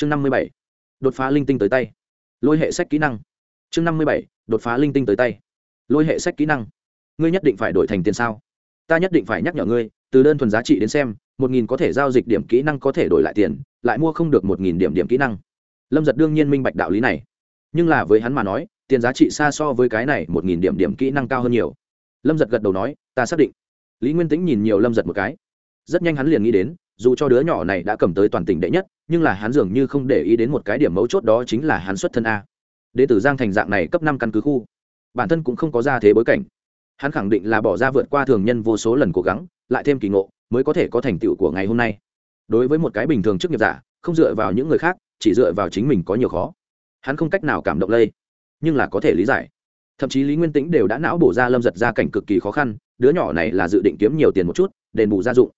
chương năm mươi bảy, đột phá linh tinh tới tay. Lôi hệ sách kỹ năng. Chương năm mươi bảy, đột phá linh tinh tới tay. Lôi hệ sách kỹ năng. Ngươi nhất định phải đổi thành tiền sao? Ta nhất định phải nhắc nhở ngươi, từ đơn thuần giá trị đến xem, một nghìn có thể giao dịch điểm kỹ năng có thể đổi lại tiền, lại mua không được một nghìn điểm điểm kỹ năng. Lâm giật đương nhiên minh bạch đạo lý này. Nhưng là với hắn mà nói, tiền giá trị xa so với cái này một nghìn điểm điểm kỹ năng cao hơn nhiều. Lâm giật gật đầu nói, ta xác định. Lý nguyên tĩnh nhìn nhiều lâm giật một cái. Rất nhanh hắn liền nghĩ đến dù cho đứa nhỏ này đã cầm tới toàn tỉnh đệ nhất, nhưng là hắn dường như không để ý đến một cái điểm mấu chốt đó chính là hắn xuất thân a. Đ tử giang thành dạng này cấp năm căn cứ khu, bản thân cũng không có ra thế bối cảnh. Hắn khẳng định là bỏ ra vượt qua thường nhân vô số lần cố gắng, lại thêm kỳ ngộ, mới có thể có thành tựu của ngày hôm nay. Đối với một cái bình thường chức nghiệp giả, không dựa vào những người khác, chỉ dựa vào chính mình có nhiều khó. Hắn không cách nào cảm động lây, nhưng là có thể lý giải. Thậm chí lý nguyên tĩnh đều đã não bổ ra lâm giật ra cảnh cực kỳ khó khăn, đứa nhỏ này là dự định kiếm nhiều tiền một chút, đền bù gia dụng.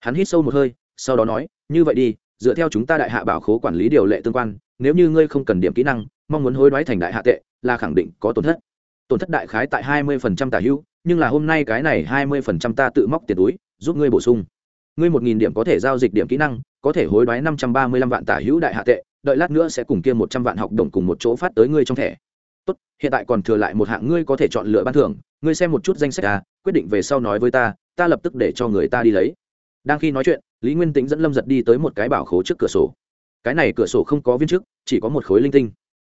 Hắn hít sâu một hơi sau đó nói, như vậy đi, dựa theo chúng ta đại hạ bảo khố quản lý điều lệ tương quan, nếu như ngươi không cần điểm kỹ năng, mong muốn hối đoái thành đại hạ tệ, là khẳng định có tổn thất. Tổn thất đại khái tại hai mươi phần trăm tả hữu, nhưng là hôm nay cái này hai mươi phần trăm ta tự móc tiền túi, giúp ngươi bổ sung. Ngươi một nghìn điểm có thể giao dịch điểm kỹ năng, có thể hối đoái năm trăm ba mươi lăm vạn tả hữu đại hạ tệ, đợi lát nữa sẽ cùng kia một trăm vạn học đồng cùng một chỗ phát tới ngươi trong thẻ. Tốt, hiện tại còn thừa lại một hạng ngươi có thể chọn lựa ban thưởng, ngươi xem một chút danh sách à quyết định về sau nói với ta ta lập tức để cho người ta đi lấy đang khi nói chuyện, lý nguyên tính dẫn lâm giật đi tới một cái bảo khố trước cửa sổ. Cái này cửa sổ không có viên chức, chỉ có một khối linh tinh.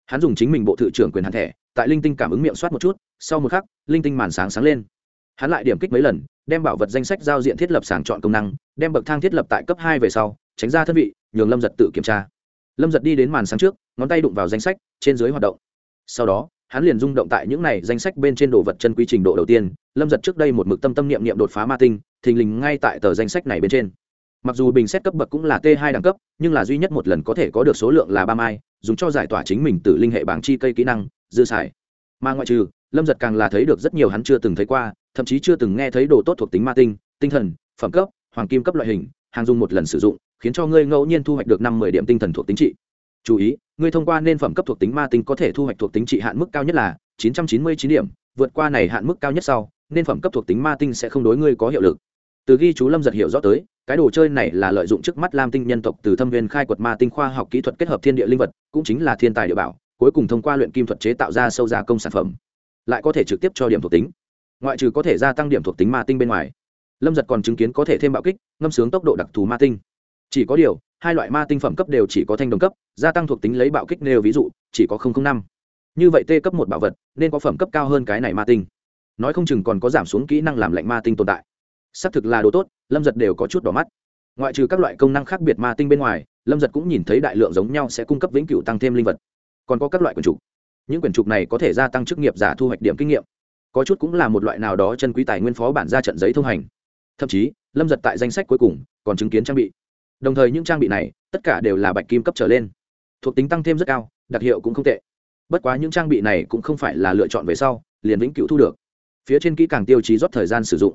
Hắn dùng chính mình bộ thự trưởng quyền hạn thẻ, tại linh tinh cảm ứng miệng soát một chút, sau một khắc, linh tinh màn sáng sáng lên. Hắn lại điểm kích mấy lần, đem bảo vật danh sách giao diện thiết lập sàng chọn công năng, đem bậc thang thiết lập tại cấp hai về sau, tránh ra thân vị, nhường lâm giật tự kiểm tra. Lâm giật đi đến màn sáng trước, ngón tay đụng vào danh sách, trên dưới hoạt động. Sau đó hắn liền rung động tại những này danh sách bên trên đồ vật chân quy trình độ đầu tiên, lâm giật trước đây một mực tâm tâm niệm niệm đột phá ma tinh, thình lình ngay tại tờ danh sách này bên trên. Mặc dù bình xét cấp bậc cũng là t hai đẳng cấp, nhưng là duy nhất một lần có thể có được số lượng là ba mai, dùng cho giải tỏa chính mình từ linh hệ bảng chi cây kỹ năng, dư xài. Mà ngoại trừ, lâm giật càng là thấy được rất nhiều hắn chưa từng thấy qua, thậm chí chưa từng nghe thấy đồ tốt thuộc tính ma tinh tinh thần, phẩm cấp, hoàng kim cấp loại hình, hàng dùng một lần sử dụng, khiến cho ngươi ngẫu nhiên thu hoạch được năm mười điểm tinh thần thuộc tính trị. Chú ý ngươi thông qua nên phẩm cấp thuộc tính ma tinh có thể thu hoạch thuộc tính trị hạn mức cao nhất là chín trăm chín mươi chín điểm, vượt qua này hạn mức cao nhất sau, nên phẩm cấp thuộc tính ma tinh sẽ không đối ngươi có hiệu lực. Từ ghi chú lâm giật hiểu rõ tới, cái đồ chơi này là lợi dụng trước mắt lam tinh nhân tộc từ thâm viên khai quật ma tinh khoa học kỹ thuật kết hợp thiên địa linh vật, cũng chính là thiên tài địa bảo, cuối cùng thông qua luyện kim thuật chế tạo ra sâu gia công sản phẩm. Lại có thể trực tiếp cho điểm thuộc tính. Ngoại trừ có thể gia tăng điểm thuộc tính ma tinh bên ngoài, lâm giật còn chứng kiến có thể thêm bạo kích, ngâm sướng tốc độ đặc thù ma tinh. Chỉ có điều hai loại ma tinh phẩm cấp đều chỉ có thanh đồng cấp, gia tăng thuộc tính lấy bạo kích nêu ví dụ, chỉ có năm. Như vậy t cấp một bảo vật, nên có phẩm cấp cao hơn cái này ma tinh. Nói không chừng còn có giảm xuống kỹ năng làm lạnh ma tinh tồn tại. Xác thực là đồ tốt, lâm giật đều có chút đỏ mắt. Ngoại trừ các loại công năng khác biệt ma tinh bên ngoài, lâm giật cũng nhìn thấy đại lượng giống nhau sẽ cung cấp vĩnh cửu tăng thêm linh vật. Còn có các loại quyển trục. Những quyển trục này có thể gia tăng chức nghiệp giả thu hoạch điểm kinh nghiệm. Có chút cũng là một loại nào đó chân quý tài nguyên phó bản ra trận giấy thông hành. Thậm chí, lâm giật tại danh sách cuối cùng còn chứng kiến trang bị đồng thời những trang bị này, tất cả đều là bạch kim cấp trở lên. Thuộc tính tăng thêm rất cao, đặc hiệu cũng không tệ. Bất quá những trang bị này cũng không phải là lựa chọn về sau, liền vĩnh cửu thu được. Phía trên kỹ càng tiêu chí rót thời gian sử dụng.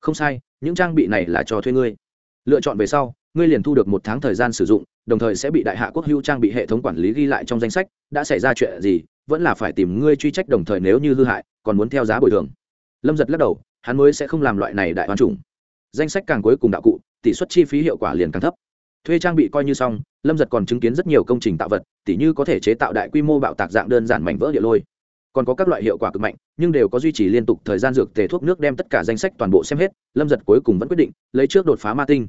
Không sai, những trang bị này là cho thuê ngươi. Lựa chọn về sau, ngươi liền thu được một tháng thời gian sử dụng, đồng thời sẽ bị đại hạ quốc hữu trang bị hệ thống quản lý ghi lại trong danh sách, đã xảy ra chuyện gì, vẫn là phải tìm ngươi truy trách đồng thời nếu như hư hại, còn muốn theo giá bồi thường. Lâm giật lắc đầu, hắn mới sẽ không làm loại này đại hoàn chủng. Danh sách càng cuối cùng đạo cụ, tỷ suất chi phí hiệu quả liền càng thấp thuê trang bị coi như xong, lâm giật còn chứng kiến rất nhiều công trình tạo vật tỷ như có thể chế tạo đại quy mô bạo tạc dạng đơn giản mảnh vỡ địa lôi. Còn có các loại hiệu quả cực mạnh, nhưng đều có duy trì liên tục thời gian dược tề thuốc nước đem tất cả danh sách toàn bộ xem hết, lâm giật cuối cùng vẫn quyết định lấy trước đột phá ma tinh.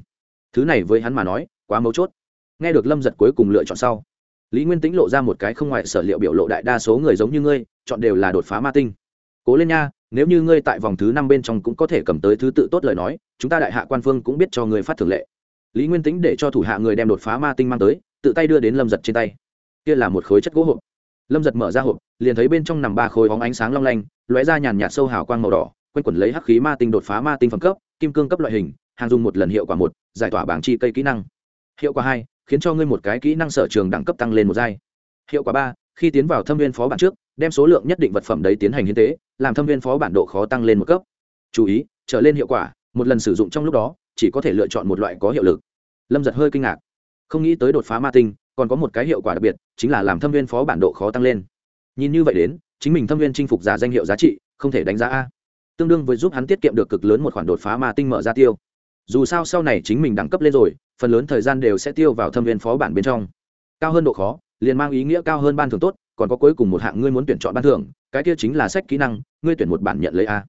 Thứ này với hắn mà nói, quá mấu chốt. Nghe được lâm giật cuối cùng lựa chọn sau, lý nguyên tĩnh lộ ra một cái không ngoại sở liệu biểu lộ đại đa số người giống như ngươi, chọn đều là đột phá ma tinh. Cố lên nha, nếu như ngươi tại vòng thứ năm bên trong cũng có thể cầm tới thứ tự tốt lời nói, chúng ta đại hạ quan phương cũng biết cho ngươi phát thường lệ lý nguyên tĩnh để cho thủ hạ người đem đột phá ma tinh mang tới, tự tay đưa đến lâm giật trên tay. Kia là một khối chất gỗ hộp. Lâm giật mở ra hộp, liền thấy bên trong nằm ba khối hóng ánh sáng long lanh, lóe ra nhàn nhạt sâu hào quang màu đỏ, quanh quẩn lấy hắc khí ma tinh đột phá ma tinh phẩm cấp, kim cương cấp loại hình, hàng dùng một lần hiệu quả một, giải tỏa bảng chi cây kỹ năng. Hiệu quả hai, khiến cho ngươi một cái kỹ năng sở trường đẳng cấp tăng lên một giai. Hiệu quả ba, khi tiến vào thâm viên phó bản trước, đem số lượng nhất định vật phẩm đấy tiến hành hiến tế, làm thâm viên phó bản độ khó tăng lên một cấp. Chú ý, trở lên hiệu quả, một lần sử dụng trong lúc đó chỉ có thể lựa chọn một loại có hiệu lực. Lâm giật hơi kinh ngạc. Không nghĩ tới đột phá ma tinh, còn có một cái hiệu quả đặc biệt, chính là làm thâm viên phó bản độ khó tăng lên. Nhìn như vậy đến, chính mình thâm viên chinh phục giả danh hiệu giá trị, không thể đánh giá a. Tương đương với giúp hắn tiết kiệm được cực lớn một khoản đột phá ma tinh mở ra tiêu. Dù sao sau này chính mình đẳng cấp lên rồi, phần lớn thời gian đều sẽ tiêu vào thâm viên phó bản bên trong. Cao hơn độ khó, liền mang ý nghĩa cao hơn ban thưởng tốt, còn có cuối cùng một hạng ngươi muốn tuyển chọn ban thưởng, cái kia chính là sách kỹ năng, ngươi tuyển một bản nhận lấy a.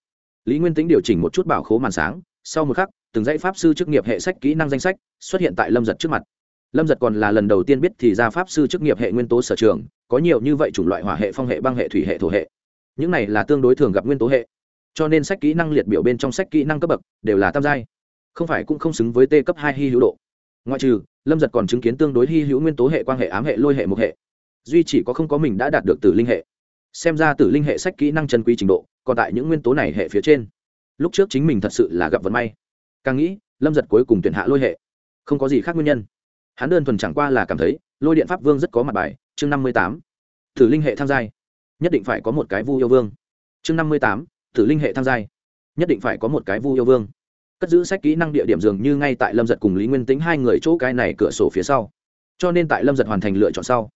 Lý nguyên tính điều chỉnh một chút bảo khố màn sáng, sau một khắc từng dãy pháp sư chức nghiệp hệ sách kỹ năng danh sách xuất hiện tại lâm giật trước mặt lâm giật còn là lần đầu tiên biết thì ra pháp sư chức nghiệp hệ nguyên tố sở trường có nhiều như vậy chủng loại hỏa hệ phong hệ băng hệ thủy hệ thổ hệ những này là tương đối thường gặp nguyên tố hệ cho nên sách kỹ năng liệt biểu bên trong sách kỹ năng cấp bậc đều là tam giai không phải cũng không xứng với t cấp hai hy hữu độ ngoại trừ lâm giật còn chứng kiến tương đối hy hữu nguyên tố hệ quan hệ ám hệ lôi hệ mục hệ duy chỉ có không có mình đã đạt được tử linh hệ xem ra tử linh hệ sách kỹ năng chân quý trình độ còn tại những nguyên tố này hệ phía trên lúc trước chính mình thật sự là gặp vận may càng nghĩ lâm giật cuối cùng tuyển hạ lôi hệ. Không có gì khác nguyên nhân. Hắn đơn thuần chẳng qua là cảm thấy lôi điện pháp vương rất có mặt bài chương năm mươi tám. Thử linh hệ tham gia, nhất định phải có một cái vu yêu vương. Chương năm mươi tám thử linh hệ tham gia, nhất định phải có một cái vu yêu vương. Cất giữ sách kỹ năng địa điểm dường như ngay tại lâm giật cùng lý nguyên tính hai người chỗ cái này cửa sổ phía sau. Cho nên tại lâm giật hoàn thành lựa chọn sau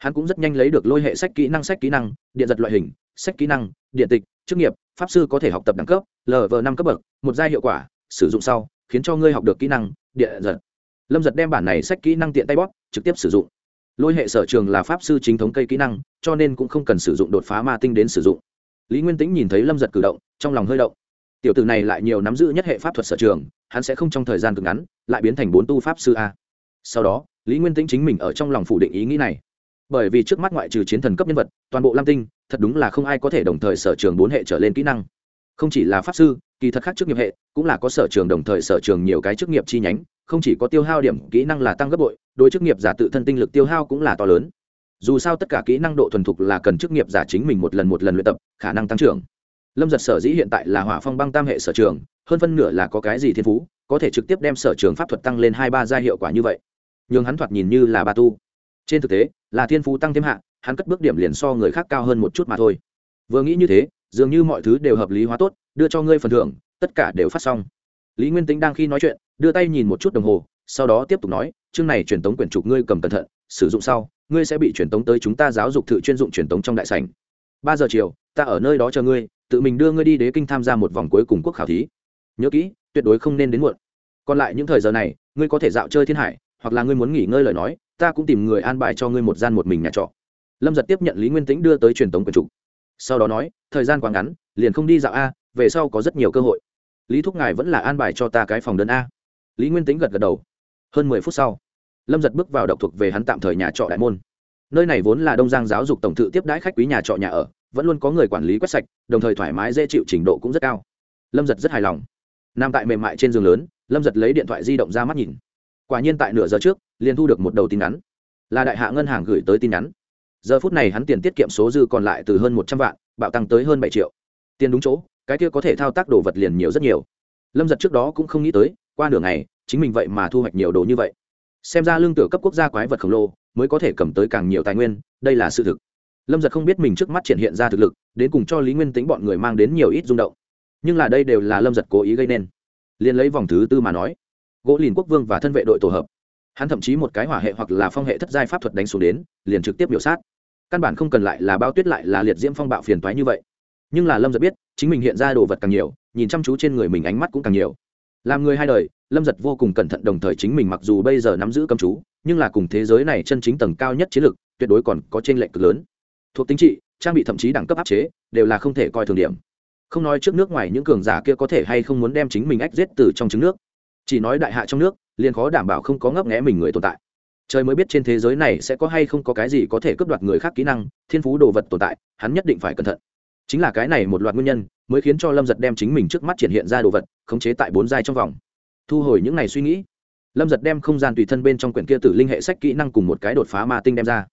hắn cũng rất nhanh lấy được lôi hệ sách kỹ năng sách kỹ năng điện giật loại hình sách kỹ năng điện tịch chức nghiệp pháp sư có thể học tập đẳng cấp lv năm cấp bậc một giai hiệu quả sử dụng sau, khiến cho ngươi học được kỹ năng, địa giật. Lâm giật đem bản này sách kỹ năng tiện tay bóp, trực tiếp sử dụng. Lôi hệ sở trường là pháp sư chính thống cây kỹ năng, cho nên cũng không cần sử dụng đột phá ma tinh đến sử dụng. Lý nguyên tĩnh nhìn thấy lâm giật cử động, trong lòng hơi động. Tiểu tử này lại nhiều nắm giữ nhất hệ pháp thuật sở trường, hắn sẽ không trong thời gian cực ngắn, lại biến thành bốn tu pháp sư a. Sau đó, lý nguyên tĩnh chính mình ở trong lòng phủ định ý nghĩ này. Bởi vì trước mắt ngoại trừ chiến thần cấp nhân vật, toàn bộ lam tinh, thật đúng là không ai có thể đồng thời sở trường bốn hệ trở lên kỹ năng không chỉ là pháp sư, kỳ thật khác chức nghiệp hệ, cũng là có sở trường đồng thời sở trường nhiều cái chức nghiệp chi nhánh, không chỉ có tiêu hao điểm kỹ năng là tăng gấp bội, đối chức nghiệp giả tự thân tinh lực tiêu hao cũng là to lớn. Dù sao tất cả kỹ năng độ thuần thục là cần chức nghiệp giả chính mình một lần một lần luyện tập, khả năng tăng trưởng. Lâm giật sở dĩ hiện tại là hỏa phong băng tam hệ sở trường, hơn phân nửa là có cái gì thiên phú, có thể trực tiếp đem sở trường pháp thuật tăng lên hai ba gia hiệu quả như vậy. N h ư n g hắn thoạt nhìn như là ba tu. Trên thực tế, là thiên phú tăng thêm hạ, hắn cất bước điểm liền so người khác cao hơn một chút mà thôi. Vừa nghĩ như thế dường như mọi thứ đều hợp lý hóa tốt, đưa cho ngươi phần thưởng, tất cả đều phát xong. Lý nguyên tính đang khi nói chuyện, đưa tay nhìn một chút đồng hồ, sau đó tiếp tục nói, chương này truyền tống quyển trục ngươi cầm cẩn thận, sử dụng sau, ngươi sẽ bị truyền tống tới chúng ta giáo dục thự chuyên dụng truyền tống trong đại sảnh. Ba giờ chiều, ta ở nơi đó chờ ngươi, tự mình đưa ngươi đi đế kinh tham gia một vòng cuối cùng quốc khảo thí. Nhớ kỹ, tuyệt đối không nên đến muộn. Còn lại những thời giờ này, ngươi có thể dạo chơi thiên hải, hoặc là ngươi muốn nghỉ ngơi lời nói, ta cũng tìm người an bài cho ngươi một gian một mình nhà trọ. Lâm giật tiếp nhận lý nguyên tĩnh đưa tới truyền tống quyển trục sau đó nói, thời gian quá ngắn, liền không đi dạo a, về sau có rất nhiều cơ hội. Lý thúc ngài vẫn là an bài cho ta cái phòng đơn a. Lý nguyên tĩnh gật gật đầu. Hơn mười phút sau, lâm giật bước vào độc thuộc về hắn tạm thời nhà trọ đại môn. Nơi này vốn là đông giang giáo dục tổng thự tiếp đãi khách quý nhà trọ nhà ở, vẫn luôn có người quản lý quét sạch, đồng thời thoải mái dễ chịu trình độ cũng rất cao. Lâm giật rất hài lòng. Nằm tại mềm mại trên giường lớn, lâm giật lấy điện thoại di động ra mắt nhìn. Quả nhiên tại nửa giờ trước, liền thu được một đầu tin nhắn. Là đại hạ ngân hàng gửi tới tin nhắn giờ phút này hắn tiền tiết kiệm số dư còn lại từ hơn một trăm vạn, bạo tăng tới hơn bảy triệu. Tiền đúng chỗ, cái kia có thể thao tác đồ vật liền nhiều rất nhiều. Lâm giật trước đó cũng không nghĩ tới, qua nửa ngày, chính mình vậy mà thu hoạch nhiều đồ như vậy. Xem ra lương tử cấp quốc gia quái vật khổng lồ, mới có thể cầm tới càng nhiều tài nguyên, đây là sự thực. Lâm giật không biết mình trước mắt triển hiện ra thực lực, đến cùng cho lý nguyên tính bọn người mang đến nhiều ít rung động. Nhưng là đây đều là lâm giật cố ý gây nên. Liền lấy vòng thứ tư mà nói. Gỗ lìn quốc vương và thân vệ đội tổ hợp hắn thậm chí một cái hỏa hệ hoặc là phong hệ thất giai pháp thuật đánh xuống đến, liền trực tiếp biểu sát. Căn bản không cần lại là bao tuyết lại là liệt diễm phong bạo phiền toái như vậy. Nhưng là lâm giật biết, chính mình hiện ra đồ vật càng nhiều, nhìn chăm chú trên người mình ánh mắt cũng càng nhiều. Làm người hai đời, lâm giật vô cùng cẩn thận đồng thời chính mình mặc dù bây giờ nắm giữ cầm chú, nhưng là cùng thế giới này chân chính tầng cao nhất chiến lược tuyệt đối còn có t r ê n lệch cực lớn. Thuộc tính trị, trang bị thậm chí đẳng cấp áp chế, đều là không thể coi thường điểm. Không nói trước nước ngoài những cường giả kia có thể hay không muốn đem chính mình ách giết từ trong trứng nước, chỉ nói đại hạ trong nước liền khó đảm bảo không có ngấp nghẽ mình người tồn tại. Trời mới biết trên thế giới này sẽ có hay không có cái gì có thể cướp đoạt người khác kỹ năng, thiên phú đồ vật tồn tại, hắn nhất định phải cẩn thận. Chính là cái này một loạt nguyên nhân, mới khiến cho lâm giật đem chính mình trước mắt triển hiện ra đồ vật, khống chế tại bốn giai trong vòng. Thu hồi những n à y suy nghĩ, lâm giật đem không gian tùy thân bên trong quyển kia tử linh hệ sách kỹ năng cùng một cái đột phá ma tinh đem ra.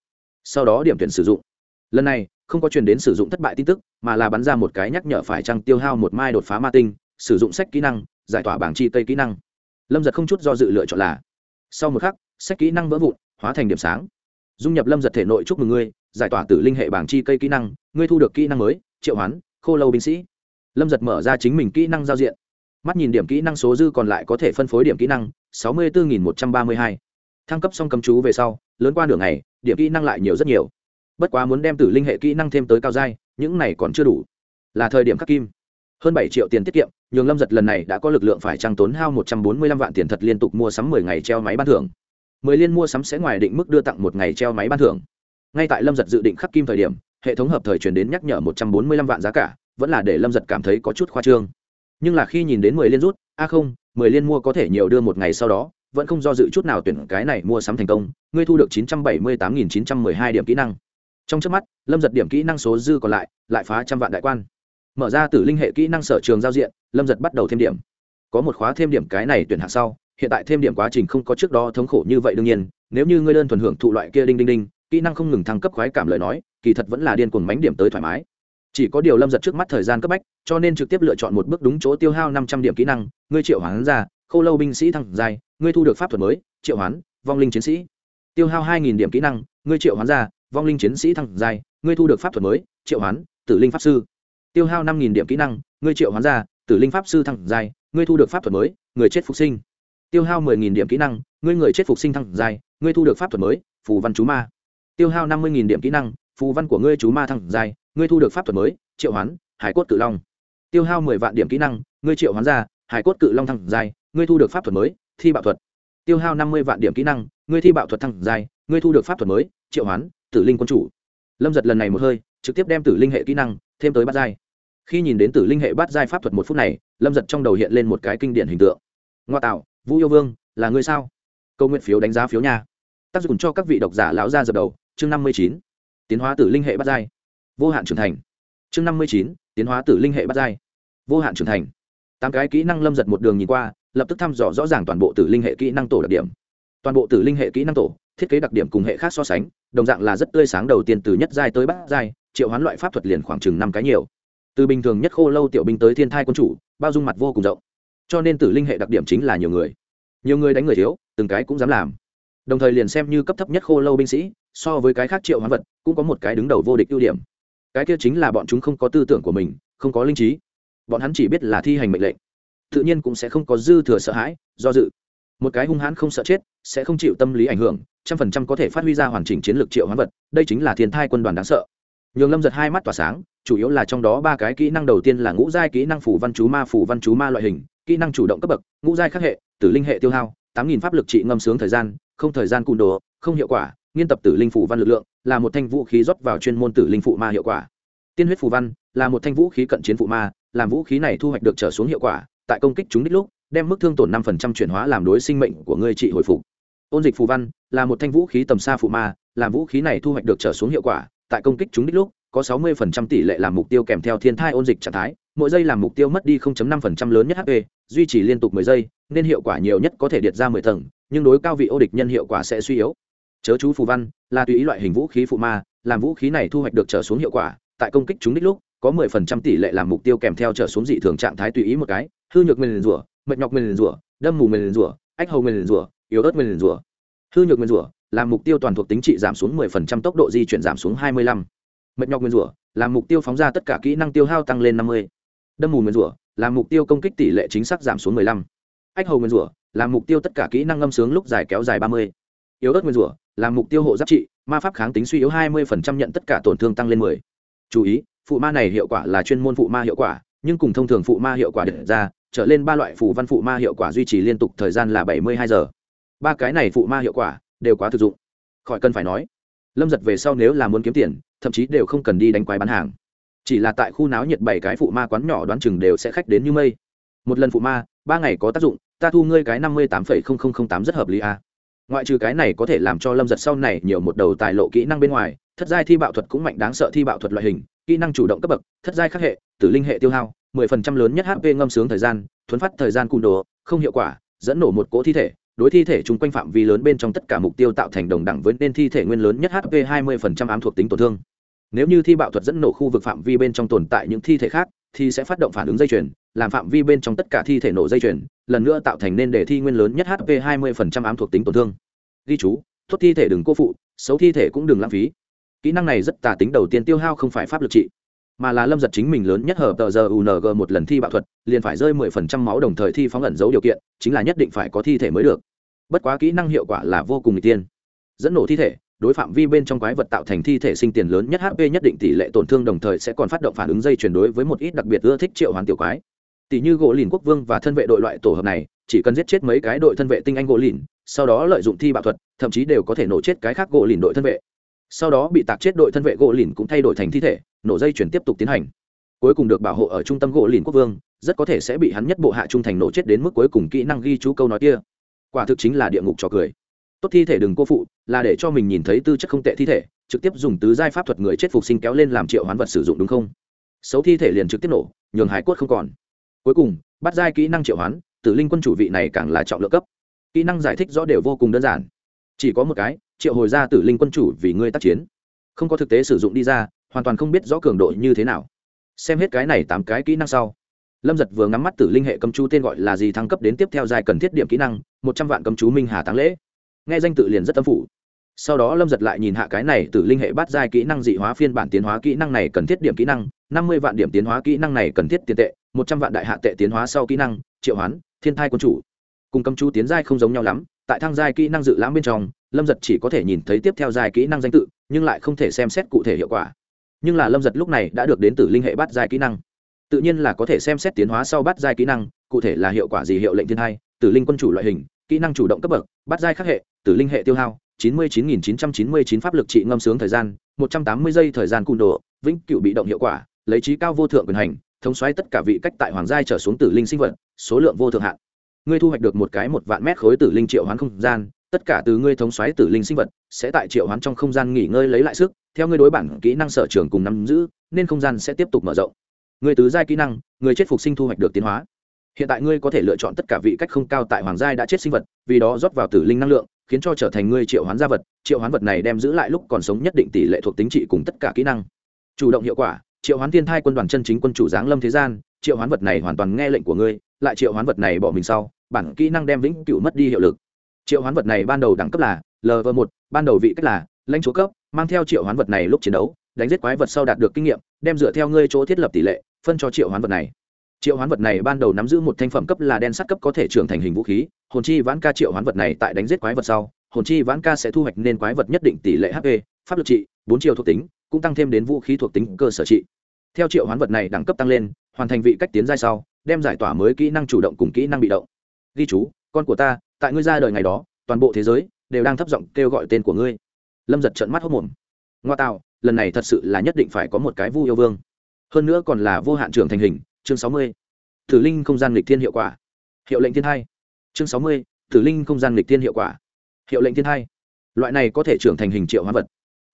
Sau đó điểm tuyển sử dụng. Lần này, không có truyền đến sử dụng thất bại tin tức, mà là bắn ra một cái nhắc nhở phải trăng tiêu hao một mai đột phá ma tinh, sử dụng sách kỹ năng, giải tỏa bảng chi tây kỹ năng lâm giật không chút do dự lựa chọn là, sau một khắc, sách kỹ năng vỡ vụn, hóa thành điểm sáng. Dung nhập lâm giật thể nội chúc mừng ngươi, giải tỏa tử linh hệ bảng chi cây kỹ năng, ngươi thu được kỹ năng mới, triệu hoán, khô lâu binh sĩ. Lâm giật mở ra chính mình kỹ năng giao diện. Mắt nhìn điểm kỹ năng số dư còn lại có thể phân phối điểm kỹ năng, sáu mươi bốn một trăm ba mươi hai. Thăng cấp xong cầm chú về sau, lớn qua đường này điểm kỹ năng lại nhiều rất nhiều. Bất quá muốn đem tử linh hệ kỹ năng thêm tới cao giai, những này còn chưa đủ. Là thời điểm khắc kim hơn bảy triệu tiền tiết kiệm, nhường lâm giật lần này đã có lực lượng phải trăng tốn hao một trăm bốn mươi lăm vạn tiền thật liên tục mua sắm mười ngày treo máy ban thưởng. Mười liên mua sắm sẽ ngoài định mức đưa tặng một ngày treo máy ban thưởng. Ngay tại lâm giật dự định khắc kim thời điểm, hệ thống hợp thời chuyển đến nhắc nhở một trăm bốn mươi lăm vạn giá cả, vẫn là để lâm giật cảm thấy có chút khoa trương. Nhưng là khi nhìn đến mười liên rút, a không, mười liên mua có thể nhiều đưa một ngày sau đó, vẫn không do dự chút nào tuyển cái này mua sắm thành công, ngươi thu được chín trăm bảy mươi tám nghìn chín trăm mười hai điểm kỹ năng. Trong trước mắt, lâm giật điểm kỹ năng số dư còn lại lại phá trăm vạn đại quan mở ra tử linh hệ kỹ năng sở trường giao diện, lâm giật bắt đầu thêm điểm. Có một khóa thêm điểm cái này tuyển hạng sau, hiện tại thêm điểm quá trình không có trước đó thống khổ như vậy đương nhiên, nếu như ngươi đơn thuần hưởng thụ loại kia đinh đinh đinh, kỹ năng không ngừng thăng cấp khoái cảm lời nói, kỳ thật vẫn là điên cuồng mánh điểm tới thoải mái. Chỉ có điều lâm giật trước mắt thời gian cấp bách, cho nên trực tiếp lựa chọn một bước đúng chỗ tiêu hao năm trăm điểm kỹ năng, ngươi triệu hoán ra k h ô lâu binh sĩ thăng dài ngươi thu được pháp thuật mới, triệu hoán, vong linh chiến sĩ. Tiêu hao hai nghìn điểm kỹ năng, ngươi triệu hoán ra, vong linh chiến sĩ thăng dài ngươi thu được pháp thuật mới, triệu hoán, tử linh pháp sư tiêu hao năm nghìn điểm kỹ năng, ngươi triệu hoán ra, tử linh pháp sư thăng dài ngươi thu được pháp thuật mới, người chết phục sinh. Tiêu hao mười nghìn điểm kỹ năng, ngươi người chết phục sinh thăng dài ngươi thu được pháp thuật mới, phù văn chú ma. Tiêu hao năm mươi nghìn điểm kỹ năng, phù văn của ngươi chú ma thăng dài ngươi thu được pháp thuật mới, triệu hoán, hải cốt cự long. Tiêu hao mười vạn điểm kỹ năng, ngươi triệu hoán ra, hải cốt cự long thăng dài ngươi thu được pháp thuật mới, thi bạo thuật. Tiêu hao năm mươi vạn điểm kỹ năng, ngươi thi bạo thuật thăng dài ngươi thu được pháp thuật mới, triệu hoán, tử linh quân chủ. Lâm giật lần này một hơi, trực tiếp đem tử linh hệ kỹ năng, thêm tới bát giai khi nhìn đến tử linh hệ bát giai pháp thuật một phút này, lâm giật trong đầu hiện lên một cái kinh điển hình tượng. Ngoa tạo, vũ yêu vương, là ngươi sao? Câu nguyện phiếu đánh giá phiếu nha. Tác dụng cho các vị độc giả lão gia dập đầu, chương năm mươi chín, tiến hóa tử linh hệ bát giai. Vô hạn trưởng thành. Chương năm mươi chín, tiến hóa tử linh hệ bát giai. Vô hạn trưởng thành. Tám cái kỹ năng lâm giật một đường nhìn qua, lập tức thăm dò rõ ràng toàn bộ tử linh hệ kỹ năng tổ đặc điểm. Toàn bộ tử linh hệ kỹ năng tổ, thiết kế đặc điểm cùng hệ khác so sánh, đồng dạng là rất tươi sáng đầu tiên từ nhất giai tới bát giai, triệu hoán loại pháp thuật liền khoảng chừng năm cái nhiều từ bình thường nhất khô lâu tiểu binh tới thiên thai quân chủ, bao dung mặt vô cùng rộng. Cho nên tử linh hệ đặc điểm chính là nhiều người. Nhiều người đánh người thiếu, từng cái cũng dám làm. Đồng thời liền xem như cấp thấp nhất khô lâu binh sĩ, so với cái khác triệu hoán vật, cũng có một cái đứng đầu vô địch ưu điểm. Cái kia chính là bọn chúng không có tư tưởng của mình, không có linh trí. Bọn hắn chỉ biết là thi hành mệnh lệnh. Tự nhiên cũng sẽ không có dư thừa sợ hãi, do dự. Một cái hung hãn không sợ chết, sẽ không chịu tâm lý ảnh hưởng, trăm phần trăm có thể phát huy ra hoàn chỉnh chiến lược triệu hoán vật, đây chính là thiên thai quân đoàn đáng sợ. Nhường lâm giật hai mắt tỏa sáng chủ yếu là trong đó ba cái kỹ năng đầu tiên là ngũ giai kỹ năng phủ văn chú ma phủ văn chú ma loại hình, kỹ năng chủ động cấp bậc, ngũ giai khắc hệ, tử linh hệ tiêu hao, tám nghìn pháp lực trị ngâm sướng thời gian, không thời gian cùn đồ, không hiệu quả, nghiên tập tử linh phủ văn lực lượng, là một thanh vũ khí rót vào chuyên môn tử linh phụ ma hiệu quả. Tiên huyết phù văn, là một thanh vũ khí cận chiến phụ ma, làm vũ khí này thu hoạch được trở xuống hiệu quả, tại công kích chúng đích lúc, đem mức thương tổn năm phần trăm chuyển hóa làm đối sinh mệnh của ngươi trị hồi phục. Ôn dịch phù văn, là một thanh vũ khí tầm xa phụ ma, làm vũ khí này thu hoạch được trở xuống hiệu quả, tại công kích chúng đích lúc có sáu mươi phần trăm tỷ lệ làm mục tiêu kèm theo thiên thai ôn dịch trạng thái, mỗi giây làm mục tiêu mất đi 0.5% lớn nhất hp duy trì liên tục 10 giây, nên hiệu quả nhiều nhất có thể điệt ra 10 tầng, nhưng đối cao vị ô địch nhân hiệu quả sẽ suy yếu chớ chú phù văn, là tùy ý loại hình vũ khí phụ ma, làm vũ khí này thu hoạch được trở xuống hiệu quả, tại công kích chúng đích lúc, có 10% tỷ lệ làm mục tiêu kèm theo trở xuống dị thường trạng thái tùy ý một cái, hư nhược mình rủa, mệt nhọc mình rủa, đâm mù mình rủa, ách hầu mình rủa, yếu ớt mình rủa hư nhược mình rủa, làm mục tiêu toàn thuộc tính trị giảm xuống 10% tốc độ di chuyển giảm xuống 25 mệt nhọc nguyên rủa, làm mục tiêu phóng ra tất cả kỹ năng tiêu hao tăng lên 50. đâm mù nguyên rủa, làm mục tiêu công kích tỷ lệ chính xác giảm xuống 15. ách hầu nguyên rủa, làm mục tiêu tất cả kỹ năng ngâm sướng lúc dài kéo dài 30. yếu ớt nguyên rủa, làm mục tiêu hộ giáp trị, ma pháp kháng tính suy yếu 20% nhận tất cả tổn thương tăng lên 10 chú ý, phụ ma này hiệu quả là chuyên môn phụ ma hiệu quả, nhưng cùng thông thường phụ ma hiệu quả được ra, trở lên ba loại phụ văn phụ ma hiệu quả duy trì liên tục thời gian là bảy mươi hai giờ ba cái này phụ ma hiệu quả đều quá thực dụng khỏi cần phải nói, lâm giật về sau nếu là muốn kiếm tiền thậm chí đều không cần đi đánh quái bán hàng chỉ là tại khu náo nhiệt bảy cái phụ ma quán nhỏ đoán chừng đều sẽ khách đến như mây một lần phụ ma, ba ngày có tác dụng, ta thu ngươi cái năm mươi tám phẩy không không không tám rất hợp lý a à. ngoại trừ cái này có thể làm cho lâm giật sau này nhiều một đầu tài lộ kỹ năng bên ngoài, thất giai thi bạo thuật cũng mạnh đáng sợ thi bạo thuật loại hình, kỹ năng chủ động cấp bậc, thất giai khắc hệ, tử linh hệ tiêu hao, mười phần trăm lớn nhất hp ngâm sướng thời gian, thuấn phát thời gian cung đồ, không hiệu quả, dẫn nổ một cỗ thi thể đối thi thể chung quanh phạm vi lớn bên trong tất cả mục tiêu tạo thành đồng đẳng với nên thi thể nguyên lớn nhất hp hai mươi phần trăm ám thuộc tính tổn thương. Nếu như thi bạo thuật dẫn nổ khu vực phạm vi bên trong tồn tại những thi thể khác, thì sẽ phát động phản ứng dây chuyền, làm phạm vi bên trong tất cả thi thể nổ dây chuyền, lần nữa tạo thành nên để thi nguyên lớn nhất hp hai mươi phần trăm ám thuộc tính tổn thương. Ghi chú tốt thi thể đừng cô phụ, xấu thi thể cũng đừng lãng phí. Kỹ năng này rất tà tính, đầu tiên tiêu hao không phải pháp lực trị mà là lâm giật chính mình lớn nhất hợp tờ giờ ung một lần thi bạo thuật, liền phải rơi mười phần trăm máu đồng thời thi phóng ẩn giấu điều kiện, chính là nhất định phải có thi thể mới được. Bất quá kỹ năng hiệu quả là vô cùng n g tiên dẫn nổ thi thể, đối phạm vi bên trong quái vật tạo thành thi thể sinh tiền lớn nhất hp nhất định tỷ lệ tổn thương đồng thời sẽ còn phát động phản ứng dây chuyển đối với một ít đặc biệt ưa thích triệu hoàn tiểu quái. Tỷ như gỗ lìn quốc vương và thân vệ đội loại tổ hợp này, chỉ cần giết chết mấy cái đội thân vệ tinh anh gỗ lìn, sau đó lợi dụng thi bạo thuật, thậm chí đều có thể nổ chết cái khác gỗ lìn đội thân vệ. Sau đó bị tạc chết đội thân vệ gỗ lìn cũng thay đổi thành thi thể nổ dây chuyển tiếp tục tiến hành. Cuối cùng được bảo hộ ở trung tâm gỗ lìn quốc vương, rất có thể sẽ bị hắn nhất bộ hạ trung thành nổ chết đến mức cuối cùng kỹ năng ghi chú câu nói kia. Quả thực chính là địa ngục trò cười. Tốt thi thể đừng cô phụ, là để cho mình nhìn thấy tư chất không tệ thi thể, trực tiếp dùng tứ giai pháp thuật người chết phục sinh kéo lên làm triệu hoán vật sử dụng đúng không? Xấu thi thể liền trực tiếp nổ, nhường hải cốt không còn. Cuối cùng, bắt giai kỹ năng triệu hoán, tử linh quân chủ vị này càng là trọng lượng cấp. Kỹ năng giải thích rõ đều vô cùng đơn giản. Chỉ có một cái, triệu hồi ra tử linh quân chủ vì ngươi tác chiến. Không có thực tế sử dụng đi ra hoàn toàn không biết rõ cường độ như thế nào. Xem hết cái này tám cái kỹ năng sau, lâm giật vừa ngắm mắt tử linh hệ cầm chú tên gọi là gì thăng cấp đến tiếp theo dài cần thiết điểm kỹ năng, một trăm vạn cầm chú minh hà táng lễ. Nghe danh tự liền rất tâm phủ sau đó lâm giật lại nhìn hạ cái này tử linh hệ bắt giai kỹ năng dị hóa phiên bản tiến hóa kỹ năng này cần thiết điểm kỹ năng, năm mươi vạn điểm tiến hóa kỹ năng này cần thiết tiền tệ, một trăm vạn đại hạ tệ tiến hóa sau kỹ năng, triệu hoán, thiên thai quân chủ. Cùng cầm chú tiến giai không giống nhau lắm, tại thang giai kỹ năng dự lãm bên trong, lâm giật chỉ có thể nhìn thấy tiếp theo giai kỹ năng danh tự, nhưng lại không thể xem xét cụ thể hiệu quả nhưng là lâm giật lúc này đã được đến từ linh hệ bắt giai kỹ năng. Tự nhiên là có thể xem xét tiến hóa sau bắt giai kỹ năng, cụ thể là hiệu quả gì hiệu lệnh thiên hai, tử linh quân chủ loại hình, kỹ năng chủ động cấp bậc bắt giai khắc hệ, tử linh hệ tiêu hao, chín mươi chín nghìn chín trăm chín mươi chín pháp lực trị ngâm sướng thời gian, một trăm tám mươi giây thời gian cung độ, vĩnh cựu bị động hiệu quả, lấy trí cao vô thượng quyền hành, thống xoáy tất cả vị cách tại hoàng giai trở xuống tử linh sinh vật, số lượng vô thượng hạn. Ngươi thu hoạch được một cái một vạn mét khối tử linh triệu hoán không gian tất cả từ ngươi thống xoáy tử linh sinh vật, sẽ tại triệu hoán trong không gian nghỉ ngơi lấy lại sức, theo ngươi đối bản kỹ năng sở trường cùng nắm giữ, nên không gian sẽ tiếp tục mở rộng. Người tứ giai kỹ năng, người chết phục sinh thu hoạch được tiến hóa. Hiện tại ngươi có thể lựa chọn tất cả vị cách không cao tại hoàng giai đã chết sinh vật, vì đó rót vào tử linh năng lượng, khiến cho trở thành ngươi triệu hoán gia vật. Triệu hoán vật này đem giữ lại lúc còn sống nhất định tỷ lệ thuộc tính trị cùng tất cả kỹ năng. Chủ động hiệu quả, triệu hoán thiên thai quân đoàn chân chính quân chủ giáng lâm thế gian, triệu hoán vật này hoàn toàn nghe lệnh của ngươi, lại triệu hoán vật này bỏ mình sau, bản kỹ năng đem vĩnh cửu mất đi hiệu lực triệu hoán vật này ban đầu đẳng cấp là lv một, ban đầu vị cách là lãnh chúa cấp, mang theo triệu hoán vật này lúc chiến đấu, đánh giết quái vật sau đạt được kinh nghiệm, đem dựa theo ngươi chỗ thiết lập tỷ lệ, phân cho triệu hoán vật này. Triệu hoán vật này ban đầu nắm giữ một thanh phẩm cấp là đen sắt cấp có thể trưởng thành hình vũ khí, hồn chi vãn ca triệu hoán vật này tại đánh giết quái vật sau, hồn chi vãn ca sẽ thu hoạch nên quái vật nhất định tỷ lệ hp pháp lực trị, bốn triệu thuộc tính, cũng tăng thêm đến vũ khí thuộc tính cơ sở trị. Theo triệu hoán vật này đẳng cấp tăng lên, hoàn thành vị cách tiến giai sau, đem giải tỏa mới kỹ năng chủ động cùng kỹ năng bị động. Ghi chú, con của ta tại ngươi ra đời ngày đó, toàn bộ thế giới đều đang thấp giọng kêu gọi tên của ngươi. Lâm giật trợn mắt hốc mồm. Ngoa tạo, lần này thật sự là nhất định phải có một cái vu yêu vương. Hơn nữa còn là vô hạn trưởng thành hình, chương sáu mươi. Thử linh không gian lịch thiên hiệu quả. Hiệu lệnh thiên hai. Chương sáu mươi, thử linh không gian lịch thiên hiệu quả. Hiệu lệnh thiên hai. Loại này có thể trưởng thành hình triệu hóa vật.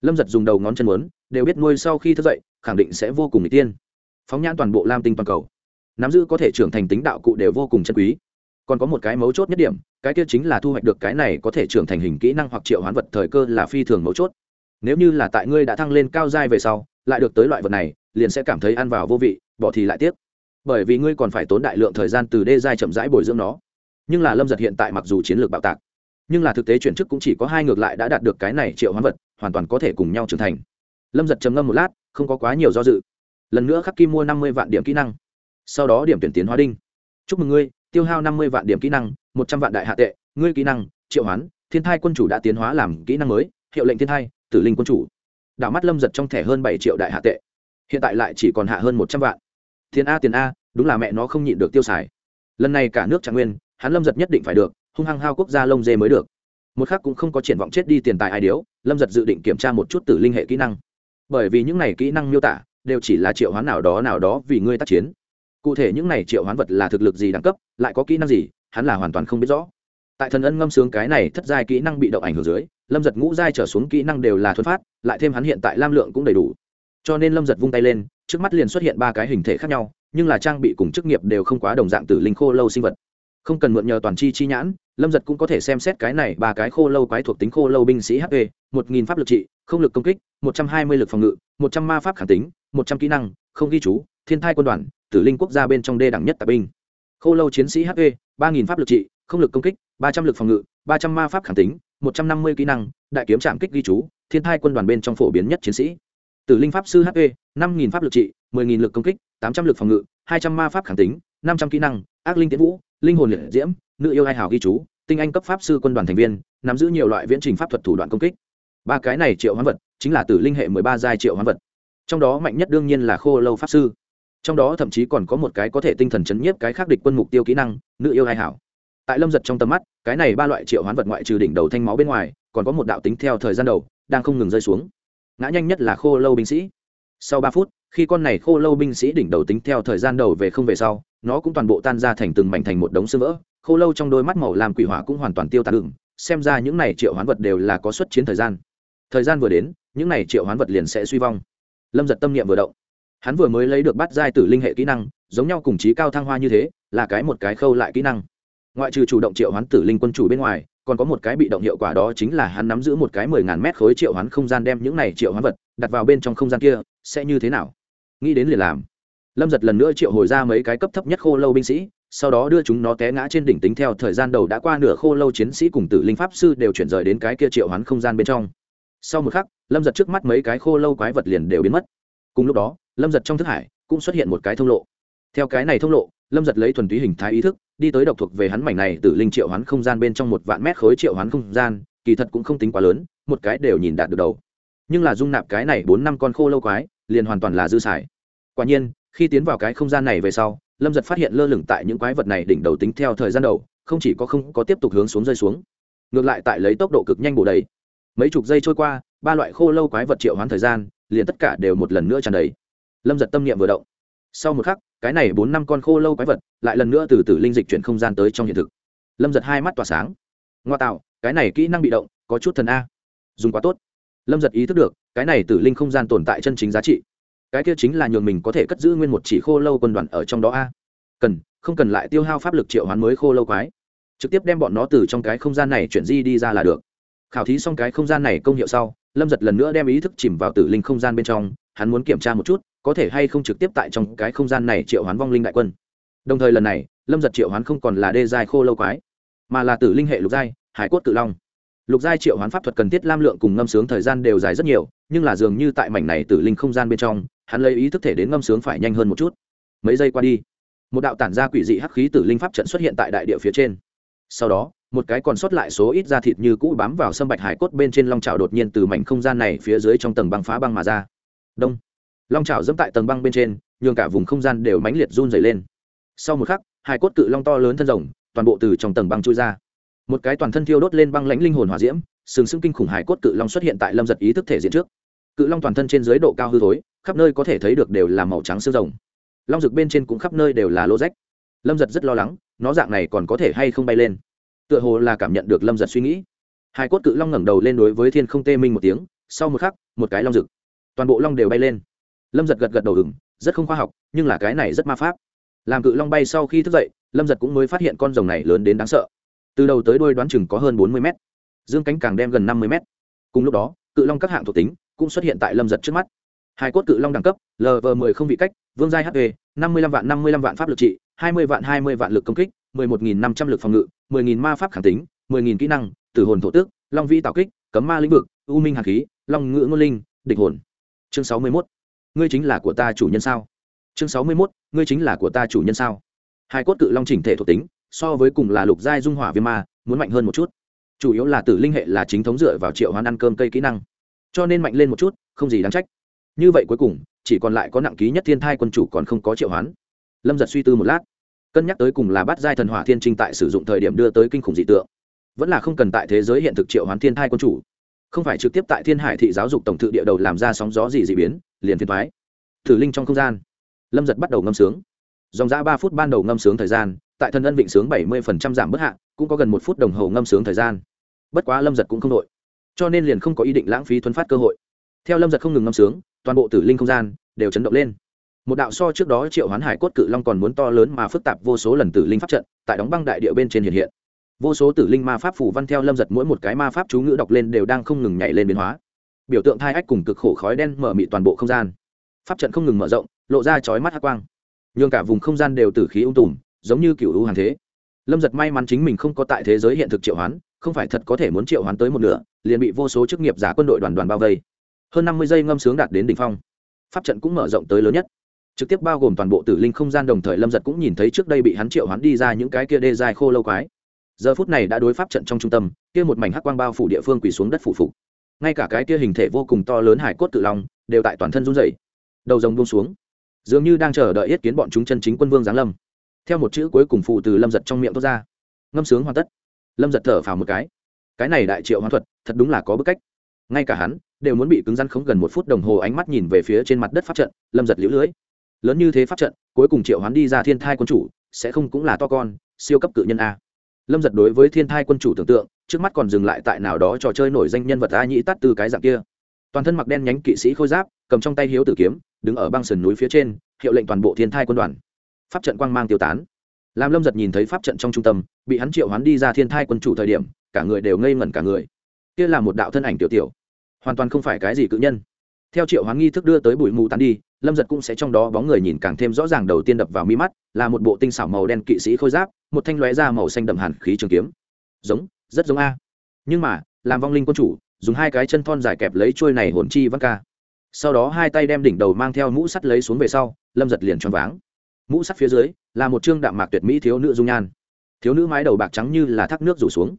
Lâm giật dùng đầu ngón chân muốn, đều biết nuôi sau khi thức dậy, khẳng định sẽ vô cùng n tiên phóng nhãn toàn bộ lam tinh toàn cầu. Nắm giữ có thể trưởng thành tính đạo cụ đều vô cùng chân quý còn có một cái mấu chốt nhất điểm, cái kia chính là thu hoạch được cái này có thể trưởng thành hình kỹ năng hoặc triệu hoán vật thời cơ là phi thường mấu chốt. Nếu như là tại ngươi đã thăng lên cao giai về sau, lại được tới loại vật này, liền sẽ cảm thấy ăn vào vô vị, bỏ thì lại tiếc. Bởi vì ngươi còn phải tốn đại lượng thời gian từ đê giai chậm rãi bồi dưỡng nó. Nhưng là lâm giật hiện tại mặc dù chiến lược bạo tạc, nhưng là thực tế chuyển chức cũng chỉ có hai ngược lại đã đạt được cái này triệu hoán vật, hoàn toàn có thể cùng nhau trưởng thành. Lâm giật trầm ngâm một lát, không có quá nhiều do dự. Lần nữa khắc kim mua năm mươi vạn điểm kỹ năng. Sau đó điểm tuyển tiến hóa đinh. Chúc mừng ngươi tiêu hao năm mươi vạn điểm kỹ năng, một trăm vạn đại hạ tệ, ngươi kỹ năng, triệu hoán, thiên thai quân chủ đã tiến hóa làm kỹ năng mới, hiệu lệnh thiên thai, tử linh quân chủ. Đảo mắt lâm giật trong thẻ hơn bảy triệu đại hạ tệ. Hiện tại lại chỉ còn hạ hơn một trăm vạn. Tiền a tiền a, đúng là mẹ nó không nhịn được tiêu xài. Lần này cả nước trạng nguyên, hắn lâm giật nhất định phải được, hung hăng hao quốc gia lông dê mới được. Một khác cũng không có triển vọng chết đi tiền tài ai điếu, lâm giật dự định kiểm tra một chút tử linh hệ kỹ năng. Bởi vì những này kỹ năng miêu tả, đều chỉ là triệu hoán nào đó nào đó vì ngươi tác chiến cụ thể những này triệu hoán vật là thực lực gì đẳng cấp, lại có kỹ năng gì, hắn là hoàn toàn không biết rõ. Tại thần ân ngâm sướng cái này thất giai kỹ năng bị động ảnh hưởng dưới, lâm giật ngũ giai trở xuống kỹ năng đều là thuần phát, lại thêm hắn hiện tại lam lượng cũng đầy đủ. Cho nên lâm giật vung tay lên, trước mắt liền xuất hiện ba cái hình thể khác nhau, nhưng là trang bị cùng chức nghiệp đều không quá đồng dạng từ linh khô lâu sinh vật. Không cần mượn nhờ toàn chi chi nhãn, lâm giật cũng có thể xem xét cái này ba cái khô lâu quái thuộc tính khô lâu binh sĩ hp một nghìn pháp lực trị, không lực công kích, một trăm hai mươi lực phòng ngự, một trăm ma pháp khẳng tính, một trăm kỹ năng, không ghi chú, thiên thai quân đoàn tử linh quốc gia bên trong đê đẳng nhất tạp binh. Khô lâu chiến sĩ hp ba nghìn pháp lực trị, không lực công kích, ba trăm lực phòng ngự, ba trăm ma pháp khẳng tính, một trăm năm mươi kỹ năng, đại kiếm trạm kích ghi chú, thiên thai quân đoàn bên trong phổ biến nhất chiến sĩ. Tử linh pháp sư hp năm nghìn pháp lực trị, mười nghìn lực công kích, tám trăm lực phòng ngự, hai trăm ma pháp khẳng tính, năm trăm kỹ năng, ác linh tiến vũ, linh hồn liệt diễm, nữ yêu hai hào ghi chú, tinh anh cấp pháp sư quân đoàn thành viên, nắm giữ nhiều loại viễn trình pháp thuật thủ đoạn công kích. Ba cái này triệu hoán vật, chính là tử linh hệ mười ba giai triệu hoán vật. Trong đó mạnh nhất đương nhiên là khô lâu pháp sư trong đó thậm chí còn có một cái có thể tinh thần chấn nhiếp cái khác địch quân mục tiêu kỹ năng, nữ yêu hai hảo. Tại lâm giật trong tầm mắt, cái này ba loại triệu hoán vật ngoại trừ đỉnh đầu thanh máu bên ngoài, còn có một đạo tính theo thời gian đầu, đang không ngừng rơi xuống. Ngã nhanh nhất là khô lâu binh sĩ. Sau ba phút, khi con này khô lâu binh sĩ đỉnh đầu tính theo thời gian đầu về không về sau, nó cũng toàn bộ tan ra thành từng mảnh thành một đống sơ vỡ. Khô lâu trong đôi mắt màu làm quỷ hỏa cũng hoàn toàn tiêu tàn đựng xem ra những này triệu hoán vật đều là có xuất chiến thời gian. Thời gian vừa đến, những này triệu hoán vật liền sẽ suy vong. Lâm giật tâm niệm vừa động hắn vừa mới lấy được bắt giai tử linh hệ kỹ năng, giống nhau cùng trí cao thăng hoa như thế, là cái một cái khâu lại kỹ năng. Ngoại trừ chủ động triệu hoán tử linh quân chủ bên ngoài, còn có một cái bị động hiệu quả đó chính là hắn nắm giữ một cái mười ngàn mét khối triệu hoán không gian đem những này triệu hoán vật đặt vào bên trong không gian kia, sẽ như thế nào? Nghĩ đến liền làm. Lâm giật lần nữa triệu hồi ra mấy cái cấp thấp nhất khô lâu binh sĩ, sau đó đưa chúng nó té ngã trên đỉnh tính theo thời gian đầu đã qua nửa khô lâu chiến sĩ cùng tử linh pháp sư đều chuyển rời đến cái kia triệu hoán không gian bên trong. Sau một khắc, lâm giật trước mắt mấy cái khô lâu quái vật liền đều biến mất cùng lúc đó, lâm giật trong thức hải cũng xuất hiện một cái thông lộ. Theo cái này thông lộ, lâm giật lấy thuần túy hình thái ý thức, đi tới độc thuộc về hắn mảnh này từ linh triệu hoán không gian bên trong một vạn mét khối triệu hoán không gian, kỳ thật cũng không tính quá lớn, một cái đều nhìn đạt được đầu. Nhưng là dung nạp cái này bốn năm con khô lâu quái, liền hoàn toàn là dư xài. Quả nhiên, khi tiến vào cái không gian này về sau, lâm giật phát hiện lơ lửng tại những quái vật này đỉnh đầu tính theo thời gian đầu, không chỉ có không có tiếp tục hướng xuống rơi xuống, ngược lại tại lấy tốc độ cực nhanh bổ đầy. Mấy chục giây trôi qua, ba loại khô lâu quái vật triệu hoán thời gian liền tất cả đều một lần nữa tràn đầy. Lâm giật tâm niệm vừa động. Sau một khắc, cái này bốn năm con khô lâu quái vật lại lần nữa từ từ linh dịch chuyển không gian tới trong hiện thực. Lâm giật hai mắt tỏa sáng. Ngoa tạo, cái này kỹ năng bị động, có chút thần a. Dùng quá tốt. Lâm giật ý thức được, cái này tử linh không gian tồn tại chân chính giá trị. Cái kia chính là nhường mình có thể cất giữ nguyên một chỉ khô lâu quân đoàn ở trong đó a. Cần, không cần lại tiêu hao pháp lực triệu hoán mới khô lâu quái. Trực tiếp đem bọn nó từ trong cái không gian này chuyển di đi ra là được. Khảo thí xong cái không gian này công hiệu sau lâm giật lần nữa đem ý thức chìm vào tử linh không gian bên trong, hắn muốn kiểm tra một chút, có thể hay không trực tiếp tại trong cái không gian này triệu hoán vong linh đại quân. Đồng thời lần này, lâm giật triệu hoán không còn là đê giai khô lâu quái, mà là tử linh hệ lục giai, hải cốt tự long. Lục giai triệu hoán pháp thuật cần thiết lam lượng cùng ngâm sướng thời gian đều dài rất nhiều, nhưng là dường như tại mảnh này tử linh không gian bên trong, hắn lấy ý thức thể đến ngâm sướng phải nhanh hơn một chút. Mấy giây qua đi, một đạo tản ra quỷ dị hắc khí tử linh pháp trận xuất hiện tại đại địa phía trên. Sau đó một cái còn sót lại số ít da thịt như cũ bám vào sâm bạch hải cốt bên trên long trào đột nhiên từ mảnh không gian này phía dưới trong tầng băng phá băng mà ra. Đông. Long trào dẫm tại tầng băng bên trên, nhường cả vùng không gian đều mãnh liệt run dày lên. Sau một khắc, hải cốt cự long to lớn thân rồng, toàn bộ từ trong tầng băng trôi ra. Một cái toàn thân thiêu đốt lên băng lãnh linh hồn hỏa diễm, sừng sững kinh khủng hải cốt cự long xuất hiện tại lâm giật ý thức thể diện trước. Cự long toàn thân trên dưới độ cao hư thối, khắp nơi có thể thấy được đều là màu trắng xương rồng. Long rực bên trên cũng khắp nơi đều là lô rách. Lâm giật rất lo lắng, nó dạng này còn có thể hay không bay lên tựa hồ là cảm nhận được lâm giật suy nghĩ. Hai cốt cự long ngẩng đầu lên đối với thiên không tê minh một tiếng, sau một khắc, một cái long rực. Toàn bộ long đều bay lên. Lâm giật gật gật đầu ừng rất không khoa học, nhưng là cái này rất ma pháp. Làm cự long bay sau khi thức dậy, lâm giật cũng mới phát hiện con rồng này lớn đến đáng sợ. Từ đầu tới đôi đoán chừng có hơn bốn mươi mét. Dương cánh càng đem gần năm mươi mét. Cùng lúc đó, cự long các hạng thuộc tính cũng xuất hiện tại lâm giật trước mắt. Hai cốt cự long đẳng cấp lv m ộ ư ơ i không vị cách, vương giai hp năm mươi lăm vạn năm mươi lăm vạn pháp lực trị, hai mươi vạn hai mươi vạn lực công kích, mười một nghìn năm trăm l ự c phòng ngự mười nghìn ma pháp kháng tính, mười nghìn kỹ năng, tử hồn thổ tước long vi tạo kích, cấm ma lĩnh vực, u minh hạt khí, long ngữ ngôn linh, địch hồn. Chương sáu mươi mốt. Ngươi chính là của ta chủ nhân sao? Chương sáu mươi mốt. Ngươi chính là của ta chủ nhân sao? Hai cốt cự long chỉnh thể thuộc tính, so với cùng là lục giai dung hỏa viêm ma, muốn mạnh hơn một chút. Chủ yếu là tử linh hệ là chính thống dựa vào triệu hoán ăn cơm cây kỹ năng. Cho nên mạnh lên một chút, không gì đáng trách. Như vậy cuối cùng, chỉ còn lại có nặng ký nhất thiên thai quân chủ còn không có triệu hoán. Lâm giật suy tư một lát cân nhắc tới cùng là bắt giai thần hỏa thiên trinh tại sử dụng thời điểm đưa tới kinh khủng dị tượng. Vẫn là không cần tại thế giới hiện thực triệu hoán thiên thai quân chủ. Không phải trực tiếp tại thiên hải thị giáo dục tổng thự địa đầu làm ra sóng gió gì dị biến, liền phiền thoái thử linh trong không gian, lâm giật bắt đầu ngâm sướng. Dòng ra ba phút ban đầu ngâm sướng thời gian, tại thần ân vịnh sướng bảy mươi giảm bất hạ, cũng có gần một phút đồng hồ ngâm sướng thời gian. Bất quá lâm giật cũng không đội, cho nên liền không có ý định lãng phí thuấn phát cơ hội. Theo lâm giật không ngừng ngâm sướng, toàn bộ tử linh không gian đều chấn động lên một đạo so trước đó triệu hoán hải cốt cự long còn muốn to lớn mà phức tạp vô số lần tử linh pháp trận, tại đóng băng đại địa bên trên hiện hiện. Vô số tử linh ma pháp phủ văn theo lâm giật mỗi một cái ma pháp chú ngữ đọc lên đều đang không ngừng nhảy lên biến hóa. Biểu tượng thai ách cùng cực khổ khói đen mở mị toàn bộ không gian. Pháp trận không ngừng mở rộng, lộ ra chói mắt hát quang. Nhường cả vùng không gian đều tử khí ung tùm, giống như cựu u hàng thế. Lâm giật may mắn chính mình không có tại thế giới hiện thực triệu hoán, không phải thật có thể muốn triệu hoán tới một nửa, liền bị vô số chức nghiệp giả quân đội đoàn đoàn bao vây. Hơn năm mươi giây ngâm sướng đạt đến đỉnh phong. Pháp trận cũng mở rộng tới lớn nhất trực tiếp bao gồm toàn bộ tử linh không gian đồng thời lâm giật cũng nhìn thấy trước đây bị hắn triệu hoán đi ra những cái kia đê dài khô lâu quái. Giờ phút này đã đối pháp trận trong trung tâm, kia một mảnh hắc quang bao phủ địa phương quỳ xuống đất phủ phục. Ngay cả cái kia hình thể vô cùng to lớn hải cốt tự long, đều tại toàn thân run dày đầu rồng buông xuống. Dường như đang chờ đợi yết kiến bọn chúng chân chính quân vương giáng lâm. Theo một chữ cuối cùng phụ từ lâm giật trong miệng thoát ra. Ngâm sướng hoàn tất. Lâm giật thở phào một cái. Cái này đại triệu hoán thuật, thật đúng là có bức cách. Ngay cả hắn, đều muốn bị cứng rắn khống gần một phút đồng hồ ánh mắt nhìn về phía trên mặt đất pháp trận, lâm giật liễu lưỡi lớn như thế pháp trận, cuối cùng triệu hoán đi ra thiên thai quân chủ, sẽ không cũng là to con, siêu cấp cự nhân a. Lâm giật đối với thiên thai quân chủ tưởng tượng, trước mắt còn dừng lại tại nào đó trò chơi nổi danh nhân vật a nhĩ tắt từ cái dạng kia. Toàn thân mặc đen nhánh kỵ sĩ khôi giáp, cầm trong tay hiếu tử kiếm, đứng ở băng sườn núi phía trên, hiệu lệnh toàn bộ thiên thai quân đoàn. Pháp trận quang mang tiêu tán. Làm lâm giật nhìn thấy pháp trận trong trung tâm, bị hắn triệu hoán đi ra thiên thai quân chủ thời điểm, cả người đều ngây ngẩn cả người. Kia là một đạo thân ảnh tiểu tiểu, hoàn toàn không phải cái gì cự nhân theo triệu hoán nghi thức đưa tới bụi mù tán đi, lâm giật cũng sẽ trong đó bóng người nhìn càng thêm rõ ràng đầu tiên đập vào mi mắt, là một bộ tinh xảo màu đen kỵ sĩ khôi giáp, một thanh lóe da màu xanh đậm hàn khí trường kiếm. Giống, rất giống a. Nhưng mà, làm vong linh quân chủ, dùng hai cái chân thon dài kẹp lấy trôi này hồn chi văn ca. Sau đó hai tay đem đỉnh đầu mang theo mũ sắt lấy xuống về sau, lâm giật liền choáng váng. Mũ sắt phía dưới, là một trương đạm mạc tuyệt mỹ thiếu nữ dung nhan. Thiếu nữ mái đầu bạc trắng như là thác nước rủ xuống.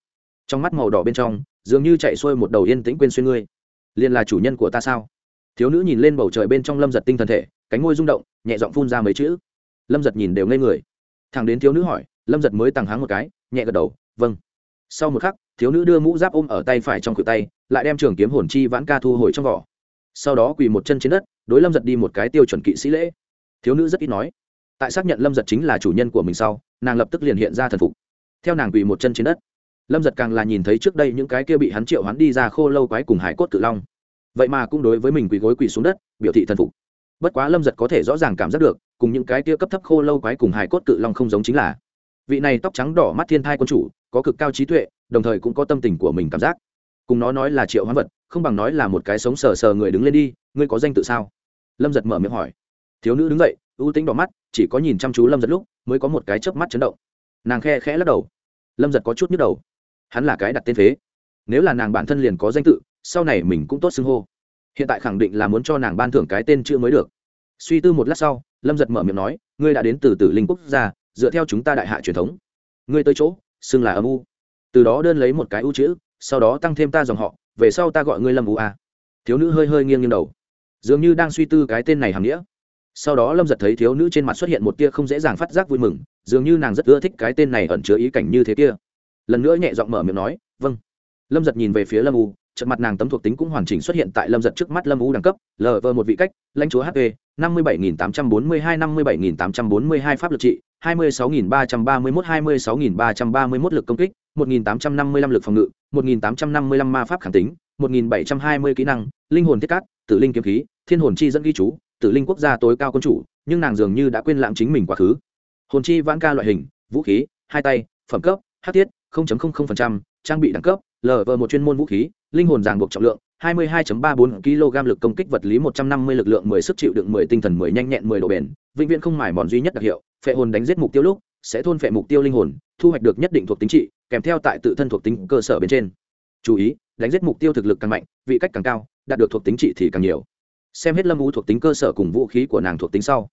Trong mắt màu đỏ bên trong, dường như chạy xuôi một đầu yên tĩnh quên xuyên ngươi. Liền là chủ nhân của ta sao? Thiếu nữ nhìn lên bầu trời bên trong lâm giật tinh thần thể, cánh ngôi rung động, nhẹ giọng phun ra mấy chữ. Lâm giật nhìn đều ngây người. Thằng đến thiếu nữ hỏi, lâm giật mới tăng háng một cái, nhẹ gật đầu vâng. Sau một khắc, thiếu nữ đưa mũ giáp ôm ở tay phải trong cửa tay, lại đem trường kiếm hồn chi vãn ca thu hồi trong vỏ. Sau đó quỳ một chân trên đất, đối lâm giật đi một cái tiêu chuẩn kỵ sĩ lễ. Thiếu nữ rất ít nói. Tại xác nhận lâm giật chính là chủ nhân của mình sau, nàng lập tức liền hiện ra thần phục. Theo nàng quỳ một chân trên đất, lâm giật càng là nhìn thấy trước đây những cái kia bị hắn triệu hắn đi ra khô lâu quái cùng hải cốt cự long vậy mà cũng đối với mình quỳ gối quỳ xuống đất, biểu thị thần phục. Bất quá lâm giật có thể rõ ràng cảm giác được, cùng những cái tia cấp thấp khô lâu quái cùng hải cốt cự long không giống chính là. Vị này tóc trắng đỏ mắt thiên thai quân chủ, có cực cao trí tuệ, đồng thời cũng có tâm tình của mình cảm giác. Cùng nó nói là triệu hoán vật, không bằng nói là một cái sống sờ sờ người đứng lên đi, ngươi có danh tự sao? Lâm giật mở miệng hỏi. Thiếu nữ đứng dậy, ưu tính đỏ mắt, chỉ có nhìn chăm chú lâm giật lúc, mới có một cái chớp mắt chấn động. Nàng khe khẽ lắc đầu. Lâm giật có chút nhức đầu. Hắn là cái đặt tên phế. Nếu là nàng bản thân liền có danh tự sau này mình cũng tốt xưng hô. Hiện tại khẳng định là muốn cho nàng ban thưởng cái tên chữ mới được. Suy tư một lát sau, lâm giật mở miệng nói, ngươi đã đến từ tử linh quốc gia, dựa theo chúng ta đại hạ truyền thống. Ngươi tới chỗ, xưng là âm u. Từ đó đơn lấy một cái u chữ, sau đó tăng thêm ta dòng họ, về sau ta gọi ngươi lâm u a. Thiếu nữ hơi hơi nghiêng nghiêng đầu. Dường như đang suy tư cái tên này hàm nghĩa. Sau đó lâm giật thấy thiếu nữ trên mặt xuất hiện một tia không dễ dàng phát giác vui mừng, dường như nàng rất ưa thích cái tên này ẩn chứa ý cảnh như thế kia. Lần nữa nhẹ giọng mở miệng nói vâng. Lâm giật nhìn về phía lâm u trận mặt nàng tấm thuộc tính cũng hoàn chỉnh xuất hiện tại lâm giật trước mắt lâm u đẳng cấp lờ vờ một vị cách, lãnh chúa hp năm mươi bảy nghìn tám trăm bốn mươi hai, năm mươi bảy nghìn tám trăm bốn mươi hai pháp lực trị, hai mươi sáu nghìn ba trăm ba mươi mốt, hai mươi sáu nghìn ba trăm ba mươi mốt lực công kích, một nghìn tám trăm năm mươi lăm lực phòng ngự, một nghìn tám trăm năm mươi lăm ma pháp khẳng tính, một nghìn bảy trăm hai mươi kỹ năng, linh hồn thiết cát, tử linh kiếm khí, thiên hồn chi dẫn ghi chú, tử linh quốc gia tối cao quân chủ, nhưng nàng dường như đã quên lãng chính mình quá khứ. Hồn chi vãn ca loại hình, vũ khí, hai tay, phẩm cấp, hát tiết trang bị đẳng cấp lv một chuyên môn vũ khí, linh hồn ràng buộc trọng lượng 22.34 kg lực công kích vật lý 150 lực lượng 10 sức chịu đựng 10 tinh thần 10 nhanh nhẹn 10 độ bền, vĩnh viễn không mài mòn duy nhất đặc hiệu, phệ hồn đánh giết mục tiêu lúc, sẽ thôn phệ mục tiêu linh hồn, thu hoạch được nhất định thuộc tính trị, kèm theo tại tự thân thuộc tính cơ sở bên trên. Chú ý, đánh giết mục tiêu thực lực càng mạnh, vị cách càng cao, đạt được thuộc tính trị thì càng nhiều. Xem hết lâm u thuộc tính cơ sở cùng vũ khí của nàng thuộc tính sau.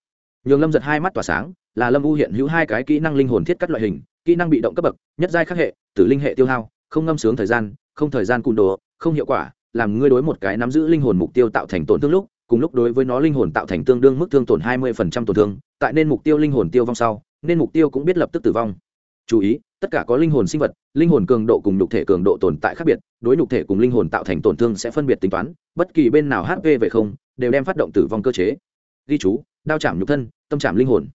Nhường lâm giật hai mắt tỏa sáng, là lâm u hiện hữu hai cái kỹ năng linh hồn thiết cắt loại hình, kỹ năng bị động cấp bậc, nhất giai khắc hệ, tử linh hệ tiêu hao không ngâm sướng thời gian, không thời gian cùn đồ, không hiệu quả, làm ngươi đối một cái nắm giữ linh hồn mục tiêu tạo thành tổn thương lúc, cùng lúc đối với nó linh hồn tạo thành tương đương mức thương tổn 20% tổn thương, tại nên mục tiêu linh hồn tiêu vong sau, nên mục tiêu cũng biết lập tức tử vong. Chú ý, tất cả có linh hồn sinh vật, linh hồn cường độ cùng nhục thể cường độ tồn tại khác biệt, đối nhục thể cùng linh hồn tạo thành tổn thương sẽ phân biệt tính toán, bất kỳ bên nào hp về không, đều đem phát động tử vong cơ chế. Ghi chú, đao chạm nhục thân, tâm chạm linh hồn.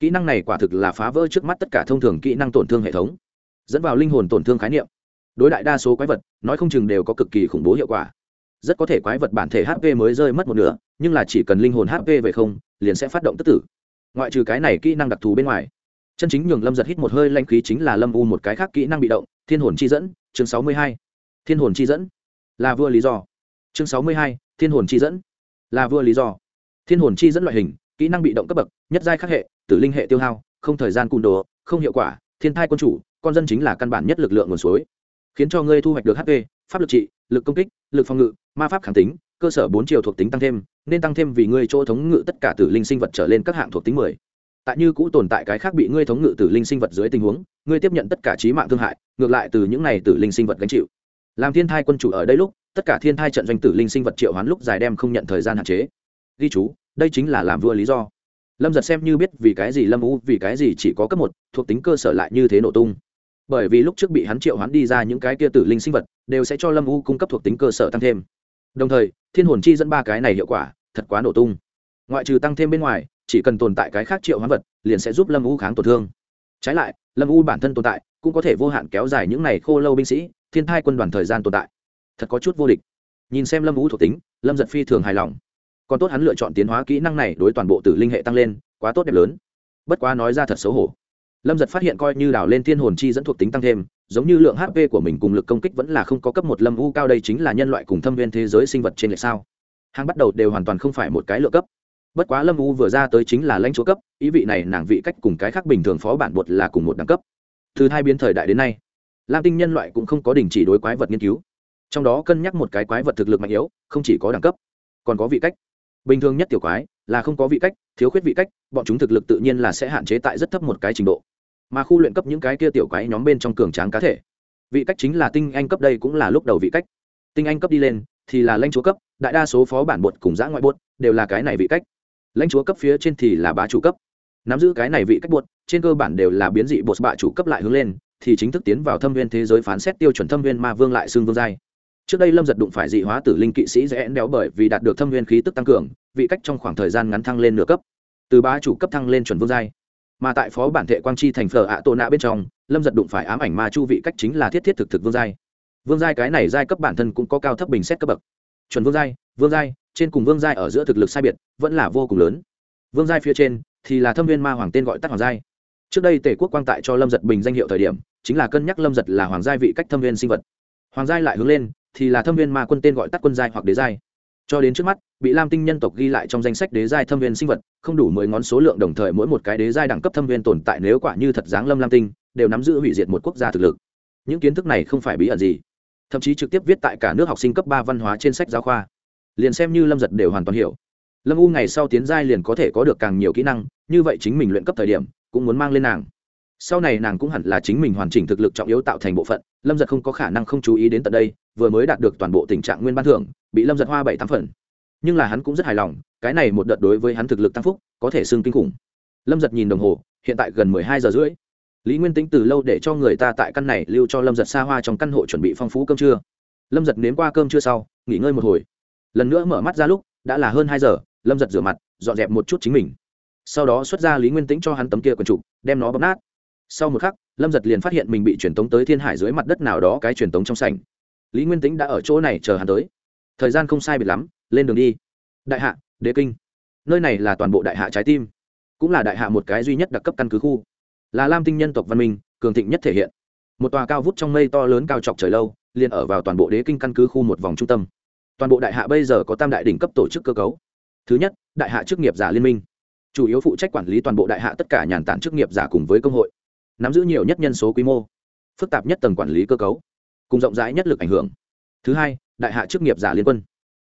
Kỹ năng này quả thực là phá vỡ trước mắt tất cả thông thường kỹ năng tổn thương hệ thống. Dẫn vào linh hồn tổn thương khái niệm đối đại đa số quái vật, nói không chừng đều có cực kỳ khủng bố hiệu quả. Rất có thể quái vật bản thể hp mới rơi mất một nửa, nhưng là chỉ cần linh hồn hp về không, liền sẽ phát động tức tử. Ngoại trừ cái này kỹ năng đặc thù bên ngoài, chân chính nhường lâm giật hít một hơi lanh khí chính là lâm u một cái khác kỹ năng bị động, thiên hồn chi dẫn, chương sáu mươi hai. Thiên hồn chi dẫn. Là vừa lý do. Chương sáu mươi hai, thiên hồn chi dẫn. Là vừa lý do. Thiên hồn chi dẫn loại hình, kỹ năng bị động cấp bậc, nhất giai khắc hệ, tử linh hệ tiêu hao, không thời gian cùn đồ, không hiệu quả, thiên thai quân chủ, con dân chính là căn bản nhất lực lượng nguồn suối khiến cho ngươi thu hoạch được hp pháp lực trị, lực công kích, lực phòng ngự, ma pháp kháng tính, cơ sở bốn chiều thuộc tính tăng thêm, nên tăng thêm vì ngươi chỗ thống ngự tất cả tử linh sinh vật trở lên các hạng thuộc tính mười. Tại như cũ tồn tại cái khác bị ngươi thống ngự tử linh sinh vật dưới tình huống, ngươi tiếp nhận tất cả trí mạng thương hại, ngược lại từ những này tử linh sinh vật gánh chịu. Làm thiên thai quân chủ ở đây lúc, tất cả thiên thai trận doanh tử linh sinh vật triệu hoán lúc dài đem không nhận thời gian hạn chế. Ghi chú, đây chính là làm vua lý do. Lâm giật xem như biết vì cái gì lâm u, vì cái gì chỉ có cấp một, thuộc tính cơ sở lại như thế nổ tung bởi vì lúc trước bị hắn triệu hoán đi ra những cái kia tử linh sinh vật, đều sẽ cho lâm u cung cấp thuộc tính cơ sở tăng thêm. Đồng thời, thiên hồn chi dẫn ba cái này hiệu quả, thật quá nổ tung. Ngoại trừ tăng thêm bên ngoài, chỉ cần tồn tại cái khác triệu hoán vật, liền sẽ giúp lâm u kháng tổn thương. Trái lại, lâm u bản thân tồn tại, cũng có thể vô hạn kéo dài những này khô lâu binh sĩ, thiên thai quân đoàn thời gian tồn tại. Thật có chút vô địch. Nhìn xem lâm u thuộc tính, lâm giật phi thường hài lòng. Còn tốt hắn lựa chọn tiến hóa kỹ năng này đối toàn bộ tử linh hệ tăng lên, quá tốt đẹp lớn. Bất quá nói ra thật xấu hổ lâm giật phát hiện coi như đào lên thiên hồn chi dẫn thuộc tính tăng thêm, giống như lượng hp của mình cùng lực công kích vẫn là không có cấp một lâm u cao đây chính là nhân loại cùng thâm viên thế giới sinh vật trên lệch sao. Hàng bắt đầu đều hoàn toàn không phải một cái lựa cấp. Bất quá lâm u vừa ra tới chính là lãnh chúa cấp, ý vị này nàng vị cách cùng cái khác bình thường phó bản bột là cùng một đẳng cấp. Từ hai biến thời đại đến nay, lam tinh nhân loại cũng không có đình chỉ đối quái vật nghiên cứu. Trong đó cân nhắc một cái quái vật thực lực mạnh yếu, không chỉ có đẳng cấp, còn có vị cách. Bình thường nhất tiểu quái là không có vị cách, thiếu khuyết vị cách, bọn chúng thực lực tự nhiên là sẽ hạn chế tại rất thấp một cái trình độ mà khu luyện cấp những cái kia tiểu quái nhóm bên trong cường tráng cá thể. Vị cách chính là tinh anh cấp đây cũng là lúc đầu vị cách. Tinh anh cấp đi lên thì là lãnh chúa cấp, đại đa số phó bản bột cùng giã ngoại bột đều là cái này vị cách. Lãnh chúa cấp phía trên thì là bá chủ cấp. Nắm giữ cái này vị cách bột, trên cơ bản đều là biến dị bột bạ chủ cấp lại hướng lên, thì chính thức tiến vào thâm viên thế giới phán xét tiêu chuẩn thâm viên ma vương lại xương vương giai. Trước đây lâm giật đụng phải dị hóa tử linh kỵ sĩ dễ đéo bởi vì đạt được thâm viên khí tức tăng cường, vị cách trong khoảng thời gian ngắn thăng lên nửa cấp. Từ bá chủ cấp thăng lên chuẩn vương giai mà tại phó bản thể quang chi thành phở ạ tổ nạ bên trong, lâm giật đụng phải ám ảnh ma chu vị cách chính là thiết thiết thực thực vương giai. Vương giai cái này giai cấp bản thân cũng có cao thấp bình xét cấp bậc. Chuẩn vương giai vương giai, trên cùng vương giai ở giữa thực lực sai biệt, vẫn là vô cùng lớn. Vương giai phía trên thì là thâm viên ma hoàng tên gọi tắt hoàng giai. Trước đây tể quốc quang tại cho lâm giật bình danh hiệu thời điểm, chính là cân nhắc lâm giật là hoàng giai vị cách thâm viên sinh vật. Hoàng giai lại hướng lên thì là thâm viên ma quân tên gọi tắt quân giai hoặc đế giai cho đến trước mắt, bị lam tinh nhân tộc ghi lại trong danh sách đế giai thâm viên sinh vật, không đủ mười ngón số lượng đồng thời mỗi một cái đế giai đẳng cấp thâm viên tồn tại nếu quả như thật giáng lâm lam tinh, đều nắm giữ hủy diệt một quốc gia thực lực. Những kiến thức này không phải bí ẩn gì. Thậm chí trực tiếp viết tại cả nước học sinh cấp ba văn hóa trên sách giáo khoa. Liền xem như lâm giật đều hoàn toàn hiểu. Lâm u ngày sau tiến giai liền có thể có được càng nhiều kỹ năng, như vậy chính mình luyện cấp thời điểm, cũng muốn mang lên nàng sau này nàng cũng hẳn là chính mình hoàn chỉnh thực lực trọng yếu tạo thành bộ phận, lâm giật không có khả năng không chú ý đến tận đây, vừa mới đạt được toàn bộ tình trạng nguyên ban thưởng, bị lâm giật hoa bảy tám phần. Nhưng là hắn cũng rất hài lòng, cái này một đợt đối với hắn thực lực tăng phúc, có thể xưng kinh khủng. Lâm giật nhìn đồng hồ, hiện tại gần mười hai giờ rưỡi. Lý nguyên tính từ lâu để cho người ta tại căn này lưu cho lâm giật xa hoa trong căn hộ chuẩn bị phong phú cơm trưa. Lâm giật nếm qua cơm trưa sau, nghỉ ngơi một hồi. Lần nữa mở mắt ra lúc, đã là hơn hai giờ, lâm giật rửa mặt, dọn dẹp một chút chính mình. Sau đó xuất ra lý nguyên tĩnh cho hắn tấm kia quần trục, đem nó bấm nát sau một khắc, lâm giật liền phát hiện mình bị truyền tống tới thiên hải dưới mặt đất nào đó cái truyền tống trong sảnh. Lý nguyên tĩnh đã ở chỗ này chờ hắn tới. Thời gian không sai biệt lắm, lên đường đi. Đại hạ, đế kinh. Nơi này là toàn bộ đại hạ trái tim, cũng là đại hạ một cái duy nhất đặc cấp căn cứ khu. Là lam tinh nhân tộc văn minh, cường thịnh nhất thể hiện. Một tòa cao vút trong mây to lớn cao chọc trời lâu, liền ở vào toàn bộ đế kinh căn cứ khu một vòng trung tâm. Toàn bộ đại hạ bây giờ có tam đại đỉnh cấp tổ chức cơ cấu. Thứ nhất, đại hạ chức nghiệp giả liên minh. Chủ yếu phụ trách quản lý toàn bộ đại hạ tất cả nhàn tản chức nghiệp giả cùng với công hội nắm giữ nhiều nhất nhân số quy mô, phức tạp nhất tầng quản lý cơ cấu, cùng rộng rãi nhất lực ảnh hưởng. Thứ hai, đại hạ chức nghiệp giả liên quân.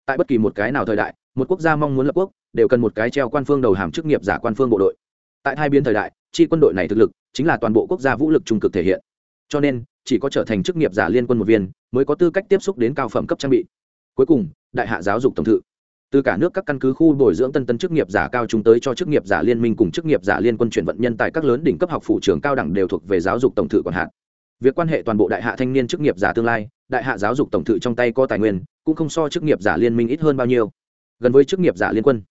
Tại bất kỳ một cái nào thời đại, một quốc gia mong muốn lập quốc, đều cần một cái treo quan phương đầu hàm chức nghiệp giả quan phương bộ đội. Tại hai biên thời đại, chi quân đội này thực lực chính là toàn bộ quốc gia vũ lực trung cực thể hiện. Cho nên, chỉ có trở thành chức nghiệp giả liên quân một viên, mới có tư cách tiếp xúc đến cao phẩm cấp trang bị. Cuối cùng, đại hạ giáo dục tổng thự từ cả nước các căn cứ khu bồi dưỡng tân tân chức nghiệp giả cao chúng tới cho chức nghiệp giả liên minh cùng chức nghiệp giả liên quân chuyển vận nhân tại các lớn đỉnh cấp học phủ trường cao đẳng đều thuộc về giáo dục tổng thự quản hạt. Việc quan hệ toàn bộ đại hạ thanh niên chức nghiệp giả tương lai, đại hạ giáo dục tổng thự trong tay có tài nguyên, cũng không so chức nghiệp giả liên minh ít hơn bao nhiêu. Gần với chức nghiệp giả liên quân.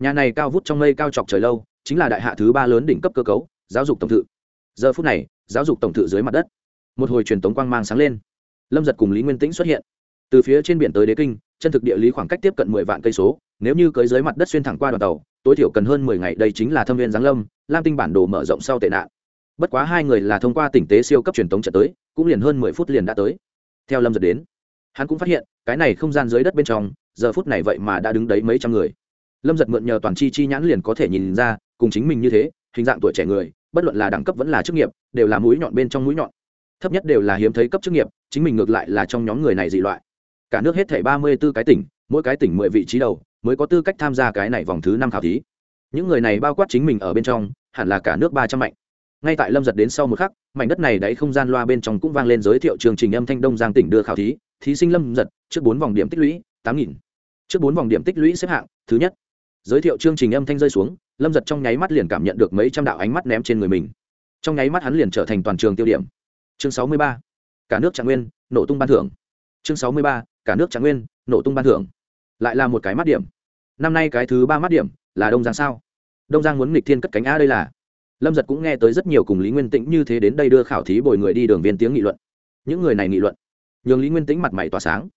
Nhà này cao vút trong mây cao chọc trời lâu, chính là đại hạ thứ ba lớn đỉnh cấp cơ cấu, giáo dục tổng thự. Giờ phút này, giáo dục tổng thự dưới mặt đất. Một hồi truyền tống quang mang sáng lên. Lâm giật cùng lý nguyên tĩnh xuất hiện. Từ phía trên biển tới đế kinh chân thực địa lý khoảng cách tiếp cận mười vạn cây số, nếu như cưới dưới mặt đất xuyên thẳng qua đoàn tàu, tối thiểu cần hơn mười ngày, đây chính là thâm viên giáng lâm, lam tinh bản đồ mở rộng sau tệ nạn. Bất quá hai người là thông qua tỉnh tế siêu cấp truyền tống trận tới, cũng liền hơn mười phút liền đã tới. Theo lâm giật đến, hắn cũng phát hiện, cái này không gian dưới đất bên trong, giờ phút này vậy mà đã đứng đấy mấy trăm người. Lâm giật mượn nhờ toàn chi chi nhãn liền có thể nhìn ra, cùng chính mình như thế, hình dạng tuổi trẻ người, bất luận là đẳng cấp vẫn là chức nghiệp, đều là mũi nhọn bên trong mũi nhọn. Thấp nhất đều là hiếm thấy cấp chức nghiệp, chính mình ngược lại là trong nhóm người này dị loại cả nước hết thảy ba mươi b ố cái tỉnh, mỗi cái tỉnh mười vị trí đầu mới có tư cách tham gia cái này vòng thứ năm khảo thí. Những người này bao quát chính mình ở bên trong, hẳn là cả nước ba trăm mạnh. Ngay tại lâm giật đến sau một khắc, mảnh đất này đáy không gian loa bên trong cũng vang lên giới thiệu chương trình âm thanh đông giang tỉnh đưa khảo thí thí sinh lâm giật, trước bốn vòng điểm tích lũy, tám nghìn. Trước bốn vòng điểm tích lũy xếp hạng, thứ nhất. Giới thiệu chương trình âm thanh rơi xuống, lâm giật trong nháy mắt liền cảm nhận được mấy trăm đạo ánh mắt ném trên người mình. Trong nháy mắt hắn liền trở thành toàn trường tiêu điểm. Chương sáu mươi ba. Cả nước trạng nguyên, nổ tung ban thưởng. Chương sáu mươi ba cả nước trạng nguyên, nổ tung ban thưởng. Lại là một cái mắt điểm. Năm nay cái thứ ba mắt điểm là đông giang sao? Đông giang muốn nghịch thiên cất cánh a đây là. Lâm giật cũng nghe tới rất nhiều cùng lý nguyên tĩnh như thế đến đây đưa khảo thí bồi người đi đường viên tiếng nghị luận. Những người này nghị luận. Nhường lý nguyên tĩnh mặt mày tỏa sáng.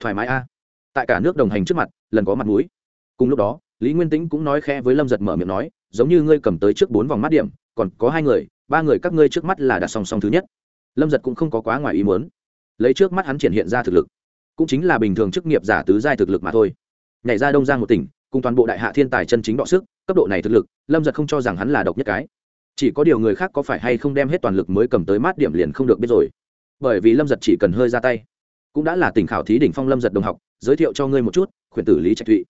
Thoải mái a. Tại cả nước đồng hành trước mặt, lần có mặt mũi. Cùng lúc đó, lý nguyên tĩnh cũng nói khẽ với lâm giật mở miệng nói, giống như ngươi cầm tới trước bốn vòng mắt điểm, còn có hai người, ba người các ngươi trước mắt là đặt song song thứ nhất. Lâm giật cũng không có quá ngoài ý muốn. Lấy trước mắt hắn triển hiện ra thực lực cũng chính là bình thường chức nghiệp giả tứ giai thực lực mà thôi. Nhảy ra đông giang một tỉnh, cùng toàn bộ đại hạ thiên tài chân chính đọ sức, cấp độ này thực lực, lâm giật không cho rằng hắn là độc nhất cái. Chỉ có điều người khác có phải hay không đem hết toàn lực mới cầm tới mát điểm liền không được biết rồi. Bởi vì lâm giật chỉ cần hơi ra tay, cũng đã là tỉnh khảo thí đỉnh phong lâm giật đồng học, giới thiệu cho ngươi một chút, khuyển tử lý trạch thụy.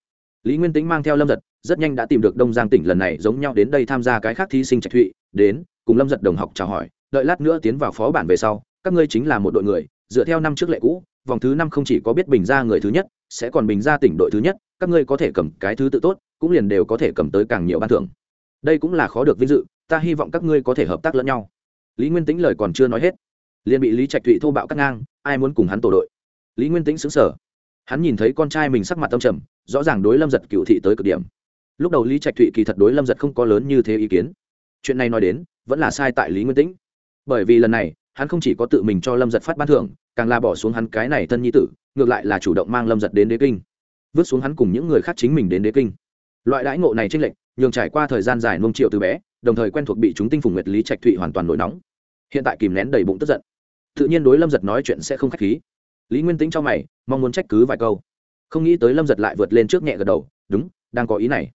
Lý nguyên tính mang theo lâm giật, rất nhanh đã tìm được đông giang tỉnh lần này giống nhau đến đây tham gia cái khác thí sinh trạch thụy, đến, cùng lâm giật đồng học chào hỏi, đợi lát nữa tiến vào phó bản về sau, các ngươi chính là một đội người, dựa theo năm trước lệ cũ vòng thứ năm không chỉ có biết bình ra người thứ nhất, sẽ còn bình ra tỉnh đội thứ nhất, các ngươi có thể cầm cái thứ tự tốt, cũng liền đều có thể cầm tới càng nhiều ban thưởng. Đây cũng là khó được vinh dự, ta hy vọng các ngươi có thể hợp tác lẫn nhau. Lý nguyên tính lời còn chưa nói hết, liền bị lý trạch thụy thô bạo cắt ngang, ai muốn cùng hắn tổ đội? Lý nguyên tính xứng sở hắn nhìn thấy con trai mình sắc mặt tâm trầm, rõ ràng đối lâm giật cựu thị tới cực điểm. Lúc đầu lý trạch thụy kỳ thật đối lâm giật không có lớn như thế ý kiến. Chuyện này nói đến, vẫn là sai tại lý nguyên tĩnh. Bởi vì lần này, hắn không chỉ có tự mình cho lâm giật phát ban thưởng càng là bỏ xuống hắn cái này thân nhi tử, ngược lại là chủ động mang lâm giật đến đế kinh. Vứt xuống hắn cùng những người khác chính mình đến đế kinh. Loại đãi ngộ này tranh lệch, nhường trải qua thời gian dài nông triệu từ bé, đồng thời quen thuộc bị chúng tinh phùng nguyệt lý trạch thụy hoàn toàn nổi nóng. Hiện tại kìm nén đầy bụng tức giận. Tự nhiên đối lâm giật nói chuyện sẽ không k h á c h khí. Lý nguyên tính cho mày, mong muốn trách cứ vài câu. Không nghĩ tới lâm giật lại vượt lên trước nhẹ gật đầu, đúng, đang có ý này.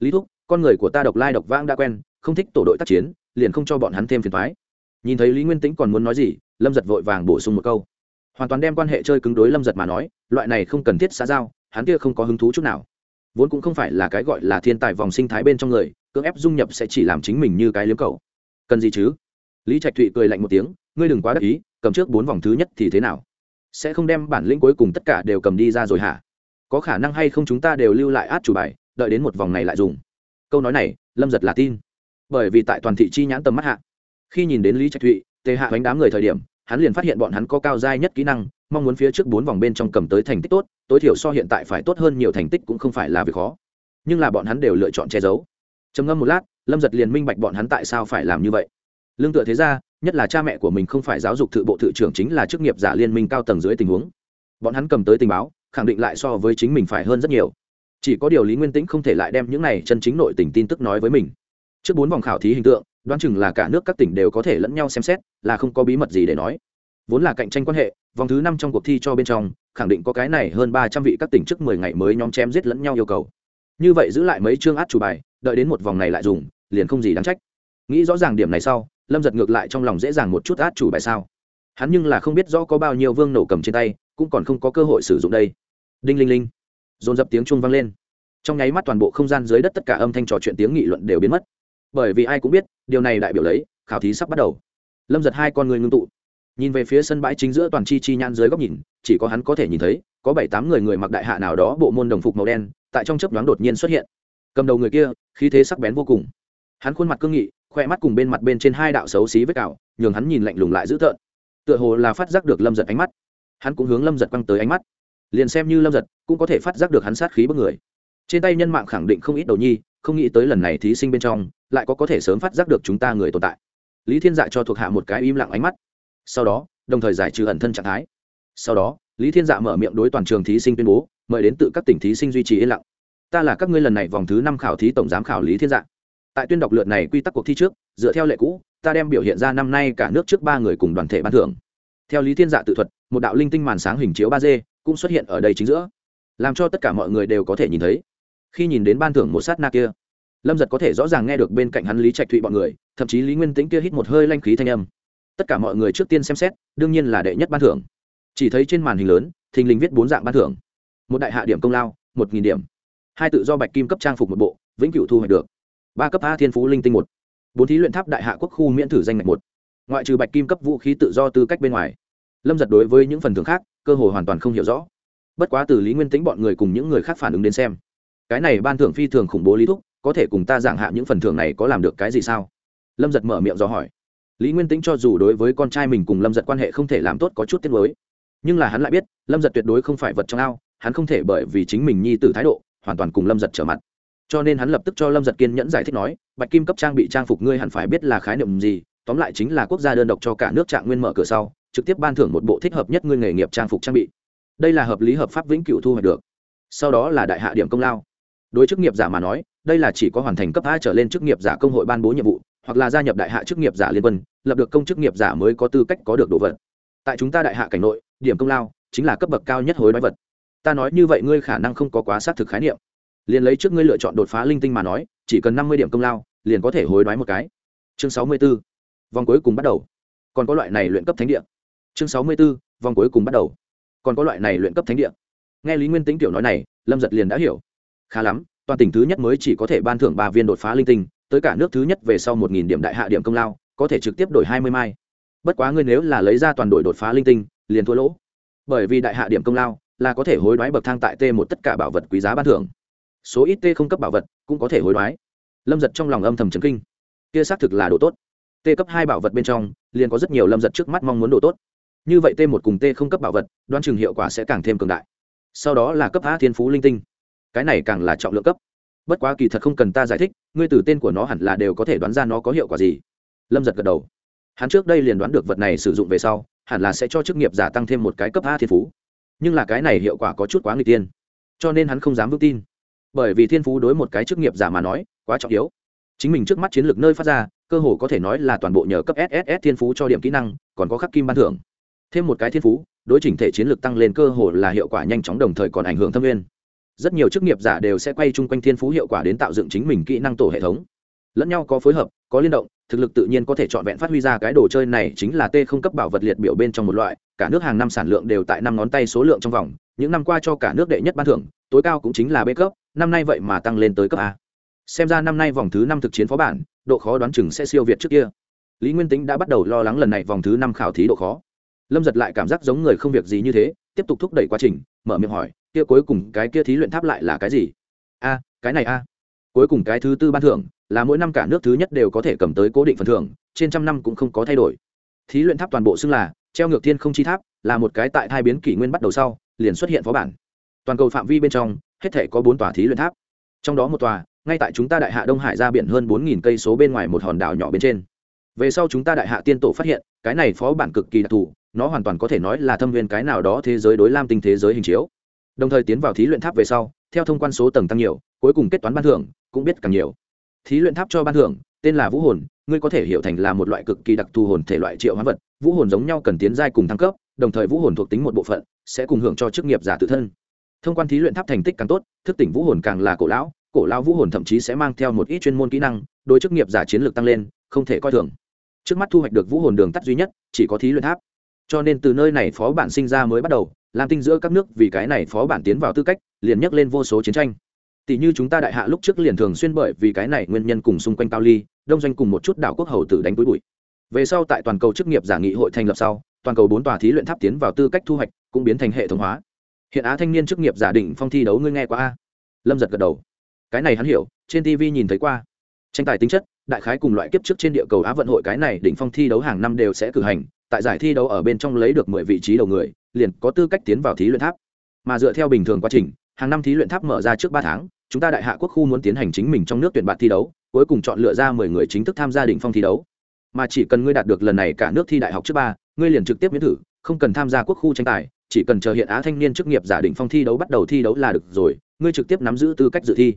Lý thúc, con người của ta độc lai độc vãng đã quen, không thích tổ đội tác chiến, liền không cho bọn hắn thêm phiền thoái nhìn thấy lý nguyên tĩnh còn muốn nói gì, lâm giật vội vàng bổ sung một câu hoàn toàn đem quan hệ chơi cứng đối lâm giật mà nói, loại này không cần thiết xã giao, hắn kia không có hứng thú chút nào. Vốn cũng không phải là cái gọi là thiên tài vòng sinh thái bên trong người, cưỡng ép dung nhập sẽ chỉ làm chính mình như cái liếm cầu cần gì chứ? Lý trạch thụy cười lạnh một tiếng, ngươi đừng quá đắc ý, cầm trước bốn vòng thứ nhất thì thế nào? Sẽ không đem bản lĩnh cuối cùng tất cả đều cầm đi ra rồi hả? Có khả năng hay không chúng ta đều lưu lại át chủ bài, đợi đến một vòng này lại dùng? Câu nói này, lâm giật là tin. Bởi vì tại toàn thị chi nhãn tầm mắt hạ, khi nhìn đến lý trạch thụy, tề hạ bánh đám người thời điểm hắn liền phát hiện bọn hắn có cao giai nhất kỹ năng, mong muốn phía trước bốn vòng bên trong cầm tới thành tích tốt, tối thiểu so hiện tại phải tốt hơn nhiều thành tích cũng không phải là việc khó. Nhưng là bọn hắn đều lựa chọn che giấu. Trầm ngâm một lát, lâm giật liền minh bạch bọn hắn tại sao phải làm như vậy. Lương tựa thế ra, nhất là cha mẹ của mình không phải giáo dục thự bộ thự trưởng chính là chức nghiệp giả liên minh cao tầng dưới tình huống. Bọn hắn cầm tới tình báo, khẳng định lại so với chính mình phải hơn rất nhiều. Chỉ có điều lý nguyên tĩnh không thể lại đem những này chân chính nội tình tin tức nói với mình. Trước bốn vòng khảo thí hình tượng đoán chừng là cả nước các tỉnh đều có thể lẫn nhau xem xét, là không có bí mật gì để nói. Vốn là cạnh tranh quan hệ, vòng thứ năm trong cuộc thi cho bên trong, khẳng định có cái này hơn ba trăm vị các tỉnh trước mười ngày mới nhóm chém giết lẫn nhau yêu cầu. Như vậy giữ lại mấy chương át chủ bài, đợi đến một vòng này lại dùng, liền không gì đáng trách. Nghĩ rõ ràng điểm này sau, lâm giật ngược lại trong lòng dễ dàng một chút át chủ bài sao. Hắn nhưng là không biết rõ có bao nhiêu vương nổ cầm trên tay, cũng còn không có cơ hội sử dụng đây. Đinh linh linh. Dồn dập tiếng chuông vang lên. Trong nháy mắt toàn bộ không gian dưới đất tất cả âm thanh trò chuyện tiếng nghị luận đều biến mất. Bởi vì ai cũng biết điều này đại biểu lấy, khảo thí sắp bắt đầu. Lâm giật hai con người ngưng tụ. Nhìn về phía sân bãi chính giữa toàn chi chi nhãn dưới góc nhìn, chỉ có hắn có thể nhìn thấy, có bảy tám người người mặc đại hạ nào đó bộ môn đồng phục màu đen, tại trong chấp nhoáng đột nhiên xuất hiện. Cầm đầu người kia, khí thế sắc bén vô cùng. Hắn khuôn mặt cương nghị, khoe mắt cùng bên mặt bên trên hai đạo xấu xí với cạo nhường hắn nhìn lạnh lùng lại dữ tợn. Tựa hồ là phát giác được lâm giật ánh mắt. Hắn cũng hướng lâm giật quăng tới ánh mắt. Liền xem như lâm giật, cũng có thể phát giác được hắn sát khí bất người. Trên tay nhân mạng khẳng định không ít đầu nhi, không nghĩ tới lần này thí sinh bên trong lại có có thể sớm phát giác được chúng ta người tồn tại. Lý thiên dạ cho thuộc hạ một cái im lặng ánh mắt. Sau đó, đồng thời giải trừ ẩn thân trạng thái. Sau đó, lý thiên dạ mở miệng đối toàn trường thí sinh tuyên bố, mời đến tự các tỉnh thí sinh duy trì yên lặng. Ta là các ngươi lần này vòng thứ năm khảo thí tổng giám khảo lý thiên dạ. Tại tuyên đọc lượt này quy tắc cuộc thi trước, dựa theo lệ cũ, ta đem biểu hiện ra năm nay cả nước trước ba người cùng đoàn thể ban thưởng. Theo lý thiên dạ tự thuật, một đạo linh tinh màn sáng hình chiếu ba d cũng xuất hiện ở đây chính giữa, làm cho tất cả mọi người đều có thể nhìn thấy. Khi nhìn đến ban thưởng một sát na kia lâm giật có thể rõ ràng nghe được bên cạnh hắn lý trạch thụy bọn người, thậm chí lý nguyên tĩnh kia hít một hơi lanh khí thanh âm. Tất cả mọi người trước tiên xem xét, đương nhiên là đệ nhất ban thưởng. Chỉ thấy trên màn hình lớn, thình lình viết bốn dạng ban thưởng. Một đại hạ điểm công lao, một nghìn điểm. Hai tự do bạch kim cấp trang phục một bộ, vĩnh cửu thu hoạch được. Ba cấp a thiên phú linh tinh một. Bốn thí luyện tháp đại hạ quốc khu miễn thử danh ngạch một. Ngoại trừ bạch kim cấp vũ khí tự do tư cách bên ngoài, lâm giật đối với những phần thưởng khác, cơ hội hoàn toàn không hiểu rõ. Bất quá từ lý nguyên tính bọn người cùng những người khác phản ứng đến xem, cái này ban thưởng phi thường khủng bố lý thúc có thể cùng ta giảng hạ những phần thưởng này có làm được cái gì sao? Lâm giật mở miệng do hỏi. Lý nguyên tính cho dù đối với con trai mình cùng lâm giật quan hệ không thể làm tốt có chút tiết mới nhưng là hắn lại biết, lâm giật tuyệt đối không phải vật trong ao, hắn không thể bởi vì chính mình nhi t thái độ, hoàn toàn cùng lâm giật trở mặt. Cho nên hắn lập tức cho lâm giật kiên nhẫn giải thích nói, bạch kim cấp trang bị trang phục ngươi hẳn phải biết là khái niệm gì, tóm lại chính là quốc gia đơn độc cho cả nước trạng nguyên mở cửa sau, trực tiếp ban thưởng một bộ thích hợp nhất ngươi nghề nghiệp trang phục trang bị. Đây là hợp lý hợp pháp vĩnh cửu thu hoạch được. Sau đó là đại hạ điểm công lao. Đối chức nghiệp giả mà nói đây là chỉ có hoàn thành cấp a trở lên chức nghiệp giả công hội ban bố nhiệm vụ, hoặc là gia nhập đại hạ chức nghiệp giả liên quân, lập được công chức nghiệp giả mới có tư cách có được đồ vật. Tại chúng ta đại hạ cảnh nội, điểm công lao chính là cấp bậc cao nhất hối đoái vật. Ta nói như vậy ngươi khả năng không có quá xác thực khái niệm. Liền lấy trước ngươi lựa chọn đột phá linh tinh mà nói, chỉ cần năm mươi điểm công lao, liền có thể hối đoái một cái. Chương sáu mươi b ố vòng cuối cùng bắt đầu. Còn có loại này luyện cấp thánh địa. Chương sáu mươi b ố vòng cuối cùng bắt đầu. Còn có loại này luyện cấp thánh địa. Nghe lý nguyên tính tiểu nói này, lâm giật liền đã hiểu. Khá lắm toàn tỉnh thứ nhất mới chỉ có thể ban thưởng ba viên đột phá linh tinh, tới cả nước thứ nhất về sau một nghìn điểm đại hạ điểm công lao, có thể trực tiếp đổi hai mươi mai. Bất quá ngươi nếu là lấy ra toàn đội đột phá linh tinh, liền thua lỗ. Bởi vì đại hạ điểm công lao là có thể hối đoái bậc thang tại t một tất cả bảo vật quý giá ban thưởng. Số ít t không cấp bảo vật cũng có thể hối đoái. Lâm giật trong lòng âm thầm trấn kinh. Kia xác thực là đồ tốt. T cấp hai bảo vật bên trong, liền có rất nhiều lâm giật trước mắt mong muốn đồ tốt. Như vậy t một cùng t không cấp bảo vật đoan chừng hiệu quả sẽ càng thêm cường đại. Sau đó là cấp a thiên phú linh tinh cái này càng là trọng lượng cấp. Bất quá kỳ thật không cần ta giải thích, ngươi từ tên của nó hẳn là đều có thể đoán ra nó có hiệu quả gì. Lâm giật gật đầu. Hắn trước đây liền đoán được vật này sử dụng về sau, hẳn là sẽ cho chức nghiệp giả tăng thêm một cái cấp a thiên phú. Nhưng là cái này hiệu quả có chút quá người tiên. Cho nên hắn không dám vững tin. Bởi vì thiên phú đối một cái chức nghiệp giả mà nói, quá trọng yếu. Chính mình trước mắt chiến lược nơi phát ra, cơ hồ có thể nói là toàn bộ nhờ cấp sss thiên phú cho điểm kỹ năng, còn có khắc kim ban thưởng. Thêm một cái thiên phú, đối chỉnh thể chiến lược tăng lên cơ hồ là hiệu quả nhanh chóng đồng thời còn ảnh hưởng thâm viên rất nhiều chức nghiệp giả đều sẽ quay chung quanh thiên phú hiệu quả đến tạo dựng chính mình kỹ năng tổ hệ thống. Lẫn nhau có phối hợp, có liên động, thực lực tự nhiên có thể trọn vẹn phát huy ra cái đồ chơi này chính là t không cấp bảo vật liệt biểu bên trong một loại, cả nước hàng năm sản lượng đều tại năm ngón tay số lượng trong vòng, những năm qua cho cả nước đệ nhất ban thưởng, tối cao cũng chính là b cấp, năm nay vậy mà tăng lên tới cấp a. Xem ra năm nay vòng thứ năm thực chiến phó bản, độ khó đoán chừng sẽ siêu việt trước kia. Lý nguyên tính đã bắt đầu lo lắng lần này vòng thứ năm khảo thí độ khó. Lâm giật lại cảm giác giống người không việc gì như thế, tiếp tục thúc đẩy quá trình, mở miệng hỏi kia cuối cùng cái kia thí luyện tháp lại là cái gì? A, cái này a. Cuối cùng cái thứ tư ban thưởng là mỗi năm cả nước thứ nhất đều có thể cầm tới cố định phần thưởng, trên trăm năm cũng không có thay đổi. Thí luyện tháp toàn bộ xưng là treo ngược thiên không chi tháp, là một cái tại hai biến kỷ nguyên bắt đầu sau, liền xuất hiện phó bản. Toàn cầu phạm vi bên trong, hết thể có bốn tòa thí luyện tháp. Trong đó một tòa, ngay tại chúng ta đại hạ đông hải ra biển hơn bốn nghìn cây số bên ngoài một hòn đảo nhỏ bên trên. Về sau chúng ta đại hạ tiên tổ phát hiện, cái này phó bản cực kỳ đặc thù, nó hoàn toàn có thể nói là thâm viên cái nào đó thế giới đối lam tinh thế giới hình chiếu đồng thời tiến vào thí luyện tháp về sau, theo thông quan số tầng tăng nhiều, cuối cùng kết toán ban thưởng cũng biết càng nhiều. Thí luyện tháp cho ban thưởng, tên là vũ hồn, ngươi có thể hiểu thành là một loại cực kỳ đặc thù hồn thể loại triệu hóa vật. Vũ hồn giống nhau cần tiến giai cùng thăng cấp, đồng thời vũ hồn thuộc tính một bộ phận, sẽ cùng hưởng cho chức nghiệp giả tự thân. Thông quan thí luyện tháp thành tích càng tốt, thức tỉnh vũ hồn càng là cổ lão cổ lão vũ hồn thậm chí sẽ mang theo một ít chuyên môn kỹ năng đôi chức nghiệp giả chiến lược tăng lên, không thể coi thường. Trước mắt thu hoạch được vũ hồn đường tắt duy nhất, chỉ có thí luyện tháp. Cho nên từ nơi này phó bản sinh ra mới bắt đầu làm tinh giữa các nước vì cái này phó bản tiến vào tư cách, liền nhắc lên vô số chiến tranh. Tỷ như chúng ta đại hạ lúc trước liền thường xuyên bởi vì cái này nguyên nhân cùng xung quanh cao ly đông doanh cùng một chút đảo quốc hầu tử đánh túi bụi. Về sau tại toàn cầu chức nghiệp giả nghị hội thành lập sau, toàn cầu bốn tòa thí luyện tháp tiến vào tư cách thu hoạch, cũng biến thành hệ thống hóa. Hiện á thanh niên chức nghiệp giả định phong thi đấu ngươi nghe qua a? Lâm giật gật đầu. Cái này hắn hiểu, trên tv nhìn thấy qua. Tranh tài tính chất, đại khái cùng loại kiếp trước trên địa cầu á vận hội cái này đỉnh phong thi đấu hàng năm đều sẽ cử hành, tại giải thi đấu ở bên trong lấy được mười vị trí đầu người liền có tư cách tiến vào thí luyện tháp. Mà dựa theo bình thường quá trình, hàng năm thí luyện tháp mở ra trước ba tháng, chúng ta đại hạ quốc khu muốn tiến hành chính mình trong nước tuyển bạn thi đấu, cuối cùng chọn lựa ra mười người chính thức tham gia đỉnh phong thi đấu. Mà chỉ cần ngươi đạt được lần này cả nước thi đại học trước ba, ngươi liền trực tiếp miễn thử, không cần tham gia quốc khu tranh tài, chỉ cần chờ hiện á thanh niên chức nghiệp giả định phong thi đấu bắt đầu thi đấu là được rồi, ngươi trực tiếp nắm giữ tư cách dự thi.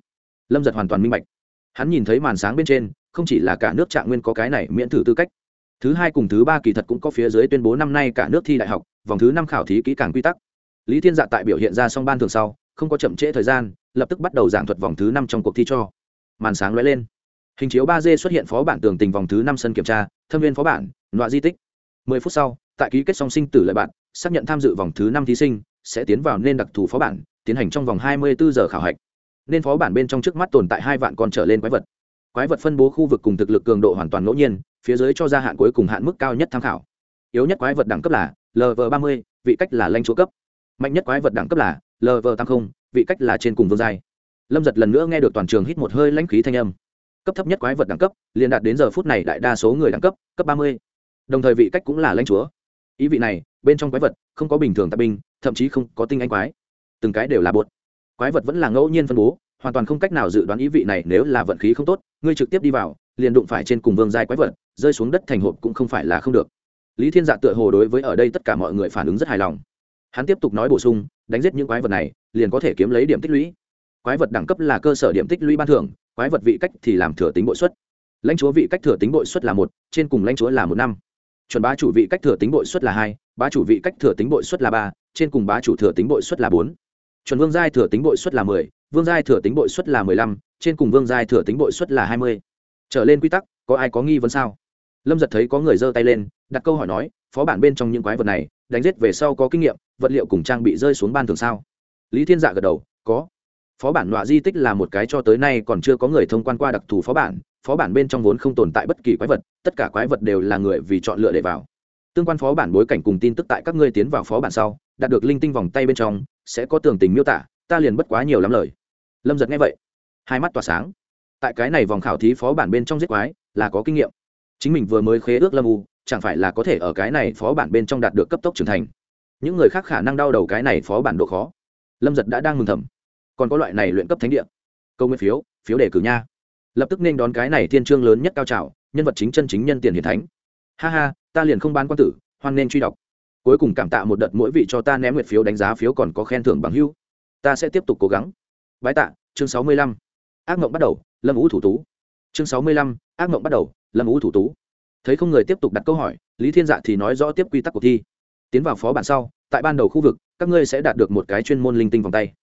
Lâm giật hoàn toàn minh bạch. Hắn nhìn thấy màn sáng bên trên, không chỉ là cả nước trạng nguyên có cái này miễn thử tư cách. Thứ hai cùng thứ ba kỳ thật cũng có phía dưới tuyên bố năm nay cả nước thi đại học vòng thứ năm khảo thí kỹ càng quy tắc. Lý thiên dạ tại biểu hiện ra xong ban thường sau, không có chậm trễ thời gian, lập tức bắt đầu giảng thuật vòng thứ năm trong cuộc thi cho. Màn sáng lóe lên. Hình chiếu ba d xuất hiện phó bản tường tình vòng thứ năm sân kiểm tra, thâm viên phó bản loại di tích. Mười phút sau, tại ký kết song sinh tử lợi bạn, xác nhận tham dự vòng thứ năm thí sinh, sẽ tiến vào nên đặc thù phó bản, tiến hành trong vòng hai mươi bốn giờ khảo hạch. Nên phó bản bên trong trước mắt tồn tại hai vạn con trở lên quái vật. Quái vật phân bố khu vực cùng thực lực cường độ hoàn toàn ngẫu nhiên, phía dưới cho gia hạn cuối cùng hạn mức cao nhất tham khảo. Yếu nhất quái vật đẳng cấp là lv ba mươi, vị cách là lanh chúa cấp. Mạnh nhất quái vật đẳng cấp là lv tám mươi, vị cách là trên cùng vương giai. Lâm giật lần nữa nghe được toàn trường hít một hơi lãnh khí thanh âm. Cấp thấp nhất quái vật đẳng cấp, liền đạt đến giờ phút này đại đa số người đẳng cấp cấp ba mươi. Đồng thời vị cách cũng là lãnh chúa. Ý vị này, bên trong quái vật không có bình thường tạp binh, thậm chí không có tinh anh quái. Từng cái đều là bột. Quái vật vẫn là ngẫu nhiên phân bố, hoàn toàn không cách nào dự đoán ý vị này nếu là vận khí không tốt, ngươi trực tiếp đi vào, liền đụng phải trên cùng vương giai quái vật, rơi xuống đất thành hộp cũng không phải là không được lý thiên dạ tựa hồ đối với ở đây tất cả mọi người phản ứng rất hài lòng. Hắn tiếp tục nói bổ sung, đánh giết những quái vật này, liền có thể kiếm lấy điểm tích lũy. Quái vật đẳng cấp là cơ sở điểm tích lũy ban thưởng, quái vật vị cách thì làm thừa tính bội suất. Lãnh chúa vị cách thừa tính bội suất là một, trên cùng lãnh chúa là một năm. Chuẩn bá chủ vị cách thừa tính bội suất là hai, bá chủ vị cách thừa tính bội suất là ba, trên cùng bá chủ thừa tính bội suất là bốn. Chuẩn vương giai thừa tính bội suất là mười, vương giai thừa tính bội suất là mười lăm, trên cùng vương giai thừa tính bội suất là hai mươi. Trở lên quy tắc, có ai có nghi vấn sao? Lâm giật thấy có người giơ tay lên đặt câu hỏi nói, phó bản bên trong những quái vật này, đánh giết về sau có kinh nghiệm, vật liệu cùng trang bị rơi xuống ban thường sao? Lý thiên dạ gật đầu, có. Phó bản nọa di tích là một cái cho tới nay còn chưa có người thông quan qua đặc thù phó bản phó bản bên trong vốn không tồn tại bất kỳ quái vật, tất cả quái vật đều là người vì chọn lựa để vào. Tương quan phó bản bối cảnh cùng tin tức tại các ngươi tiến vào phó bản sau, đạt được linh tinh vòng tay bên trong, sẽ có tường tình miêu tả, ta liền bất quá nhiều lắm lời. Lâm giật nghe vậy, hai mắt tỏa sáng. Tại cái này vòng khảo thí phó bản bên trong giết quái, là có kinh nghiệm. Chính mình vừa mới khế ước lâm u chẳng phải là có thể ở cái này phó bản bên trong đạt được cấp tốc trưởng thành. Những người khác khả năng đau đầu cái này phó bản độ khó. Lâm giật đã đang mừng thầm. Còn có loại này luyện cấp thánh địa. Câu nguyên phiếu phiếu đề cử nha. Lập tức nên đón cái này thiên trương lớn nhất cao trào, nhân vật chính chân chính nhân tiền hiền thánh. Ha ha, ta liền không bán quan tử, hoan nên truy đọc. Cuối cùng cảm tạ một đợt mỗi vị cho ta ném nguyệt phiếu đánh giá phiếu còn có khen thưởng bằng hưu. Ta sẽ tiếp tục cố gắng. Bái tạ, chương sáu mươi lăm. Ác mộng bắt đầu, lâm ú thủ tú. Chương sáu mươi lăm, ác mộng bắt đầu, lâm ú thủ tú thấy không người tiếp tục đặt câu hỏi, lý thiên dạ thì nói rõ tiếp quy tắc cuộc thi. Tiến vào phó bản sau, tại ban đầu khu vực, các ngươi sẽ đạt được một cái chuyên môn linh tinh vòng tay.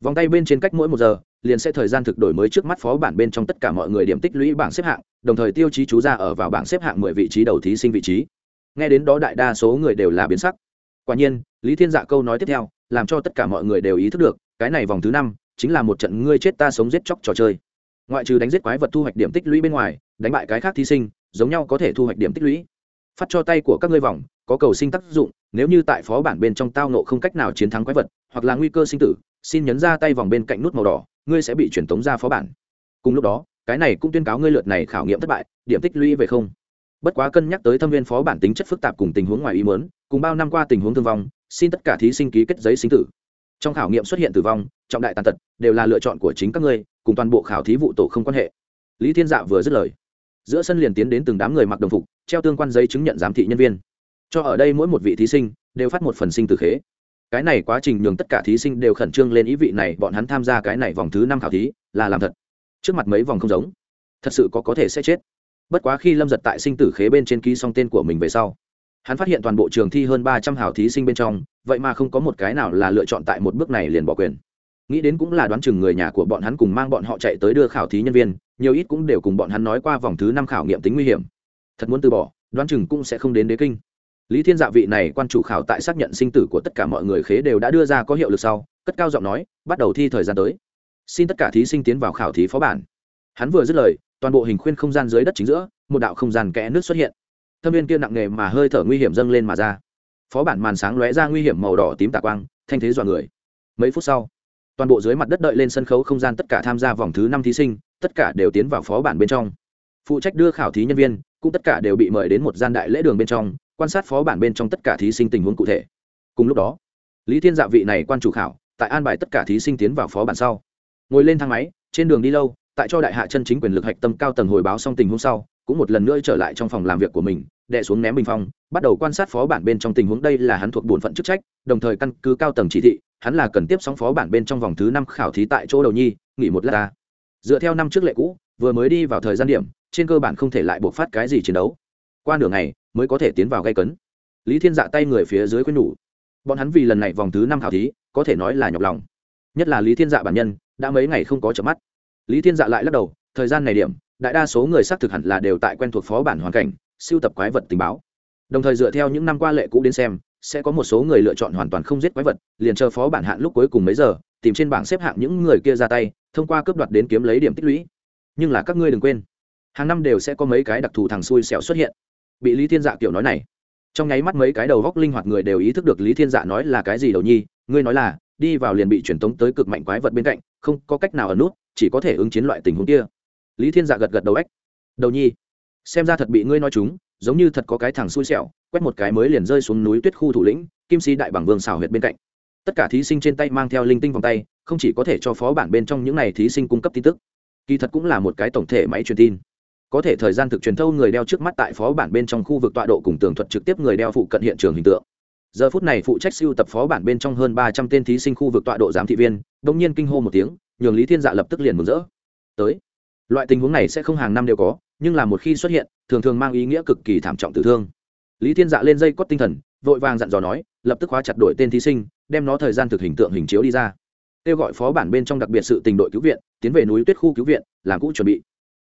Vòng tay bên trên cách mỗi một giờ, liền sẽ thời gian thực đổi mới trước mắt phó bản bên trong tất cả mọi người điểm tích lũy bảng xếp hạng, đồng thời tiêu chí chú ra ở vào bảng xếp hạng mười vị trí đầu thí sinh vị trí. Nghe đến đó đại đa số người đều là biến sắc. Quả nhiên, lý thiên dạ câu nói tiếp theo, làm cho tất cả mọi người đều ý thức được, cái này vòng thứ năm, chính là một trận ngươi chết ta sống giết chóc trò chơi. Ngoại trừ đánh giết quái vật thu hoạch điểm tích lũy bên ngoài, đánh bại cái khác thí sinh giống nhau có thể thu hoạch điểm tích lũy. Phát cho tay của các ngươi vòng, có cầu sinh tác dụng, nếu như tại phó bản bên trong tao nộ không cách nào chiến thắng quái vật, hoặc là nguy cơ sinh tử, xin nhấn ra tay vòng bên cạnh nút màu đỏ, ngươi sẽ bị truyền tống ra phó bản. Cùng lúc đó, cái này cũng tuyên cáo ngươi lượt này khảo nghiệm thất bại, điểm tích lũy về không. Bất quá cân nhắc tới thâm viên phó bản tính chất phức tạp cùng tình huống ngoài ý muốn, cùng bao năm qua tình huống thương vong, xin tất cả thí sinh ký kết giấy sinh tử. Trong khảo nghiệm xuất hiện tử vong, trọng đại tàn tật, đều là lựa chọn của chính các ngươi, cùng toàn bộ khảo thí vụ tổ không quan hệ. Lý thiên dạ vừa dứt lời giữa sân liền tiến đến từng đám người mặc đồng phục, treo tương quan giấy chứng nhận giám thị nhân viên. Cho ở đây mỗi một vị thí sinh đều phát một phần sinh tử khế. Cái này quá trình nhường tất cả thí sinh đều khẩn trương lên ý vị này, bọn hắn tham gia cái này vòng thứ năm khảo thí là làm thật. Trước mặt mấy vòng không giống. Thật sự có có thể sẽ chết. Bất quá khi lâm giật tại sinh tử khế bên trên ký xong tên của mình về sau, hắn phát hiện toàn bộ trường thi hơn ba trăm hào thí sinh bên trong, vậy mà không có một cái nào là lựa chọn tại một bước này liền bỏ quyền nghĩ đến cũng là đoán chừng người nhà của bọn hắn cùng mang bọn họ chạy tới đưa khảo thí nhân viên, nhiều ít cũng đều cùng bọn hắn nói qua vòng thứ năm khảo nghiệm tính nguy hiểm. Thật muốn từ bỏ, đoán chừng cũng sẽ không đến đế kinh. Lý thiên dạ vị này quan chủ khảo tại xác nhận sinh tử của tất cả mọi người khế đều đã đưa ra có hiệu lực sau, cất cao giọng nói, bắt đầu thi thời gian tới. Xin tất cả thí sinh tiến vào khảo thí phó bản. Hắn vừa dứt lời, toàn bộ hình khuyên không gian dưới đất chính giữa, một đạo không gian kẽ nước xuất hiện. Thâm viên kia nặng nề mà hơi thở nguy hiểm dâng lên mà ra. Phó bản màn sáng lóe ra nguy hiểm màu đỏ tím tà quang, thanh thế dọa người. Mấy phút sau toàn bộ dưới mặt đất đợi lên sân khấu không gian tất cả tham gia vòng thứ năm thí sinh, tất cả đều tiến vào phó bản bên trong. Phụ trách đưa khảo thí nhân viên, cũng tất cả đều bị mời đến một gian đại lễ đường bên trong, quan sát phó bản bên trong tất cả thí sinh tình huống cụ thể. Cùng lúc đó, lý thiên dạ vị này quan chủ khảo, tại an bài tất cả thí sinh tiến vào phó bản sau, ngồi lên thang máy, trên đường đi lâu, tại cho đại hạ chân chính quyền lực hạch tâm cao tầng hồi báo xong tình huống sau, cũng một lần nữa trở lại trong phòng làm việc của mình đệ xuống ném bình phong, bắt đầu quan sát phó bản bên trong tình huống đây là hắn thuộc bổn phận chức trách, đồng thời căn cứ cao tầng chỉ thị, hắn là cần tiếp sóng phó bản bên trong vòng thứ năm khảo thí tại chỗ đầu nhi, nghỉ một lát ta. Dựa theo năm trước lệ cũ, vừa mới đi vào thời gian điểm, trên cơ bản không thể lại buộc phát cái gì chiến đấu. Qua nửa ngày, mới có thể tiến vào gây cấn. Lý thiên dạ tay người phía dưới khuyên nhủ. Bọn hắn vì lần này vòng thứ năm khảo thí, có thể nói là nhọc lòng. Nhất là lý thiên dạ bản nhân, đã mấy ngày không có chợp mắt. Lý thiên dạ lại lắc đầu, thời gian này điểm, đại đa số người xác thực hẳn là đều tại quen thuộc phó bản hoàn cảnh sưu tập quái vật tình báo. Đồng thời dựa theo những năm qua lệ cũ đến xem, sẽ có một số người lựa chọn hoàn toàn không giết quái vật, liền chờ phó bản hạn lúc cuối cùng mấy giờ, tìm trên bảng xếp hạng những người kia ra tay, thông qua cướp đoạt đến kiếm lấy điểm tích lũy. Nhưng là các ngươi đừng quên, hàng năm đều sẽ có mấy cái đặc thù thằng xui xẻo xuất hiện. Bị lý thiên dạ kiểu nói này, trong nháy mắt mấy cái đầu góc linh hoạt người đều ý thức được lý thiên dạ nói là cái gì đầu nhi, ngươi nói là, đi vào liền bị truyền tống tới cực mạnh quái vật bên cạnh, không có cách nào ở nút, chỉ có thể ứng chiến loại tình huống kia. Lý thiên dạ gật gật đầu ếch. Đầu nhi xem ra thật bị ngươi nói chúng, giống như thật có cái thằng xui xẻo, quét một cái mới liền rơi xuống núi tuyết khu thủ lĩnh, kim sĩ đại bằng vương xào huyệt bên cạnh. Tất cả thí sinh trên tay mang theo linh tinh vòng tay, không chỉ có thể cho phó bản bên trong những n à y thí sinh cung cấp tin tức, kỳ thật cũng là một cái tổng thể máy truyền tin. Có thể thời gian thực truyền thâu người đeo trước mắt tại phó bản bên trong khu vực tọa độ cùng tường thuật trực tiếp người đeo phụ cận hiện trường hình tượng. Giờ phút này phụ trách siêu tập phó bản bên trong hơn ba trăm tên thí sinh khu vực tọa độ giám thị viên đ ỗ n g nhiên kinh hô một tiếng, nhường lý thiên dạ lập tức liền mừng rỡ. Tới. Loại tình huống này sẽ không hàng năm đều có nhưng là một khi xuất hiện, thường thường mang ý nghĩa cực kỳ thảm trọng tử thương. Lý thiên dạ lên dây cót tinh thần, vội vàng dặn dò nói, lập tức khóa chặt đổi tên thí sinh, đem nó thời gian thực hình tượng hình chiếu đi ra. Kêu gọi phó bản bên trong đặc biệt sự tình đội cứu viện, tiến về núi tuyết khu cứu viện, làm cũ chuẩn bị.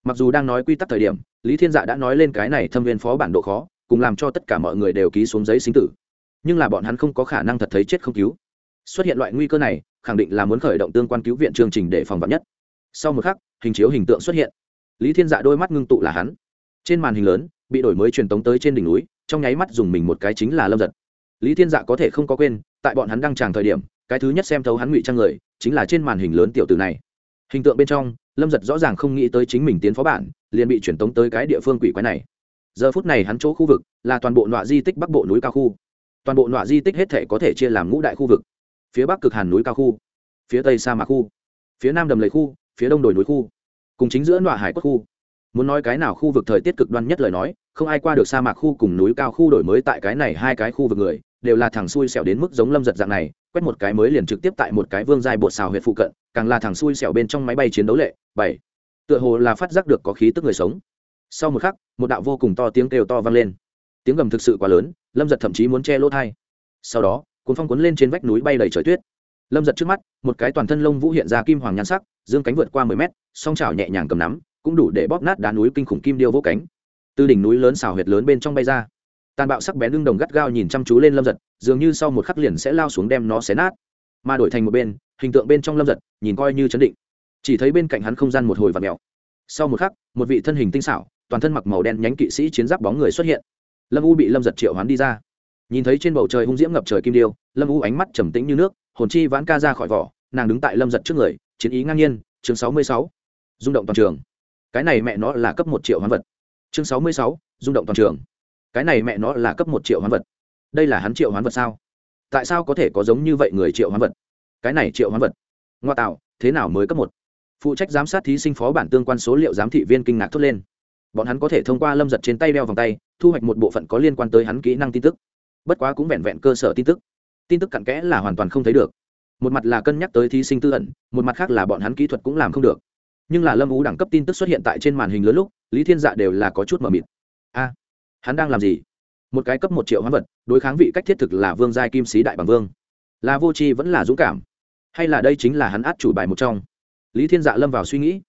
Mặc dù đang nói quy tắc thời điểm, lý thiên dạ đã nói lên cái này thâm viên phó bản độ khó, cùng làm cho tất cả mọi người đều ký xuống giấy sinh tử. Nhưng là bọn hắn không có khả năng thật thấy chết không cứu. Xuất hiện loại nguy cơ này, khẳng định là muốn khởi động tương quan cứu viện chương trình để phòng vật nhất. Sau một khắc, hình chiếu hình tượng xuất hiện lý thiên dạ đôi mắt ngưng tụ là hắn. Trên màn hình lớn, bị đổi mới truyền tống tới trên đỉnh núi, trong nháy mắt dùng mình một cái chính là lâm giật. Lý thiên dạ có thể không có quên, tại bọn hắn đăng tràng thời điểm, cái thứ nhất xem thấu hắn ngụy trang người, chính là trên màn hình lớn tiểu tử này. Hình tượng bên trong, lâm giật rõ ràng không nghĩ tới chính mình tiến phó bản, liền bị truyền tống tới cái địa phương quỷ quái này. Giờ phút này hắn chỗ khu vực là toàn bộ nọa di tích bắc bộ núi cao khu. Toàn bộ nọa di tích hết thể có thể chia làm ngũ đại khu vực. Phía bắc cực hàn núi cao khu, phía tây sa mạc khu, phía nam đầm lầy khu, phía đông đồi núi khu cùng chính giữa nọa hải quốc khu. Muốn nói cái nào khu vực thời tiết cực đoan nhất lời nói, không ai qua được sa mạc khu cùng núi cao khu đổi mới tại cái này hai cái khu vực người, đều là thằng xui xẻo đến mức giống lâm giật dạng này, quét một cái mới liền trực tiếp tại một cái vương giai bột xào huyệt phụ cận, càng là thằng xui xẻo bên trong máy bay chiến đấu lệ, bảy. Tựa hồ là phát giác được có khí tức người sống. Sau một khắc, một đạo vô cùng to tiếng kêu to vang lên. Tiếng gầm thực sự quá lớn, lâm giật thậm chí muốn che lỗ thai. Sau đó, cuốn phong cuốn lên trên vách núi bay đầy trời tuyết lâm giật trước mắt, một cái toàn thân lông vũ hiện ra kim hoàng nhan sắc, dương cánh vượt qua mười mét, song trào nhẹ nhàng cầm nắm, cũng đủ để bóp nát đá núi kinh khủng kim điêu vỗ cánh. Từ đỉnh núi lớn xào huyệt lớn bên trong bay ra. Tàn bạo sắc bén lưng đồng gắt gao nhìn chăm chú lên lâm giật, dường như sau một khắc liền sẽ lao xuống đem nó xé nát. Mà đổi thành một bên, hình tượng bên trong lâm giật, nhìn coi như chấn định. Chỉ thấy bên cạnh hắn không gian một hồi và mèo. Sau một khắc, một vị thân hình tinh xảo, toàn thân mặc màu đen nhánh kỵ sĩ chiến giáp bóng người xuất hiện. Lâm u bị lâm giật triệu hoán đi ra. Nhìn thấy trên bầu trời hung diễm ngập trời kim điêu, lâm u ánh mắt trầm tĩnh như nước hồn chi vãn ca ra khỏi vỏ, nàng đứng tại lâm giật trước người, chiến ý ngang nhiên, chương sáu mươi sáu, rung động toàn trường. Cái này mẹ nó là cấp một triệu hoán vật. Chương sáu mươi sáu, rung động toàn trường. Cái này mẹ nó là cấp một triệu hoán vật. Đây là hắn triệu hoán vật sao? Tại sao có thể có giống như vậy người triệu hoán vật? Cái này triệu hoán vật. Ngoa tạo, thế nào mới cấp một? Phụ trách giám sát thí sinh phó bản tương quan số liệu giám thị viên kinh ngạc thốt lên. Bọn hắn có thể thông qua lâm giật trên tay đeo vòng tay, thu hoạch một bộ phận có liên quan tới hắn kỹ năng tin tức. Bất quá cũng vẹn vẹn cơ sở tin tức tin tức cặn kẽ là hoàn toàn không thấy được. Một mặt là cân nhắc tới thí sinh tư ẩn, một mặt khác là bọn hắn kỹ thuật cũng làm không được. Nhưng là lâm ú đẳng cấp tin tức xuất hiện tại trên màn hình lớn lúc, lý thiên dạ đều là có chút mờ mịt. A, hắn đang làm gì? Một cái cấp một triệu hoán vật, đối kháng vị cách thiết thực là vương giai kim sĩ đại bằng vương. Là vô tri vẫn là dũng cảm? Hay là đây chính là hắn át chủ bài một trong? Lý thiên dạ lâm vào suy nghĩ.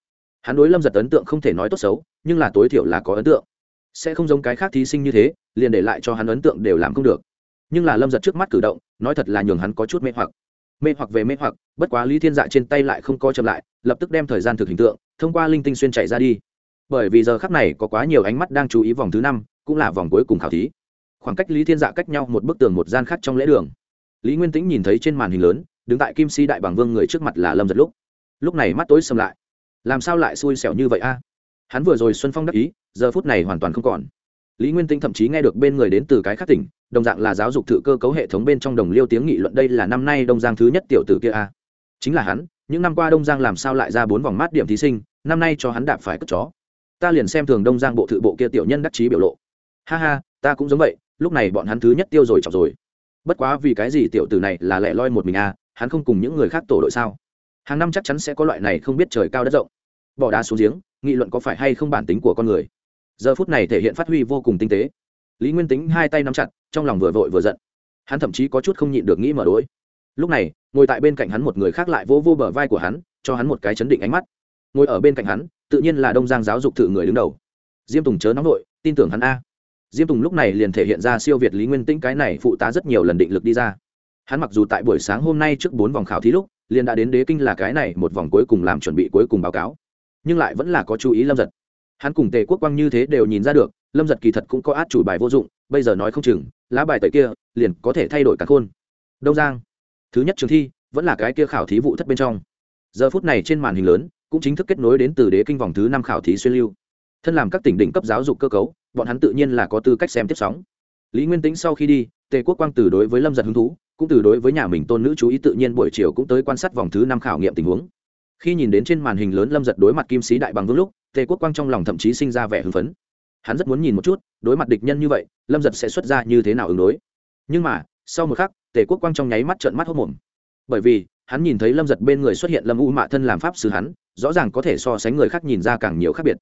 Hắn đối lâm giật ấn tượng không thể nói tốt xấu, nhưng là tối thiểu là có ấn tượng. Sẽ không giống cái khác thí sinh như thế, liền để lại cho hắn ấn tượng đều làm không được nhưng là lâm giật trước mắt cử động, nói thật là nhường hắn có chút mê hoặc. Mê hoặc về mê hoặc, bất quá lý thiên dạ trên tay lại không co chậm lại, lập tức đem thời gian thực hình tượng, thông qua linh tinh xuyên chạy ra đi. Bởi vì giờ khắc này có quá nhiều ánh mắt đang chú ý vòng thứ năm, cũng là vòng cuối cùng khảo thí. Khoảng cách lý thiên dạ cách nhau một bức tường một gian khác trong lễ đường. Lý nguyên tĩnh nhìn thấy trên màn hình lớn, đứng tại kim si đại bằng vương người trước mặt là lâm giật lúc. Lúc này mắt tối xâm lại. Làm sao lại xui xẻo như vậy a? Hắn vừa rồi xuân phong đắc ý, giờ phút này hoàn toàn không còn lý nguyên tinh thậm chí nghe được bên người đến từ cái khác tỉnh, đồng dạng là giáo dục thự cơ cấu hệ thống bên trong đồng liêu tiếng nghị luận đây là năm nay đông giang thứ nhất tiểu tử kia a. Chính là hắn, những năm qua đông giang làm sao lại ra bốn vòng mát điểm thí sinh, năm nay cho hắn đạp phải cất chó. Ta liền xem thường đông giang bộ thự bộ kia tiểu nhân đắc chí biểu lộ. Ha ha, ta cũng giống vậy, lúc này bọn hắn thứ nhất tiêu rồi chọc rồi. Bất quá vì cái gì tiểu tử này là lẻ loi một mình a, hắn không cùng những người khác tổ đội sao? Hàng năm chắc chắn sẽ có loại này không biết trời cao đất rộng. Bỏ đá xuống giếng, nghị luận có phải hay không bản tính của con người? Giờ phút này thể hiện phát huy vô cùng tinh tế. Lý nguyên tính hai tay nắm chặt, trong lòng vừa vội vừa giận. Hắn thậm chí có chút không nhịn được nghĩ mở đối. Lúc này, ngồi tại bên cạnh hắn một người khác lại vô vô bờ vai của hắn, cho hắn một cái chấn định ánh mắt. Ngồi ở bên cạnh hắn, tự nhiên là đông giang giáo dục thử người đứng đầu. Diêm tùng chớ nóng nội, tin tưởng hắn a. Diêm tùng lúc này liền thể hiện ra siêu việt lý nguyên tĩnh cái này phụ tá rất nhiều lần định lực đi ra. Hắn mặc dù tại buổi sáng hôm nay trước bốn vòng khảo thí lúc, liền đã đến đế kinh là cái này một vòng cuối cùng làm chuẩn bị cuối cùng báo cáo, nhưng lại vẫn là có chú ý lâm giật hắn cùng tề quốc quang như thế đều nhìn ra được, lâm giật kỳ thật cũng có át chủ bài vô dụng, bây giờ nói không chừng, lá bài tẩy kia liền có thể thay đổi cả khôn. Đông giang, thứ nhất trường thi, vẫn là cái kia khảo thí vụ thất bên trong. Giờ phút này trên màn hình lớn, cũng chính thức kết nối đến từ đế kinh vòng thứ năm khảo thí xuyên lưu. Thân làm các tỉnh đỉnh cấp giáo dục cơ cấu, bọn hắn tự nhiên là có tư cách xem tiếp sóng. Lý nguyên tính sau khi đi, tề quốc quang từ đối với lâm giật hứng thú, cũng từ đối với nhà mình tôn nữ chú ý tự nhiên buổi chiều cũng tới quan sát vòng thứ năm khảo nghiệm tình huống. Khi nhìn đến trên màn hình lớn lâm giật đối mặt kim sĩ đại bằng vương lúc tề quốc quang trong lòng thậm chí sinh ra vẻ hưng phấn. Hắn rất muốn nhìn một chút, đối mặt địch nhân như vậy, lâm giật sẽ xuất ra như thế nào ứng đối. Nhưng mà, sau một khắc, tề quốc quang trong nháy mắt trợn mắt hốc mồm bởi vì, hắn nhìn thấy lâm giật bên người xuất hiện lâm u mạ thân làm pháp sư hắn, rõ ràng có thể so sánh người khác nhìn ra càng nhiều khác biệt.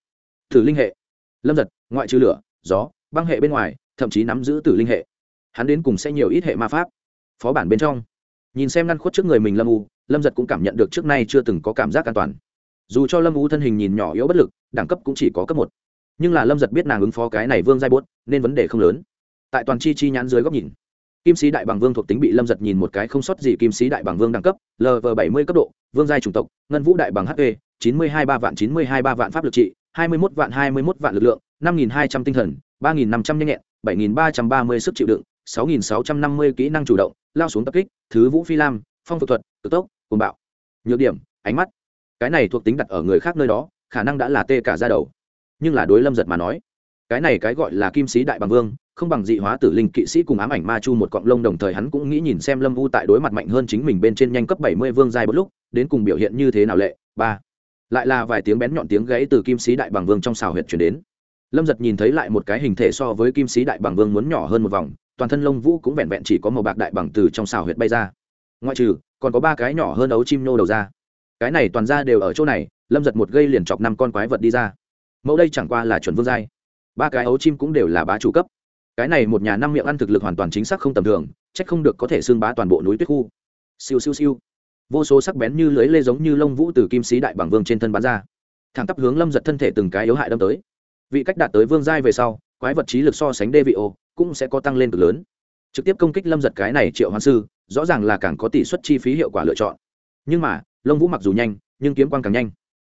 Thử linh hệ. Lâm giật ngoại trừ lửa, gió, băng hệ bên ngoài, thậm chí nắm giữ tử linh hệ. Hắn đến cùng sẽ nhiều ít hệ ma pháp. Phó bản bên trong. Nhìn xem ngăn khuất trước người mình lâm u, lâm giật cũng cảm nhận được trước nay chưa từng có cảm giác an toàn dù cho lâm u thân hình nhìn nhỏ yếu bất lực, đẳng cấp cũng chỉ có cấp một. Nhưng là lâm giật biết nàng ứng phó cái này vương giai bốt nên vấn đề không lớn. Tại toàn chi chi nhãn dưới góc nhìn, kim sĩ đại bằng vương thuộc tính bị lâm giật nhìn một cái không sót gì kim sĩ đại bằng vương đẳng cấp lv bảy mươi cấp độ, vương giai chủng tộc, ngân vũ đại bằng hp chín mươi hai ba vạn chín mươi hai ba vạn pháp lực trị, hai mươi mốt vạn hai mươi mốt vạn lực lượng, năm nghìn hai trăm tinh thần, ba nghìn năm trăm nhanh nhẹn, bảy nghìn ba trăm ba mươi sức chịu đựng, sáu nghìn sáu trăm năm mươi kỹ năng chủ động, lao xuống tập kích, thứ vũ phi lam, phong phật thuật, cực tốc cồn bạo. Nhược điểm, ánh mắt cái này thuộc tính đặt ở người khác nơi đó, khả năng đã là tê cả ra đầu. Nhưng là đối lâm giật mà nói, cái này cái gọi là kim sĩ đại bằng vương, không bằng dị hóa tử linh kỵ sĩ cùng ám ảnh ma chu một cọng lông đồng thời hắn cũng nghĩ nhìn xem lâm u tại đối mặt mạnh hơn chính mình bên trên nhanh cấp bảy mươi vương giai bất lúc, đến cùng biểu hiện như thế nào lệ? Ba. Lại là vài tiếng bén nhọn tiếng gãy từ kim sĩ đại bằng vương trong xào huyệt chuyển đến. Lâm giật nhìn thấy lại một cái hình thể so với kim sĩ đại bằng vương muốn nhỏ hơn một vòng, toàn thân lông vũ cũng vẹn vẹn chỉ có màu bạc đại bằng từ trong xào huyệt bay ra. Ngoại trừ, còn có ba cái nhỏ hơn ấu chim nô đầu ra cái này toàn ra đều ở chỗ này, lâm giật một gây liền chọc năm con quái vật đi ra. Mẫu đây chẳng qua là chuẩn vương giai. Ba cái ấu chim cũng đều là bá chủ cấp. Cái này một nhà năm miệng ăn thực lực hoàn toàn chính xác không tầm thường c h ắ c không được có thể xương bá toàn bộ núi tuyết khu. Siêu siêu siêu. Vô số sắc bén như lưới lê giống như lông vũ từ kim sĩ đại bảng vương trên thân bán ra. Thẳng tắp hướng lâm giật thân thể từng cái yếu hại đâm tới. Vị cách đạt tới vương giai về sau, quái vật trí lực so sánh đê vị ô cũng sẽ có tăng lên cực lớn. Trực tiếp công kích lâm giật cái này triệu hoan sư, rõ ràng là càng có tỷ suất chi phí hiệu quả lựa chọn. Nhưng mà lông vũ mặc dù nhanh, nhưng kiếm quang càng nhanh.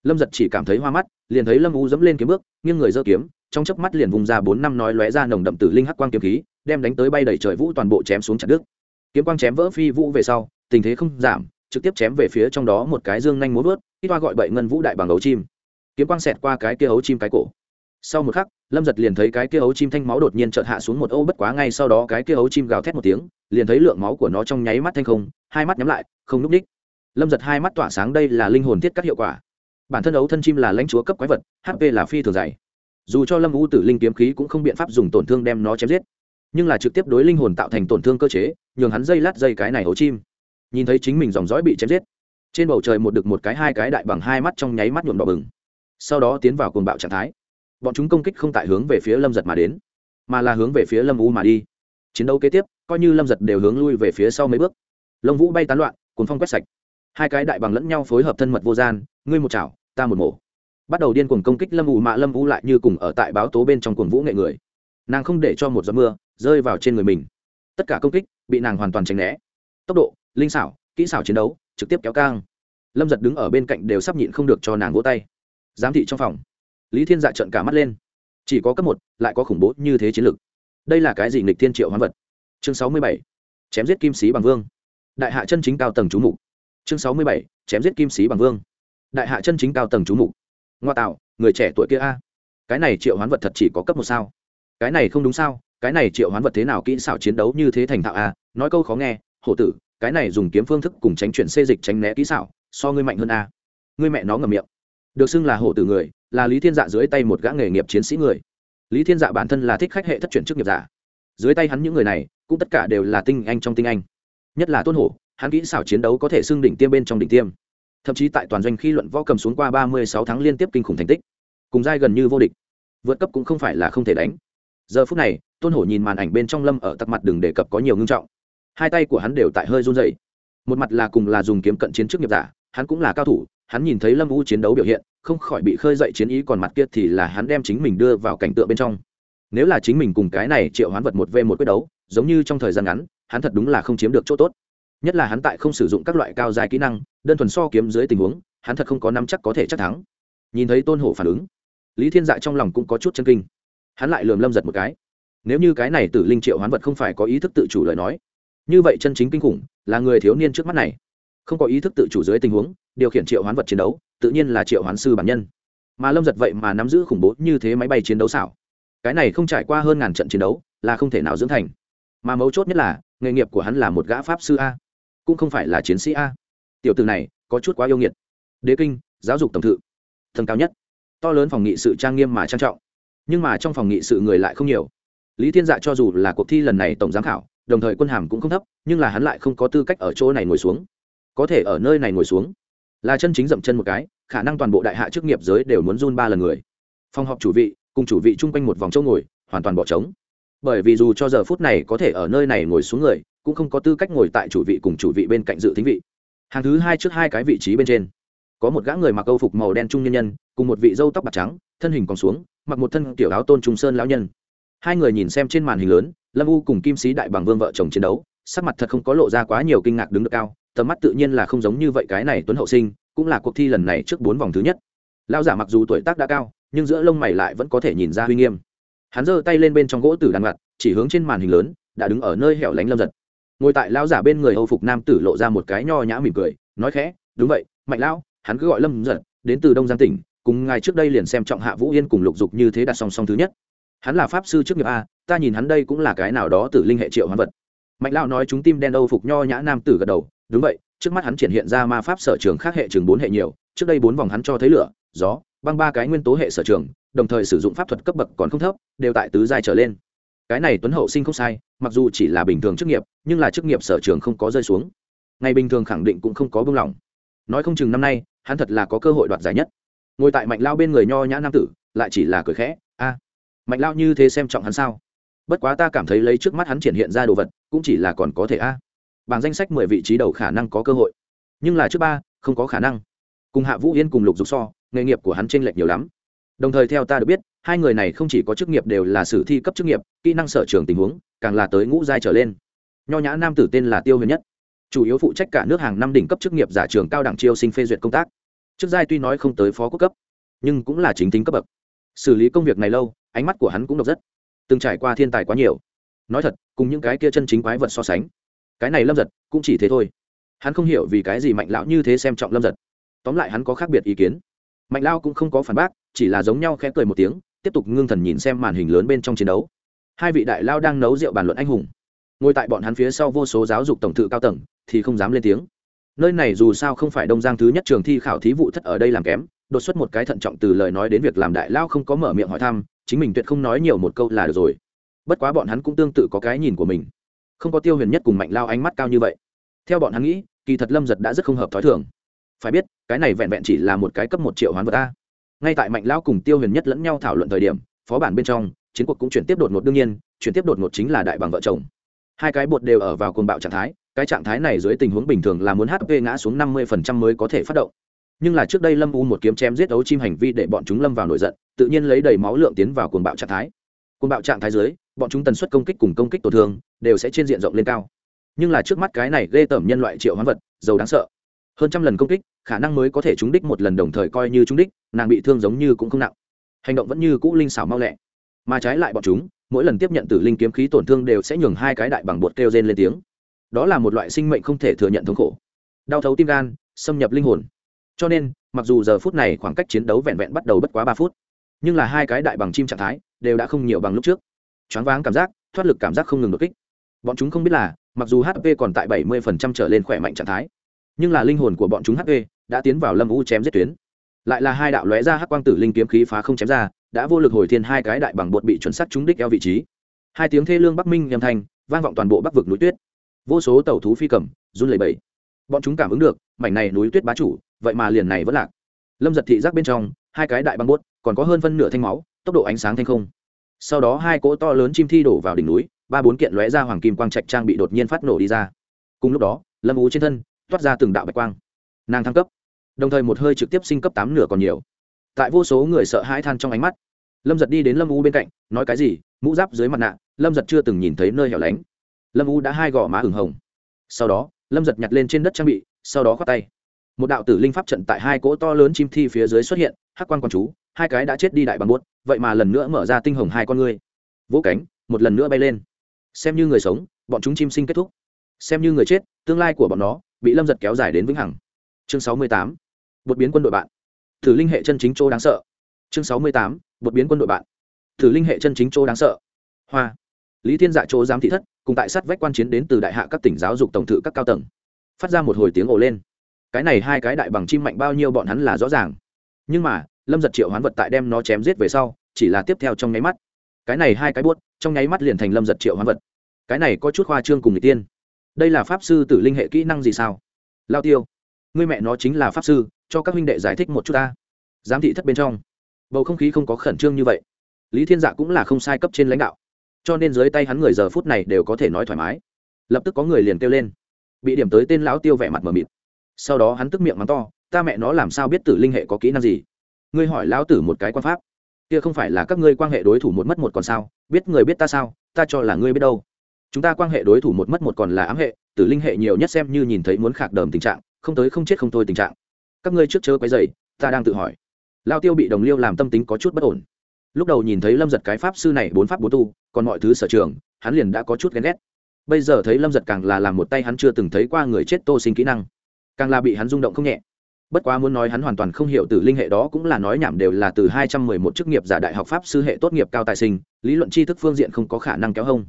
Lâm giật chỉ cảm thấy hoa mắt, liền thấy lâm Vũ dẫm lên kiếm bước, nghiêng người giơ kiếm, trong chớp mắt liền vùng ra bốn năm nói lóe ra nồng đậm tử linh hắc quang kiếm khí, đem đánh tới bay đẩy trời vũ toàn bộ chém xuống chặt đứt. Kiếm quang chém vỡ phi vũ về sau, tình thế không giảm, trực tiếp chém về phía trong đó một cái dương nhanh múa vớt ít toa gọi bậy ngân vũ đại bằng ấu chim. Kiếm quang xẹt qua cái kia ấu chim cái cổ. Sau một khắc, lâm giật liền thấy cái kia ấu chim thanh máu đột nhiên chợt hạ xuống một ô bất quá ngay sau đó cái kia ấu chim gào thét một tiếng, liền thấy lượng máu của nó trong nháy mắt thanh không, hai mắt nhắm lại, không núp ních lâm giật hai mắt tỏa sáng đây là linh hồn thiết các hiệu quả. Bản thân ấu thân chim là lãnh chúa cấp quái vật hp là phi thường dày. Dù cho lâm u tử linh kiếm khí cũng không biện pháp dùng tổn thương đem nó chém giết. Nhưng là trực tiếp đối linh hồn tạo thành tổn thương cơ chế, nhường hắn dây lát dây cái này ấu chim. Nhìn thấy chính mình dòng dõi bị chém giết, trên bầu trời một đực một cái hai cái đại bằng hai mắt trong nháy mắt nhuộm đỏ bừng. Sau đó tiến vào cuồng bạo trạng thái. Bọn chúng công kích không tại hướng về phía lâm giật mà đến, mà là hướng về phía lâm u mà đi. Chiến đấu kế tiếp, coi như lâm giật đều hướng lui về phía sau mấy bước. Lông vũ bay tán loạn cuốn phong quét sạch hai cái đại bằng lẫn nhau phối hợp thân mật vô gian, ngươi một chảo, ta một mổ. Bắt đầu điên cuồng công kích lâm ù mạ lâm ù lại như cùng ở tại báo tố bên trong cuồng vũ nghệ người. Nàng không để cho một giọt mưa rơi vào trên người mình. Tất cả công kích bị nàng hoàn toàn tránh né. Tốc độ, linh xảo, kỹ xảo chiến đấu, trực tiếp kéo cang lâm giật đứng ở bên cạnh đều sắp nhịn không được cho nàng vỗ tay. Giám thị trong phòng. Lý thiên dạ trận cả mắt lên. Chỉ có cấp một, lại có khủng bố như thế chiến lược đây là cái gì nghịch thiên triệu hoán vật? Chương sáu mươi bảy. Chém giết kim sĩ bằng vương. Đại hạ chân chính cao tầng chú mục chương sáu mươi bảy, chém giết kim sĩ bằng vương. Đại hạ chân chính cao tầng chú mục. Ngoa tạo, người trẻ tuổi kia a. Cái này triệu hoán vật thật chỉ có cấp một sao? Cái này không đúng sao? Cái này triệu hoán vật thế nào kỹ xảo chiến đấu như thế thành thạo a? Nói câu khó nghe, hổ tử, cái này dùng kiếm phương thức cùng tránh chuyển xê dịch tránh né kỹ xảo, so ngươi mạnh hơn a. Ngươi mẹ nó ngầm miệng. Được xưng là hổ tử người, là lý thiên dạ dưới tay một gã nghề nghiệp chiến sĩ người. Lý thiên dạ bản thân là thích khách hệ thất chuyển chức nghiệp giả. Dưới tay hắn những người này, cũng tất cả đều là tinh anh trong tinh anh. Nhất là tôn hổ hắn kỹ xảo chiến đấu có thể xưng đỉnh tiêm bên trong đỉnh tiêm. Thậm chí tại toàn doanh khi luận võ cầm xuống qua ba mươi sáu tháng liên tiếp kinh khủng thành tích. Cùng giai gần như vô địch. Vượt cấp cũng không phải là không thể đánh. Giờ phút này, tôn hổ nhìn màn ảnh bên trong lâm ở tặc mặt đừng đề cập có nhiều ngưng trọng. Hai tay của hắn đều tại hơi run dày một mặt là cùng là dùng kiếm cận chiến trước nghiệp giả, hắn cũng là cao thủ, hắn nhìn thấy lâm u chiến đấu biểu hiện, không khỏi bị khơi dậy chiến ý, còn mặt kia thì là hắn đem chính mình đưa vào cảnh tượng bên trong. Nếu là chính mình cùng cái này triệu hoán vật một v một quyết đấu, giống như trong thời gian ngắn, hắn thật đúng là không chiếm được chỗ tốt nhất là hắn tại không sử dụng các loại cao dài kỹ năng, đơn thuần so kiếm dưới tình huống, hắn thật không có năm chắc có thể chắc thắng. Nhìn thấy tôn hổ phản ứng, lý thiên dạ trong lòng cũng có chút chân kinh. Hắn lại lườm lâm giật một cái. Nếu như cái này tử linh triệu hoán vật không phải có ý thức tự chủ lời nói, như vậy chân chính kinh khủng là người thiếu niên trước mắt này. Không có ý thức tự chủ dưới tình huống, điều khiển triệu hoán vật chiến đấu, tự nhiên là triệu hoán sư bản nhân. Mà lâm giật vậy mà nắm giữ khủng bố như thế máy bay chiến đấu xảo. Cái này không trải qua hơn ngàn trận chiến đấu, là không thể nào dưỡng thành. Mà mấu chốt nhất là, nghề nghiệp của hắn là một gã pháp sư a cũng không phải là chiến sĩ a. Tiểu từ này, có chút quá yêu nghiệt. Đế kinh, giáo dục tổng thự. Thần cao nhất. To lớn phòng nghị sự trang nghiêm mà trang trọng. Nhưng mà trong phòng nghị sự người lại không nhiều. Lý thiên dạ cho dù là cuộc thi lần này tổng giám khảo, đồng thời quân hàm cũng không thấp, nhưng là hắn lại không có tư cách ở chỗ này ngồi xuống. Có thể ở nơi này ngồi xuống, là chân chính dậm chân một cái, khả năng toàn bộ đại hạ chức nghiệp giới đều muốn run ba lần người. Phòng họp chủ vị, cùng chủ vị chung quanh một vòng chỗ ngồi, hoàn toàn bỏ trống. Bởi vì dù cho giờ phút này có thể ở nơi này ngồi xuống người cũng không có tư cách ngồi tại chủ vị cùng chủ vị bên cạnh dự thính vị. Hàng thứ hai trước hai cái vị trí bên trên, có một gã người mặc câu phục màu đen trung nhân nhân, cùng một vị dâu tóc bạc trắng, thân hình còn xuống, mặc một thân tiểu áo tôn trung sơn lão nhân. Hai người nhìn xem trên màn hình lớn, lâm u cùng kim sĩ đại bằng vương vợ chồng chiến đấu, sắc mặt thật không có lộ ra quá nhiều kinh ngạc đứng được cao, tầm mắt tự nhiên là không giống như vậy cái này tuấn hậu sinh, cũng là cuộc thi lần này trước bốn vòng thứ nhất. Lão giả mặc dù tuổi tác đã cao, nhưng giữa lông mày lại vẫn có thể nhìn ra uy nghiêm. Hắn giơ tay lên bên trong gỗ tử đàn ngặt chỉ hướng trên màn hình lớn, đã đứng ở nơi hẻo lánh lâm giật ngồi tại lão giả bên người âu phục nam tử lộ ra một cái nho nhã mỉm cười, nói khẽ, đúng vậy, mạnh lão, hắn cứ gọi lâm giật đến từ đông giang tỉnh, cùng ngài trước đây liền xem trọng hạ vũ yên cùng lục dục như thế đặt song song thứ nhất. Hắn là pháp sư trước nghiệp a, ta nhìn hắn đây cũng là cái nào đó từ linh hệ triệu hoán vật. Mạnh lão nói chúng tim đen âu phục nho nhã nam tử gật đầu, đúng vậy, trước mắt hắn triển hiện ra ma pháp sở trường khác hệ trường bốn hệ nhiều, trước đây bốn vòng hắn cho thấy lửa, gió, băng ba cái nguyên tố hệ sở trường, đồng thời sử dụng pháp thuật cấp bậc còn không thấp, đều tại tứ giai trở lên cái này tuấn hậu sinh không sai, mặc dù chỉ là bình thường chức nghiệp, nhưng là chức nghiệp sở trường không có rơi xuống. Ngày bình thường khẳng định cũng không có buông lỏng. Nói không chừng năm nay, hắn thật là có cơ hội đoạt giải nhất. Ngồi tại mạnh lao bên người nho nhã nam tử, lại chỉ là cười khẽ, a, mạnh lao như thế xem trọng hắn sao? Bất quá ta cảm thấy lấy trước mắt hắn triển hiện ra đồ vật, cũng chỉ là còn có thể a. À. bảng danh sách mười vị trí đầu khả năng có cơ hội. Nhưng là trước ba, không có khả năng. Cùng hạ vũ yên cùng lục dục so, nghề nghiệp của hắn t r ê n lệch nhiều lắm đồng thời theo ta được biết, hai người này không chỉ có chức nghiệp đều là sử thi cấp chức nghiệp, kỹ năng sở trường tình huống, càng là tới ngũ giai trở lên. Nho nhã nam tử tên là tiêu huyền nhất, chủ yếu phụ trách cả nước hàng năm đỉnh cấp chức nghiệp giả trường cao đẳng chiêu sinh phê duyệt công tác. Chức giai tuy nói không tới phó quốc cấp, nhưng cũng là chính tính cấp bậc. Xử lý công việc này lâu, ánh mắt của hắn cũng độc rất. Từng trải qua thiên tài quá nhiều. Nói thật, cùng những cái kia chân chính quái vật so sánh, cái này lâm giật cũng chỉ thế thôi. Hắn không hiểu vì cái gì mạnh lão như thế xem trọng lâm giật. Tóm lại hắn có khác biệt ý kiến. Mạnh lao cũng không có phản bác chỉ là giống nhau khẽ cười một tiếng, tiếp tục ngưng thần nhìn xem màn hình lớn bên trong chiến đấu. Hai vị đại lao đang nấu rượu bàn luận anh hùng. Ngồi tại bọn hắn phía sau vô số giáo dục tổng thự cao tầng, thì không dám lên tiếng. Nơi này dù sao không phải đông giang thứ nhất trường thi khảo thí vụ thất ở đây làm kém, đột xuất một cái thận trọng từ lời nói đến việc làm đại lao không có mở miệng hỏi thăm, chính mình tuyệt không nói nhiều một câu là được rồi. Bất quá bọn hắn cũng tương tự có cái nhìn của mình. Không có tiêu huyền nhất cùng mạnh lao ánh mắt cao như vậy. Theo bọn hắn nghĩ, kỳ thật lâm giật đã rất không hợp t h ó i thường. Phải biết, cái này vẹn vẹn chỉ là một cái cấp một triệu hoán vật ta ngay tại mạnh lao cùng tiêu huyền nhất lẫn nhau thảo luận thời điểm, phó bản bên trong, chiến cuộc cũng chuyển tiếp đột ngột đương nhiên, chuyển tiếp đột ngột chính là đại bằng vợ chồng. Hai cái bột đều ở vào cồn bạo trạng thái, cái trạng thái này dưới tình huống bình thường là muốn hp ngã xuống năm mươi mới có thể phát động. Nhưng là trước đây lâm u một kiếm chém giết ấu chim hành vi để bọn chúng lâm vào nổi giận, tự nhiên lấy đầy máu lượng tiến vào cuồng bạo trạng thái. Cuồng bạo trạng thái dưới, bọn chúng tần suất công kích cùng công kích tổn thương đều sẽ trên diện rộng lên cao. Nhưng là trước mắt cái này ghê tởm nhân loại triệu hoán vật, giàu đáng sợ hơn trăm lần công kích, khả năng mới có thể trúng đích một lần đồng thời coi như trúng đích, nàng bị thương giống như cũng không nặng. Hành động vẫn như cũ linh xảo mau lẹ. Mà trái lại bọn chúng, mỗi lần tiếp nhận từ linh kiếm khí tổn thương đều sẽ nhường hai cái đại bằng bột kêu rên lên tiếng. Đó là một loại sinh mệnh không thể thừa nhận thống khổ. Đau thấu tim gan, xâm nhập linh hồn. Cho nên, mặc dù giờ phút này khoảng cách chiến đấu vẹn vẹn bắt đầu bất quá ba phút, nhưng là hai cái đại bằng chim trạng thái đều đã không nhiều bằng lúc trước. Choáng váng cảm giác, thoát lực cảm giác không ngừng đột kích. Bọn chúng không biết là, mặc dù hp còn tại bảy mươi trở lên khỏe mạnh trạng thái nhưng là linh hồn của bọn chúng hp đã tiến vào lâm u chém giết tuyến. Lại là hai đạo lóe ra hắc quang tử linh kiếm khí phá không chém ra, đã vô lực hồi thiên hai cái đại bằng bột bị chuẩn xác trúng đích eo vị trí. Hai tiếng thê lương bắc minh âm thanh, vang vọng toàn bộ bắc vực núi tuyết. Vô số tàu thú phi cầm, run lẩy bẩy. Bọn chúng cảm ứng được, mảnh này núi tuyết bá chủ, vậy mà liền này vẫn lạc. Lâm giật thị giác bên trong, hai cái đại băng bốt còn có hơn phân nửa thanh máu, tốc độ ánh sáng thanh không. Sau đó hai cỗ to lớn chim thi đổ vào đỉnh núi, ba bốn kiện lóe ra hoàng kim quang trạch trang bị đột nhiên phát nổ đi ra. Cùng lúc đó, lâm ú trên thân toát ra từng đạo bạch quang. Nàng thăng cấp. Đồng thời một hơi trực tiếp sinh cấp tám nửa còn nhiều. Tại vô số người sợ hãi than trong ánh mắt, lâm giật đi đến lâm u bên cạnh, nói cái gì? Mũ giáp dưới mặt nạ, lâm giật chưa từng nhìn thấy nơi hẻo lánh. Lâm u đã hai gò má hửng hồng. Sau đó, lâm giật nhặt lên trên đất trang bị, sau đó khoác tay. Một đạo tử linh pháp trận tại hai cỗ to lớn chim thi phía dưới xuất hiện, hắc quan quan chú, hai cái đã chết đi đại bằng buốt, vậy mà lần nữa mở ra tinh hồng hai con ngươi. Vỗ cánh, một lần nữa bay lên. Xem như người sống, bọn chúng chim sinh kết thúc. Xem như người chết, tương lai của bọn nó bị lâm giật kéo dài đến vĩnh hằng chương sáu mươi tám bột biến quân đội bạn thử linh hệ chân chính chỗ đáng sợ chương sáu mươi tám bột biến quân đội bạn thử linh hệ chân chính chỗ đáng sợ hoa lý thiên dạ chỗ giám thị thất cùng tại sát vách quan chiến đến từ đại hạ các tỉnh giáo dục tổng thự các cao tầng phát ra một hồi tiếng ồ lên cái này hai cái đại bằng chim mạnh bao nhiêu bọn hắn là rõ ràng nhưng mà lâm giật triệu hoán vật tại đem nó chém giết về sau chỉ là tiếp theo trong nháy mắt cái này hai cái buốt trong nháy mắt liền thành lâm giật triệu hoán vật cái này có chút khoa trương cùng người tiên đây là pháp sư tử linh hệ kỹ năng gì sao? Lao tiêu người mẹ nó chính là pháp sư, cho các huynh đệ giải thích một chút ta. Giám thị thất bên trong. Bầu không khí không có khẩn trương như vậy. Lý thiên dạ cũng là không sai cấp trên lãnh đạo. Cho nên dưới tay hắn người giờ phút này đều có thể nói thoải mái. Lập tức có người liền kêu lên. Bị điểm tới tên lão tiêu vẻ mặt mờ mịt. Sau đó hắn tức miệng mắng to, ta mẹ nó làm sao biết tử linh hệ có kỹ năng gì? Ngươi hỏi lão tử một cái quan pháp. Kia không phải là các ngươi quan hệ đối thủ một mất một còn sao? Biết người biết ta sao? Ta cho là ngươi biết đâu chúng ta quan hệ đối thủ một mất một còn là ám hệ, tử linh hệ nhiều nhất xem như nhìn thấy muốn khạc đờm tình trạng, không tới không chết không thôi tình trạng. Các ngươi trước chớ quấy dày ta đang tự hỏi. Lao tiêu bị đồng liêu làm tâm tính có chút bất ổn. Lúc đầu nhìn thấy lâm giật cái pháp sư này bốn pháp bốn tu, còn mọi thứ sở trường, hắn liền đã có chút ghen ghét. Bây giờ thấy lâm giật càng là làm một tay hắn chưa từng thấy qua người chết tô sinh kỹ năng. Càng là bị hắn rung động không nhẹ. Bất quá muốn nói hắn hoàn toàn không hiểu từ linh hệ đó cũng là nói nhảm đều là từ hai trăm mười một chức nghiệp giả đại học pháp sư hệ tốt nghiệp cao tài sinh, lý luận tri thức phương diện không có khả năng kéo hông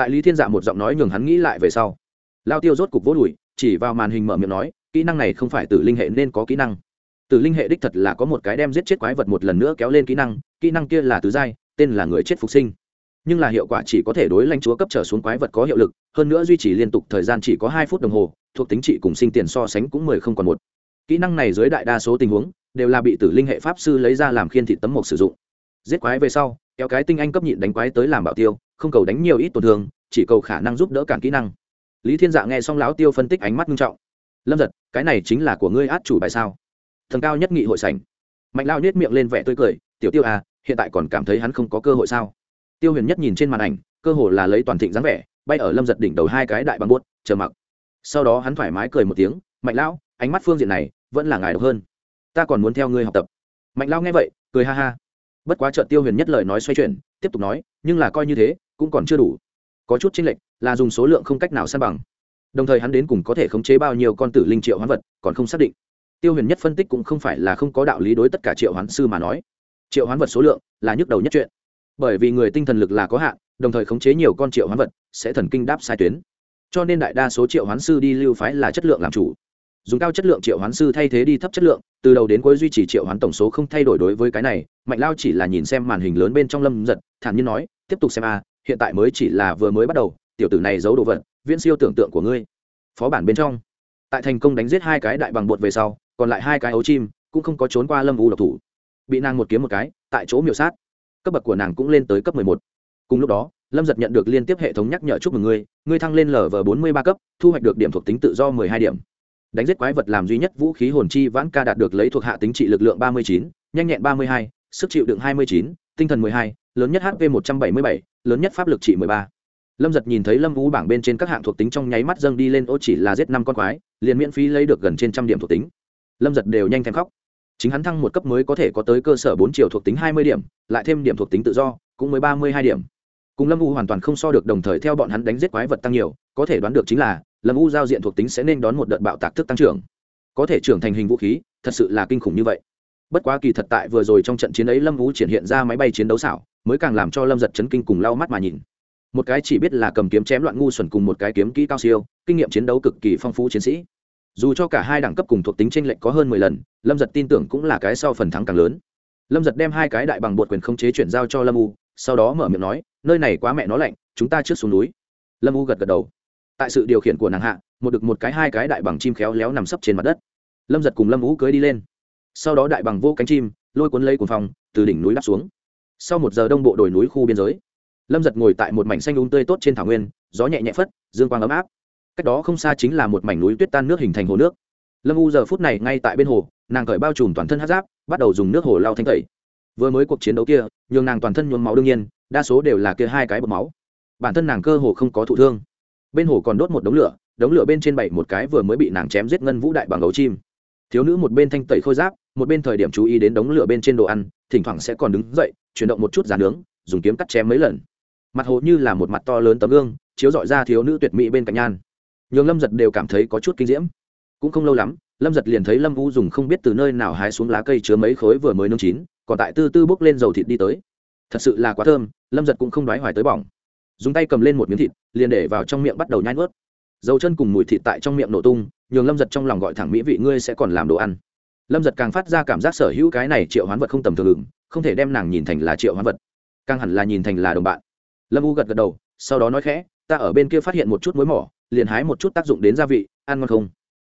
tại lý thiên dạ một giọng nói nhường hắn nghĩ lại về sau lao tiêu rốt cục vỗ đùi chỉ vào màn hình mở miệng nói kỹ năng này không phải từ linh hệ nên có kỹ năng từ linh hệ đích thật là có một cái đem giết chết quái vật một lần nữa kéo lên kỹ năng kỹ năng kia là tứ giai tên là người chết phục sinh nhưng là hiệu quả chỉ có thể đối lãnh chúa cấp trở xuống quái vật có hiệu lực hơn nữa duy trì liên tục thời gian chỉ có hai phút đồng hồ thuộc tính trị cùng sinh tiền so sánh cũng mười không còn một kỹ năng này dưới đại đa số tình huống đều là bị tử linh hệ pháp sư lấy ra làm khiên thị tấm mộc sử dụng giết quái về sau kéo cái tinh anh cấp nhịn đánh quái tới làm bảo tiêu, không cầu đánh nhiều ít tổn thương, chỉ cầu khả năng giúp đỡ cản kỹ năng. Lý thiên dạ nghe xong lão tiêu phân tích ánh mắt nghiêm trọng. Lâm giật, cái này chính là của ngươi át chủ bài sao? Thần cao nhất nghị hội sảnh. Mạnh lao nhét miệng lên vẻ tươi cười, tiểu tiêu à hiện tại còn cảm thấy hắn không có cơ hội sao? Tiêu huyền nhất nhìn trên màn ảnh, cơ hồ là lấy toàn thịnh dáng vẻ, bay ở lâm giật đỉnh đầu hai cái đại bằng buốt, chờ mặc. Sau đó hắn thoải mái cười một tiếng, mạnh lão, ánh mắt phương diện này vẫn là ngài độc hơn. Ta còn muốn theo ngươi học tập. Mạnh lao nghe vậy, cười ha ha bất quá trợ tiêu huyền nhất lời nói xoay chuyển, tiếp tục nói, nhưng là coi như thế, cũng còn chưa đủ. Có chút chênh lệch, là dùng số lượng không cách nào san bằng. Đồng thời hắn đến cùng có thể khống chế bao nhiêu con tử linh triệu hoán vật, còn không xác định. Tiêu huyền nhất phân tích cũng không phải là không có đạo lý đối tất cả triệu hoán sư mà nói. Triệu hoán vật số lượng là nhức đầu nhất chuyện. Bởi vì người tinh thần lực là có hạn, đồng thời khống chế nhiều con triệu hoán vật, sẽ thần kinh đáp sai tuyến. Cho nên đại đa số triệu hoán sư đi lưu phái là chất lượng làm chủ. Dùng cao chất lượng triệu hoán sư thay thế đi thấp chất lượng từ đầu đến cuối duy trì triệu hoán tổng số không thay đổi đối với cái này, mạnh lao chỉ là nhìn xem màn hình lớn bên trong lâm giật thản nhiên nói, tiếp tục xem a, hiện tại mới chỉ là vừa mới bắt đầu, tiểu tử này giấu đồ vật, viễn siêu tưởng tượng của ngươi. Phó bản bên trong. Tại thành công đánh giết hai cái đại bằng bột về sau, còn lại hai cái ấu chim cũng không có trốn qua lâm u độc thủ. Bị nàng một kiếm một cái, tại chỗ miểu sát. Cấp bậc của nàng cũng lên tới cấp mười một. Cùng lúc đó, lâm giật nhận được liên tiếp hệ thống nhắc nhở chúc mừng ngươi ngươi thăng lên lv bốn mươi ba cấp, thu hoạch được điểm thuộc tính tự do mười hai điểm đánh giết quái vật làm duy nhất vũ khí hồn chi vãn ca đạt được lấy thuộc hạ tính trị lực lượng ba mươi chín, nhanh nhẹn ba mươi hai, sức chịu đựng hai mươi chín, tinh thần mười hai, lớn nhất hp một trăm bảy mươi bảy, lớn nhất pháp lực trị mười ba. Lâm giật nhìn thấy lâm vũ bảng bên trên các hạng thuộc tính trong nháy mắt dâng đi lên, ô chỉ là giết năm con quái, liền miễn phí lấy được gần trên trăm điểm thuộc tính. Lâm giật đều nhanh thèm khóc. Chính hắn thăng một cấp mới có thể có tới cơ sở bốn triệu thuộc tính hai mươi điểm, lại thêm điểm thuộc tính tự do, cũng mới ba mươi hai điểm. Cùng lâm u hoàn toàn không so được, đồng thời theo bọn hắn đánh giết quái vật tăng nhiều, có thể đoán được chính là lâm u giao diện thuộc tính sẽ nên đón một đợt bạo tạc thức tăng trưởng. Có thể trưởng thành hình vũ khí, thật sự là kinh khủng như vậy. Bất quá kỳ thật tại vừa rồi trong trận chiến ấy lâm u triển hiện ra máy bay chiến đấu xảo, mới càng làm cho lâm giật chấn kinh cùng lau mắt mà nhìn. Một cái chỉ biết là cầm kiếm chém loạn ngu xuẩn cùng một cái kiếm kỹ cao siêu, kinh nghiệm chiến đấu cực kỳ phong phú chiến sĩ. Dù cho cả hai đẳng cấp cùng thuộc tính tranh lệch có hơn mười lần, lâm giật tin tưởng cũng là cái sau phần thắng càng lớn. Lâm giật đem hai cái đại bằng bột quyền không chế chuyển giao cho lâm u, sau đó mở miệng nói, nơi này quá mẹ nó lạnh, chúng ta trước xuống núi. Lâm u gật gật đầu tại sự điều khiển của nàng hạ, một được một cái hai cái đại bằng chim khéo léo nằm sấp trên mặt đất. Lâm giật cùng lâm u cưới đi lên. Sau đó đại bằng vô cánh chim, lôi cuốn lấy cuồng phòng từ đỉnh núi đáp xuống. Sau một giờ đông bộ đồi núi khu biên giới, lâm giật ngồi tại một mảnh xanh úng tươi tốt trên thảo nguyên, gió nhẹ nhẹ phất, dương quang ấm áp. Cách đó không xa chính là một mảnh núi tuyết tan nước hình thành hồ nước. Lâm u giờ phút này ngay tại bên hồ, nàng cởi bao trùm toàn thân hát giáp, bắt đầu dùng nước hồ lao thanh tẩy. Vừa mới cuộc chiến đấu kia, nhường nàng toàn thân nhuốm máu đương nhiên, đa số đều là kia hai cái bọc máu. Bản thân nàng cơ hồ không có thụ thương bên hồ còn đốt một đống lửa đống lửa bên trên bảy một cái vừa mới bị nàng chém giết ngân vũ đại bằng ấu chim. Thiếu nữ một bên thanh tẩy khôi giáp, một bên thời điểm chú ý đến đống lửa bên trên đồ ăn, thỉnh thoảng sẽ còn đứng dậy, chuyển động một chút giá nướng, dùng kiếm cắt chém mấy lần. Mặt hồ như là một mặt to lớn tấm gương, chiếu dọi ra thiếu nữ tuyệt mỹ bên cạnh nhan. Nhường lâm giật đều cảm thấy có chút kinh diễm. Cũng không lâu lắm, lâm giật liền thấy lâm vũ dùng không biết từ nơi nào hái xuống lá cây chứa mấy khối vừa mới nương chín, còn tại tư tư bốc lên dầu thịt đi tới. Thật sự là quá thơm, lâm giật cũng không đoái hoài tới bỏng dùng tay cầm lên một miếng thịt, liền để vào trong miệng bắt đầu nhai nuốt. Dầu chân cùng mùi thịt tại trong miệng nổ tung, nhường lâm giật trong lòng gọi thẳng mỹ vị, ngươi sẽ còn làm đồ ăn. Lâm giật càng phát ra cảm giác sở hữu cái này triệu hoán vật không tầm thường ứng không thể đem nàng nhìn thành là triệu hoán vật, càng hẳn là nhìn thành là đồng bạn. Lâm u gật gật đầu, sau đó nói khẽ, ta ở bên kia phát hiện một chút mối mỏ, liền hái một chút tác dụng đến gia vị, ăn ngon không?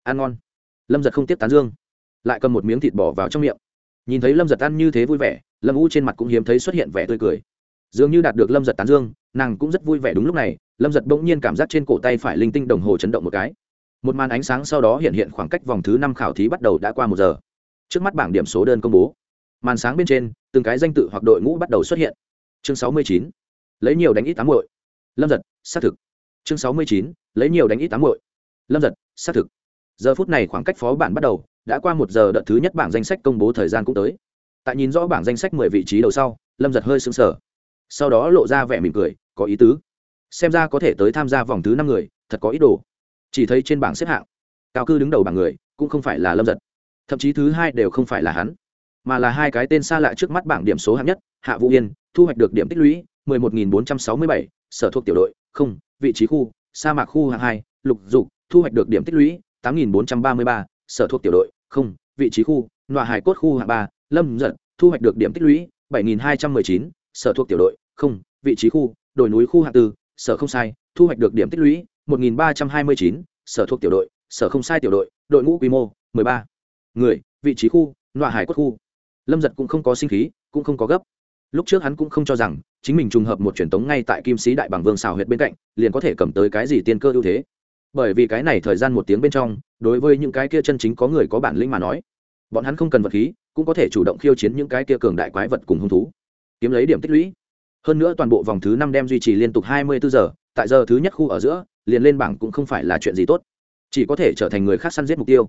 Ăn ngon. Lâm giật không tiếp tán dương, lại cầm một miếng thịt bỏ vào trong miệng. Nhìn thấy lâm giật ăn như thế vui vẻ, lâm u trên mặt cũng hiếm thấy xuất hiện vẻ tươi cười dường như đạt được lâm giật tán dương, nàng cũng rất vui vẻ đúng lúc này, lâm giật bỗng nhiên cảm giác trên cổ tay phải linh tinh đồng hồ chấn động một cái. Một màn ánh sáng sau đó hiện hiện khoảng cách vòng thứ năm khảo thí bắt đầu đã qua một giờ. Trước mắt bảng điểm số đơn công bố. Màn sáng bên trên, từng cái danh tự hoặc đội ngũ bắt đầu xuất hiện. Chương sáu mươi chín, lấy nhiều đánh ít tám hội lâm giật, xác thực. Chương sáu mươi chín, lấy nhiều đánh ít tám hội lâm giật, xác thực. Giờ phút này khoảng cách phó bản bắt đầu, đã qua một giờ đợt thứ nhất bảng danh sách công bố thời gian cũng tới. Tại nhìn rõ bảng danh sách mười vị trí đầu sau, lâm giật hơi sững sờ sau đó lộ ra vẻ mỉm cười có ý tứ. Xem ra có thể tới tham gia vòng thứ năm người thật có ý đồ. Chỉ thấy trên bảng xếp hạng cao cư đứng đầu bảng người cũng không phải là lâm giật. Thậm chí thứ hai đều không phải là hắn mà là hai cái tên xa lạ trước mắt bảng điểm số hạng nhất hạ vũ yên thu hoạch được điểm tích lũy 11.467, sở thuộc tiểu đội không vị trí khu sa mạc khu hạng hai lục dục thu hoạch được điểm tích lũy 8.433, sở thuộc tiểu đội không vị trí khu nọa hải cốt khu hạng ba lâm giật thu hoạch được điểm tích lũy 7.219, sở thuộc tiểu đội không vị trí khu đồi núi khu hạng tư sở không sai thu hoạch được điểm tích lũy 1.329, sở thuộc tiểu đội sở không sai tiểu đội đội ngũ quy mô 13. người vị trí khu nọa hải quốc khu. Lâm giật cũng không có sinh khí cũng không có gấp. Lúc trước hắn cũng không cho rằng chính mình trùng hợp một truyền tống ngay tại kim sĩ đại bằng vương xào huyệt bên cạnh liền có thể cầm tới cái gì tiên cơ ưu thế. Bởi vì cái này thời gian một tiếng bên trong đối với những cái kia chân chính có người có bản lĩnh mà nói bọn hắn không cần vật khí cũng có thể chủ động khiêu chiến những cái kia cường đại quái vật cùng hung thú kiếm lấy điểm tích lũy. Hơn nữa toàn bộ vòng thứ năm đem duy trì liên tục hai mươi bốn giờ, tại giờ thứ nhất khu ở giữa, liền lên bảng cũng không phải là chuyện gì tốt. Chỉ có thể trở thành người khác săn giết mục tiêu.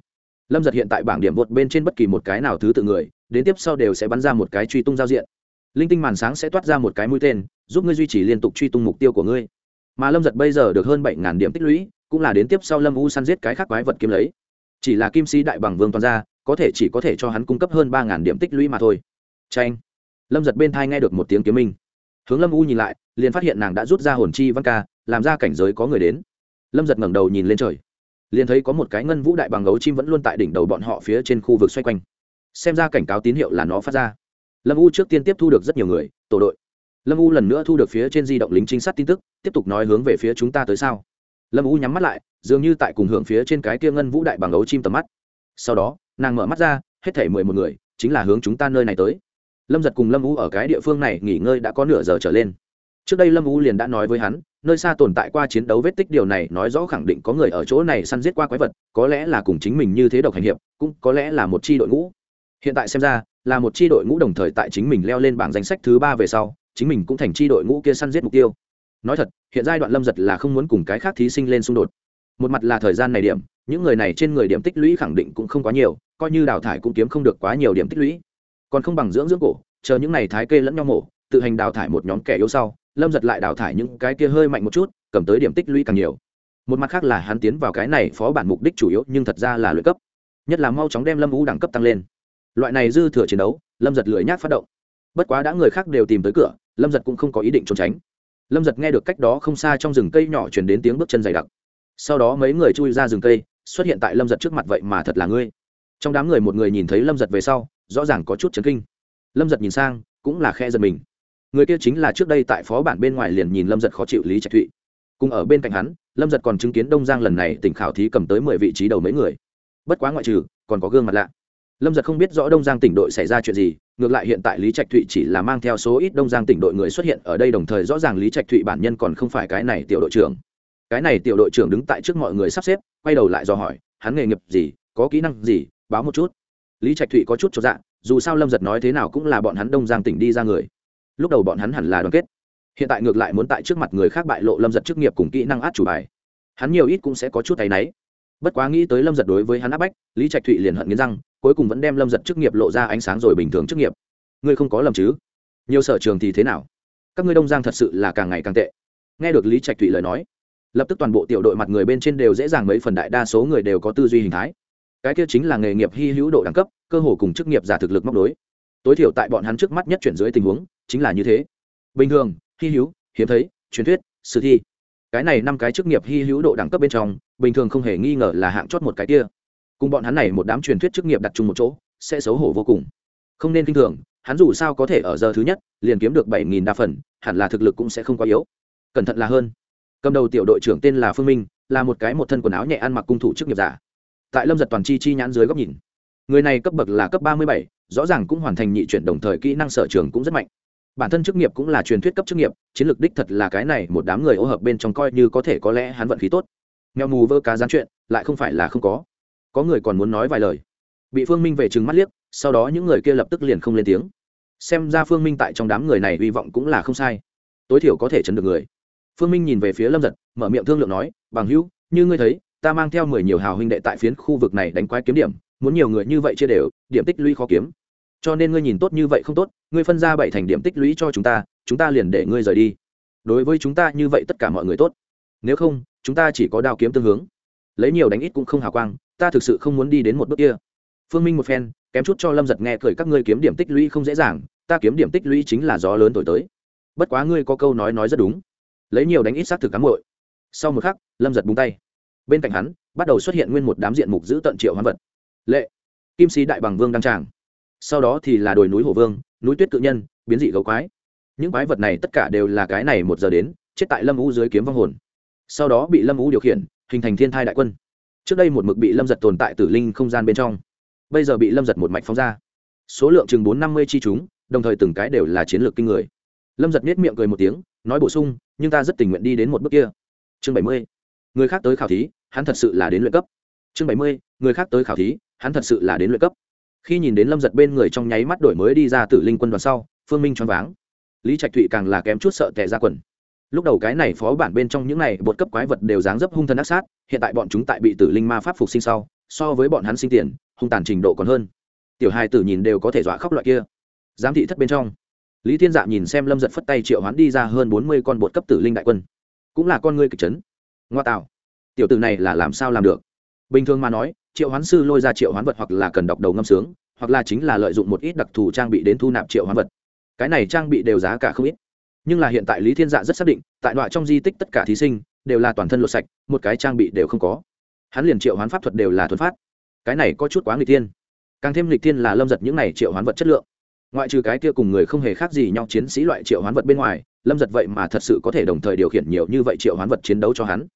Lâm giật hiện tại bảng điểm vượt bên trên bất kỳ một cái nào thứ tự người, đến tiếp sau đều sẽ bắn ra một cái truy tung giao diện. Linh tinh màn sáng sẽ toát ra một cái mũi tên, giúp ngươi duy trì liên tục truy tung mục tiêu của ngươi. Mà lâm giật bây giờ được hơn bảy điểm tích lũy, cũng là đến tiếp sau lâm u săn giết cái khác quái vật kiếm lấy. Chỉ là kim sĩ đại bằng vương toàn ra, có thể chỉ có thể cho hắn cung cấp hơn ba điểm tích lũy mà thôi. Tranh lâm giật bên thai nghe được một tiếng kiếm minh. Hướng lâm u nhìn lại, liền phát hiện nàng đã rút ra hồn chi văn ca, làm ra cảnh giới có người đến. Lâm giật ngẩng đầu nhìn lên trời. Liền thấy có một cái ngân vũ đại bằng gấu chim vẫn luôn tại đỉnh đầu bọn họ phía trên khu vực xoay quanh. Xem ra cảnh cáo tín hiệu là nó phát ra. Lâm u trước tiên tiếp thu được rất nhiều người, tổ đội. Lâm u lần nữa thu được phía trên di động lính trinh sát tin tức, tiếp tục nói hướng về phía chúng ta tới sao. Lâm u nhắm mắt lại, dường như tại cùng hưởng phía trên cái kia ngân vũ đại bằng gấu chim tầm mắt. Sau đó, nàng mở mắt ra, hết thể mười một người, chính là hướng chúng ta nơi này tới lâm giật cùng lâm u ở cái địa phương này nghỉ ngơi đã có nửa giờ trở lên. Trước đây lâm u liền đã nói với hắn, nơi xa tồn tại qua chiến đấu vết tích điều này nói rõ khẳng định có người ở chỗ này săn giết qua quái vật, có lẽ là cùng chính mình như thế độc hành hiệp, cũng có lẽ là một c h i đội ngũ. Hiện tại xem ra, là một c h i đội ngũ đồng thời tại chính mình leo lên bảng danh sách thứ ba về sau, chính mình cũng thành c h i đội ngũ kia săn giết mục tiêu. Nói thật, hiện giai đoạn lâm giật là không muốn cùng cái khác thí sinh lên xung đột. Một mặt là thời gian này điểm, những người này trên người điểm tích lũy khẳng định cũng không quá nhiều, coi như đào thải cũng kiếm không được quá nhiều điểm tích lũy còn không bằng dưỡng dưỡng cổ, chờ những n à y thái kê lẫn nhau mổ, tự hành đào thải một nhóm kẻ yếu sau, lâm giật lại đào thải những cái kia hơi mạnh một chút, cầm tới điểm tích lũy càng nhiều. Một mặt khác là hắn tiến vào cái này phó bản mục đích chủ yếu, nhưng thật ra là luyện cấp. Nhất là mau chóng đem lâm vũ đẳng cấp tăng lên. Loại này dư thừa chiến đấu, lâm giật lười nhác phát động. Bất quá đã người khác đều tìm tới cửa, lâm giật cũng không có ý định trốn tránh. Lâm giật nghe được cách đó không xa trong rừng cây nhỏ chuyển đến tiếng bước chân dày đặc. Sau đó mấy người chui ra rừng cây, xuất hiện tại lâm giật trước mặt vậy mà thật là ngươi trong đám người một người nhìn thấy lâm giật về sau, rõ ràng có chút chấn kinh. Lâm giật nhìn sang, cũng là khe giật mình. Người kia chính là trước đây tại phó bản bên ngoài liền nhìn lâm giật khó chịu lý trạch thụy. Cùng ở bên cạnh hắn, lâm giật còn chứng kiến đông giang lần này tỉnh khảo thí cầm tới mười vị trí đầu mấy người. Bất quá ngoại trừ, còn có gương mặt lạ. Lâm giật không biết rõ đông giang tỉnh đội xảy ra chuyện gì, ngược lại hiện tại lý trạch thụy chỉ là mang theo số ít đông giang tỉnh đội người xuất hiện ở đây đồng thời rõ ràng lý trạch thụy bản nhân còn không phải cái này tiểu đội trưởng. Cái này tiểu đội trưởng đứng tại trước mọi người sắp xếp, quay đầu lại do hỏi, hắn nghề nghiệp gì, có kỹ năng gì báo một chút. Lý trạch thụy có chút cho dạ dù sao lâm giật nói thế nào cũng là bọn hắn đông giang tỉnh đi ra người. Lúc đầu bọn hắn hẳn là đoàn kết. Hiện tại ngược lại muốn tại trước mặt người khác bại lộ lâm giật chức nghiệp cùng kỹ năng át chủ bài. Hắn nhiều ít cũng sẽ có chút tay náy. Bất quá nghĩ tới lâm giật đối với hắn áp bách, lý trạch thụy liền hận nghiến răng, cuối cùng vẫn đem lâm giật chức nghiệp lộ ra ánh sáng rồi bình thường chức nghiệp. Ngươi không có lầm chứ? Nhiều sở trường thì thế nào? Các ngươi đông giang thật sự là càng ngày càng tệ. Nghe được lý trạch thụy lời nói, lập tức toàn bộ tiểu đội mặt người bên trên đều dễ dàng mấy phần đại đa số người đều có tư duy hình thái cái kia chính là nghề nghiệp hy hữu độ đẳng cấp, cơ hồ cùng chức nghiệp giả thực lực móc đối tối thiểu tại bọn hắn trước mắt nhất chuyển dưới tình huống, chính là như thế. Bình thường, hy hữu, hiếm thấy, truyền thuyết, sử thi. Cái này năm cái chức nghiệp hy hữu độ đẳng cấp bên trong, bình thường không hề nghi ngờ là hạng chót một cái kia. Cùng bọn hắn này một đám truyền thuyết chức nghiệp đặt chung một chỗ, sẽ xấu hổ vô cùng. Không nên kinh thường, hắn dù sao có thể ở giờ thứ nhất, liền kiếm được bảy nghìn đa phần, hẳn là thực lực cũng sẽ không quá yếu. Cẩn thận là hơn. Cầm đầu tiểu đội trưởng tên là phương minh, là một cái một thân quần áo nhẹ ăn mặc cung thủ chức nghiệp giả tại lâm giật toàn chi chi nhãn dưới góc nhìn. Người này cấp bậc là cấp ba mươi bảy, rõ ràng cũng hoàn thành nhị chuyển đồng thời kỹ năng sở trường cũng rất mạnh. Bản thân chức nghiệp cũng là truyền thuyết cấp chức nghiệp, chiến lược đích thật là cái này một đám người ô hợp bên trong coi như có thể có lẽ hắn vận khí tốt. Nghèo mù vơ cá gián chuyện, lại không phải là không có. Có người còn muốn nói vài lời. Bị phương minh về chừng mắt liếc, sau đó những người kia lập tức liền không lên tiếng. Xem ra phương minh tại trong đám người này hy vọng cũng là không sai. Tối thiểu có thể chấn được người. Phương minh nhìn về phía lâm giật, mở miệng thương lượng nói, bằng hữu, như ngươi thấy ta mang theo mười nhiều hào huynh đệ tại phiến khu vực này đánh quái kiếm điểm, muốn nhiều người như vậy chia đều, điểm tích lũy khó kiếm. Cho nên ngươi nhìn tốt như vậy không tốt, ngươi phân ra bảy thành điểm tích lũy cho chúng ta chúng ta liền để ngươi rời đi. Đối với chúng ta như vậy tất cả mọi người tốt. Nếu không, chúng ta chỉ có đao kiếm tương hướng. Lấy nhiều đánh ít cũng không hào quang, ta thực sự không muốn đi đến một bước kia. Phương minh một phen, kém chút cho lâm giật nghe cười các ngươi kiếm điểm tích lũy không dễ dàng, ta kiếm điểm tích lũy chính là gió lớn thổi tới. Bất quá ngươi có câu nói nói rất đúng. Lấy nhiều đánh ít xác thực cám bội sau một khắc, lâm giật búng tay bên cạnh hắn bắt đầu xuất hiện nguyên một đám diện mục giữ tận triệu hoán vật lệ kim sĩ đại bằng vương đăng tràng sau đó thì là đồi núi hồ vương núi tuyết cự nhân biến dị gấu quái những quái vật này tất cả đều là cái này một giờ đến chết tại lâm u dưới kiếm vong hồn sau đó bị lâm u điều khiển hình thành thiên thai đại quân trước đây một mực bị lâm giật tồn tại tử linh không gian bên trong bây giờ bị lâm giật một mạch phóng ra số lượng chừng bốn năm mươi chi chúng đồng thời từng cái đều là chiến lược kinh người lâm giật miết miệng cười một tiếng nói bổ sung nhưng ta rất tình nguyện đi đến một bước kia chương bảy mươi người khác tới khảo thí, hắn thật sự là đến luyện cấp. Chương bảy mươi, người khác tới khảo thí, hắn thật sự là đến luyện cấp. Khi nhìn đến lâm giật bên người trong nháy mắt đổi mới đi ra tử linh quân đoàn sau, phương minh choáng váng. Lý trạch thụy càng là kém chút sợ tệ ra quần. Lúc đầu cái này phó bản bên trong những này bột cấp quái vật đều dáng dấp hung thân ác sát, hiện tại bọn chúng tại bị tử linh ma pháp phục sinh sau, so với bọn hắn sinh tiền, hung tàn trình độ còn hơn. Tiểu hai tử nhìn đều có thể dọa khóc loại kia. Giám thị thất bên trong. Lý thiên dạ nhìn xem lâm giật phất tay triệu hoán đi ra hơn bốn mươi con bột cấp tử linh đại quân. Cũng là con ngươi kịch chấn ngoa tạo. Tiểu tử này là làm sao làm được? Bình thường mà nói, triệu hoán sư lôi ra triệu hoán vật hoặc là cần đọc đầu ngâm sướng, hoặc là chính là lợi dụng một ít đặc thù trang bị đến thu nạp triệu hoán vật. Cái này trang bị đều giá cả không ít. Nhưng là hiện tại lý thiên dạ rất xác định, tại đoạn trong di tích tất cả thí sinh, đều là toàn thân lột sạch, một cái trang bị đều không có. Hắn liền triệu hoán pháp thuật đều là thuần phát. Cái này có chút quá người tiên càng thêm lịch tiên là lâm giật những này triệu hoán vật chất lượng. Ngoại trừ cái kia cùng người không hề khác gì nhau chiến sĩ loại triệu hoán vật bên ngoài lâm giật vậy mà thật sự có thể đồng thời điều khiển nhiều như vậy triệu hoán vật chiến đấu cho hắn.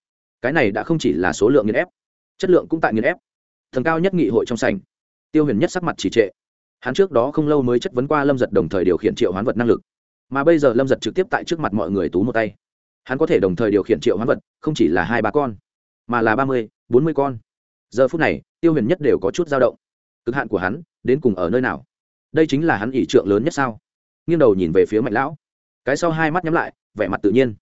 Cái này đã không chỉ là số lượng nghiên ép, chất lượng cũng tại nghiên ép. Thần cao nhất nghị hội trong sảnh, tiêu huyền nhất sắc mặt chỉ trệ. Hắn trước đó không lâu mới chất vấn qua lâm giật đồng thời điều khiển triệu hoán vật năng lực. Mà bây giờ lâm giật trực tiếp tại trước mặt mọi người tú một tay. Hắn có thể đồng thời điều khiển triệu hoán vật, không chỉ là hai ba con, mà là ba mươi, bốn mươi con. Giờ phút này, tiêu huyền nhất đều có chút dao động. Cực hạn của hắn, đến cùng ở nơi nào? Đây chính là hắn ỷ trượng lớn nhất sao? Nghiêng đầu nhìn về phía mạnh lão cái sau hai mắt nhắm lại, vẻ mặt tự nhiên.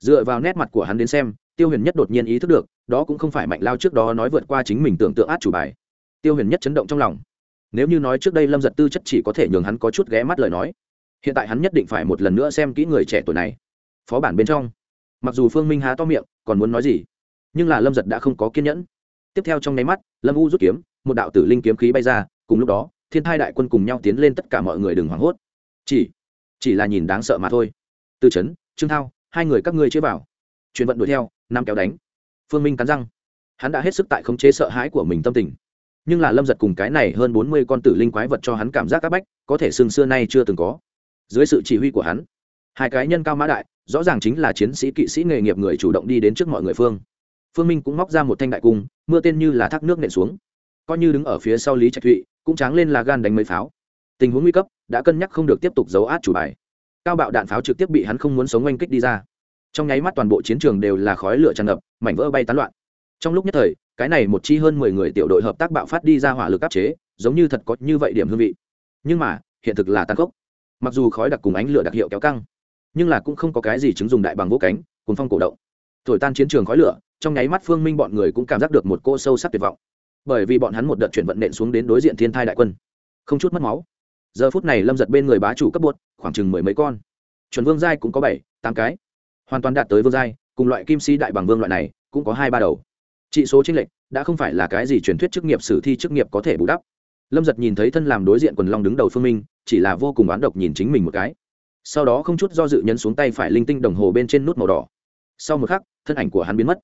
Dựa vào nét mặt của hắn đến xem, tiêu huyền nhất đột nhiên ý thức được, đó cũng không phải mạnh lao trước đó nói vượt qua chính mình tưởng tượng át chủ bài. Tiêu huyền nhất chấn động trong lòng. Nếu như nói trước đây lâm giật tư chất chỉ có thể nhường hắn có chút ghé mắt lời nói, hiện tại hắn nhất định phải một lần nữa xem kỹ người trẻ tuổi này. Phó bản bên trong. Mặc dù phương minh há to miệng, còn muốn nói gì, nhưng là lâm giật đã không có kiên nhẫn. Tiếp theo trong nháy mắt, lâm u rút kiếm, một đạo tử linh kiếm khí bay ra, cùng lúc đó, thiên thai đại quân cùng nhau tiến lên tất cả mọi người đừng hoảng hốt. Chỉ chỉ là nhìn đáng sợ mà thôi. Tư chấn, trương thao, hai người các ngươi chế vào. Chuyển vận đuổi theo năm kéo đánh. Phương minh cắn răng. Hắn đã hết sức tại khống chế sợ hãi của mình tâm tình. Nhưng là lâm giật cùng cái này hơn bốn mươi con tử linh quái vật cho hắn cảm giác c áp bách, có thể xương xưa nay chưa từng có. Dưới sự chỉ huy của hắn, hai cái nhân cao mã đại, rõ ràng chính là chiến sĩ kỵ sĩ nghề nghiệp người chủ động đi đến trước mọi người phương. Phương minh cũng móc ra một thanh đại cung, mưa tên như là thác nước nện xuống. Coi như đứng ở phía sau lý trạch thụy, cũng tráng lên là gan đánh mấy pháo. Tình huống nguy cấp đã cân nhắc không được tiếp tục giấu át chủ bài. Cao bạo đạn pháo trực tiếp bị hắn không muốn sống oanh kích đi ra. Trong nháy mắt toàn bộ chiến trường đều là khói lửa tràn ngập, mảnh vỡ bay tán loạn. Trong lúc nhất thời, cái này một chi hơn mười người tiểu đội hợp tác bạo phát đi ra hỏa lực áp chế, giống như thật có như vậy điểm hương vị. Nhưng mà, hiện thực là tăng cốc mặc dù khói đặc cùng ánh lửa đặc hiệu kéo căng, nhưng là cũng không có cái gì chứng dùng đại bằng vỗ cánh cùng phong cổ động. Thổi tan chiến trường khói lửa, trong nháy mắt phương minh bọn người cũng cảm giác được một cô sâu sắc tuyệt vọng. Bởi vì bọn hắn một đợt chuyển vận nện xuống đến đối diện thiên thai đại quân. Không chút mất máu giờ phút này lâm giật bên người bá chủ cấp bột, khoảng chừng mười mấy con. Chuẩn vương giai cũng có bảy, tám cái. Hoàn toàn đạt tới vương giai, cùng loại kim sĩ đại bằng vương loại này, cũng có hai ba đầu. Trị số tranh lệch, đã không phải là cái gì truyền thuyết chức nghiệp, sử thi chức nghiệp có thể bù đắp. Lâm giật nhìn thấy thân làm đối diện quần long đứng đầu phương minh, chỉ là vô cùng oán độc nhìn chính mình một cái. Sau đó không chút do dự nhấn xuống tay phải linh tinh đồng hồ bên trên nút màu đỏ. Sau một khắc, thân ảnh của hắn biến mất.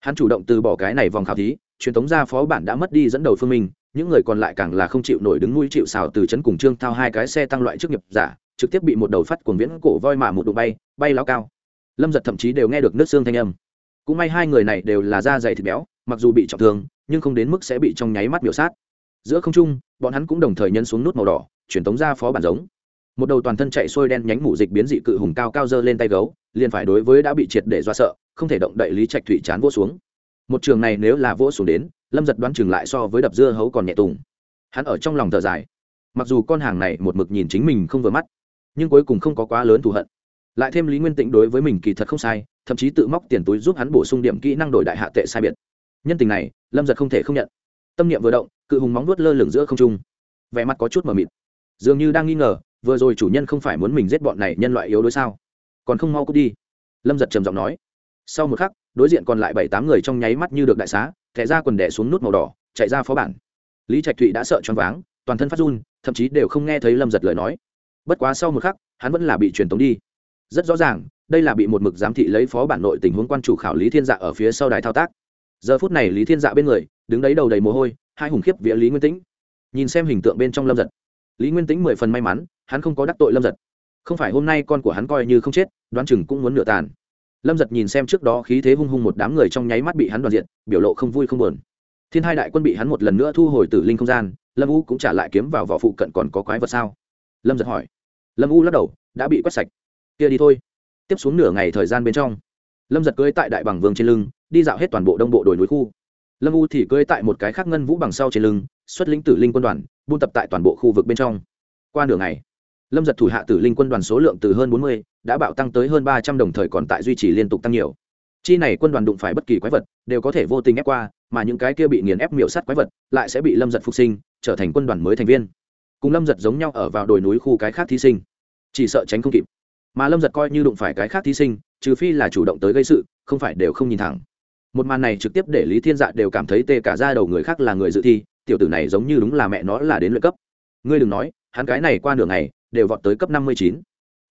Hắn chủ động từ bỏ cái này vòng khảo thí, truyền thống gia phó bản đã mất đi dẫn đầu phương minh những người còn lại càng là không chịu nổi đứng mũi chịu xào từ chấn cùng trương thao hai cái xe tăng loại trước nghiệp giả, trực tiếp bị một đầu phát cuồng viễn cổ voi mạ một đụng bay bay lao cao. Lâm giật thậm chí đều nghe được nước xương thanh âm. Cũng may hai người này đều là da dày thịt béo, mặc dù bị trọng thương, nhưng không đến mức sẽ bị trong nháy mắt biểu sát. Giữa không trung, bọn hắn cũng đồng thời nhân xuống nút màu đỏ, truyền tống ra phó bản giống. Một đầu toàn thân chạy sôi đen nhánh mủ dịch biến dị cự hùng cao cao dơ lên tay gấu, liền phải đối với đã bị triệt để do sợ, không thể động đậy lý trạch thủy chán vỗ xuống. Một trường này nếu là vỗ xuống đến lâm giật đoán chừng lại so với đập dưa hấu còn nhẹ tùng. Hắn ở trong lòng thở dài. Mặc dù con hàng này một mực nhìn chính mình không vừa mắt, nhưng cuối cùng không có quá lớn thù hận. Lại thêm lý nguyên tĩnh đối với mình kỳ thật không sai, thậm chí tự móc tiền túi giúp hắn bổ sung điểm kỹ năng đổi đại hạ tệ sai biệt. Nhân tình này, lâm giật không thể không nhận. Tâm niệm vừa động, cự hùng móng vuốt lơ lửng giữa không trung. Vẻ mặt có chút mờ mịt. Dường như đang nghi ngờ, vừa rồi chủ nhân không phải muốn mình giết bọn này nhân loại yếu đối sao? Còn không mau cút đi. Lâm giật trầm giọng nói. Sau một khắc đối diện còn lại bảy tám người trong nháy mắt như được đại xá, thẻ ra quần đẻ xuống nút màu đỏ, chạy ra phó bản. Lý trạch thụy đã sợ choáng váng, toàn thân phát run, thậm chí đều không nghe thấy lâm giật lời nói. Bất quá sau một khắc, hắn vẫn là bị truyền tống đi. Rất rõ ràng, đây là bị một mực giám thị lấy phó bản nội tình huống quan chủ khảo lý thiên dạ ở phía sau đài thao tác. Giờ phút này lý thiên dạ bên người, đứng đấy đầu đầy mồ hôi, hai hùng khiếp vía lý nguyên tĩnh. Nhìn xem hình tượng bên trong lâm giật, lý nguyên tĩnh mười phần may mắn, hắn không có đắc tội lâm giật. Không phải hôm nay con của hắn coi như không chết, đoán chừng cũng muốn nửa tàn lâm giật nhìn xem trước đó khí thế hung hung một đám người trong nháy mắt bị hắn đoàn diện, biểu lộ không vui không buồn. Thiên hai đại quân bị hắn một lần nữa thu hồi từ linh không gian, lâm u cũng trả lại kiếm vào vỏ phụ cận còn có quái vật sao? Lâm giật hỏi. Lâm u lắc đầu, đã bị quét sạch. Kia đi thôi. Tiếp xuống nửa ngày thời gian bên trong, lâm giật cưới tại đại bằng vương trên lưng, đi dạo hết toàn bộ đông bộ đồi núi khu. Lâm u thì cưới tại một cái khác ngân vũ bằng sau trên lưng, xuất lĩnh tử linh quân đoàn, buôn tập tại toàn bộ khu vực bên trong. Qua nửa ngày, lâm giật thủ hạ tử linh quân đoàn số lượng từ hơn bốn mươi đã bạo tăng tới hơn ba trăm đồng thời còn tại duy trì liên tục tăng nhiều. Chi này quân đoàn đụng phải bất kỳ quái vật, đều có thể vô tình ép qua, mà những cái kia bị nghiền ép miểu sát quái vật lại sẽ bị lâm giật phục sinh, trở thành quân đoàn mới thành viên. Cùng lâm giật giống nhau ở vào đồi núi khu cái khác thí sinh. Chỉ sợ tránh không kịp. Mà lâm giật coi như đụng phải cái khác thí sinh, trừ phi là chủ động tới gây sự, không phải đều không nhìn thẳng. Một màn này trực tiếp để lý thiên dạ đều cảm thấy tê cả ra đầu người khác là người dự thi, tiểu tử này giống như đúng là mẹ nó là đến luyện cấp. Ngươi đừng nói, hắn cái này qua nửa ngày, đều vọt tới cấp năm mươi chín.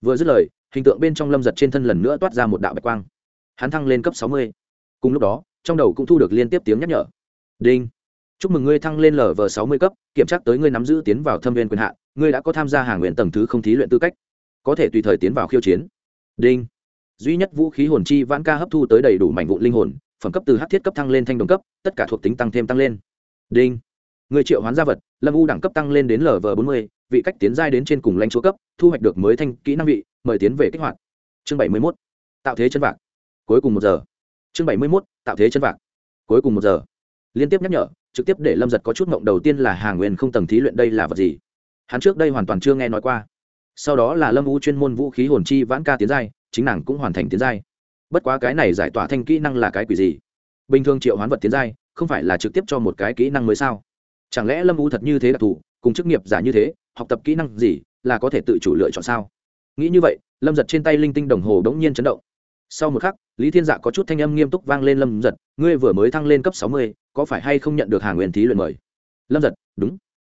Vừa dứt lời hình tượng bên trong lâm giật trên thân lần nữa toát ra một đạo bạch quang. Hắn thăng lên cấp sáu mươi. Cùng lúc đó, trong đầu cũng thu được liên tiếp tiếng nhắc nhở. Đinh. Chúc mừng ngươi thăng lên lv sáu mươi cấp, kiểm tra tới ngươi nắm giữ tiến vào thâm viên quyền hạn, ngươi đã có tham gia hàng nguyện tầng thứ không thí luyện tư cách. Có thể tùy thời tiến vào khiêu chiến. Đinh. Duy nhất vũ khí hồn chi vãn ca hấp thu tới đầy đủ mảnh vụ linh hồn, phẩm cấp từ hát thiết cấp thăng lên thanh đồng cấp, tất cả thuộc tính tăng thêm tăng lên. Đinh. Người triệu hoán gia vật, lâm u đẳng cấp tăng lên đến lv bốn mươi vị cách tiến giai đến trên cùng lãnh chúa cấp, thu hoạch được mới thanh kỹ năng vị, mời tiến về kích hoạt. Chương bảy mươi mốt, tạo thế chân vạc. Cuối cùng một giờ. Chương bảy mươi mốt, tạo thế chân vạc. Cuối cùng một giờ. Liên tiếp nhắc nhở, trực tiếp để lâm giật có chút mộng đầu tiên là hàng nguyên không tầng thí luyện đây là vật gì? Hắn trước đây hoàn toàn chưa nghe nói qua. Sau đó là lâm u chuyên môn vũ khí hồn chi vãn ca tiến giai, chính nàng cũng hoàn thành tiến giai. Bất quá cái này giải tỏa thanh kỹ năng là cái quỷ gì? Bình thường triệu hoán vật tiến giai, không phải là trực tiếp cho một cái kỹ năng mới sao? Chẳng lẽ lâm u thật như thế đặc thù cùng chức nghiệp giả như thế học tập kỹ năng gì là có thể tự chủ lựa chọn sao? Nghĩ như vậy, lâm giật trên tay linh tinh đồng hồ đ ố n g nhiên chấn động. Sau một khắc, lý thiên dạ có chút thanh âm nghiêm túc vang lên lâm giật, ngươi vừa mới thăng lên cấp sáu mươi, có phải hay không nhận được hàng nguyên thí luyện mời? Lâm giật, đúng.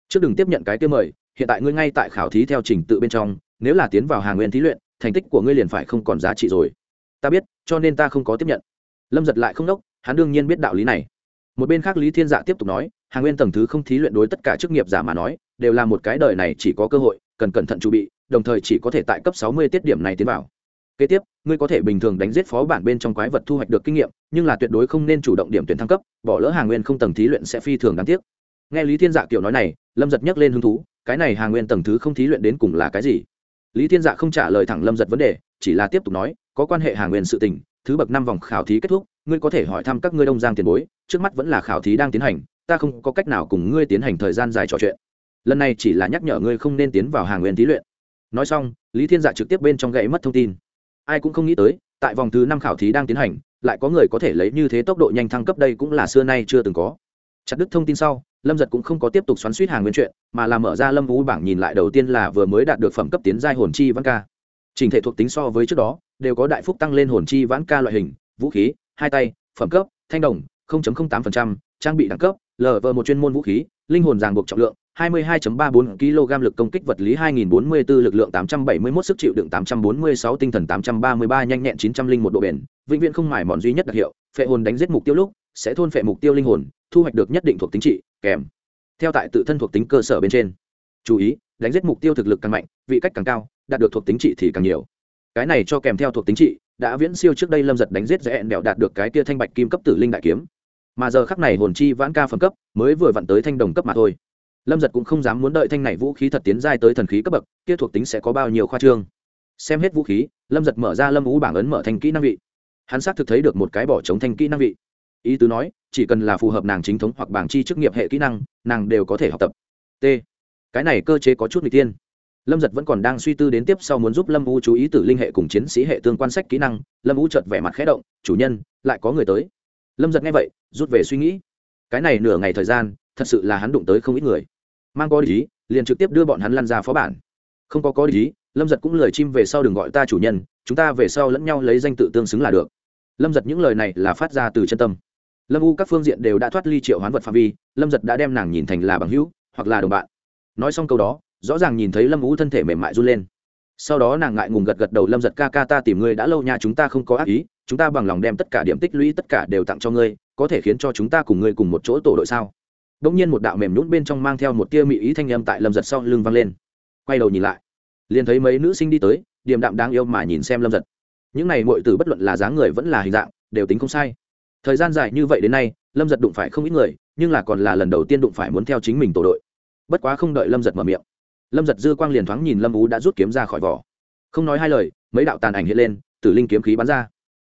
Trước đừng tiếp nhận cái tiêu mời, hiện tại ngươi ngay tại khảo thí theo trình tự bên trong, nếu là tiến vào hàng nguyên thí luyện, thành tích của ngươi liền phải không còn giá trị rồi. Ta biết, cho nên ta không có tiếp nhận. Lâm giật lại không đốc, hắn đương nhiên biết đạo lý này. Một bên khác lý thiên dạ tiếp tục nói, hàng nguyên tầng thứ không thí luyện đối tất cả chức nghiệp giả mà nói đều là một cái đời này chỉ có cơ hội, cần cẩn thận chuẩn bị, đồng thời chỉ có thể tại cấp sáu mươi tiết điểm này tiến vào. Kế tiếp, ngươi có thể bình thường đánh giết phó bản bên trong quái vật thu hoạch được kinh nghiệm, nhưng là tuyệt đối không nên chủ động điểm tuyển thăng cấp, bỏ lỡ hàng nguyên không tầng thí luyện sẽ phi thường đáng tiếc. Nghe lý thiên dạ kiểu nói này, lâm giật nhắc lên hứng thú, cái này hàng nguyên tầng thứ không thí luyện đến cùng là cái gì? Lý thiên dạ không trả lời thẳng lâm giật vấn đề, chỉ là tiếp tục nói, có quan hệ hàng nguyên sự tình, thứ bậc năm vòng khảo thí kết thúc, ngươi có thể hỏi thăm các ngươi đông giang tiền bối, trước mắt vẫn là khảo thí đang tiến hành, ta không có cách nào cùng ngươi tiến hành thời gian dài trò chuyện lần này chỉ là nhắc nhở ngươi không nên tiến vào hàng nguyên thí luyện. Nói xong lý thiên dạ trực tiếp bên trong gãy mất thông tin. Ai cũng không nghĩ tới tại vòng thứ năm khảo thí đang tiến hành lại có người có thể lấy như thế tốc độ nhanh thăng cấp đây cũng là xưa nay chưa từng có. Chặt đứt thông tin sau lâm giật cũng không có tiếp tục xoắn suýt hàng nguyên chuyện mà là mở ra lâm vũ bảng nhìn lại đầu tiên là vừa mới đạt được phẩm cấp tiến giai hồn chi văn ca. Trình thể thuộc tính so với trước đó đều có đại phúc tăng lên hồn chi vãn ca loại hình vũ khí hai tay phẩm cấp thanh đồng 0.08%, trang bị đẳng cấp lv một chuyên môn vũ khí linh hồn ràng buộc trọng lượng 22.34 kg lực công kích vật lý 2044 lực lượng 871 sức chịu đựng 846 tinh thần 833 nhanh nhẹn 901 độ bền, vĩnh viễn không mài mòn duy nhất đặc hiệu, phệ hồn đánh giết mục tiêu lúc sẽ thôn phệ mục tiêu linh hồn, thu hoạch được nhất định thuộc tính trị, kèm theo tại tự thân thuộc tính cơ sở bên trên. Chú ý, đánh giết mục tiêu thực lực càng mạnh, vị cách càng cao, đạt được thuộc tính trị thì càng nhiều. Cái này cho kèm theo thuộc tính trị, đã viễn siêu trước đây Lâm giật đánh giết dễ đèo đạt được cái kia thanh bạch kim cấp tử linh đại kiếm. Mà giờ khắc này hồn chi vãn ca phẩm cấp, mới vừa vặn tới thanh đồng cấp mà thôi lâm giật cũng không dám muốn đợi thanh này vũ khí thật tiến giai tới thần khí cấp bậc, kia thuộc tính sẽ có bao nhiêu khoa trương. Xem hết vũ khí, lâm giật mở ra lâm ú bảng ấn mở thành kỹ năng vị. Hắn xác thực thấy được một cái bỏ chống thanh kỹ năng vị. Ý tứ nói, chỉ cần là phù hợp nàng chính thống hoặc bảng chi chức nghiệp hệ kỹ năng, nàng đều có thể học tập. T. Cái này cơ chế có chút n g tiên lâm giật vẫn còn đang suy tư đến tiếp sau muốn giúp lâm u chú ý từ linh hệ cùng chiến sĩ hệ tương quan sách kỹ năng, lâm u chợt vẻ mặt khẽ động, chủ nhân, lại có người tới. Lâm giật nghe vậy, rút về suy nghĩ. Cái này nửa ngày thời gian, thật sự là hắn đụng tới không ít người mang có ý liền trực tiếp đưa bọn hắn lăn ra phó bản. Không có có ý lâm giật cũng lời chim về sau đừng gọi ta chủ nhân chúng ta về sau lẫn nhau lấy danh tự tương xứng là được. Lâm giật những lời này là phát ra từ chân tâm. Lâm u các phương diện đều đã thoát ly triệu hoán vật phạm vi lâm giật đã đem nàng nhìn thành là bằng hữu hoặc là đồng bạn. Nói xong câu đó rõ ràng nhìn thấy lâm u thân thể mềm mại run lên. Sau đó nàng ngại ngùng gật gật đầu lâm giật ca ca ta tìm ngươi đã lâu nha, chúng ta không có ác ý chúng ta bằng lòng đem tất cả điểm tích lũy tất cả đều tặng cho ngươi có thể khiến cho chúng ta cùng ngươi cùng một chỗ tổ đội sao? Đống nhiên một đạo mềm nhũn bên trong mang theo một tia mị ý thanh âm tại Lâm Giật sau lưng vang lên. Quay đầu nhìn lại, liền thấy mấy nữ sinh đi tới, điềm đạm đáng yêu mà nhìn xem Lâm Giật. Những này mọi tử bất luận là dáng người vẫn là hình dạng, đều tính không sai. Thời gian dài như vậy đến nay, Lâm Giật đụng phải không ít người, nhưng là còn là lần đầu tiên đụng phải muốn theo chính mình tổ đội. Bất quá không đợi Lâm Giật mở miệng, Lâm Giật dư quang liền thoáng nhìn Lâm Ú đã rút kiếm ra khỏi vỏ. Không nói hai lời, mấy đạo tàn ảnh hiện lên, tử linh kiếm khí bắn ra.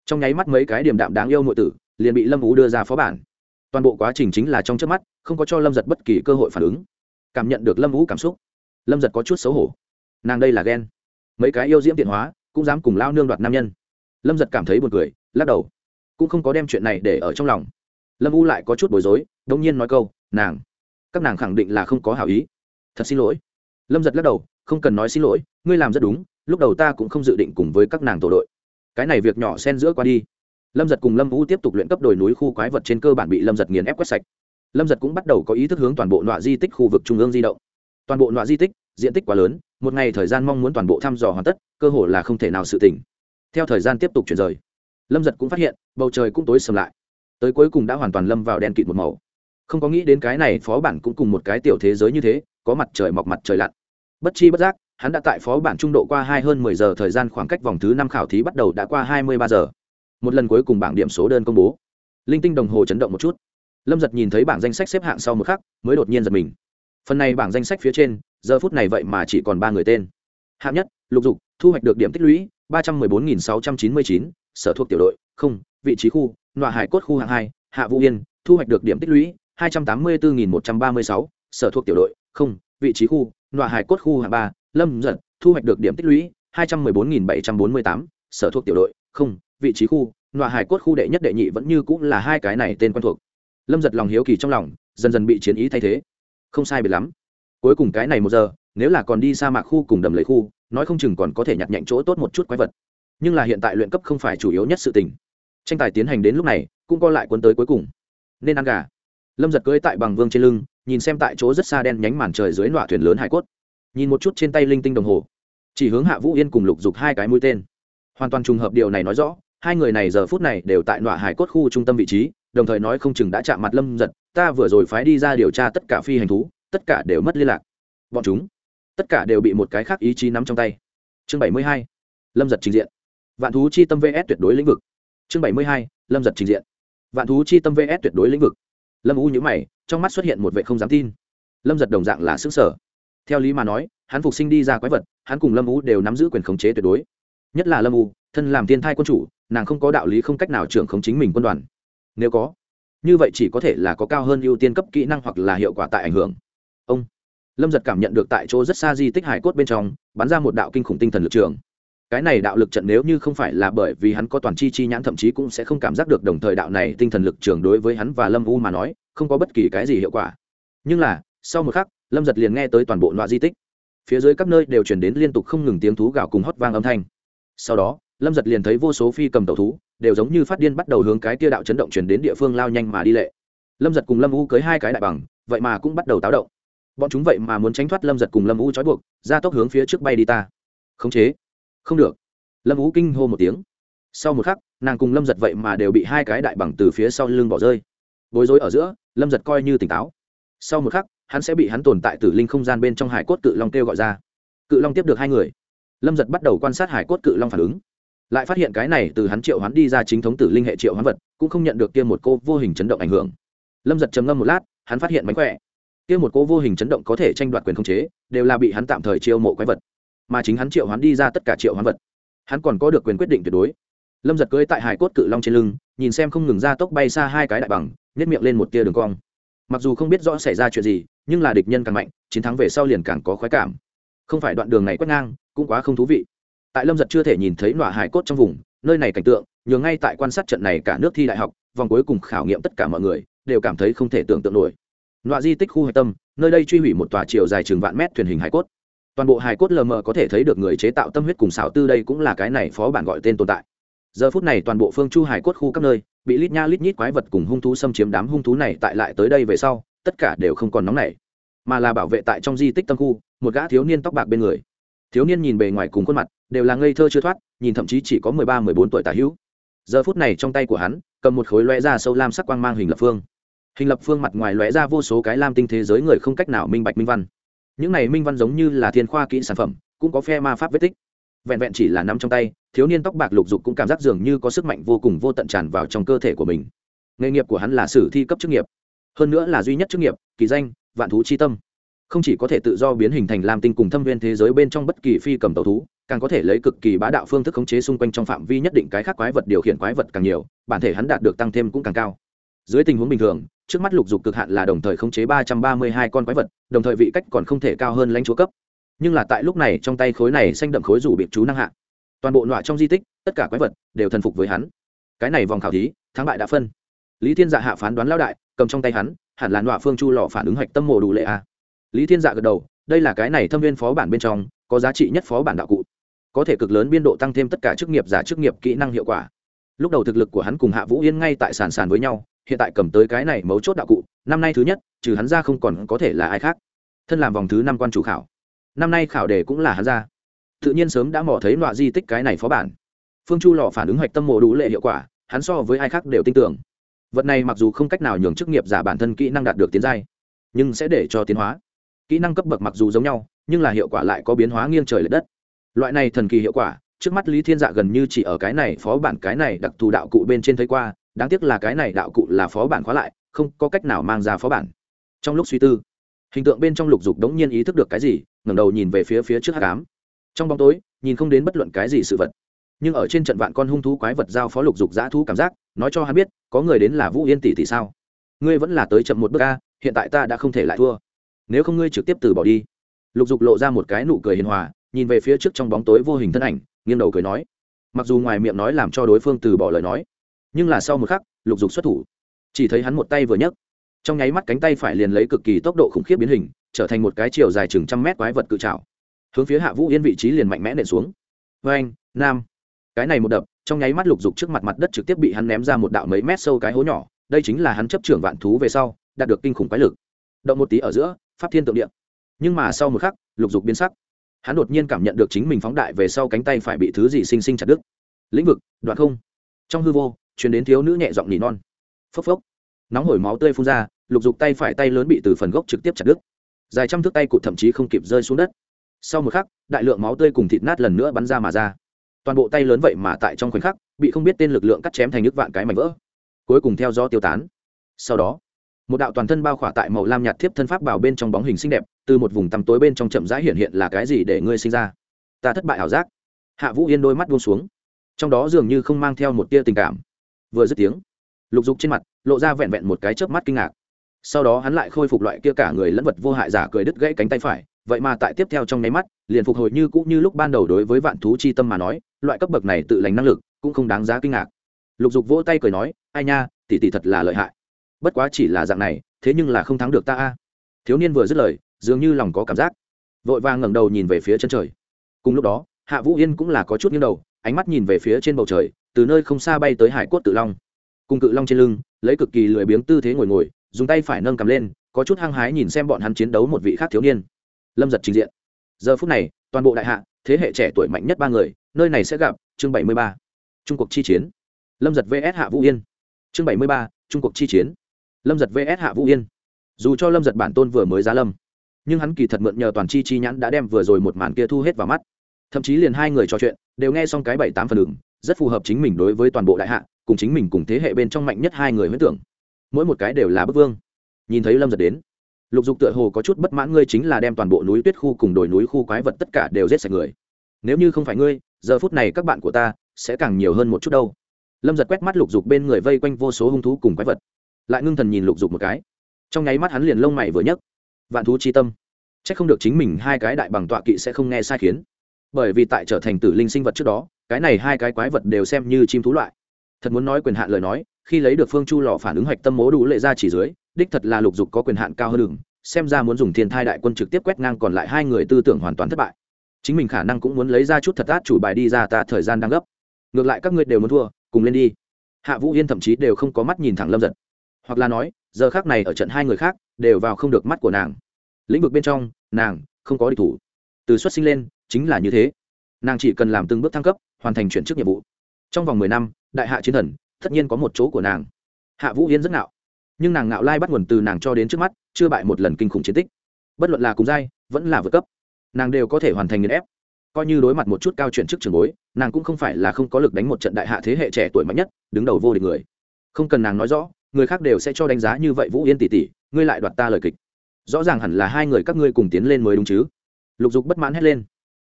Trong nháy mắt mấy cái điểm đạm đáng yêu mọi tử, liền bị Lâm Ú đưa ra phó bản toàn bộ quá trình chính là trong trước mắt, không có cho lâm giật bất kỳ cơ hội phản ứng. Cảm nhận được lâm vũ cảm xúc, lâm giật có chút xấu hổ. Nàng đây là ghen. Mấy cái yêu diễm tiện hóa, cũng dám cùng lao nương đoạt nam nhân. Lâm giật cảm thấy buồn cười, lắc đầu. Cũng không có đem chuyện này để ở trong lòng. Lâm u lại có chút bối rối đông nhiên nói câu, nàng, các nàng khẳng định là không có hảo ý. Thật xin lỗi. Lâm giật lắc đầu, không cần nói xin lỗi, ngươi làm rất đúng, lúc đầu ta cũng không dự định cùng với các nàng tổ đội. Cái này việc nhỏ xen giữa qua đi lâm giật cùng lâm vũ tiếp tục luyện cấp đồi núi khu quái vật trên cơ bản bị lâm giật nghiền ép quét sạch. Lâm giật cũng bắt đầu có ý thức hướng toàn bộ nọa di tích khu vực trung ương di động. Toàn bộ nọa di tích, diện tích quá lớn, một ngày thời gian mong muốn toàn bộ thăm dò hoàn tất, cơ hội là không thể nào sự tỉnh. Theo thời gian tiếp tục chuyển rời, lâm giật cũng phát hiện, bầu trời cũng tối sầm lại. Tới cuối cùng đã hoàn toàn lâm vào đen kịt một màu. Không có nghĩ đến cái này phó bản cũng cùng một cái tiểu thế giới như thế, có mặt trời mọc mặt trời lặn. Bất chi bất giác, hắn đã tại phó bản trung độ qua hai hơn mười giờ thời gian khoảng cách vòng thứ năm khảo thí bắt đầu đã qua hai mươi ba giờ một lần cuối cùng bảng điểm số đơn công bố. Linh tinh đồng hồ chấn động một chút. Lâm giật nhìn thấy bảng danh sách xếp hạng sau một khắc, mới đột nhiên giật mình. Phần này bảng danh sách phía trên, giờ phút này vậy mà chỉ còn ba người tên. Hạng nhất, lục dục, thu hoạch được điểm tích lũy ba trăm mười bốn nghìn sáu trăm chín mươi chín, sở thuộc tiểu đội, không, vị trí khu, nọa hải cốt khu hạng hai, hạ vũ yên, thu hoạch được điểm tích lũy hai trăm tám mươi bốn nghìn một trăm ba mươi sáu, sở thuộc tiểu đội, không, vị trí khu, nọa hải cốt khu hạng ba, lâm giật, thu hoạch được điểm tích lũy hai trăm mười bốn nghìn bảy trăm bốn mươi tám, sở thuộc tiểu đội, không vị trí khu, nọa hải cốt khu đệ nhất đệ nhị vẫn như cũng là hai cái này tên quen thuộc. Lâm giật lòng hiếu kỳ trong lòng, dần dần bị chiến ý thay thế. Không sai biệt lắm. Cuối cùng cái này một giờ, nếu là còn đi sa mạc khu cùng đầm lấy khu, nói không chừng còn có thể nhặt nhạnh chỗ tốt một chút quái vật. Nhưng là hiện tại luyện cấp không phải chủ yếu nhất sự tình. Tranh tài tiến hành đến lúc này, cũng co lại quân tới cuối cùng. Nên ăn gà. Lâm giật cưỡi tại bằng vương trên lưng, nhìn xem tại chỗ rất xa đen nhánh màn trời dưới nọa thuyền lớn hải cốt. Nhìn một chút trên tay linh tinh đồng hồ. Chỉ hướng hạ vũ yên cùng lục dục hai cái mũi tên. Hoàn toàn trùng hợp điều này nói rõ hai người này giờ phút này đều tại nọa hải cốt khu trung tâm vị trí, đồng thời nói không chừng đã chạm mặt lâm giật ta vừa rồi phái đi ra điều tra tất cả phi hành thú, tất cả đều mất liên lạc. Bọn chúng, tất cả đều bị một cái khác ý chí nắm trong tay. Chương bảy mươi hai, lâm giật trình diện. Vạn thú chi tâm vs tuyệt đối lĩnh vực. Chương bảy mươi hai, lâm giật trình diện. Vạn thú chi tâm vs tuyệt đối lĩnh vực. Lâm u nhữ mày, trong mắt xuất hiện một vệ không dám tin. Lâm giật đồng dạng là xứng sở theo lý mà nói, hắn phục sinh đi ra quái vật, hắn cùng lâm u đều nắm giữ quyền khống chế tuyệt đối. Nhất là lâm u, thân làm tiên thai quân chủ nàng không có đạo lý không cách nào trưởng khống chính mình quân đoàn. Nếu có, như vậy chỉ có thể là có cao hơn ưu tiên cấp kỹ năng hoặc là hiệu quả tại ảnh hưởng. Ông lâm giật cảm nhận được tại chỗ rất xa di tích hải cốt bên trong, bắn ra một đạo kinh khủng tinh thần lực trường. Cái này đạo lực trận nếu như không phải là bởi vì hắn có toàn chi chi nhãn thậm chí cũng sẽ không cảm giác được đồng thời đạo này tinh thần lực trường đối với hắn và lâm u mà nói, không có bất kỳ cái gì hiệu quả. Nhưng là, sau một khắc, lâm giật liền nghe tới toàn bộ loại di tích. Phía dưới các nơi đều chuyển đến liên tục không ngừng tiếng thú gạo cùng hót vang âm thanh. Sau đó lâm giật liền thấy vô số phi cầm tàu thú, đều giống như phát điên bắt đầu hướng cái tia đạo chấn động chuyển đến địa phương lao nhanh mà đi lệ. Lâm giật cùng lâm u cưới hai cái đại bằng, vậy mà cũng bắt đầu táo động. Bọn chúng vậy mà muốn tránh thoát lâm giật cùng lâm u trói buộc, ra tốc hướng phía trước bay đi ta. Khống chế. Không được. Lâm u kinh hô một tiếng. Sau một khắc, nàng cùng lâm giật vậy mà đều bị hai cái đại bằng từ phía sau lưng bỏ rơi. Bối rối ở giữa, lâm giật coi như tỉnh táo. Sau một khắc, hắn sẽ bị hắn tồn tại từ linh không gian bên trong hải cốt cự long kêu gọi ra. Cự long tiếp được hai người. Lâm giật bắt đầu quan sát hải cốt cự long phản ứng lại phát hiện cái này từ hắn triệu hoán đi ra chính thống tử linh hệ triệu hoán vật, cũng không nhận được kia một cô vô hình chấn động ảnh hưởng. Lâm giật trầm ngâm một lát, hắn phát hiện mánh khỏe. Kia một cô vô hình chấn động có thể tranh đoạt quyền khống chế, đều là bị hắn tạm thời chiêu mộ quái vật. Mà chính hắn triệu hoán đi ra tất cả triệu hoán vật, hắn còn có được quyền quyết định tuyệt đối. Lâm giật cưới tại hải cốt cự long trên lưng, nhìn xem không ngừng ra tốc bay xa hai cái đại bằng nhét miệng lên một tia đường cong. Mặc dù không biết rõ xảy ra chuyện gì, nhưng là địch nhân càng mạnh, chiến thắng về sau liền càng có khoái cảm. Không phải đoạn đường này quét ngang, cũng quá không thú vị tại lâm giật chưa thể nhìn thấy nọa hải cốt trong vùng, nơi này cảnh tượng, nhường ngay tại quan sát trận này cả nước thi đại học, vòng cuối cùng khảo nghiệm tất cả mọi người, đều cảm thấy không thể tưởng tượng nổi. Nọa di tích khu hạch tâm, nơi đây truy hủy một tòa chiều dài chừng vạn mét thuyền hình hải cốt. Toàn bộ hải cốt lờ mờ có thể thấy được người chế tạo tâm huyết cùng xảo tư đây cũng là cái này phó bản gọi tên tồn tại. Giờ phút này toàn bộ phương chu hải cốt khu các nơi, bị lít nha lít nhít quái vật cùng hung thú xâm chiếm đám hung thú này tại lại tới đây về sau, tất cả đều không còn nóng nảy, mà là bảo vệ tại trong di tích tâm khu, một gã thiếu niên tóc bạc bên người. Thiếu niên nhìn bề ngoài cùng khuôn mặt đều là ngây thơ chưa thoát, nhìn thậm chí chỉ có mười ba, mười bốn tuổi tả hữu. Giờ phút này trong tay của hắn, cầm một khối lóe ra sâu lam sắc quang mang hình lập phương. Hình lập phương mặt ngoài lóe ra vô số cái lam tinh thế giới người không cách nào minh bạch minh văn. Những này minh văn giống như là thiên khoa kỹ sản phẩm, cũng có phe ma pháp vết tích. Vẹn vẹn chỉ là nắm trong tay, thiếu niên tóc bạc lục dục cũng cảm giác dường như có sức mạnh vô cùng vô tận tràn vào trong cơ thể của mình. Nghề nghiệp của hắn là sử thi cấp chức nghiệp, hơn nữa là duy nhất chức nghiệp, kỳ danh, vạn thú chi tâm. Không chỉ có thể tự do biến hình thành lam tinh cùng thâm viên thế giới bên trong bất kỳ phi cầm tàu thú càng có thể lấy cực kỳ bá đạo phương thức khống chế xung quanh trong phạm vi nhất định cái khác quái vật điều khiển quái vật càng nhiều, bản thể hắn đạt được tăng thêm cũng càng cao. Dưới tình huống bình thường, trước mắt lục dục cực hạn là đồng thời khống chế ba trăm ba mươi hai con quái vật, đồng thời vị cách còn không thể cao hơn lãnh chúa cấp. Nhưng là tại lúc này, trong tay khối này xanh đậm khối rủ bị chú năng hạ, toàn bộ nọa trong di tích, tất cả quái vật đều thần phục với hắn. Cái này vòng khảo thí, thắng bại đã phân. Lý thiên dạ hạ phán đoán lao đại, cầm trong tay hắn, hẳn là nọa phương chu lò phản ứng hạch tâm mồ đủ lệ a. Lý thiên dạ gật đầu, đây là cái này thâm viên phó bản bên trong, có giá trị nhất phó bản đạo cụ có thể cực lớn biên độ tăng thêm tất cả chức nghiệp giả chức nghiệp kỹ năng hiệu quả. Lúc đầu thực lực của hắn cùng hạ vũ yên ngay tại sàn sàn với nhau, hiện tại cầm tới cái này mấu chốt đạo cụ, năm nay thứ nhất, trừ hắn ra không còn có thể là ai khác. Thân làm vòng thứ năm quan chủ khảo. Năm nay khảo đề cũng là hắn ra. Tự nhiên sớm đã mò thấy loại di tích cái này phó bản. Phương chu lọ phản ứng hoạch tâm mộ đủ lệ hiệu quả, hắn so với ai khác đều tin tưởng. Vật này mặc dù không cách nào nhường chức nghiệp giả bản thân kỹ năng đạt được tiến giai, nhưng sẽ để cho tiến hóa. Kỹ năng cấp bậc mặc dù giống nhau, nhưng là hiệu quả lại có biến hóa nghiêng trời l ệ đất loại này thần kỳ hiệu quả, trước mắt lý thiên dạ gần như chỉ ở cái này phó bản cái này đặc thù đạo cụ bên trên thấy qua, đáng tiếc là cái này đạo cụ là phó bản khóa lại, không có cách nào mang ra phó bản. Trong lúc suy tư, hình tượng bên trong lục dục đống nhiên ý thức được cái gì, ngẩng đầu nhìn về phía phía trước hát cám trong bóng tối, nhìn không đến bất luận cái gì sự vật. Nhưng ở trên trận vạn con hung thú quái vật giao phó lục dục dã thú cảm giác, nói cho hắn biết, có người đến là vũ yên tỷ thì sao? Ngươi vẫn là tới chậm một bước a, hiện tại ta đã không thể lại thua. Nếu không ngươi trực tiếp từ bỏ đi. Lục dục lộ ra một cái nụ cười hiền hòa nhìn về phía trước trong bóng tối vô hình thân ảnh, nghiêng đầu cười nói. Mặc dù ngoài miệng nói làm cho đối phương từ bỏ lời nói, nhưng là sau một khắc, lục dục xuất thủ. Chỉ thấy hắn một tay vừa nhấc, trong nháy mắt cánh tay phải liền lấy cực kỳ tốc độ khủng khiếp biến hình, trở thành một cái chiều dài chừng trăm mét quái vật cự trào hướng phía hạ vũ yên vị trí liền mạnh mẽ nện xuống. Vê anh nam. Cái này một đập, trong nháy mắt lục dục trước mặt mặt đất trực tiếp bị hắn ném ra một đạo mấy mét sâu cái hố nhỏ, đây chính là hắn chấp trưởng vạn thú về sau, đạt được kinh khủng quái lực. Động một tí ở giữa, pháp thiên tượng điện nhưng mà sau một khắc, lục dục biến sắc hắn đột nhiên cảm nhận được chính mình phóng đại về sau cánh tay phải bị thứ gì sinh sinh chặt đứt. Lĩnh vực, đoạn không. Trong hư vô chuyển đến thiếu nữ nhẹ giọng nỉ non. Phốc phốc. Nóng hổi máu tươi phun ra, lục dục tay phải tay lớn bị từ phần gốc trực tiếp chặt đứt. Dài trăm thước tay cụt thậm chí không kịp rơi xuống đất. Sau một khắc, đại lượng máu tươi cùng thịt nát lần nữa bắn ra mà ra. Toàn bộ tay lớn vậy mà tại trong khoảnh khắc, bị không biết tên lực lượng cắt chém thành nước vạn cái mảnh vỡ. Cuối cùng theo do tiêu tán. Sau đó, một đạo toàn thân bao khỏa tại màu lam nhạt thiếp thân pháp bảo bên trong bóng hình xinh đẹp từ một vùng tăm tối bên trong chậm rãi hiện hiện là cái gì để ngươi sinh ra? Ta thất bại ảo giác. Hạ vũ yên đôi mắt buông xuống. Trong đó dường như không mang theo một tia tình cảm. Vừa dứt tiếng, lục dục trên mặt lộ ra vẹn vẹn một cái chớp mắt kinh ngạc. Sau đó hắn lại khôi phục loại kia cả người lẫn vật vô hại giả cười đứt gãy cánh tay phải. Vậy mà tại tiếp theo trong nháy mắt, liền phục hồi như cũ như lúc ban đầu đối với vạn thú chi tâm mà nói, loại cấp bậc này tự lành năng lực cũng không đáng giá kinh ngạc. Lục dục vỗ tay cười nói, ai nha, tỷ tỷ thật là lợi hại. Bất quá chỉ là dạng này, thế nhưng là không thắng được ta a. Thiếu niên vừa dứt lời dường như lòng có cảm giác. Vội vàng ngẩng đầu nhìn về phía chân trời. Cùng lúc đó, hạ vũ yên cũng là có chút nghiêng đầu, ánh mắt nhìn về phía trên bầu trời, từ nơi không xa bay tới hải cốt tự long. Cùng cự long trên lưng, lấy cực kỳ lười biếng tư thế ngồi ngồi, dùng tay phải nâng cầm lên, có chút hăng hái nhìn xem bọn hắn chiến đấu một vị khác thiếu niên. Lâm giật trình diện. Giờ phút này, toàn bộ đại hạ, thế hệ trẻ tuổi mạnh nhất ba người, nơi này sẽ gặp, chương bảy mươi ba. Trung cuộc chi chiến. Lâm giật vs hạ vũ yên. Chương bảy mươi ba, trung cuộc chi chiến. Lâm giật vs hạ vũ yên. Dù cho lâm giật bản tôn vừa mới giá lâm nhưng hắn kỳ thật mượn nhờ toàn chi chi nhãn đã đem vừa rồi một màn kia thu hết vào mắt. Thậm chí liền hai người trò chuyện, đều nghe xong cái bảy tám phần đường, rất phù hợp chính mình đối với toàn bộ đại hạ, cùng chính mình cùng thế hệ bên trong mạnh nhất hai người huyết tưởng. Mỗi một cái đều là bức vương. Nhìn thấy lâm giật đến, lục dục tựa hồ có chút bất mãn ngươi chính là đem toàn bộ núi tuyết khu cùng đồi núi khu quái vật tất cả đều giết sạch người. Nếu như không phải ngươi, giờ phút này các bạn của ta sẽ càng nhiều hơn một chút đâu. Lâm giật quét mắt lục dục bên người vây quanh vô số hung thú cùng quái vật. Lại ngưng thần nhìn lục dục một cái. Trong nháy mắt hắn liền lông mày vừa nhấc vạn thú chi tâm. C h ắ c không được chính mình hai cái đại bằng tọa kỵ sẽ không nghe sai khiến. Bởi vì tại trở thành tử linh sinh vật trước đó, cái này hai cái quái vật đều xem như chim thú loại. Thật muốn nói quyền hạn lời nói, khi lấy được phương chu lò phản ứng hạch tâm mố đủ lệ ra chỉ dưới, đích thật là lục dục có quyền hạn cao hơn đường, xem ra muốn dùng thiên thai đại quân trực tiếp quét ngang còn lại hai người tư tưởng hoàn toàn thất bại. Chính mình khả năng cũng muốn lấy ra chút thật át chủ bài đi ra ta, thời gian đang gấp. Ngược lại các ngươi đều muốn thua, cùng lên đi. Hạ vũ yên thậm chí đều không có mắt nhìn thẳng lâm giật hoặc là nói, giờ khác này ở trận hai người khác đều vào không được mắt của nàng. Lĩnh vực bên trong, nàng không có địch thủ. Từ xuất sinh lên, chính là như thế. Nàng chỉ cần làm từng bước thăng cấp, hoàn thành chuyển chức nhiệm vụ. Trong vòng mười năm, đại hạ chiến thần, tất nhiên có một chỗ của nàng. Hạ vũ yên rất ngạo. Nhưng nàng ngạo lai bắt nguồn từ nàng cho đến trước mắt, chưa bại một lần kinh khủng chiến tích. Bất luận là cùng giai, vẫn là vượt cấp, nàng đều có thể hoàn thành nghiền ép. Coi như đối mặt một chút cao chuyển chức trường bối, nàng cũng không phải là không có lực đánh một trận đại hạ thế hệ trẻ tuổi mạnh nhất, đứng đầu vô địch người. Không cần nàng nói rõ người khác đều sẽ cho đánh giá như vậy vũ yên tỷ tỷ ngươi lại đoạt ta lời kịch. Rõ ràng hẳn là hai người các ngươi cùng tiến lên mới đúng chứ. Lục dục bất mãn hét lên.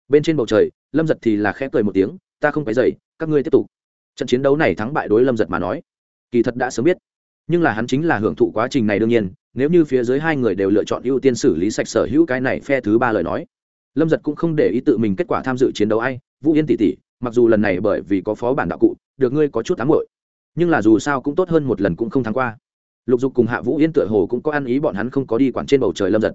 Bên trên bầu trời, lâm giật thì là khẽ cười một tiếng, ta không phải dậy, các ngươi tiếp tục. Trận chiến đấu này thắng bại đối lâm giật mà nói, kỳ thật đã sớm biết. Nhưng là hắn chính là hưởng thụ quá trình này đương nhiên, nếu như phía dưới hai người đều lựa chọn ưu tiên xử lý sạch sở hữu cái này phe thứ ba lời nói, lâm giật cũng không để ý tự mình kết quả tham dự chiến đấu ai, vũ yên tỷ tỷ mặc dù lần này bởi vì có phó bản đạo cụ, được ngươi có chút ám hội nhưng là dù sao cũng tốt hơn một lần cũng không thắng qua. Lục dục cùng hạ vũ yên tựa hồ cũng có ăn ý bọn hắn không có đi quản trên bầu trời lâm giật.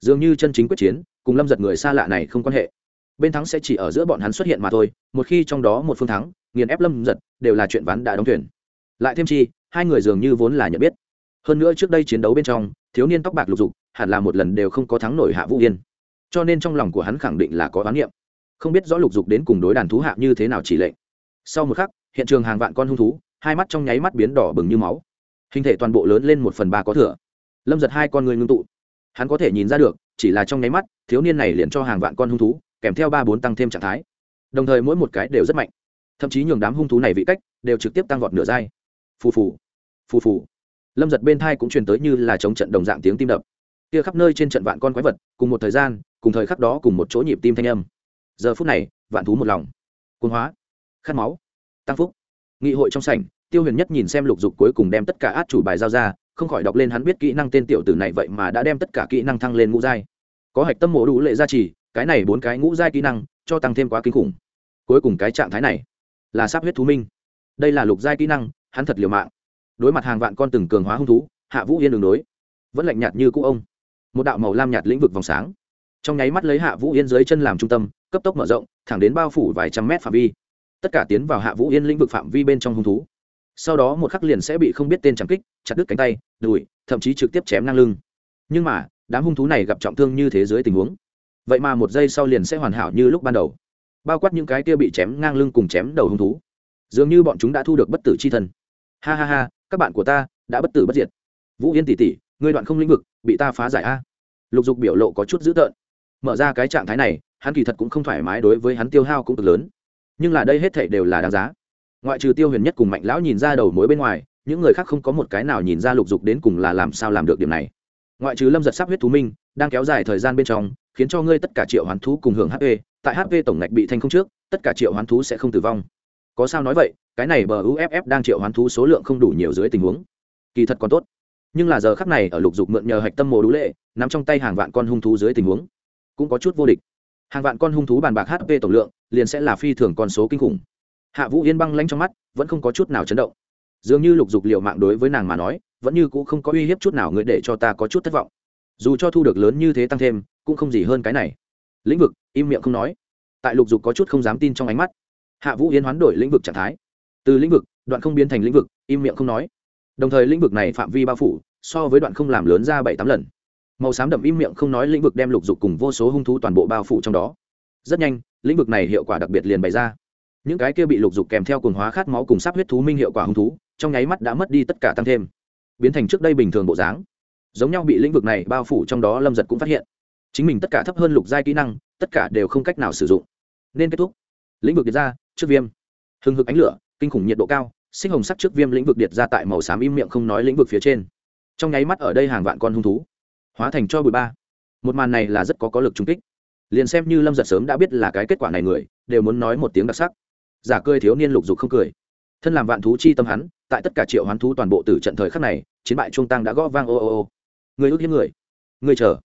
Dường như chân chính quyết chiến, cùng lâm giật người xa lạ này không quan hệ. Bên thắng sẽ chỉ ở giữa bọn hắn xuất hiện mà thôi, một khi trong đó một phương thắng, nghiền ép lâm giật, đều là chuyện ván đã đóng thuyền. Lại thêm chi, hai người dường như vốn là nhận biết. Hơn nữa trước đây chiến đấu bên trong, thiếu niên tóc bạc lục dục, hẳn là một lần đều không có thắng nổi hạ vũ yên. Cho nên trong lòng của hắn khẳng định là có oán niệm. Không biết rõ lục dục đến cùng đối đàn thú hạ như thế nào chỉ lệnh. Sau một khắc, hiện trường hàng vạn con hung thú hai mắt trong nháy mắt biến đỏ bừng như máu. Hình thể toàn bộ lớn lên một phần ba có thừa. Lâm giật hai con người ngưng tụ. Hắn có thể nhìn ra được, chỉ là trong nháy mắt, thiếu niên này liền cho hàng vạn con hung thú, kèm theo ba bốn tăng thêm trạng thái. Đồng thời mỗi một cái đều rất mạnh. Thậm chí nhường đám hung thú này vị cách, đều trực tiếp tăng vọt nửa dai phù phù. Phù phù. Lâm giật bên thai cũng truyền tới như là chống trận đồng dạng tiếng tim đập. Kia khắp nơi trên trận vạn con quái vật, cùng một thời gian, cùng thời khắc đó cùng một chỗ nhịp tim thanh âm. Giờ phút này, vạn thú một lòng. Côn hóa. Khát máu. Tăng phúc nghị hội trong sảnh, tiêu huyền nhất nhìn xem lục dục cuối cùng đem tất cả át chủ bài giao ra, không khỏi đọc lên hắn biết kỹ năng tên tiểu tử này vậy mà đã đem tất cả kỹ năng thăng lên ngũ giai. Có hạch tâm mổ đủ lệ gia trì, cái này bốn cái ngũ giai kỹ năng, cho tăng thêm quá kinh khủng. Cuối cùng cái trạng thái này là sắp huyết thú minh. Đây là lục giai kỹ năng, hắn thật liều mạng. Đối mặt hàng vạn con từng cường hóa hung thú, hạ vũ yên đường đối, vẫn lạnh nhạt như cũ ông. Một đạo màu lam nhạt lĩnh vực vòng sáng. Trong nháy mắt lấy hạ vũ yên dưới chân làm trung tâm, cấp tốc mở rộng, thẳng đến bao phủ vài trăm mét phạm vi tất cả tiến vào hạ vũ yên lĩnh vực phạm vi bên trong hung thú. Sau đó một khắc liền sẽ bị không biết tên chẳng kích, chặt đứt cánh tay, đùi, thậm chí trực tiếp chém ngang lưng. Nhưng mà, đám hung thú này gặp trọng thương như thế giới tình huống. Vậy mà một giây sau liền sẽ hoàn hảo như lúc ban đầu. Bao quát những cái kia bị chém ngang lưng cùng chém đầu hung thú. Dường như bọn chúng đã thu được bất tử c h i thân. Ha ha ha, các bạn của ta đã bất tử bất diệt. Vũ yên tỷ tỷ, ngươi đoạn không lĩnh vực, bị ta phá giải a. Lục dục biểu lộ có chút dữ tợn. Mở ra cái trạng thái này, hắn kỳ thật cũng không thoải mái đối với hắn tiêu hao cũng cực lớn nhưng là đây hết thảy đều là đáng giá. Ngoại trừ tiêu huyền nhất cùng mạnh lão nhìn ra đầu mối bên ngoài, những người khác không có một cái nào nhìn ra lục dục đến cùng là làm sao làm được điểm này. Ngoại trừ lâm giật sắp huyết thú minh, đang kéo dài thời gian bên trong, khiến cho ngươi tất cả triệu hoán thú cùng hưởng hp tại hp tổng ngạch bị thanh không trước, tất cả triệu hoán thú sẽ không tử vong. Có sao nói vậy, cái này bờ uff đang triệu hoán thú số lượng không đủ nhiều dưới tình huống. Kỳ thật còn tốt. Nhưng là giờ khắc này ở lục dục mượn nhờ hạch tâm mồ đũ lệ nằm trong tay hàng vạn con hung thú dưới tình huống, cũng có chút vô địch. Hàng vạn con hung thú bàn bạc hp tổng lượng liền sẽ là phi thường con số kinh khủng. Hạ vũ yên băng lanh trong mắt, vẫn không có chút nào chấn động. Dường như lục dục liệu mạng đối với nàng mà nói, vẫn như cũng không có uy hiếp chút nào người để cho ta có chút thất vọng. Dù cho thu được lớn như thế tăng thêm, cũng không gì hơn cái này. Lĩnh vực, im miệng không nói. Tại lục dục có chút không dám tin trong ánh mắt, hạ vũ yên hoán đổi lĩnh vực trạng thái. Từ lĩnh vực, đoạn không biến thành lĩnh vực, im miệng không nói. Đồng thời lĩnh vực này phạm vi bao phủ, so với đoạn không làm lớn ra bảy tám lần. Màu xám đậm im miệng không nói lĩnh vực đem lục dục cùng vô số hung thú toàn bộ bao phủ trong đó. Rất nhanh lĩnh vực này hiệu quả đặc biệt liền bày ra. Những cái kia bị lục dục kèm theo cuồng hóa khát máu cùng sắp huyết thú minh hiệu quả hung thú, trong nháy mắt đã mất đi tất cả tăng thêm. Biến thành trước đây bình thường bộ dáng. Giống nhau bị lĩnh vực này bao phủ trong đó lâm giật cũng phát hiện. Chính mình tất cả thấp hơn lục giai kỹ năng, tất cả đều không cách nào sử dụng. Nên kết thúc. Lĩnh vực điện ra trước viêm. Hừng hực ánh lửa, kinh khủng nhiệt độ cao, sinh hồng sắc trước viêm lĩnh vực điện ra tại màu xám im miệng không nói lĩnh vực phía trên. Trong nháy mắt ở đây hàng vạn con hung thú, hóa thành cho bụi ba. Một màn này là rất có có lực trung kích liền xem như lâm giật sớm đã biết là cái kết quả này người, đều muốn nói một tiếng đặc sắc. Giả cười thiếu niên lục dục không cười. Thân làm vạn thú chi tâm hắn, tại tất cả triệu hoán thú toàn bộ từ trận thời khắc này, chiến bại trung tăng đã gõ vang ô ô ô. Người ước hiếp người. Người chờ.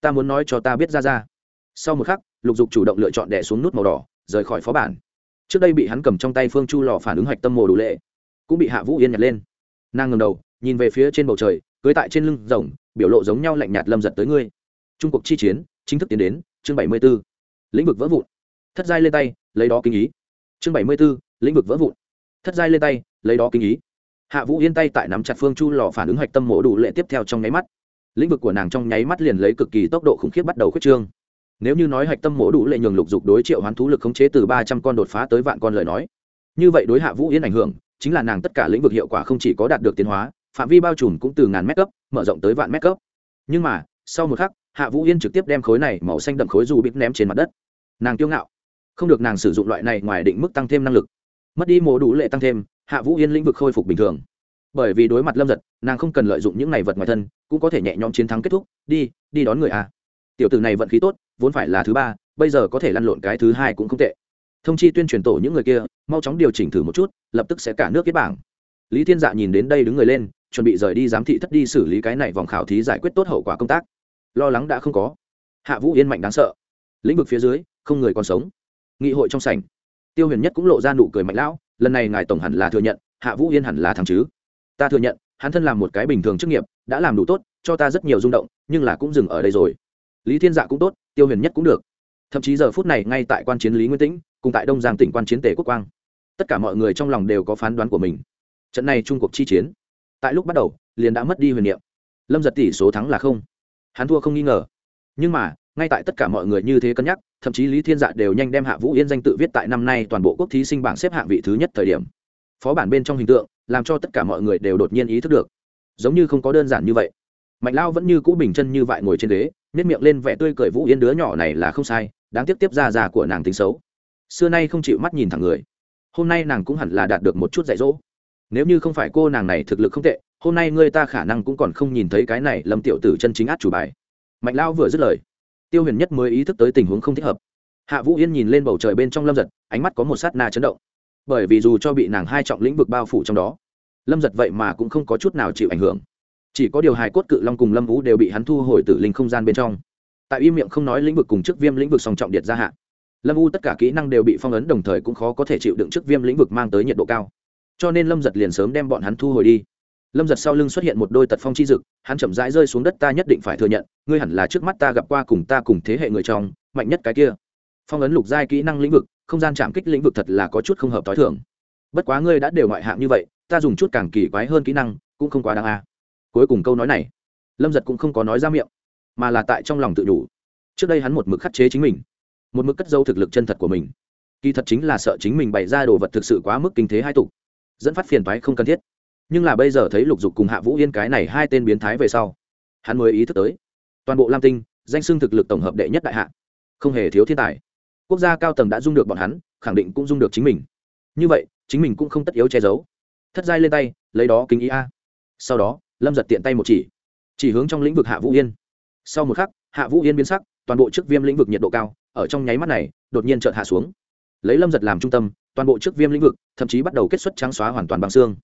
Ta muốn nói cho ta biết ra ra. Sau một khắc, lục dục chủ động lựa chọn đẻ xuống nút màu đỏ, rời khỏi phó bản. Trước đây bị hắn cầm trong tay phương chu lò phản ứng hạch tâm mồ đủ lệ, cũng bị hạ vũ yên nhặt lên. Nàng ngầm đầu, nhìn về phía trên bầu trời, cưới tại trên lưng rồng, biểu lộ giống nhau lạnh nhạt lâm giật tới ngươi. Trung cuộc chi chiến, chính thức tiến đến chương bảy mươi b ố lĩnh vực vỡ vụn. Thất giai lên tay, lấy đó kinh ý. Chương bảy mươi b ố lĩnh vực vỡ vụn. Thất giai lên tay, lấy đó kinh ý. Hạ vũ yên tay tại nắm chặt phương chu lò phản ứng hạch tâm mổ đủ lệ tiếp theo trong nháy mắt. Lĩnh vực của nàng trong nháy mắt liền lấy cực kỳ tốc độ khủng khiếp bắt đầu khuyết trương. Nếu như nói hạch tâm mổ đủ lệ nhường lục dục đối triệu hoán thú lực khống chế từ ba trăm con đột phá tới vạn con lời nói. Như vậy đối hạ vũ yên ảnh hưởng, chính là nàng tất cả lĩnh vực hiệu quả không chỉ có đạt được tiến hóa, phạm vi bao trùm cũng từ ngàn mét cấp, mở rộng tới vạn mét cấp. Nhưng mà, sau một khắc hạ vũ yên trực tiếp đem khối này màu xanh đậm khối dù bịt ném trên mặt đất. Nàng kiêu ngạo. Không được nàng sử dụng loại này ngoài định mức tăng thêm năng lực. Mất đi mổ đủ lệ tăng thêm, hạ vũ yên lĩnh vực khôi phục bình thường. Bởi vì đối mặt lâm giật, nàng không cần lợi dụng những này vật ngoài thân, cũng có thể nhẹ nhõm chiến thắng kết thúc. Đi đi đón người a tiểu tử này vận khí tốt, vốn phải là thứ ba, bây giờ có thể lăn lộn cái thứ hai cũng không tệ. Thông chi tuyên truyền tổ những người kia, mau chóng điều chỉnh thử một chút, lập tức sẽ cả nước kết bảng. Lý thiên dạ nhìn đến đây đứng người lên, chuẩn bị rời đi giám thị thất đi xử lý cái này vòng khảo thí giải quyết tốt hậu quả công tác lo lắng đã không có. Hạ vũ yên mạnh đáng sợ. Lĩnh vực phía dưới, không người còn sống. Nghị hội trong sảnh. Tiêu huyền nhất cũng lộ ra nụ cười mạnh lão, lần này ngài tổng hẳn là thừa nhận, hạ vũ yên hẳn là thằng chứ. Ta thừa nhận, hắn thân làm một cái bình thường chức nghiệp, đã làm đủ tốt, cho ta rất nhiều rung động, nhưng là cũng dừng ở đây rồi. Lý thiên dạ cũng tốt, tiêu huyền nhất cũng được. Thậm chí giờ phút này ngay tại quan chiến lý nguyên tĩnh, cùng tại đông giang tỉnh quan chiến tể quốc quang. Tất cả mọi người trong lòng đều có phán đoán của mình. Trận này trung cuộc chi chiến, tại lúc bắt đầu, liền đã mất đi huyền niệm. Lâm giật tỷ số thắng là không hắn thua không nghi ngờ. Nhưng mà, ngay tại tất cả mọi người như thế cân nhắc, thậm chí lý thiên dạ đều nhanh đem hạ vũ yên danh tự viết tại năm nay toàn bộ quốc thí sinh bảng xếp hạng vị thứ nhất thời điểm. Phó bản bên trong hình tượng, làm cho tất cả mọi người đều đột nhiên ý thức được. Giống như không có đơn giản như vậy. Mạnh lao vẫn như cũ bình chân như vậy ngồi trên ghế nếp miệng lên vẻ tươi cười vũ yên đứa nhỏ này là không sai, đáng tiếp tiếp ra già của nàng tính xấu. Xưa nay không chịu mắt nhìn thẳng người. Hôm nay nàng cũng hẳn là đạt được một chút dạy dỗ. Nếu như không phải cô nàng này thực lực không tệ hôm nay ngươi ta khả năng cũng còn không nhìn thấy cái này lâm tiểu tử chân chính át chủ bài. Mạnh Lão vừa dứt lời, tiêu huyền nhất mới ý thức tới tình huống không thích hợp. Hạ vũ yên nhìn lên bầu trời bên trong lâm giật, ánh mắt có một sát na chấn động. Bởi vì dù cho bị nàng hai trọng lĩnh vực bao phủ trong đó, lâm giật vậy mà cũng không có chút nào chịu ảnh hưởng. Chỉ có điều hài cốt cự long cùng lâm vũ đều bị hắn thu hồi từ linh không gian bên trong. Tại im miệng không nói lĩnh vực cùng chức viêm lĩnh vực song trọng điện gia hạn lâm u tất cả kỹ năng đều bị phong ấn đồng thời cũng khó có thể chịu đựng chức viêm lĩnh vực mang tới nhiệt độ cao. Cho nên lâm giật liền sớm đem bọn hắn thu hồi đi lâm giật sau lưng xuất hiện một đôi tật phong chi dực, hắn chậm rãi rơi xuống đất, ta nhất định phải thừa nhận, ngươi hẳn là trước mắt ta gặp qua cùng ta cùng thế hệ người trong, mạnh nhất cái kia. Phong ấn lục giai kỹ năng lĩnh vực, không gian chạm kích lĩnh vực thật là có chút không hợp t h i thường. Bất quá ngươi đã đều ngoại hạng như vậy, ta dùng chút càng kỳ quái hơn kỹ năng, cũng không quá đáng a. Cuối cùng câu nói này, lâm giật cũng không có nói ra miệng, mà là tại trong lòng tự đủ trước đây hắn một mực khắc chế chính mình, một mực cất dâu thực lực chân thật của mình. Kỳ thật chính là sợ chính mình bày ra đồ vật thực sự quá mức kinh thế hai tục, dẫn phát phiền toái không cần thiết nhưng là bây giờ thấy lục dục cùng hạ vũ yên cái này hai tên biến thái về sau, hắn mới ý thức tới. Toàn bộ lam tinh, danh xưng thực lực tổng hợp đệ nhất đại hạ, không hề thiếu thiên tài. Quốc gia cao tầng đã dung được bọn hắn, khẳng định cũng dung được chính mình. Như vậy, chính mình cũng không tất yếu che giấu. Thất giai lên tay, lấy đó kính ý a. Sau đó, lâm giật tiện tay một chỉ. Chỉ hướng trong lĩnh vực hạ vũ yên. Sau một khắc, hạ vũ yên biến sắc, toàn bộ trước viêm lĩnh vực nhiệt độ cao, ở trong nháy mắt này, đột nhiên chợt hạ xuống. Lấy lâm giật làm trung tâm, toàn bộ trước viêm lĩnh vực, thậm chí bắt đầu kết xuất trắng xóa hoàn toàn bằng xương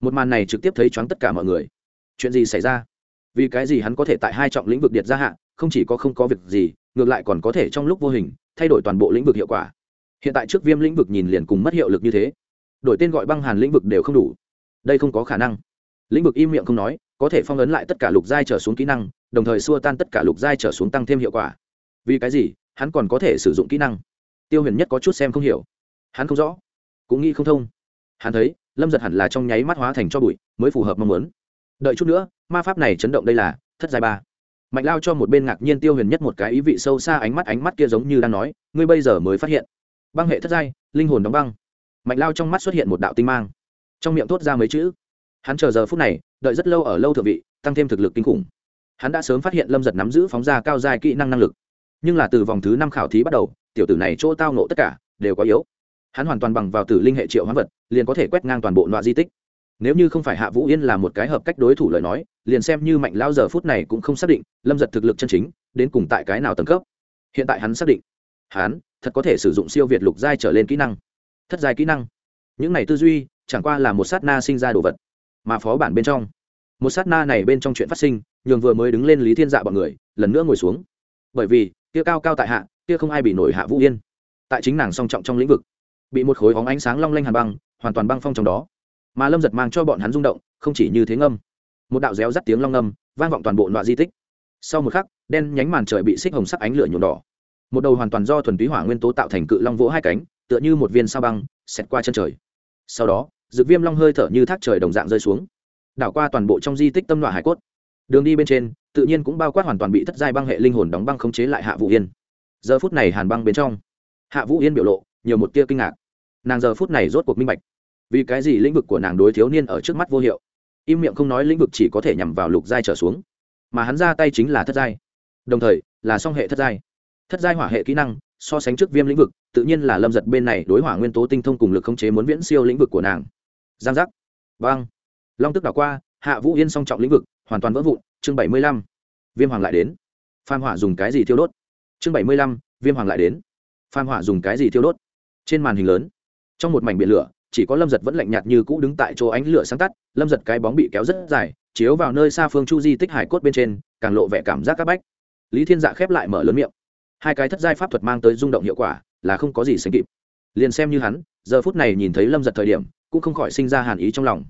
một màn này trực tiếp thấy choáng tất cả mọi người. Chuyện gì xảy ra? Vì cái gì hắn có thể tại hai trọng lĩnh vực điện gia hạn không chỉ có không có việc gì, ngược lại còn có thể trong lúc vô hình, thay đổi toàn bộ lĩnh vực hiệu quả. Hiện tại trước viêm lĩnh vực nhìn liền cùng mất hiệu lực như thế. Đổi tên gọi băng hàn lĩnh vực đều không đủ. Đây không có khả năng. Lĩnh vực im miệng không nói, có thể phong ấn lại tất cả lục giai trở xuống kỹ năng, đồng thời xua tan tất cả lục giai trở xuống tăng thêm hiệu quả. Vì cái gì? Hắn còn có thể sử dụng kỹ năng. Tiêu huyền nhất có chút xem không hiểu. Hắn không rõ. Cũng nghĩ không thông. Hắn thấy lâm giật hẳn là trong nháy mắt hóa thành cho bụi, mới phù hợp mong muốn. Đợi chút nữa, ma pháp này chấn động đây là, thất giai ba. Mạnh lao cho một bên ngạc nhiên tiêu huyền nhất một cái ý vị sâu xa ánh mắt ánh mắt kia giống như đang nói, ngươi bây giờ mới phát hiện. Băng hệ thất giai, linh hồn đóng băng. Mạnh lao trong mắt xuất hiện một đạo tinh mang. Trong miệng thốt ra mấy chữ. Hắn chờ giờ phút này, đợi rất lâu ở lâu thượng vị, tăng thêm thực lực kinh khủng. Hắn đã sớm phát hiện lâm giật nắm giữ phóng ra cao giai kỹ năng năng lực. Nhưng là từ vòng thứ năm khảo thí bắt đầu, tiểu tử này chỗ tao nộ tất cả, đều quá yếu hắn hoàn toàn bằng vào tử linh hệ triệu hóa vật, liền có thể quét ngang toàn bộ loại di tích. Nếu như không phải hạ vũ yên là một cái hợp cách đối thủ lời nói, liền xem như mạnh lao giờ phút này cũng không xác định lâm giật thực lực chân chính, đến cùng tại cái nào tầng cấp. Hiện tại hắn xác định, hắn thật có thể sử dụng siêu việt lục giai trở lên kỹ năng, thất giai kỹ năng. Những này tư duy, chẳng qua là một sát na sinh ra đồ vật, mà phó bản bên trong, một sát na này bên trong chuyện phát sinh, nhường vừa mới đứng lên lý thiên dạ bọn người, lần nữa ngồi xuống. Bởi vì, kia cao cao tại hạ, kia không ai bị nổi hạ vũ yên. Tại chính nàng song trọng trong lĩnh vực bị một khối óng ánh sáng long lanh hàn băng, hoàn toàn băng phong trong đó. Mà lâm giật mang cho bọn hắn rung động, không chỉ như thế ngâm. Một đạo réo rắt tiếng long ngâm, vang vọng toàn bộ loại di tích. Sau một khắc, đen nhánh màn trời bị xích hồng sắc ánh lửa nhuộm đỏ. Một đầu hoàn toàn do thuần túy hỏa nguyên tố tạo thành cự long vỗ hai cánh, tựa như một viên sao băng, xẹt qua chân trời. Sau đó dược viêm long hơi thở như thác trời đồng dạng rơi xuống. Đảo qua toàn bộ trong di tích tâm loại hải cốt. Đường đi bên trên, tự nhiên cũng bao quát hoàn toàn bị thất giai băng hệ linh hồn đóng băng khống chế lại hạ vũ yên. Giờ phút này hàn băng bên trong, hạ vũ yên biểu lộ nhiều một tia kinh ngạc. Nàng giờ phút này rốt cuộc minh bạch, vì cái gì lĩnh vực của nàng đối thiếu niên ở trước mắt vô hiệu? Im miệng không nói lĩnh vực chỉ có thể nhằm vào lục giai trở xuống, mà hắn ra tay chính là thất giai. Đồng thời, là song hệ thất giai. Thất giai hỏa hệ kỹ năng, so sánh trước viêm lĩnh vực, tự nhiên là lâm giật bên này đối hỏa nguyên tố tinh thông cùng lực khống chế muốn viễn siêu lĩnh vực của nàng. Giang giác. Vang long tức đảo qua, hạ vũ yên song trọng lĩnh vực, hoàn toàn vỡ vụn, chương bảy mươi lăm. Viêm hoàng lại đến. Phan hỏa dùng cái gì thiêu đốt? Chương bảy mươi lăm, viêm hoàng lại đến. Phan hỏa dùng cái gì thiêu đốt? Trên màn hình lớn, trong một mảnh biển lửa, chỉ có lâm giật vẫn lạnh nhạt như cũ đứng tại chỗ ánh lửa sáng tắt. Lâm giật cái bóng bị kéo rất dài, chiếu vào nơi xa phương chu di tích hải cốt bên trên, càng lộ vẻ cảm giác c áp bách. Lý thiên dạ khép lại mở lớn miệng. Hai cái thất giai pháp thuật mang tới rung động hiệu quả, là không có gì sánh kịp. Liền xem như hắn, giờ phút này nhìn thấy lâm giật thời điểm, cũng không khỏi sinh ra hàn ý trong lòng.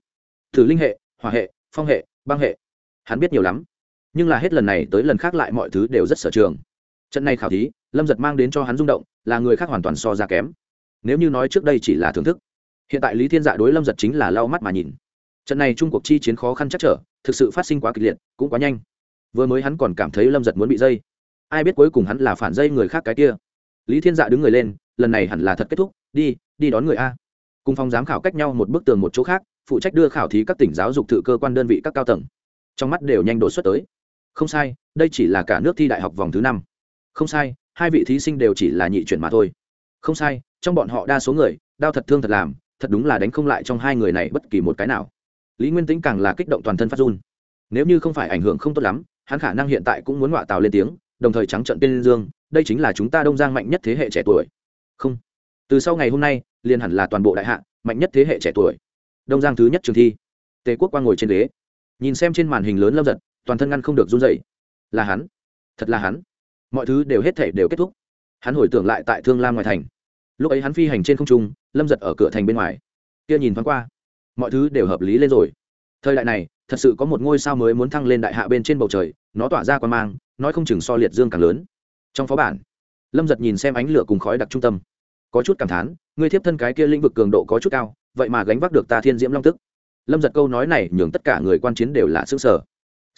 Thử linh hệ, hỏa hệ, phong hệ, băng hệ. Hắn biết nhiều lắm. Nhưng là hết lần này tới lần khác lại mọi thứ đều rất sở trường. Trận này khảo thí, lâm giật mang đến cho hắn rung động, là người khác hoàn toàn so ra kém nếu như nói trước đây chỉ là thưởng thức. Hiện tại lý thiên dạ đối lâm giật chính là lau mắt mà nhìn. Trận này trung cuộc chi chiến khó khăn chắc trở, thực sự phát sinh quá kịch liệt, cũng quá nhanh. Vừa mới hắn còn cảm thấy lâm giật muốn bị dây. Ai biết cuối cùng hắn là phản dây người khác cái kia. Lý thiên dạ đứng người lên, lần này hẳn là thật kết thúc, đi đi đón người a. Cùng phòng giám khảo cách nhau một bức tường một chỗ khác, phụ trách đưa khảo thí các tỉnh giáo dục tự cơ quan đơn vị các cao tầng. Trong mắt đều nhanh đột xuất tới. Không sai, đây chỉ là cả nước thi đại học vòng thứ năm. Không sai, hai vị thí sinh đều chỉ là nhị chuyển mà thôi không sai, trong bọn họ đa số người đau thật thương thật làm, thật đúng là đánh không lại trong hai người này bất kỳ một cái nào. Lý nguyên tĩnh càng là kích động toàn thân phát run. Nếu như không phải ảnh hưởng không tốt lắm, hắn khả năng hiện tại cũng muốn ngọa tào lên tiếng, đồng thời trắng trận tên dương, đây chính là chúng ta đông giang mạnh nhất thế hệ trẻ tuổi. Không. Từ sau ngày hôm nay, liền hẳn là toàn bộ đại hạ, mạnh nhất thế hệ trẻ tuổi. Đông giang thứ nhất trường thi. Tề quốc quang ngồi trên ghế. Nhìn xem trên màn hình lớn lâm giật, toàn thân ngăn không được run dậy là hắn. Thật là hắn. Mọi thứ đều hết thể đều kết thúc. Hắn hồi tưởng lại tại thương lam ngoài thành lúc ấy hắn phi hành trên không trung, lâm giật ở cửa thành bên ngoài. Kia nhìn thoáng qua, mọi thứ đều hợp lý lên rồi. Thời đại này, thật sự có một ngôi sao mới muốn thăng lên đại hạ bên trên bầu trời, nó tỏa ra quan mang, nói không chừng so liệt dương càng lớn. Trong phó bản, lâm giật nhìn xem ánh lửa cùng khói đặc trung tâm. Có chút cảm thán người thiếp thân cái kia lĩnh vực cường độ có chút cao, vậy mà gánh vác được ta thiên diễm long tức. Lâm giật câu nói này nhường tất cả người quan chiến đều là xương sở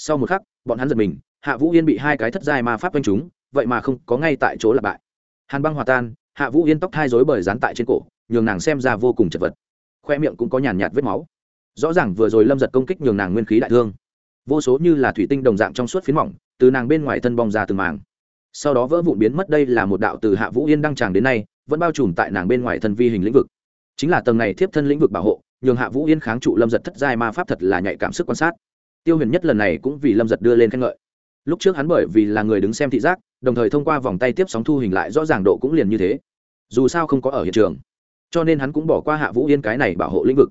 sau một khắc, bọn hắn giật mình, hạ vũ yên bị hai cái thất giai ma pháp quanh chúng, vậy mà không có ngay tại chỗ là bại. Hàn băng hòa tan hạ vũ yên tóc thai rối bời dán tại trên cổ, nhường nàng xem ra vô cùng chật vật. Khoe miệng cũng có nhàn nhạt vết máu. Rõ ràng vừa rồi lâm giật công kích nhường nàng nguyên khí đại thương. Vô số như là thủy tinh đồng dạng trong suốt phiến mỏng, từ nàng bên ngoài thân bong ra từng màng sau đó vỡ vụn biến mất đây là một đạo từ hạ vũ yên đăng tràng đến nay, vẫn bao trùm tại nàng bên ngoài thân vi hình lĩnh vực. Chính là tầng này tiếp thân lĩnh vực bảo hộ, nhường hạ vũ yên kháng trụ lâm giật thất giai ma pháp thật là nhạy cảm sức quan sát. Tiêu huyền nhất lần này cũng vì lâm giật đưa lên khen ngợi. Lúc trước hắn bởi vì là người đứng xem thị giác, đồng thời thông qua vòng tay tiếp sóng thu hình lại rõ ràng độ cũng liền như thế dù sao không có ở hiện trường. Cho nên hắn cũng bỏ qua hạ vũ yên cái này bảo hộ lĩnh vực.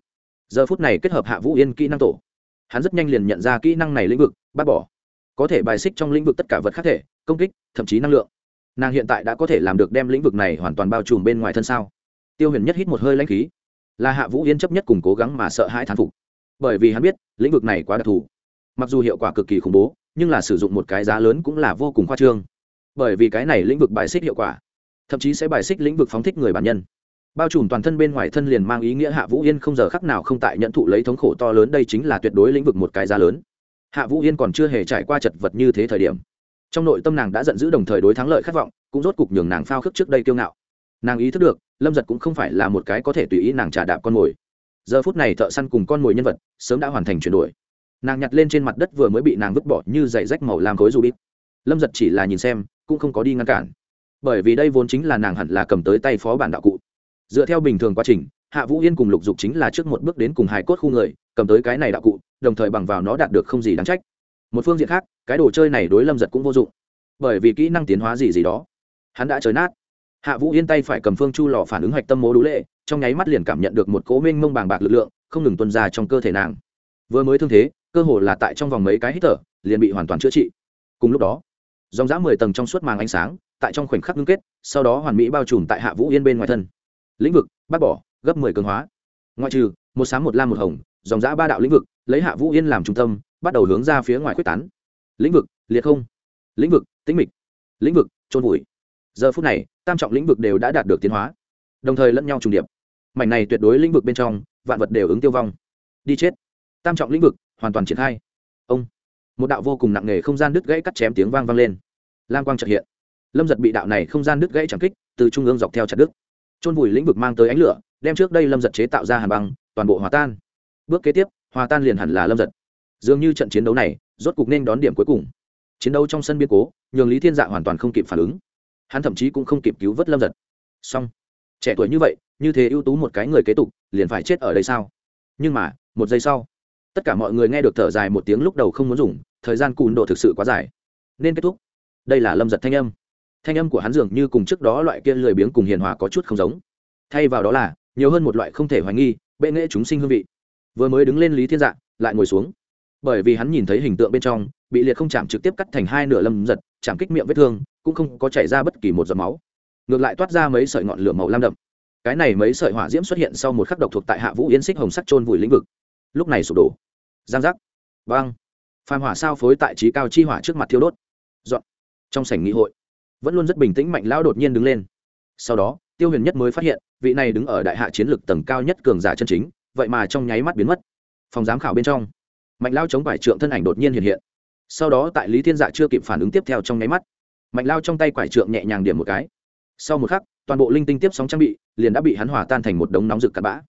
Giờ phút này kết hợp hạ vũ yên kỹ năng tổ, hắn rất nhanh liền nhận ra kỹ năng này lĩnh vực, bác bỏ. Có thể bài xích trong lĩnh vực tất cả vật khác thể, công kích, thậm chí năng lượng. Nàng hiện tại đã có thể làm được đem lĩnh vực này hoàn toàn bao trùm bên ngoài thân sao? Tiêu huyền nhất hít một hơi lãnh khí. Là hạ vũ yên chấp nhất cùng cố gắng mà sợ hãi thán phục. Bởi vì hắn biết, lĩnh vực này quá đặc thù. Mặc dù hiệu quả cực kỳ khủng bố, nhưng là sử dụng một cái giá lớn cũng là vô cùng khoa trương. Bởi vì cái này lĩnh vực bài xích hiệu quả thậm chí sẽ bài xích lĩnh vực phóng thích người bản nhân. Bao trùm toàn thân bên ngoài thân liền mang ý nghĩa hạ vũ yên không giờ khắc nào không tại nhận thụ lấy thống khổ to lớn đây chính là tuyệt đối lĩnh vực một cái giá lớn. Hạ vũ yên còn chưa hề trải qua chật vật như thế thời điểm. Trong nội tâm nàng đã giận dữ đồng thời đối thắng lợi khát vọng, cũng rốt cục nhường nàng phao khước trước đây kiêu ngạo. Nàng ý thức được, lâm giật cũng không phải là một cái có thể tùy ý nàng trả đạp con mồi. Giờ phút này thợ săn cùng con mồi nhân vật, sớm đã hoàn thành chuyển đổi. Nàng nhặt lên trên mặt đất vừa mới bị nàng vứt bỏ như giày rách màu làm khối dù bít lâm giật chỉ là nhìn xem, cũng không có đi ngăn cản bởi vì đây vốn chính là nàng hẳn là cầm tới tay phó bản đạo cụ. Dựa theo bình thường quá trình, hạ vũ yên cùng lục dục chính là trước một bước đến cùng hải cốt khu người, cầm tới cái này đạo cụ, đồng thời bằng vào nó đạt được không gì đáng trách. Một phương diện khác, cái đồ chơi này đối lâm giật cũng vô dụng, bởi vì kỹ năng tiến hóa gì gì đó, hắn đã trời nát. Hạ vũ yên tay phải cầm phương chu lò phản ứng hạch tâm mố đũ lệ, trong nháy mắt liền cảm nhận được một cố minh mông bàng bạc lực lượng, không ngừng tuân ra trong cơ thể nàng. Vừa mới thương thế, cơ hồ là tại trong vòng mấy cái hít thở, liền bị hoàn toàn chữa trị. Cùng lúc đó, dòng dã mười tầng trong suốt màng ánh sáng tại trong khoảnh khắc ngưng kết, sau đó hoàn mỹ bao trùm tại hạ vũ yên bên ngoài thân. Lĩnh vực, bác bỏ, gấp mười cường hóa. Ngoại trừ, một sáng một lam một hồng, dòng dã ba đạo lĩnh vực, lấy hạ vũ yên làm trung tâm, bắt đầu hướng ra phía ngoài quyết tán. Lĩnh vực, liệt không. Lĩnh vực, tĩnh mịch. Lĩnh vực trôn vùi. Giờ phút này, tam trọng lĩnh vực đều đã đạt được tiến hóa. Đồng thời lẫn nhau trùng điệp. Mảnh này tuyệt đối lĩnh vực bên trong, vạn vật đều ứng tiêu vong. Đi chết. Tam trọng lĩnh vực, hoàn toàn triển khai. Ông. Một đạo vô cùng nặng nề không gian đứt gãy cắt chém tiếng vang vang lên. Lam quang trợ hiện lâm giật bị đạo này không gian đứt gãy chẳng kích, từ trung ương dọc theo chặt đứt. Trôn vùi lĩnh vực mang tới ánh lửa, đem trước đây lâm giật chế tạo ra hàn băng, toàn bộ hòa tan. Bước kế tiếp, hòa tan liền hẳn là lâm giật. Dường như trận chiến đấu này, rốt cục nên đón điểm cuối cùng. Chiến đấu trong sân biên cố, nhường lý thiên dạ hoàn toàn không kịp phản ứng. Hắn thậm chí cũng không kịp cứu vớt lâm giật. Song trẻ tuổi như vậy, như thế ưu tú một cái người kế tục, liền phải chết ở đây sao? Nhưng mà, một giây sau, tất cả mọi người nghe được thở dài một tiếng lúc đầu không muốn dùng, thời gian cùn độ thực sự quá dài. Nên kết thúc. Đây là lâm giật thanh âm thanh âm của hắn dường như cùng trước đó loại kia lười biếng cùng hiền hòa có chút không giống. Thay vào đó là, nhiều hơn một loại không thể hoài nghi, bệ nghệ chúng sinh hương vị. Vừa mới đứng lên lý thiên dạ lại ngồi xuống. Bởi vì hắn nhìn thấy hình tượng bên trong, bị liệt không chạm trực tiếp cắt thành hai nửa lâm giật, chạm kích miệng vết thương, cũng không có chảy ra bất kỳ một giọt máu. Ngược lại toát ra mấy sợi ngọn lửa màu lam đậm. Cái này mấy sợi hỏa diễm xuất hiện sau một khắc độc thuộc tại hạ vũ yến xích hồng sắc trôn vùi lĩnh vực. Lúc này sụp đổ. Giang giác. Vang. Phàm hỏa sao phối tại trí cao chi hỏa trước mặt thiêu đốt. Dọn. Trong sảnh nghị hội vẫn luôn rất bình tĩnh mạnh lão đột nhiên đứng lên. Sau đó, tiêu huyền nhất mới phát hiện, vị này đứng ở đại hạ chiến lược tầng cao nhất cường giả chân chính, vậy mà trong nháy mắt biến mất. Phòng giám khảo bên trong, mạnh lao chống quải trượng thân ảnh đột nhiên hiện hiện. Sau đó tại lý thiên dạ chưa kịp phản ứng tiếp theo trong nháy mắt, mạnh lao trong tay quải trượng nhẹ nhàng điểm một cái. Sau một khắc, toàn bộ linh tinh tiếp sóng trang bị liền đã bị hắn hòa tan thành một đống nóng rực cặn bã.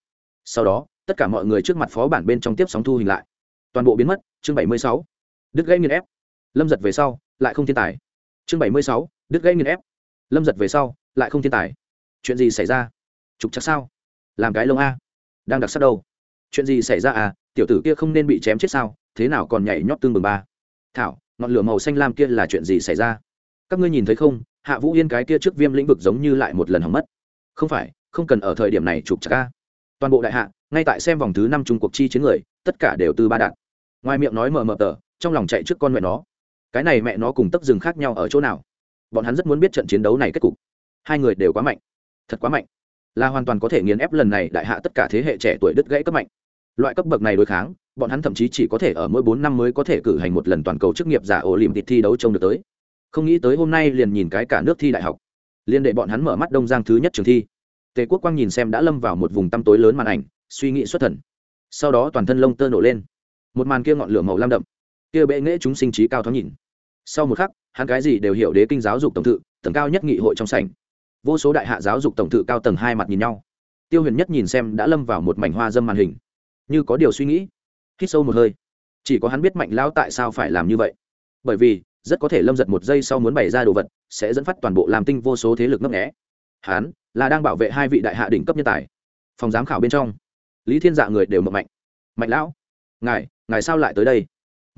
Sau đó, tất cả mọi người trước mặt phó bản bên trong tiếp sóng thu hình lại. Toàn bộ biến mất. Chương bảy mươi sáu. Đứt gây nghiền ép. Lâm giật về sau, lại không thiên tài. Chương bảy mươi sáu đứt gây nghiền ép. Lâm giật về sau, lại không thiên tài. Chuyện gì xảy ra? Trục chắc sao? Làm cái lông a. Đang đặc sắc đâu? Chuyện gì xảy ra à? Tiểu tử kia không nên bị chém chết sao? Thế nào còn nhảy nhót tương bừng ba? Thảo, ngọn lửa màu xanh lam kia là chuyện gì xảy ra? Các ngươi nhìn thấy không? Hạ vũ yên cái kia trước viêm lĩnh vực giống như lại một lần hỏng mất. Không phải, không cần ở thời điểm này chụp chắc ca toàn bộ đại hạ, ngay tại xem vòng thứ năm trung cuộc chi chiến người, tất cả đều từ ba đạn. Ngoài miệng nói mờ mờ tờ, trong lòng chạy trước con mẹ nó. Cái này mẹ nó cùng tấp rừng khác nhau ở chỗ nào? Bọn hắn rất muốn biết trận chiến đấu này kết cục. Hai người đều quá mạnh. Thật quá mạnh. Là hoàn toàn có thể nghiền ép lần này đại hạ tất cả thế hệ trẻ tuổi đứt gãy cấp mạnh. Loại cấp bậc này đối kháng, bọn hắn thậm chí chỉ có thể ở mỗi bốn năm mới có thể cử hành một lần toàn cầu chức nghiệp giả ổ liềm thịt thi đấu trông được tới. Không nghĩ tới hôm nay liền nhìn cái cả nước thi đại học. Liên đệ bọn hắn mở mắt đông giang thứ nhất trường thi. Tề quốc quang nhìn xem đã lâm vào một vùng tăm tối lớn màn ảnh, suy nghĩ xuất thần. Sau đó toàn thân lông tơ nổ lên. Một màn kia ngọn lửa màu lam đậm. Kia bệ nghễ chúng sinh trí cao thoáng nhìn sau một khắc, hắn cái gì đều hiểu đế kinh giáo dục tổng thự, tầng cao nhất nghị hội trong sảnh. Vô số đại hạ giáo dục tổng thự cao tầng hai mặt nhìn nhau. Tiêu huyền nhất nhìn xem đã lâm vào một mảnh hoa dâm màn hình. Như có điều suy nghĩ. Hít sâu một hơi. Chỉ có hắn biết mạnh lão tại sao phải làm như vậy. Bởi vì, rất có thể lâm giật một giây sau muốn bày ra đồ vật, sẽ dẫn phát toàn bộ làm tinh vô số thế lực ngấp nghẽ hắn là đang bảo vệ hai vị đại hạ đỉnh cấp nhân tài. Phòng giám khảo bên trong, lý thiên dạ người đều mập mạnh. Mạnh lão, ngài ngài sao lại tới đây?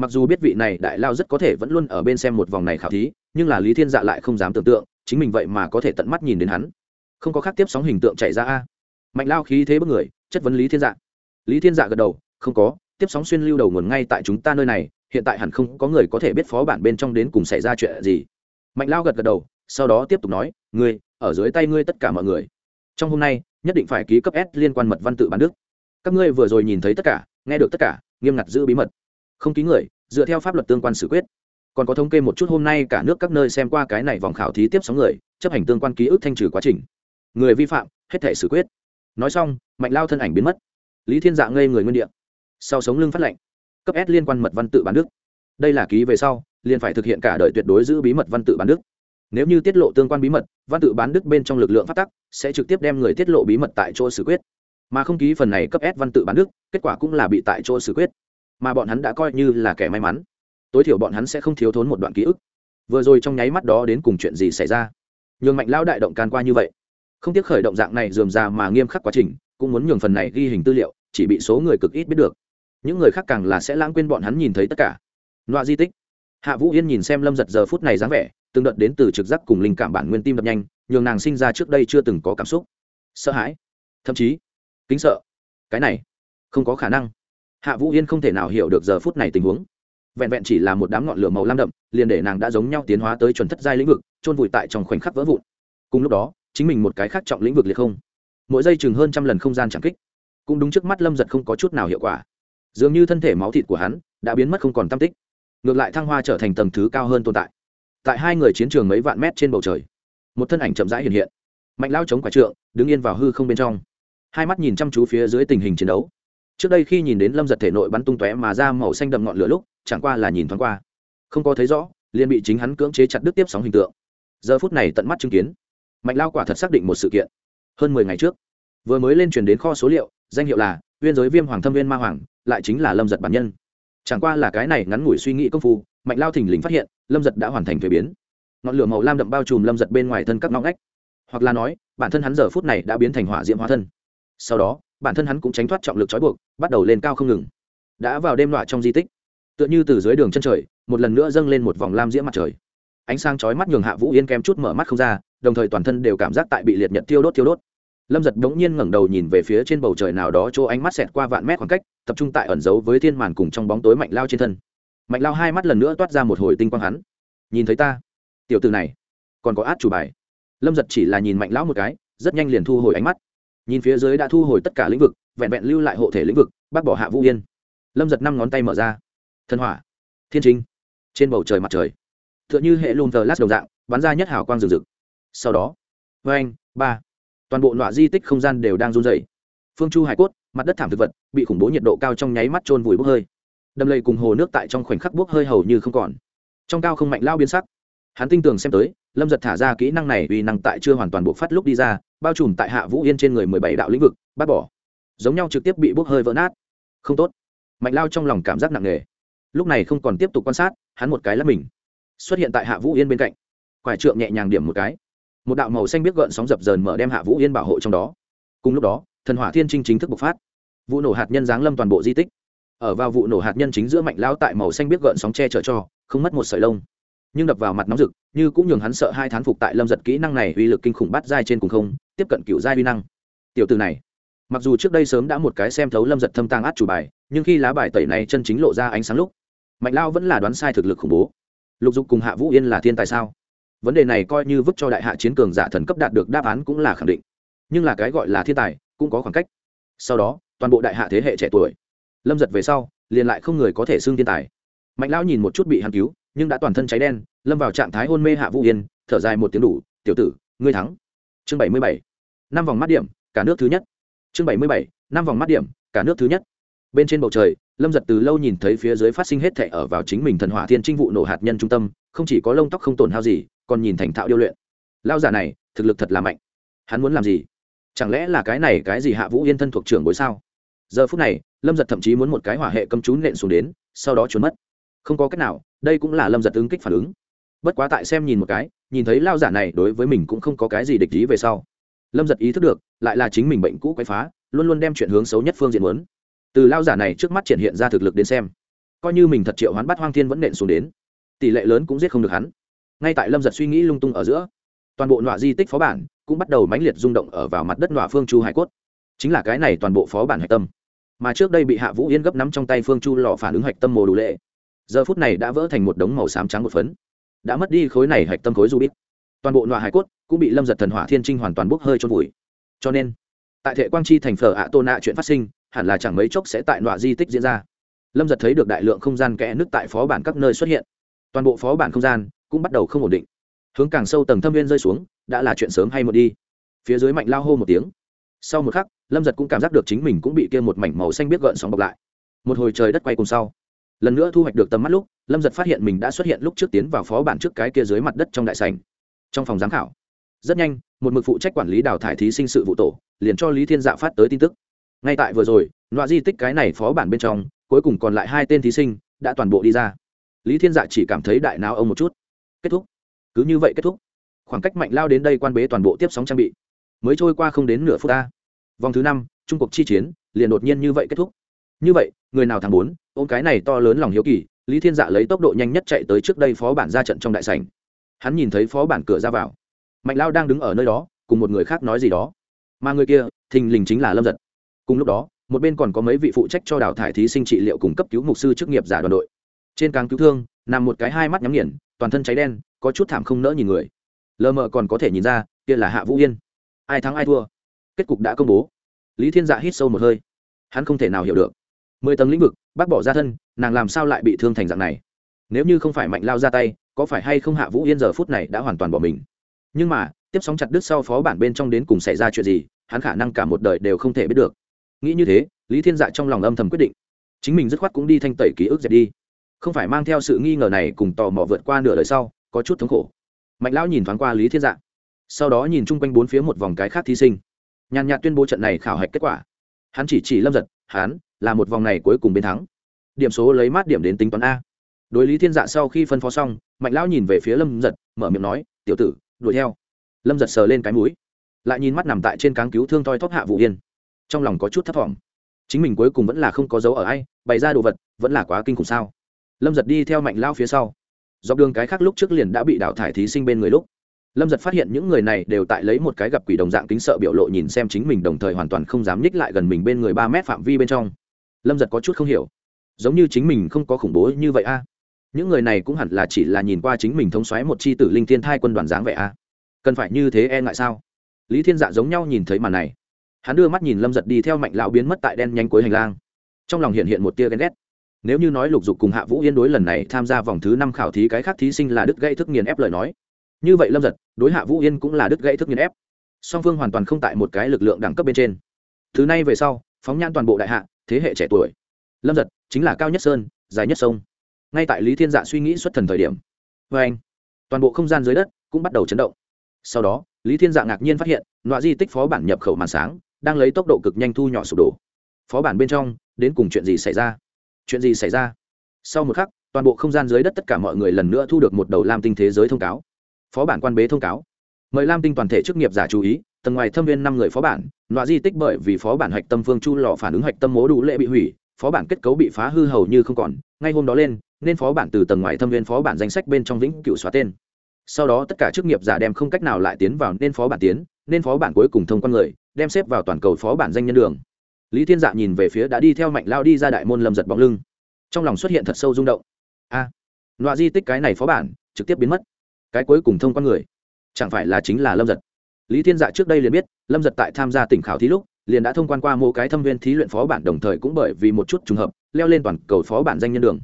Mặc dù biết vị này đại lao rất có thể vẫn luôn ở bên xem một vòng này khảo thí, nhưng là lý thiên dạ lại không dám tưởng tượng, chính mình vậy mà có thể tận mắt nhìn đến hắn. Không có khác tiếp sóng hình tượng chạy ra a. Mạnh lao khí thế bất người, chất vấn lý thiên dạ. Lý thiên dạ gật đầu, không có, tiếp sóng xuyên lưu đầu nguồn ngay tại chúng ta nơi này, hiện tại hẳn không có người có thể biết phó bản bên trong đến cùng xảy ra chuyện gì. Mạnh lao gật gật đầu, sau đó tiếp tục nói, ngươi, ở dưới tay ngươi tất cả mọi người. Trong hôm nay, nhất định phải ký cấp s liên quan mật văn tự bản đức. Các ngươi vừa rồi nhìn thấy tất cả, nghe được tất cả, nghiêm ngặt giữ bí mật không ký người, dựa theo pháp luật tương quan xử quyết. Còn có thống kê một chút hôm nay cả nước các nơi xem qua cái này vòng khảo thí tiếp sóng người, chấp hành tương quan ký ức thanh trừ quá trình. Người vi phạm, hết thể xử quyết. Nói xong, mạnh lao thân ảnh biến mất. Lý thiên dạ ngây người nguyên đ ị a sau sống lưng phát lệnh. Cấp s liên quan mật văn tự bán đức. Đây là ký về sau, liền phải thực hiện cả đời tuyệt đối giữ bí mật văn tự bán đức. Nếu như tiết lộ tương quan bí mật, văn tự bán đức bên trong lực lượng phát tắc, sẽ trực tiếp đem người tiết lộ bí mật tại chỗ xử quyết. Mà không ký phần này cấp s văn tự bán đức, kết quả cũng là bị tại chỗ xử quyết mà bọn hắn đã coi như là kẻ may mắn. Tối thiểu bọn hắn sẽ không thiếu thốn một đoạn ký ức. Vừa rồi trong nháy mắt đó đến cùng chuyện gì xảy ra? Nhường mạnh lao đại động can qua như vậy, không tiếc khởi động dạng này dườm ra mà nghiêm khắc quá trình, cũng muốn nhường phần này ghi hình tư liệu, chỉ bị số người cực ít biết được. Những người khác càng là sẽ lãng quên bọn hắn nhìn thấy tất cả. Loại di tích. Hạ vũ yên nhìn xem lâm giật giờ phút này dáng vẻ, từng đợt đến từ trực giác cùng linh cảm bản nguyên tim đập nhanh, nhường nàng sinh ra trước đây chưa từng có cảm xúc. Sợ hãi. Thậm chí, kính sợ. Cái này, không có khả năng hạ vũ yên không thể nào hiểu được giờ phút này tình huống. Vẹn vẹn chỉ là một đám ngọn lửa màu lam đậm, liền để nàng đã giống nhau tiến hóa tới chuẩn thất giai lĩnh vực trôn vùi tại trong khoảnh khắc vỡ vụn. Cùng lúc đó, chính mình một cái khác trọng lĩnh vực liệt không. Mỗi giây chừng hơn trăm lần không gian chẳng kích. Cũng đúng trước mắt lâm giật không có chút nào hiệu quả. Dường như thân thể máu thịt của hắn đã biến mất không còn tam tích. Ngược lại thăng hoa trở thành tầng thứ cao hơn tồn tại. Tại hai người chiến trường mấy vạn mét trên bầu trời, một thân ảnh chậm rãi hiện hiện. Mạnh lao chống quả trượng, đứng yên vào hư không bên trong. Hai mắt nhìn chăm chú phía dưới tình hình chiến đấu trước đây khi nhìn đến lâm giật thể nội bắn tung tóe mà ra màu xanh đậm ngọn lửa lúc, chẳng qua là nhìn thoáng qua. Không có thấy rõ, liền bị chính hắn cưỡng chế chặt đứt tiếp sóng hình tượng. Giờ phút này tận mắt chứng kiến, mạnh lao quả thật xác định một sự kiện. Hơn mười ngày trước, vừa mới lên truyền đến kho số liệu, danh hiệu là uyên giới viêm hoàng thâm viên ma hoàng, lại chính là lâm giật bản nhân. Chẳng qua là cái này ngắn ngủi suy nghĩ công phu, mạnh lao thình lình phát hiện, lâm giật đã hoàn thành thuế biến. Ngọn lửa màu lam đậm bao trùm lâm giật bên ngoài thân các ngóng ngách. Hoặc là nói, bản thân hắn giờ phút này đã biến thành hỏa diễm hóa thân. Sau đó bản thân hắn cũng tránh thoát trọng lực trói buộc, bắt đầu lên cao không ngừng. Đã vào đêm loạ trong di tích, tựa như từ dưới đường chân trời, một lần nữa dâng lên một vòng lam diễm mặt trời. Ánh sáng chói mắt nhường hạ vũ yên kém chút mở mắt không ra, đồng thời toàn thân đều cảm giác tại bị liệt nhật tiêu đốt tiêu đốt. Lâm giật bỗng nhiên ngẩng đầu nhìn về phía trên bầu trời nào đó chỗ ánh mắt xẹt qua vạn mét khoảng cách, tập trung tại ẩn giấu với thiên màn cùng trong bóng tối mạnh lao trên thân. Mạnh lao hai mắt lần nữa toát ra một hồi tinh quang hắn. Nhìn thấy ta, tiểu từ này, còn có át chủ bài. Lâm giật chỉ là nhìn mạnh lão một cái, rất nhanh liền thu hồi ánh mắt nhìn phía dưới đã thu hồi tất cả lĩnh vực, vẹn vẹn lưu lại hộ thể lĩnh vực, bác bỏ hạ vũ yên. Lâm giật năm ngón tay mở ra. Thân hỏa, thiên trinh trên bầu trời mặt trời. T h ư ợ n h ư hệ lùm tờ lát đồng dạng, bắn ra nhất hào quang rừng rực. Sau đó vê anh ba, toàn bộ nọa di tích không gian đều đang run dày phương chu hải cốt, mặt đất thảm thực vật, bị khủng bố nhiệt độ cao trong nháy mắt trôn vùi bốc hơi. Đầm lầy cùng hồ nước tại trong khoảnh khắc bốc hơi hầu như không còn. Trong cao không mạnh lao biến sắc hắn tin tưởng xem tới, lâm giật thả ra kỹ năng này vì năng tại chưa hoàn toàn buộc phát lúc đi ra, bao trùm tại hạ vũ yên trên người mười bảy đạo lĩnh vực, bác bỏ. Giống nhau trực tiếp bị bốc hơi vỡ nát. Không tốt. Mạnh lao trong lòng cảm giác nặng nề. Lúc này không còn tiếp tục quan sát, hắn một cái lắp mình. Xuất hiện tại hạ vũ yên bên cạnh. Quải trượng nhẹ nhàng điểm một cái. Một đạo màu xanh biết gợn sóng dập dờn mở đem hạ vũ yên bảo hộ trong đó. Cùng lúc đó, thần hỏa thiên trinh chính thức bộc phát. Vụ nổ hạt nhân giáng lâm toàn bộ di tích. Ở vào vụ nổ hạt nhân chính giữa mạnh lao tại màu xanh biết gợn sóng che chở cho, không mất một sợi lông nhưng đập vào mặt nóng rực, như cũng nhường hắn sợ hai thán phục tại lâm giật kỹ năng này uy lực kinh khủng bắt dai trên cùng không, tiếp cận cựu giai uy năng. Tiểu từ này, mặc dù trước đây sớm đã một cái xem thấu lâm giật thâm tàng át chủ bài, nhưng khi lá bài tẩy này chân chính lộ ra ánh sáng lúc, mạnh lao vẫn là đoán sai thực lực khủng bố. Lục dục cùng hạ vũ yên là thiên tài sao? Vấn đề này coi như vứt cho đại hạ chiến cường giả thần cấp đạt được đáp án cũng là khẳng định. Nhưng là cái gọi là thiên tài, cũng có khoảng cách. Sau đó, toàn bộ đại hạ thế hệ trẻ tuổi, lâm giật về sau, liền lại không người có thể xưng thiên tài. Mạnh lão nhìn một chút bị hàn cứu nhưng đã toàn thân cháy đen, lâm vào trạng thái hôn mê hạ vũ yên, thở dài một tiếng đủ, tiểu tử, ngươi thắng. Chương bảy mươi bảy, năm vòng mắt điểm, cả nước thứ nhất. Chương bảy mươi bảy, năm vòng mắt điểm, cả nước thứ nhất. Bên trên bầu trời, lâm giật từ lâu nhìn thấy phía dưới phát sinh hết thệ ở vào chính mình thần hỏa thiên trinh vụ nổ hạt nhân trung tâm, không chỉ có lông tóc không tổn hao gì, còn nhìn thành thạo điêu luyện. Lao giả này, thực lực thật là mạnh. Hắn muốn làm gì? Chẳng lẽ là cái này cái gì hạ vũ yên thân thuộc trưởng bối sao? Giờ phút này, lâm giật thậm chí muốn một cái hỏa hệ cấm chú nện xuống đến, sau đó trốn mất không có cách nào, đây cũng là lâm giật ứng kích phản ứng. Bất quá tại xem nhìn một cái, nhìn thấy lao giả này đối với mình cũng không có cái gì địch ý về sau. Lâm giật ý thức được, lại là chính mình bệnh cũ quay phá, luôn luôn đem chuyện hướng xấu nhất phương diện muốn. Từ lao giả này trước mắt triển hiện ra thực lực đến xem, coi như mình thật triệu hoán bắt hoang thiên vẫn nện xuống đến, tỷ lệ lớn cũng giết không được hắn. Ngay tại lâm giật suy nghĩ lung tung ở giữa, toàn bộ nọa di tích phó bản cũng bắt đầu mãnh liệt rung động ở vào mặt đất nọa phương chu hải cốt. Chính là cái này toàn bộ phó bản hạch tâm. Mà trước đây bị hạ vũ yên gấp nắm trong tay phương chu lọ phản ứng hạch tâm mồ đủ lệ giờ phút này đã vỡ thành một đống màu xám trắng một phấn. Đã mất đi khối này hạch tâm khối du bít toàn bộ nọa hải cốt cũng bị lâm giật thần hỏa thiên trinh hoàn toàn bốc hơi trôn vùi. Cho nên, tại thệ quang chi thành phở ạ tô nạ chuyện phát sinh, hẳn là chẳng mấy chốc sẽ tại nọa di tích diễn ra. Lâm giật thấy được đại lượng không gian kẽ nước tại phó bản các nơi xuất hiện. Toàn bộ phó bản không gian cũng bắt đầu không ổn định. Hướng càng sâu tầng thâm viên rơi xuống, đã là chuyện sớm hay một đi. Phía dưới mạnh lao hô một tiếng. Sau một khắc, lâm giật cũng cảm giác được chính mình cũng bị kia một mảnh màu xanh biết gợn sóng bọc lại. Một hồi trời đất quay cùng sau lần nữa thu hoạch được tầm mắt lúc, lâm giật phát hiện mình đã xuất hiện lúc trước tiến vào phó bản trước cái kia dưới mặt đất trong đại sành trong phòng giám khảo, rất nhanh, một mực phụ trách quản lý đào thải thí sinh sự vụ tổ, liền cho lý thiên dạ phát tới tin tức. Ngay tại vừa rồi, loại di tích cái này phó bản bên trong, cuối cùng còn lại hai tên thí sinh đã toàn bộ đi ra. Lý thiên dạ chỉ cảm thấy đại não ông một chút. Kết thúc. Cứ như vậy kết thúc. Khoảng cách mạnh lao đến đây quan bế toàn bộ tiếp sóng trang bị. Mới trôi qua không đến nửa phút ta. Vòng thứ năm, trung cuộc chi chiến, liền đột nhiên như vậy kết thúc. Như vậy, người nào thắng bốn ôm cái này to lớn lòng hiếu kỳ, lý thiên dạ lấy tốc độ nhanh nhất chạy tới trước đây phó bản ra trận trong đại sảnh. Hắn nhìn thấy phó bản cửa ra vào. Mạnh lao đang đứng ở nơi đó, cùng một người khác nói gì đó. Mà người kia, thình lình chính là lâm giật. Cùng lúc đó, một bên còn có mấy vị phụ trách cho đào thải thí sinh trị liệu cùng cấp cứu mục sư chức nghiệp giả đoàn đội. Trên càng cứu thương, nằm một cái hai mắt nhắm nghiền, toàn thân cháy đen, có chút thảm không nỡ nhìn người. Lờ mờ còn có thể nhìn ra, kia là hạ vũ yên. Ai thắng ai thua? Kết cục đã công bố. Lý thiên dạ hít sâu một hơi. Hắn không thể nào hiểu được mười tầng lĩnh vực, bác bỏ ra thân, nàng làm sao lại bị thương thành dạng này? Nếu như không phải mạnh lao ra tay, có phải hay không hạ vũ yên giờ phút này đã hoàn toàn bỏ mình? Nhưng mà, tiếp sóng chặt đứt sau phó bản bên trong đến cùng xảy ra chuyện gì, hắn khả năng cả một đời đều không thể biết được. Nghĩ như thế, lý thiên dạ trong lòng âm thầm quyết định. Chính mình dứt khoát cũng đi thanh tẩy ký ức dẹp đi. Không phải mang theo sự nghi ngờ này cùng tò mò vượt qua nửa đời sau, có chút thống khổ. Mạnh lão nhìn thoáng qua lý thiên dạ. Sau đó nhìn chung quanh bốn phía một vòng cái khác thí sinh. Nhàn nhạt tuyên bố trận này khảo hạch kết quả. Hắn chỉ chỉ lâm giật hắn là một vòng này cuối cùng bên thắng. Điểm số lấy mát điểm đến tính toán a. Đối lý thiên dạ sau khi phân phó xong, mạnh lão nhìn về phía lâm giật, mở miệng nói, tiểu tử, đuổi theo. Lâm giật sờ lên cái mũi, lại nhìn mắt nằm tại trên cáng cứu thương toi thóp hạ vũ yên. Trong lòng có chút thấp t chính mình cuối cùng vẫn là không có dấu ở ai, bày ra đồ vật, vẫn là quá kinh khủng sao? Lâm giật đi theo mạnh lao phía sau. Dọc đường cái khác lúc trước liền đã bị đào thải thí sinh bên người lúc. Lâm giật phát hiện những người này đều tại lấy một cái gặp quỷ đồng dạng kính sợ biểu lộ nhìn xem chính mình đồng thời hoàn toàn không dám nhích lại gần mình bên người ba mét phạm vi bên trong lâm giật có chút không hiểu. Giống như chính mình không có khủng bố như vậy a. Những người này cũng hẳn là chỉ là nhìn qua chính mình thống xoáy một c h i tử linh thiên thai quân đoàn dáng vẻ a. Cần phải như thế e ngại sao? Lý thiên dạ giống nhau nhìn thấy màn này. Hắn đưa mắt nhìn lâm giật đi theo mạnh lão biến mất tại đen nhanh cuối hành lang. Trong lòng hiện hiện một tia ghen ghét. Nếu như nói lục dục cùng hạ vũ yên đối lần này tham gia vòng thứ năm khảo thí cái khác thí sinh là đứt gây thức nghiền ép lời nói. Như vậy lâm giật, đối hạ vũ yên cũng là đứt gây thức nghiền ép. Song phương hoàn toàn không tại một cái lực lượng đẳng cấp bên trên. Thứ này về sau, phóng nhan toàn bộ đại hạ thế hệ trẻ tuổi. Lâm giật, chính là cao nhất sơn, dài nhất sông. Ngay tại lý thiên dạ suy nghĩ xuất thần thời điểm vê anh, toàn bộ không gian dưới đất cũng bắt đầu chấn động. Sau đó, lý thiên dạ ngạc nhiên phát hiện loại di tích phó bản nhập khẩu màn sáng đang lấy tốc độ cực nhanh thu nhỏ sụp đổ. Phó bản bên trong, đến cùng chuyện gì xảy ra? Chuyện gì xảy ra? Sau một khắc, toàn bộ không gian dưới đất tất cả mọi người lần nữa thu được một đầu lam tinh thế giới thông cáo. Phó bản quan bế thông cáo. Mời lam tinh toàn thể chức nghiệp giả chú ý tầng ngoài thâm viên năm người phó bản loại di tích bởi vì phó bản hạch tâm phương chu lò phản ứng hạch tâm mố đủ lệ bị hủy phó bản kết cấu bị phá hư hầu như không còn ngay hôm đó lên nên phó bản từ tầng ngoài thâm viên phó bản danh sách bên trong vĩnh cựu xóa tên. Sau đó tất cả chức nghiệp giả đem không cách nào lại tiến vào nên phó bản tiến nên phó bản cuối cùng thông quan người đem xếp vào toàn cầu phó bản danh nhân đường. Lý thiên dạ nhìn về phía đã đi theo mạnh lao đi ra đại môn lâm giật bóng lưng. Trong lòng xuất hiện thật sâu rung động. A à, loại di tích cái này phó bản trực tiếp biến mất. Cái cuối cùng thông quan người chẳng phải là chính là lâm giật? Lý thiên dạ trước đây liền biết, lâm giật tại tham gia tỉnh khảo thí lúc, liền đã thông quan qua mô cái thâm viên thí luyện phó bản đồng thời cũng bởi vì một chút trùng hợp, leo lên toàn cầu phó bản danh nhân đường.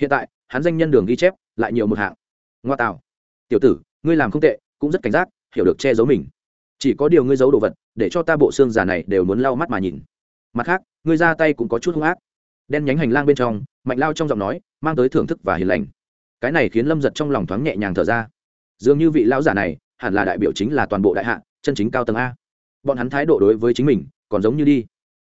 Hiện tại, hắn danh nhân đường ghi chép lại nhiều một hạng. Ngoa tạo. Tiểu tử, ngươi làm không tệ, cũng rất cảnh giác, hiểu được che giấu mình. Chỉ có điều ngươi giấu đồ vật, để cho ta bộ xương già này đều muốn lau mắt mà nhìn. Mặt khác, ngươi ra tay cũng có chút hung ác. Đen nhánh hành lang bên trong, mạnh lao trong giọng nói, mang tới thưởng thức và hiền lành. Cái này khiến lâm giật trong lòng thoáng nhẹ nhàng thở ra. Dường như vị lão giả này hẳn là đại biểu chính là toàn bộ đại hạ, chân chính cao tầng a. Bọn hắn thái độ đối với chính mình, còn giống như đi.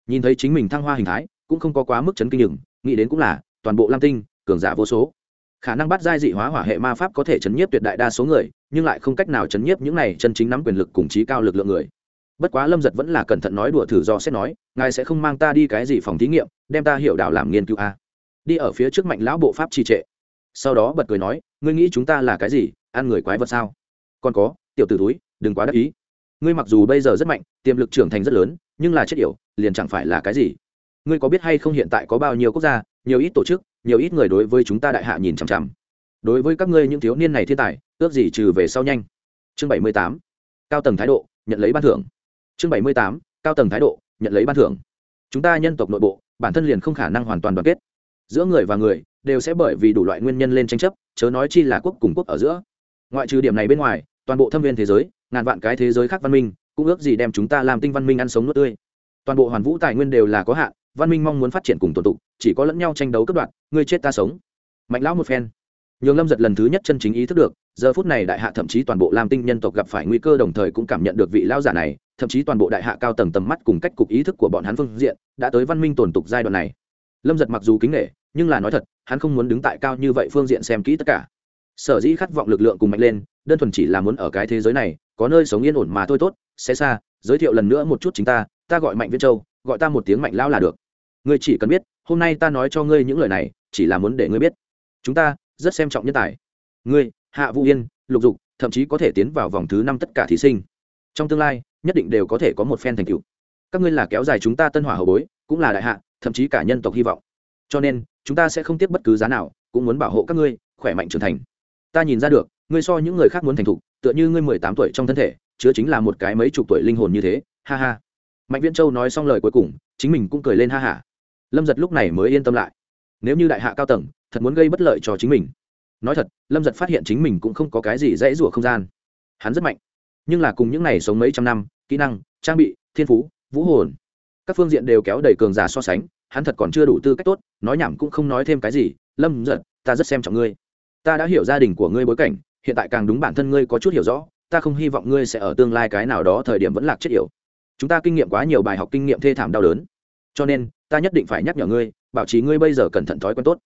Nhìn thấy chính mình thăng hoa hình thái, cũng không có quá mức chấn kinh nhừng, nghĩ đến cũng là, toàn bộ lam tinh, cường giả vô số. Khả năng bắt giai dị hóa hỏa hệ ma pháp có thể chấn nhiếp tuyệt đại đa số người, nhưng lại không cách nào chấn nhiếp những này chân chính nắm quyền lực cùng trí cao lực lượng người. Bất quá lâm giật vẫn là cẩn thận nói đùa thử do xét nói, ngài sẽ không mang ta đi cái gì phòng thí nghiệm, đem ta hiểu đạo làm nghiên cứu a. Đi ở phía trước mạnh lão bộ pháp trì trệ. Sau đó bật cười nói, ngươi nghĩ chúng ta là cái gì? Ăn người quái vật sao? Còn có tiểu t ử túi đừng quá đắc ý. Ngươi mặc dù bây giờ rất mạnh, tiềm lực trưởng thành rất lớn, nhưng là chết yểu, liền chẳng phải là cái gì. Ngươi có biết hay không hiện tại có bao nhiêu quốc gia, nhiều ít tổ chức, nhiều ít người đối với chúng ta đại hạ nhìn chằm chằm. Đối với các ngươi những thiếu niên này thiên tài, ước gì trừ về sau nhanh. Chương bảy mươi tám, cao tầng thái độ, nhận lấy ban thưởng. Chương bảy mươi tám, cao tầng thái độ, nhận lấy ban thưởng. Chúng ta nhân tộc nội bộ, bản thân liền không khả năng hoàn toàn đoàn kết. Giữa người và người, đều sẽ bởi vì đủ loại nguyên nhân lên tranh chấp, chớ nói chi là quốc cùng quốc ở giữa. Ngoại trừ điểm này bên ngoài toàn bộ thâm viên thế giới, ngàn vạn cái thế giới khác văn minh, cũng ước gì đem chúng ta làm tinh văn minh ăn sống nuốt tươi. Toàn bộ hoàn vũ tài nguyên đều là có hạn, văn minh mong muốn phát triển cùng tồn tụ, chỉ có lẫn nhau tranh đấu cấp đoạn, ngươi chết ta sống. Mạnh lão một phen. Nhường lâm giật lần thứ nhất chân chính ý thức được, giờ phút này đại hạ thậm chí toàn bộ lam tinh nhân tộc gặp phải nguy cơ đồng thời cũng cảm nhận được vị lao giả này, thậm chí toàn bộ đại hạ cao tầng tầm mắt cùng cách cục ý thức của bọn hắn phương diện, đã tới văn minh tồn tục giai đoạn này. Lâm giật mặc dù kính nghệ nhưng là nói thật, hắn không muốn đứng tại cao như vậy phương diện xem kỹ tất cả. Sở dĩ khát vọng lực lượng cùng mạnh lên đơn thuần chỉ là muốn ở cái thế giới này, có nơi sống yên ổn mà thôi tốt, sẽ xa, giới thiệu lần nữa một chút chính ta ta gọi mạnh viễn châu, gọi ta một tiếng mạnh lão là được. Ngươi chỉ cần biết, hôm nay ta nói cho ngươi những lời này, chỉ là muốn để ngươi biết. Chúng ta, rất xem trọng nhân tài. Ngươi, hạ vũ yên, lục dục, thậm chí có thể tiến vào vòng thứ năm tất cả thí sinh. Trong tương lai, nhất định đều có thể có một phen thành tựu. Các ngươi là kéo dài chúng ta tân hỏa hậu bối, cũng là đại hạ, thậm chí cả nhân tộc hy vọng. Cho nên, chúng ta sẽ không tiếp bất cứ giá nào, cũng muốn bảo hộ các ngươi, khỏe mạnh trưởng thành. Ta nhìn ra được ngươi so những người khác muốn thành thục, tựa như ngươi mười tám tuổi trong thân thể, chứa chính là một cái mấy chục tuổi linh hồn như thế, ha ha. Mạnh viễn châu nói xong lời cuối cùng, chính mình cũng cười lên ha hả lâm giật lúc này mới yên tâm lại. Nếu như đại hạ cao tầng, thật muốn gây bất lợi cho chính mình. Nói thật, lâm giật phát hiện chính mình cũng không có cái gì dễ rủa không gian. Hắn rất mạnh, nhưng là cùng những n à y sống mấy trăm năm, kỹ năng, trang bị, thiên phú, vũ hồn, các phương diện đều kéo đầy cường giả so sánh, hắn thật còn chưa đủ tư cách tốt, nói nhảm cũng không nói thêm cái gì, lâm giật, ta rất xem trọng ngươi. Ta đã hiểu gia đình của ngươi bối cảnh hiện tại càng đúng bản thân ngươi có chút hiểu rõ, ta không hy vọng ngươi sẽ ở tương lai cái nào đó thời điểm vẫn lạc chết yểu. Chúng ta kinh nghiệm quá nhiều bài học kinh nghiệm thê thảm đau đớn. Cho nên, ta nhất định phải nhắc nhở ngươi, bảo trì ngươi bây giờ cẩn thận thói quen tốt.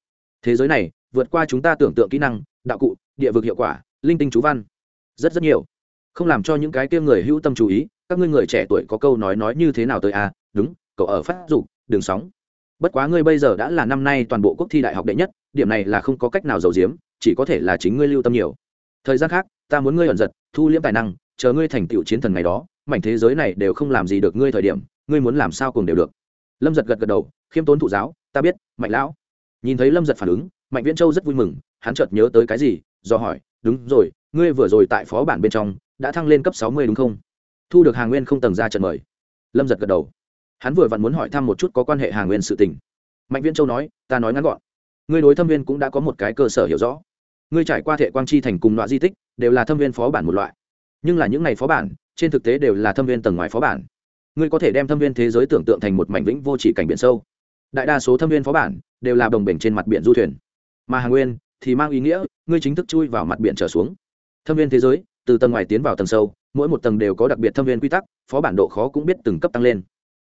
Thế giới này, vượt qua chúng ta tưởng tượng kỹ năng, đạo cụ, địa vực hiệu quả, linh tinh chú văn, rất rất nhiều. Không làm cho những cái kia người hữu tâm chú ý, các ngươi người trẻ tuổi có câu nói nói như thế nào tới à đúng, cậu ở phát dục đường sóng. Bất quá ngươi bây giờ đã là năm nay toàn bộ quốc thi đại học đệ nhất, điểm này là không có cách nào giấu giếm, chỉ có thể là chính ngươi lưu tâm nhiều thời gian khác, ta muốn ngươi ẩn giật, thu liễm tài năng, chờ ngươi thành tựu chiến thần ngày đó, mảnh thế giới này đều không làm gì được ngươi thời điểm, ngươi muốn làm sao cùng đều được. Lâm giật gật gật đầu, khiêm tốn thụ giáo, ta biết, mạnh lão. Nhìn thấy lâm giật phản ứng, mạnh viễn châu rất vui mừng, hắn chợt nhớ tới cái gì, do hỏi, đúng rồi, ngươi vừa rồi tại phó bản bên trong, đã thăng lên cấp sáu mươi đúng không? Thu được hàng nguyên không tầng ra trận mời. Lâm giật gật đầu. Hắn vừa vặn muốn hỏi thăm một chút có quan hệ hàng nguyên sự tình. Mạnh viễn châu nói, ta nói ngắn gọn, ngươi đối thâm viên cũng đã có một cái cơ sở hiểu rõ ngươi trải qua thệ quang chi thành cùng loại di tích, đều là thâm viên phó bản một loại. Nhưng là những ngày phó bản, trên thực tế đều là thâm viên tầng ngoài phó bản. Ngươi có thể đem thâm viên thế giới tưởng tượng thành một mảnh vĩnh vô chỉ cảnh biển sâu. Đại đa số thâm viên phó bản đều là đồng bể trên mặt biển du thuyền. Mà hàng nguyên thì mang ý nghĩa, ngươi chính thức chui vào mặt biển trở xuống. Thâm viên thế giới, từ tầng ngoài tiến vào tầng sâu, mỗi một tầng đều có đặc biệt thâm viên quy tắc, phó bản độ khó cũng biết từng cấp tăng lên.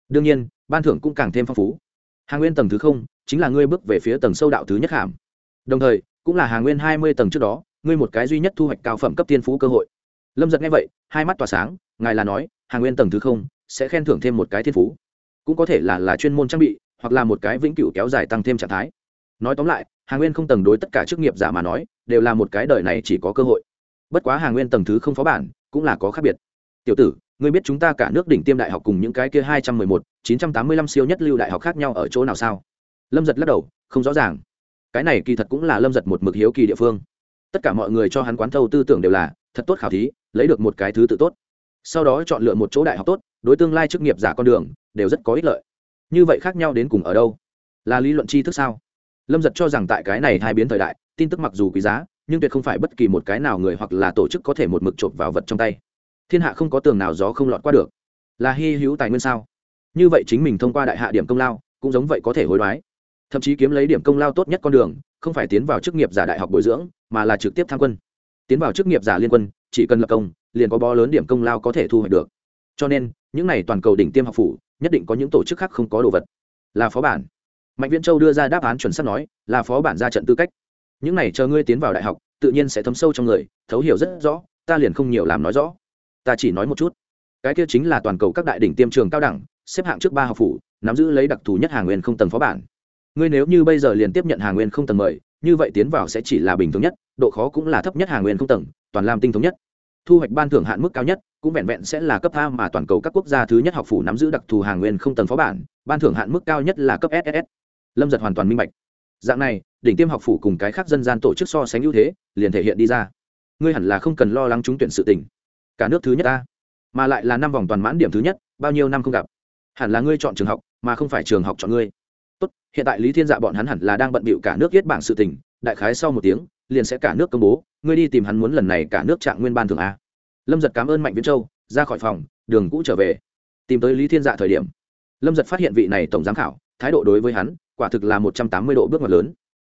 Đương nhiên, ban thưởng cũng càng thêm phong phú. Hàng nguyên tầng thứ không chính là ngươi bước về phía tầng sâu đạo thứ nhất hàm. Đồng thời cũng là hàng nguyên hai mươi tầng trước đó, ngươi một cái duy nhất thu hoạch cao phẩm cấp tiên phú cơ hội. Lâm giật nghe vậy, hai mắt tỏa sáng, ngài là nói hàng nguyên tầng thứ không, sẽ khen thưởng thêm một cái thiên phú. Cũng có thể là là chuyên môn trang bị, hoặc là một cái vĩnh cửu kéo dài tăng thêm trạng thái. Nói tóm lại hàng nguyên không tầng đối tất cả chức nghiệp giả mà nói, đều là một cái đời này chỉ có cơ hội. Bất quá hàng nguyên tầng thứ không phó bản, cũng là có khác biệt. Tiểu tử, ngươi biết chúng ta cả nước đỉnh tiêm đại học cùng những cái kia hai trăm mười một, chín trăm tám mươi lăm siêu nhất lưu đại học khác nhau ở chỗ nào sao? Lâm giật lắc đầu, không rõ ràng cái này kỳ thật cũng là lâm giật một mực hiếu kỳ địa phương. Tất cả mọi người cho hắn quán thâu tư tưởng đều là, thật tốt khảo thí, lấy được một cái thứ tự tốt. Sau đó chọn lựa một chỗ đại học tốt, đối tương lai chức nghiệp giả con đường, đều rất có ích lợi. Như vậy khác nhau đến cùng ở đâu? Là lý luận tri thức sao? Lâm giật cho rằng tại cái này hai biến thời đại, tin tức mặc dù quý giá, nhưng tuyệt không phải bất kỳ một cái nào người hoặc là tổ chức có thể một mực chộp vào vật trong tay. Thiên hạ không có tường nào gió không lọt qua được. Là hy hữu tài nguyên sao? Như vậy chính mình thông qua đại hạ điểm công lao, cũng giống vậy có thể hối đoái thậm chí kiếm lấy điểm công lao tốt nhất con đường, không phải tiến vào chức nghiệp giả đại học bồi dưỡng, mà là trực tiếp tham quân. Tiến vào chức nghiệp giả liên quân, chỉ cần lập công, liền có bó lớn điểm công lao có thể thu hoạch được. Cho nên, những này toàn cầu đỉnh tiêm học phủ, nhất định có những tổ chức khác không có đồ vật. Là phó bản. Mạnh viễn châu đưa ra đáp án chuẩn xác nói, là phó bản ra trận tư cách. Những này chờ ngươi tiến vào đại học, tự nhiên sẽ thấm sâu trong người, thấu hiểu rất rõ, ta liền không nhiều làm nói rõ. Ta chỉ nói một chút. Cái kia chính là toàn cầu các đại đỉnh tiêm trường cao đẳng, xếp hạng trước ba học phủ, nắm giữ lấy đặc thù nhất hàng nguyên không tầng phó bản ngươi nếu như bây giờ liền tiếp nhận hàng nguyên không tầng mời, như vậy tiến vào sẽ chỉ là bình thường nhất, độ khó cũng là thấp nhất hàng nguyên không tầng, toàn làm tinh thống nhất. Thu hoạch ban thưởng hạn mức cao nhất, cũng vẹn vẹn sẽ là cấp a mà toàn cầu các quốc gia thứ nhất học phủ nắm giữ đặc thù hàng nguyên không tầng phó bản, ban thưởng hạn mức cao nhất là cấp ss lâm giật hoàn toàn minh bạch. Dạng này, đỉnh tiêm học phủ cùng cái khác dân gian tổ chức so sánh ưu thế, liền thể hiện đi ra. Ngươi hẳn là không cần lo lắng trúng tuyển sự tỉnh cả nước thứ nhất ta, mà lại là năm vòng toàn mãn điểm thứ nhất, bao nhiêu năm không gặp. Hẳn là ngươi chọn trường học, mà không phải trường học chọn ngươi tốt, hiện tại lý thiên dạ bọn hắn hẳn là đang bận bịu cả nước viết bảng sự tình, đại khái sau một tiếng, liền sẽ cả nước công bố, ngươi đi tìm hắn muốn lần này cả nước trạng nguyên ban thường a. Lâm giật cảm ơn mạnh viễn châu, ra khỏi phòng, đường cũ trở về. Tìm tới lý thiên dạ thời điểm, lâm giật phát hiện vị này tổng giám khảo, thái độ đối với hắn, quả thực là một trăm tám mươi độ bước ngoặt lớn.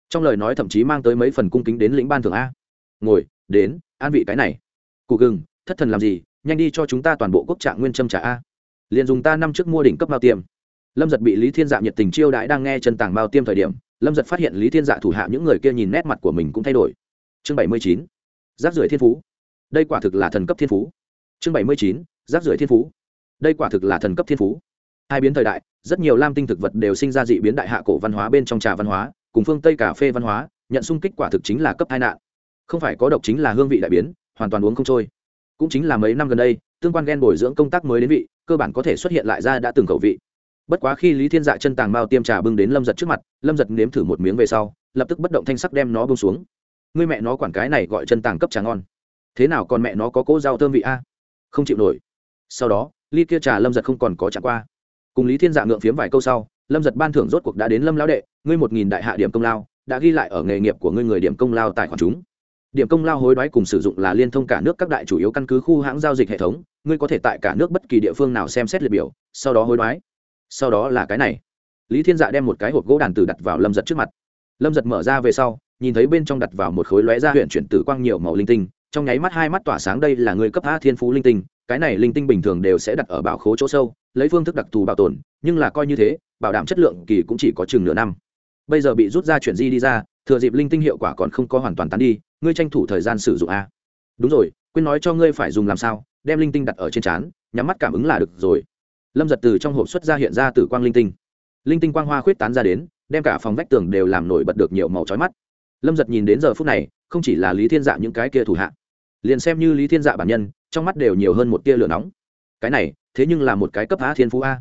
Trong lời nói thậm chí mang tới mấy phần cung kính đến lĩnh ban thường a. Ngồi, đến, an vị cái này. Cụ gừng, thất thần làm gì, nhanh đi cho chúng ta toàn bộ quốc trạng nguyên châm trả a. Liền dùng ta năm trước mua đỉnh cấp bao tiềm lâm giật bị lý thiên dạ nhiệt tình chiêu đãi đang nghe chân tàng bao tiêm thời điểm, lâm giật phát hiện lý thiên dạ thủ hạ những người kia nhìn nét mặt của mình cũng thay đổi. Chương bảy mươi chín giáp rưỡi thiên phú. Đây quả thực là thần cấp thiên phú. Chương bảy mươi chín giáp rưỡi thiên phú. Đây quả thực là thần cấp thiên phú. Hai biến thời đại, rất nhiều lam tinh thực vật đều sinh ra dị biến đại hạ cổ văn hóa bên trong trà văn hóa, cùng phương tây cà phê văn hóa, nhận xung kích quả thực chính là cấp hai nạn. Không phải có độc chính là hương vị đại biến, hoàn toàn uống không trôi. Cũng chính là mấy năm gần đây, tương quan gen bồi dưỡng công tác mới đến vị, cơ bản có thể xuất hiện lại ra đã từng khẩu vị bất quá khi lý thiên dạ chân tàng mao tiêm trà bưng đến lâm giật trước mặt, lâm giật nếm thử một miếng về sau, lập tức bất động thanh sắc đem nó bông xuống. Người mẹ nó quản cái này gọi chân tàng cấp trà ngon. Thế nào còn mẹ nó có cỗ rau thơm vị a? Không chịu nổi. Sau đó, ly kia trà lâm giật không còn có trả qua. Cùng lý thiên dạ ngượng phiếm vài câu sau, lâm giật ban thưởng rốt cuộc đã đến lâm lão đệ, ngươi một nghìn đại hạ điểm công lao, đã ghi lại ở nghề nghiệp của ngươi người điểm công lao tài khoản chúng. Điểm công lao hối đoái cùng sử dụng là liên thông cả nước các đại chủ yếu căn cứ khu hãng giao dịch hệ thống, ngươi có thể tại cả nước bất kỳ địa phương nào xem xét liệt biểu, sau đó hối đoái sau đó là cái này. Lý thiên dạ đem một cái hộp gỗ đàn tử đặt vào lâm giật trước mặt. Lâm giật mở ra về sau, nhìn thấy bên trong đặt vào một khối lóe ra huyện chuyển tử quang nhiều màu linh tinh, trong nháy mắt hai mắt tỏa sáng đây là người cấp a thiên phú linh tinh, cái này linh tinh bình thường đều sẽ đặt ở bảo khố chỗ sâu, lấy phương thức đặc thù bảo tồn, nhưng là coi như thế, bảo đảm chất lượng kỳ cũng chỉ có chừng nửa năm. Bây giờ bị rút ra chuyển di đi ra, thừa dịp linh tinh hiệu quả còn không có hoàn toàn tán đi, ngươi tranh thủ thời gian sử dụng a. Đúng rồi, quên nói cho ngươi phải dùng làm sao, đem linh tinh đặt ở trên trán, nhắm mắt cảm ứng là được rồi lâm giật từ trong hộp xuất ra hiện ra từ quang linh tinh. Linh tinh quang hoa khuyết tán ra đến, đem cả phòng vách tường đều làm nổi bật được nhiều màu trói mắt. Lâm giật nhìn đến giờ phút này, không chỉ là lý thiên dạ những cái kia thủ hạ, liền xem như lý thiên dạ bản nhân, trong mắt đều nhiều hơn một tia lửa nóng. Cái này, thế nhưng là một cái cấp á thiên phú a.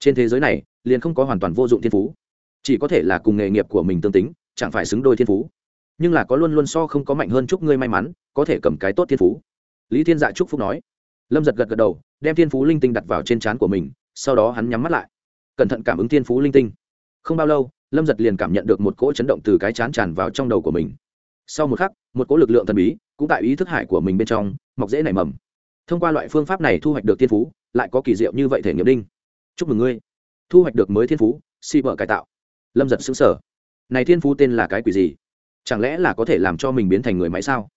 Trên thế giới này, liền không có hoàn toàn vô dụng thiên phú. Chỉ có thể là cùng nghề nghiệp của mình tương tính, chẳng phải xứng đôi thiên phú. Nhưng là có luôn luôn so không có mạnh hơn chúc ngươi may mắn, có thể cầm cái tốt thiên phú. Lý thiên dạ chúc phúc nói lâm giật gật gật đầu, đem thiên phú linh tinh đặt vào trên trán của mình, sau đó hắn nhắm mắt lại. Cẩn thận cảm ứng thiên phú linh tinh. Không bao lâu, lâm giật liền cảm nhận được một cỗ chấn động từ cái chán tràn vào trong đầu của mình. Sau một khắc, một cỗ lực lượng thần bí, cũng tại ý thức hải của mình bên trong, mọc dễ nảy mầm. Thông qua loại phương pháp này thu hoạch được thiên phú, lại có kỳ diệu như vậy thể nghiệm đinh. Chúc mừng ngươi. Thu hoạch được mới thiên phú, si vợ cải tạo. Lâm giật xứng sở này thiên phú tên là cái quỷ gì? Chẳng lẽ là có thể làm cho mình biến thành người máy sao?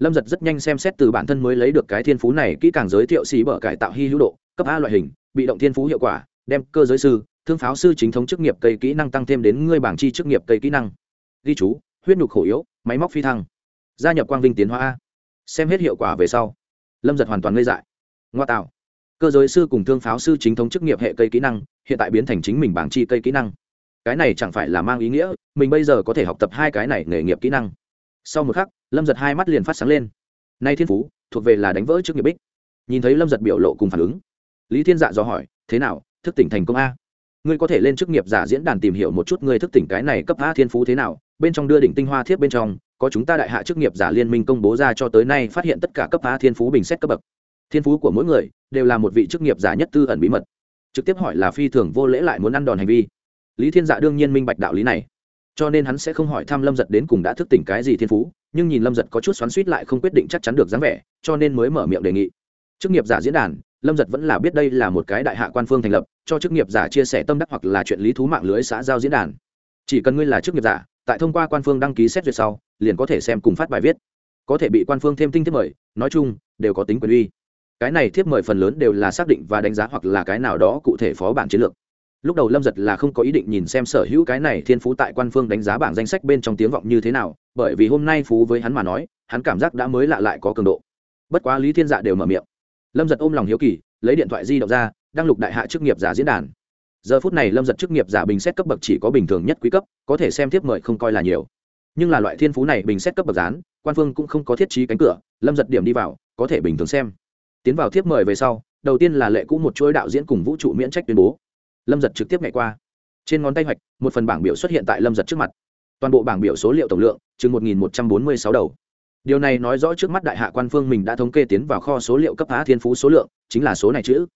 Lâm giật rất nhanh xem xét từ bản thân mới lấy được cái thiên phú này, kỹ càng giới thiệu xí bở cải tạo hy hữu độ, cấp a loại hình, bị động thiên phú hiệu quả, đem cơ giới sư, thương pháo sư chính thống chức nghiệp cây kỹ năng tăng thêm đến ngươi bảng chi chức nghiệp cây kỹ năng. Ghi chú, huyết nhục khổ yếu, máy móc phi thăng. Gia nhập quang vinh tiến hóa a. Xem hết hiệu quả về sau, lâm giật hoàn toàn ngây dại. Ngoa tạo. Cơ giới sư cùng thương pháo sư chính thống chức nghiệp hệ cây kỹ năng, hiện tại biến thành chính mình bảng chi cây kỹ năng. Cái này chẳng phải là mang ý nghĩa, mình bây giờ có thể học tập hai cái này nghề nghiệp kỹ năng sau một khắc, lâm giật hai mắt liền phát sáng lên. Nay thiên phú, thuộc về là đánh vỡ trước nghiệp bích. Nhìn thấy lâm giật biểu lộ cùng phản ứng, lý thiên dạ dò hỏi, thế nào, thức tỉnh thành công a? Ngươi có thể lên chức nghiệp giả diễn đàn tìm hiểu một chút ngươi thức tỉnh cái này cấp a thiên phú thế nào, bên trong đưa đỉnh tinh hoa thiếp bên trong, có chúng ta đại hạ chức nghiệp giả liên minh công bố ra cho tới nay phát hiện tất cả cấp a thiên phú bình xét cấp bậc. Thiên phú của mỗi người đều là một vị chức nghiệp giả nhất tư ẩn bí mật. Trực tiếp hỏi là phi thường vô lễ lại muốn ăn đòn hành vi. Lý thiên dạ đương nhiên minh bạch đạo lý này cho nên hắn sẽ không hỏi thăm lâm giật đến cùng đã thức tỉnh cái gì thiên phú, nhưng nhìn lâm giật có chút xoắn suýt lại không quyết định chắc chắn được dáng vẻ, cho nên mới mở miệng đề nghị. Chức nghiệp giả diễn đàn, lâm giật vẫn là biết đây là một cái đại hạ quan phương thành lập, cho chức nghiệp giả chia sẻ tâm đắc hoặc là chuyện lý thú mạng lưới xã giao diễn đàn. Chỉ cần ngươi là chức nghiệp giả, tại thông qua quan phương đăng ký xét duyệt sau, liền có thể xem cùng phát bài viết. Có thể bị quan phương thêm tinh thiếp mời, nói chung, đều có tính quyền uy. Cái này thiếp mời phần lớn đều là xác định và đánh giá hoặc là cái nào đó cụ thể phó bản chiến lược lúc đầu lâm giật là không có ý định nhìn xem sở hữu cái này thiên phú tại quan phương đánh giá bảng danh sách bên trong tiếng vọng như thế nào, bởi vì hôm nay phú với hắn mà nói, hắn cảm giác đã mới lạ lại có cường độ. Bất quá lý thiên dạ đều mở miệng. Lâm giật ôm lòng hiếu kỳ, lấy điện thoại di động ra, đăng lục đại hạ chức nghiệp giả diễn đàn. Giờ phút này lâm giật chức nghiệp giả bình xét cấp bậc chỉ có bình thường nhất quý cấp, có thể xem tiếp mời không coi là nhiều. Nhưng là loại thiên phú này bình xét cấp bậc gián quan phương cũng không có thiết trí cánh cửa, lâm giật điểm đi vào, có thể bình thường xem. Tiến vào thiếp mời về sau, đầu tiên là lệ cũ một chuỗi đạo diễn cùng vũ trụ miễn trách tuyên bố lâm giật trực tiếp ngày qua. Trên ngón tay hoạch, một phần bảng biểu xuất hiện tại lâm giật trước mặt. Toàn bộ bảng biểu số liệu tổng lượng, chừng một một trăm bốn mươi sáu đầu. Điều này nói rõ trước mắt đại hạ quan phương mình đã thống kê tiến vào kho số liệu cấp á thiên phú số lượng, chính là số này chữ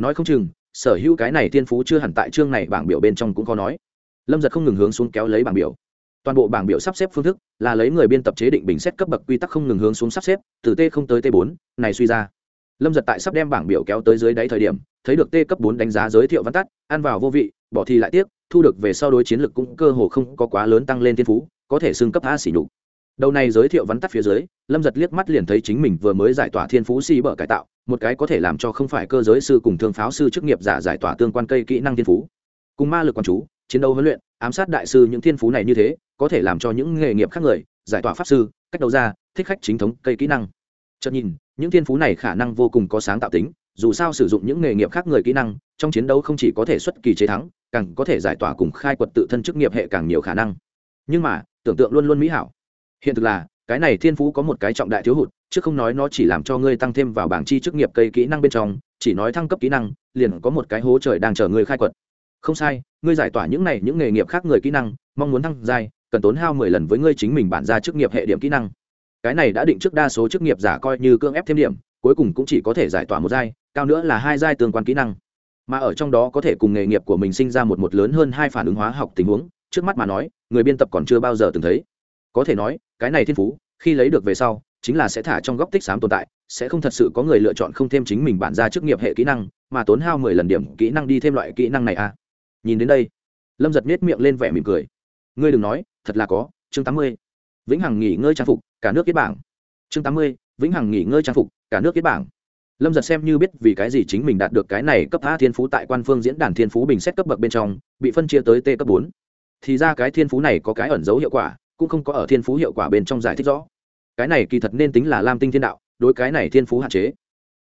nói không chừng, sở hữu cái này thiên phú chưa hẳn tại chương này bảng biểu bên trong cũng có nói. Lâm giật không ngừng hướng xuống kéo lấy bảng biểu. Toàn bộ bảng biểu sắp xếp phương thức là lấy người biên tập chế định bình xét cấp bậc quy tắc không ngừng hướng xuống sắp xếp, từ t không tới t bốn, này suy ra lâm giật tại sắp đem bảng biểu kéo tới dưới đáy thời điểm, thấy được t cấp bốn đánh giá giới thiệu văn tắt, ăn vào vô vị, bỏ thi lại tiếc, thu được về sau đối chiến lực cũng cơ hồ không có quá lớn tăng lên thiên phú, có thể xưng cấp a xỉ nhục. Đầu này giới thiệu vắn tắt phía dưới, lâm giật liếc mắt liền thấy chính mình vừa mới giải tỏa thiên phú xì bở cải tạo, một cái có thể làm cho không phải cơ giới sư cùng thương pháo sư chức nghiệp giả giải tỏa tương quan cây kỹ năng thiên phú. Cùng ma lực quan chú, chiến đấu huấn luyện, ám sát đại sư những thiên phú này như thế, có thể làm cho những nghề nghiệp khác người, giải tỏa pháp sư, cách đầu ra, thích khách chính thống cây kỹ năng chợt nhìn, những thiên phú này khả năng vô cùng có sáng tạo tính, dù sao sử dụng những nghề nghiệp khác người kỹ năng, trong chiến đấu không chỉ có thể xuất kỳ chế thắng, càng có thể giải tỏa cùng khai quật tự thân chức nghiệp hệ càng nhiều khả năng. Nhưng mà, tưởng tượng luôn luôn mỹ hảo. Hiện thực là, cái này thiên phú có một cái trọng đại thiếu hụt, chứ không nói nó chỉ làm cho ngươi tăng thêm vào bảng chi chức nghiệp cây kỹ năng bên trong, chỉ nói thăng cấp kỹ năng, liền có một cái hố trời đang chờ ngươi khai quật. Không sai, ngươi giải tỏa những này những nghề nghiệp khác người kỹ năng, mong muốn thăng giai, cần tốn hao mười lần với ngươi chính mình bản ra chức nghiệp hệ điểm kỹ năng cái này đã định trước đa số chức nghiệp giả coi như cưỡng ép thêm điểm, cuối cùng cũng chỉ có thể giải tỏa một giai, cao nữa là hai giai tương quan kỹ năng. Mà ở trong đó có thể cùng nghề nghiệp của mình sinh ra một một lớn hơn hai phản ứng hóa học tình huống, trước mắt mà nói, người biên tập còn chưa bao giờ từng thấy. Có thể nói, cái này thiên phú, khi lấy được về sau, chính là sẽ thả trong góc tích xám tồn tại, sẽ không thật sự có người lựa chọn không thêm chính mình bản ra chức nghiệp hệ kỹ năng, mà tốn hao mười lần điểm kỹ năng đi thêm loại kỹ năng này à. Nhìn đến đây, lâm giật miết miệng lên vẻ mỉm cười. Ngươi đừng nói, thật là có, chương tám mươi. Vĩnh hằng nghỉ ngơi trang phục cả nước kết bảng. Chương tám mươi, vĩnh hằng nghỉ ngơi trang phục, cả nước kết bảng. Lâm giật xem như biết vì cái gì chính mình đạt được cái này cấp a thiên phú tại quan phương diễn đàn thiên phú bình xét cấp bậc bên trong, bị phân chia tới t cấp bốn. Thì ra cái thiên phú này có cái ẩn dấu hiệu quả, cũng không có ở thiên phú hiệu quả bên trong giải thích rõ. Cái này kỳ thật nên tính là lam tinh thiên đạo, đối cái này thiên phú hạn chế.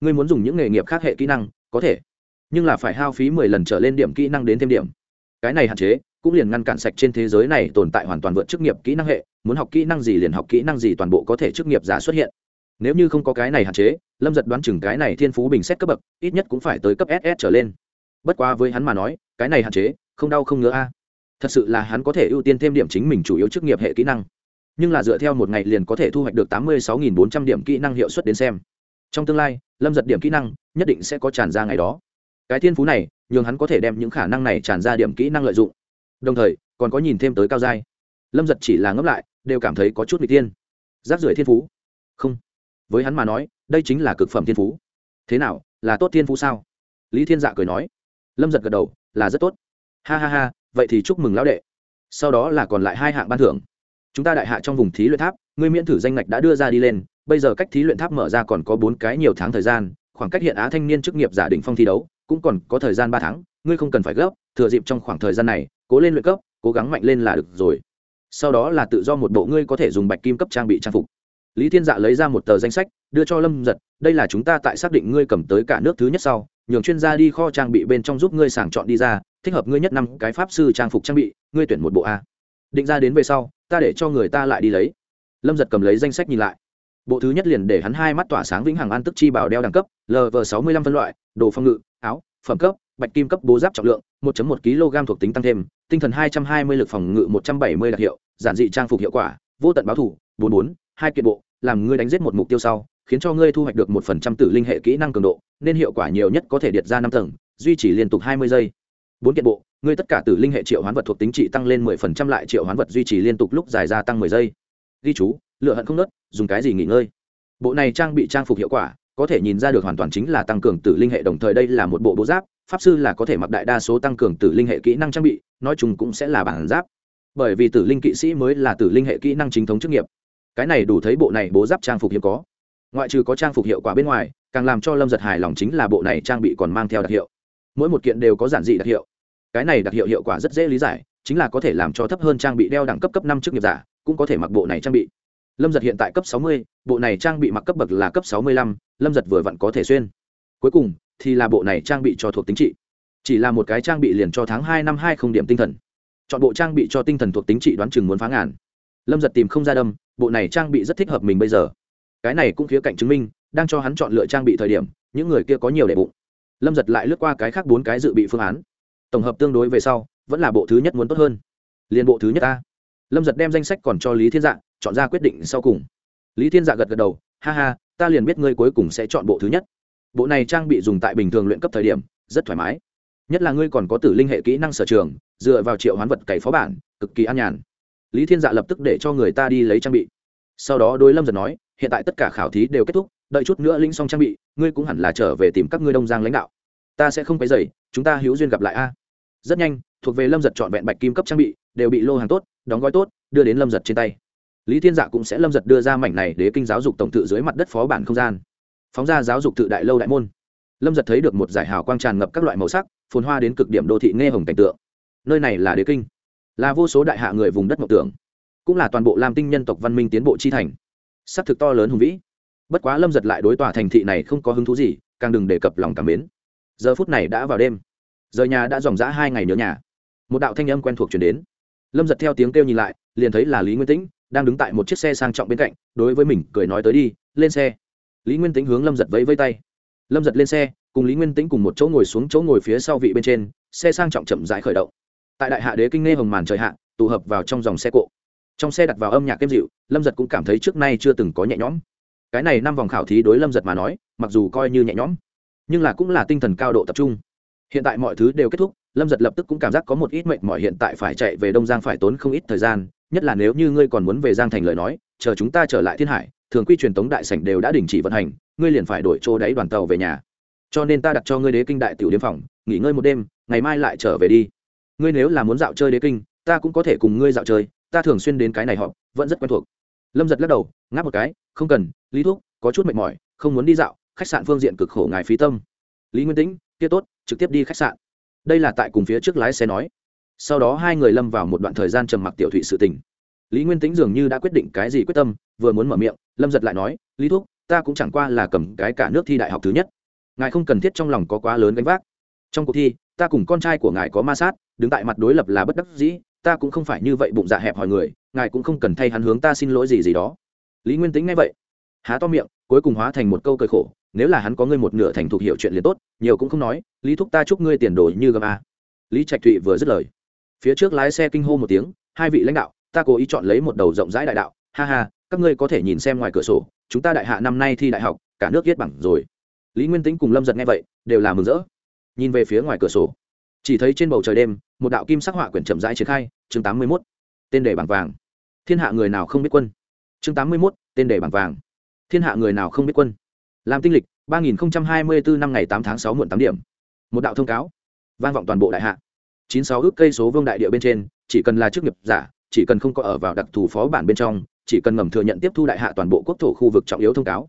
Ngươi muốn dùng những nghề nghiệp khác hệ kỹ năng, có thể. Nhưng là phải hao phí mười lần trở lên điểm kỹ năng đến thêm điểm. Cái này hạn chế, cũng liền ngăn cản sạch trên thế giới này tồn tại hoàn toàn vượt chức nghiệp kỹ năng hệ muốn học kỹ năng gì liền học kỹ năng gì toàn bộ có thể chức nghiệp giả xuất hiện. Nếu như không có cái này hạn chế, lâm giật đoán chừng cái này thiên phú bình xét cấp bậc, ít nhất cũng phải tới cấp ss trở lên. Bất quá với hắn mà nói, cái này hạn chế, không đau không ngứa a. Thật sự là hắn có thể ưu tiên thêm điểm chính mình chủ yếu chức nghiệp hệ kỹ năng. Nhưng là dựa theo một ngày liền có thể thu hoạch được tám mươi sáu bốn trăm điểm kỹ năng hiệu suất đến xem. Trong tương lai, lâm giật điểm kỹ năng nhất định sẽ có tràn ra ngày đó. Cái thiên phú này, nhường hắn có thể đem những khả năng này tràn ra điểm kỹ năng lợi dụng. Đồng thời, còn có nhìn thêm tới cao giai lâm giật chỉ là ngấp lại, đều cảm thấy có chút n tiên. Giáp rưỡi thiên phú. Không. Với hắn mà nói, đây chính là cực phẩm thiên phú. Thế nào, là tốt thiên phú sao? Lý thiên dạ cười nói. Lâm giật gật đầu, là rất tốt. Ha ha ha, vậy thì chúc mừng lão đệ. Sau đó là còn lại hai hạng ban thưởng. Chúng ta đại hạ trong vùng thí luyện tháp, ngươi miễn thử danh ngạch đã đưa ra đi lên, bây giờ cách thí luyện tháp mở ra còn có bốn cái nhiều tháng thời gian, khoảng cách hiện á thanh niên chức nghiệp giả định phong thi đấu, cũng còn có thời gian ba tháng, ngươi không cần phải gấp, thừa dịp trong khoảng thời gian này, cố lên luyện cấp, cố gắng mạnh lên là được rồi sau đó là tự do một bộ ngươi có thể dùng bạch kim cấp trang bị trang phục. Lý thiên dạ lấy ra một tờ danh sách, đưa cho lâm giật đây là chúng ta tại xác định ngươi cầm tới cả nước thứ nhất sau, nhường chuyên gia đi kho trang bị bên trong giúp ngươi sàng chọn đi ra, thích hợp ngươi nhất năm cái pháp sư trang phục trang bị, ngươi tuyển một bộ a. Định ra đến về sau, ta để cho người ta lại đi lấy. Lâm giật cầm lấy danh sách nhìn lại. Bộ thứ nhất liền để hắn hai mắt tỏa sáng vĩnh hằng an tức chi bảo đeo đẳng cấp lv sáu mươi lăm phân loại, đồ phong ngự, áo, phẩm cấp, bạch kim cấp bố giáp trọng lượng 1 một kg thuộc tính tăng thêm, tinh thần hai trăm hai mươi, lực phòng ngự một trăm bảy mươi đặc hiệu, giản dị trang phục hiệu quả, vô tận báo thủ bốn bốn, hai kiện bộ, làm ngươi đánh giết một mục tiêu sau, khiến cho ngươi thu hoạch được một phần trăm tử linh hệ kỹ năng cường độ, nên hiệu quả nhiều nhất có thể điệt ra năm tầng, duy trì liên tục hai mươi giây. Bốn kiện bộ, ngươi tất cả tử linh hệ triệu hoán vật thuộc tính trị tăng lên mười phần trăm lại triệu hoán vật duy trì liên tục lúc dài ra tăng mười giây. Ghi chú, lựa hận không nớt, dùng cái gì nghỉ ngơi? Bộ này trang bị trang phục hiệu quả có thể nhìn ra được hoàn toàn chính là tăng cường tử linh hệ đồng thời đây là một bộ bố giáp, pháp sư là có thể mặc đại đa số tăng cường tử linh hệ kỹ năng trang bị, nói chung cũng sẽ là bản giáp. Bởi vì tử linh kỵ sĩ mới là tử linh hệ kỹ năng chính thống chức nghiệp. Cái này đủ thấy bộ này bố giáp trang phục hiếm có. Ngoại trừ có trang phục hiệu quả bên ngoài, càng làm cho lâm giật hài lòng chính là bộ này trang bị còn mang theo đặc hiệu. Mỗi một kiện đều có giản dị đặc hiệu. Cái này đặc hiệu hiệu quả rất dễ lý giải, chính là có thể làm cho thấp hơn trang bị đeo đẳng cấp cấp năm chức nghiệp giả, cũng có thể mặc bộ này trang bị lâm giật hiện tại cấp sáu mươi, bộ này trang bị mặc cấp bậc là cấp sáu mươi lăm, lâm giật vừa vặn có thể xuyên. Cuối cùng, thì là bộ này trang bị cho thuộc tính trị. Chỉ là một cái trang bị liền cho tháng hai năm hai không điểm tinh thần. Chọn bộ trang bị cho tinh thần thuộc tính trị đoán chừng muốn phá ngàn. Lâm giật tìm không ra đâm, bộ này trang bị rất thích hợp mình bây giờ. Cái này cũng khía cạnh chứng minh, đang cho hắn chọn lựa trang bị thời điểm, những người kia có nhiều đệ bụng. Lâm giật lại lướt qua cái khác bốn cái dự bị phương án. Tổng hợp tương đối về sau, vẫn là bộ thứ nhất muốn tốt hơn. Liền bộ thứ nhất ta lâm giật đem danh sách còn cho lý thiên dạng chọn ra quyết định sau cùng. Lý thiên dạ gật gật đầu, ha ha, ta liền biết ngươi cuối cùng sẽ chọn bộ thứ nhất. Bộ này trang bị dùng tại bình thường luyện cấp thời điểm, rất thoải mái. Nhất là ngươi còn có tử linh hệ kỹ năng sở trường, dựa vào triệu hoán vật cày phó bản, cực kỳ an nhàn. Lý thiên dạ lập tức để cho người ta đi lấy trang bị. Sau đó đôi lâm giật nói, hiện tại tất cả khảo thí đều kết thúc, đợi chút nữa linh xong trang bị, ngươi cũng hẳn là trở về tìm các ngươi đông giang lãnh đạo. Ta sẽ không phải dày chúng ta hữu duyên gặp lại a. Rất nhanh, thuộc về lâm giật trọn vẹn bạch kim cấp trang bị, đều bị lô hàng tốt, đóng gói tốt, đưa đến lâm giật trên tay lý thiên dạ cũng sẽ lâm giật đưa ra mảnh này Đế kinh giáo dục tổng tự dưới mặt đất phó bản không gian. Phóng ra giáo dục tự đại lâu đại môn. Lâm giật thấy được một giải hào quang tràn ngập các loại màu sắc, phồn hoa đến cực điểm đô thị nghe hồng cảnh tượng. Nơi này là đế kinh. Là vô số đại hạ người vùng đất mộng tưởng. Cũng là toàn bộ lam tinh nhân tộc văn minh tiến bộ chi thành. S ắ c thực to lớn hùng vĩ. Bất quá lâm giật lại đối tòa thành thị này không có hứng thú gì, càng đừng đề cập lòng cảm mến. Giờ phút này đã vào đêm. Rời nhà đã dòng g hai ngày nhớ nhà. Một đạo thanh âm quen thuộc chuyển đến. Lâm giật theo tiếng kêu nhìn lại, liền thấy là lý nguyên tĩnh đang đứng tại một chiếc xe sang trọng bên cạnh, đối với mình cười nói tới đi, lên xe. Lý nguyên tĩnh hướng lâm giật vẫy vây tay. Lâm giật lên xe, cùng lý nguyên tĩnh cùng một chỗ ngồi xuống chỗ ngồi phía sau vị bên trên, xe sang trọng chậm rãi khởi động. Tại đại hạ đế kinh nghe hồng màn trời hạ, tụ hợp vào trong dòng xe cộ. Trong xe đặt vào âm nhạc êm dịu, lâm giật cũng cảm thấy trước nay chưa từng có nhẹ nhõm. Cái này năm vòng khảo thí đối lâm giật mà nói, mặc dù coi như nhẹ nhõm, nhưng là cũng là tinh thần cao độ tập trung. Hiện tại mọi thứ đều kết thúc, lâm giật lập tức cũng cảm giác có một ít mệnh mọi hiện tại phải chạy về đông giang phải tốn không ít thời gian nhất là nếu như ngươi còn muốn về giang thành lời nói, chờ chúng ta trở lại thiên hải, thường quy truyền tống đại sảnh đều đã đình chỉ vận hành, ngươi liền phải đổi chỗ đáy đoàn tàu về nhà. Cho nên ta đặt cho ngươi đế kinh đại tiểu điếm phòng, nghỉ ngơi một đêm, ngày mai lại trở về đi. Ngươi nếu là muốn dạo chơi đế kinh, ta cũng có thể cùng ngươi dạo chơi, ta thường xuyên đến cái này họ vẫn rất quen thuộc. Lâm giật lắc đầu, ngáp một cái, không cần, lý thuốc có chút mệt mỏi, không muốn đi dạo, khách sạn phương diện cực khổ ngài phí tâm. Lý nguyên tĩnh, kia tốt, trực tiếp đi khách sạn. Đây là tại cùng phía trước lái xe nói sau đó hai người lâm vào một đoạn thời gian trầm mặc tiểu thụy sự tình. Lý nguyên tĩnh dường như đã quyết định cái gì quyết tâm, vừa muốn mở miệng, lâm giật lại nói, lý thúc, ta cũng chẳng qua là cầm cái cả nước thi đại học thứ nhất. Ngài không cần thiết trong lòng có quá lớn gánh vác. Trong cuộc thi, ta cùng con trai của ngài có ma sát, đứng tại mặt đối lập là bất đắc dĩ, ta cũng không phải như vậy bụng dạ hẹp hỏi người, ngài cũng không cần thay hắn hướng ta xin lỗi gì gì đó. Lý nguyên tính nghe vậy, há to miệng, cuối cùng hóa thành một câu cơi khổ, nếu là hắn có ngươi một nửa thành thục hiệu chuyện liền tốt, nhiều cũng không nói, lý thúc ta chúc ngươi tiền đồ như gầm a. Lý trạch thụy vừa dứt lời phía trước lái xe kinh hô một tiếng, hai vị lãnh đạo, ta cố ý chọn lấy một đầu rộng rãi đại đạo. Ha ha, các ngươi có thể nhìn xem ngoài cửa sổ, chúng ta đại hạ năm nay thi đại học, cả nước viết bằng rồi. Lý nguyên tính cùng lâm giật nghe vậy, đều là mừng rỡ. Nhìn về phía ngoài cửa sổ, chỉ thấy trên bầu trời đêm, một đạo kim sắc họa quyển chậm rãi triển khai, chương tám mươi mốt, tên đề bảng vàng. Thiên hạ người nào không biết quân? Chương tám mươi mốt, tên đề bảng vàng. Thiên hạ người nào không biết quân? Làm tinh lịch, ba nghìn hai mươi bốn năm ngày tám tháng sáu muộn tám điểm. Một đạo thông cáo. Vang vọng toàn bộ đại hạ chín sáu ước cây số vương đại địa bên trên, chỉ cần là chức nghiệp giả, chỉ cần không có ở vào đặc thù phó bản bên trong, chỉ cần ngầm thừa nhận tiếp thu đại hạ toàn bộ quốc thổ khu vực trọng yếu thông cáo,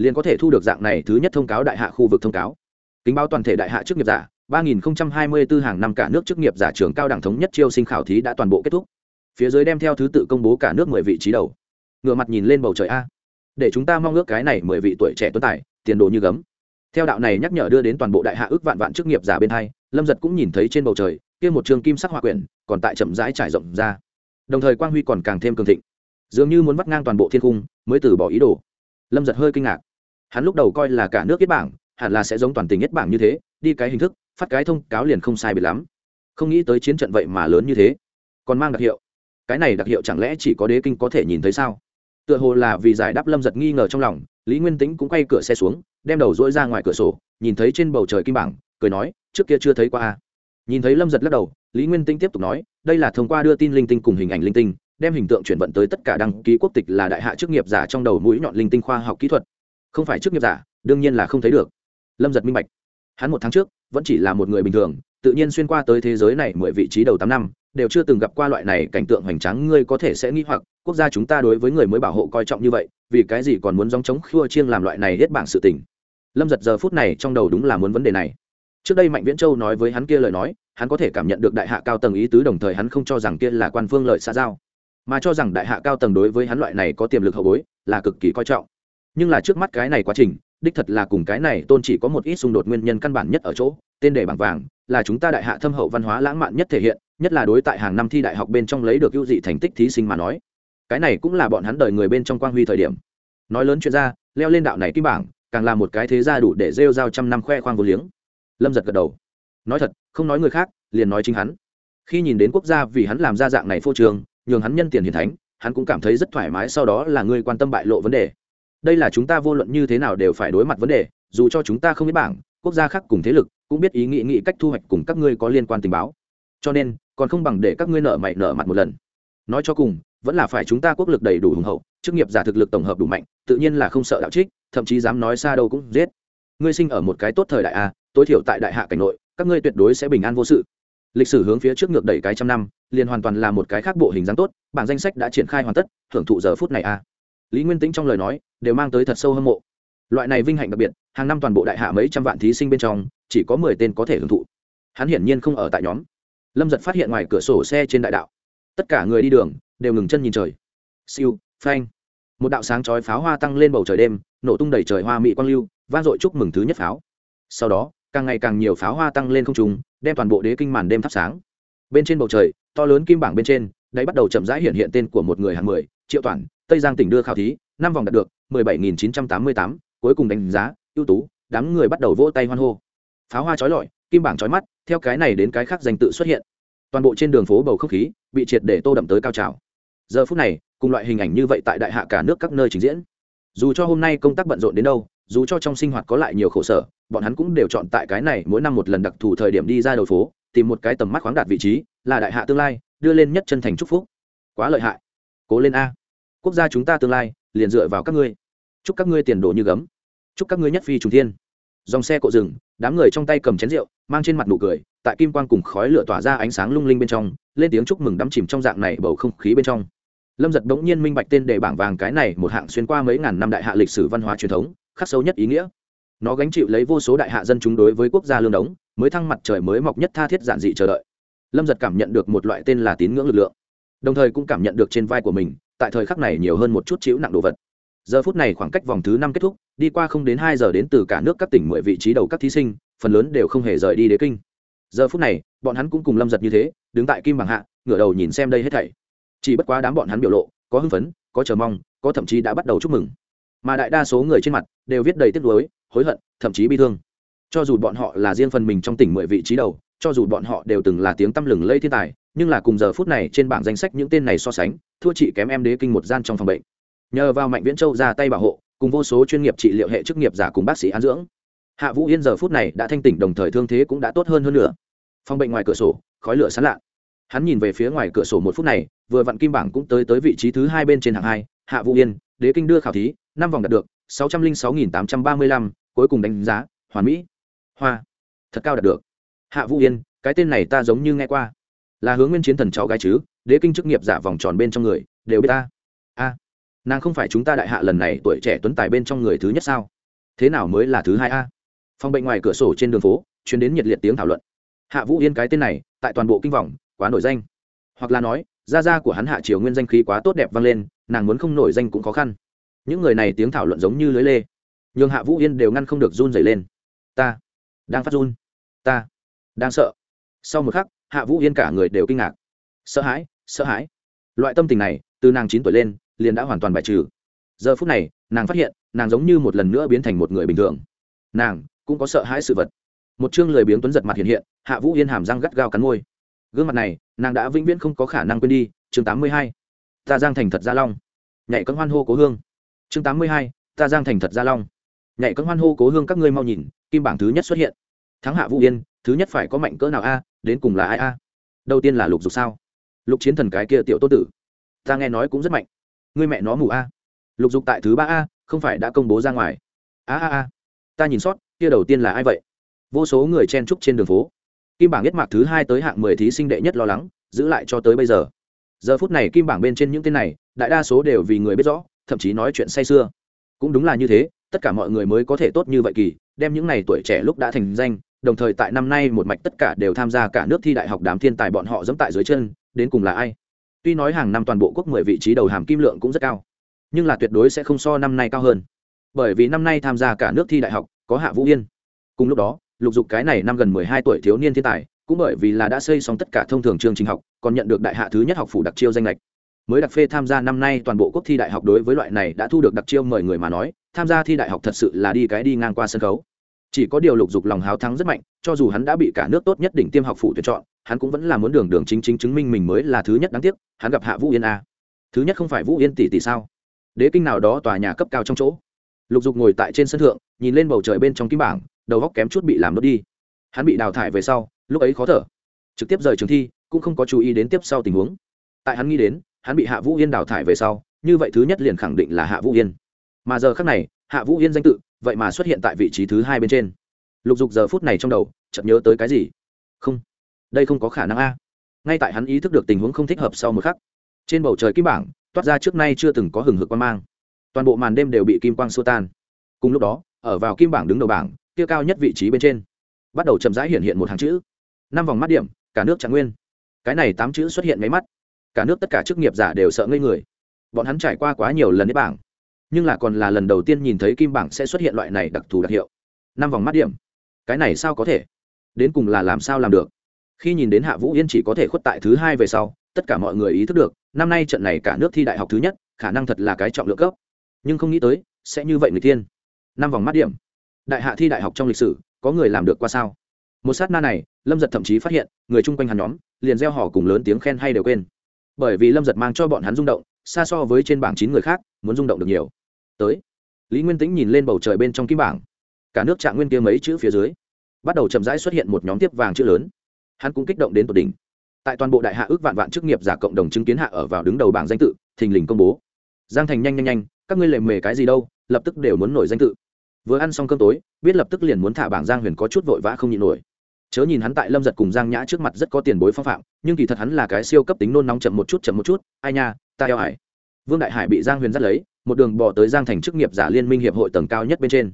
liền có thể thu được dạng này thứ nhất thông cáo đại hạ khu vực thông cáo. Kính báo toàn thể đại hạ chức nghiệp giả, ba nghìn hai mươi 3024 hàng năm cả nước chức nghiệp giả trường cao đẳng thống nhất chiêu sinh khảo thí đã toàn bộ kết thúc. Phía dưới đem theo thứ tự công bố cả nước mười vị trí đầu. Ngựa mặt nhìn lên bầu trời a. Để chúng ta mong ước cái này mười vị tuổi trẻ tuấn tài, tiền đồ như gấm. Theo đạo này nhắc nhở đưa đến toàn bộ đại hạ ước vạn vạn chức nghiệp giả bên hai, lâm giật cũng nhìn thấy trên bầu trời kia một trường kim sắc hỏa quyển còn tại chậm rãi trải rộng ra. Đồng thời quang huy còn càng thêm cường thịnh, dường như muốn vắt ngang toàn bộ thiên cung mới từ bỏ ý đồ. Lâm giật hơi kinh ngạc. Hắn lúc đầu coi là cả nước kết bảng, hẳn là sẽ giống toàn tình nhất bảng như thế, đi cái hình thức, phát cái thông cáo liền không sai biệt lắm. Không nghĩ tới chiến trận vậy mà lớn như thế. Còn mang đặc hiệu. Cái này đặc hiệu chẳng lẽ chỉ có đế kinh có thể nhìn thấy sao? Tựa hồ là vì giải đáp lâm giật nghi ngờ trong lòng, lý nguyên tính cũng quay cửa xe xuống, đem đầu dỗi ra ngoài cửa sổ, nhìn thấy trên bầu trời kim bảng, cười nói, trước kia chưa thấy qua a nhìn thấy lâm giật lắc đầu, lý nguyên tinh tiếp tục nói, đây là thông qua đưa tin linh tinh cùng hình ảnh linh tinh, đem hình tượng chuyển vận tới tất cả đăng ký quốc tịch là đại hạ chức nghiệp giả trong đầu mũi nhọn linh tinh khoa học kỹ thuật. Không phải chức nghiệp giả, đương nhiên là không thấy được. Lâm giật minh bạch. Hắn một tháng trước, vẫn chỉ là một người bình thường, tự nhiên xuyên qua tới thế giới này mười vị trí đầu tám năm, đều chưa từng gặp qua loại này cảnh tượng hoành tráng, ngươi có thể sẽ nghĩ hoặc, quốc gia chúng ta đối với người mới bảo hộ coi trọng như vậy, vì cái gì còn muốn dòng chống khua chiêng làm loại này hết bảng sự tình? Lâm giật giờ phút này trong đầu đúng là muốn vấn đề này trước đây mạnh viễn châu nói với hắn kia lời nói, hắn có thể cảm nhận được đại hạ cao tầng ý tứ đồng thời hắn không cho rằng kia là quan phương lợi xã giao. Mà cho rằng đại hạ cao tầng đối với hắn loại này có tiềm lực hậu bối, là cực kỳ coi trọng. Nhưng là trước mắt cái này quá trình, đích thật là cùng cái này tôn chỉ có một ít xung đột nguyên nhân căn bản nhất ở chỗ, tên đề bảng vàng, là chúng ta đại hạ thâm hậu văn hóa lãng mạn nhất thể hiện, nhất là đối tại hàng năm thi đại học bên trong lấy được ưu dị thành tích thí sinh mà nói. Cái này cũng là bọn hắn đời người bên trong quang huy thời điểm. Nói lớn chuyện ra, leo lên đạo này kim bảng, càng là một cái thế gia đủ để rêu giao trăm năm khoe khoang vô liếng lâm giật gật đầu. Nói thật, không nói người khác, liền nói chính hắn. Khi nhìn đến quốc gia vì hắn làm ra dạng này phô trường nhường hắn nhân tiền hiền thánh, hắn cũng cảm thấy rất thoải mái, sau đó là người quan tâm bại lộ vấn đề. Đây là chúng ta vô luận như thế nào đều phải đối mặt vấn đề, dù cho chúng ta không biết bảng, quốc gia khác cùng thế lực cũng biết ý nghĩ nghĩ cách thu hoạch cùng các ngươi có liên quan tình báo. Cho nên, còn không bằng để các ngươi nợ mày nợ mặt một lần. Nói cho cùng, vẫn là phải chúng ta quốc lực đầy đủ hùng hậu, chức nghiệp giả thực lực tổng hợp đủ mạnh, tự nhiên là không sợ đạo trích, thậm chí dám nói xa đâu cũng giết. Ngươi sinh ở một cái tốt thời đại a tối thiểu tại đại hạ cảnh nội, các ngươi tuyệt đối sẽ bình an vô sự. Lịch sử hướng phía trước ngược đẩy cái trăm năm, liền hoàn toàn là một cái khác bộ hình dáng tốt bảng danh sách đã triển khai hoàn tất hưởng thụ giờ phút này a lý nguyên tĩnh trong lời nói, đều mang tới thật sâu hâm mộ. Loại này vinh hạnh đặc biệt, hàng năm toàn bộ đại hạ mấy trăm vạn thí sinh bên trong, chỉ có mười tên có thể hưởng thụ. Hắn hiển nhiên không ở tại nhóm. Lâm giật phát hiện ngoài cửa sổ xe trên đại đạo, tất cả người đi đường, đều ngừng chân nhìn trời. Siêu, phanh. Một đạo sáng chói pháo hoa tăng lên bầu trời đêm, nổ tung đầy trời hoa mỹ quang lưu, vang dội chúc mừng thứ nhất pháo. Sau đó càng ngày càng nhiều pháo hoa tăng lên không trung, đem toàn bộ đế kinh màn đêm thắp sáng. Bên trên bầu trời to lớn kim bảng bên trên đáy bắt đầu chậm rãi hiện hiện tên của một người hàng mười triệu toàn tây giang tỉnh đưa khảo thí năm vòng đạt được mười bảy nghìn chín trăm tám mươi tám cuối cùng đánh giá ưu tú đám người bắt đầu vỗ tay hoan hô. Pháo hoa trói lọi kim bảng trói mắt theo cái này đến cái khác danh tự xuất hiện. Toàn bộ trên đường phố bầu không khí bị triệt để tô đậm tới cao trào. Giờ phút này cùng loại hình ảnh như vậy tại đại hạ cả nước các nơi trình diễn. Dù cho hôm nay công tác bận rộn đến đâu dù cho trong sinh hoạt có lại nhiều khổ sở, bọn hắn cũng đều chọn tại cái này mỗi năm một lần đặc thù thời điểm đi ra đầu phố, tìm một cái tầm mắt khoáng đạt vị trí, là đại hạ tương lai, đưa lên nhất chân thành chúc phúc. Quá lợi hại. Cố lên a. Quốc gia chúng ta tương lai, liền dựa vào các ngươi. Chúc các ngươi tiền đồ như gấm. Chúc các ngươi nhất phi trùng thiên. Dòng xe cộ rừng, đám người trong tay cầm chén rượu, mang trên mặt nụ cười, tại kim quang cùng khói lửa tỏa ra ánh sáng lung linh bên trong, lên tiếng chúc mừng đắm chìm trong dạng này bầu không khí bên trong. Lâm giật đống nhiên minh bạch tên đề bảng vàng cái này một hạng xuyên qua mấy ngàn năm đại hạ lịch sử văn hóa truyền thống khắc sâu nhất ý nghĩa. Nó gánh chịu lấy vô số đại hạ dân chúng đối với quốc gia lương đống, mới thăng mặt trời mới mọc nhất tha thiết giản dị chờ đợi. Lâm giật cảm nhận được một loại tên là tín ngưỡng lực lượng, đồng thời cũng cảm nhận được trên vai của mình, tại thời khắc này nhiều hơn một chút chịu nặng đồ vật. Giờ phút này khoảng cách vòng thứ năm kết thúc, đi qua không đến hai giờ đến từ cả nước các tỉnh mười vị trí đầu các thí sinh, phần lớn đều không hề rời đi đế kinh. Giờ phút này, bọn hắn cũng cùng lâm giật như thế, đứng tại kim bằng hạ, ngửa đầu nhìn xem đây hết thảy. Chỉ bất quá đám bọn hắn biểu lộ, có hưng phấn, có chờ mong, có thậm chí đã bắt đầu chúc mừng mà đại đa số người trên mặt đều viết đầy tiếc nuối, hối hận, thậm chí bi thương. Cho dù bọn họ là riêng phần mình trong tỉnh mười vị trí đầu, cho dù bọn họ đều từng là tiếng tăm lừng lây thiên tài, nhưng là cùng giờ phút này trên bảng danh sách những tên này so sánh, thua chị kém em đế kinh một gian trong phòng bệnh. Nhờ vào mạnh viễn châu ra tay bảo hộ, cùng vô số chuyên nghiệp trị liệu hệ chức nghiệp giả cùng bác sĩ an dưỡng. Hạ vũ yên giờ phút này đã thanh tỉnh đồng thời thương thế cũng đã tốt hơn hơn nữa. Phòng bệnh ngoài cửa sổ, khói lửa sán lạ. Hắn nhìn về phía ngoài cửa sổ một phút này, vừa vặn kim bảng cũng tới tới vị trí thứ hai bên trên hạng hai, hạ vũ yên đế kinh đưa khảo thí, năm vòng đạt được, sáu trăm linh sáu nghìn tám trăm ba mươi lăm, cuối cùng đánh giá, hoàn mỹ. Hoa. Thật cao đạt được. Hạ vũ yên, cái tên này ta giống như nghe qua. Là hướng nguyên chiến thần cháu gái chứ, đế kinh chức nghiệp giả vòng tròn bên trong người, đều biết ta. A. Nàng không phải chúng ta đại hạ lần này tuổi trẻ tuấn tài bên trong người thứ nhất sao? Thế nào mới là thứ hai a? Phòng bệnh ngoài cửa sổ trên đường phố chuyến đến nhiệt liệt tiếng thảo luận. Hạ vũ yên cái tên này, tại toàn bộ kinh vòng quá nổi danh. Hoặc là nói gia gia của hắn hạ triều nguyên danh khí quá tốt đẹp vang lên nàng muốn không nổi danh cũng khó khăn. Những người này tiếng thảo luận giống như lưới lê. Nhường hạ vũ yên đều ngăn không được run dày lên. Ta đang phát run. Ta đang sợ. Sau một khắc, hạ vũ yên cả người đều kinh ngạc. Sợ hãi sợ hãi. Loại tâm tình này, từ nàng chín tuổi lên, liền đã hoàn toàn bài trừ. Giờ phút này, nàng phát hiện, nàng giống như một lần nữa biến thành một người bình thường. Nàng cũng có sợ hãi sự vật. Một chương lười biếng tuấn giật mặt hiện hiện, hạ vũ yên hàm răng gắt gao cắn môi. Gương mặt này, nàng đã vĩnh viễn không có khả năng quên đi, chương tám mươi hai ta giang thành thật gia long. Nhảy cân hoan hô cố hương. Chương tám mươi hai, ta giang thành thật gia long. Nhảy cân hoan hô cố hương các ngươi mau nhìn, kim bảng thứ nhất xuất hiện. Thắng hạ vũ yên, thứ nhất phải có mạnh cỡ nào a, đến cùng là ai a? Đầu tiên là lục dục sao? Lục chiến thần cái kia tiểu tô tử. Ta nghe nói cũng rất mạnh. Ngươi mẹ nó mù a. Lục dục tại thứ ba a, không phải đã công bố ra ngoài. A a a. Ta nhìn sót, kia đầu tiên là ai vậy? Vô số người chen trúc trên đường phố. Kim bảng nhất mạc thứ hai tới hạng mười thí sinh đệ nhất lo lắng, giữ lại cho tới bây giờ giờ phút này kim bảng bên trên những tên này, đại đa số đều vì người biết rõ, thậm chí nói chuyện say sưa. Cũng đúng là như thế, tất cả mọi người mới có thể tốt như vậy kỳ, đem những này tuổi trẻ lúc đã thành danh, đồng thời tại năm nay một mạch tất cả đều tham gia cả nước thi đại học đám thiên tài bọn họ dẫm tại dưới chân, đến cùng là ai? Tuy nói hàng năm toàn bộ quốc mười vị trí đầu hàm kim lượng cũng rất cao, nhưng là tuyệt đối sẽ không so năm nay cao hơn. Bởi vì năm nay tham gia cả nước thi đại học có hạ vũ yên. Cùng lúc đó, lục dục cái này năm gần mười hai tuổi thiếu niên thiên tài cũng bởi vì là đã xây xong tất cả thông thường chương trình học, còn nhận được đại hạ thứ nhất học phủ đặc chiêu danh lệch mới đặc phê tham gia năm nay toàn bộ quốc thi đại học đối với loại này đã thu được đặc chiêu mời người mà nói, tham gia thi đại học thật sự là đi cái đi ngang qua sân khấu. Chỉ có điều lục dục lòng háo thắng rất mạnh, cho dù hắn đã bị cả nước tốt nhất đỉnh tiêm học phủ tuyển chọn, hắn cũng vẫn là muốn đường đường chính chính chứng minh mình mới là thứ nhất đáng tiếc, hắn gặp hạ vũ yên a. Thứ nhất không phải vũ yên tỷ tỷ sao? Đế kinh nào đó tòa nhà cấp cao trong chỗ. Lục dục ngồi tại trên sân thượng, nhìn lên bầu trời bên trong kim bảng, đầu góc kém chút bị làm đốt đi. Hắn bị đào thải về sau lúc ấy khó thở. Trực tiếp rời trường thi, cũng không có chú ý đến tiếp sau tình huống. Tại hắn nghĩ đến, hắn bị hạ vũ yên đào thải về sau, như vậy thứ nhất liền khẳng định là hạ vũ yên. Mà giờ khác này, hạ vũ yên danh tự, vậy mà xuất hiện tại vị trí thứ hai bên trên. Lục dục giờ phút này trong đầu, chợt nhớ tới cái gì? Không, đây không có khả năng a. Ngay tại hắn ý thức được tình huống không thích hợp sau một khắc, trên bầu trời kim bảng, toát ra trước nay chưa từng có hừng hực quan mang. Toàn bộ màn đêm đều bị kim quang xua tan. Cùng lúc đó, ở vào kim bảng đứng đầu bảng, kia cao nhất vị trí bên trên, bắt đầu chậm rãi hiện hiện một hàng chữ năm vòng mắt điểm, cả nước trạng nguyên. Cái này tám chữ xuất hiện máy mắt. Cả nước tất cả chức nghiệp giả đều sợ ngây người. Bọn hắn trải qua quá nhiều lần đến bảng. Nhưng là còn là lần đầu tiên nhìn thấy kim bảng sẽ xuất hiện loại này đặc thù đặc hiệu. Năm vòng mắt điểm. Cái này sao có thể? Đến cùng là làm sao làm được? Khi nhìn đến hạ vũ yên chỉ có thể khuất tại thứ hai về sau, tất cả mọi người ý thức được, năm nay trận này cả nước thi đại học thứ nhất, khả năng thật là cái trọng lượng cấp. Nhưng không nghĩ tới, sẽ như vậy người tiên. Năm vòng mắt điểm. Đại hạ thi đại học trong lịch sử, có người làm được qua sao? Một sát na này, lâm giật thậm chí phát hiện, người chung quanh hắn nhóm, liền gieo họ cùng lớn tiếng khen hay đều quên. Bởi vì lâm giật mang cho bọn hắn rung động, xa so với trên bảng chín người khác, muốn rung động được nhiều. Tới, lý nguyên tĩnh nhìn lên bầu trời bên trong kim bảng. Cả nước trạng nguyên kia mấy chữ phía dưới, bắt đầu chậm rãi xuất hiện một nhóm tiếp vàng chữ lớn. Hắn cũng kích động đến tột đỉnh. Tại toàn bộ đại hạ ước vạn vạn chức nghiệp giả cộng đồng chứng kiến hạ ở vào đứng đầu bảng danh tự, thình lình công bố. Giang thành nhanh nhanh nhanh, các ngươi lề mề cái gì đâu, lập tức đều muốn nổi danh tự. Vừa ăn xong cơm tối, biết lập tức liền muốn thả bảng giang huyền có chút vội vã không nhịn nổi chớ nhìn hắn tại lâm giật cùng giang nhã trước mặt rất có tiền bối phong phạm, nhưng kỳ thật hắn là cái siêu cấp tính nôn nóng chậm một chút, chậm một chút. Ai nha, ta eo hải. Vương đại hải bị giang huyền dắt lấy, một đường bỏ tới giang thành chức nghiệp giả liên minh hiệp hội tầng cao nhất bên trên.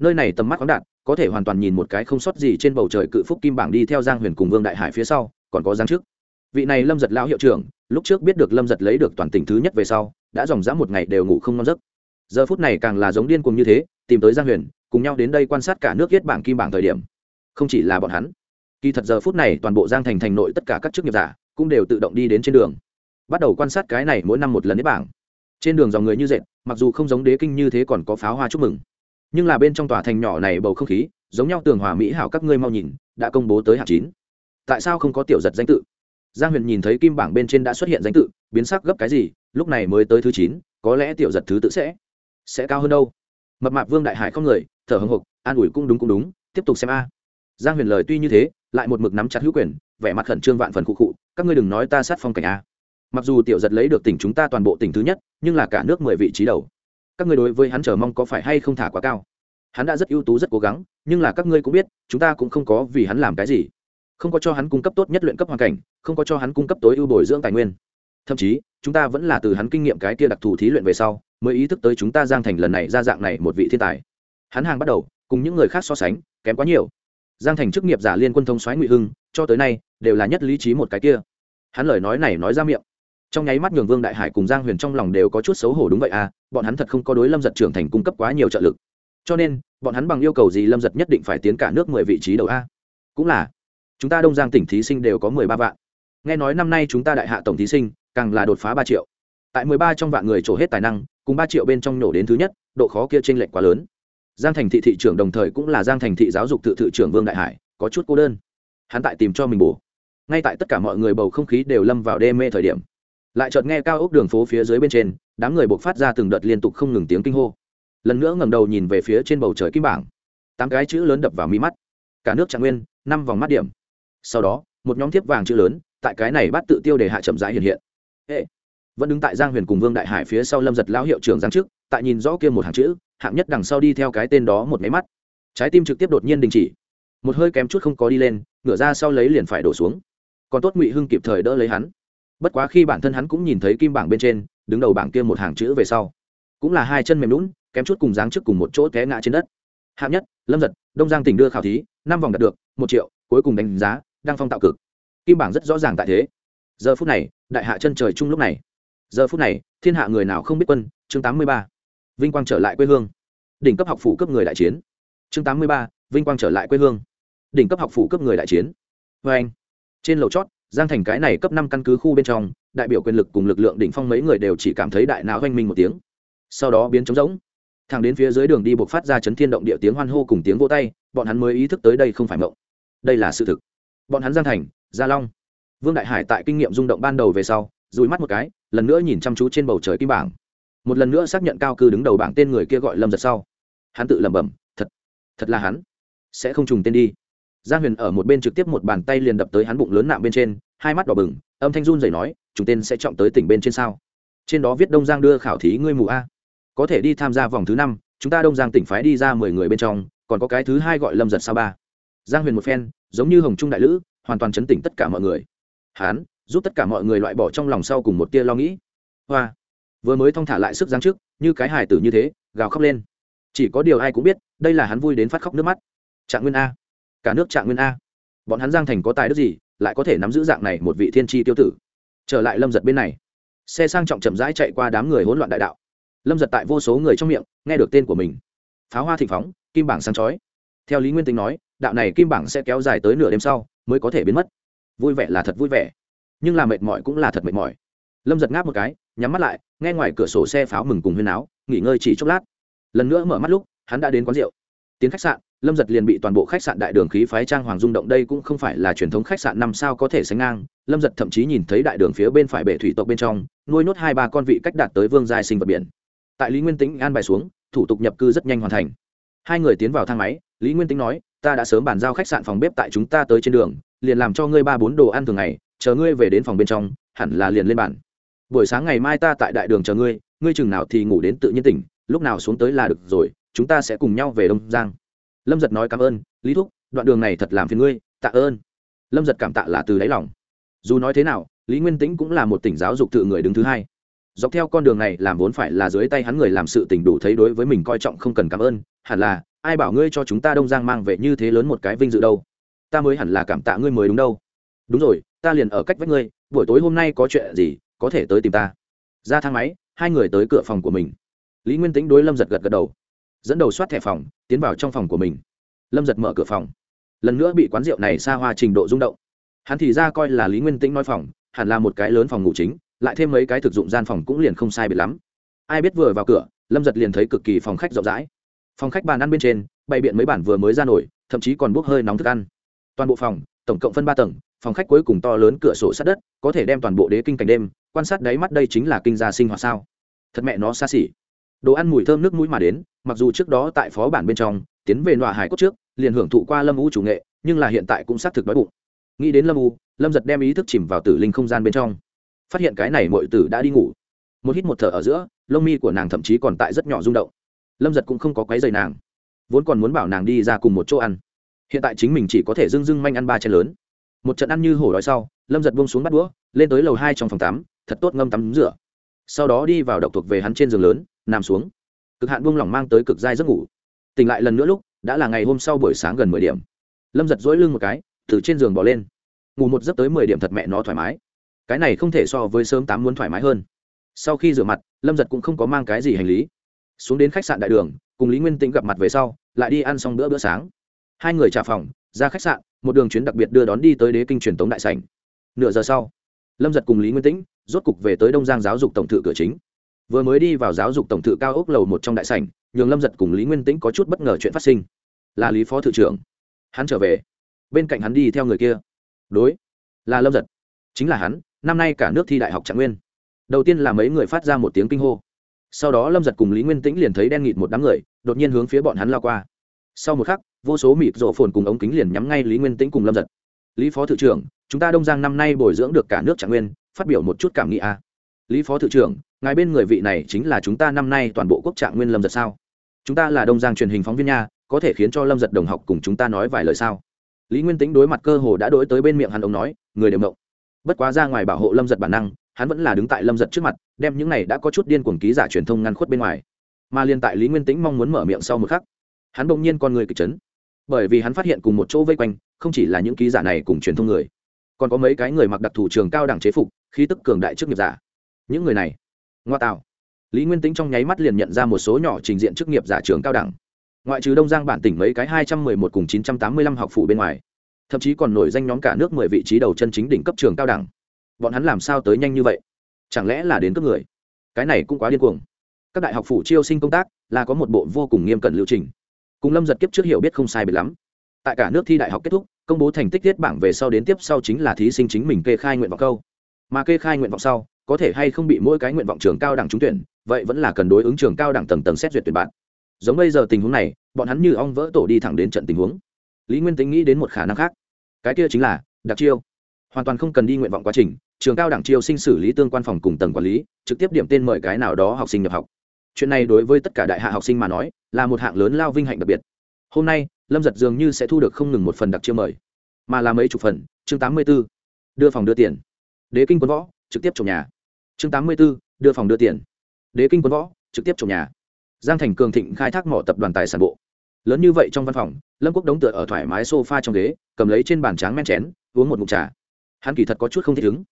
Nơi này tầm mắt khoáng đạt, có thể hoàn toàn nhìn một cái không sót gì trên bầu trời cự phúc kim bảng đi theo giang huyền cùng vương đại hải phía sau, còn có giang trước. Vị này lâm giật lão hiệu trưởng, lúc trước biết được lâm giật lấy được toàn tỉnh thứ nhất về sau, đã dòng dã một ngày đều ngủ không ngon giấc. Giờ phút này càng là giống điên cùng như thế, tìm tới giang huyền, cùng nhau đến đây quan sát cả nước viết bảng kim bảng thời điểm không chỉ là bọn hắn. Kỳ thật giờ phút này toàn bộ giang thành thành nội tất cả các chức nghiệp giả cũng đều tự động đi đến trên đường, bắt đầu quan sát cái này mỗi năm một lần đến bảng. Trên đường dòng người như dệt, mặc dù không giống đế kinh như thế còn có pháo hoa chúc mừng, nhưng là bên trong tòa thành nhỏ này bầu không khí, giống nhau tường hòa mỹ hảo các ngươi mau nhìn, đã công bố tới hạng chín. Tại sao không có tiểu giật danh tự? Giang huyền nhìn thấy kim bảng bên trên đã xuất hiện danh tự, biến sắc gấp cái gì, lúc này mới tới thứ chín, có lẽ tiểu giật thứ tự sẽ sẽ cao hơn đâu. Mập mạp vương đại hải không người, thở hồng hộc an ủi cũng đúng cũng đúng, tiếp tục xem a giang huyền lời tuy như thế, lại một mực nắm chặt hữu quyền, vẻ mặt khẩn trương vạn phần cụ cụ các ngươi đừng nói ta sát phong cảnh a. Mặc dù tiểu giật lấy được tỉnh chúng ta toàn bộ tỉnh thứ nhất, nhưng là cả nước mười vị trí đầu. Các ngươi đối với hắn chờ mong có phải hay không thả quá cao? Hắn đã rất ưu tú, rất cố gắng, nhưng là các ngươi cũng biết, chúng ta cũng không có vì hắn làm cái gì. Không có cho hắn cung cấp tốt nhất luyện cấp hoàn cảnh, không có cho hắn cung cấp tối ưu bồi dưỡng tài nguyên. Thậm chí, chúng ta vẫn là từ hắn kinh nghiệm cái kia đặc thù thí luyện về sau, mới ý thức tới chúng ta giang thành lần này ra dạng này một vị thiên tài. Hắn hàng bắt đầu, cùng những người khác so sánh, kém quá nhiều giang thành chức nghiệp giả liên quân thông xoáy ngụy hưng, cho tới nay, đều là nhất lý trí một cái kia. Hắn lời nói này nói ra miệng. Trong nháy mắt nhường vương đại hải cùng giang huyền trong lòng đều có chút xấu hổ đúng vậy à bọn hắn thật không có đối lâm giật trưởng thành cung cấp quá nhiều trợ lực. Cho nên, bọn hắn bằng yêu cầu gì lâm giật nhất định phải tiến cả nước mười vị trí đầu a. Cũng là, chúng ta đông giang tỉnh thí sinh đều có mười ba vạn. Nghe nói năm nay chúng ta đại hạ tổng thí sinh, càng là đột phá ba triệu. Tại mười ba trong vạn người trổ hết tài năng, cùng ba triệu bên trong nổ đến thứ nhất, độ khó kia t r ê n lệch quá lớn giang thành thị thị trưởng đồng thời cũng là giang thành thị giáo dục tự thị trưởng vương đại hải, có chút cô đơn. Hắn tại tìm cho mình bổ. Ngay tại tất cả mọi người bầu không khí đều lâm vào đê mê thời điểm, lại chợt nghe cao ốc đường phố phía dưới bên trên, đám người buộc phát ra từng đợt liên tục không ngừng tiếng kinh hô. Lần nữa ngầm đầu nhìn về phía trên bầu trời kim bảng. Tám cái chữ lớn đập vào mi mắt. Cả nước trạng nguyên, năm vòng mắt điểm. Sau đó, một nhóm thiếp vàng chữ lớn, tại cái này bắt tự tiêu để hạ chậm rãi hiện hiện vẫn đứng tại giang huyền cùng vương đại hải phía sau lâm giật lão hiệu trưởng giáng trước tại nhìn rõ kia một hàng chữ, hạng nhất đằng sau đi theo cái tên đó một máy mắt. Trái tim trực tiếp đột nhiên đình chỉ. Một hơi kém chút không có đi lên, ngửa ra sau lấy liền phải đổ xuống. Còn tốt ngụy hưng kịp thời đỡ lấy hắn. Bất quá khi bản thân hắn cũng nhìn thấy kim bảng bên trên, đứng đầu bảng kia một hàng chữ về sau, cũng là hai chân mềm lún kém chút cùng giáng trước cùng một chỗ té ngã trên đất. Hạng nhất, lâm giật, đông giang tỉnh đưa khảo thí, năm vòng đạt được, một triệu, cuối cùng đánh giá, đang phong tạo cực. Kim bảng rất rõ ràng tại thế. Giờ phút này, đại hạ chân trời chung lúc này giờ phút này, thiên hạ người nào không biết quân, chương tám mươi ba. Vinh quang trở lại quê hương. Đỉnh cấp học phủ cấp người đại chiến. Chương tám mươi ba, vinh quang trở lại quê hương. Đỉnh cấp học phủ cấp người đại chiến. Vê anh, trên lầu chót, giang thành cái này cấp năm căn cứ khu bên trong, đại biểu quyền lực cùng lực lượng đỉnh phong mấy người đều chỉ cảm thấy đại não oanh minh một tiếng. Sau đó biến trống rỗng. Thẳng đến phía dưới đường đi buộc phát ra chấn thiên động địa tiếng hoan hô cùng tiếng vô tay, bọn hắn mới ý thức tới đây không phải mộng. Đây là sự thực. Bọn hắn giang thành, gia long. Vương đại hải tại kinh nghiệm rung động ban đầu về sau dùi mắt một cái lần nữa nhìn chăm chú trên bầu trời kim bảng. Một lần nữa xác nhận cao cư đứng đầu bảng tên người kia gọi lâm giật sau. Hắn tự lẩm bẩm, thật thật là hắn. Sẽ không trùng tên đi. Giang huyền ở một bên trực tiếp một bàn tay liền đập tới hắn bụng lớn nạm bên trên, hai mắt đỏ bừng, âm thanh run rẩy nói, trùng tên sẽ chọn tới tỉnh bên trên sao? Trên đó viết đông giang đưa khảo thí ngươi mù a. Có thể đi tham gia vòng thứ năm, chúng ta đông giang tỉnh phái đi ra mười người bên trong, còn có cái thứ hai gọi lâm giật sao ba. Giang huyền một phen, giống như hồng trung đại lữ, hoàn toàn chấn tỉnh tất cả mọi người. Hán giúp tất cả mọi người loại bỏ trong lòng sau cùng một tia lo nghĩ. Hoa, vừa mới thong thả lại sức giáng trước như cái hài tử như thế, gào khóc lên. Chỉ có điều ai cũng biết, đây là hắn vui đến phát khóc nước mắt. Trạng nguyên a. Cả nước trạng nguyên a. Bọn hắn giang thành có tài đức gì, lại có thể nắm giữ dạng này một vị thiên tri tiêu tử? Trở lại lâm giật bên này. Xe sang trọng chậm rãi chạy qua đám người hỗn loạn đại đạo. Lâm giật tại vô số người trong miệng, nghe được tên của mình. Pháo hoa thịnh phóng, kim bảng sáng chói. Theo lý nguyên tính nói, đạo này kim bảng sẽ kéo dài tới nửa đêm sau, mới có thể biến mất. Vui vẻ là thật vui vẻ nhưng là mệt mỏi cũng là thật mệt mỏi. Lâm giật ngáp một cái, nhắm mắt lại, nghe ngoài cửa sổ xe pháo mừng cùng huyên áo nghỉ ngơi chỉ chốc lát. Lần nữa mở mắt lúc, hắn đã đến quán rượu. Tiến khách sạn, lâm giật liền bị toàn bộ khách sạn đại đường khí phái trang hoàng rung động, đây cũng không phải là truyền thống khách sạn năm sao có thể sánh ngang. Lâm giật thậm chí nhìn thấy đại đường phía bên phải bể thủy tộc bên trong, nuôi nốt hai ba con vị cách đạt tới vương giai sinh vật biển. Tại lý nguyên tĩnh an bài xuống, thủ tục nhập cư rất nhanh hoàn thành. Hai người tiến vào thang máy, lý nguyên tĩnh nói, ta đã sớm bàn giao khách sạn phòng bếp tại chúng ta tới trên đường, liền làm cho ngươi ba bốn đồ ăn thường ngày chờ ngươi về đến phòng bên trong, hẳn là liền lên bản buổi sáng ngày mai ta tại đại đường chờ ngươi ngươi chừng nào thì ngủ đến tự nhiên tỉnh, lúc nào xuống tới là được rồi, chúng ta sẽ cùng nhau về đông giang. Lâm giật nói cảm ơn, lý thúc, đoạn đường này thật làm phiền ngươi, tạ ơn. Lâm giật cảm tạ là từ đáy lòng. Dù nói thế nào, lý nguyên tĩnh cũng là một tỉnh giáo dục tự người đứng thứ hai. Dọc theo con đường này làm vốn phải là dưới tay hắn người làm sự tình đủ thấy đối với mình coi trọng không cần cảm ơn, hẳn là, ai bảo ngươi cho chúng ta đông giang mang về như thế lớn một cái vinh dự đâu? Ta mới hẳn là cảm tạ ngươi mới đúng đâu. Đúng rồi ta liền ở cách vách ngươi, buổi tối hôm nay có chuyện gì, có thể tới tìm ta. Ra thang máy, hai người tới cửa phòng của mình. Lý nguyên tính đối lâm giật gật gật đầu. Dẫn đầu soát thẻ phòng, tiến vào trong phòng của mình. Lâm giật mở cửa phòng. Lần nữa bị quán rượu này xa hoa trình độ rung động. Hắn thì ra coi là lý nguyên tĩnh nói phòng, hẳn là một cái lớn phòng ngủ chính, lại thêm mấy cái thực dụng gian phòng cũng liền không sai biệt lắm. Ai biết vừa vào cửa, lâm giật liền thấy cực kỳ phòng khách rộng rãi. Phòng khách bàn ăn bên trên, bày biện mấy bản vừa mới ra nổi, thậm chí còn bốc hơi nóng thức ăn. Toàn bộ phòng, tổng cộng phân ba tầng phòng khách cuối cùng to lớn cửa sổ sát đất, có thể đem toàn bộ đế kinh cảnh đêm, quan sát đáy mắt đây chính là kinh gia sinh hoạt sao? Thật mẹ nó xa xỉ. Đồ ăn mùi thơm nước mũi mà đến, mặc dù trước đó tại phó bản bên trong, tiến về nọa hải cốt trước, liền hưởng thụ qua lâm u chủ nghệ, nhưng là hiện tại cũng xác thực đói bụng. Nghĩ đến lâm u, lâm giật đem ý thức chìm vào tử linh không gian bên trong. Phát hiện cái này mọi tử đã đi ngủ. Một hít một thở ở giữa, lông mi của nàng thậm chí còn tại rất nhỏ rung động. Lâm giật cũng không có quấy dày nàng. Vốn còn muốn bảo nàng đi ra cùng một chỗ ăn. Hiện tại chính mình chỉ có thể dưng dưng manh ăn ba chén lớn một trận ăn như hổ đói sau, lâm giật bông xuống bắt đũa, lên tới lầu hai trong phòng tắm, thật tốt ngâm tắm rửa. Sau đó đi vào độc thuộc về hắn trên giường lớn, nằm xuống. Cực hạn buông lỏng mang tới cực dai giấc ngủ. Tỉnh lại lần nữa lúc, đã là ngày hôm sau buổi sáng gần mười điểm. Lâm giật dỗi lưng một cái, từ trên giường bỏ lên. Ngủ một giấc tới mười điểm thật mẹ nó thoải mái. Cái này không thể so với sớm tám muốn thoải mái hơn. Sau khi rửa mặt, lâm giật cũng không có mang cái gì hành lý. Xuống đến khách sạn đại đường, cùng lý nguyên tĩnh gặp mặt về sau, lại đi ăn xong bữa bữa sáng. Hai người trả phòng, ra khách sạn một đường chuyến đặc biệt đưa đón đi tới đế kinh truyền tống đại sảnh. Nửa giờ sau, lâm giật cùng lý nguyên tĩnh rốt cục về tới đông giang giáo dục tổng thự cửa chính. Vừa mới đi vào giáo dục tổng thự cao ốc lầu một trong đại sảnh, nhường lâm giật cùng lý nguyên tĩnh có chút bất ngờ chuyện phát sinh. Là lý phó thự trưởng. Hắn trở về. Bên cạnh hắn đi theo người kia. Đối, là lâm giật. Chính là hắn, năm nay cả nước thi đại học trạng nguyên. Đầu tiên là mấy người phát ra một tiếng kinh hô. Sau đó lâm giật cùng lý nguyên tĩnh liền thấy đen nghịt một đám người, đột nhiên hướng phía bọn hắn lao qua sau một khắc, vô số mịt rộ phồn cùng ống kính liền nhắm ngay lý nguyên tĩnh cùng lâm giật. Lý phó thự trưởng, chúng ta đông giang năm nay bồi dưỡng được cả nước trạng nguyên, phát biểu một chút cảm nghĩ a. À. lý phó thự trưởng, ngài bên người vị này chính là chúng ta năm nay toàn bộ quốc trạng nguyên lâm giật sao? Chúng ta là đông giang truyền hình phóng viên nha, có thể khiến cho lâm giật đồng học cùng chúng ta nói vài lời sao? Lý nguyên tính đối mặt cơ hồ đã đổi tới bên miệng hắn ông nói, người đều mộng bất quá ra ngoài bảo hộ lâm giật bản năng, hắn vẫn là đứng tại lâm giật trước mặt, đem những này đã có chút điên cuồng ký giả truyền thông ngăn khuất bên ngoài. Mà liên tại lý nguyên tĩnh mong muốn mở miệng sau một khắc hắn bỗng nhiên con người kịch chấn. Bởi vì hắn phát hiện cùng một chỗ vây quanh, không chỉ là những ký giả này cùng truyền thông người, còn có mấy cái người mặc đặc thù trường cao đẳng chế phục, khí tức cường đại chức nghiệp giả. Những người này, ngoa tạo. Lý nguyên tính trong nháy mắt liền nhận ra một số nhỏ trình diện chức nghiệp giả trường cao đẳng. Ngoại trừ đông giang bản tỉnh mấy cái hai trăm mười một cùng chín trăm tám mươi lăm học phụ bên ngoài, thậm chí còn nổi danh nhóm cả nước mười vị trí đầu chân chính đỉnh cấp trường cao đẳng. Bọn hắn làm sao tới nhanh như vậy? Chẳng lẽ là đến cấp người? Cái này cũng quá điên cuồng. Các đại học phủ chiêu sinh công tác là có một bộ vô cùng nghiêm cẩn lưu trình cùng lâm giật kiếp trước hiểu biết không sai biệt lắm. Tại cả nước thi đại học kết thúc, công bố thành tích tiết bảng về sau đến tiếp sau chính là thí sinh chính mình kê khai nguyện vọng câu. Mà kê khai nguyện vọng sau, có thể hay không bị mỗi cái nguyện vọng trường cao đẳng trúng tuyển, vậy vẫn là cần đối ứng trường cao đẳng tầng tầng xét duyệt tuyển bạn. Giống bây giờ tình huống này, bọn hắn như ong vỡ tổ đi thẳng đến trận tình huống. Lý nguyên tính nghĩ đến một khả năng khác. Cái kia chính là, đặc chiêu. Hoàn toàn không cần đi nguyện vọng quá trình, trường cao đẳng chiêu sinh xử lý tương quan phòng cùng tầng quản lý, trực tiếp điểm tên mời cái nào đó học sinh nhập học chuyện này đối với tất cả đại hạ học sinh mà nói, là một hạng lớn lao vinh hạnh đặc biệt. Hôm nay, lâm giật dường như sẽ thu được không ngừng một phần đặc chiêu mời, mà là mấy chục phần, chương tám mươi b ố đưa phòng đưa tiền. Đế kinh quân võ, trực tiếp trồng nhà. Chương tám mươi b ố đưa phòng đưa tiền. Đế kinh quân võ, trực tiếp trồng nhà. Giang thành cường thịnh khai thác mỏ tập đoàn tài sản bộ. Lớn như vậy trong văn phòng, lâm quốc đóng tựa ở thoải mái s o f a trong ghế, cầm lấy trên bàn tráng men chén, uống một mụn trà. Hắn kỳ thật có chút không thích ứng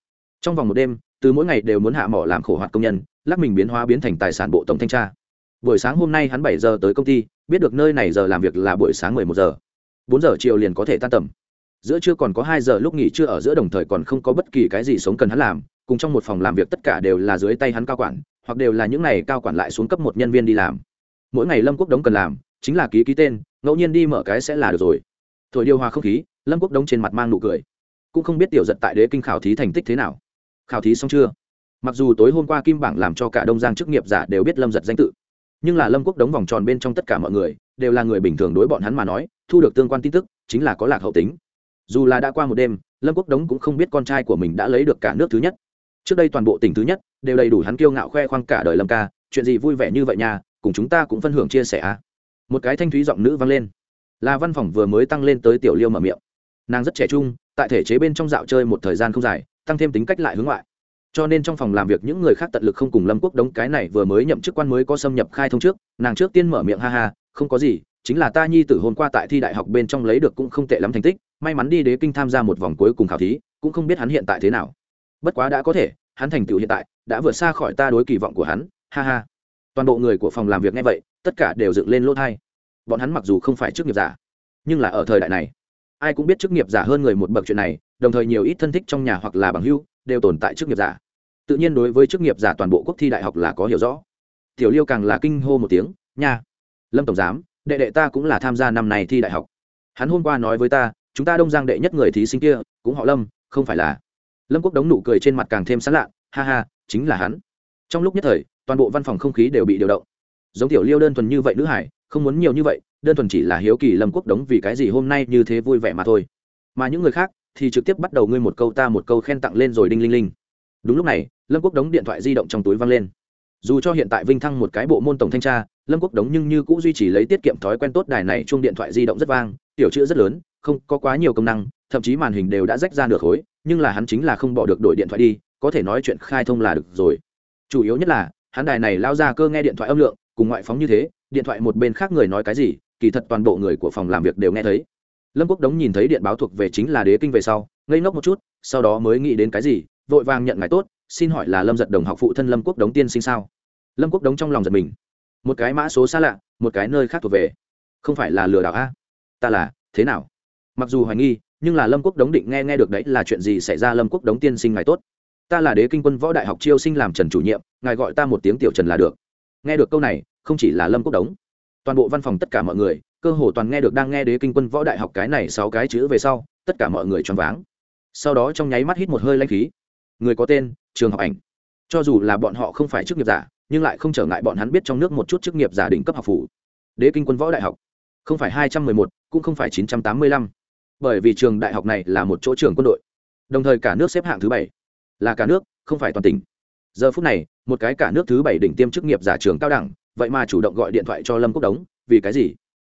trong vòng một đêm, từ mỗi ngày đều muốn hạ mỏ làm khổ hoạt công nhân, lắc mình biến hóa biến thành tài sản bộ tổng thanh tra. Buổi sáng hôm nay hắn bảy giờ tới công ty, biết được nơi này giờ làm việc là buổi sáng mười một giờ. Bốn giờ chiều liền có thể tan tầm. Giữa trưa còn có hai giờ lúc nghỉ trưa ở giữa đồng thời còn không có bất kỳ cái gì sống cần hắn làm, cùng trong một phòng làm việc tất cả đều là dưới tay hắn cao quản, hoặc đều là những ngày cao quản lại xuống cấp một nhân viên đi làm. Mỗi ngày lâm quốc đống cần làm, chính là ký ký tên, ngẫu nhiên đi mở cái sẽ là được rồi. Thổi điều hòa không khí, lâm quốc đống trên mặt mang nụ cười. Cũng không biết tiểu giật tại đế kinh khảo thí thành tích thế nào khảo thí xong chưa? Mặc dù tối hôm qua kim bảng làm cho cả đông giang chức nghiệp giả đều biết lâm giật danh tự, nhưng là lâm quốc đống vòng tròn bên trong tất cả mọi người đều là người bình thường đối bọn hắn mà nói, thu được tương quan tin tức chính là có lạc hậu tính. Dù là đã qua một đêm, lâm quốc đống cũng không biết con trai của mình đã lấy được cả nước thứ nhất. Trước đây toàn bộ tỉnh thứ nhất đều đầy đủ hắn kiêu ngạo khoe khoang cả đời lâm ca, chuyện gì vui vẻ như vậy nha, cùng chúng ta cũng phân hưởng chia sẻ à. một cái thanh thúy giọng nữ vang lên. Là văn phòng vừa mới tăng lên tới tiểu liêu mở miệng. Nàng rất trẻ trung, tại thể chế bên trong dạo chơi một thời gian không dài tăng thêm tính cách lại hướng ngoại. Cho nên trong phòng làm việc những người khác tận lực không cùng lâm quốc đống cái này vừa mới nhậm chức quan mới có xâm nhập khai thông trước, nàng trước tiên mở miệng ha ha, không có gì, chính là ta nhi tử hôm qua tại thi đại học bên trong lấy được cũng không tệ lắm thành tích, may mắn đi đế kinh tham gia một vòng cuối cùng khảo thí, cũng không biết hắn hiện tại thế nào. Bất quá đã có thể, hắn thành tựu hiện tại, đã vượt xa khỏi ta đối kỳ vọng của hắn, ha ha. Toàn bộ người của phòng làm việc nghe vậy, tất cả đều dựng lên lỗ thai. Bọn hắn mặc dù không phải chức nghiệp giả, nhưng là ở thời đại này, ai cũng biết chức nghiệp giả hơn người một bậc chuyện này đồng thời nhiều ít thân thích trong nhà hoặc là bằng hưu, đều tồn tại chức nghiệp giả. Tự nhiên đối với chức nghiệp giả toàn bộ quốc thi đại học là có hiểu rõ. Tiểu liêu càng là kinh hô một tiếng, nha, lâm tổng giám, đệ đệ ta cũng là tham gia năm này thi đại học. Hắn hôm qua nói với ta, chúng ta đông giang đệ nhất người thí sinh kia, cũng họ lâm, không phải là. Lâm quốc đống nụ cười trên mặt càng thêm sán lạ, ha ha, chính là hắn. Trong lúc nhất thời, toàn bộ văn phòng không khí đều bị điều động. Giống tiểu liêu đơn thuần như vậy nữ hải, không muốn nhiều như vậy, đơn thuần chỉ là hiếu kỳ lâm quốc đống vì cái gì hôm nay như thế vui vẻ mà thôi. Mà những người khác thì trực tiếp bắt đầu ngươi một câu ta một câu khen tặng lên rồi đinh linh linh. Đúng lúc này, lâm quốc đống điện thoại di động trong túi văng lên. Dù cho hiện tại vinh thăng một cái bộ môn tổng thanh tra, lâm quốc đống nhưng như cũng duy trì lấy tiết kiệm thói quen tốt đài này chung điện thoại di động rất vang, tiểu chữ rất lớn, không có quá nhiều công năng, thậm chí màn hình đều đã rách ra nửa khối, nhưng là hắn chính là không bỏ được đổi điện thoại đi, có thể nói chuyện khai thông là được rồi. Chủ yếu nhất là, hắn đài này lao ra cơ nghe điện thoại âm lượng, cùng ngoại phóng như thế, điện thoại một bên khác người nói cái gì, kỳ thật toàn bộ người của phòng làm việc đều nghe thấy lâm quốc đống nhìn thấy điện báo thuộc về chính là đế kinh về sau, ngây ngốc một chút, sau đó mới nghĩ đến cái gì, vội vàng nhận ngài tốt, xin hỏi là lâm giật đồng học phụ thân lâm quốc đống tiên sinh sao? Lâm quốc đống trong lòng giật mình. Một cái mã số xa lạ, một cái nơi khác thuộc về. Không phải là lừa đảo a? Ta là, thế nào? Mặc dù hoài nghi, nhưng là lâm quốc đống định nghe nghe được đấy là chuyện gì xảy ra lâm quốc đống tiên sinh ngài tốt. Ta là đế kinh quân võ đại học chiêu sinh làm trần chủ nhiệm, ngài gọi ta một tiếng tiểu trần là được. Nghe được câu này, không chỉ là lâm quốc đống, toàn bộ văn phòng tất cả mọi người cơ hồ toàn nghe được đang nghe đế kinh quân võ đại học cái này sáu cái chữ về sau, tất cả mọi người choáng váng. Sau đó trong nháy mắt hít một hơi lanh khí. Người có tên, trường học ảnh. Cho dù là bọn họ không phải chức nghiệp giả, nhưng lại không trở ngại bọn hắn biết trong nước một chút chức nghiệp giả đỉnh cấp học phủ. Đế kinh quân võ đại học. Không phải hai trăm mười một, cũng không phải chín trăm tám mươi lăm. Bởi vì trường đại học này là một chỗ trường quân đội. Đồng thời cả nước xếp hạng thứ bảy. Là cả nước, không phải toàn tỉnh. Giờ phút này, một cái cả nước thứ bảy đỉnh tiêm chức nghiệp giả trường cao đẳng, vậy mà chủ động gọi điện thoại cho lâm quốc đống, vì cái gì?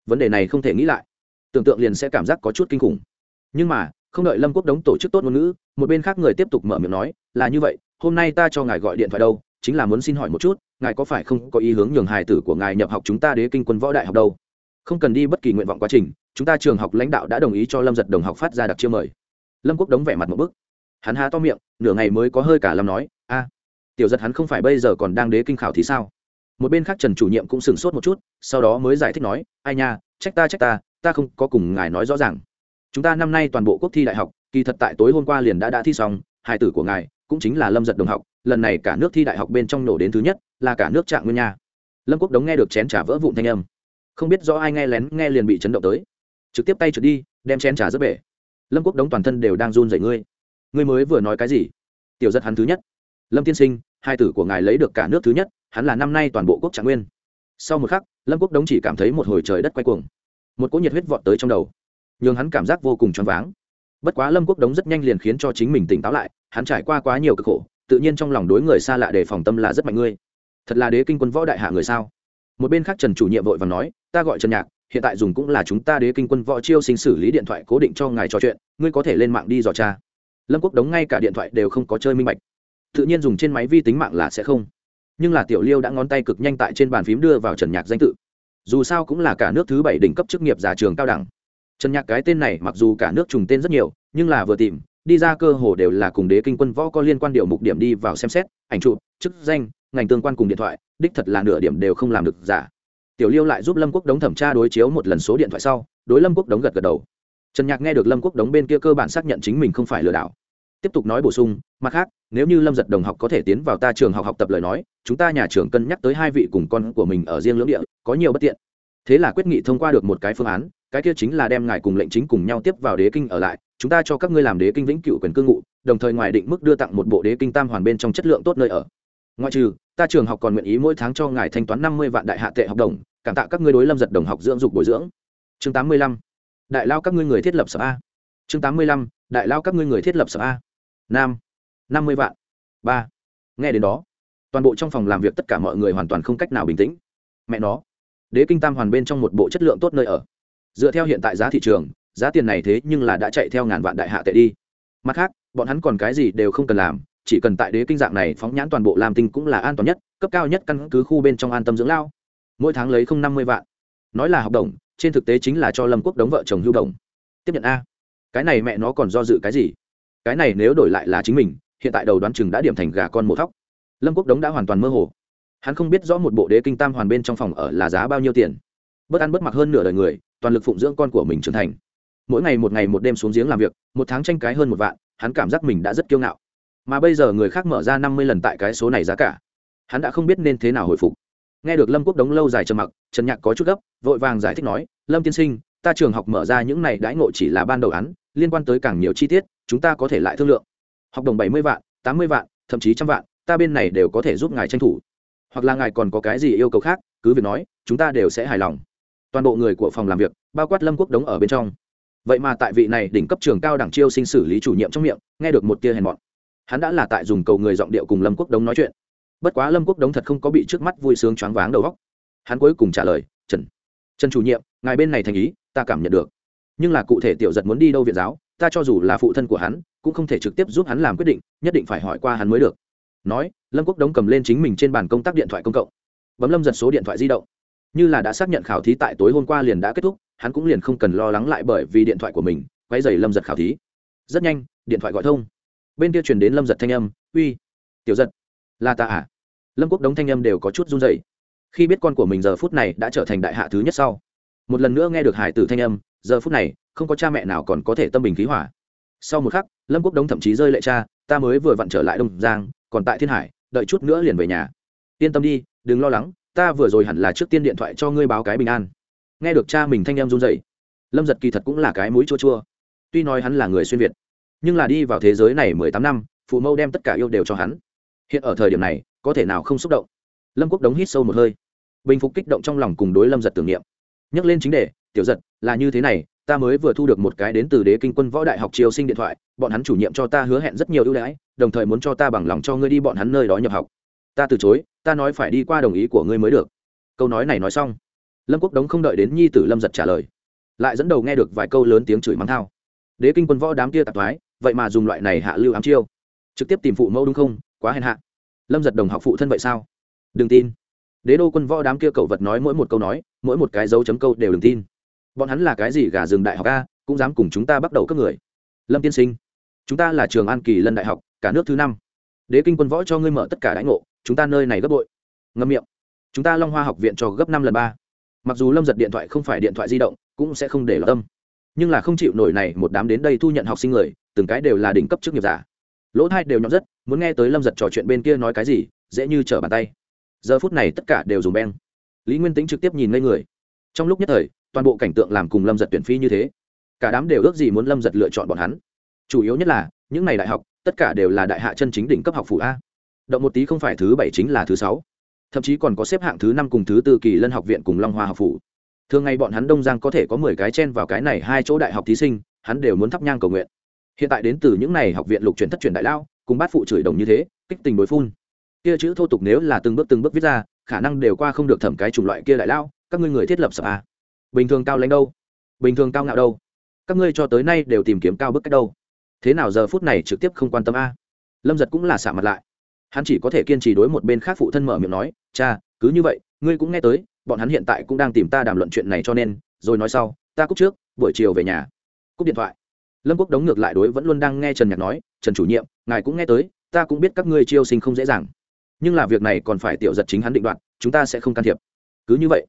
Vấn đề này không thể nghĩ lại. Tưởng tượng liền sẽ cảm giác có chút kinh khủng. Nhưng mà, không đợi lâm quốc đống tổ chức tốt ngôn ngữ, một bên khác người tiếp tục mở miệng nói, là như vậy, hôm nay ta cho ngài gọi điện thoại đâu, chính là muốn xin hỏi một chút, ngài có phải không có ý hướng nhường hài tử của ngài nhập học chúng ta đế kinh quân võ đại học đâu? Không cần đi bất kỳ nguyện vọng quá trình, chúng ta trường học lãnh đạo đã đồng ý cho lâm giật đồng học phát ra đặc chiêu mời. Lâm quốc đống vẻ mặt một bức. Hắn há to miệng, nửa ngày mới có hơi cả lâm nói, a, tiểu giật hắn không phải bây giờ còn đang đế kinh khảo thì sao? Một bên khác trần chủ nhiệm cũng sửng sốt một chút, sau đó mới giải thích nói, ai nha, trách ta trách ta ta không có cùng ngài nói rõ ràng. Chúng ta năm nay toàn bộ quốc thi đại học, kỳ thật tại tối hôm qua liền đã đã thi xong, hai tử của ngài cũng chính là lâm giật đồng học, lần này cả nước thi đại học bên trong nổ đến thứ nhất, là cả nước trạng nguyên nha. Lâm quốc đống nghe được chén trà vỡ vụn thanh âm. Không biết rõ ai nghe lén, nghe liền bị chấn động tới. Trực tiếp tay trượt đi, đem chén trà rất bể. Lâm quốc đống toàn thân đều đang run rẩy, ngươi ngươi mới vừa nói cái gì? Tiểu giật hắn thứ nhất lâm tiên sinh, hai tử của ngài lấy được cả nước thứ nhất, hắn là năm nay toàn bộ quốc trạng nguyên. Sau một khắc, lâm quốc đống chỉ cảm thấy một hồi trời đất quay cuồng. Một cỗ nhiệt huyết vọt tới trong đầu, nhường hắn cảm giác vô cùng choáng váng. Bất quá lâm quốc đống rất nhanh liền khiến cho chính mình tỉnh táo lại, hắn trải qua quá nhiều cực khổ, tự nhiên trong lòng đối người xa lạ đề phòng tâm là rất mạnh ngươi. Thật là đế kinh quân võ đại hạ người sao? Một bên khác trần chủ nhiệm vội và nói, ta gọi trần nhạc, hiện tại dùng cũng là chúng ta đế kinh quân võ chiêu sinh xử lý điện thoại cố định cho ngài trò chuyện, ngươi có thể lên mạng đi dò tra. Lâm quốc đống ngay cả điện thoại đều không có chơi minh bạch tự nhiên dùng trên máy vi tính mạng là sẽ không. Nhưng là tiểu liêu đã ngón tay cực nhanh tại trên bàn phím đưa vào trần nhạc danh tự. Dù sao cũng là cả nước thứ bảy đỉnh cấp chức nghiệp giả trường cao đẳng. Trần nhạc cái tên này mặc dù cả nước trùng tên rất nhiều, nhưng là vừa tìm, đi ra cơ hồ đều là cùng đế kinh quân võ có liên quan điều mục điểm đi vào xem xét, ảnh chụp, chức danh, ngành tương quan cùng điện thoại, đích thật là nửa điểm đều không làm được giả. Tiểu liêu lại giúp lâm quốc đống thẩm tra đối chiếu một lần số điện thoại sau, đối lâm quốc đống gật gật đầu. Trần nhạc nghe được lâm quốc đống bên kia cơ bản xác nhận chính mình không phải lừa đảo tiếp tục nói bổ sung, mặt khác, nếu như lâm giật đồng học có thể tiến vào ta trường học học tập lời nói, chúng ta nhà trường cân nhắc tới hai vị cùng con của mình ở riêng lưỡng địa, có nhiều bất tiện. Thế là quyết nghị thông qua được một cái phương án, cái kia chính là đem ngài cùng lệnh chính cùng nhau tiếp vào đế kinh ở lại, chúng ta cho các ngươi làm đế kinh vĩnh cựu quyền cư ngụ, đồng thời ngoài định mức đưa tặng một bộ đế kinh tam hoàn bên trong chất lượng tốt nơi ở. Ngoại trừ, ta trường học còn nguyện ý mỗi tháng cho ngài thanh toán năm mươi vạn đại hạ tệ học đồng, cảm tạ các ngươi đối lâm giật đồng học dưỡng dục bồi dưỡng. Chương tám mươi lăm. Đại lao các ngươi người thiết lập sở a. Chương tám mươi lăm. Đại lao các ngươi người thiết lập sở a nam. Năm mươi vạn. Ba. Nghe đến đó, toàn bộ trong phòng làm việc tất cả mọi người hoàn toàn không cách nào bình tĩnh. Mẹ nó. Đế kinh tam hoàn bên trong một bộ chất lượng tốt nơi ở. Dựa theo hiện tại giá thị trường, giá tiền này thế nhưng là đã chạy theo ngàn vạn đại hạ tệ đi. Mặt khác, bọn hắn còn cái gì đều không cần làm, chỉ cần tại đế kinh dạng này phóng nhãn toàn bộ làm tinh cũng là an toàn nhất, cấp cao nhất căn cứ khu bên trong an tâm dưỡng lao. Mỗi tháng lấy không năm mươi vạn. Nói là học đồng, trên thực tế chính là cho lâm quốc đóng vợ chồng hưu đồng. Tiếp nhận a. Cái này mẹ nó còn do dự cái gì? Cái này nếu đổi lại là chính mình, hiện tại đầu đoán chừng đã điểm thành gà con mổ thóc. Lâm quốc đống đã hoàn toàn mơ hồ. Hắn không biết rõ một bộ đế kinh tam hoàn bên trong phòng ở là giá bao nhiêu tiền. Bất ăn bất mặc hơn nửa đời người, toàn lực phụng dưỡng con của mình trưởng thành. Mỗi ngày một ngày một đêm xuống giếng làm việc, một tháng tranh cái hơn một vạn, hắn cảm giác mình đã rất kiêu ngạo. Mà bây giờ người khác mở ra năm mươi lần tại cái số này giá cả. Hắn đã không biết nên thế nào hồi phục. Nghe được lâm quốc đống lâu dài trầm mặc, trần nhạc có chút gấp, vội vàng giải thích nói, lâm tiên sinh, ta trường học mở ra những này đãi ngộ chỉ là ban đầu án, liên quan tới càng nhiều chi tiết chúng ta có thể lại thương lượng. Học đồng bảy mươi vạn, tám mươi vạn, thậm chí trăm vạn, ta bên này đều có thể giúp ngài tranh thủ. Hoặc là ngài còn có cái gì yêu cầu khác, cứ việc nói, chúng ta đều sẽ hài lòng. Toàn bộ người của phòng làm việc, bao quát lâm quốc đống ở bên trong. Vậy mà tại vị này đỉnh cấp trường cao đẳng chiêu sinh xử lý chủ nhiệm trong miệng, nghe được một tia hèn mọn. Hắn đã là tại dùng cầu người giọng điệu cùng lâm quốc đống nói chuyện. Bất quá lâm quốc đống thật không có bị trước mắt vui sướng choáng váng đầu góc hắn cuối cùng trả lời, trần trần chủ nhiệm, ngài bên này thành ý, ta cảm nhận được. Nhưng là cụ thể tiểu giật muốn đi đâu viện giáo ta cho dù là phụ thân của hắn, cũng không thể trực tiếp giúp hắn làm quyết định, nhất định phải hỏi qua hắn mới được. Nói, lâm quốc đống cầm lên chính mình trên bàn công tác điện thoại công cộng. Bấm lâm giật số điện thoại di động. Như là đã xác nhận khảo thí tại tối hôm qua liền đã kết thúc, hắn cũng liền không cần lo lắng lại bởi vì điện thoại của mình quay dày lâm giật khảo thí. Rất nhanh, điện thoại gọi thông. Bên kia chuyển đến lâm giật thanh âm, uy, tiểu giật, là ta à? Lâm quốc đống thanh âm đều có chút run dày khi biết con của mình giờ phút này đã trở thành đại hạ thứ nhất sau, một lần nữa nghe được hải tử thanh âm, giờ phút này không có cha mẹ nào còn có thể tâm bình khí hỏa. Sau một khắc, lâm quốc đống thậm chí rơi lệ cha, ta mới vừa vặn trở lại đông giang, còn tại thiên hải, đợi chút nữa liền về nhà. Yên tâm đi, đừng lo lắng, ta vừa rồi hẳn là trước tiên điện thoại cho ngươi báo cái bình an. Nghe được cha mình thanh em run dậy lâm giật kỳ thật cũng là cái mũi chua chua. Tuy nói hắn là người xuyên việt, nhưng là đi vào thế giới này mười tám năm, phụ mẫu đem tất cả yêu đều cho hắn. Hiện ở thời điểm này, có thể nào không xúc động? Lâm quốc đống hít sâu một hơi, bình phục kích động trong lòng cùng đối lâm giật tưởng niệm. Nhắc lên chính đề, tiểu giật, là như thế này ta mới vừa thu được một cái đến từ đế kinh quân võ đại học triều sinh điện thoại, bọn hắn chủ nhiệm cho ta hứa hẹn rất nhiều ưu đãi, đồng thời muốn cho ta bằng lòng cho ngươi đi bọn hắn nơi đó nhập học. Ta từ chối, ta nói phải đi qua đồng ý của ngươi mới được. Câu nói này nói xong, lâm quốc đống không đợi đến nhi tử lâm giật trả lời, lại dẫn đầu nghe được vài câu lớn tiếng chửi mắng thao. Đế kinh quân võ đám kia tạp thoái, vậy mà dùng loại này hạ lưu ám chiêu, trực tiếp tìm phụ mẫu đúng không? Quá hèn hạ. Lâm giật đồng học phụ thân vậy sao? Đừng tin. Đế đô quân võ đám kia cậu vật nói mỗi một câu nói, mỗi một cái dấu chấm câu đều đừng tin bọn hắn là cái gì gà rừng đại học a, cũng dám cùng chúng ta bắt đầu cấp người? Lâm tiên sinh, chúng ta là trường an kỳ lân đại học, cả nước thứ năm. Đế kinh quân võ cho ngươi mở tất cả đãi ngộ, chúng ta nơi này gấp bội. Ngâm miệng. Chúng ta long hoa học viện cho gấp năm lần ba. Mặc dù lâm giật điện thoại không phải điện thoại di động, cũng sẽ không để lọt tâm nhưng là không chịu nổi này một đám đến đây thu nhận học sinh người, từng cái đều là đỉnh cấp chức nghiệp giả. Lỗ thai đều nhọn rất, muốn nghe tới lâm giật trò chuyện bên kia nói cái gì, dễ như trở bàn tay. Giờ phút này tất cả đều dùng beng. Lý nguyên tính trực tiếp nhìn ngây người. Trong lúc nhất thời toàn bộ cảnh tượng làm cùng lâm giật tuyển phi như thế. Cả đám đều ước gì muốn lâm giật lựa chọn bọn hắn. Chủ yếu nhất là, những n à y đại học, tất cả đều là đại hạ chân chính đỉnh cấp học phủ a. Động một tí không phải thứ bảy chính là thứ sáu. Thậm chí còn có xếp hạng thứ năm cùng thứ tư kỳ lân học viện cùng long hoa học phủ. Thường ngày bọn hắn đông giang có thể có mười cái chen vào cái này hai chỗ đại học thí sinh, hắn đều muốn thắp nhang cầu nguyện. Hiện tại đến từ những n à y học viện lục truyền thất truyền đại lao, cùng bát phụ chửi đồng như thế, kích tình đối phun. Kia chữ thô tục nếu là từng bước từng bước viết ra, khả năng đều qua không được thẩm cái chủng loại kia đại lao, các ngươi người thiết lập sập a bình thường cao lãnh đâu? Bình thường cao ngạo đâu? Các ngươi cho tới nay đều tìm kiếm cao bức cách đâu? Thế nào giờ phút này trực tiếp không quan tâm a? Lâm giật cũng là xả mặt lại. Hắn chỉ có thể kiên trì đối một bên khác phụ thân mở miệng nói, cha, cứ như vậy, ngươi cũng nghe tới, bọn hắn hiện tại cũng đang tìm ta đàm luận chuyện này cho nên, rồi nói sau, ta cúc trước, buổi chiều về nhà. Cúc điện thoại. Lâm quốc đóng ngược lại đối vẫn luôn đang nghe trần nhạc nói, trần chủ nhiệm, ngài cũng nghe tới, ta cũng biết các ngươi chiêu sinh không dễ dàng. Nhưng là việc này còn phải tiểu giật chính hắn định đoạt, chúng ta sẽ không can thiệp. Cứ như vậy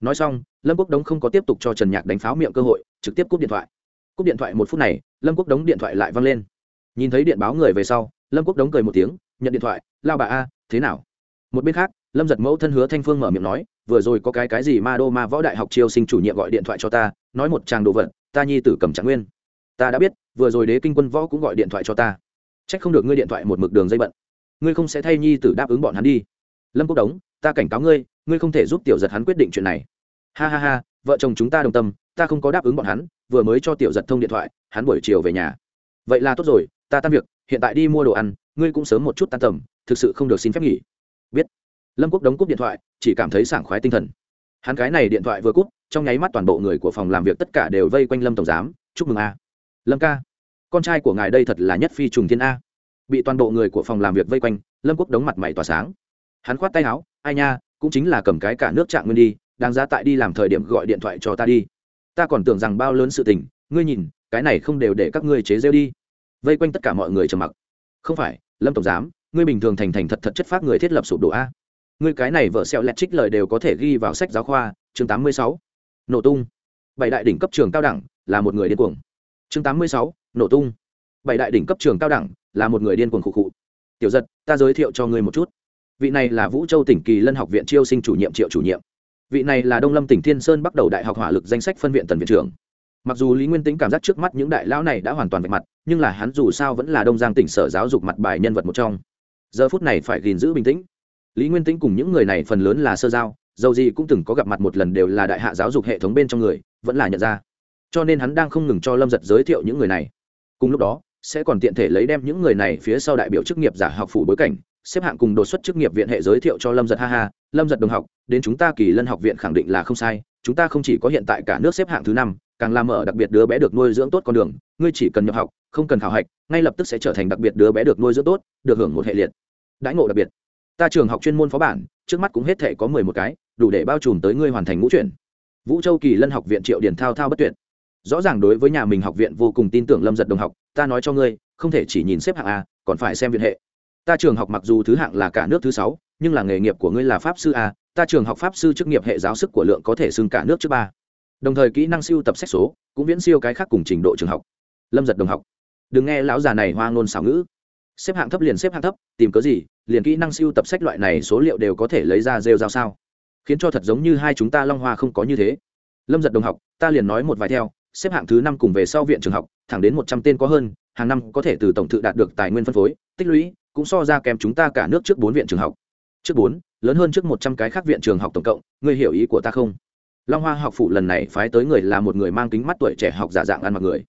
nói xong, lâm quốc đống không có tiếp tục cho trần nhạc đánh pháo miệng cơ hội, trực tiếp cúp điện thoại. Cúp điện thoại một phút này, lâm quốc đống điện thoại lại văng lên. Nhìn thấy điện báo người về sau, lâm quốc đống cười một tiếng, nhận điện thoại, lao bà a, thế nào? Một bên khác, lâm giật mẫu thân hứa thanh phương mở miệng nói, vừa rồi có cái cái gì ma đô ma võ đại học triều sinh chủ nhiệm gọi điện thoại cho ta, nói một chàng đồ vật, ta nhi tử cầm trạng nguyên. Ta đã biết, vừa rồi đế kinh quân võ cũng gọi điện thoại cho ta. C h ắ c không được ngươi điện thoại một mực đường dây bận. Ngươi không sẽ thay nhi tử đáp ứng bọn hắn đi. Lâm quốc đống, ta cảnh cáo ngươi ngươi không thể giúp tiểu giật hắn quyết định chuyện này. Ha ha ha, vợ chồng chúng ta đồng tâm, ta không có đáp ứng bọn hắn, vừa mới cho tiểu giật thông điện thoại, hắn buổi chiều về nhà. Vậy là tốt rồi, ta tan việc, hiện tại đi mua đồ ăn, ngươi cũng sớm một chút tan tầm, thực sự không được xin phép nghỉ. Biết. Lâm quốc đóng cúp điện thoại, chỉ cảm thấy sảng khoái tinh thần. Hắn cái này điện thoại vừa cúp, trong nháy mắt toàn bộ người của phòng làm việc tất cả đều vây quanh lâm tổng giám, chúc mừng a. Lâm ca, con trai của ngài đây thật là nhất phi trùng thiên a. Bị toàn bộ người của phòng làm việc vây quanh, lâm quốc đóng mặt mày tỏa sáng. Hắn khoát tay áo, ai nha cũng chính là cầm cái cả nước trạng nguyên đi đang ra tại đi làm thời điểm gọi điện thoại cho ta đi. Ta còn tưởng rằng bao lớn sự tình, ngươi nhìn, cái này không đều để các ngươi chế rêu đi. Vây quanh tất cả mọi người trầm mặc. Không phải, lâm tổng giám, ngươi bình thường thành thành thật thật chất phát người thiết lập sụp đổ a. Ngươi cái này vợ xẹo lẹt trích lời đều có thể ghi vào sách giáo khoa, chương tám mươi sáu. Nổ tung. Bảy đại đỉnh cấp trường cao đẳng, là một người điên cuồng. Chương tám mươi sáu, nổ tung. Bảy đại đỉnh cấp trường cao đẳng, là một người điên cuồng khụ khụ. Tiểu giật, ta giới thiệu cho ngươi một chút vị này là vũ châu tỉnh kỳ lân học viện chiêu sinh chủ nhiệm triệu chủ nhiệm. Vị này là đông lâm tỉnh thiên sơn bắt đầu đại học hỏa lực danh sách phân viện tần viện trưởng. Mặc dù lý nguyên tính cảm giác trước mắt những đại lão này đã hoàn toàn vạch mặt, nhưng là hắn dù sao vẫn là đông giang tỉnh sở giáo dục mặt bài nhân vật một trong. Giờ phút này phải gìn giữ bình tĩnh. Lý nguyên tính cùng những người này phần lớn là sơ giao, dầu gì cũng từng có gặp mặt một lần đều là đại hạ giáo dục hệ thống bên trong người, vẫn là nhận ra. Cho nên hắn đang không ngừng cho lâm giật giới thiệu những người này. Cùng lúc đó, sẽ còn tiện thể lấy đem những người này phía sau đại biểu chức nghiệp giả học phủ bối cảnh xếp hạng cùng đột xuất chức nghiệp viện hệ giới thiệu cho lâm giật, ha ha, lâm giật đồng học, đến chúng ta kỳ lân học viện khẳng định là không sai, chúng ta không chỉ có hiện tại cả nước xếp hạng thứ năm, càng làm ở đặc biệt đứa bé được nuôi dưỡng tốt con đường, ngươi chỉ cần nhập học, không cần khảo hạch, ngay lập tức sẽ trở thành đặc biệt đứa bé được nuôi dưỡng tốt, được hưởng một hệ liệt. Đãi ngộ đặc biệt. Ta trường học chuyên môn phó bản, trước mắt cũng hết thể có mười một cái, đủ để bao trùm tới ngươi hoàn thành ngũ chuyển. Vũ châu kỳ lân học viện triệu điển thao thao bất tuyệt. Rõ ràng đối với nhà mình học viện vô cùng tin tưởng lâm giật đồng học, ta nói cho ngươi, không thể chỉ nhìn xếp hạng a, còn phải xem viện hệ ta trường học mặc dù thứ hạng là cả nước thứ sáu, nhưng là nghề nghiệp của ngươi là pháp sư a, ta trường học pháp sư chức nghiệp hệ giáo sức của lượng có thể xưng cả nước trước ba. Đồng thời kỹ năng siêu tập sách số, cũng viễn siêu cái khác cùng trình độ trường học. Lâm giật đồng học. Đừng nghe lão già này hoa ngôn xảo ngữ. Xếp hạng thấp liền xếp hạng thấp, tìm cớ gì, liền kỹ năng siêu tập sách loại này số liệu đều có thể lấy ra rêu rao sao? Khiến cho thật giống như hai chúng ta long hoa không có như thế. Lâm giật đồng học, ta liền nói một vài theo, xếp hạng thứ năm cùng về sau viện trường học, thẳng đến một trăm tên có hơn, hàng năm có thể từ tổng thự đạt được tài nguyên phân phối, tích lũy cũng so ra kèm chúng ta cả nước trước bốn viện trường học. Trước bốn, lớn hơn trước một trăm cái khác viện trường học tổng cộng, ngươi hiểu ý của ta không? Long hoa học phụ lần này phái tới người là một người mang kính mắt tuổi trẻ học giả dạng ăn mặc người.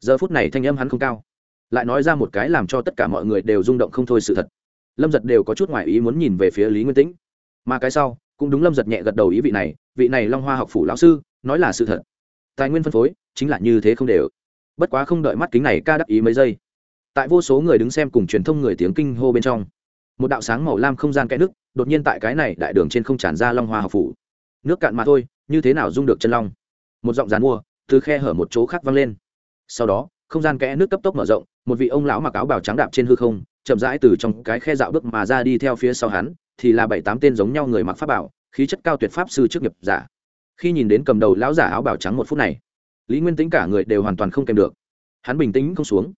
Giờ phút này thanh âm hắn không cao. Lại nói ra một cái làm cho tất cả mọi người đều rung động không thôi sự thật. Lâm giật đều có chút ngoại ý muốn nhìn về phía lý nguyên tĩnh. Mà cái sau, cũng đúng lâm giật nhẹ gật đầu ý vị này vị này long hoa học phủ lão sư, nói là sự thật. Tài nguyên phân phối, chính là như thế không đều. Bất quá không đợi mắt kính này ca đắc ý mấy giây tại vô số người đứng xem cùng truyền thông người tiếng kinh hô bên trong. Một đạo sáng màu lam không gian kẽ nước, đột nhiên tại cái này đại đường trên không tràn ra long hoa học phủ. Nước cạn mà thôi, như thế nào dung được chân long? Một giọng dàn mua, từ khe hở một chỗ khác vang lên. Sau đó, không gian kẽ nước cấp tốc mở rộng, một vị ông lão mặc áo bào trắng đạp trên hư không, chậm rãi từ trong cái khe dạo bước mà ra đi theo phía sau hắn, thì là bảy tám tên giống nhau người mặc pháp bảo, khí chất cao tuyệt pháp sư trước nghiệp giả. Khi nhìn đến cầm đầu lão giả áo bào trắng một phút này, lý nguyên tính cả người đều hoàn toàn không kèm được. Hắn bình tĩnh không xuống.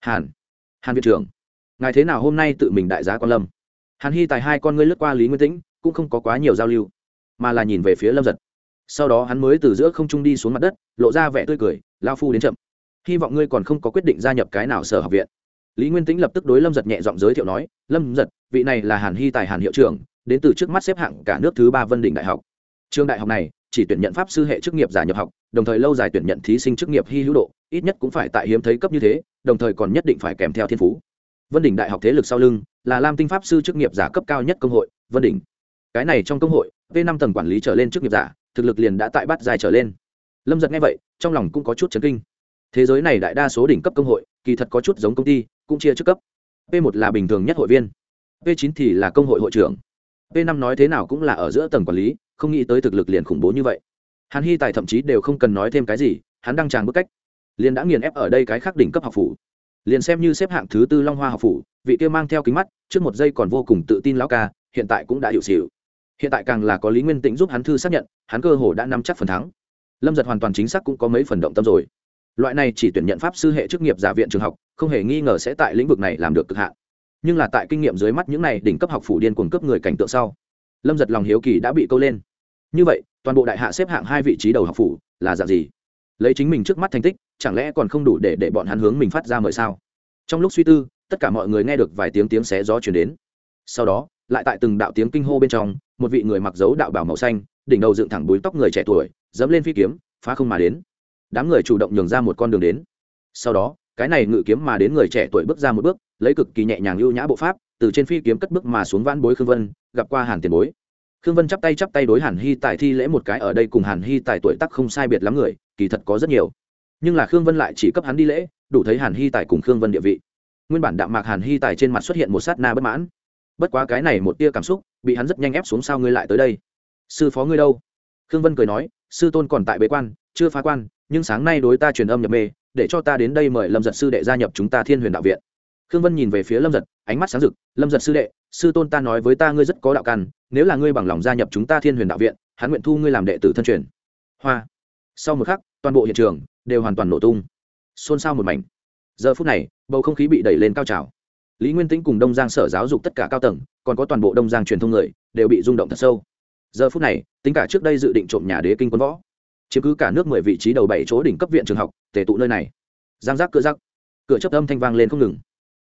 Hàn hàn viện trưởng, ngài thế nào hôm nay tự mình đại giá quan lâm? Hàn hy tài hai con ngươi lướt qua lý nguyên tĩnh, cũng không có quá nhiều giao lưu, mà là nhìn về phía lâm giật. Sau đó hắn mới từ giữa không trung đi xuống mặt đất, lộ ra vẻ tươi cười lao phu đến chậm. Hy vọng ngươi còn không có quyết định gia nhập cái nào sở học viện. Lý nguyên tĩnh lập tức đối lâm giật nhẹ giọng giới thiệu nói, lâm giật, vị này là hàn hy tài hàn hiệu trưởng, đến từ trước mắt xếp hạng cả nước thứ ba vân định đại học. Trường đại học này chỉ tuyển nhận pháp sư hệ chức nghiệp giả nhập học, đồng thời lâu dài tuyển nhận thí sinh chức nghiệp hy hữu độ, ít nhất cũng phải tại hiếm thấy cấp như thế, đồng thời còn nhất định phải kèm theo thiên phú. Vân đỉnh đại học thế lực sau lưng là lam tinh pháp sư chức nghiệp giả cấp cao nhất công hội, vân đỉnh. Cái này trong công hội v năm tầng quản lý trở lên chức nghiệp giả, thực lực liền đã tại bắt dài trở lên. Lâm giật nghe vậy, trong lòng cũng có chút chấn kinh. Thế giới này đại đa số đỉnh cấp công hội, kỳ thật có chút giống công ty, cũng chia chức cấp. P một là bình thường nhất hội viên p chín thì là công hội hội trưởng. P năm nói thế nào cũng là ở giữa tầng quản lý không nghĩ tới thực lực liền khủng bố như vậy. Hàn hy tài thậm chí đều không cần nói thêm cái gì, hắn đang tràn bức cách, liền đã nghiền ép ở đây cái khác đỉnh cấp học phủ. Liền xem như xếp hạng thứ tư long hoa học phủ, vị kia mang theo kính mắt, trước một giây còn vô cùng tự tin lão ca, hiện tại cũng đã hiệu xịu hiện tại càng là có lý nguyên tĩnh giúp hắn thư xác nhận, hắn cơ hồ đã nắm chắc phần thắng. Lâm giật hoàn toàn chính xác cũng có mấy phần động tâm rồi. Loại này chỉ tuyển nhận pháp sư hệ chức nghiệp giả viện trường học, không hề nghi ngờ sẽ tại lĩnh vực này làm được cực hạn. Nhưng là tại kinh nghiệm dưới mắt những này đỉnh cấp học phủ điên cuồng cấp người cảnh tượng sau, lâm giật lòng hiếu kỳ đã bị câu lên như vậy, toàn bộ đại hạ xếp hạng hai vị trí đầu học phủ là dạng gì? Lấy chính mình trước mắt thành tích, chẳng lẽ còn không đủ để để bọn hắn hướng mình phát ra mời sao? Trong lúc suy tư, tất cả mọi người nghe được vài tiếng tiếng xé gió chuyển đến. Sau đó, lại tại từng đạo tiếng kinh hô bên trong, một vị người mặc dấu đạo bảo màu xanh, đỉnh đầu dựng thẳng búi tóc người trẻ tuổi, dẫm lên phi kiếm, phá không mà đến. Đám người chủ động nhường ra một con đường đến. Sau đó, cái này ngự kiếm mà đến người trẻ tuổi bước ra một bước, lấy cực kỳ nhẹ nhàng lưu nhã bộ pháp, từ trên phi kiếm cất bước mà xuống vãn bối khương vân, gặp qua hàn tiền bối khương vân chắp tay chắp tay đối hàn hy tài thi lễ một cái, ở đây cùng hàn hy tài tuổi tắc không sai biệt lắm người, kỳ thật có rất nhiều. Nhưng là khương vân lại chỉ cấp hắn đi lễ, đủ thấy hàn hy tài cùng khương vân địa vị. Nguyên bản đạm mạc hàn hy tài trên mặt xuất hiện một sát na bất mãn. Bất quá cái này một tia cảm xúc, bị hắn rất nhanh ép xuống sao ngươi lại tới đây? Sư phó ngươi đâu? Khương vân cười nói, sư tôn còn tại bế quan, chưa phá quan, nhưng sáng nay đối ta truyền âm nhập mê, để cho ta đến đây mời lâm giật sư đệ gia nhập chúng ta thiên huyền đạo viện khương vân nhìn về phía lâm giật, ánh mắt sáng rực, lâm giật sư đệ, sư tôn ta nói với ta ngươi rất có đạo căn, nếu là ngươi bằng lòng gia nhập chúng ta thiên huyền đạo viện, hắn nguyện thu ngươi làm đệ tử thân truyền. Hoa. Sau một khắc, toàn bộ hiện trường đều hoàn toàn nổ tung. Xôn xao một mảnh. Giờ phút này, bầu không khí bị đẩy lên cao trào. Lý nguyên tĩnh cùng đông giang sở giáo dục tất cả cao tầng, còn có toàn bộ đông giang truyền thông người, đều bị rung động thật sâu. Giờ phút này, tính cả trước đây dự định trộm nhà đế kinh quân võ, chiếm cứ cả nước mười vị trí đầu bảy chỗ đỉnh cấp viện trường học tể tụ nơi này. Giang giác, cửa rắc cửa chấp âm thanh vang lên không ngừng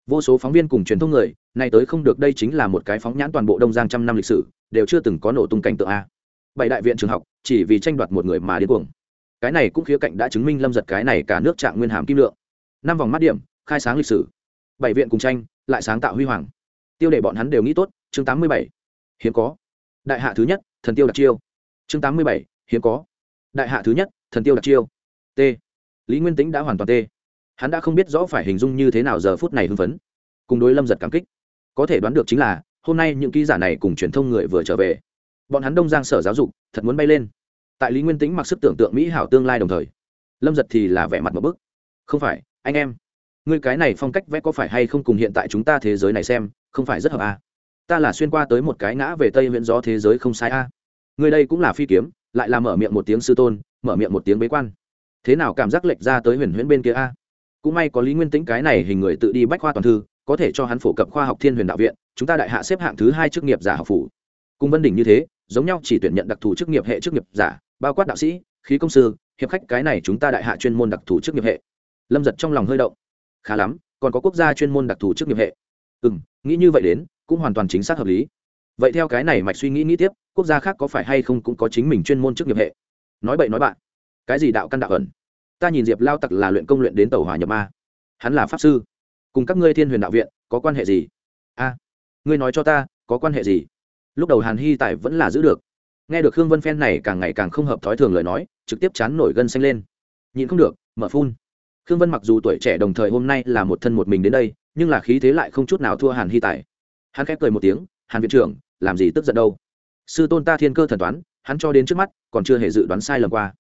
vô số phóng viên cùng truyền thông người, nay tới không được đây chính là một cái phóng nhãn toàn bộ đông giang trăm năm lịch sử, đều chưa từng có nổ tung cảnh tượng a. Bảy đại viện trường học, chỉ vì tranh đoạt một người mà điên cuồng. Cái này cũng khía cạnh đã chứng minh lâm giật cái này cả nước trạng nguyên hàm kim lượng. Năm vòng mắt điểm, khai sáng lịch sử. Bảy viện cùng tranh, lại sáng tạo huy hoàng. Tiêu đề bọn hắn đều nghĩ tốt, chương tám mươi bảy. Hiếm có. Đại hạ thứ nhất, thần tiêu đặc chiêu. Chương tám mươi bảy, hiếm có. Đại hạ thứ nhất, thần tiêu đặc chiêu. T. Lý nguyên tính đã hoàn toàn t hắn đã không biết rõ phải hình dung như thế nào giờ phút này hưng phấn. Cùng đối lâm giật cảm kích. Có thể đoán được chính là, hôm nay những ký giả này cùng truyền thông người vừa trở về. Bọn hắn đông giang sở giáo dục, thật muốn bay lên. Tại lý nguyên tính mặc sức tưởng tượng mỹ hảo tương lai đồng thời. Lâm giật thì là vẻ mặt một bức. Không phải, anh em. Người cái này phong cách vẽ có phải hay không cùng hiện tại chúng ta thế giới này xem, không phải rất hợp à. ta là xuyên qua tới một cái ngã về tây huyện gió thế giới không sai à. người đây cũng là phi kiếm, lại là mở miệng một tiếng sư tôn, mở miệng một tiếng bế quan. Thế nào cảm giác lệch ra tới huyền huyễn bên kia a cũng may có lý nguyên tĩnh cái này hình người tự đi bách khoa toàn thư, có thể cho hắn phổ cập khoa học thiên huyền đạo viện, chúng ta đại hạ xếp hạng thứ hai chức nghiệp giả học phủ. Cùng vân đỉnh như thế, giống nhau chỉ tuyển nhận đặc thù chức nghiệp hệ chức nghiệp giả, bao quát đạo sĩ, khí công sư, hiệp khách cái này chúng ta đại hạ chuyên môn đặc thù chức nghiệp hệ. Lâm giật trong lòng hơi động. Khá lắm, còn có quốc gia chuyên môn đặc thù chức nghiệp hệ. Ừ m nghĩ như vậy đến, cũng hoàn toàn chính xác hợp lý. Vậy theo cái này mạch suy nghĩ nghĩ tiếp, quốc gia khác có phải hay không cũng có chính mình chuyên môn chức nghiệp hệ? Nói bậy nói bạn. Cái gì đạo căn đạo ẩn? Ta nhìn diệp lao tặc là luyện công luyện đến tàu hỏa nhập ma. Hắn là pháp sư. Cùng các ngươi thiên huyền đạo viện, có quan hệ gì? A, ngươi nói cho ta, có quan hệ gì? Lúc đầu hàn hy tài vẫn là giữ được. Nghe được Hương vân phen này càng ngày càng không hợp thói thường lời nói, trực tiếp chán nổi gân xanh lên. Nhìn không được, mở phun. Khương vân mặc dù tuổi trẻ đồng thời hôm nay là một thân một mình đến đây, nhưng là khí thế lại không chút nào thua hàn hy tài. Hắn khép cười một tiếng, hàn viện trưởng, làm gì tức giận đâu? Sư tôn ta thiên cơ thần toán, hắn cho đến trước mắt còn chưa hề dự đoán sai lầm qua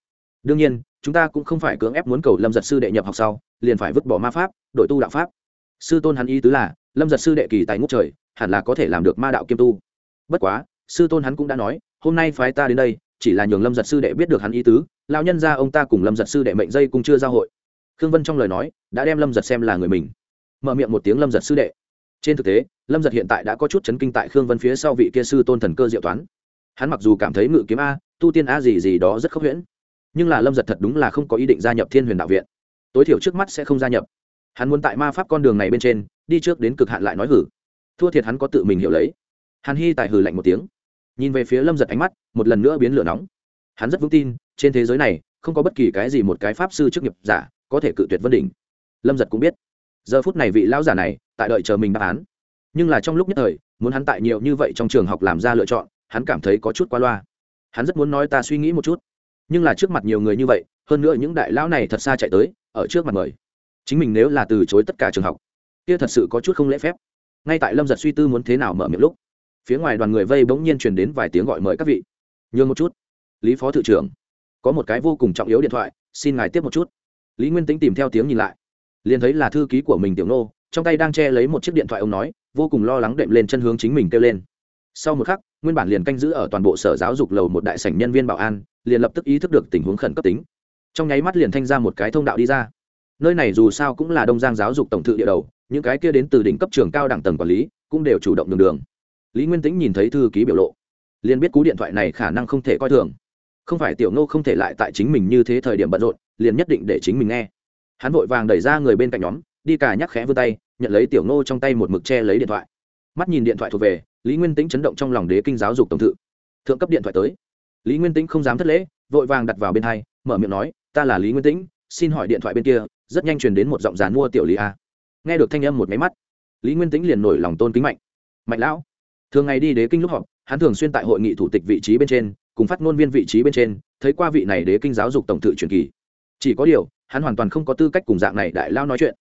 đương nhiên, chúng ta cũng không phải cưỡng ép muốn cầu lâm giật sư đệ nhập học sau, liền phải vứt bỏ ma pháp đội tu đạo pháp. Sư tôn hắn ý tứ là, lâm giật sư đệ kỳ tài ngũ trời, hẳn là có thể làm được ma đạo kiêm tu. Bất quá, sư tôn hắn cũng đã nói, hôm nay phái ta đến đây, chỉ là nhường lâm giật sư đệ biết được hắn ý tứ lao nhân ra ông ta cùng lâm giật sư đệ mệnh dây cũng chưa giao hội. Khương vân trong lời nói, đã đem lâm giật xem là người mình. Mở miệng một tiếng lâm giật sư đệ. Trên thực tế, lâm giật hiện tại đã có chút chấn kinh tại khương vân phía sau vị kia sư tôn thần cơ diệu toán. Hắn mặc dù cảm thấy ngự kiếm a, tu tiên a gì gì đó rất khốc huyễn nhưng là lâm giật thật đúng là không có ý định gia nhập thiên huyền đạo viện. Tối thiểu trước mắt sẽ không gia nhập. Hắn muốn tại ma pháp con đường này bên trên, đi trước đến cực hạn lại nói hử. Thua thiệt hắn có tự mình hiểu lấy. Hàn hy tài hử lạnh một tiếng. Nhìn về phía lâm giật ánh mắt, một lần nữa biến lửa nóng. Hắn rất vững tin, trên thế giới này, không có bất kỳ cái gì một cái pháp sư chức nghiệp giả có thể cự tuyệt vân đỉnh. Lâm giật cũng biết. Giờ phút này vị lão giả này, tại đợi chờ mình đáp án. Nhưng là trong lúc nhất thời, muốn hắn tại nhiều như vậy trong trường học làm ra lựa chọn, hắn cảm thấy có chút quá loa. Hắn rất muốn nói ta suy nghĩ một chút nhưng là trước mặt nhiều người như vậy, hơn nữa những đại lão này thật xa chạy tới, ở trước mặt mời. Chính mình nếu là từ chối tất cả trường học, kia thật sự có chút không lễ phép. Ngay tại lâm giật suy tư muốn thế nào mở miệng lúc, phía ngoài đoàn người vây bỗng nhiên truyền đến vài tiếng gọi mời các vị. Nhường một chút. Lý phó thự trưởng. Có một cái vô cùng trọng yếu điện thoại, xin ngài tiếp một chút. Lý nguyên tính tìm theo tiếng nhìn lại. Liền thấy là thư ký của mình tiểu nô, trong tay đang che lấy một chiếc điện thoại ông nói, vô cùng lo lắng đệm lên chân hướng chính mình kêu lên. Sau một khắc, nguyên bản liền canh giữ ở toàn bộ sở giáo dục lầu một đại sảnh nhân viên bảo an liền lập tức ý thức được tình huống khẩn cấp tính. Trong nháy mắt liền thanh ra một cái thông đạo đi ra. Nơi này dù sao cũng là đông giang giáo dục tổng thự địa đầu, những cái kia đến từ đỉnh cấp trường cao đẳng tầng quản lý, cũng đều chủ động đường đường. Lý nguyên tĩnh nhìn thấy thư ký biểu lộ, liền biết cú điện thoại này khả năng không thể coi thường. Không phải tiểu nô không thể lại tại chính mình như thế thời điểm bận rộn, liền nhất định để chính mình nghe. Hắn vội vàng đẩy ra người bên cạnh nhóm, đi cả nhắc khẽ vươn tay, nhận lấy tiểu nô trong tay một mực che lấy điện thoại. Mắt nhìn điện thoại thuộc về, lý nguyên tĩnh chấn động trong lòng đế kinh giáo dục tổng thự. Thượng cấp điện thoại tới lý nguyên tĩnh không dám thất lễ, vội vàng đặt vào bên hai, mở miệng nói, ta là lý nguyên tĩnh, xin hỏi điện thoại bên kia, rất nhanh truyền đến một giọng dàn mua tiểu lý a. Nghe được thanh âm một máy mắt, lý nguyên tĩnh liền nổi lòng tôn kính mạnh. Mạnh lão, thường ngày đi đế kinh lúc họp, hắn thường xuyên tại hội nghị thủ tịch vị trí bên trên, cùng phát ngôn viên vị trí bên trên, thấy qua vị này đế kinh giáo dục tổng thự truyền kỳ. Chỉ có điều, hắn hoàn toàn không có tư cách cùng dạng này đại lao nói chuyện.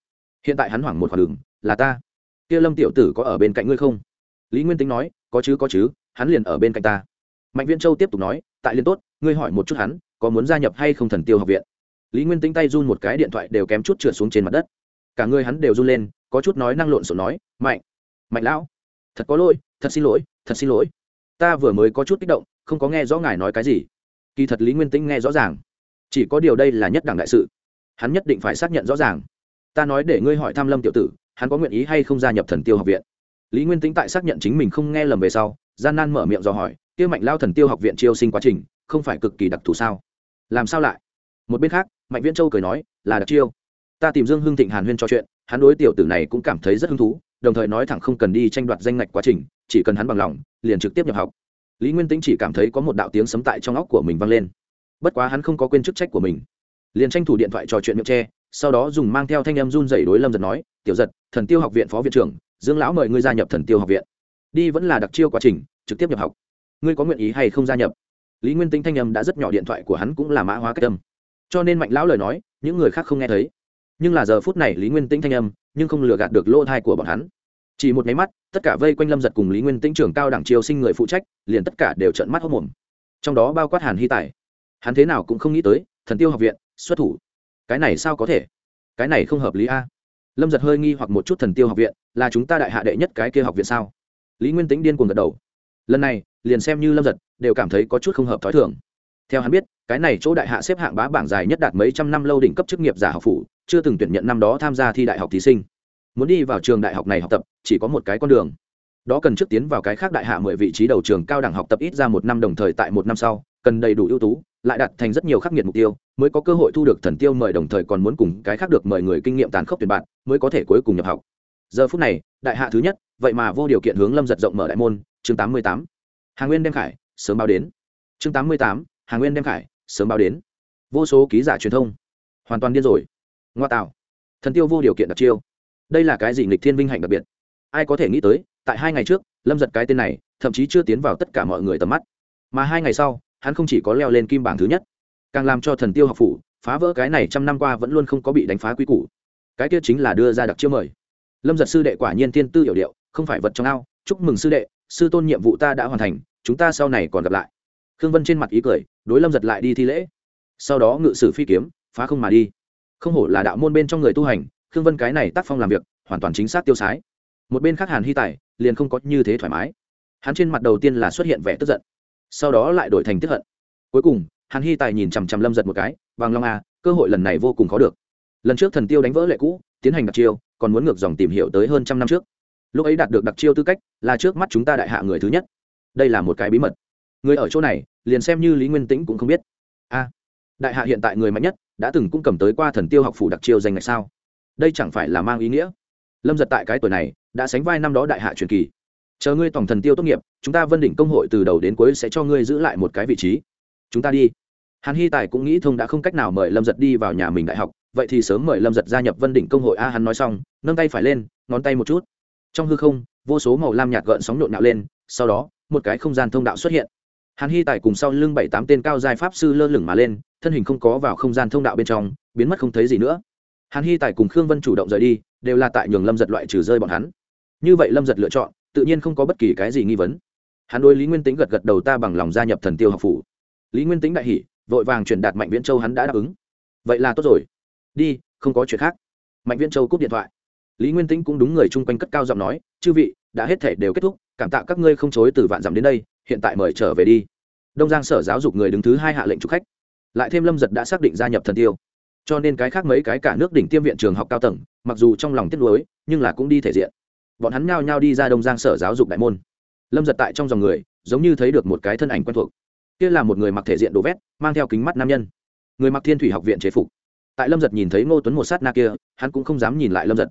Hiện tại hắn hoảng một khoảng đường, là ta. Kia lâm tiểu tử có ở bên cạnh ngươi không? Lý nguyên tính nói, có chứ có chứ, hắn liền ở bên cạnh ta. Mạnh viễn châu tiếp tục nói tại liên tốt, ngươi hỏi một chút hắn, có muốn gia nhập hay không thần tiêu học viện? Lý nguyên tính tay run một cái điện thoại đều kém chút trượt xuống trên mặt đất. Cả người hắn đều run lên, có chút nói năng lộn xộn nói, mạnh mạnh lão, thật có lỗi, thật xin lỗi, thật xin lỗi. Ta vừa mới có chút kích động, không có nghe rõ ngài nói cái gì. Kỳ thật lý nguyên tĩnh nghe rõ ràng. Chỉ có điều đây là nhất đảng đại sự. Hắn nhất định phải xác nhận rõ ràng. Ta nói để ngươi hỏi tham lâm tiểu tử, hắn có nguyện ý hay không gia nhập thần tiêu học viện? Lý nguyên tĩnh tại xác nhận chính mình không nghe lầm về sau, gian nan mở miệng dò hỏi tiêu mạnh lao thần tiêu học viện chiêu sinh quá trình, không phải cực kỳ đặc thù sao? Làm sao lại? Một bên khác, mạnh viễn châu cười nói, là đặc chiêu. Ta tìm dương hưng thịnh hàn huyên trò chuyện, hắn đối tiểu tử này cũng cảm thấy rất hứng thú, đồng thời nói thẳng không cần đi tranh đoạt danh ngạch quá trình, chỉ cần hắn bằng lòng, liền trực tiếp nhập học. Lý nguyên tĩnh chỉ cảm thấy có một đạo tiếng sấm tại trong óc của mình vang lên. Bất quá hắn không có quên chức trách của mình. Liền tranh thủ điện thoại trò chuyện miệng tre, sau đó dùng mang theo thanh em run dày đối lâm giật nói, tiểu giật, thần tiêu học viện phó viện trưởng, dương lão mời ngươi gia nhập thần tiêu học viện. Đi vẫn là đặc chiêu quá trình, trực tiếp nhập học ngươi có nguyện ý hay không gia nhập? Lý nguyên tinh thanh âm đã rất nhỏ điện thoại của hắn cũng là mã hóa cách âm cho nên mạnh lão lời nói, những người khác không nghe thấy. Nhưng là giờ phút này lý nguyên Tinh thanh âm, nhưng không lừa gạt được lỗ thai của bọn hắn. Chỉ một nháy mắt, tất cả vây quanh lâm giật cùng lý nguyên Tinh trưởng cao đẳng triều sinh người phụ trách, liền tất cả đều trận mắt hốc mồm trong đó bao quát hàn hy tài. Hắn thế nào cũng không nghĩ tới, thần tiêu học viện, xuất thủ. Cái này sao có thể? Cái này không hợp lý a. Lâm giật hơi nghi hoặc một chút thần tiêu học viện, là chúng ta đại hạ đệ nhất cái kia học viện sao? Lý nguyên tính điên cuồng gật đầu lần này, liền xem như lâm giật, đều cảm thấy có chút không hợp t h ó i thường. Theo hắn biết, cái này chỗ đại hạ xếp hạng bá bảng dài nhất đạt mấy trăm năm lâu đỉnh cấp chức nghiệp giả học phủ, chưa từng tuyển nhận năm đó tham gia thi đại học thí sinh. Muốn đi vào trường đại học này học tập, chỉ có một cái con đường. Đó cần trước tiến vào cái khác đại hạ mười vị trí đầu trường cao đẳng học tập ít ra một năm đồng thời tại một năm sau, cần đầy đủ ưu tú, lại đặt thành rất nhiều khắc nghiệt mục tiêu, mới có cơ hội thu được thần tiêu mời đồng thời còn muốn cùng cái khác được mời người kinh nghiệm tàn khốc tuyển bạn, mới có thể cuối cùng nhập học. Giờ phút này, đại hạ thứ nhất, vậy mà vô điều kiện hướng lâm giật rộng mở đại môn chương tám mươi tám. Hà nguyên đem khải, sớm báo đến. Chương tám mươi tám. Hà nguyên đem khải, sớm báo đến. Vô số ký giả truyền thông. Hoàn toàn điên rồi. Ngoa tạo. Thần tiêu vô điều kiện đặc chiêu. Đây là cái gì nghịch thiên vinh hạnh đặc biệt? Ai có thể nghĩ tới, tại hai ngày trước, lâm giật cái tên này, thậm chí chưa tiến vào tất cả mọi người tầm mắt. Mà hai ngày sau, hắn không chỉ có leo lên kim bảng thứ nhất, càng làm cho thần tiêu học phủ, phá vỡ cái này trăm năm qua vẫn luôn không có bị đánh phá quy củ. Cái kia chính là đưa ra đặc chiêu mời. Lâm giật sư đệ quả nhiên tiên tư hiểu điệu, không phải vật trong ao, chúc mừng sư đệ sư tôn nhiệm vụ ta đã hoàn thành, chúng ta sau này còn gặp lại. Khương vân trên mặt ý cười, đối lâm giật lại đi thi lễ. Sau đó ngự sử phi kiếm, phá không mà đi. Không hổ là đạo môn bên trong người tu hành, khương vân cái này tác phong làm việc, hoàn toàn chính xác tiêu sái. Một bên khác hàn hy tài, liền không có như thế thoải mái. Hắn trên mặt đầu tiên là xuất hiện vẻ tức giận, sau đó lại đổi thành tức hận. Cuối cùng, hàn hy tài nhìn chằm chằm lâm giật một cái bằng long a cơ hội lần này vô cùng khó được. Lần trước thần tiêu đánh vỡ lệ cũ, tiến hành đặc chiêu, còn muốn ngược dòng tìm hiểu tới hơn trăm năm trước lúc ấy đạt được đặc chiêu tư cách là trước mắt chúng ta đại hạ người thứ nhất. Đây là một cái bí mật. Người ở chỗ này, liền xem như lý nguyên tĩnh cũng không biết. A, đại hạ hiện tại người mạnh nhất, đã từng cũng cầm tới qua thần tiêu học phủ đặc chiêu danh ngạch sao? Đây chẳng phải là mang ý nghĩa? Lâm giật tại cái tuổi này, đã sánh vai năm đó đại hạ truyền kỳ. Chờ ngươi tổng thần tiêu tốt nghiệp, chúng ta vân đỉnh công hội từ đầu đến cuối sẽ cho ngươi giữ lại một cái vị trí. Chúng ta đi. Hàn hy tài cũng nghĩ thông đã không cách nào mời lâm giật đi vào nhà mình đại học, vậy thì sớm mời lâm giật gia nhập vân đỉnh công hội. A, hắn nói xong, nâng tay phải lên, ngón tay một chút trong hư không, vô số màu lam nhạt gợn sóng nhộn nhạo lên, sau đó, một cái không gian thông đạo xuất hiện. Hàn hy tài cùng sau lưng bảy tám tên cao giai pháp sư lơ lửng mà lên, thân hình không có vào không gian thông đạo bên trong, biến mất không thấy gì nữa. Hàn hy tài cùng khương vân chủ động rời đi, đều là tại nhường lâm giật loại trừ rơi bọn hắn. Như vậy lâm giật lựa chọn, tự nhiên không có bất kỳ cái gì nghi vấn. Hắn đôi lý nguyên tính gật gật đầu ta bằng lòng gia nhập thần tiêu học phủ. Lý nguyên tính đại hỷ vội vàng truyền đạt mạnh viễn châu hắn đã đáp ứng. Vậy là tốt rồi. Đi, không có chuyện khác. Mạnh viễn châu cúp điện thoại lý nguyên tĩnh cũng đúng người chung quanh cất cao giọng nói, chư vị, đã hết thể đều kết thúc, cảm tạ các ngươi không chối từ vạn dặm đến đây, hiện tại mời trở về đi. Đông giang sở giáo dục người đứng thứ hai hạ lệnh chúc khách. Lại thêm lâm giật đã xác định gia nhập thần tiêu. Cho nên cái khác mấy cái cả nước đỉnh tiêm viện trường học cao tầng, mặc dù trong lòng tiếc nuối, nhưng là cũng đi thể diện. Bọn hắn nhao nhao đi ra đông giang sở giáo dục đại môn. Lâm giật tại trong dòng người, giống như thấy được một cái thân ảnh quen thuộc. Kia là một người mặc thể diện đồ vét, mang theo kính mắt nam nhân. Người mặc thiên thủy học viện chế phục. Tại lâm giật nhìn thấy ngô tuấn một sát na kia, hắn cũng không dám nhìn lại lâm giật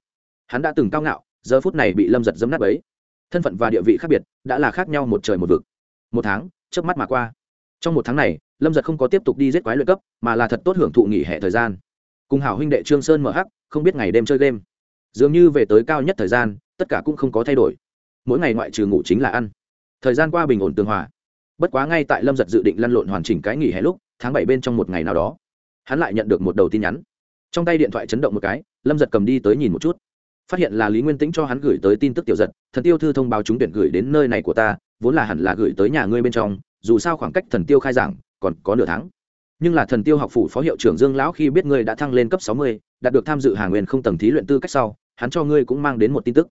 hắn đã từng cao ngạo, giờ phút này bị lâm giật dấm nát ấy thân phận và địa vị khác biệt đã là khác nhau một trời một vực. Một tháng trước mắt mà qua. Trong một tháng này, lâm giật không có tiếp tục đi giết quái luyện cấp, mà là thật tốt hưởng thụ nghỉ hè thời gian. Cùng hảo huynh đệ trương sơn mở hắc, không biết ngày đêm chơi game. Dường như về tới cao nhất thời gian, tất cả cũng không có thay đổi. Mỗi ngày ngoại trừ ngủ chính là ăn. Thời gian qua bình ổn tương hòa. Bất quá ngay tại lâm giật dự định lăn lộn hoàn chỉnh cái nghỉ hè lúc, tháng bảy bên trong một ngày nào đó, hắn lại nhận được một đầu tin nhắn. Trong tay điện thoại chấn động một cái, lâm giật cầm đi tới nhìn một chút phát hiện là lý nguyên tĩnh cho hắn gửi tới tin tức tiểu giật, thần tiêu thư thông báo chúng tuyển gửi đến nơi này của ta, vốn là hẳn là gửi tới nhà ngươi bên trong, dù sao khoảng cách thần tiêu khai giảng còn có nửa tháng. Nhưng là thần tiêu học phủ phó hiệu trưởng dương lão khi biết ngươi đã thăng lên cấp sáu mươi, đạt được tham dự hàng nguyên không tầng thí luyện tư cách sau, hắn cho ngươi cũng mang đến một tin tức.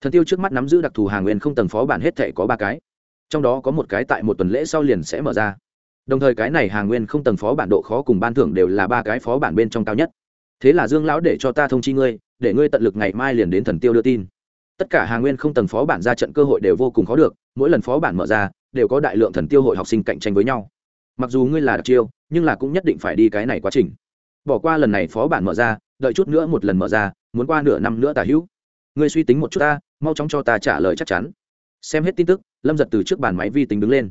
Thần tiêu trước mắt nắm giữ đặc thù hàng nguyên không tầng phó bản hết thể có ba cái. Trong đó có một cái tại một tuần lễ sau liền sẽ mở ra. Đồng thời cái này hàng nguyên không tầng phó bản độ khó cùng ban thưởng đều là ba cái phó bản bên trong cao nhất. Thế là dương lão để cho ta thông chi ngươi để ngươi tận lực ngày mai liền đến thần tiêu đưa tin. Tất cả hàng nguyên không tầng phó bản ra trận cơ hội đều vô cùng khó được, mỗi lần phó bản mở ra, đều có đại lượng thần tiêu hội học sinh cạnh tranh với nhau. Mặc dù ngươi là đặc chiêu, nhưng là cũng nhất định phải đi cái này quá trình. Bỏ qua lần này phó bản mở ra, đợi chút nữa một lần mở ra, muốn qua nửa năm nữa tả hữu. Ngươi suy tính một chút ta, mau chóng cho ta trả lời chắc chắn. Xem hết tin tức, lâm giật từ trước bàn máy vi tính đứng lên.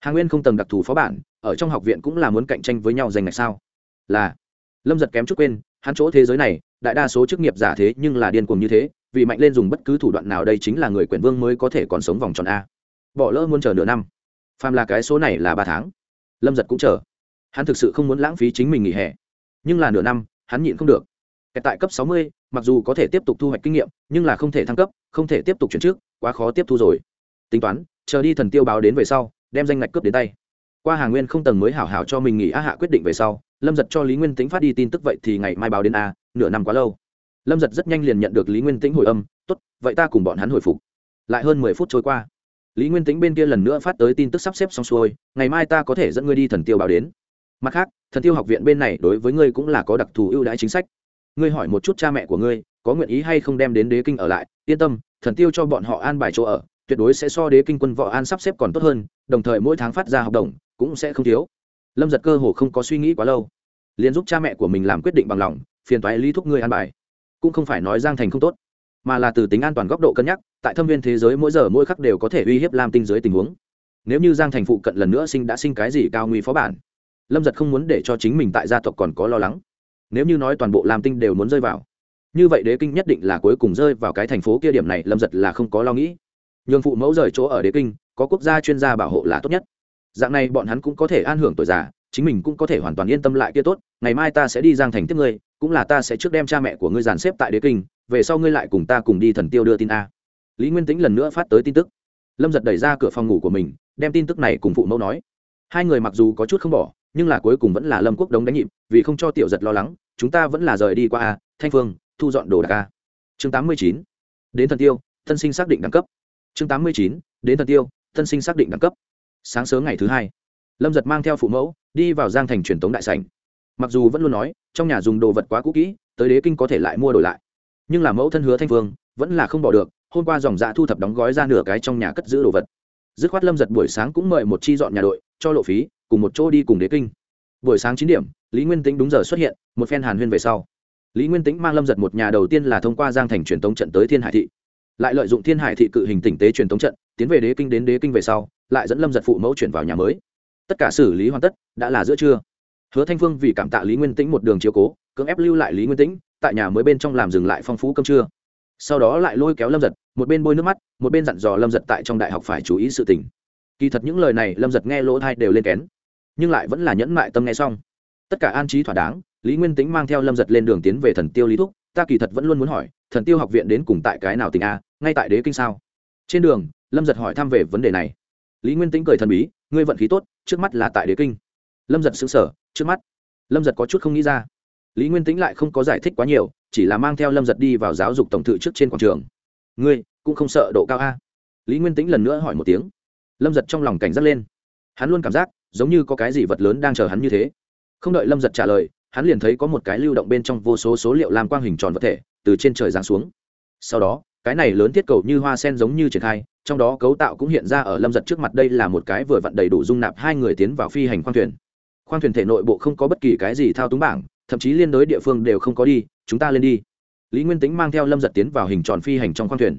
Hàng nguyên không tầng đặc thù phó bản, ở trong học viện cũng là muốn cạnh tranh với nhau giành ngạch sao? Là. Lâm giật kém chút quên, hắn chỗ thế giới này đại đa số chức nghiệp giả thế nhưng là điên cuồng như thế, vì mạnh lên dùng bất cứ thủ đoạn nào đây chính là người quyền vương mới có thể còn sống vòng tròn a. Bỏ lỡ muốn chờ nửa năm. Phàm là cái số này là ba tháng. Lâm giật cũng chờ. Hắn thực sự không muốn lãng phí chính mình nghỉ hè. Nhưng là nửa năm, hắn nhịn không được. Tại cấp sáu mươi, mặc dù có thể tiếp tục thu hoạch kinh nghiệm, nhưng là không thể thăng cấp, không thể tiếp tục chuyển trước, quá khó tiếp thu rồi. Tính toán, chờ đi thần tiêu báo đến về sau, đem danh ngạch cướp đến tay. Qua hàng nguyên không tầng mới hảo hảo cho mình nghỉ á hạ quyết định về sau, lâm giật cho lý nguyên tính phát đi tin tức vậy thì ngày mai báo đến a nửa năm quá lâu. Lâm giật rất nhanh liền nhận được lý nguyên Tĩnh hồi âm t ố t vậy ta cùng bọn hắn hồi phục. Lại hơn mười phút trôi qua. Lý nguyên Tĩnh bên kia lần nữa phát tới tin tức sắp xếp xong xuôi, ngày mai ta có thể dẫn ngươi đi thần tiêu báo đến. Mặt khác, thần tiêu học viện bên này đối với ngươi cũng là có đặc thù ưu đãi chính sách. Ngươi hỏi một chút cha mẹ của ngươi, có nguyện ý hay không đem đến đế kinh ở lại? Yên tâm, thần tiêu cho bọn họ an bài chỗ ở, tuyệt đối sẽ so đế kinh quân võ an sắp xếp còn tốt hơn, đồng thời mỗi tháng phát ra học đồng, cũng sẽ không thiếu. Lâm giật cơ hồ không có suy nghĩ quá lâu. Liền giúp cha mẹ của mình làm quyết định bằng lòng phiền toái lý thúc ngươi an bài. Cũng không phải nói giang thành không tốt, mà là từ tính an toàn góc độ cân nhắc, tại thâm viên thế giới mỗi giờ mỗi khắc đều có thể uy hiếp lam tinh dưới tình huống. Nếu như giang thành phụ cận lần nữa sinh đã sinh cái gì cao nguy phó bản, lâm giật không muốn để cho chính mình tại gia tộc còn có lo lắng. Nếu như nói toàn bộ lam tinh đều muốn rơi vào, như vậy đế kinh nhất định là cuối cùng rơi vào cái thành phố kia điểm này, lâm giật là không có lo nghĩ. Nhường phụ mẫu rời chỗ ở đế kinh, có quốc gia chuyên gia bảo hộ là tốt nhất. Dạng này bọn hắn cũng có thể an hưởng tuổi già, chính mình cũng có thể hoàn toàn yên tâm lại kia tốt, ngày mai ta sẽ đi giang thành tiếp ngươi cũng là ta sẽ trước đem cha mẹ của ngươi dàn xếp tại đế kinh, về sau ngươi lại cùng ta cùng đi thần tiêu đưa tin a. Lý nguyên tĩnh lần nữa phát tới tin tức. Lâm giật đẩy ra cửa phòng ngủ của mình, đem tin tức này cùng phụ mẫu nói. Hai người mặc dù có chút không bỏ, nhưng là cuối cùng vẫn là lâm quốc đống đánh nhịp, vì không cho tiểu giật lo lắng, chúng ta vẫn là rời đi qua a, thanh phương, thu dọn đồ đạc a. Chương tám mươi chín, đến thần tiêu, thân sinh xác định đẳng cấp. Chương tám mươi chín, đến thần tiêu, thân sinh xác định đẳng cấp. Sáng sớm ngày thứ hai, lâm giật mang theo phụ mẫu, đi vào giang thành truyền tống đại sành mặc dù vẫn luôn nói, trong nhà dùng đồ vật quá cũ kỹ, tới đế kinh có thể lại mua đổi lại. Nhưng là mẫu thân hứa thanh phương vẫn là không bỏ được, hôm qua dòng dạ thu thập đóng gói ra nửa cái trong nhà cất giữ đồ vật. Dứt khoát lâm giật buổi sáng cũng mời một chi dọn nhà đội, cho lộ phí, cùng một chỗ đi cùng đế kinh. Buổi sáng chín điểm, lý nguyên tính đúng giờ xuất hiện, một phen hàn huyên về sau. Lý nguyên tính mang lâm giật một nhà đầu tiên là thông qua giang thành truyền tống trận tới thiên hải thị. Lại lợi dụng thiên hải thị cự hình tỉnh tế truyền tống trận, tiến về đế kinh đến đế kinh về sau, lại dẫn lâm giật phụ mẫu chuyển vào nhà mới. Tất cả xử lý hoàn tất, đã là giữa trưa hứa thanh phương vì cảm tạ lý nguyên tĩnh một đường chiếu cố, cưỡng ép lưu lại lý nguyên tĩnh, tại nhà mới bên trong làm dừng lại phong phú cơm trưa. Sau đó lại lôi kéo lâm giật, một bên bôi nước mắt, một bên dặn dò lâm giật tại trong đại học phải chú ý sự tình. Kỳ thật những lời này lâm giật nghe lỗ thai đều lên kén, nhưng lại vẫn là nhẫn mại tâm nghe xong. Tất cả an trí thỏa đáng, lý nguyên tính mang theo lâm giật lên đường tiến về thần tiêu lý thúc, ta kỳ thật vẫn luôn muốn hỏi, thần tiêu học viện đến cùng tại cái nào tỉnh a, ngay tại đế kinh sao? Trên đường, lâm giật hỏi thăm về vấn đề này. Lý nguyên tính cười thần bí, ngươi vận khí tốt, trước mắt là tại đế kinh. Lâm giật xứng sở trước mắt. Lâm giật có chút không nghĩ ra. Lý nguyên tính lại không có giải thích quá nhiều, chỉ là mang theo lâm giật đi vào giáo dục tổng thự trước trên quảng trường. Ngươi, cũng không sợ độ cao a? Lý nguyên tính lần nữa hỏi một tiếng. Lâm giật trong lòng cảnh giác lên. Hắn luôn cảm giác, giống như có cái gì vật lớn đang chờ hắn như thế. Không đợi lâm giật trả lời, hắn liền thấy có một cái lưu động bên trong vô số số liệu làm quang hình tròn vật thể từ trên trời giáng xuống. Sau đó, cái này lớn thiết cầu như hoa sen giống như triển khai, trong đó cấu tạo cũng hiện ra ở lâm giật trước mặt đây là một cái vừa vặn đầy đủ dung nạp hai người tiến vào phi hành khoang thuyền khoang thuyền thể nội bộ không có bất kỳ cái gì thao túng bảng, thậm chí liên đối địa phương đều không có đi, chúng ta lên đi. Lý nguyên tính mang theo lâm giật tiến vào hình tròn phi hành trong khoang thuyền.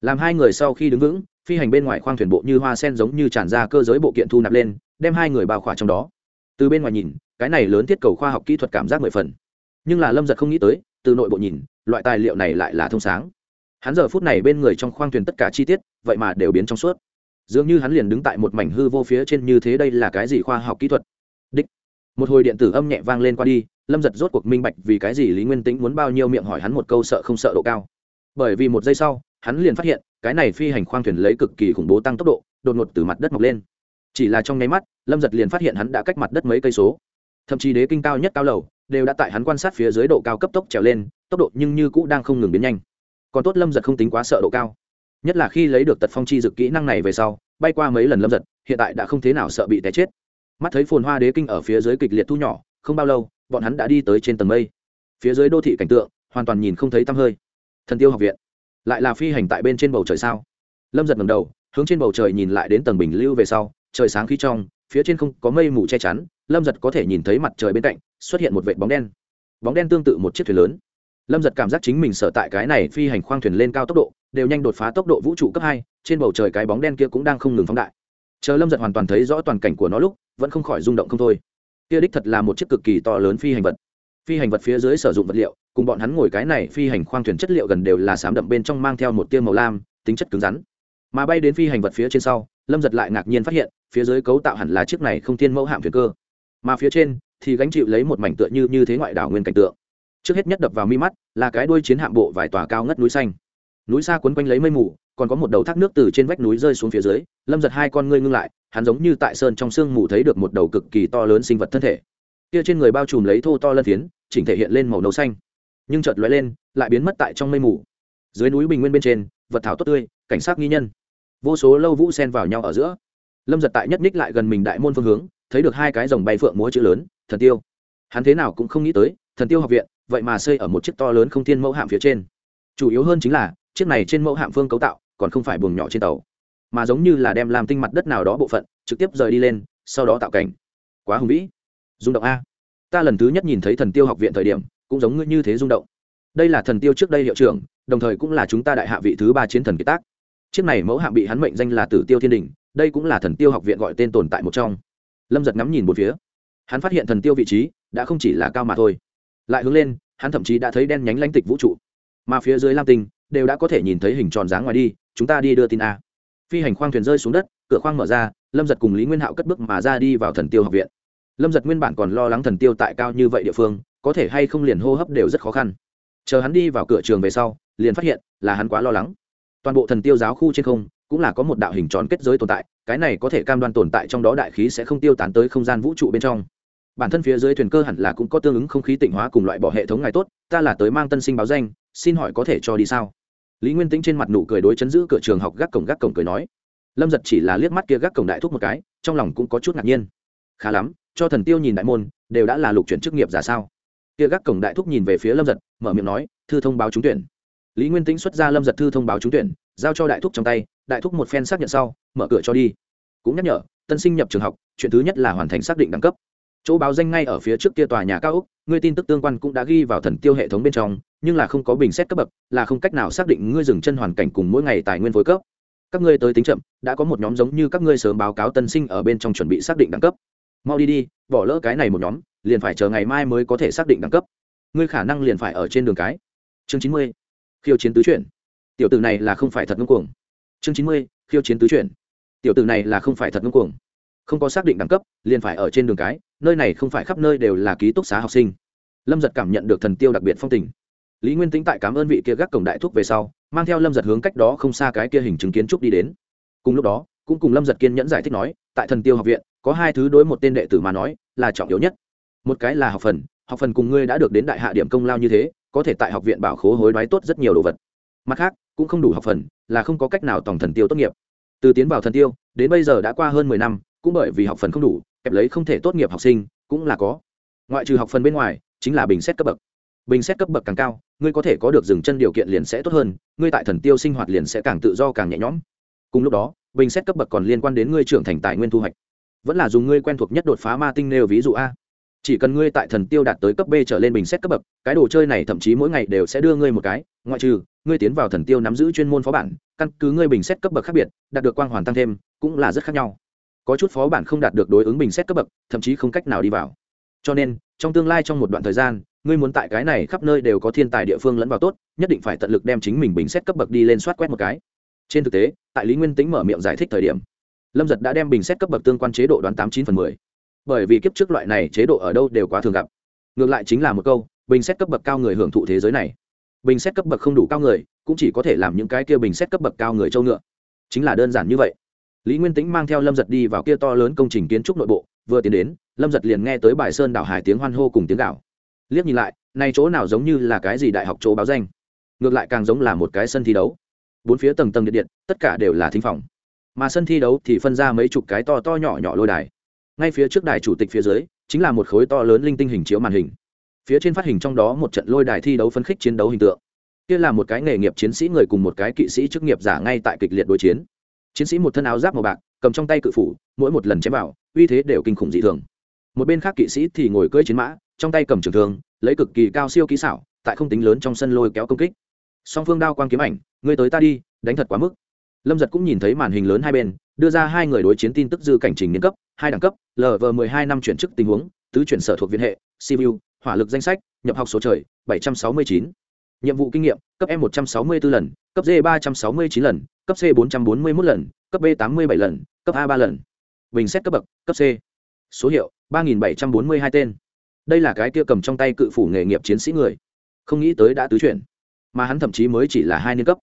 Làm hai người sau khi đứng vững, phi hành bên ngoài khoang thuyền bộ như hoa sen giống như tràn ra cơ giới bộ kiện thu nạp lên, đem hai người bao khỏa trong đó. Từ bên ngoài nhìn, cái này lớn thiết cầu khoa học kỹ thuật cảm giác mười phần. Nhưng là lâm giật không nghĩ tới, từ nội bộ nhìn, loại tài liệu này lại là thông sáng. Hắn giờ phút này bên người trong khoang thuyền tất cả chi tiết, vậy mà đều biến trong suốt. Dường như hắn liền đứng tại một mảnh hư vô phía trên như thế đây là cái gì khoa học kỹ thuật? Đích. Một hồi điện tử âm nhẹ vang lên qua đi, lâm giật rốt cuộc minh bạch vì cái gì lý nguyên tĩnh muốn bao nhiêu miệng hỏi hắn một câu sợ không sợ độ cao. Bởi vì một giây sau, hắn liền phát hiện, cái này phi hành khoang thuyền lấy cực kỳ khủng bố tăng tốc độ, đột ngột từ mặt đất mọc lên. Chỉ là trong nháy mắt, lâm giật liền phát hiện hắn đã cách mặt đất mấy cây số. Thậm chí đế kinh cao nhất cao lầu đều đã tại hắn quan sát phía dưới độ cao cấp tốc trèo lên, tốc độ nhưng như cũ đang không ngừng biến nhanh. Còn tốt lâm giật không tính quá sợ độ cao. Nhất là khi lấy được tật phong chi dực kỹ năng này về sau, bay qua mấy lần lâm giật, hiện tại đã không thế nào sợ bị té chết mắt thấy phồn hoa đế kinh ở phía dưới kịch liệt thu nhỏ, không bao lâu, bọn hắn đã đi tới trên tầng mây. Phía dưới đô thị cảnh tượng, hoàn toàn nhìn không thấy tăm hơi. Thần tiêu học viện, lại là phi hành tại bên trên bầu trời sao? Lâm giật ngầm đầu, hướng trên bầu trời nhìn lại đến tầng bình lưu về sau, trời sáng khí trong, phía trên không có mây mù che chắn, lâm giật có thể nhìn thấy mặt trời bên cạnh, xuất hiện một vệ bóng đen. Bóng đen tương tự một chiếc thuyền lớn. Lâm giật cảm giác chính mình sở tại cái này phi hành khoang thuyền lên cao tốc độ, đều nhanh đột phá tốc độ vũ trụ cấp hai, trên bầu trời cái bóng đen kia cũng đang không ngừng phóng đại chờ lâm giật hoàn toàn thấy rõ toàn cảnh của nó lúc, vẫn không khỏi rung động không thôi. Kia đích thật là một chiếc cực kỳ to lớn phi hành vật. Phi hành vật phía dưới sử dụng vật liệu, cùng bọn hắn ngồi cái này phi hành khoang thuyền chất liệu gần đều là sám đậm bên trong mang theo một tiêu màu lam, tính chất cứng rắn. Mà bay đến phi hành vật phía trên sau, lâm giật lại ngạc nhiên phát hiện, phía dưới cấu tạo hẳn là chiếc này không thiên mẫu hạm thuyền cơ. Mà phía trên, thì gánh chịu lấy một mảnh tựa như như thế ngoại đảo nguyên cảnh tượng. Trước hết nhất đập vào mi mắt, là cái đuôi chiến hạm bộ vài tòa cao ngất núi xanh. Núi xa quấn quanh lấy mây mù, còn có một đầu thác nước từ trên vách núi rơi xuống phía dưới lâm giật hai con ngươi ngưng lại, hắn giống như tại sơn trong sương mù thấy được một đầu cực kỳ to lớn sinh vật thân thể. Kia trên người bao trùm lấy thô to lân phiến, chỉnh thể hiện lên màu nấu xanh. Nhưng chợt lóe lên, lại biến mất tại trong mây mù. Dưới núi bình nguyên bên trên, vật thảo tốt tươi, cảnh sát nghi nhân. Vô số lâu vũ sen vào nhau ở giữa. Lâm giật tại nhất ních lại gần mình đại môn phương hướng, thấy được hai cái dòng bay phượng múa chữ lớn, thần tiêu. Hắn thế nào cũng không nghĩ tới, thần tiêu học viện, vậy mà xây ở một chiếc to lớn không thiên mẫu hạm phía trên. Chủ yếu hơn chính là, chiếc này trên mẫu hạm phương cấu tạo, còn không phải buồng nhỏ trên tàu mà giống như là đem làm tinh mặt đất nào đó bộ phận, trực tiếp rời đi lên, sau đó tạo cảnh. Quá hùng vĩ. Rung động a. Ta lần thứ nhất nhìn thấy thần tiêu học viện thời điểm, cũng giống như thế rung động. Đây là thần tiêu trước đây hiệu trưởng, đồng thời cũng là chúng ta đại hạ vị thứ ba chiến thần kiệt tác. Chiếc này mẫu hạng bị hắn mệnh danh là tử tiêu thiên đình, đây cũng là thần tiêu học viện gọi tên tồn tại một trong. Lâm giật ngắm nhìn một phía. Hắn phát hiện thần tiêu vị trí, đã không chỉ là cao mà thôi. Lại hướng lên, hắn thậm chí đã thấy đen nhánh lãnh tịch vũ trụ. Mà phía dưới lam tinh, đều đã có thể nhìn thấy hình tròn dáng ngoài đi, chúng ta đi đưa tin a phi hành khoang thuyền rơi xuống đất, cửa khoang mở ra, lâm giật cùng lý nguyên hạo cất bước mà ra đi vào thần tiêu học viện. Lâm giật nguyên bản còn lo lắng thần tiêu tại cao như vậy địa phương, có thể hay không liền hô hấp đều rất khó khăn. Chờ hắn đi vào cửa trường về sau, liền phát hiện là hắn quá lo lắng. Toàn bộ thần tiêu giáo khu trên không, cũng là có một đạo hình tròn kết giới tồn tại, cái này có thể cam đoan tồn tại trong đó đại khí sẽ không tiêu tán tới không gian vũ trụ bên trong. Bản thân phía dưới thuyền cơ hẳn là cũng có tương ứng không khí tịnh hóa cùng loại bỏ hệ thống ngày tốt, ta là tới mang tân sinh báo danh, xin hỏi có thể cho đi sao? Lý nguyên tĩnh trên mặt nụ cười đối chấn giữ cửa trường học gác cổng gác cổng cười nói. Lâm giật chỉ là liếc mắt kia gác cổng đại thúc một cái, trong lòng cũng có chút ngạc nhiên. Khá lắm, cho thần tiêu nhìn đại môn, đều đã là lục chuyển chức nghiệp giả sao? Kia gác cổng đại thúc nhìn về phía lâm giật, mở miệng nói, thư thông báo trúng tuyển. Lý nguyên tĩnh xuất ra lâm giật thư thông báo trúng tuyển, giao cho đại thúc trong tay, đại thúc một phen xác nhận sau, mở cửa cho đi. Cũng nhắc nhở, tân sinh nhập trường học, chuyện thứ nhất là hoàn thành xác định đẳng cấp. Chỗ báo danh ngay ở phía trước kia tòa nhà cao úc người tin tức tương quan cũng đã ghi vào thần tiêu hệ thống bên trong nhưng là không có bình xét cấp bậc, là không cách nào xác định ngươi dừng chân hoàn cảnh cùng mỗi ngày tài nguyên phối cấp. Các ngươi tới tính chậm, đã có một nhóm giống như các ngươi sớm báo cáo tân sinh ở bên trong chuẩn bị xác định đẳng cấp. Mau đi đi, bỏ lỡ cái này một nhóm, liền phải chờ ngày mai mới có thể xác định đẳng cấp. Ngươi khả năng liền phải ở trên đường cái. Chương chín mươi, khiêu chiến tứ chuyển. Tiểu tử này là không phải thật ngưng cuồng. Chương chín mươi, khiêu chiến tứ chuyển. Tiểu tử này là không phải thật ngưng cuồng. Không có xác định đẳng cấp, liền phải ở trên đường cái, nơi này không phải khắp nơi đều là ký túc xá học sinh. Lâm giật cảm nhận được thần tiêu đặc biệt phong tình lý nguyên tính tại cảm ơn vị kia gác cổng đại thúc về sau, mang theo lâm giật hướng cách đó không xa cái kia hình chứng kiến trúc đi đến. Cùng lúc đó, cũng cùng lâm giật kiên nhẫn giải thích nói, tại thần tiêu học viện, có hai thứ đối một tên đệ tử mà nói, là trọng yếu nhất. Một cái là học phần học phần cùng ngươi đã được đến đại hạ điểm công lao như thế, có thể tại học viện bảo khố hối đoái tốt rất nhiều đồ vật. Mặt khác, cũng không đủ học phần, là không có cách nào tổng thần tiêu tốt nghiệp. Từ tiến vào thần tiêu, đến bây giờ đã qua hơn mười năm, cũng bởi vì học phần không đủ, kẹp lấy không thể tốt nghiệp học sinh, cũng là có. Ngoại trừ học phần bên ngoài, chính là bình xét cấp bậc bình xét cấp bậc càng cao, ngươi có thể có được dừng chân điều kiện liền sẽ tốt hơn, ngươi tại thần tiêu sinh hoạt liền sẽ càng tự do càng nhẹ nhõm. Cùng lúc đó bình xét cấp bậc còn liên quan đến ngươi trưởng thành tài nguyên thu hoạch. Vẫn là dùng ngươi quen thuộc nhất đột phá ma tinh nêu ví dụ a. Chỉ cần ngươi tại thần tiêu đạt tới cấp b trở lên bình xét cấp bậc, cái đồ chơi này thậm chí mỗi ngày đều sẽ đưa ngươi một cái, ngoại trừ, ngươi tiến vào thần tiêu nắm giữ chuyên môn phó bản, căn cứ ngươi bình xét cấp bậc khác biệt, đạt được quang hoàn tăng thêm, cũng là rất khác nhau. Có chút phó bản không đạt được đối ứng bình xét cấp bậc, thậm chí không cách nào đi vào cho nên, trong tương lai trong một đoạn thời gian, ngươi muốn tại cái này khắp nơi đều có thiên tài địa phương lẫn vào tốt, nhất định phải tận lực đem chính mình bình xét cấp bậc đi lên soát quét một cái. Trên thực tế, tại lý nguyên tính mở miệng giải thích thời điểm, lâm giật đã đem bình xét cấp bậc tương quan chế độ đoán tám chín phần mười. Bởi vì kiếp trước loại này chế độ ở đâu đều quá thường gặp. Ngược lại chính là một câu, bình xét cấp bậc cao người hưởng thụ thế giới này. Bình xét cấp bậc không đủ cao người, cũng chỉ có thể làm những cái kia bình xét cấp bậc cao người châu ngựa. Chính là đơn giản như vậy. Lý nguyên tĩnh mang theo lâm giật đi vào kia to lớn công trình kiến trúc nội bộ, vừa tiến đến lâm giật liền nghe tới bài sơn đảo hải tiếng hoan hô cùng tiếng gạo liếc nhìn lại nay chỗ nào giống như là cái gì đại học chỗ báo danh ngược lại càng giống là một cái sân thi đấu bốn phía tầng tầng điện điện tất cả đều là thính phòng mà sân thi đấu thì phân ra mấy chục cái to to nhỏ nhỏ lôi đài ngay phía trước đài chủ tịch phía dưới chính là một khối to lớn linh tinh hình chiếu màn hình phía trên phát hình trong đó một trận lôi đài thi đấu phân khích chiến đấu hình tượng kia là một cái nghề nghiệp chiến sĩ người cùng một cái kỵ sĩ chức nghiệp giả ngay tại kịch liệt đối chiến chiến sĩ một thân áo giáp màu bạc cầm trong tay cự phủ mỗi một lần chém vào uy thế đều kinh khủng dị thường một bên khác kỵ sĩ thì ngồi cưỡi chiến mã, trong tay cầm trường thương, lấy cực kỳ cao siêu kỹ xảo, tại không tính lớn trong sân lôi kéo công kích. Song phương đao quang kiếm ảnh, ngươi tới ta đi, đánh thật quá mức. Lâm giật cũng nhìn thấy màn hình lớn hai bên, đưa ra hai người đối chiến tin tức dư cảnh trình niên cấp, hai đẳng cấp lv m ộ hai năm chuyển chức tình huống, tứ chuyển sở thuộc viện hệ cvu hỏa lực danh sách, nhập học số trời, bảy trăm sáu mươi chín. Nhiệm vụ kinh nghiệm, cấp e một trăm sáu mươi bốn lần, cấp d ba trăm sáu mươi chín lần, cấp c bốn trăm bốn mươi một lần, cấp b tám mươi bảy lần, cấp a ba lần. Bình xét cấp bậc, cấp c. Số hiệu ba nghìn bảy trăm bốn mươi hai tên. Đây là cái kia cầm trong tay cự phủ nghề nghiệp chiến sĩ người. Không nghĩ tới đã tứ chuyển. Mà hắn thậm chí mới chỉ là hai niên cấp.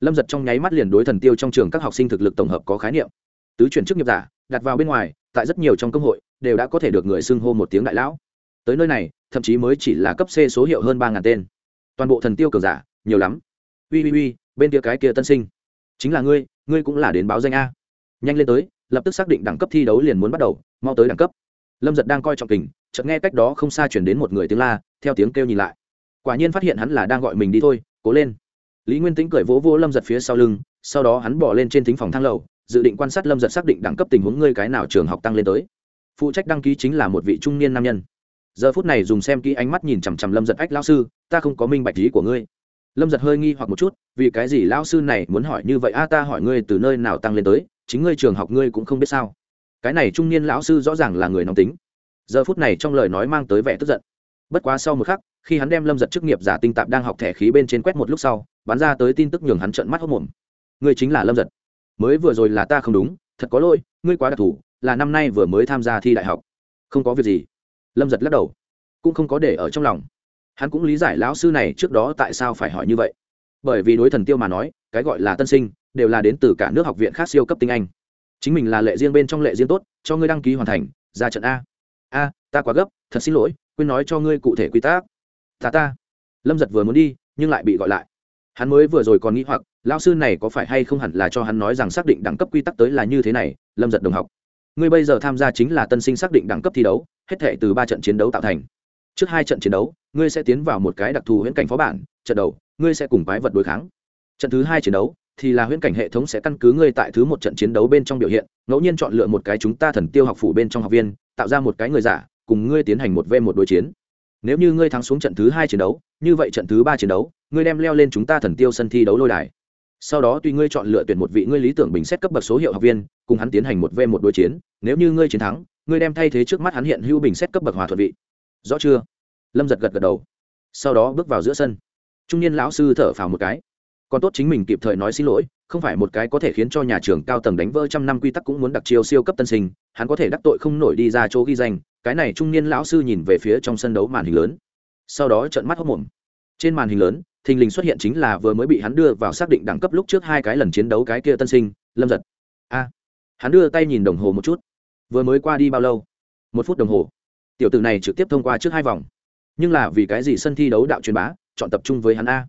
Lâm giật trong nháy mắt liền đối thần tiêu trong trường các học sinh thực lực tổng hợp có khái niệm. Tứ chuyển chức nghiệp giả, đặt vào bên ngoài, tại rất nhiều trong công hội, đều đã có thể được người xưng hô một tiếng đại lão. Tới nơi này, thậm chí mới chỉ là cấp c số hiệu hơn ba ngàn tên. Toàn bộ thần tiêu cường giả, nhiều lắm. Ui ui ui, bên kia cái kia tân sinh. Chính là ngươi ngươi cũng là đến báo danh a. Nhanh lên tới, lập tức xác định đẳng cấp thi đấu liền muốn bắt đầu, mau tới đẳng cấp lâm giật đang coi trọng kình, chợt nghe cách đó không xa chuyển đến một người tiếng la, theo tiếng kêu nhìn lại. Quả nhiên phát hiện hắn là đang gọi mình đi thôi, cố lên. Lý nguyên tính cười vỗ vỗ lâm giật phía sau lưng, sau đó hắn bỏ lên trên thính phòng thang lầu, dự định quan sát lâm giật xác định đẳng cấp tình huống ngươi cái nào trường học tăng lên tới. Phụ trách đăng ký chính là một vị trung niên nam nhân. Giờ phút này dùng xem kỹ ánh mắt nhìn chằm chằm lâm giật, ách lao sư, ta không có minh bạch lý của ngươi. Lâm giật hơi nghi hoặc một chút, vì cái gì lao sư này muốn hỏi như vậy? A, ta hỏi ngươi từ nơi nào tăng lên tới, chính ngươi trường học ngươi cũng không biết sao cái này trung niên lão sư rõ ràng là người nóng tính. Giờ phút này trong lời nói mang tới vẻ tức giận. Bất quá sau một khắc, khi hắn đem lâm giật chức nghiệp giả tinh tạp đang học thẻ khí bên trên quét một lúc sau, bắn ra tới tin tức nhường hắn trợn mắt hốc mồm. Ngươi chính là lâm giật. Mới vừa rồi là ta không đúng, thật có lỗi, ngươi quá đặc thù, là năm nay vừa mới tham gia thi đại học. Không có việc gì. Lâm giật lắc đầu. Cũng không có để ở trong lòng. Hắn cũng lý giải lão sư này trước đó tại sao phải hỏi như vậy. Bởi vì đối thần tiêu mà nói, cái gọi là tân sinh, đều là đến từ cả nước học viện khác siêu cấp tinh anh chính mình là lệ riêng bên trong lệ riêng tốt, cho ngươi đăng ký hoàn thành, ra trận a. A, ta quá gấp, thật xin lỗi, quên nói cho ngươi cụ thể quy tắc. Ta ta. Lâm giật vừa muốn đi, nhưng lại bị gọi lại. Hắn mới vừa rồi còn nghĩ hoặc lao sư này có phải hay không hẳn là cho hắn nói rằng xác định đẳng cấp quy tắc tới là như thế này, lâm giật đồng học. Ngươi bây giờ tham gia chính là tân sinh xác định đẳng cấp thi đấu, hết thể từ ba trận chiến đấu tạo thành. Trước hai trận chiến đấu, ngươi sẽ tiến vào một cái đặc thù huyễn cảnh phó bản, trận đầu, ngươi sẽ cùng quái vật đối kháng. Trận thứ hai chiến đấu thì là huyễn cảnh hệ thống sẽ căn cứ ngươi tại thứ một trận chiến đấu bên trong biểu hiện, ngẫu nhiên chọn lựa một cái chúng ta thần tiêu học phủ bên trong học viên, tạo ra một cái người giả, cùng ngươi tiến hành một v một đối chiến. Nếu như ngươi thắng xuống trận thứ hai chiến đấu, như vậy trận thứ ba chiến đấu, ngươi đem leo lên chúng ta thần tiêu sân thi đấu lôi đài. Sau đó tùy ngươi chọn lựa tuyển một vị ngươi lý tưởng bình xét cấp bậc số hiệu học viên, cùng hắn tiến hành một v một đối chiến. Nếu như ngươi chiến thắng, ngươi đem thay thế trước mắt hắn hiện hữu bình xét cấp bậc hòa thuận vị. Rõ chưa? Lâm giật gật gật đầu. Sau đó bước vào giữa sân. Trung niên lão sư thở phào một cái còn tốt chính mình kịp thời nói xin lỗi, không phải một cái có thể khiến cho nhà trường cao tầng đánh vỡ trăm năm quy tắc cũng muốn đặc chiêu siêu cấp tân sinh, hắn có thể đắc tội không nổi đi ra chỗ ghi danh, cái này trung niên lão sư nhìn về phía trong sân đấu màn hình lớn. Sau đó trợn mắt hốc mồm. Trên màn hình lớn, thình lình xuất hiện chính là vừa mới bị hắn đưa vào xác định đẳng cấp lúc trước hai cái lần chiến đấu cái kia tân sinh, lâm giật. A. Hắn đưa tay nhìn đồng hồ một chút. Vừa mới qua đi bao lâu? Một phút đồng hồ. Tiểu tử này trực tiếp thông qua trước hai vòng. Nhưng là vì cái gì sân thi đấu đạo truyền bá, chọn tập trung với hắn a?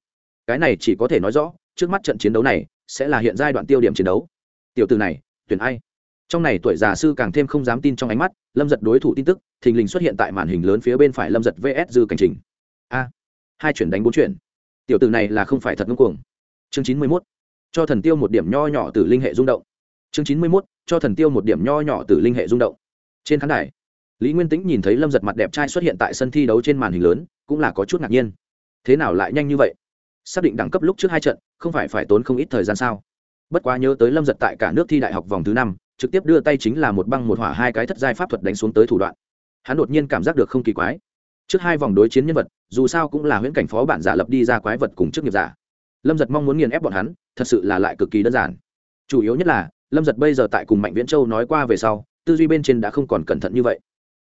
Cái này chỉ có thể nói rõ, trước mắt trận chiến đấu này sẽ là hiện giai đoạn tiêu điểm chiến đấu. Tiểu tử này, tuyển ai? Trong này tuổi già sư càng thêm không dám tin trong ánh mắt, lâm giật đối thủ tin tức, thình lình xuất hiện tại màn hình lớn phía bên phải lâm giật vs dư cảnh trình. A, hai chuyển đánh bốn chuyển. Tiểu tử này là không phải thật ngưng cuồng. Chương chín mươi mốt, cho thần tiêu một điểm nho nhỏ từ linh hệ rung động. Chương chín mươi mốt, cho thần tiêu một điểm nho nhỏ từ linh hệ rung động. Trên khán đài, lý nguyên tĩnh nhìn thấy lâm giật mặt đẹp trai xuất hiện tại sân thi đấu trên màn hình lớn, cũng là có chút ngạc nhiên. Thế nào lại nhanh như vậy? Xác định đẳng cấp lúc trước hai trận, không phải phải tốn không ít thời gian sao? Bất quá nhớ tới lâm giật tại cả nước thi đại học vòng thứ năm, trực tiếp đưa tay chính là một băng một hỏa hai cái thất giai pháp thuật đánh xuống tới thủ đoạn. Hắn đột nhiên cảm giác được không kỳ quái. Trước hai vòng đối chiến nhân vật, dù sao cũng là huyễn cảnh phó bản giả lập đi ra quái vật cùng chức nghiệp giả. Lâm giật mong muốn nghiền ép bọn hắn, thật sự là lại cực kỳ đơn giản. Chủ yếu nhất là, lâm giật bây giờ tại cùng mạnh viễn châu nói qua về sau, tư duy bên trên đã không còn cẩn thận như vậy.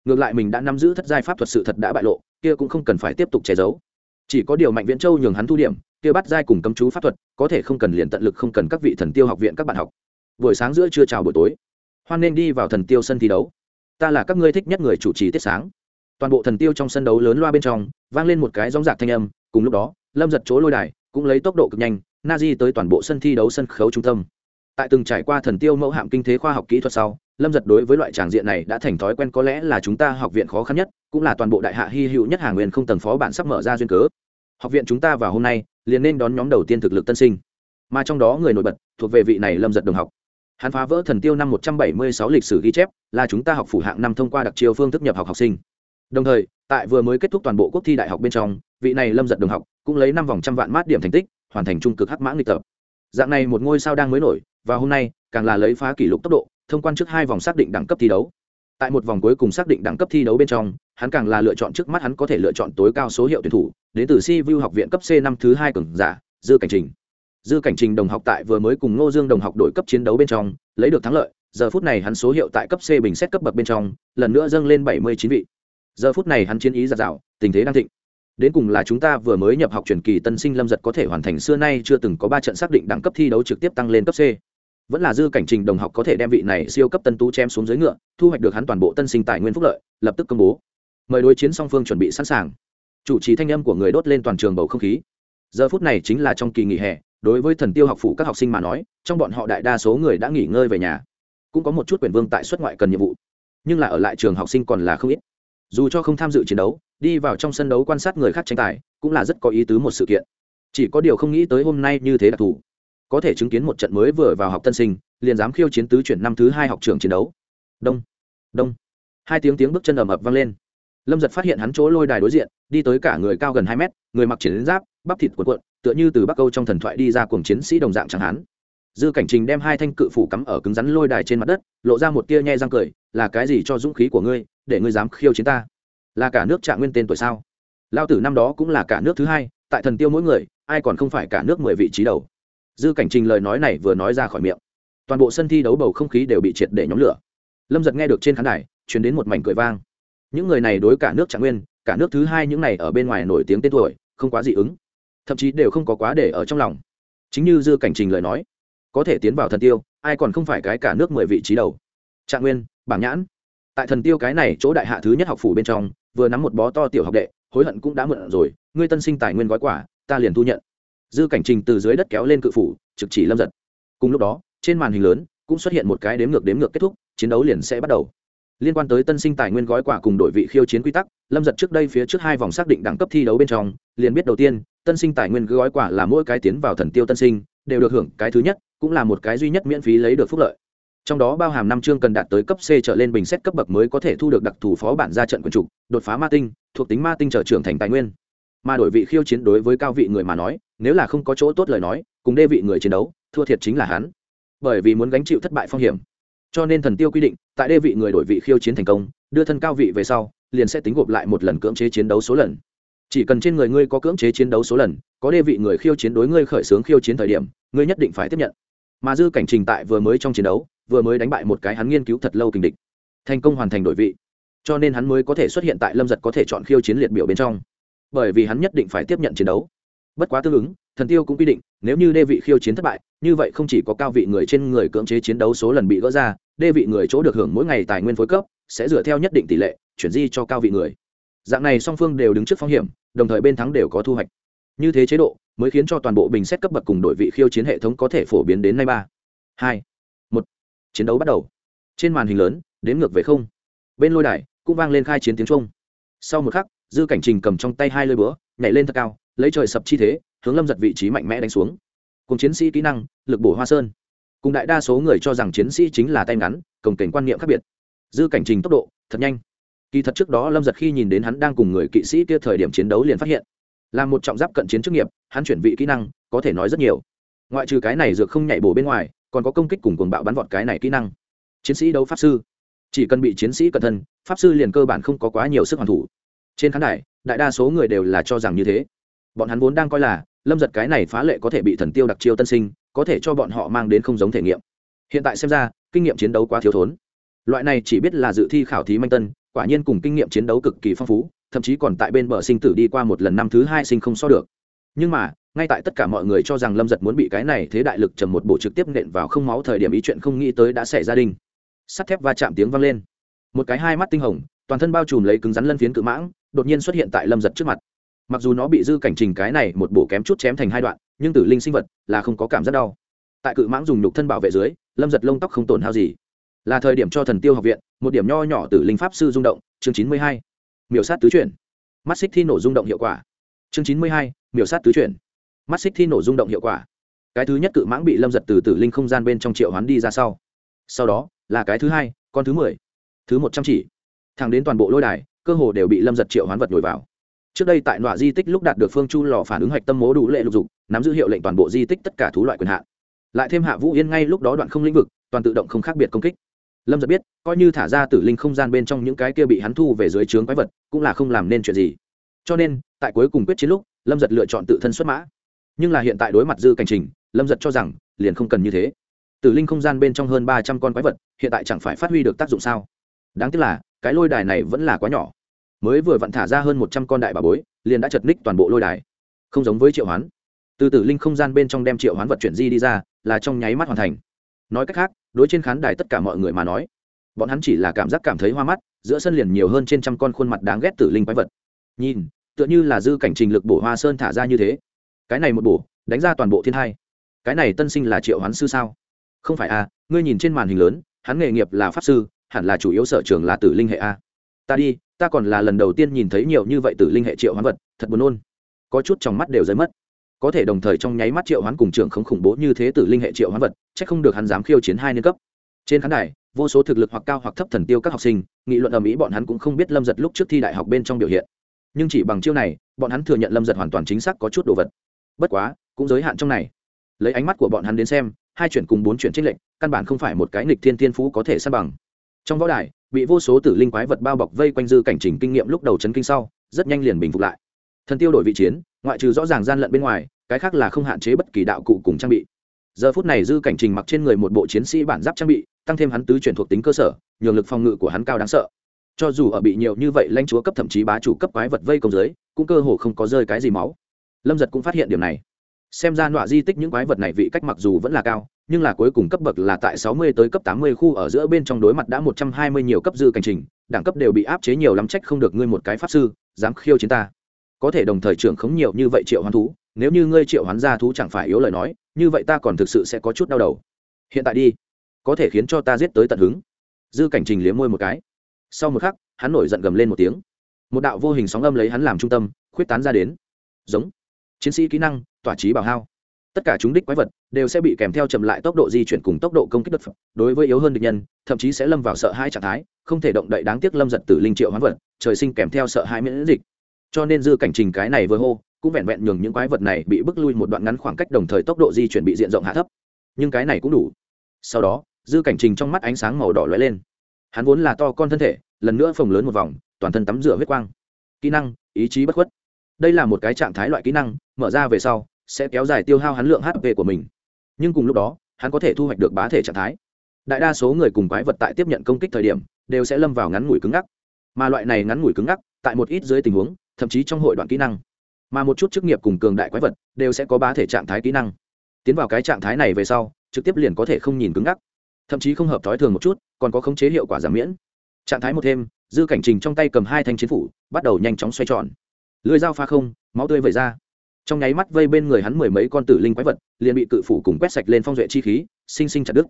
Ngược lại mình đã nắm giữ thất giai pháp thuật sự thật đã bại lộ, kia cũng không cần phải tiếp tục che giấu chỉ có điều mạnh viễn châu nhường hắn thu điểm, kia bắt giai cùng cấm chú pháp thuật, có thể không cần liền tận lực không cần các vị thần tiêu học viện các bạn học. Buổi sáng giữa trưa chào buổi tối, hoan nên đi vào thần tiêu sân thi đấu. Ta là các ngươi thích nhất người chủ trì tiết sáng. Toàn bộ thần tiêu trong sân đấu lớn loa bên trong, vang lên một cái gióng giạc thanh âm, cùng lúc đó, lâm giật chỗ lôi đài cũng lấy tốc độ cực nhanh, na di tới toàn bộ sân thi đấu sân khấu trung tâm tại từng trải qua thần tiêu mẫu hạm kinh thế khoa học kỹ thuật sau, lâm giật đối với loại tràng diện này đã thành thói quen có lẽ là chúng ta học viện khó khăn nhất, cũng là toàn bộ đại hạ hy hữu nhất hàng nguyên không tầng phó bản sắp mở ra duyên cớ. Học viện chúng ta vào hôm nay, liền nên đón nhóm đầu tiên thực lực tân sinh. Mà trong đó người nổi bật, thuộc về vị này lâm giật đồng học. Hắn phá vỡ thần tiêu năm một trăm bảy mươi sáu lịch sử ghi chép, là chúng ta học phủ hạng năm thông qua đặc chiêu phương thức nhập học học sinh. Đồng thời, tại vừa mới kết thúc toàn bộ quốc thi đại học bên trong, vị này lâm giật đồng học cũng lấy năm vòng trăm vạn mát điểm thành tích, hoàn thành trung cực hắc mã nghịch tập dạng này một ngôi sao đang mới nổi, và hôm nay, càng là lấy phá kỷ lục tốc độ, thông quan trước hai vòng xác định đẳng cấp thi đấu. Tại một vòng cuối cùng xác định đẳng cấp thi đấu bên trong, hắn càng là lựa chọn trước mắt hắn có thể lựa chọn tối cao số hiệu tuyển thủ, đến từ si vu học viện cấp c năm thứ hai cường giả, dư cảnh trình. Dư cảnh trình đồng học tại vừa mới cùng ngô dương đồng học đội cấp chiến đấu bên trong, lấy được thắng lợi, giờ phút này hắn số hiệu tại cấp c bình xét cấp bậc bên trong, lần nữa dâng lên bảy mươi chín vị. Giờ phút này hắn chiến ý giạt rào, tình thế đang thịnh đến cùng là chúng ta vừa mới nhập học truyền kỳ tân sinh lâm giật có thể hoàn thành xưa nay chưa từng có ba trận xác định đẳng cấp thi đấu trực tiếp tăng lên cấp c. Vẫn là dư cảnh trình đồng học có thể đem vị này siêu cấp tân tú chém xuống dưới ngựa, thu hoạch được hắn toàn bộ tân sinh tài nguyên phúc lợi, lập tức công bố. Mời đối chiến song phương chuẩn bị sẵn sàng. Chủ trì thanh âm của người đốt lên toàn trường bầu không khí. Giờ phút này chính là trong kỳ nghỉ hè, đối với thần tiêu học phủ các học sinh mà nói, trong bọn họ đại đa số người đã nghỉ ngơi về nhà. Cũng có một chút quyền vương tại xuất ngoại cần nhiệm vụ, nhưng là ở lại trường học sinh còn là không ít dù cho không tham dự chiến đấu, đi vào trong sân đấu quan sát người khác tranh tài, cũng là rất có ý tứ một sự kiện. Chỉ có điều không nghĩ tới hôm nay như thế đặc thù có thể chứng kiến một trận mới vừa vào học tân sinh, liền dám khiêu chiến tứ chuyển năm thứ hai học trường chiến đấu. Đông đông. Hai tiếng tiếng bước chân ầm ập vang lên. Lâm giật phát hiện hắn chỗ lôi đài đối diện, đi tới cả người cao gần hai mét, người mặc chiến giáp, bắp thịt cuộn cuộn, tựa như từ bắc câu trong thần thoại đi ra cùng chiến sĩ đồng dạng chẳng hán dư cảnh trình đem hai thanh cự phủ cắm ở cứng rắn lôi đài trên mặt đất, lộ ra một tia nhe răng cười, là cái gì cho dũng khí của ngươi? Để ngươi dám khiêu chiến ta. Là cả nước trạng nguyên tên tuổi sao? Lao tử năm đó cũng là cả nước thứ hai, tại thần tiêu mỗi người, ai còn không phải cả nước mười vị trí đầu? Dư cảnh trình lời nói này vừa nói ra khỏi miệng. Toàn bộ sân thi đấu bầu không khí đều bị triệt để nhóm lửa. Lâm giật nghe được trên khán đài chuyển đến một mảnh cười vang. Những người này đối cả nước trạng nguyên, cả nước thứ hai những này ở bên ngoài nổi tiếng tên tuổi, không quá dị ứng. Thậm chí đều không có quá để ở trong lòng. Chính như dư cảnh trình lời nói, có thể tiến vào thần tiêu, ai còn không phải cái cả nước mười vị trí đầu? Trạng nguyên, bảng nhãn tại thần tiêu cái này chỗ đại hạ thứ nhất học phủ bên trong, vừa nắm một bó to tiểu học đệ, hối hận cũng đã mượn rồi, ngươi tân sinh tài nguyên gói quả ta liền thu nhận. Dư cảnh trình từ dưới đất kéo lên cự phủ, trực chỉ lâm giật. Cùng lúc đó, trên màn hình lớn, cũng xuất hiện một cái đếm ngược đếm ngược kết thúc, chiến đấu liền sẽ bắt đầu. Liên quan tới tân sinh tài nguyên gói quả cùng đội vị khiêu chiến quy tắc, lâm giật trước đây phía trước hai vòng xác định đẳng cấp thi đấu bên trong, liền biết đầu tiên, tân sinh tài nguyên gói quả là mỗi cái tiến vào thần tiêu tân sinh, đều được hưởng cái thứ nhất, cũng là một cái duy nhất miễn phí lấy được phúc lợi trong đó bao hàm năm chương cần đạt tới cấp c trở lên bình xét cấp bậc mới có thể thu được đặc thù phó bản ra trận quần trục, đột phá ma tinh, thuộc tính ma tinh trở trưởng thành tài nguyên. Mà đổi vị khiêu chiến đối với cao vị người mà nói, nếu là không có chỗ tốt lời nói, cùng đê vị người chiến đấu, thua thiệt chính là hắn. Bởi vì muốn gánh chịu thất bại phong hiểm. Cho nên thần tiêu quy định, tại đê vị người đổi vị khiêu chiến thành công, đưa thân cao vị về sau, liền sẽ tính gộp lại một lần cưỡng chế chiến đấu số lần. Chỉ cần trên người ngươi có cưỡng chế chiến đấu số lần, có đê vị người khiêu chiến đối ngươi khởi xướng khiêu chiến thời điểm, ngươi nhất định phải tiếp nhận. Mà dư cảnh trình tại vừa mới trong chiến đấu vừa mới đánh bại một cái hắn nghiên cứu thật lâu kình địch. Thành công hoàn thành đổi vị. Cho nên hắn mới có thể xuất hiện tại lâm giật có thể chọn khiêu chiến liệt biểu bên trong. Bởi vì hắn nhất định phải tiếp nhận chiến đấu. Bất quá tương ứng, thần tiêu cũng quy định, nếu như đê vị khiêu chiến thất bại, như vậy không chỉ có cao vị người trên người cưỡng chế chiến đấu số lần bị gỡ ra, đê vị người chỗ được hưởng mỗi ngày tài nguyên phối cấp, sẽ dựa theo nhất định tỷ lệ, chuyển di cho cao vị người. Dạng này song phương đều đứng trước phong hiểm, đồng thời bên thắng đều có thu hoạch. Như thế chế độ, mới khiến cho toàn bộ bình xét cấp bậc cùng đội vị khiêu chiến hệ thống có thể phổ biến đến nay ba. Hai chiến đấu bắt đầu. Trên màn hình lớn đếm ngược về không. Bên lôi đài, cũng vang lên khai chiến tiếng trung sau một khắc, dư cảnh trình cầm trong tay hai lơi búa, nhảy lên thật cao, lấy trời sập chi thế, hướng lâm giật vị trí mạnh mẽ đánh xuống. Cùng chiến sĩ kỹ năng, lực bổ hoa sơn. Cùng đại đa số người cho rằng chiến sĩ chính là tay ngắn, cồng cảnh quan niệm khác biệt. Dư cảnh trình tốc độ, thật nhanh. Kỳ thật trước đó lâm giật khi nhìn đến hắn đang cùng người kỵ sĩ kia thời điểm chiến đấu liền phát hiện, là một trọng giáp cận chiến chức nghiệp, hắn chuyển vị kỹ năng, có thể nói rất nhiều. Ngoại trừ cái này dược không nhảy bổ bên ngoài còn có công kích cùng cuồng bạo bắn vọt cái này kỹ năng. Chiến sĩ đấu pháp sư. Chỉ cần bị chiến sĩ cẩn thân, pháp sư liền cơ bản không có quá nhiều sức hoàn thủ. Trên khán đài, đại đa số người đều là cho rằng như thế. Bọn hắn vốn đang coi là, lâm giật cái này phá lệ có thể bị thần tiêu đặc chiêu tân sinh, có thể cho bọn họ mang đến không giống thể nghiệm. Hiện tại xem ra, kinh nghiệm chiến đấu quá thiếu thốn. Loại này chỉ biết là dự thi khảo thí manh tân, quả nhiên cùng kinh nghiệm chiến đấu cực kỳ phong phú, thậm chí còn tại bên bờ sinh tử đi qua một lần năm thứ hai sinh không so được. Nhưng mà ngay tại tất cả mọi người cho rằng lâm giật muốn bị cái này thế đại lực trầm một bộ trực tiếp nện vào không máu thời điểm ý chuyện không nghĩ tới đã xảy ra đinh. Sắt thép va chạm tiếng vang lên. Một cái hai mắt tinh hồng, toàn thân bao trùm lấy cứng rắn lân phiến cự mãng, đột nhiên xuất hiện tại lâm giật trước mặt. Mặc dù nó bị dư cảnh trình cái này một bộ kém chút chém thành hai đoạn, nhưng tử linh sinh vật là không có cảm giác đau. Tại cự mãng dùng nhục thân bảo vệ dưới, lâm giật lông tóc không tổn hao gì. Là thời điểm cho thần tiêu học viện, một điểm nho nhỏ từ linh pháp sư rung động, chương chín mươi hai. Miểu sát tứ chuyển. Mắt xích thi nổ rung động hiệu quả. Chương chín mươi hai, miểu sát tứ chuyển mắt xích thi nổ rung động hiệu quả. Cái thứ nhất cự mãng bị lâm giật từ tử linh không gian bên trong triệu hoán đi ra sau. Sau đó, là cái thứ hai, con thứ mười, thứ một trăm chỉ. Thẳng đến toàn bộ lôi đài, cơ hồ đều bị lâm giật triệu hoán vật nhồi vào. Trước đây tại nọa di tích lúc đạt được phương chu lò phản ứng hạch tâm mố đủ lệ lục dục, nắm giữ hiệu lệnh toàn bộ di tích tất cả thú loại quyền hạn. Lại thêm hạ vũ yên ngay lúc đó đoạn không lĩnh vực, toàn tự động không khác biệt công kích. Lâm giật biết, coi như thả ra tử linh không gian bên trong những cái kia bị hắn thu về dưới trướng quái vật, cũng là không làm nên chuyện gì. Cho nên, tại cuối cùng quyết chiến lúc, lâm giật lựa chọn tự thân xuất mã nhưng là hiện tại đối mặt dư cảnh trình, lâm giật cho rằng, liền không cần như thế. Tử linh không gian bên trong hơn ba trăm con quái vật, hiện tại chẳng phải phát huy được tác dụng sao? Đáng tiếc là, cái lôi đài này vẫn là quá nhỏ. Mới vừa vặn thả ra hơn một trăm con đại bà bối, liền đã chật ních toàn bộ lôi đài. Không giống với triệu hoán. Từ tử linh không gian bên trong đem triệu hoán vật chuyển di đi ra, là trong nháy mắt hoàn thành. Nói cách khác, đối trên khán đài tất cả mọi người mà nói, bọn hắn chỉ là cảm giác cảm thấy hoa mắt, giữa sân liền nhiều hơn trên trăm con khuôn mặt đáng ghét tử linh quái vật. Nhìn, tựa như là dư cảnh trình lực bổ hoa sơn thả ra như thế cái này một bổ, đánh ra toàn bộ thiên hai. Cái này tân sinh là triệu hoán sư sao? Không phải à ngươi nhìn trên màn hình lớn, hắn nghề nghiệp là pháp sư, hẳn là chủ yếu sở trường là tử linh hệ a. Ta đi, ta còn là lần đầu tiên nhìn thấy nhiều như vậy tử linh hệ triệu hoán vật, thật buồn nôn. Có chút trong mắt đều rơi mất. Có thể đồng thời trong nháy mắt triệu hoán cùng trưởng không khủng bố như thế tử linh hệ triệu hoán vật c h ắ c không được hắn dám khiêu chiến hai niên cấp. Trên khán đài, vô số thực lực hoặc cao hoặc thấp thần tiêu các học sinh, nghị luận ở mỹ bọn hắn cũng không biết lâm giật lúc trước thi đại học bên trong biểu hiện. Nhưng chỉ bằng chiêu này, bọn hắn thừa nhận lâm giật hoàn toàn chính xác có chút đồ vật bất quá, cũng giới hạn trong này. Lấy ánh mắt của bọn hắn đến xem, hai chuyển cùng bốn chuyển trích lệnh căn bản không phải một cái nghịch thiên thiên phú có thể săn bằng. Trong võ đài, bị vô số tử linh quái vật bao bọc vây quanh dư cảnh trình kinh nghiệm lúc đầu chấn kinh sau, rất nhanh liền bình phục lại. Thần tiêu đổi vị chiến, ngoại trừ rõ ràng gian lận bên ngoài, cái khác là không hạn chế bất kỳ đạo cụ cùng trang bị. Giờ phút này dư cảnh trình mặc trên người một bộ chiến sĩ bản giáp trang bị, tăng thêm hắn tứ chuyển thuộc tính cơ sở, nhường lực phòng ngự của hắn cao đáng sợ. Cho dù ở bị nhiều như vậy lãnh chúa cấp thậm chí bá chủ cấp quái vật vây công giới, cũng cơ hồ không có rơi cái gì máu lâm giật cũng phát hiện điểm này xem ra nọa di tích những quái vật này vị cách mặc dù vẫn là cao nhưng là cuối cùng cấp bậc là tại 60 tới cấp 80 khu ở giữa bên trong đối mặt đã 120 nhiều cấp dư cảnh trình, đẳng cấp đều bị áp chế nhiều lắm trách không được ngươi một cái pháp sư, dám khiêu chiến ta. Có thể đồng thời trưởng khống nhiều như vậy triệu hoán thú, nếu như ngươi triệu hoán ra thú chẳng phải yếu lời nói, như vậy ta còn thực sự sẽ có chút đau đầu. Hiện tại đi, có thể khiến cho ta giết tới tận hứng. Dư cảnh trình liếm môi một cái. Sau một khắc, hắn nổi giận gầm lên một tiếng. Một đạo vô hình sóng âm lấy hắn làm trung tâm, khuyết tán ra đến. Giống chiến sĩ kỹ năng, tỏa trí bảo hao. Tất cả chúng đích quái vật đều sẽ bị kèm theo chậm lại tốc độ di chuyển cùng tốc độ công kích đất phẩm đối với yếu hơn địch nhân thậm chí sẽ lâm vào sợ hai trạng thái không thể động đậy đáng tiếc lâm giật tử linh triệu hoán vật trời sinh kèm theo sợ hai miễn dịch. Cho nên dư cảnh trình cái này vừa hô cũng vẹn vẹn nhường những quái vật này bị bước lui một đoạn ngắn khoảng cách đồng thời tốc độ di chuyển bị diện rộng hạ thấp. Nhưng cái này cũng đủ. Sau đó dư cảnh trình trong mắt ánh sáng màu đỏ lóe lên. Hắn vốn là to con thân thể lần nữa phồng lớn một vòng toàn thân tắm rửa huyết quang. Kỹ năng ý chí bất khuất đây là một cái trạng thái loại kỹ năng, mở ra về sau, sẽ kéo dài tiêu hao hắn lượng hp của mình. Nhưng cùng lúc đó, hắn có thể thu hoạch được bá thể trạng thái. Đại đa số người cùng quái vật tại tiếp nhận công kích thời điểm, đều sẽ lâm vào ngắn ngủi cứng ngắc. Mà loại này ngắn ngủi cứng ngắc, tại một ít dưới tình huống, thậm chí trong hội đoạn kỹ năng. Mà một chút chức nghiệp cùng cường đại quái vật, đều sẽ có bá thể trạng thái kỹ năng. Tiến vào cái trạng thái này về sau, trực tiếp liền có thể không nhìn cứng ngắc. Thậm chí không hợp thói thường một chút, còn có khống chế hiệu quả giảm miễn. Trạng thái một thêm, dư cảnh trình trong tay cầm hai thanh chiến phủ, bắt đầu nhanh chóng xoay tròn lưới dao pha không, máu tươi vẩy ra. Trong nháy mắt vây bên người hắn mười mấy con tử linh quái vật, liền bị cự phủ cùng quét sạch lên phong duệ chi khí, sinh sinh chặt đứt.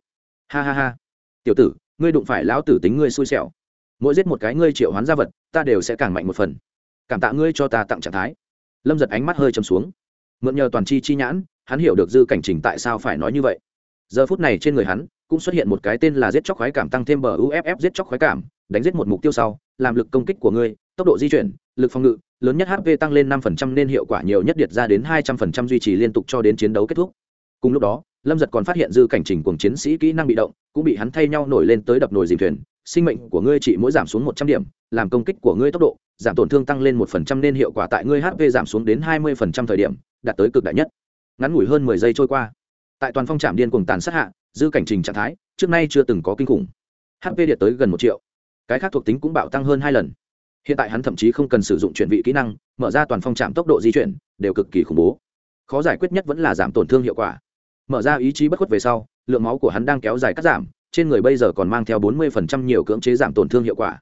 Ha ha ha. Tiểu tử, ngươi đụng phải lão tử tính ngươi xui xẻo. Mỗi giết một cái ngươi triệu hoán gia vật, ta đều sẽ càng mạnh một phần. Cảm tạ ngươi cho ta tặng trạng thái. Lâm giật ánh mắt hơi chầm xuống. Mượn nhờ toàn chi chi nhãn, hắn hiểu được dư cảnh trình tại sao phải nói như vậy. Giờ phút này trên người hắn, cũng xuất hiện một cái tên là giết chóc khoái cảm tăng thêm bờ uff giết chóc khoái cảm, đánh giết một mục tiêu sau, làm lực công kích của ngươi, tốc độ di chuyển, lực phòng ngự lớn nhất hp tăng lên 5% nên hiệu quả nhiều nhất điệt ra đến 200% duy trì liên tục cho đến chiến đấu kết thúc. Cùng lúc đó, lâm giật còn phát hiện dư cảnh trình cùng chiến sĩ kỹ năng bị động, cũng bị hắn thay nhau nổi lên tới đập nồi dìm thuyền. Sinh mệnh của ngươi chỉ mỗi giảm xuống một trăm điểm, làm công kích của ngươi tốc độ, giảm tổn thương tăng lên một phần trăm nên hiệu quả tại ngươi hp giảm xuống đến hai mươi phần trăm thời điểm, đạt tới cực đại nhất. Ngắn ngủi hơn mười giây trôi qua, tại toàn phong trạm điên cùng tàn sát hạ, dư cảnh trình trạng thái trước nay chưa từng có kinh khủng. Hp điện tới gần một triệu, cái khác thuộc tính cũng bạo tăng hơn hai lần hiện tại hắn thậm chí không cần sử dụng chuyển vị kỹ năng, mở ra toàn phong trạm tốc độ di chuyển, đều cực kỳ khủng bố. Khó giải quyết nhất vẫn là giảm tổn thương hiệu quả. Mở ra ý chí bất khuất về sau, lượng máu của hắn đang kéo dài cắt giảm, trên người bây giờ còn mang theo bốn mươi phần trăm nhiều cưỡng chế giảm tổn thương hiệu quả.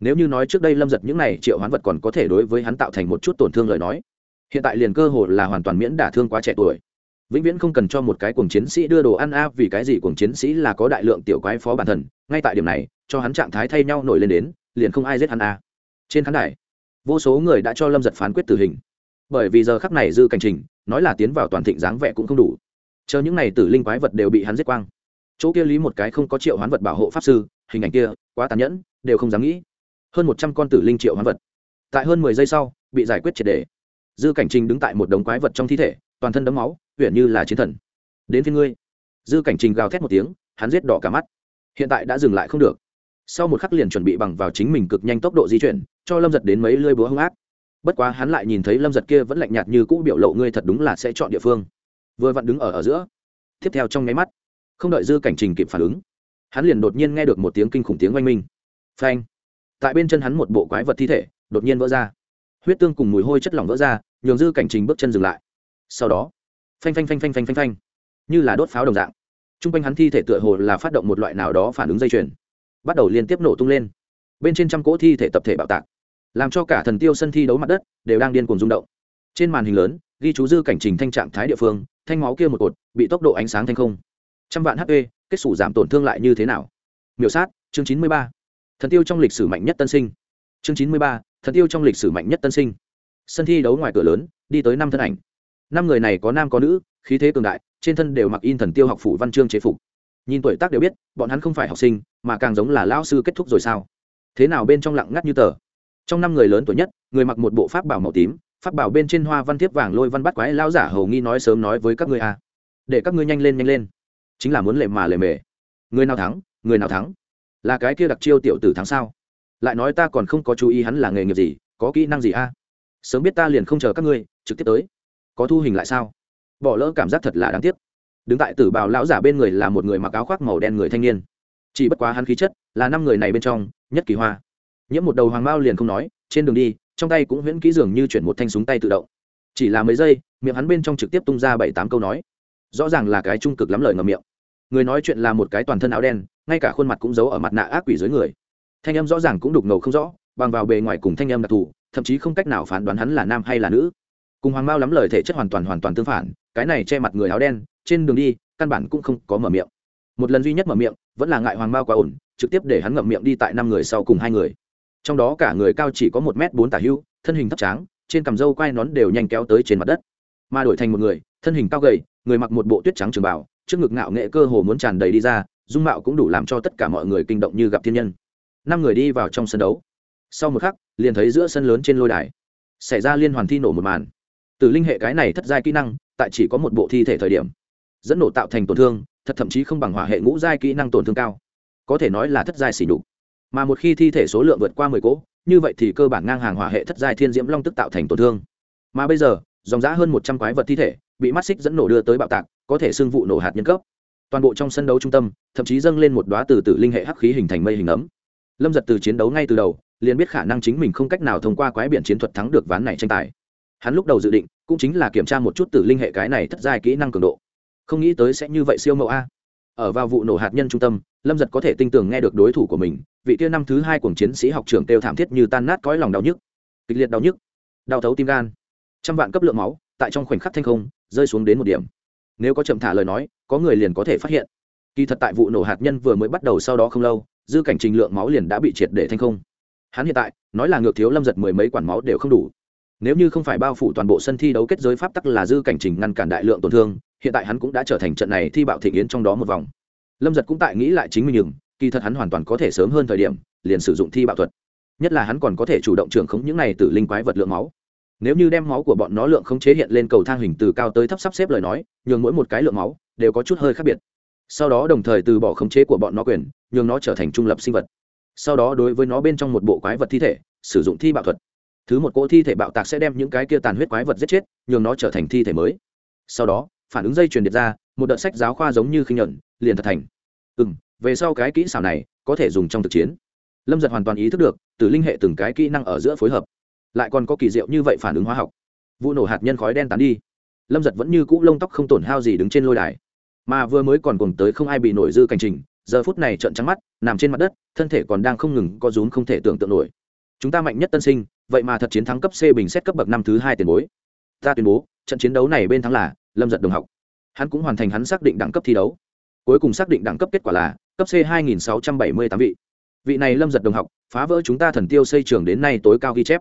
Nếu như nói trước đây lâm giật những này triệu hoán vật còn có thể đối với hắn tạo thành một chút tổn thương lời nói, hiện tại liền cơ hồ là hoàn toàn miễn đả thương quá trẻ tuổi. Vĩnh viễn không cần cho một cái cuồng chiến sĩ đưa đồ ăn a, vì cái gì cuồng chiến sĩ là có đại lượng tiểu quái phó bản thần ngay tại điểm này, cho hắn trạng thái thay nhau nổi lên đến, liền không ai giết hắn a trên khán đài, vô số người đã cho lâm giật phán quyết tử hình. Bởi vì giờ khắc này dư cảnh trình, nói là tiến vào toàn thịnh dáng vẻ cũng không đủ. Chờ những n à y tử linh quái vật đều bị hắn giết quang. Chỗ kia lý một cái không có triệu hoán vật bảo hộ pháp sư, hình ảnh kia, quá tàn nhẫn, đều không dám nghĩ. Hơn một trăm con tử linh triệu hoán vật. Tại hơn mười giây sau, bị giải quyết triệt đề. Dư cảnh trình đứng tại một đống quái vật trong thi thể, toàn thân đấm máu huyện như là chiến thần. Đến phía ngươi. Dư cảnh trình gào thét một tiếng, hắn giết đỏ cả mắt. Hiện tại đã dừng lại không được sau một khắc liền chuẩn bị bằng vào chính mình cực nhanh tốc độ di chuyển, cho lâm giật đến mấy lơi búa hung ác. Bất quá hắn lại nhìn thấy lâm giật kia vẫn lạnh nhạt như cũ biểu lộ ngươi thật đúng là sẽ chọn địa phương. Vừa vặn đứng ở ở giữa. Tiếp theo trong nháy mắt, không đợi dư cảnh trình kịp phản ứng, hắn liền đột nhiên nghe được một tiếng kinh khủng tiếng oanh minh. Phanh! Tại bên chân hắn một bộ quái vật thi thể, đột nhiên vỡ ra. Huyết tương cùng mùi hôi chất lỏng vỡ ra, nhường dư cảnh trình bước chân dừng lại. Sau đó, phanh phanh phanh phanh phanh phanh phanh, như là đốt pháo đồng dạng. T r u n g quanh hắn thi thể tựa hồ là phát động một loại nào đó phản ứng dây chuyền bắt đầu liên tiếp nổ tung lên. Bên trên trăm cỗ thi thể tập thể bạo tạc, làm cho cả thần tiêu sân thi đấu mặt đất đều đang điên cuồng rung động. Trên màn hình lớn, ghi chú dư cảnh trình thanh trạng thái địa phương, thanh máu kia một cột, bị tốc độ ánh sáng thanh không. Trăm vạn hp kết xù giảm tổn thương lại như thế nào? Miểu sát, chương chín mươi ba. Thần tiêu trong lịch sử mạnh nhất tân sinh. Chương chín mươi ba, thần tiêu trong lịch sử mạnh nhất tân sinh. Sân thi đấu ngoài cửa lớn, đi tới năm thân ảnh. Năm người này có nam có nữ, khí thế cường đại, trên thân đều mặc in thần tiêu học phủ văn chương chế phục nhìn tuổi tác đều biết, bọn hắn không phải học sinh, mà càng giống là lão sư kết thúc rồi sao? Thế nào bên trong lặng ngắt như tờ? Trong năm người lớn tuổi nhất, người mặc một bộ pháp bảo màu tím, pháp bảo bên trên hoa văn thiếp vàng lôi văn bắt quái lao giả hầu nghi nói sớm nói với các ngươi a. À. để các ngươi nhanh lên nhanh lên. Chính là muốn lệ mà lệ mề. Người nào thắng, người nào thắng? Là cái kia đặc chiêu tiểu tử thắng sao? Lại nói ta còn không có chú ý hắn là nghề nghiệp gì, có kỹ năng gì a? Sớm biết ta liền không chờ các ngươi, trực tiếp tới. Có thu hình lại sao? Bỏ lỡ cảm giác thật là đáng tiếc đứng tại tử bào lão giả bên người là một người mặc áo khoác màu đen người thanh niên. Chỉ bất quá hắn khí chất là năm người này bên trong nhất kỳ hoa. Nhiễm một đầu hoàng mao liền không nói, trên đường đi, trong tay cũng huyễn kỹ dường như chuyển một thanh súng tay tự động. Chỉ là mấy giây, miệng hắn bên trong trực tiếp tung ra bảy tám câu nói. Rõ ràng là cái trung cực lắm lời ngầm miệng. Người nói chuyện là một cái toàn thân áo đen, ngay cả khuôn mặt cũng giấu ở mặt nạ ác quỷ dưới người. Thanh âm rõ ràng cũng đục ngầu không rõ, bằng vào bề ngoài cùng thanh âm đặc thù, thậm chí không cách nào phán đoán hắn là nam hay là nữ. Cùng hoàng mao lắm lời thể chất hoàn toàn hoàn toàn tương phản, cái này che mặt người áo đen trên đường đi, căn bản cũng không có mở miệng. Một lần duy nhất mở miệng, vẫn là ngại hoàng mao quá ổn, trực tiếp để hắn ngậm miệng đi tại năm người sau cùng hai người. Trong đó cả người cao chỉ có một m bốn tả hưu, thân hình thấp tráng, trên cằm râu quai nón đều nhanh kéo tới trên mặt đất. Mà đổi thành một người, thân hình cao gầy, người mặc một bộ tuyết trắng trường bảo trước ngực ngạo nghệ cơ hồ muốn tràn đầy đi ra, dung mạo cũng đủ làm cho tất cả mọi người kinh động như gặp thiên nhân. Năm người đi vào trong sân đấu. Sau một khắc, liền thấy giữa sân lớn trên lôi đài xảy ra liên hoàn thi nổ một màn. Từ linh hệ cái này thất giai kỹ năng, tại chỉ có một bộ thi thể thời điểm dẫn nổ tạo thành tổn thương, thật thậm chí không bằng hỏa hệ ngũ giai kỹ năng tổn thương cao. Có thể nói là thất giai xỉ nhục. Mà một khi thi thể số lượng vượt qua mười cỗ, như vậy thì cơ bản ngang hàng hỏa hệ thất giai thiên diễm long tức tạo thành tổn thương. Mà bây giờ, dòng giã hơn một trăm quái vật thi thể, bị mắt xích dẫn nổ đưa tới bạo tạc, có thể xưng vụ nổ hạt nhân cấp. Toàn bộ trong sân đấu trung tâm, thậm chí dâng lên một đoá từ tử linh hệ hắc khí hình thành mây hình ấm. Lâm giật từ chiến đấu ngay từ đầu, liền biết khả năng chính mình không cách nào thông qua quái biển chiến thuật thắng được ván này tranh tài. Hắn lúc đầu dự định, cũng chính là kiểm tra một chút tử linh hệ cái này thất giai kỹ năng cường độ không nghĩ tới sẽ như vậy siêu mẫu a. Ở vào vụ nổ hạt nhân trung tâm, lâm giật có thể tinh tường nghe được đối thủ của mình, vị kia năm thứ hai cùng chiến sĩ học trường kêu thảm thiết như tan nát cõi lòng đau nhức. Kịch liệt đau nhức, đau thấu tim gan. Trăm vạn cấp lượng máu, tại trong khoảnh khắc thanh không, rơi xuống đến một điểm. Nếu có chậm thả lời nói, có người liền có thể phát hiện. Kỳ thật tại vụ nổ hạt nhân vừa mới bắt đầu sau đó không lâu, dư cảnh trình lượng máu liền đã bị triệt để thanh không. Hắn hiện tại, nói là ngược thiếu lâm giật mười mấy quản máu đều không đủ nếu như không phải bao phủ toàn bộ sân thi đấu kết giới pháp tắc là dư cảnh trình ngăn cản đại lượng tổn thương, hiện tại hắn cũng đã trở thành trận này thi bạo thị yến trong đó một vòng. Lâm giật cũng tại nghĩ lại chính mình nhừng kỳ thật hắn hoàn toàn có thể sớm hơn thời điểm, liền sử dụng thi bạo thuật. Nhất là hắn còn có thể chủ động trưởng khống những này từ linh quái vật lượng máu. Nếu như đem máu của bọn nó lượng không chế hiện lên cầu thang hình từ cao tới thấp sắp xếp lời nói, nhường mỗi một cái lượng máu đều có chút hơi khác biệt. Sau đó đồng thời từ bỏ khống chế của bọn nó quyền, nhường nó trở thành trung lập sinh vật. Sau đó đối với nó bên trong một bộ quái vật thi thể, sử dụng thi bạo thuật thứ một cỗ thi thể bạo tạc sẽ đem những cái kia tàn huyết quái vật giết chết, nhường nó trở thành thi thể mới. Sau đó, phản ứng dây truyền điện ra, một đợt sách giáo khoa giống như khinh nhuận, liền thật thành. Ừ m về sau cái kỹ xảo này có thể dùng trong thực chiến. Lâm giật hoàn toàn ý thức được từ linh hệ từng cái kỹ năng ở giữa phối hợp. Lại còn có kỳ diệu như vậy phản ứng hóa học. Vụ nổ hạt nhân khói đen tán đi. Lâm giật vẫn như cũ lông tóc không tổn hao gì đứng trên lôi đài. Mà vừa mới còn cùng tới không ai bị nổi dư cảnh trình, giờ phút này trợn trắng mắt, nằm trên mặt đất, thân thể còn đang không ngừng có rúm không thể tưởng tượng nổi chúng ta mạnh nhất tân sinh, vậy mà thật chiến thắng cấp c bình xét cấp bậc năm thứ hai tiền bối. Ta tuyên bố, trận chiến đấu này bên thắng là lâm giật đồng học. Hắn cũng hoàn thành hắn xác định đẳng cấp thi đấu. Cuối cùng xác định đẳng cấp kết quả là cấp c hai nghìn sáu trăm bảy mươi tám vị. Vị này lâm giật đồng học, phá vỡ chúng ta thần tiêu xây trường đến nay tối cao ghi chép.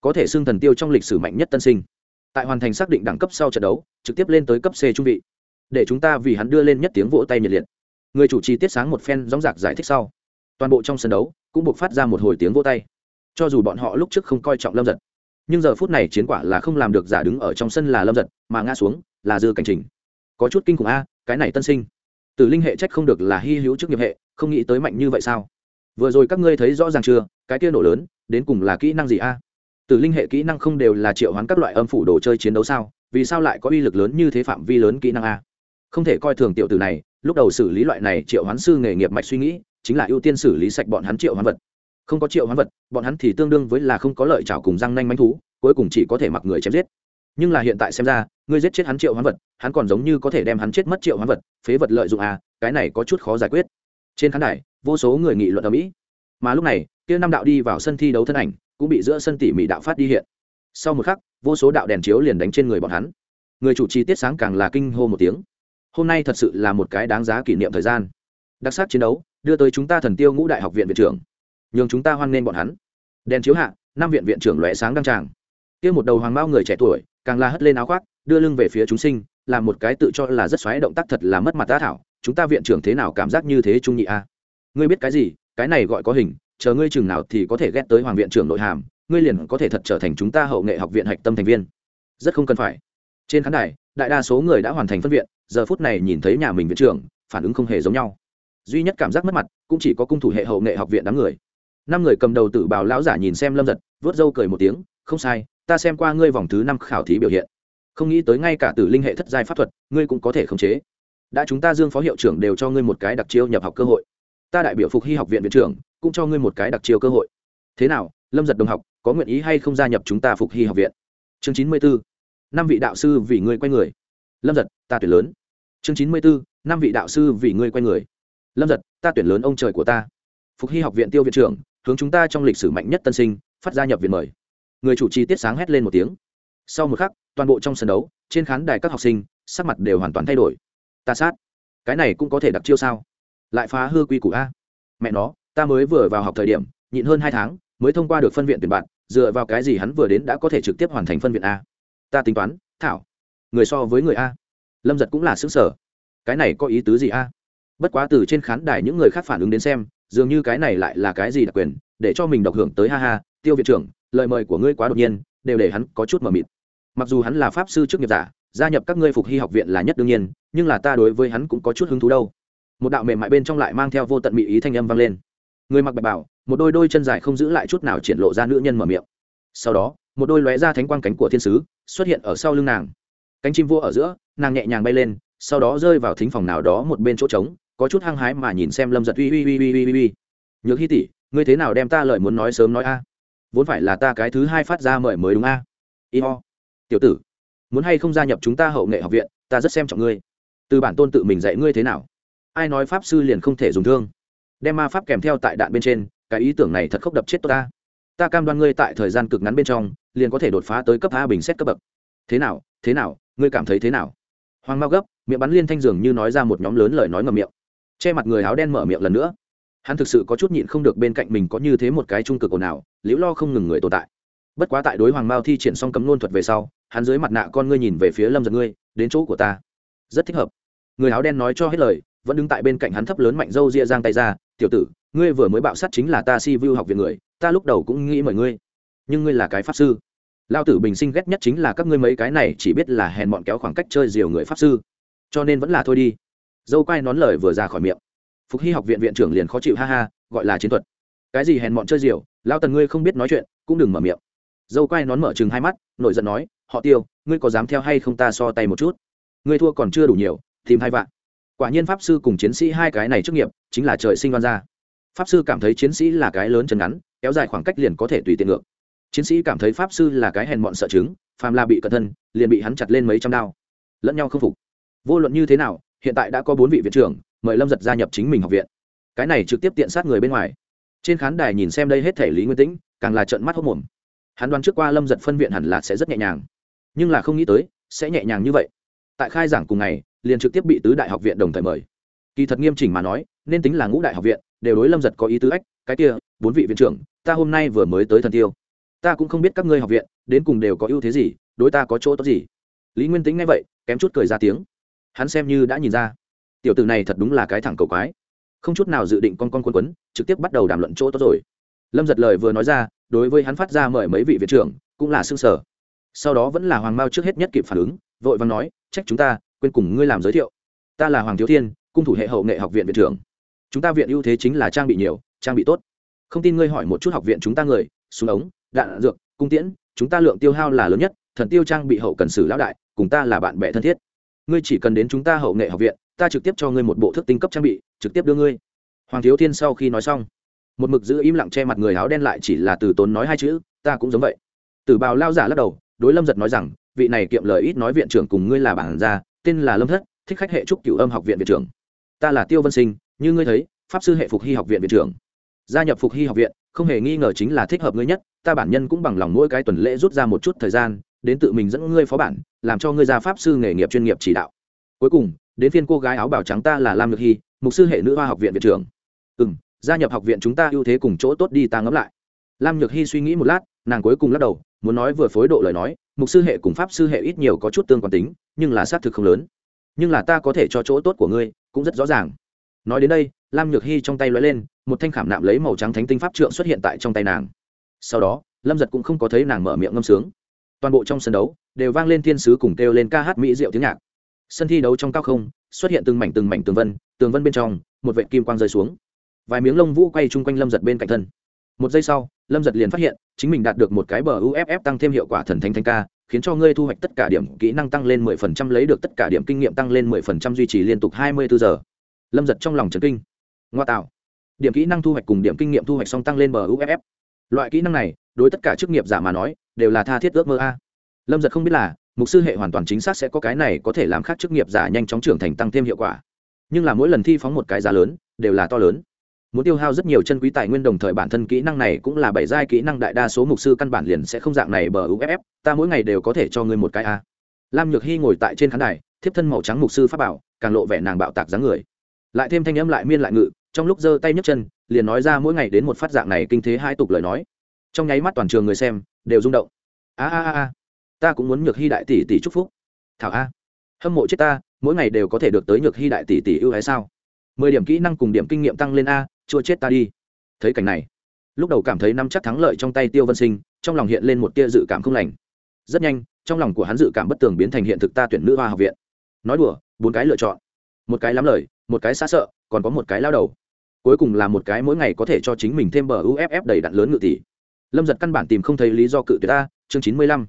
Có thể xưng thần tiêu trong lịch sử mạnh nhất tân sinh. Tại hoàn thành xác định đẳng cấp sau trận đấu, trực tiếp lên tới cấp c trung vị. Để chúng ta vì hắn đưa lên nhất tiếng vỗ tay nhiệt liệt. Người chủ trì tiết sáng một phen dóng dạc giải thích sau. Toàn bộ trong sân đấu cũng buộc phát ra một hồi tiếng vỗ tay cho dù bọn họ lúc trước không coi trọng lâm giật, nhưng giờ phút này chiến quả là không làm được giả đứng ở trong sân là lâm giật, mà ngã xuống là dư cảnh trình. Có chút kinh khủng a, cái này tân sinh. Tử linh hệ trách không được là hy hữu chức nghiệp hệ, không nghĩ tới mạnh như vậy sao? Vừa rồi các ngươi thấy rõ ràng chưa, cái kia nổ lớn, đến cùng là kỹ năng gì a? Tử linh hệ kỹ năng không đều là triệu hoán các loại âm phủ đồ chơi chiến đấu sao, vì sao lại có uy lực lớn như thế phạm vi lớn kỹ năng a? Không thể coi thường tiểu tử này, lúc đầu xử lý loại này triệu hoán sư nghề nghiệp mạch suy nghĩ, chính là ưu tiên xử lý sạch bọn hắn triệu hoán vật không có triệu hoán vật, bọn hắn thì tương đương với là không có lợi chảo cùng răng nanh manh thú, cuối cùng chỉ có thể mặc người chém giết. Nhưng là hiện tại xem ra, ngươi giết chết hắn triệu hoán vật, hắn còn giống như có thể đem hắn chết mất triệu hoán vật, phế vật lợi dụng à cái này có chút khó giải quyết. Trên khán đài, vô số người nghị luận ở mỹ. Mà lúc này, kia năm đạo đi vào sân thi đấu thân ảnh, cũng bị giữa sân tỉ mỉ đạo phát đi hiện. Sau một khắc, vô số đạo đèn chiếu liền đánh trên người bọn hắn. Người chủ trì tiết sáng càng là kinh hô một tiếng. Hôm nay thật sự là một cái đáng giá kỷ niệm thời gian. Đặc sắc chiến đấu, đưa tới chúng ta thần tiêu ngũ đại học viện viện trưởng nhường chúng ta hoan nghênh bọn hắn. Đèn chiếu hạ, năm viện viện trưởng lóe sáng đăng tràng. Kia một đầu hoàng bao người trẻ tuổi, càng la hất lên áo khoác, đưa lưng về phía chúng sinh, làm một cái tự cho là rất xoáy động tác thật là mất mặt ta thảo. Chúng ta viện trưởng thế nào cảm giác như thế trung nhị a? Ngươi biết cái gì? Cái này gọi có hình, chờ ngươi chừng nào thì có thể ghét tới hoàng viện trưởng nội hàm, ngươi liền có thể thật trở thành chúng ta hậu nghệ học viện hạch tâm thành viên. Rất không cần phải. Trên khán đài, đại đa số người đã hoàn thành phân viện, giờ phút này nhìn thấy nhà mình viện trưởng, phản ứng không hề giống nhau. Duy nhất cảm giác mất mặt, cũng chỉ có cung thủ hệ hậu nghệ học viện đám người năm người cầm đầu tự bào lão giả nhìn xem lâm giật, vớt râu cười một tiếng, không sai, ta xem qua ngươi vòng thứ năm khảo thí biểu hiện. Không nghĩ tới ngay cả tử linh hệ thất giai pháp thuật, ngươi cũng có thể khống chế. Đã chúng ta dương phó hiệu trưởng đều cho ngươi một cái đặc chiêu nhập học cơ hội. Ta đại biểu phục hy học viện viện trưởng, cũng cho ngươi một cái đặc chiêu cơ hội. Thế nào, lâm giật đồng học, có nguyện ý hay không gia nhập chúng ta phục hy học viện? Chương chín mươi bốn, năm vị đạo sư vì ngươi quay người. Lâm giật, ta tuyển lớn. Chương chín mươi bốn, năm vị đạo sư vì ngươi quay người. Lâm giật, ta tuyển lớn ông trời của ta. Phục hy học viện tiêu viện trưởng hướng chúng ta trong lịch sử mạnh nhất tân sinh, phát ra nhập viện mời. Người chủ trì tiết sáng hét lên một tiếng. Sau một khắc, toàn bộ trong sân đấu, trên khán đài các học sinh, sắc mặt đều hoàn toàn thay đổi. Ta sát. Cái này cũng có thể đặc chiêu sao? Lại phá hư quy củ a. Mẹ nó, ta mới vừa vào học thời điểm, nhịn hơn hai tháng, mới thông qua được phân viện tuyển bạn, dựa vào cái gì hắn vừa đến đã có thể trực tiếp hoàn thành phân viện a? Ta tính toán, thảo. Người so với người a. Lâm giật cũng là xứng sở cái này có ý tứ gì a? Bất quá từ trên khán đài những người khác phản ứng đến xem dường như cái này lại là cái gì đặc quyền, để cho mình độc hưởng tới, ha ha, tiêu viện trưởng, lời mời của ngươi quá đột nhiên, đều để hắn có chút mờ mịt. Mặc dù hắn là pháp sư trước nghiệp giả, gia nhập các ngươi phục hy học viện là nhất đương nhiên, nhưng là ta đối với hắn cũng có chút hứng thú đâu. Một đạo mềm mại bên trong lại mang theo vô tận mỹ ý thanh âm vang lên. Người mặc bạch bảo, một đôi đôi chân dài không giữ lại chút nào triển lộ ra nữ nhân mở miệng. Sau đó, một đôi lóe ra thánh quang cánh của thiên sứ, xuất hiện ở sau lưng nàng. Cánh chim vua ở giữa, nàng nhẹ nhàng bay lên, sau đó rơi vào thính phòng nào đó một bên chỗ trống có chút hăng hái mà nhìn xem lâm giật uy uy uy uy uy uy uy. Nhược hy tỷ, ngươi thế nào đem ta lời muốn nói sớm nói a? Vốn phải là ta cái thứ hai phát ra mời mới đúng a? À? y ho. Tiểu tử, muốn hay không gia nhập chúng ta hậu nghệ học viện, ta rất xem trọng ngươi. Từ bản tôn tự mình dạy ngươi thế nào? Ai nói pháp sư liền không thể dùng thương? Đem ma pháp kèm theo tại đạn bên trên, cái ý tưởng này thật khốc đập chết tôi ta. Ta cam đoan ngươi tại thời gian cực ngắn bên trong, liền có thể đột phá tới cấp a bình xét cấp bậc. Thế nào thế nào, ngươi cảm thấy thế nào? Hoàng mao gấp, miệng bắn liên thanh dường như nói ra một nhóm lớn lời nói ngầm miệng che mặt người áo đen mở miệng lần nữa. Hắn thực sự có chút nhịn không được bên cạnh mình có như thế một cái trung cực ồn ào, liễu lo không ngừng người tồn tại. Bất quá tại đối hoàng mao thi triển xong cấm nôn thuật về sau, hắn dưới mặt nạ con ngươi nhìn về phía lâm giật ngươi, đến chỗ của ta. Rất thích hợp. Người áo đen nói cho hết lời, vẫn đứng tại bên cạnh hắn thấp lớn mạnh dâu ria giang tay ra, tiểu tử, ngươi vừa mới bạo sát chính là ta si vu học viện người, ta lúc đầu cũng nghĩ mời ngươi. Nhưng ngươi là cái pháp sư. Lao tử bình sinh ghét nhất chính là các ngươi mấy cái này chỉ biết là hèn bọn kéo khoảng cách chơi diều người pháp sư. Cho nên vẫn là thôi đi dâu quai nón lời vừa ra khỏi miệng. Phục hy học viện viện trưởng liền khó chịu, ha ha, gọi là chiến thuật. Cái gì hèn mọn chơi diều lao tần ngươi không biết nói chuyện, cũng đừng mở miệng. Dâu quai nón mở chừng hai mắt, nổi giận nói, họ tiêu, ngươi có dám theo hay không ta so tay một chút? Ngươi thua còn chưa đủ nhiều, tìm hai vạn. Quả nhiên pháp sư cùng chiến sĩ hai cái này chức nghiệp, chính là trời sinh đoan ra pháp sư cảm thấy chiến sĩ là cái lớn chân ngắn, kéo dài khoảng cách liền có thể tùy tiện ngược. Chiến sĩ cảm thấy pháp sư là cái hèn mọn sợ chứng, phàm là bị cẩn thân, liền bị hắn chặt lên mấy trăm đao. Lẫn nhau không phục. Vô luận như thế nào hiện tại đã có bốn vị viện trưởng, mời lâm giật gia nhập chính mình học viện. Cái này trực tiếp tiện sát người bên ngoài. Trên khán đài nhìn xem đây hết thể lý nguyên tĩnh, càng là trận mắt hốc mồm. Hắn đoán trước qua lâm giật phân viện hẳn là sẽ rất nhẹ nhàng. Nhưng là không nghĩ tới, sẽ nhẹ nhàng như vậy. Tại khai giảng cùng ngày, liền trực tiếp bị tứ đại học viện đồng thời mời. Kỳ thật nghiêm chỉnh mà nói, nên tính là ngũ đại học viện, đều đối lâm giật có ý tứ ách, cái kia, bốn vị viện trưởng, ta hôm nay vừa mới tới thần tiêu. Ta cũng không biết các ngươi học viện, đến cùng đều có ưu thế gì, đối ta có chỗ tốt gì. Lý nguyên tính nghe vậy, kém chút cười ra tiếng hắn xem như đã nhìn ra. Tiểu t ử này thật đúng là cái thẳng cầu quái. Không chút nào dự định con con quân quấn, trực tiếp bắt đầu đàm luận chỗ tốt rồi. Lâm giật lời vừa nói ra, đối với hắn phát ra mời mấy vị viện trưởng, cũng là xương sở sau đó vẫn là hoàng mao trước hết nhất kịp phản ứng, vội vàng nói, trách chúng ta, quên cùng ngươi làm giới thiệu. Ta là hoàng thiếu thiên, cung thủ hệ hậu nghệ học viện viện trưởng. Chúng ta viện ưu thế chính là trang bị nhiều, trang bị tốt. Không tin ngươi hỏi một chút học viện chúng ta người, súng ống, đạn, dược, cung tiễn, chúng ta lượng tiêu hao là lớn nhất, thần tiêu trang bị hậu cần sử lão đại, cùng ta là bạn bè thân thiết ngươi chỉ cần đến chúng ta hậu nghệ học viện, ta trực tiếp cho ngươi một bộ thức tinh cấp trang bị, trực tiếp đưa ngươi. Hoàng thiếu thiên sau khi nói xong, một mực giữ im lặng che mặt người áo đen lại chỉ là từ tốn nói hai chữ, ta cũng giống vậy. Tử bào lao giả lắc đầu, đối lâm giật nói rằng, vị này kiệm lời ít nói viện trưởng cùng ngươi là bản gia, tên là lâm thất, thích khách hệ trúc cựu âm học viện viện trưởng. Ta là tiêu vân sinh, như ngươi thấy, pháp sư hệ phục hy học viện viện trưởng. Gia nhập phục hy học viện, không hề nghi ngờ chính là thích hợp ngươi nhất, ta bản nhân cũng bằng lòng mỗi cái tuần lễ rút ra một chút thời gian đến tự mình dẫn ngươi phó bản, làm cho ngươi ra pháp sư nghề nghiệp chuyên nghiệp chỉ đạo. Cuối cùng, đến phiên cô gái áo bào trắng ta là lam nhược hy, mục sư hệ nữ hoa học viện viện trưởng. Ừ m gia nhập học viện chúng ta ưu thế cùng chỗ tốt đi ta ngẫm lại. Lam nhược hy suy nghĩ một lát, nàng cuối cùng lắc đầu, muốn nói vừa phối độ lời nói, mục sư hệ cùng pháp sư hệ ít nhiều có chút tương quan tính, nhưng là xác thực không lớn. Nhưng là ta có thể cho chỗ tốt của ngươi, cũng rất rõ ràng. Nói đến đây, lam nhược hy trong tay lóe lên, một thanh khảm nạm lấy màu trắng thánh tinh pháp trượng xuất hiện tại trong tay nàng. Sau đó, lâm giật cũng không có thấy nàng mở miệng ngâm sướng toàn bộ trong sân đấu đều vang lên thiên sứ cùng kêu lên ca hát mỹ diệu tiếng nhạc. Sân thi đấu trong cao không xuất hiện từng mảnh từng mảnh tường vân tường vân bên trong, một vệ kim quang rơi xuống. Vài miếng lông vũ quay chung quanh lâm giật bên cạnh thân. Một giây sau, lâm giật liền phát hiện, chính mình đạt được một cái bờ uff tăng thêm hiệu quả thần thánh thanh ca, khiến cho ngươi thu hoạch tất cả điểm kỹ năng tăng lên 10% lấy được tất cả điểm kinh nghiệm tăng lên 10% duy trì liên tục 24 giờ. Lâm giật trong lòng trấn kinh. Ngoa tạo. Điểm kỹ năng thu hoạch cùng điểm kinh nghiệm thu hoạch song tăng lên bờ uff loại kỹ năng này, đối tất cả chức nghiệp giả mà nói đều là tha thiết ước mơ a. Lâm giật không biết là, mục sư hệ hoàn toàn chính xác sẽ có cái này có thể làm khác chức nghiệp giả nhanh chóng trưởng thành tăng thêm hiệu quả. Nhưng là mỗi lần thi phóng một cái giá lớn, đều là to lớn. Muốn tiêu hao rất nhiều chân quý tài nguyên đồng thời bản thân kỹ năng này cũng là bảy giai kỹ năng đại đa số mục sư căn bản liền sẽ không dạng này bờ uff ta mỗi ngày đều có thể cho ngươi một cái a. Lam nhược hy ngồi tại trên khán đài, thiếp thân màu trắng mục sư pháp bảo, càng lộ vẻ nàng bạo tạc dáng người. Lại thêm thanh âm lại miên lại ngự, trong lúc giơ tay nhấc chân, liền nói ra mỗi ngày đến một phát dạng này kinh thế hai tục lời nói. Trong nháy mắt toàn trường người xem đều rung động. A a a ta cũng muốn nhược hy đại tỷ tỷ chúc phúc. Thảo a. Hâm mộ chết ta, mỗi ngày đều có thể được tới nhược hy đại tỷ tỷ ưu hay sao? Mười điểm kỹ năng cùng điểm kinh nghiệm tăng lên a, chua chết ta đi. Thấy cảnh này, lúc đầu cảm thấy năm chắc thắng lợi trong tay tiêu vân sinh, trong lòng hiện lên một tia dự cảm không lành. Rất nhanh, trong lòng của hắn dự cảm bất tường biến thành hiện thực ta tuyển nữ hoa học viện. Nói đùa, bốn cái lựa chọn. Một cái lắm lời, một cái xa sợ, còn có một cái lao đầu. Cuối cùng là một cái mỗi ngày có thể cho chính mình thêm bờ uff đầy đặn lớn ngự tỷ lâm giật căn bản tìm không thấy lý do cự tuyệt ta, chương chín mươi lăm.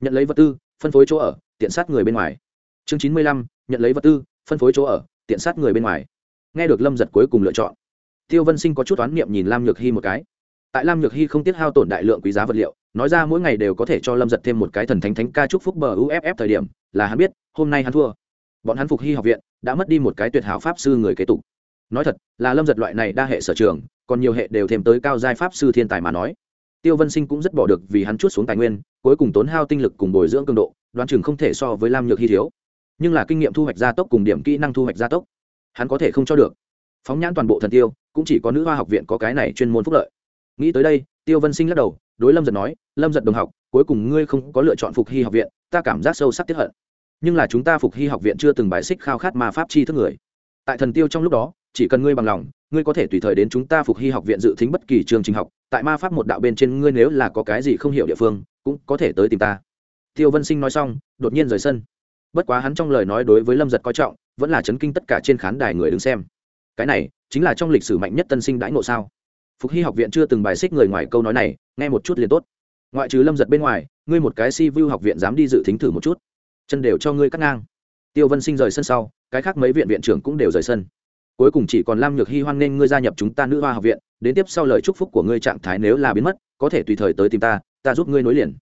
Nhận lấy vật tư, phân phối chỗ ở, tiện sát người bên ngoài. Chương chín mươi lăm, nhận lấy vật tư, phân phối chỗ ở, tiện sát người bên ngoài. Nghe được lâm giật cuối cùng lựa chọn, tiêu vân sinh có chút oán niệm nhìn lam nhược hy một cái. Tại lam nhược hy không tiết hao tổn đại lượng quý giá vật liệu, nói ra mỗi ngày đều có thể cho lâm giật thêm một cái thần thánh thánh ca chúc phúc bờ uff thời điểm, là hắn biết, hôm nay hắn thua. Bọn hắn phục hy học viện, đã mất đi một cái tuyệt hảo pháp sư người kế tục. Nói thật, là lâm giật loại này đa hệ sở trường, còn nhiều hệ đều thêm tới cao giai pháp sư thiên tài mà nói tiêu vân sinh cũng rất bỏ được vì hắn chút xuống tài nguyên, cuối cùng tốn hao tinh lực cùng bồi dưỡng cường độ, đoán chừng không thể so với lam nhược hy thiếu. Nhưng là kinh nghiệm thu hoạch gia tốc cùng điểm kỹ năng thu hoạch gia tốc, hắn có thể không cho được. Phóng nhãn toàn bộ thần tiêu, cũng chỉ có nữ hoa học viện có cái này chuyên môn phúc lợi. Nghĩ tới đây, tiêu vân sinh lắc đầu, đối lâm giật nói, lâm giật đồng học, cuối cùng ngươi không có lựa chọn phục hy học viện, ta cảm giác sâu sắc tiếp hận. Nhưng là chúng ta phục hy học viện chưa từng bài xích khao khát ma pháp chi thức người. Tại thần tiêu trong lúc đó, chỉ cần ngươi bằng lòng ngươi có thể tùy thời đến chúng ta phục hy học viện dự tính bất kỳ trường trình học, tại ma pháp một đạo bên trên ngươi nếu là có cái gì không hiểu địa phương, cũng có thể tới tìm ta. Tiêu vân sinh nói xong, đột nhiên rời sân. Bất quá hắn trong lời nói đối với lâm giật coi trọng, vẫn là chấn kinh tất cả trên khán đài người đứng xem. Cái này, chính là trong lịch sử mạnh nhất tân sinh đãi ngộ sao? Phục hy học viện chưa từng bài xích người ngoài câu nói này, nghe một chút liền tốt. Ngoại trừ lâm giật bên ngoài, ngươi một cái si vu học viện dám đi dự thính thử một chút. Chân đều cho ngươi cắt ngang. Tiêu vân sinh rời sân sau, cái khác mấy viện viện trưởng cũng đều rời sân cuối cùng chỉ còn lam nhược hy hoan nghênh ngươi gia nhập chúng ta nữ hoa học viện, đến tiếp sau lời chúc phúc của ngươi trạng thái nếu là biến mất, có thể tùy thời tới tìm ta ta giúp ngươi nối liền.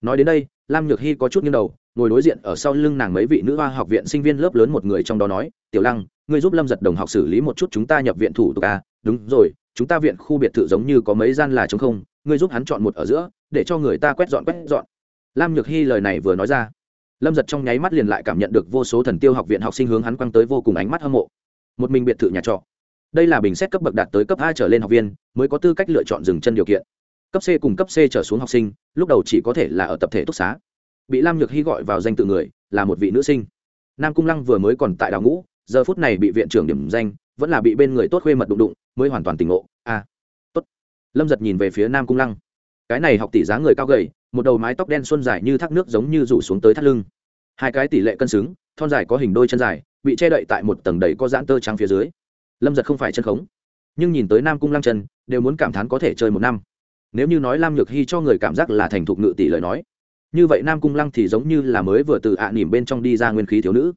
Nói đến đây, lam nhược hy có chút nghiêng đầu, ngồi đối diện ở sau lưng nàng mấy vị nữ hoa học viện sinh viên lớp lớn một người trong đó nói, tiểu lăng, ngươi giúp lâm giật đồng học xử lý một chút chúng ta nhập viện thủ tục a đúng rồi, chúng ta viện khu biệt thự giống như có mấy gian là chống không, ngươi giúp hắn chọn một ở giữa, để cho người ta quét dọn quét dọn. Lam nhược hy lời này vừa nói ra, lâm giật trong nháy mắt liền lại cảm nhận được vô số thần tiêu học viện học sinh hướng hắn quăng tới vô cùng ánh mắt hâm mộ một mình biệt thự nhà trọ. Đây là bình xét cấp bậc đạt tới cấp a trở lên học viên mới có tư cách lựa chọn dừng chân điều kiện. Cấp c cùng cấp c trở xuống học sinh lúc đầu chỉ có thể là ở tập thể túc xá. Bị lam nhược hy gọi vào danh tự người là một vị nữ sinh. Nam cung lăng vừa mới còn tại đào ngũ giờ phút này bị viện trưởng điểm danh vẫn là bị bên người tốt khuê mật đụng đụng mới hoàn toàn tỉnh ngộ. A à, tốt. Lâm giật nhìn về phía nam cung lăng. Cái này học tỷ giá người cao gầy một đầu mái tóc đen xuân dài như thác nước giống như rủ xuống tới thắt lưng. Hai cái tỷ lệ cân xứng thon dài có hình đôi chân dài bị che đậy tại một tầng đầy có giãn tơ trắng phía dưới. Lâm giật không phải chân khống, nhưng nhìn tới nam cung lăng chân đều muốn cảm thán có thể chơi một năm. Nếu như nói lam nhược hy cho người cảm giác là thành thục ngự tỷ lời nói, như vậy nam cung lăng thì giống như là mới vừa từ ạ à nỉm bên trong đi ra nguyên khí thiếu nữ.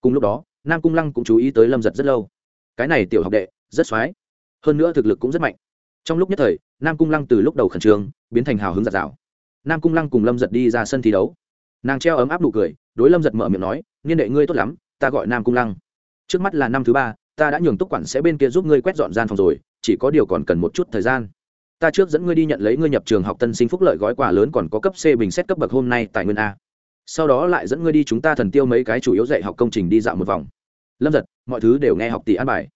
Cùng lúc đó, nam cung lăng cũng chú ý tới lâm giật rất lâu. Cái này tiểu học đệ, rất x o á i hơn nữa thực lực cũng rất mạnh. Trong lúc nhất thời, nam cung lăng từ lúc đầu khẩn trương, biến thành hào hứng giặt rào nam cung lăng cùng lâm giật đi ra sân thi đấu. Nàng treo ấm áp nụ cười, đối lâm giật mở miệng nói, niên đệ ngươi tốt lắm ta gọi nam cung lăng. Trước mắt là năm thứ ba, ta đã nhường túc quản sẽ bên kia giúp ngươi quét dọn gian phòng rồi, chỉ có điều còn cần một chút thời gian. Ta trước dẫn ngươi đi nhận lấy ngươi nhập trường học tân sinh phúc lợi gói quà lớn còn có cấp c bình xét cấp bậc hôm nay tại nguyên a. Sau đó lại dẫn ngươi đi chúng ta thần tiêu mấy cái chủ yếu dạy học công trình đi dạo một vòng. Lâm giật, mọi thứ đều nghe học tỷ an bài.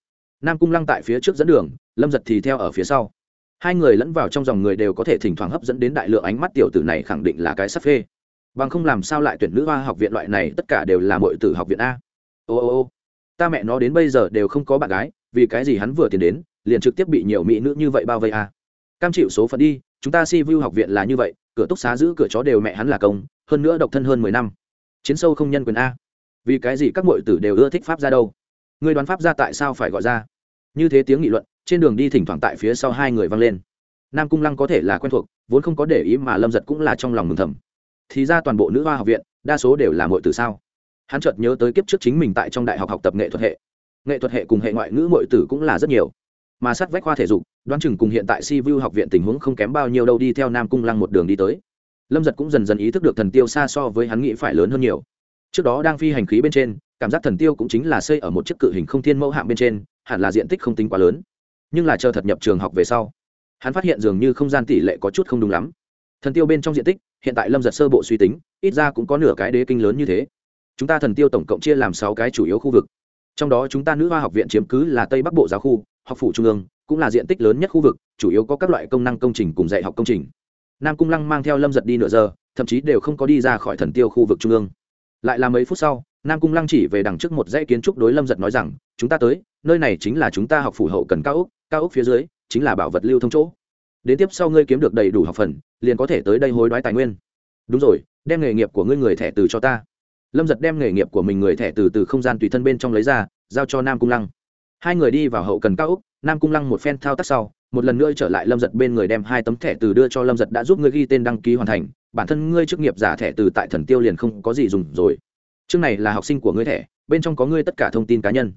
Nam cung lăng tại phía trước dẫn đường, lâm giật thì theo ở phía sau. Hai người lẫn vào trong dòng người đều có thể thỉnh thoảng hấp dẫn đến đại lượng ánh mắt tiểu tử này khẳng định là cái sắp phê. Bằng không làm sao lại tuyển nữ hoa học viện loại này, tất cả đều là mọi tử học viện a ô ô ô. Ta mẹ nó đến bây giờ đều không có bạn gái, vì cái gì hắn vừa tiền đến, liền trực tiếp bị nhiều mỹ nữ như vậy bao vây à? cam chịu số phận đi, chúng ta si vu học viện là như vậy, cửa túc xá giữ cửa chó đều mẹ hắn là công, hơn nữa độc thân hơn mười năm. Chiến sâu không nhân quyền a. Vì cái gì các m tử đều ưa thích pháp ra đâu? Người đoán pháp ra tại sao phải gọi ra? Như thế tiếng nghị luận, trên đường đi thỉnh thoảng tại phía sau hai người vang lên. Nam cung lăng có thể là quen thuộc, vốn không có để ý mà lâm giật cũng là trong lòng mừng thầm. Thì ra toàn bộ nữ hoa học viện, đa số đều là m tử sao? Hắn chợt nhớ tới kiếp trước chính mình tại trong đại học học tập nghệ thuật hệ. Nghệ thuật hệ cùng hệ ngoại ngữ mọi tử cũng là rất nhiều. Mà sát vách khoa thể dục, đoán chừng cùng hiện tại si vu học viện tình huống không kém bao nhiêu đâu đi theo nam cung lăng một đường đi tới. Lâm giật cũng dần dần ý thức được thần tiêu xa so với hắn nghĩ phải lớn hơn nhiều. Trước đó đang phi hành khí bên trên, cảm giác thần tiêu cũng chính là xây ở một chiếc cự hình không thiên mẫu hạng bên trên, hẳn là diện tích không tính quá lớn. Nhưng là chờ thật nhập trường học về sau, hắn phát hiện dường như không gian tỷ lệ có chút không đúng lắm. Thần tiêu bên trong diện tích, hiện tại lâm giật sơ bộ suy tính, ít ra cũng có nửa cái đế kinh lớn như thế chúng ta thần tiêu tổng cộng chia làm sáu cái chủ yếu khu vực. Trong đó chúng ta nữ hoa học viện chiếm cứ là tây bắc bộ giáo khu, học phủ trung ương, cũng là diện tích lớn nhất khu vực, chủ yếu có các loại công năng công trình cùng dạy học công trình. Nam cung lăng mang theo lâm giật đi nửa giờ, thậm chí đều không có đi ra khỏi thần tiêu khu vực trung ương. Lại là mấy phút sau, nam cung lăng chỉ về đằng trước một dãy kiến trúc đối lâm giật nói rằng, chúng ta tới, nơi này chính là chúng ta học phủ hậu cần cao ốc cao ốc phía dưới chính là bảo vật lưu thông chỗ. Đến tiếp sau ngươi kiếm được đầy đủ học phần, liền có thể tới đây hối đoái tài nguyên. Đúng rồi, đem nghề nghiệp của ngươi người thẻ từ cho ta lâm giật đem nghề nghiệp của mình người thẻ từ từ không gian tùy thân bên trong lấy ra, giao cho nam cung lăng. Hai người đi vào hậu cần cao úc nam cung lăng một phen thao tác sau, một lần nữa trở lại lâm giật bên người đem hai tấm thẻ từ đưa cho lâm giật đã giúp ngươi ghi tên đăng ký hoàn thành, bản thân ngươi chức nghiệp giả thẻ từ tại thần tiêu liền không có gì dùng rồi. Chương này là học sinh của ngươi thẻ, bên trong có ngươi tất cả thông tin cá nhân.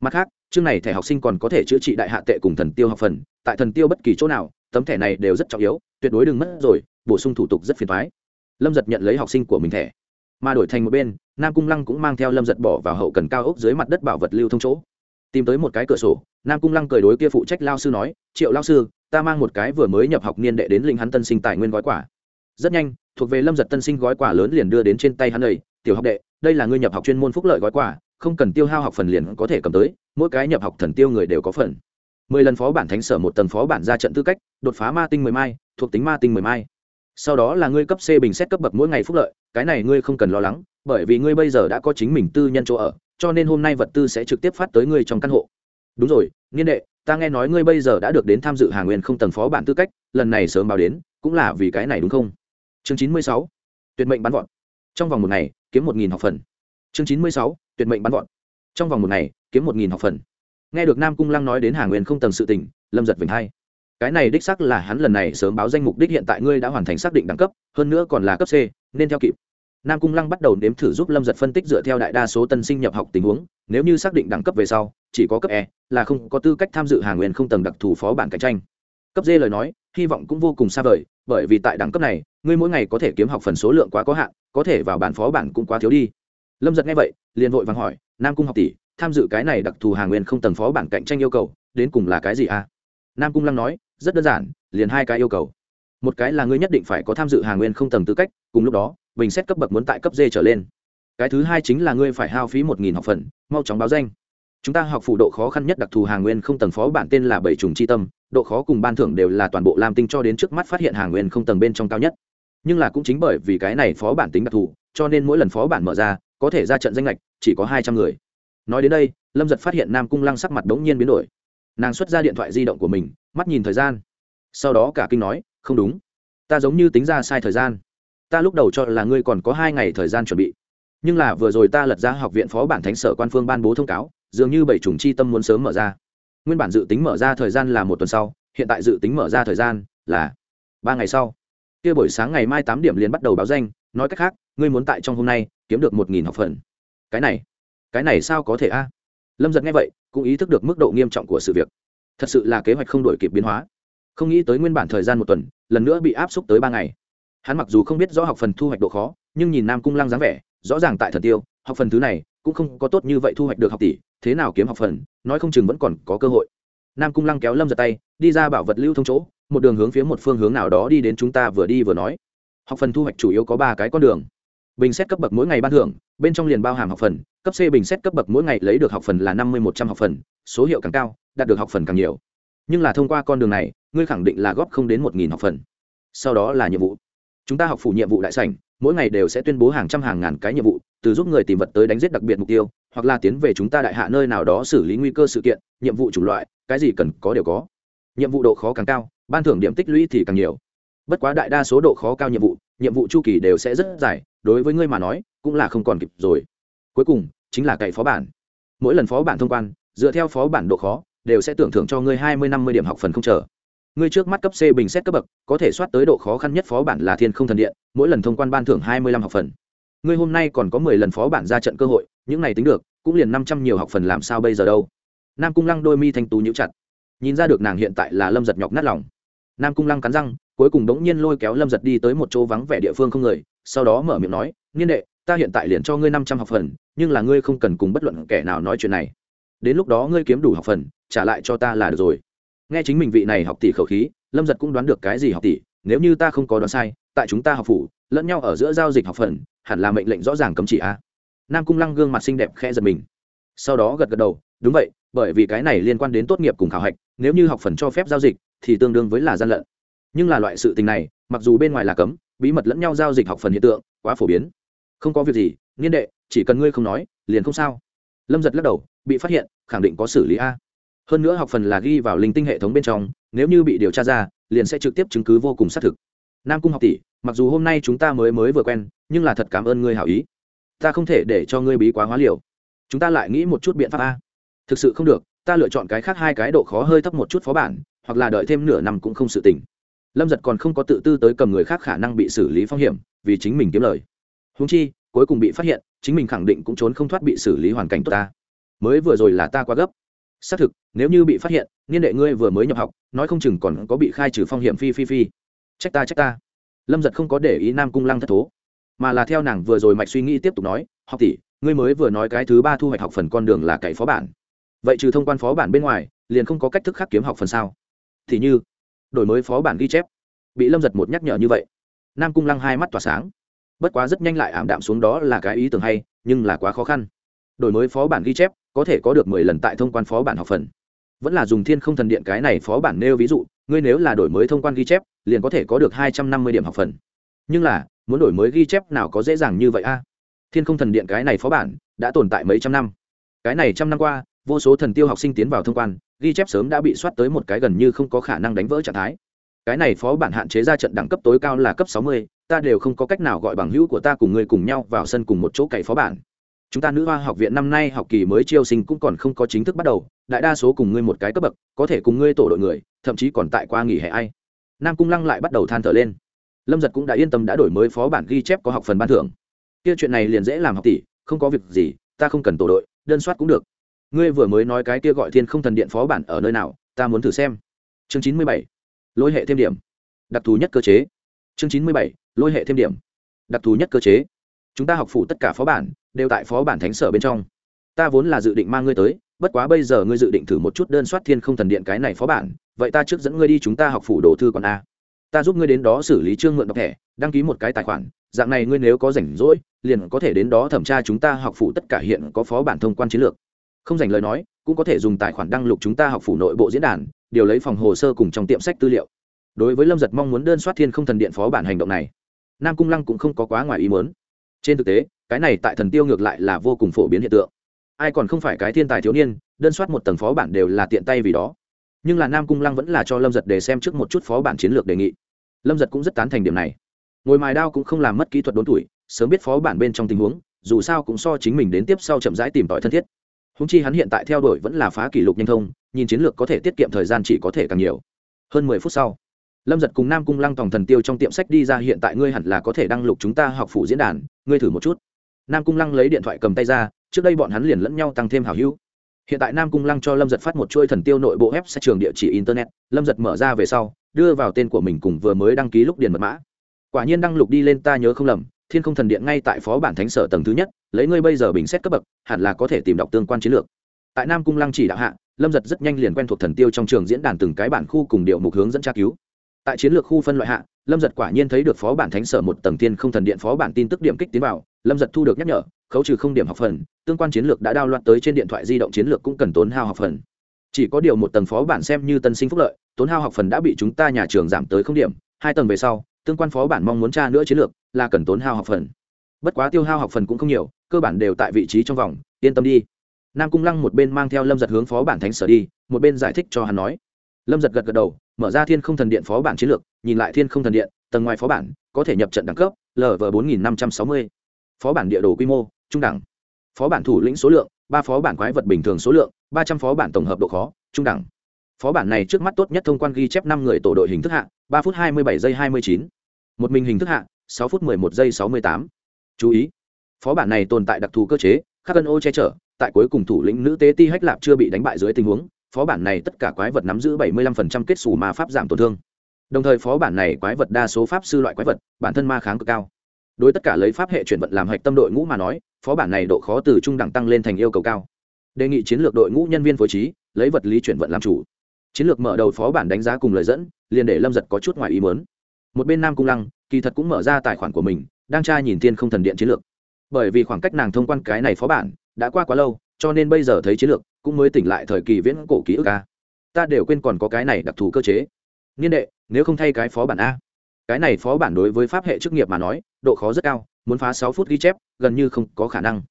Mặt khác, chương này thẻ học sinh còn có thể chữa trị đại hạ tệ cùng thần tiêu học phần, tại thần tiêu bất kỳ chỗ nào, tấm thẻ này đều rất trọng yếu, tuyệt đối đừng mất rồi, bổ sung thủ tục rất phiền thoái lâm giật nhận lấy học sinh của mình thẻ mà đổi thành một bên, nam cung lăng cũng mang theo lâm giật bỏ vào hậu cần cao ốc dưới mặt đất bảo vật lưu thông chỗ. Tìm tới một cái cửa sổ, nam cung lăng cười đối kia phụ trách lao sư nói, triệu lao sư, ta mang một cái vừa mới nhập học niên đệ đến linh hắn tân sinh tài nguyên gói quả rất nhanh, thuộc về lâm giật tân sinh gói quả lớn liền đưa đến trên tay hắn ấy tiểu học đệ, đây là ngươi nhập học chuyên môn phúc lợi gói quả không cần tiêu hao học phần liền có thể cầm tới, mỗi cái nhập học thần tiêu người đều có phần. Mười lần phó bản thánh sở một tầng phó bản ra trận tư cách, đột phá ma tinh mười mai, thuộc tính ma tinh mười mai. Sau đó là ngươi cấp c bình xét cấp bậc mỗi ngày phúc lợi cái này ngươi không cần lo lắng, bởi vì ngươi bây giờ đã có chính mình tư nhân chỗ ở, cho nên hôm nay vật tư sẽ trực tiếp phát tới ngươi trong căn hộ. Đúng rồi, niên đệ, ta nghe nói ngươi bây giờ đã được đến tham dự hàng nguyên không tầng phó bản tư cách, lần này sớm báo đến, cũng là vì cái này đúng không? Chương chín mươi sáu, tuyệt mệnh bắn vọt. Trong vòng một ngày, kiếm một nghìn học phần. Chương chín mươi sáu, tuyệt mệnh bắn vọt. Trong vòng một ngày, kiếm một nghìn học phần. Nghe được nam cung lăng nói đến hàng nguyên không tầng sự tình, lâm giật vĩnh hai. Cái này đích sắc là hắn lần này sớm báo danh mục đích hiện tại ngươi đã hoàn thành xác định đẳng cấp, hơn nữa còn là cấp c nên theo kịp. Nam cung lăng bắt đầu nếm thử giúp lâm giật phân tích dựa theo đại đa số tân sinh nhập học tình huống, nếu như xác định đẳng cấp về sau, chỉ có cấp e là không có tư cách tham dự hàng nguyên không tầng đặc thù phó bản cạnh tranh. Cấp d lời nói, hy vọng cũng vô cùng xa vời, bởi vì tại đẳng cấp này, ngươi mỗi ngày có thể kiếm học phần số lượng quá có hạn, có thể vào bản phó bản cũng quá thiếu đi. Lâm giật nghe vậy, liền vội vàng hỏi, nam cung học tỷ, tham dự cái này đặc thù hàng nguyên không tầng phó bản cạnh tranh yêu cầu, đến cùng là cái gì a? Nam cung lăng nói, rất đơn giản, liền hai cái yêu cầu. Một cái là ngươi nhất định phải có tham dự hàng nguyên không tầng tư cách cùng lúc đó, bình xét cấp bậc muốn tại cấp d trở lên. Cái thứ hai chính là ngươi phải hao phí một nghìn học phần, mau chóng báo danh. Chúng ta học phụ độ khó khăn nhất đặc thù hàng nguyên không tầng phó bản tên là bảy trùng c h i tâm, độ khó cùng ban thưởng đều là toàn bộ lam tinh cho đến trước mắt phát hiện hàng nguyên không tầng bên trong cao nhất. Nhưng là cũng chính bởi vì cái này phó bản tính đặc thù, cho nên mỗi lần phó bản mở ra, có thể ra trận danh lệch, chỉ có hai trăm người. Nói đến đây, lâm giật phát hiện nam cung lăng sắc mặt đ ố n g nhiên biến đổi. Nàng xuất ra điện thoại di động của mình, mắt nhìn thời gian. Sau đó cả kinh nói, không đúng. Ta giống như tính ra sai thời gian ta lúc đầu cho là ngươi còn có hai ngày thời gian chuẩn bị. Nhưng là vừa rồi ta lật ra học viện phó bản thánh sở quan phương ban bố thông cáo, dường như bảy chủng chi tâm muốn sớm mở ra. Nguyên bản dự tính mở ra thời gian là một tuần sau, hiện tại dự tính mở ra thời gian là ba ngày sau. Kia buổi sáng ngày mai tám điểm liền bắt đầu báo danh, nói cách khác, ngươi muốn tại trong hôm nay kiếm được một nghìn học phần. Cái này cái này sao có thể a? Lâm giật nghe vậy, cũng ý thức được mức độ nghiêm trọng của sự việc. Thật sự là kế hoạch không đổi kịp biến hóa. Không nghĩ tới nguyên bản thời gian một tuần, lần nữa bị áp xúc tới ba ngày hắn mặc dù không biết rõ học phần thu hoạch độ khó, nhưng nhìn nam cung lăng dáng vẻ, rõ ràng tại thần tiêu, học phần thứ này cũng không có tốt như vậy thu hoạch được học tỷ, thế nào kiếm học phần, nói không chừng vẫn còn có cơ hội. Nam cung lăng kéo lâm giật tay, đi ra bảo vật lưu thông chỗ, một đường hướng phía một phương hướng nào đó đi đến chúng ta vừa đi vừa nói. Học phần thu hoạch chủ yếu có ba cái con đường. Bình xét cấp bậc mỗi ngày ban thưởng, bên trong liền bao hàm học phần, cấp c bình xét cấp bậc mỗi ngày lấy được học phần là năm mươi một trăm học phần, số hiệu càng cao, đạt được học phần càng nhiều. Nhưng là thông qua con đường này, ngươi khẳng định là góp không đến một nghìn học phần. Sau đó là nhiệm vụ chúng ta học phủ nhiệm vụ đại sảnh, mỗi ngày đều sẽ tuyên bố hàng trăm hàng ngàn cái nhiệm vụ, từ giúp người tìm vật tới đánh giết đặc biệt mục tiêu, hoặc là tiến về chúng ta đại hạ nơi nào đó xử lý nguy cơ sự kiện, nhiệm vụ chủng loại, cái gì cần có đều có. Nhiệm vụ độ khó càng cao, ban thưởng điểm tích lũy thì càng nhiều. Bất quá đại đa số độ khó cao nhiệm vụ nhiệm vụ chu kỳ đều sẽ rất dài, đối với ngươi mà nói, cũng là không còn kịp rồi. Cuối cùng, chính là cậy phó bản. Mỗi lần phó bản thông quan, dựa theo phó bản độ khó, đều sẽ tưởng thưởng cho ngươi hai mươi năm mươi điểm học phần không chờ ngươi trước mắt cấp c bình xét cấp bậc, có thể soát tới độ khó khăn nhất phó bản là thiên không thần điện, mỗi lần thông quan ban thưởng hai mươi lăm học phần. Ngươi hôm nay còn có mười lần phó bản ra trận cơ hội, những này tính được, cũng liền năm trăm nhiều học phần làm sao bây giờ đâu. Nam cung lăng đôi mi thanh tú nhíu chặt, nhìn ra được nàng hiện tại là lâm giật nhọc nát lòng. Nam cung lăng cắn răng, cuối cùng đống nhiên lôi kéo lâm giật đi tới một chỗ vắng vẻ địa phương không người, sau đó mở miệng nói, niên đệ, ta hiện tại liền cho ngươi năm trăm học phần, nhưng là ngươi không cần cùng bất luận kẻ nào nói chuyện này. Đến lúc đó ngươi kiếm đủ học phần, trả lại cho ta là được rồi nghe chính mình vị này học tỷ khẩu khí, lâm giật cũng đoán được cái gì học tỷ, nếu như ta không có đoán sai, tại chúng ta học phủ, lẫn nhau ở giữa giao dịch học phần, hẳn là mệnh lệnh rõ ràng cấm chỉ a. Nam cung lăng gương mặt xinh đẹp khẽ giật mình. Sau đó gật gật đầu, đúng vậy, bởi vì cái này liên quan đến tốt nghiệp cùng khảo hạch, nếu như học phần cho phép giao dịch, thì tương đương với là gian lận. Nhưng là loại sự tình này, mặc dù bên ngoài là cấm, bí mật lẫn nhau giao dịch học phần hiện tượng, quá phổ biến. Không có việc gì, niên đệ, chỉ cần ngươi không nói, liền không sao. Lâm giật lắc đầu, bị phát hiện, khẳng định có xử lý a hơn nữa học phần là ghi vào linh tinh hệ thống bên trong, nếu như bị điều tra ra, liền sẽ trực tiếp chứng cứ vô cùng xác thực. Nam cung học tỷ, mặc dù hôm nay chúng ta mới mới vừa quen, nhưng là thật cảm ơn ngươi hảo ý. Ta không thể để cho ngươi bí quá hóa liều. Chúng ta lại nghĩ một chút biện pháp a. Thực sự không được, ta lựa chọn cái khác hai cái độ khó hơi thấp một chút phó bản, hoặc là đợi thêm nửa năm cũng không sự tỉnh lâm giật còn không có tự tư tới cầm người khác khả năng bị xử lý phong hiểm, vì chính mình kiếm lời. Húng chi, cuối cùng bị phát hiện, chính mình khẳng định cũng trốn không thoát bị xử lý hoàn cảnh tốt ta. Mới vừa rồi là ta quá gấp xác thực, nếu như bị phát hiện, niên đệ ngươi vừa mới nhập học, nói không chừng còn có bị khai trừ phong hiểm phi phi phi. Trách ta trách ta. Lâm giật không có để ý nam cung lăng thất thố, mà là theo nàng vừa rồi mạch suy nghĩ tiếp tục nói, học tỷ, ngươi mới vừa nói cái thứ ba thu hoạch học phần con đường là cậy phó bản. Vậy trừ thông quan phó bản bên ngoài, liền không có cách thức khác kiếm học phần sao? Thì như, đổi mới phó bản ghi chép. Bị lâm giật một nhắc nhở như vậy, nam cung lăng hai mắt tỏa sáng. Bất quá rất nhanh lại ảm đạm xuống đó là cái ý tưởng hay, nhưng là quá khó khăn. Đổi mới phó bản ghi chép có thể có được mười lần tại thông quan phó bản học phần. Vẫn là dùng thiên không thần điện cái này phó bản nêu ví dụ, ngươi nếu là đổi mới thông quan ghi chép, liền có thể có được hai trăm năm mươi điểm học phần. Nhưng là, muốn đổi mới ghi chép nào có dễ dàng như vậy a? Thiên không thần điện cái này phó bản đã tồn tại mấy trăm năm. Cái này trăm năm qua, vô số thần tiêu học sinh tiến vào thông quan, ghi chép sớm đã bị soát tới một cái gần như không có khả năng đánh vỡ trạng thái. Cái này phó bản hạn chế ra trận đẳng cấp tối cao là cấp sáu mươi, ta đều không có cách nào gọi bằng hữu của ta cùng ngươi cùng nhau vào sân cùng một chỗ cày phó bản chúng ta nữ hoa học viện năm nay học kỳ mới chiêu sinh cũng còn không có chính thức bắt đầu, đại đa số cùng ngươi một cái cấp bậc, có thể cùng ngươi tổ đội người, thậm chí còn tại qua nghỉ hè ai. Nam cung lăng lại bắt đầu than thở lên. Lâm giật cũng đã yên tâm đã đổi mới phó bản ghi chép có học phần ban thưởng. Kia chuyện này liền dễ làm học tỷ, không có việc gì, ta không cần tổ đội, đơn soát cũng được. Ngươi vừa mới nói cái kia gọi thiên không thần điện phó bản ở nơi nào, ta muốn thử xem. Chương chín mươi bảy, lôi hệ thêm điểm. Đặc thù nhất cơ chế. Chương chín mươi bảy, lôi hệ thêm điểm. Đặc thù nhất cơ chế. Chúng ta học phủ tất cả phó bản đều tại phó bản thánh sở bên trong. Ta vốn là dự định mang ngươi tới, bất quá bây giờ ngươi dự định thử một chút đơn soát thiên không thần điện cái này phó bản, vậy ta trước dẫn ngươi đi chúng ta học phủ đồ thư còn a. Ta giúp ngươi đến đó xử lý trương mượn đọc thẻ, đăng ký một cái tài khoản, dạng này ngươi nếu có rảnh rỗi, liền có thể đến đó thẩm tra chúng ta học phủ tất cả hiện có phó bản thông quan chiến lược. Không dành lời nói, cũng có thể dùng tài khoản đăng lục chúng ta học phủ nội bộ diễn đàn, điều lấy phòng hồ sơ cùng trong tiệm sách tư liệu. Đối với lâm giật mong muốn đơn soát thiên không thần điện phó bản hành động này, nam cung lăng cũng không có quá ngoài ý muốn trên thực tế, cái này tại thần tiêu ngược lại là vô cùng phổ biến hiện tượng. Ai còn không phải cái thiên tài thiếu niên, đơn soát một tầng phó bản đều là tiện tay vì đó. Nhưng là nam cung lăng vẫn là cho lâm giật để xem trước một chút phó bản chiến lược đề nghị. Lâm giật cũng rất tán thành điểm này. Ngồi mài đao cũng không làm mất kỹ thuật đốn tuổi, sớm biết phó bản bên trong tình huống, dù sao cũng so chính mình đến tiếp sau chậm rãi tìm tòi thân thiết. Húng chi hắn hiện tại theo đuổi vẫn là phá kỷ lục nhanh thông, nhìn chiến lược có thể tiết kiệm thời gian chỉ có thể càng nhiều. Hơn mười phút sau lâm giật cùng nam cung lăng tòng thần tiêu trong tiệm sách đi ra, hiện tại ngươi hẳn là có thể đăng lục chúng ta học phủ diễn đàn, ngươi thử một chút. Nam cung lăng lấy điện thoại cầm tay ra, trước đây bọn hắn liền lẫn nhau tăng thêm hào hữu. Hiện tại nam cung lăng cho lâm giật phát một chuôi thần tiêu nội bộ web sẽ trường địa chỉ internet, lâm giật mở ra về sau, đưa vào tên của mình cùng vừa mới đăng ký lúc điền mật mã. Quả nhiên đăng lục đi lên ta nhớ không lầm, thiên không thần điện ngay tại phó bản thánh sở tầng thứ nhất, lấy ngươi bây giờ bình xét cấp bậc, hẳn là có thể tìm đọc tương quan chiến lược. Tại nam cung lăng chỉ đạo hạ, lâm giật rất nhanh liền quen thuộc thần tiêu trong trường diễn đàn từng cái bản khu cùng điệu mục hướng dẫn tra cứu tại chiến lược khu phân loại hạ, lâm giật quả nhiên thấy được phó bản thánh sở một tầng tiên không thần điện phó bản tin tức điểm kích tiến vào, lâm giật thu được nhắc nhở, khấu trừ không điểm học phần, tương quan chiến lược đã đao loạt tới trên điện thoại di động chiến lược cũng cần tốn hao học phần. Chỉ có điều một tầng phó bản xem như tân sinh phúc lợi, tốn hao học phần đã bị chúng ta nhà trường giảm tới không điểm, hai tầng về sau, tương quan phó bản mong muốn tra nữa chiến lược, là cần tốn hao học phần. Bất quá tiêu hao học phần cũng không nhiều, cơ bản đều tại vị trí trong vòng, yên tâm đi. Nam cung lăng một bên mang theo lâm giật hướng phó bản thánh sở đi, một bên giải thích cho hắn nói. Lâm giật gật gật đầu mở ra thiên không thần điện phó bản chiến lược, nhìn lại thiên không thần điện, tầng ngoài phó bản, có thể nhập trận đẳng cấp lv bốn nghìn năm trăm sáu mươi. Phó bản địa đồ quy mô, trung đẳng. Phó bản thủ lĩnh số lượng, ba phó bản quái vật bình thường số lượng, ba trăm phó bản tổng hợp độ khó, trung đẳng. Phó bản này trước mắt tốt nhất thông quan ghi chép năm người tổ đội hình thức hạ, ba phút hai mươi bảy giây hai mươi chín. Một mình hình thức hạ, sáu phút mười một giây sáu mươi tám. Chú ý, phó bản này tồn tại đặc thù cơ chế, khắc cân ô che chở, tại cuối cùng thủ lĩnh nữ tế ti hách lạp chưa bị đánh bại dưới tình huống phó bản này tất cả quái vật nắm giữ 75% kết xù ma pháp giảm tổn thương. Đồng thời phó bản này quái vật đa số pháp sư loại quái vật, bản thân ma kháng cực cao. Đối tất cả lấy pháp hệ chuyển vận làm hạch tâm đội ngũ mà nói, phó bản này độ khó từ trung đẳng tăng lên thành yêu cầu cao. Đề nghị chiến lược đội ngũ nhân viên phối trí, lấy vật lý chuyển vận làm chủ. Chiến lược mở đầu phó bản đánh giá cùng lời dẫn, liền để lâm giật có chút ngoài ý mớn một bên nam cung lăng, kỳ thật cũng mở ra tài khoản của mình, đang tra nhìn tiên không thần điện chiến lược. Bởi vì khoảng cách nàng thông quan cái này phó bản đã qua quá lâu, cho nên bây giờ thấy chiến lược cũng mới tỉnh lại thời kỳ viễn cổ ký ức a. Ta đều quên còn có cái này đặc thù cơ chế. Niên đệ, nếu không thay cái phó bản a. Cái này phó bản đối với pháp hệ chức nghiệp mà nói, độ khó rất cao, muốn phá sáu phút ghi chép, gần như không có khả năng.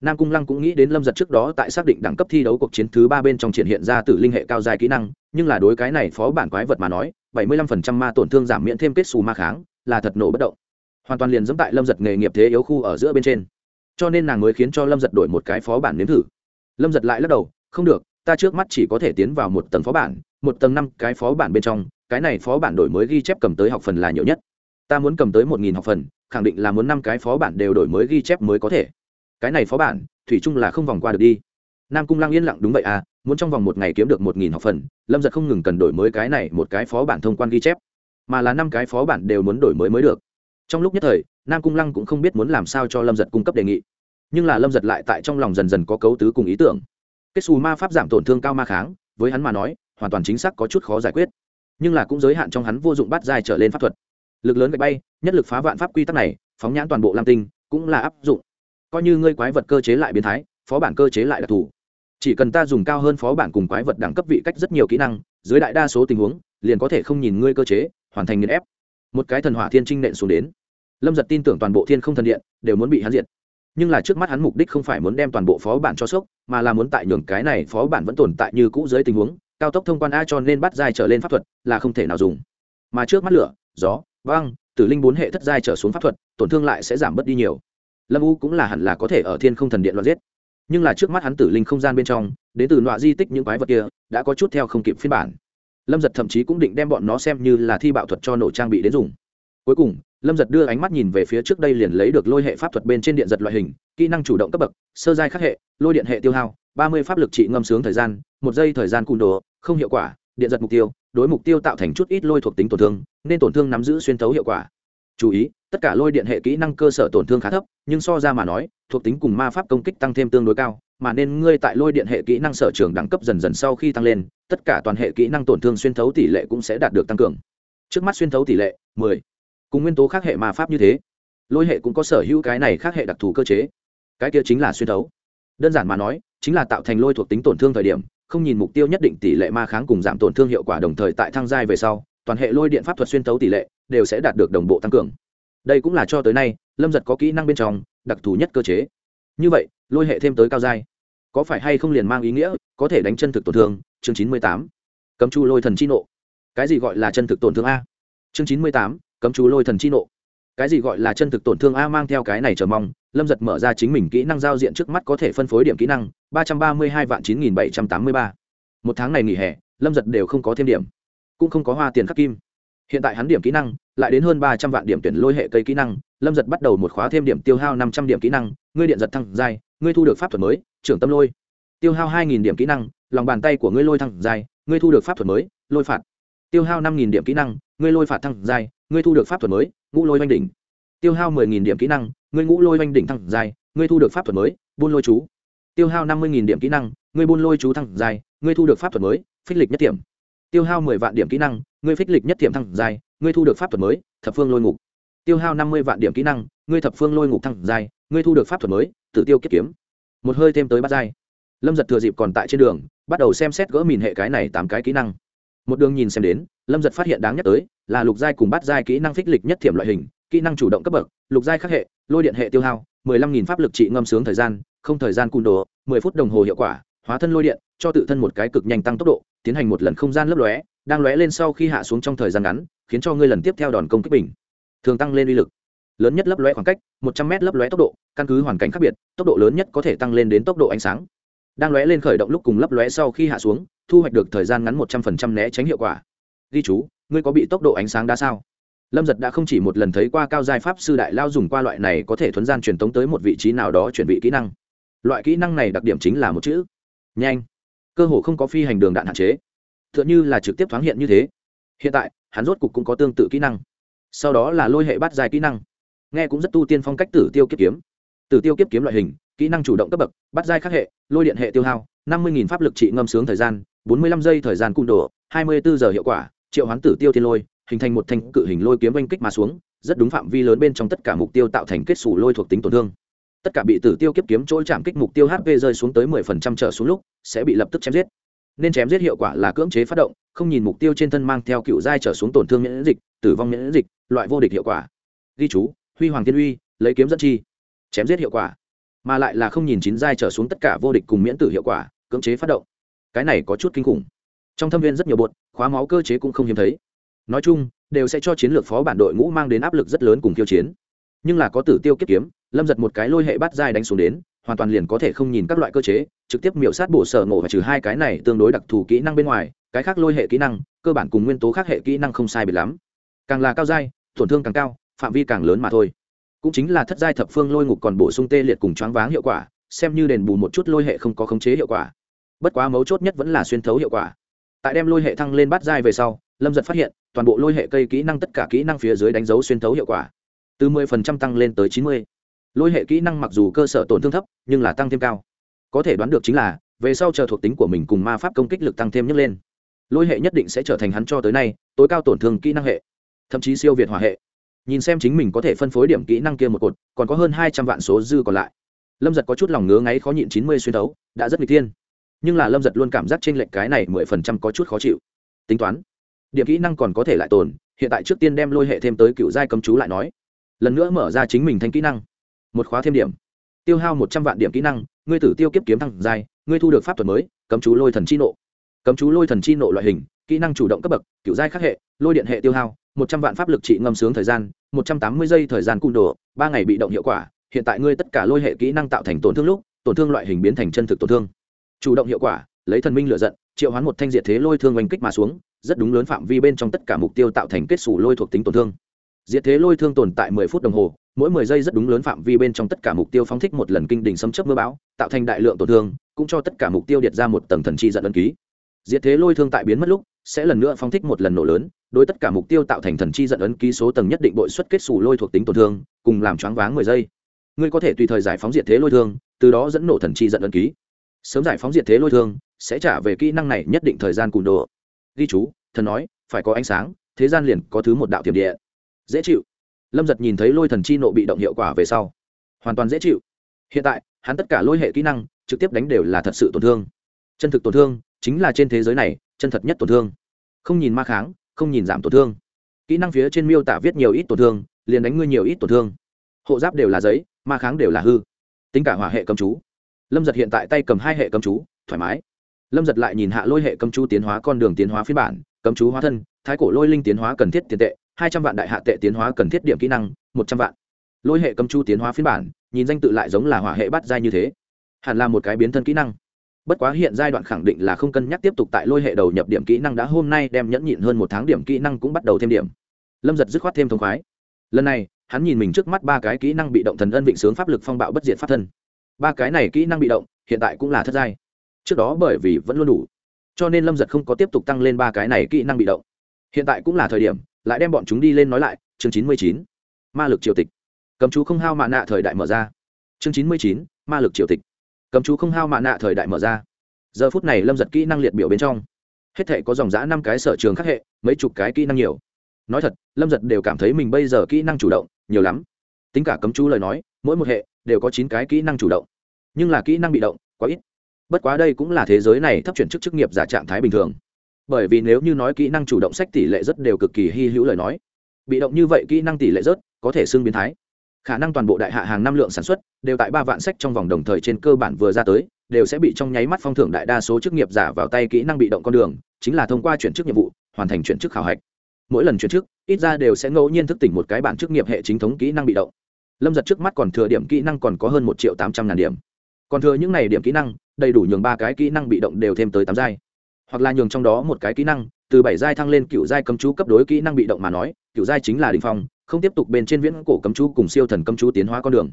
Nam cung lăng cũng nghĩ đến lâm giật trước đó tại xác định đẳng cấp thi đấu cuộc chiến thứ ba bên trong triển hiện ra từ linh hệ cao dài kỹ năng, nhưng là đối cái này phó bản quái vật mà nói, bảy mươi lăm phần trăm ma tổn thương giảm miễn thêm kết xù ma kháng, là thật nổ bất động. Hoàn toàn liền dẫm tại lâm giật nghề nghiệp thế yếu khu ở giữa bên trên. Cho nên nàng mới khiến cho lâm giật đổi một cái phó bản nếm thử. Lâm giật lại lắc đầu không được, ta trước mắt chỉ có thể tiến vào một tầng phó bản, một tầng năm cái phó bản bên trong, cái này phó bản đổi mới ghi chép cầm tới học phần là nhiều nhất. Ta muốn cầm tới một nghìn học phần, khẳng định là muốn năm cái phó bản đều đổi mới ghi chép mới có thể. Cái này phó bản, thủy chung là không vòng qua được đi. Nam cung lăng yên lặng đúng vậy à muốn trong vòng một ngày kiếm được một nghìn học phần, lâm giật không ngừng cần đổi mới cái này một cái phó bản thông quan ghi chép. Mà là năm cái phó bản đều muốn đổi mới mới được. Trong lúc nhất thời, nam cung lăng cũng không biết muốn làm sao cho lâm giật cung cấp đề nghị. Nhưng là lâm giật lại tại trong lòng dần dần có cấu tứ cùng ý tưởng kết xù ma pháp giảm tổn thương cao ma kháng, với hắn mà nói, hoàn toàn chính xác có chút khó giải quyết. Nhưng là cũng giới hạn trong hắn vô dụng bắt dài trở lên pháp thuật. Lực lớn gạch bay, nhất lực phá vạn pháp quy tắc này, phóng nhãn toàn bộ lam tinh, cũng là áp dụng. Coi như ngươi quái vật cơ chế lại biến thái, phó bản cơ chế lại đặc thù. Chỉ cần ta dùng cao hơn phó bản cùng quái vật đẳng cấp vị cách rất nhiều kỹ năng, dưới đại đa số tình huống, liền có thể không nhìn ngươi cơ chế, hoàn thành nghiền ép. Một cái thần hỏa thiên trinh nện xuống đến. Lâm giật tin tưởng toàn bộ thiên không thần điện đều muốn bị hắn diệt nhưng là trước mắt hắn mục đích không phải muốn đem toàn bộ phó bản cho sốc, mà là muốn tại nhường cái này phó bản vẫn tồn tại như cũ dưới tình huống, cao tốc thông quan a cho nên bắt dài trở lên pháp thuật là không thể nào dùng. Mà trước mắt lửa, gió văng tử linh bốn hệ thất giai trở xuống pháp thuật, tổn thương lại sẽ giảm bớt đi nhiều. Lâm u cũng là hẳn là có thể ở thiên không thần điện loạn giết. Nhưng là trước mắt hắn tử linh không gian bên trong đến từ nọa di tích những quái vật kia, đã có chút theo không kịp phiên bản. Lâm giật thậm chí cũng định đem bọn nó xem như là thi bạo thuật cho nổ trang bị đến dùng. Cuối cùng lâm giật đưa ánh mắt nhìn về phía trước đây liền lấy được lôi hệ pháp thuật bên trên điện giật loại hình, kỹ năng chủ động cấp bậc, sơ giai khắc hệ, lôi điện hệ tiêu hao, ba mươi pháp lực trị ngâm sướng thời gian, một giây thời gian cung đồ, không hiệu quả, điện giật mục tiêu, đối mục tiêu tạo thành chút ít lôi thuộc tính tổn thương, nên tổn thương nắm giữ xuyên thấu hiệu quả chú ý, tất cả lôi điện hệ kỹ năng cơ sở tổn thương khá thấp, nhưng so ra mà nói, thuộc tính cùng ma pháp công kích tăng thêm tương đối cao, mà nên ngươi tại lôi điện hệ kỹ năng sở trường đẳng cấp dần dần sau khi tăng lên, tất cả toàn hệ kỹ năng tổn thương xuyên thấu tỷ lệ cũng sẽ đạt được tăng cường trước mắt xuyên thấu tỷ lệ 10 cùng nguyên tố khác hệ ma pháp như thế, lôi hệ cũng có sở hữu cái này khác hệ đặc thù cơ chế. Cái kia chính là xuyên thấu. Đơn giản mà nói, chính là tạo thành lôi thuộc tính tổn thương thời điểm, không nhìn mục tiêu nhất định tỷ lệ ma kháng cùng giảm tổn thương hiệu quả đồng thời tại thăng giai về sau, toàn hệ lôi điện pháp thuật xuyên thấu tỷ lệ đều sẽ đạt được đồng bộ tăng cường. Đây cũng là cho tới nay, lâm giật có kỹ năng bên trong, đặc thù nhất cơ chế. Như vậy, lôi hệ thêm tới cao giai, có phải hay không liền mang ý nghĩa, có thể đánh chân thực tổn thương? Chương chín mươi tám. Cấm chu lôi thần chi nộ. Cái gì gọi là chân thực tổn thương a? Chương chín mươi tám cấm chú lôi thần chi nộ. Cái gì gọi là chân thực tổn thương a mang theo cái này chờ mong, lâm giật mở ra chính mình kỹ năng giao diện trước mắt có thể phân phối điểm kỹ năng, ba trăm ba mươi hai vạn chín nghìn bảy trăm tám mươi ba. Một tháng này nghỉ hè, lâm giật đều không có thêm điểm. Cũng không có hoa tiền khắc kim. Hiện tại hắn điểm kỹ năng, lại đến hơn ba trăm vạn điểm tuyển lôi hệ cây kỹ năng, lâm giật bắt đầu một khóa thêm điểm tiêu hao năm trăm điểm kỹ năng, ngươi điện giật thăng dài ngươi thu được pháp thuật mới, trưởng tâm lôi. Tiêu hao hai nghìn điểm kỹ năng, lòng bàn tay của ngươi lôi thăng dài ngươi thu được pháp thuật mới, lôi phạt. Tiêu hao năm nghìn điểm kỹ năng, ngươi lôi phạt thăng dài ngươi thu được pháp thuật mới, ngũ lôi oanh đỉnh tiêu hao mười nghìn điểm kỹ năng, ngươi ngũ lôi oanh đỉnh thăng dài. ngươi thu được pháp thuật mới, buôn lôi chú tiêu hao năm mươi nghìn điểm kỹ năng, ngươi buôn lôi chú thăng dài. ngươi thu được pháp thuật mới, phích lịch nhất điểm tiêu hao mười vạn điểm kỹ năng, ngươi phích lịch nhất điểm thăng dài. ngươi thu được pháp thuật mới, thập phương lôi ngục tiêu hao năm mươi vạn điểm kỹ năng, ngươi thập phương lôi ngục thăng dài. ngươi thu được pháp thuật mới tự tiêu kiếp kiếm một hơi thêm tới bát dài. lâm giật thừa dịp còn tại trên đường, bắt đầu xem xét gỡ mìn hệ cái này tám cái kỹ năng một đường nhìn xem đến, lâm giật phát hiện đáng nhắc tới, là lục giai cùng bát giai kỹ năng phích lịch nhất thiểm loại hình, kỹ năng chủ động cấp bậc, lục giai khắc hệ, lôi điện hệ tiêu hao, mười lăm nghìn pháp lực trị ngâm sướng thời gian, không thời gian cùn đồ, mười phút đồng hồ hiệu quả, hóa thân lôi điện, cho tự thân một cái cực nhanh tăng tốc độ, tiến hành một lần không gian lấp lóe, đang lóe lên sau khi hạ xuống trong thời gian ngắn, khiến cho ngươi lần tiếp theo đòn công kích bình thường tăng lên uy lực. Lớn nhất lấp lóe khoảng cách, một trăm m lấp lóe tốc độ, căn cứ hoàn cảnh khác biệt, tốc độ lớn nhất có thể tăng lên đến tốc độ ánh sáng đang lóe lên khởi động lúc cùng lấp lóe sau khi hạ xuống, thu hoạch được thời gian ngắn một trăm phần trăm né tránh hiệu quả. Ghi chú, ngươi có bị tốc độ ánh sáng đa sao? Lâm giật đã không chỉ một lần thấy qua cao giai pháp sư đại lao dùng qua loại này có thể thuấn gian truyền tống tới một vị trí nào đó chuẩn bị kỹ năng. Loại kỹ năng này đặc điểm chính là một chữ. Nhanh. Cơ hồ không có phi hành đường đạn hạn chế. T h ư ợ n h ư là trực tiếp thoáng hiện như thế. Hiện tại, hắn rốt cục cũng có tương tự kỹ năng. Sau đó là lôi hệ bắt dài kỹ năng. Nghe cũng rất tu tiên phong cách tử tiêu kiếp kiếm. Tử tiêu kiếp kiếm loại hình kỹ năng chủ động cấp bậc, bắt giai khắc hệ, lôi điện hệ tiêu hao, năm mươi pháp lực trị ngâm sướng thời gian, bốn mươi lăm giây thời gian cung đồ, hai mươi bốn giờ hiệu quả, triệu hoán tử tiêu thiên lôi, hình thành một thanh cự hình lôi kiếm oanh kích mà xuống, rất đúng phạm vi lớn bên trong tất cả mục tiêu tạo thành kết xù lôi thuộc tính tổn thương. Tất cả bị tử tiêu kiếp kiếm trôi chạm kích mục tiêu hp rơi xuống tới mười phần trăm trở xuống lúc, sẽ bị lập tức chém giết. Nên chém giết hiệu quả là cưỡng chế phát động, không nhìn mục tiêu trên thân mang theo cựu giai trở xuống tổn thương miễn dịch, tử vong miễn dịch, loại vô địch hiệu quả. Ghi chú, huy hoàng tiên uy, lấy kiếm dẫn chi. Chém giết hiệu quả mà lại là không nhìn chín giai trở xuống tất cả vô địch cùng miễn tử hiệu quả, cưỡng chế phát động. Cái này có chút kinh khủng. Trong thâm viên rất nhiều bột, khóa máu cơ chế cũng không hiếm thấy. Nói chung, đều sẽ cho chiến lược phó bản đội ngũ mang đến áp lực rất lớn cùng tiêu chiến. Nhưng là có tử tiêu kiếp kiếm, lâm giật một cái lôi hệ bắt dai đánh xuống đến, hoàn toàn liền có thể không nhìn các loại cơ chế, trực tiếp miểu sát bổ sở ngộ và trừ hai cái này tương đối đặc thù kỹ năng bên ngoài, cái khác lôi hệ kỹ năng, cơ bản cùng nguyên tố khác hệ kỹ năng không sai biệt lắm. Càng là cao dai tổn thương càng cao, phạm vi càng lớn mà thôi cũng chính là thất giai thập phương lôi ngục còn bổ sung tê liệt cùng choáng váng hiệu quả, xem như đền bù một chút lôi hệ không có khống chế hiệu quả. Bất quá mấu chốt nhất vẫn là xuyên thấu hiệu quả. Tại đem lôi hệ thăng lên bát giai về sau, lâm giật phát hiện, toàn bộ lôi hệ cây kỹ năng tất cả kỹ năng phía dưới đánh dấu xuyên thấu hiệu quả, từ 10% tăng lên tới 90. lôi hệ kỹ năng mặc dù cơ sở tổn thương thấp, nhưng là tăng thêm cao. Có thể đoán được chính là, về sau chờ thuộc tính của mình cùng ma pháp công kích lực tăng thêm nhấc lên, lôi hệ nhất định sẽ trở thành hắn cho tới nay tối cao tổn thương kỹ năng hệ, thậm chí siêu việt hỏa hệ nhìn xem chính mình có thể phân phối điểm kỹ năng kia một cột, còn có hơn hai trăm vạn số dư còn lại. Lâm giật có chút lòng ngứa ngáy khó nhịn chín mươi xuyên thấu, đã rất n g thiên. Nhưng là lâm giật luôn cảm giác t r ê n lệch cái này mười phần trăm có chút khó chịu. Tính toán, điểm kỹ năng còn có thể lại tồn, hiện tại trước tiên đem lôi hệ thêm tới cựu giai cấm chú lại nói. Lần nữa mở ra chính mình thành kỹ năng. Một khóa thêm điểm. Tiêu hao một trăm vạn điểm kỹ năng, ngươi tử tiêu kiếp kiếm thăng giai, ngươi thu được pháp thuật mới, cấm chú lôi thần chi nộ. Cấm chú lôi thần chi nộ loại hình, kỹ năng chủ động cấp bậc, cựu giai khắc hệ, lôi điện hệ tiêu hao một trăm vạn pháp lực trị ngâm sướng thời gian, một trăm tám mươi giây thời gian cung đồ, ba ngày bị động hiệu quả, hiện tại ngươi tất cả lôi hệ kỹ năng tạo thành tổn thương lúc, tổn thương loại hình biến thành chân thực tổn thương. Chủ động hiệu quả, lấy thần minh lựa giận, triệu hoán một thanh diệt thế lôi thương oanh kích mà xuống, rất đúng lớn phạm vi bên trong tất cả mục tiêu tạo thành kết xù lôi thuộc tính tổn thương. Diệt thế lôi thương tồn tại mười phút đồng hồ, mỗi mười giây rất đúng lớn phạm vi bên trong tất cả mục tiêu phóng thích một lần kinh đỉnh xâm chấp mưa bão, tạo thành đại lượng tổn thương, cũng cho tất cả mục tiêu điệt ra một tầng thần chi giận ân ký. Diệt thế lôi thương tại biến mất lúc sẽ lần nữa phóng thích một lần nổ lớn, đối tất cả mục tiêu tạo thành thần chi dẫn ấn ký số tầng nhất định bội xuất kết xù lôi thuộc tính tổn thương, cùng làm choáng váng mười giây. Ngươi có thể tùy thời giải phóng diệt thế lôi thương, từ đó dẫn nổ thần chi dẫn ấn ký. Sớm giải phóng diệt thế lôi thương, sẽ trả về kỹ năng này nhất định thời gian cùn đồ. Ghi chú, thần nói, phải có ánh sáng, thế gian liền có thứ một đạo tiềm địa. Dễ chịu. Lâm giật nhìn thấy lôi thần chi nộ bị động hiệu quả về sau. Hoàn toàn dễ chịu. Hiện tại, hắn tất cả lôi hệ kỹ năng, trực tiếp đánh đều là thật sự tổn thương. Chân thực tổn thương, chính là trên thế giới này chân thật nhất tổn thương. Không nhìn ma kháng, không nhìn giảm tổn thương. Kỹ năng phía trên miêu tả viết nhiều ít tổn thương, liền đánh ngươi nhiều ít tổn thương. Hộ giáp đều là giấy, ma kháng đều là hư. Tính cả hỏa hệ cầm chú. Lâm giật hiện tại tay cầm hai hệ cầm chú, thoải mái. Lâm giật lại nhìn hạ lôi hệ cầm chú tiến hóa con đường tiến hóa phiên bản cầm chú hóa thân, thái cổ lôi linh tiến hóa cần thiết tiền tệ, hai trăm vạn đại hạ tệ tiến hóa cần thiết điểm kỹ năng, một trăm vạn. Lôi hệ cầm chú tiến hóa phiên bản, nhìn danh tự lại giống là hỏa hệ bắt dai như thế. Hẳn là một cái biến thân kỹ năng bất quá hiện giai đoạn khẳng định là không cân nhắc tiếp tục tại lôi hệ đầu nhập điểm kỹ năng đã hôm nay đem nhẫn nhịn hơn một tháng điểm kỹ năng cũng bắt đầu thêm điểm. Lâm giật dứt khoát thêm thông khoái. Lần này, hắn nhìn mình trước mắt ba cái kỹ năng bị động thần ân vịnh sướng pháp lực phong bạo bất diệt pháp thân. Ba cái này kỹ năng bị động, hiện tại cũng là thất giai. Trước đó bởi vì vẫn luôn đủ, cho nên lâm giật không có tiếp tục tăng lên ba cái này kỹ năng bị động. Hiện tại cũng là thời điểm, lại đem bọn chúng đi lên nói lại, chương chín mươi chín. Ma lực triều tịch. Cầm chú không hao mạ nạ thời đại mở ra. Chương chín mươi chín, ma lực triều tịch cầm chú không hao mạ nạ thời đại mở ra. Giờ phút này lâm giật kỹ năng liệt biểu bên trong. Hết thể có dòng giã năm cái sở trường khác hệ, mấy chục cái kỹ năng nhiều. Nói thật, lâm giật đều cảm thấy mình bây giờ kỹ năng chủ động, nhiều lắm. Tính cả cấm chú lời nói, mỗi một hệ đều có chín cái kỹ năng chủ động. Nhưng là kỹ năng bị động, quá ít. Bất quá đây cũng là thế giới này thấp chuyển chức chức nghiệp giả trạng thái bình thường. Bởi vì nếu như nói kỹ năng chủ động sách tỷ lệ rất đều cực kỳ hy hữu lời nói. Bị động như vậy kỹ năng tỷ lệ rất có thể xưng biến thái khả năng toàn bộ đại hạ hàng năm lượng sản xuất đều tại ba vạn sách trong vòng đồng thời trên cơ bản vừa ra tới, đều sẽ bị trong nháy mắt phong thưởng đại đa số chức nghiệp giả vào tay kỹ năng bị động con đường, chính là thông qua chuyển chức nhiệm vụ, hoàn thành chuyển chức khảo hạch. Mỗi lần chuyển chức, ít ra đều sẽ ngẫu nhiên thức tỉnh một cái bản chức nghiệp hệ chính thống kỹ năng bị động. Lâm giật trước mắt còn thừa điểm kỹ năng còn có hơn một triệu tám trăm ngàn điểm. Còn thừa những n à y điểm kỹ năng, đầy đủ nhường ba cái kỹ năng bị động đều thêm tới tám giai. Hoặc là nhường trong đó một cái kỹ năng, từ bảy giai thăng lên cựu giai cấm chú cấp đối kỹ năng bị động mà nói, cựu giai chính là đình phong không tiếp tục bên trên viễn cổ cấm chú cùng siêu thần cấm chú tiến hóa con đường.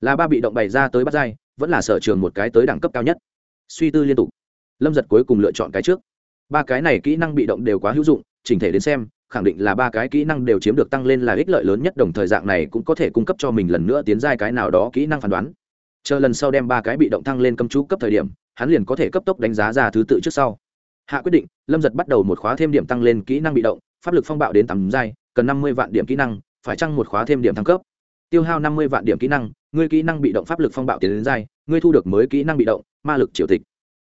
Là ba bị động bày ra tới bắt giai, vẫn là sở trường một cái tới đẳng cấp cao nhất. Suy tư liên tục. Lâm giật cuối cùng lựa chọn cái trước. Ba cái này kỹ năng bị động đều quá hữu dụng, chỉnh thể đến xem, khẳng định là ba cái kỹ năng đều chiếm được tăng lên là ích lợi lớn nhất, đồng thời dạng này cũng có thể cung cấp cho mình lần nữa tiến giai cái nào đó kỹ năng phán đoán. Chờ lần sau đem ba cái bị động thăng lên cấm chú cấp thời điểm, hắn liền có thể cấp tốc đánh giá ra thứ tự trước sau. Hạ quyết định, lâm giật bắt đầu một khóa thêm điểm tăng lên kỹ năng bị động, pháp lực phong bạo đến tầm giai, cần năm mươi vạn điểm kỹ năng phải chăng một khóa thêm điểm thăng cấp? Tiêu hao năm mươi vạn điểm kỹ năng, ngươi kỹ năng bị động pháp lực phong bạo tiến đến giai, ngươi thu được mới kỹ năng bị động, ma lực triều tịch.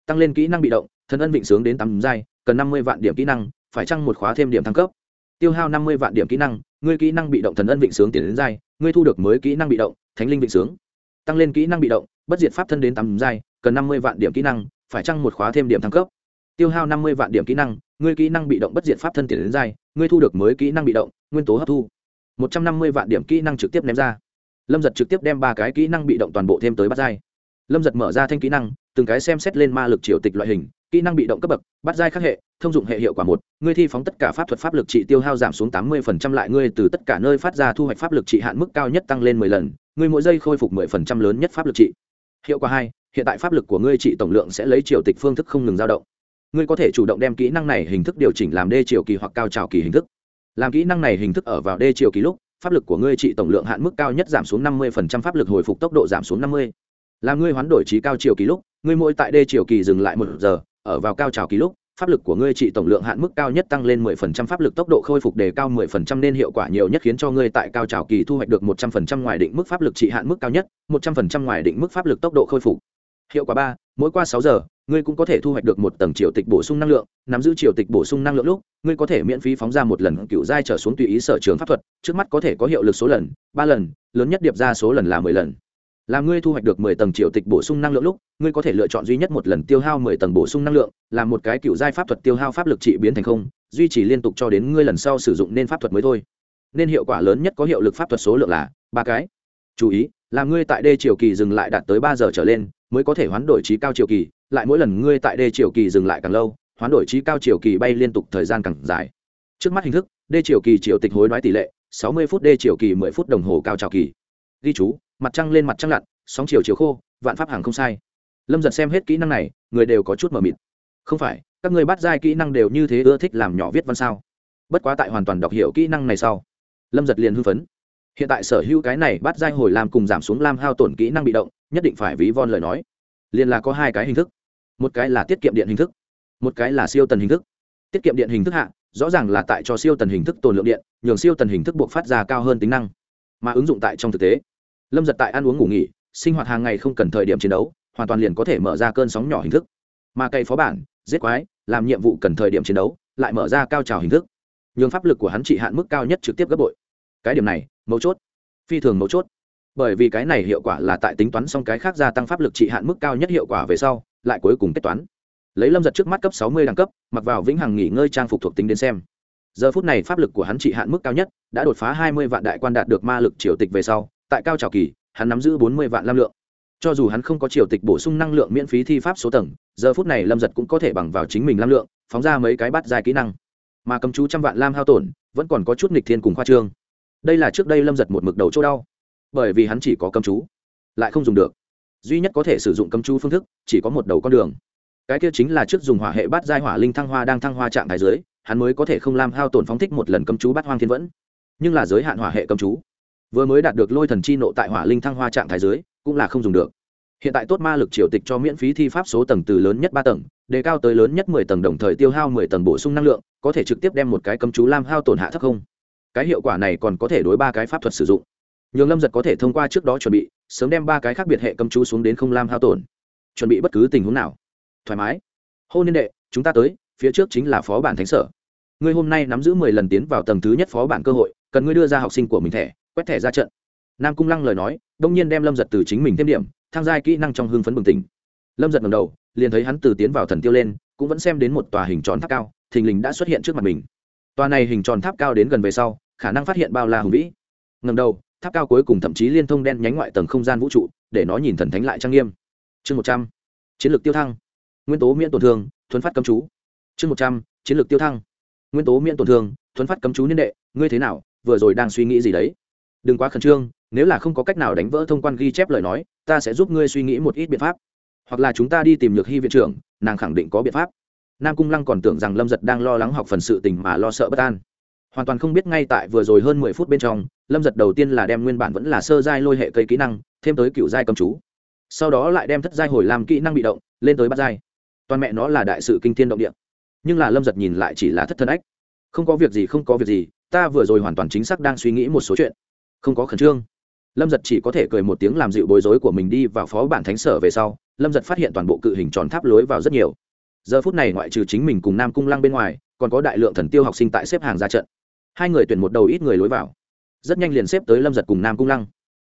Tăng lên kỹ năng bị động, thần ân vịnh sướng đến tầm giai, cần năm mươi vạn điểm kỹ năng, phải chăng một khóa thêm điểm thăng cấp? Tiêu hao năm mươi vạn điểm kỹ năng, ngươi kỹ năng bị động thần ân vịnh sướng tiến đến giai, ngươi thu được mới kỹ năng bị động, thánh linh vịnh sướng. Tăng lên kỹ năng bị động, bất diệt pháp thân đến tầm giai, cần năm mươi vạn điểm kỹ năng, phải chăng một khóa thêm điểm thăng cấp? Tiêu hao năm mươi vạn điểm kỹ năng, ngươi kỹ năng bị động bất diệt pháp thân tiền đến giai, ngươi thu được mới kỹ năng bị động, nguyên tố hấp thu một trăm năm mươi vạn điểm kỹ năng trực tiếp ném ra. Lâm giật trực tiếp đem ba cái kỹ năng bị động toàn bộ thêm tới bắt giai. Lâm giật mở ra thanh kỹ năng, từng cái xem xét lên ma lực triều tịch loại hình, kỹ năng bị động cấp bậc, bắt giai khắc hệ, thông dụng hệ hiệu quả một, ngươi thi phóng tất cả pháp thuật pháp lực trị tiêu hao giảm xuống tám mươi phần trăm lại ngươi từ tất cả nơi phát ra thu hoạch pháp lực trị hạn mức cao nhất tăng lên mười lần, ngươi mỗi giây khôi phục mười phần trăm lớn nhất pháp lực trị. Hiệu quả hai, hiện tại pháp lực của ngươi trị tổng lượng sẽ lấy triều tịch phương thức không ngừng dao động. Ngươi có thể chủ động đem kỹ năng này hình thức điều chỉnh làm đê triều kỳ hoặc cao trào kỳ hình thức làm kỹ năng này hình thức ở vào đê chiều kỳ lúc pháp lực của ngươi trị tổng lượng hạn mức cao nhất giảm xuống năm mươi pháp lực hồi phục tốc độ giảm xuống năm mươi làm ngươi hoán đổi trí cao chiều kỳ lúc ngươi mỗi tại đê chiều kỳ dừng lại một giờ ở vào cao trào kỳ lúc pháp lực của ngươi trị tổng lượng hạn mức cao nhất tăng lên 10% pháp lực tốc độ khôi phục đề cao 10% nên hiệu quả nhiều nhất khiến cho ngươi tại cao trào kỳ thu hoạch được 100% ngoài định mức pháp lực trị hạn mức cao nhất, 100% ngoài định mức pháp lực tốc độ khôi phục. Hiệu quả ba, mỗi qua 6 giờ, ngươi cũng có thể thu hoạch được một tầng triều tịch bổ sung năng lượng, nắm giữ triều tịch bổ sung năng lượng lúc, ngươi có thể miễn phí phóng ra một lần cựu giai trở xuống tùy ý sở trường pháp thuật, trước mắt có thể có hiệu lực số lần, 3 lần, lớn nhất điệp ra số lần là 10 lần. Làm ngươi thu hoạch được mười tầng triệu tịch bổ sung năng lượng lúc ngươi có thể lựa chọn duy nhất một lần tiêu hao mười tầng bổ sung năng lượng làm một cái cựu giai pháp thuật tiêu hao pháp lực trị biến thành không duy trì liên tục cho đến ngươi lần sau sử dụng nên pháp thuật mới thôi. Nên hiệu quả lớn nhất có hiệu lực pháp thuật số lượng là ba cái. Chú ý làm ngươi tại đê triều kỳ dừng lại đạt tới ba giờ trở lên, mới có thể hoán đổi trí cao triều kỳ, lại mỗi lần ngươi tại đê triều kỳ dừng lại càng lâu, hoán đổi trí cao triều kỳ bay liên tục thời gian càng dài. Trước mắt hình thức, đê triều kỳ triều tịch hối đoái tỷ lệ, sáu mươi phút đê triều kỳ mười phút đồng hồ cao trào kỳ. Ghi chú, mặt trăng lên mặt trăng lặn, sóng chiều chiều khô, vạn pháp hàng không sai. Lâm giật xem hết kỹ năng này, người đều có chút mờ mịt. Không phải, các người bắt giai kỹ năng đều như thế ưa thích làm nhỏ viết văn sao? Bất quá tại hoàn toàn đọc hiểu kỹ năng này sau, lâm giật liền hưng phấn hiện tại sở hữu cái này bắt giai hồi làm cùng giảm xuống lam hao tổn kỹ năng bị động, nhất định phải ví von lời nói. Liền là có hai cái hình thức. Một cái là tiết kiệm điện hình thức, một cái là siêu tần hình thức. Tiết kiệm điện hình thức hạ, rõ ràng là tại cho siêu tần hình thức tồn lượng điện, nhường siêu tần hình thức buộc phát ra cao hơn tính năng. Mà ứng dụng tại trong thực tế, lâm giật tại ăn uống ngủ nghỉ, sinh hoạt hàng ngày không cần thời điểm chiến đấu, hoàn toàn liền có thể mở ra cơn sóng nhỏ hình thức. Mà cây phó bản, giết quái, làm nhiệm vụ cần thời điểm chiến đấu, lại mở ra cao trào hình thức. Nhường pháp lực của hắn trị hạn mức cao nhất trực tiếp gấp bội. Cái điểm này mấu chốt, phi thường mấu chốt. Bởi vì cái này hiệu quả là tại tính toán xong cái khác gia tăng pháp lực trị hạn mức cao nhất hiệu quả về sau, lại cuối cùng kết toán. Lấy lâm giật trước mắt cấp sáu mươi đẳng cấp, mặc vào vĩnh hằng nghỉ ngơi trang phục thuộc tính đến xem. Giờ phút này pháp lực của hắn trị hạn mức cao nhất đã đột phá hai mươi vạn đại quan đạt được ma lực triều tịch về sau, tại cao trào kỳ, hắn nắm giữ bốn mươi vạn lam lượng. Cho dù hắn không có triều tịch bổ sung năng lượng miễn phí thi pháp số tầng, giờ phút này lâm giật cũng có thể bằng vào chính mình lam lượng, phóng ra mấy cái bắt dài kỹ năng. Mà cầm chú trăm vạn lam hao tổn, vẫn còn có chút nghịch thiên cùng khoa trương đây là trước đây lâm giật một mực đầu chỗ đau bởi vì hắn chỉ có cầm chú lại không dùng được duy nhất có thể sử dụng cầm chú phương thức chỉ có một đầu con đường cái kia chính là trước dùng hỏa hệ bát giai hỏa linh thăng hoa đang thăng hoa trạng thái dưới hắn mới có thể không làm hao tổn phóng thích một lần cầm chú bát hoang thiên vẫn nhưng là giới hạn hỏa hệ cầm chú vừa mới đạt được lôi thần chi nộ tại hỏa linh thăng hoa trạng thái dưới cũng là không dùng được hiện tại tốt ma lực triều tịch cho miễn phí thi pháp số tầng từ lớn nhất ba tầng đề cao tới lớn nhất mười tầng đồng thời tiêu hao mười tầng bổ sung năng lượng có thể trực tiếp đem một cái cấm chú lam hao tổn hạ thấp không cái hiệu quả này còn có thể đối ba cái pháp thuật sử dụng. Nhường lâm giật có thể thông qua trước đó chuẩn bị, sớm đem ba cái khác biệt hệ cấm chú xuống đến không lam hao tổn. Chuẩn bị bất cứ tình huống nào. Thoải mái. Hô niên đệ, chúng ta tới, phía trước chính là phó bản thánh sở. Ngươi hôm nay nắm giữ mười lần tiến vào tầng thứ nhất phó bản cơ hội, cần ngươi đưa ra học sinh của mình thẻ, quét thẻ ra trận. Nam cung lăng lời nói, đông nhiên đem lâm giật từ chính mình thêm điểm tham gia kỹ năng trong hưng phấn bừng tỉnh. Lâm giật ngầm đầu, liền thấy hắn từ tiến vào thần tiêu lên, cũng vẫn xem đến một tòa hình tròn tháp cao, thình lình đã xuất hiện trước mặt mình. Tòa này hình tròn tháp cao đến gần về sau khả năng phát hiện bao la hùng vĩ. Ngầm đầu, tháp cao cuối cùng thậm chí liên thông đen nhánh ngoại tầng không gian vũ trụ, để nó nhìn thần thánh lại trang nghiêm. Chương một trăm, chiến lược tiêu thăng. Nguyên tố miễn tổn thương, thuấn phát cấm chú. Chương một trăm, chiến lược tiêu thăng. Nguyên tố miễn tổn thương, thuấn phát cấm chú niên đệ, ngươi thế nào, vừa rồi đang suy nghĩ gì đấy? Đừng quá khẩn trương, nếu là không có cách nào đánh vỡ thông quan ghi chép lời nói, ta sẽ giúp ngươi suy nghĩ một ít biện pháp. Hoặc là chúng ta đi tìm nhược hy viện trưởng, nàng khẳng định có biện pháp. Nam cung lăng còn tưởng rằng lâm giật đang lo lắng học phần sự tình mà lo sợ bất an hoàn toàn không biết ngay tại vừa rồi hơn mười phút bên trong, lâm giật đầu tiên là đem nguyên bản vẫn là sơ giai lôi hệ cây kỹ năng, thêm tới cựu giai cầm chú. Sau đó lại đem thất giai hồi làm kỹ năng bị động, lên tới bát giai. Toàn mẹ nó là đại sự kinh thiên động địa. Nhưng là lâm giật nhìn lại chỉ là thất thân ách. Không có việc gì, không có việc gì, ta vừa rồi hoàn toàn chính xác đang suy nghĩ một số chuyện. Không có khẩn trương. Lâm giật chỉ có thể cười một tiếng làm dịu bối rối của mình đi vào phó bản thánh sở về sau, lâm giật phát hiện toàn bộ cự hình tròn tháp lối vào rất nhiều. Giờ phút này ngoại trừ chính mình cùng nam cung lăng bên ngoài, còn có đại lượng thần tiêu học sinh tại xếp hàng ra trận hai người tuyển một đầu ít người lối vào. Rất nhanh liền xếp tới lâm giật cùng nam cung lăng.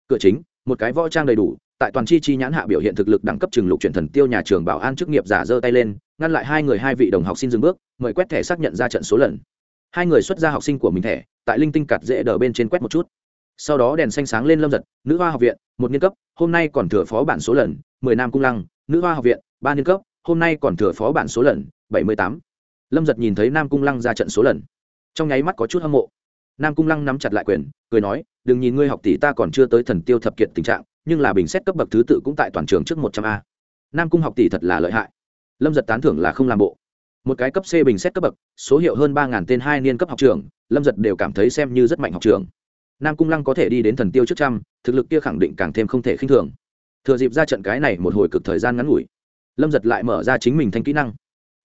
Cửa chính, một cái võ trang đầy đủ, tại toàn chi chi nhãn hạ biểu hiện thực lực đẳng cấp trường lục chuyển thần tiêu nhà trường bảo an chức nghiệp giả giơ tay lên, ngăn lại hai người hai vị đồng học xin dừng bước, mời quét thẻ xác nhận ra trận số lần. Hai người xuất ra học sinh của mình thẻ, tại linh tinh cặt dễ đờ bên trên quét một chút. Sau đó đèn xanh sáng lên lâm giật, nữ hoa học viện, một niên cấp, hôm nay còn thừa phó bản số lần, mười nam cung lăng, nữ hoa học viện, ba niên cấp, hôm nay còn thừa phó bản số lần, bảy mươi tám. Lâm giật nhìn thấy nam cung lăng ra trận số lần trong nháy mắt có chút hâm mộ. Nam cung lăng nắm chặt lại quyền, cười nói, đừng nhìn ngươi học tỷ ta còn chưa tới thần tiêu thập kiệt tình trạng, nhưng là bình xét cấp bậc thứ tự cũng tại toàn trường trước một trăm a. Nam cung học tỷ thật là lợi hại. Lâm giật tán thưởng là không làm bộ. Một cái cấp c bình xét cấp bậc, số hiệu hơn ba tên hai niên cấp học trường, lâm giật đều cảm thấy xem như rất mạnh học trường. Nam cung lăng có thể đi đến thần tiêu trước trăm, thực lực kia khẳng định càng thêm không thể khinh thường. Thừa dịp ra trận cái này một hồi cực thời gian ngắn ngủi, lâm giật lại mở ra chính mình thanh kỹ năng.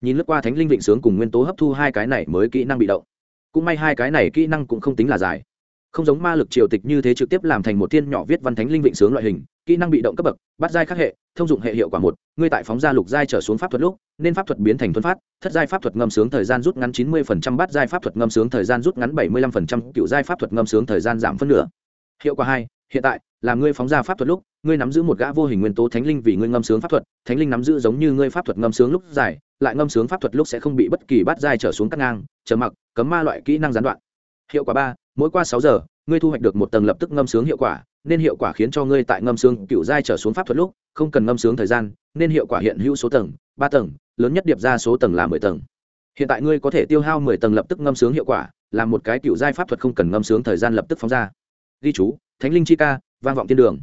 Nhìn lướt qua thánh linh vịnh sướng cùng nguyên tố hấp thu hai cái này mới kỹ năng bị động cũng may hai cái này kỹ năng cũng không tính là dài. Không giống ma lực triều tịch như thế trực tiếp làm thành một thiên nhỏ viết văn thánh linh vịnh sướng loại hình, kỹ năng bị động cấp bậc, bắt giai khắc hệ, thông dụng hệ hiệu quả một, ngươi tại phóng ra lục giai trở xuống pháp thuật lúc, nên pháp thuật biến thành thuấn phát, thất giai pháp thuật ngâm sướng thời gian rút ngắn chín mươi phần trăm bắt giai pháp thuật ngâm sướng thời gian rút ngắn bảy mươi lăm phần trăm, cựu giai pháp thuật ngâm sướng thời gian giảm phân nửa. Hiệu quả hai, hiện tại, là ngươi phóng ra pháp thuật lúc, ngươi nắm giữ một gã vô hình nguyên tố thánh linh vì ngươi ngâm sướng pháp thuật, thánh linh nắm giữ giống như ngươi pháp thuật ngâm sướng lúc dài lại ngâm sướng pháp thuật lúc sẽ không bị bất kỳ bắt giai trở xuống cắt ngang trở mặc, cấm ma loại kỹ năng gián đoạn. Hiệu quả ba, mỗi qua sáu giờ, ngươi thu hoạch được một tầng lập tức ngâm sướng hiệu quả, nên hiệu quả khiến cho ngươi tại ngâm sướng cựu giai trở xuống pháp thuật lúc, không cần ngâm sướng thời gian, nên hiệu quả hiện hữu số tầng, ba tầng, lớn nhất điệp ra số tầng là mười tầng. Hiện tại ngươi có thể tiêu hao mười tầng lập tức ngâm sướng hiệu quả, làm một cái cựu giai pháp thuật không cần ngâm sướng thời gian lập tức phóng ra. Ghi chú, thánh linh chi ca, vang vọng thiên đường.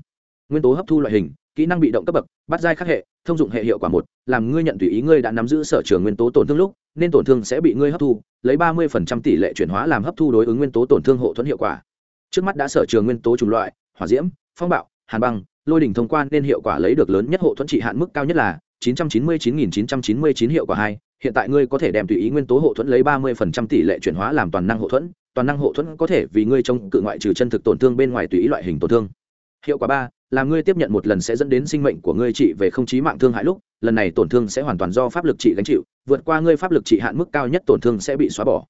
Nguyên tố hấp thu loại hình kỹ năng bị động cấp bậc, bắt giai khắc hệ, thông dụng hệ hiệu quả một, làm ngươi nhận tùy ý ngươi đã nắm giữ sở trường nguyên tố tổn thương lúc, nên tổn thương sẽ bị ngươi hấp thu, lấy ba mươi tỷ lệ chuyển hóa làm hấp thu đối ứng nguyên tố tổn thương hộ thuẫn hiệu quả. Trước mắt đã sở trường nguyên tố chủng loại, hỏa diễm, phong bạo, hàn băng, lôi đỉnh thông quan nên hiệu quả lấy được lớn nhất hộ thuẫn trị hạn mức cao nhất là 999.999 hiệu quả hai, hiện tại ngươi có thể đem tùy ý nguyên tố hộ thuẫn lấy 30% tỷ lệ chuyển hóa làm toàn năng hộ thuẫn, toàn năng hộ thuẫn có thể vì ngươi trong cự ngoại trừ chân thực tổn thương bên ngoài tùy ý loại hình tổn thương hiệu quả ba, là ngươi tiếp nhận một lần sẽ dẫn đến sinh mệnh của ngươi trị về không chí mạng thương hại lúc, lần này tổn thương sẽ hoàn toàn do pháp lực trị gánh chịu, vượt qua ngươi pháp lực trị hạn mức cao nhất tổn thương sẽ bị xóa bỏ.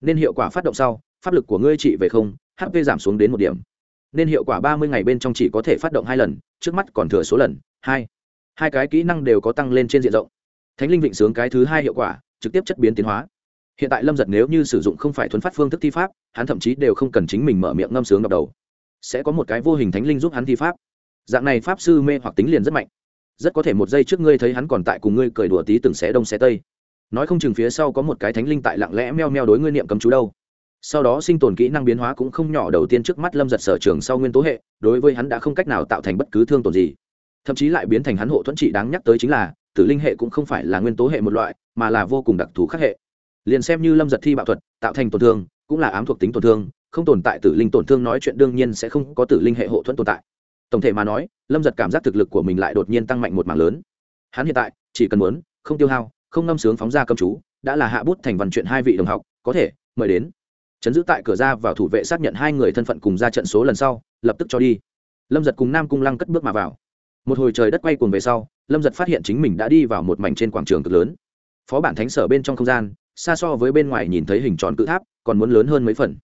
Nên hiệu quả phát động sau, pháp lực của ngươi trị về không hp giảm xuống đến một điểm. Nên hiệu quả ba mươi ngày bên trong chỉ có thể phát động hai lần, trước mắt còn thừa số lần, hai. Hai cái kỹ năng đều có tăng lên trên diện rộng. Thánh linh vịnh sướng cái thứ hai hiệu quả, trực tiếp chất biến tiến hóa. Hiện tại lâm giật nếu như sử dụng không phải thuấn phát phương thức thi pháp, hắn thậm chí đều không cần chính mình mở miệng ngâm sướng đọc đầu sẽ có một cái vô hình thánh linh giúp hắn thi pháp. Dạng này pháp sư mê hoặc tính liền rất mạnh. Rất có thể một giây trước ngươi thấy hắn còn tại cùng ngươi cười đùa tí từng xé đông xé tây. Nói không chừng phía sau có một cái thánh linh tại lặng lẽ meo meo đối ngươi niệm cấm chú đâu. Sau đó sinh tồn kỹ năng biến hóa cũng không nhỏ, đầu tiên trước mắt lâm giật sở trường sau nguyên tố hệ, đối với hắn đã không cách nào tạo thành bất cứ thương tổn gì. Thậm chí lại biến thành hắn hộ thuẫn trị đáng nhắc tới chính là, tử linh hệ cũng không phải là nguyên tố hệ một loại, mà là vô cùng đặc thù khác hệ. Liền xem như lâm giật thi bạo thuật, tạo thành tổn thương, cũng là ám thuộc tính tổn thương không tồn tại tử linh tổn thương nói chuyện đương nhiên sẽ không có tử linh hệ hộ thuẫn tồn tại. Tổng thể mà nói, lâm giật cảm giác thực lực của mình lại đột nhiên tăng mạnh một mảng lớn. Hắn hiện tại, chỉ cần muốn, không tiêu hao, không ngâm sướng phóng ra cầm chú, đã là hạ bút thành văn chuyện hai vị đồng học, có thể, mời đến. Chấn giữ tại cửa ra vào thủ vệ xác nhận hai người thân phận cùng ra trận số lần sau, lập tức cho đi. Lâm giật cùng nam cung lăng cất bước mà vào. Một hồi trời đất quay cuồng về sau, lâm giật phát hiện chính mình đã đi vào một mảnh trên quảng trường cực lớn. Phó bản thánh sở bên trong không gian, xa so với bên ngoài nhìn thấy hình tròn cự tháp, còn muốn lớn hơn mấy phần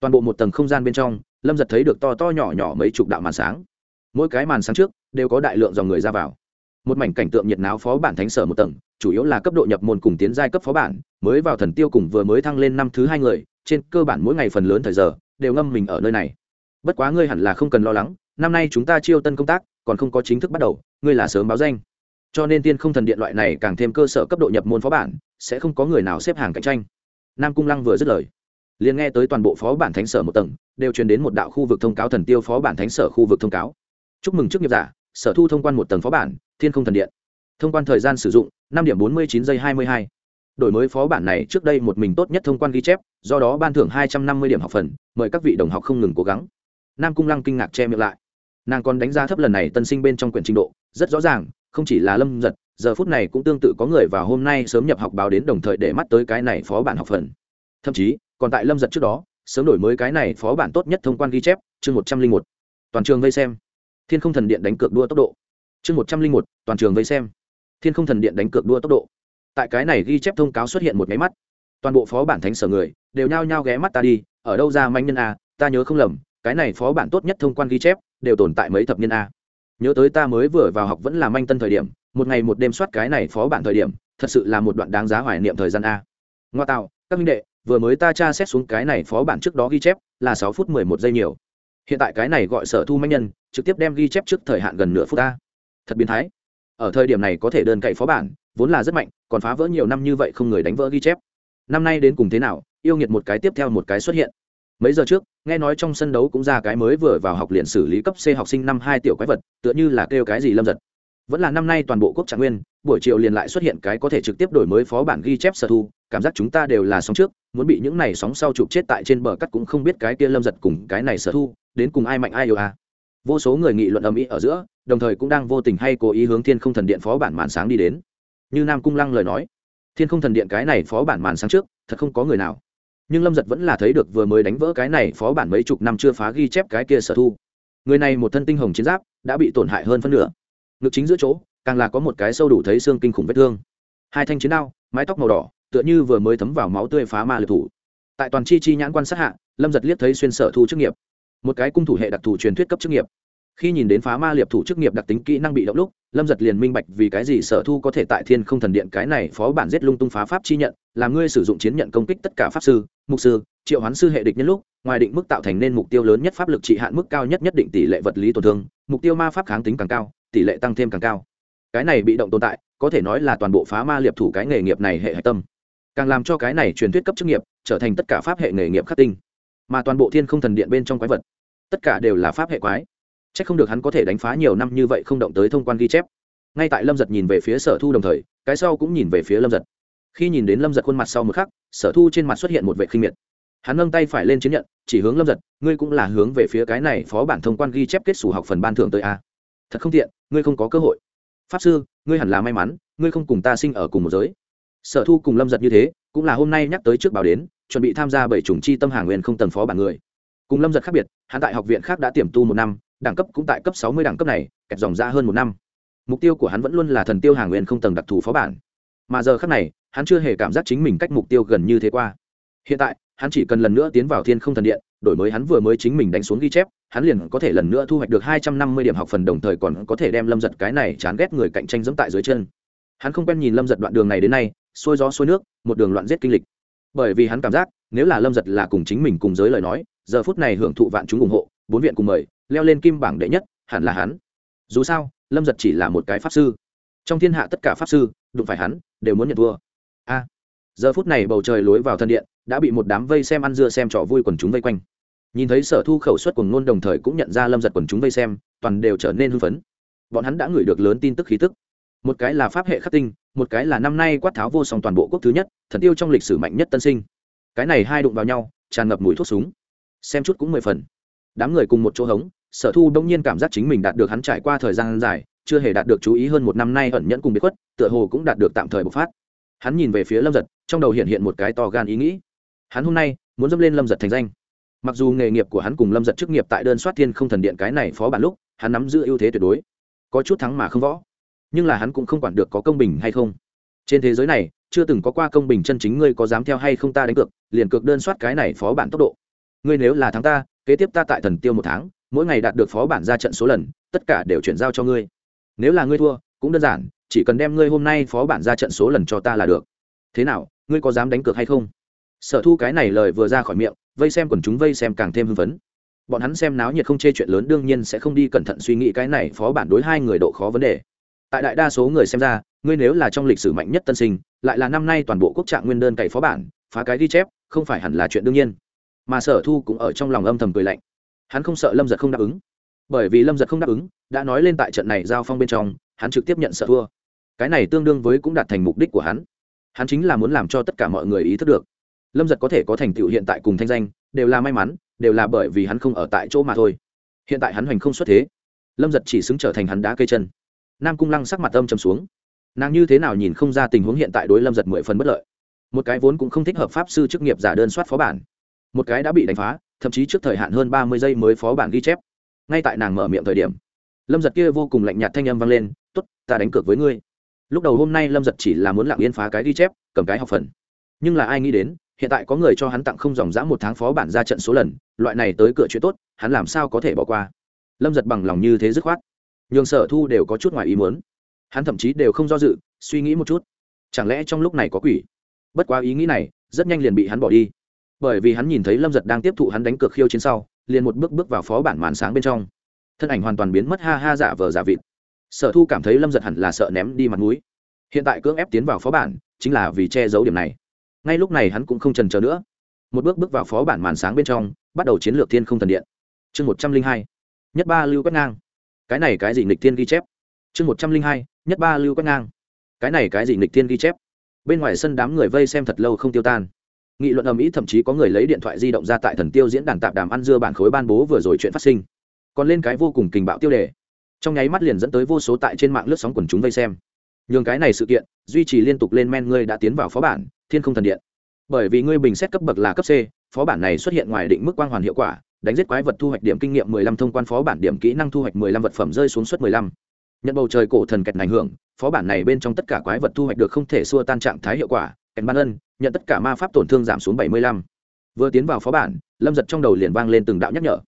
toàn bộ một tầng không gian bên trong, lâm giật thấy được to to nhỏ nhỏ mấy chục đạo màn sáng. Mỗi cái màn sáng trước đều có đại lượng dòng người ra vào. Một mảnh cảnh tượng nhiệt náo phó bản thánh sở một tầng, chủ yếu là cấp độ nhập môn cùng tiến giai cấp phó bản, mới vào thần tiêu cùng vừa mới thăng lên năm thứ hai người, trên cơ bản mỗi ngày phần lớn thời giờ đều ngâm mình ở nơi này. Bất quá ngươi hẳn là không cần lo lắng, năm nay chúng ta chiêu tân công tác, còn không có chính thức bắt đầu, ngươi là sớm báo danh. Cho nên tiên không thần điện loại này càng thêm cơ sở cấp độ nhập môn phó bản, sẽ không có người nào xếp hàng cạnh tranh. Nam cung lăng vừa dứt lời liền nghe tới toàn bộ phó bản thánh sở một tầng, đều truyền đến một đạo khu vực thông cáo thần tiêu phó bản thánh sở khu vực thông cáo. Chúc mừng chức nghiệp giả, sở thu thông quan một tầng phó bản, thiên không thần điện. Thông quan thời gian sử dụng, năm điểm bốn mươi chín giây hai mươi hai. Đổi mới phó bản này trước đây một mình tốt nhất thông quan ghi chép, do đó ban thưởng hai trăm năm mươi điểm học phần, mời các vị đồng học không ngừng cố gắng. Nam cung lăng kinh ngạc che miệng lại. Nàng còn đánh giá thấp lần này tân sinh bên trong quyển trình độ, rất rõ ràng, không chỉ là lâm giật giờ phút này cũng tương tự có người vào hôm nay sớm nhập học báo đến đồng thời để mắt tới cái này phó bản học phần. Thậm chí còn tại lâm giật trước đó, sớm đổi mới cái này phó bản tốt nhất thông quan ghi chép, chương một trăm linh một, toàn trường vây xem. Thiên không thần điện đánh cược đua tốc độ. Chương một trăm linh một, toàn trường vây xem. Thiên không thần điện đánh cược đua tốc độ. Tại cái này ghi chép thông cáo xuất hiện một máy mắt. Toàn bộ phó bản thánh sở người, đều nhao nhao ghé mắt ta đi, ở đâu ra manh nhân a, ta nhớ không lầm, cái này phó bản tốt nhất thông quan ghi chép, đều tồn tại mấy thập niên a. Nhớ tới ta mới vừa vào học vẫn là manh tân thời điểm, một ngày một đêm soát cái này phó bản thời điểm, thật sự là một đoạn đáng giá hoài niệm thời gian a. Ngoa tạo, các minh đệ vừa mới ta tra xét xuống cái này phó bản trước đó ghi chép, là sáu phút mười một giây nhiều. Hiện tại cái này gọi sở thu manh nhân, trực tiếp đem ghi chép trước thời hạn gần nửa phút ta. Thật biến thái. Ở thời điểm này có thể đơn cậy phó bản, vốn là rất mạnh, còn phá vỡ nhiều năm như vậy không người đánh vỡ ghi chép. Năm nay đến cùng thế nào, yêu nghiệt một cái tiếp theo một cái xuất hiện. Mấy giờ trước, nghe nói trong sân đấu cũng ra cái mới vừa vào học luyện xử lý cấp c học sinh năm hai tiểu quái vật, tựa như là kêu cái gì lâm giật. Vẫn là năm nay toàn bộ quốc trạng nguyên, buổi chiều liền lại xuất hiện cái có thể trực tiếp đổi mới phó bản ghi chép sở thu cảm giác chúng ta đều là sóng trước, muốn bị những này sóng sau chụp chết tại trên bờ cắt cũng không biết cái kia lâm giật cùng cái này sở thu, đến cùng ai mạnh ai yêu à. vô số người nghị luận ầm ĩ ở giữa, đồng thời cũng đang vô tình hay cố ý hướng thiên không thần điện phó bản màn sáng đi đến. Như nam cung lăng lời nói, thiên không thần điện cái này phó bản màn sáng trước, thật không có người nào. Nhưng lâm giật vẫn là thấy được vừa mới đánh vỡ cái này phó bản mấy chục năm chưa phá ghi chép cái kia sở thu. Người này một thân tinh hồng chiến giáp, đã bị tổn hại hơn phân nửa. Ngực chính giữa chỗ, càng là có một cái sâu đủ thấy xương kinh khủng vết thương. Hai thanh chiến đao, mái tóc màu đỏ tựa như vừa mới thấm vào máu tươi phá ma lực thủ. Tại toàn chi chi nhãn quan sát hạ, lâm giật liếc thấy xuyên sở thu chức nghiệp. Một cái cung thủ hệ đặc thù truyền thuyết cấp chức nghiệp. Khi nhìn đến phá ma liệp thủ chức nghiệp đặc tính kỹ năng bị động lúc, lâm giật liền minh bạch vì cái gì sở thu có thể tại thiên không thần điện cái này phó bản giết lung tung phá pháp chi nhận, là ngươi sử dụng chiến nhận công kích tất cả pháp sư, mục sư, triệu hoán sư hệ địch nhân lúc, ngoài định mức tạo thành nên mục tiêu lớn nhất pháp lực trị hạn mức cao nhất nhất định tỷ lệ vật lý tổn thương, mục tiêu ma pháp kháng tính càng cao, tỷ lệ tăng thêm càng cao. Cái này bị động tồn tại, có thể nói là toàn bộ phá ma liệp thủ cái nghề nghiệp này hệ hạch tâm càng làm cho cái này truyền thuyết cấp chức nghiệp trở thành tất cả pháp hệ nghề nghiệp khắc tinh. Mà toàn bộ thiên không thần điện bên trong quái vật, tất cả đều là pháp hệ quái. C h ắ c không được hắn có thể đánh phá nhiều năm như vậy không động tới thông quan ghi chép. Ngay tại lâm giật nhìn về phía sở thu đồng thời, cái sau cũng nhìn về phía lâm giật. Khi nhìn đến lâm giật khuôn mặt sau một khắc, sở thu trên mặt xuất hiện một vệ khinh miệt. Hắn nâng tay phải lên chiến nhận, chỉ hướng lâm giật, ngươi cũng là hướng về phía cái này phó bản thông quan ghi chép kết xù học phần ban thưởng tới a. Thật không tiện, ngươi không có cơ hội. Pháp sư, ngươi hẳn là may mắn, ngươi không cùng ta sinh ở cùng một giới sở thu cùng lâm giật như thế, cũng là hôm nay nhắc tới trước bảo đến, chuẩn bị tham gia bảy chủng chi tâm hàng nguyên không tầng phó bản người. Cùng lâm giật khác biệt, hắn tại học viện khác đã tiềm tu một năm, đẳng cấp cũng tại cấp sáu mươi đẳng cấp này, kẹt dòng ra hơn một năm. Mục tiêu của hắn vẫn luôn là thần tiêu hàng nguyên không tầng đặc thù phó bản. Mà giờ khác này, hắn chưa hề cảm giác chính mình cách mục tiêu gần như thế qua. Hiện tại, hắn chỉ cần lần nữa tiến vào thiên không thần điện, đổi mới hắn vừa mới chính mình đánh xuống ghi chép, hắn liền có thể lần nữa thu hoạch được hai trăm năm mươi điểm học phần đồng thời còn có thể đem lâm giật cái này chán ghét người cạnh tranh dẫm tại dưới chân. Hắn không quen nhìn lâm giật đoạn đường này đến nay xuôi gió xuôi nước, một đường loạn giết kinh lịch. Bởi vì hắn cảm giác, nếu là lâm giật là cùng chính mình cùng giới lời nói, giờ phút này hưởng thụ vạn chúng ủng hộ, bốn viện cùng mời, leo lên kim bảng đệ nhất, hẳn là hắn. Dù sao, lâm giật chỉ là một cái pháp sư. Trong thiên hạ tất cả pháp sư, đụng phải hắn, đều muốn nhận thua. A, giờ phút này bầu trời lối vào thân điện, đã bị một đám vây xem ăn dưa xem trò vui quần chúng vây quanh. Nhìn thấy sở thu khẩu suất cùng ngôn đồng thời cũng nhận ra lâm giật quần chúng vây xem, toàn đều trở nên hưng phấn. Bọn hắn đã gửi được lớn tin tức khí tức một cái là pháp hệ khắc tinh, một cái là năm nay quát tháo vô song toàn bộ quốc thứ nhất, thần tiêu trong lịch sử mạnh nhất tân sinh. Cái này hai đụng vào nhau, tràn ngập mùi thuốc súng. Xem chút cũng mười phần. Đám người cùng một chỗ hống, sở thu đông nhiên cảm giác chính mình đạt được hắn trải qua thời gian dài, chưa hề đạt được chú ý hơn một năm nay ẩn nhẫn cùng biệt khuất, tựa hồ cũng đạt được tạm thời bộc phát. Hắn nhìn về phía lâm giật trong đầu hiện hiện một cái to gan ý nghĩ. Hắn hôm nay, muốn dâm lên lâm giật thành danh. Mặc dù nghề nghiệp của hắn cùng lâm giật chức nghiệp tại đơn soát thiên không thần điện cái này phó bản lúc, hắn nắm giữ ưu thế tuyệt đối. Có chút thắng mà không võ nhưng là hắn cũng không quản được có công bình hay không. Trên thế giới này, chưa từng có qua công bình chân chính ngươi có dám theo hay không ta đánh cược, liền cược đơn soát cái này phó bản tốc độ. Ngươi nếu là thắng ta, kế tiếp ta tại thần tiêu một tháng, mỗi ngày đạt được phó bản ra trận số lần, tất cả đều chuyển giao cho ngươi. Nếu là ngươi thua, cũng đơn giản, chỉ cần đem ngươi hôm nay phó bản ra trận số lần cho ta là được. Thế nào, ngươi có dám đánh cược hay không? Sở thu cái này lời vừa ra khỏi miệng, vây xem quần chúng vây xem càng thêm hưng phấn. Bọn hắn xem náo nhiệt không chê chuyện lớn đương nhiên sẽ không đi cẩn thận suy nghĩ cái này phó bản đối hai người độ khó vấn đề tại đại đa số người xem ra, ngươi nếu là trong lịch sử mạnh nhất tân sinh, lại là năm nay toàn bộ quốc trạng nguyên đơn cày phó bản, phá cái ghi chép, không phải hẳn là chuyện đương nhiên. Mà sở thu cũng ở trong lòng âm thầm cười lạnh. Hắn không sợ lâm giật không đáp ứng. Bởi vì lâm giật không đáp ứng, đã nói lên tại trận này giao phong bên trong, hắn trực tiếp nhận sợ thua. Cái này tương đương với cũng đạt thành mục đích của hắn. Hắn chính là muốn làm cho tất cả mọi người ý thức được, lâm giật có thể có thành tựu hiện tại cùng thanh danh, đều là may mắn, đều là bởi vì hắn không ở tại chỗ mà thôi. Hiện tại hắn hoành không xuất thế. Lâm giật chỉ xứng trở thành hắn đá cây chân nam cung lăng sắc mặt âm trầm xuống. Nàng như thế nào nhìn không ra tình huống hiện tại đối lâm giật mười phần bất lợi. Một cái vốn cũng không thích hợp pháp sư chức nghiệp giả đơn soát phó bản. Một cái đã bị đánh phá, thậm chí trước thời hạn hơn ba mươi giây mới phó bản ghi chép. Ngay tại nàng mở miệng thời điểm, lâm giật kia vô cùng lạnh nhạt thanh âm vang lên t ố t ta đánh cược với ngươi. Lúc đầu hôm nay lâm giật chỉ là muốn lặng yên phá cái ghi chép, cầm cái học phần. Nhưng là ai nghĩ đến, hiện tại có người cho hắn tặng không dòng dã một tháng phó bản ra trận số lần, loại này tới cửa chuyện tốt, hắn làm sao có thể bỏ qua. Lâm giật bằng lòng như thế dứt khoát nhường sở thu đều có chút ngoài ý muốn. Hắn thậm chí đều không do dự, suy nghĩ một chút. Chẳng lẽ trong lúc này có quỷ? Bất quá ý nghĩ này, rất nhanh liền bị hắn bỏ đi. Bởi vì hắn nhìn thấy lâm giật đang tiếp thụ hắn đánh cược khiêu chiến sau, liền một bước bước vào phó bản màn sáng bên trong. Thân ảnh hoàn toàn biến mất ha ha giả vờ giả vịt. Sở thu cảm thấy lâm giật hẳn là sợ ném đi mặt mũi. Hiện tại cưỡng ép tiến vào phó bản, chính là vì che giấu điểm này. Ngay lúc này hắn cũng không trần trờ nữa. Một bước bước vào phó bản màn sáng bên trong, bắt đầu chiến lược thiên không thần điện. Chương một trăm linh hai. Nhất ba lưu quét ngang cái này cái gì nghịch thiên ghi chép? Chương một trăm linh hai, nhất ba lưu quét ngang. Cái này cái gì nghịch thiên ghi chép? Bên ngoài sân đám người vây xem thật lâu không tiêu tan. Nghị luận ầm ĩ thậm chí có người lấy điện thoại di động ra tại thần tiêu diễn đàn tạp đàm ăn dưa bản khối ban bố vừa rồi chuyện phát sinh. Còn lên cái vô cùng kình bạo tiêu đề. Trong nháy mắt liền dẫn tới vô số tại trên mạng lướt sóng quần chúng vây xem. Nhường cái này sự kiện, duy trì liên tục lên men ngươi đã tiến vào phó bản, thiên không thần điện. Bởi vì ngươi bình xét cấp bậc là cấp c, phó bản này xuất hiện ngoài định mức quang hoàn hiệu quả đánh giết quái vật thu hoạch điểm kinh nghiệm 15 thông quan phó bản điểm kỹ năng thu hoạch 15 vật phẩm rơi xuống suất 15. Nhận bầu trời cổ thần kẹt ảnh hưởng, phó bản này bên trong tất cả quái vật thu hoạch được không thể xua tan trạng thái hiệu quả, kẹt ban ân, nhận tất cả ma pháp tổn thương giảm xuống 75. Vừa tiến vào phó bản, Lâm giật trong đầu liền vang lên từng đạo nhắc nhở.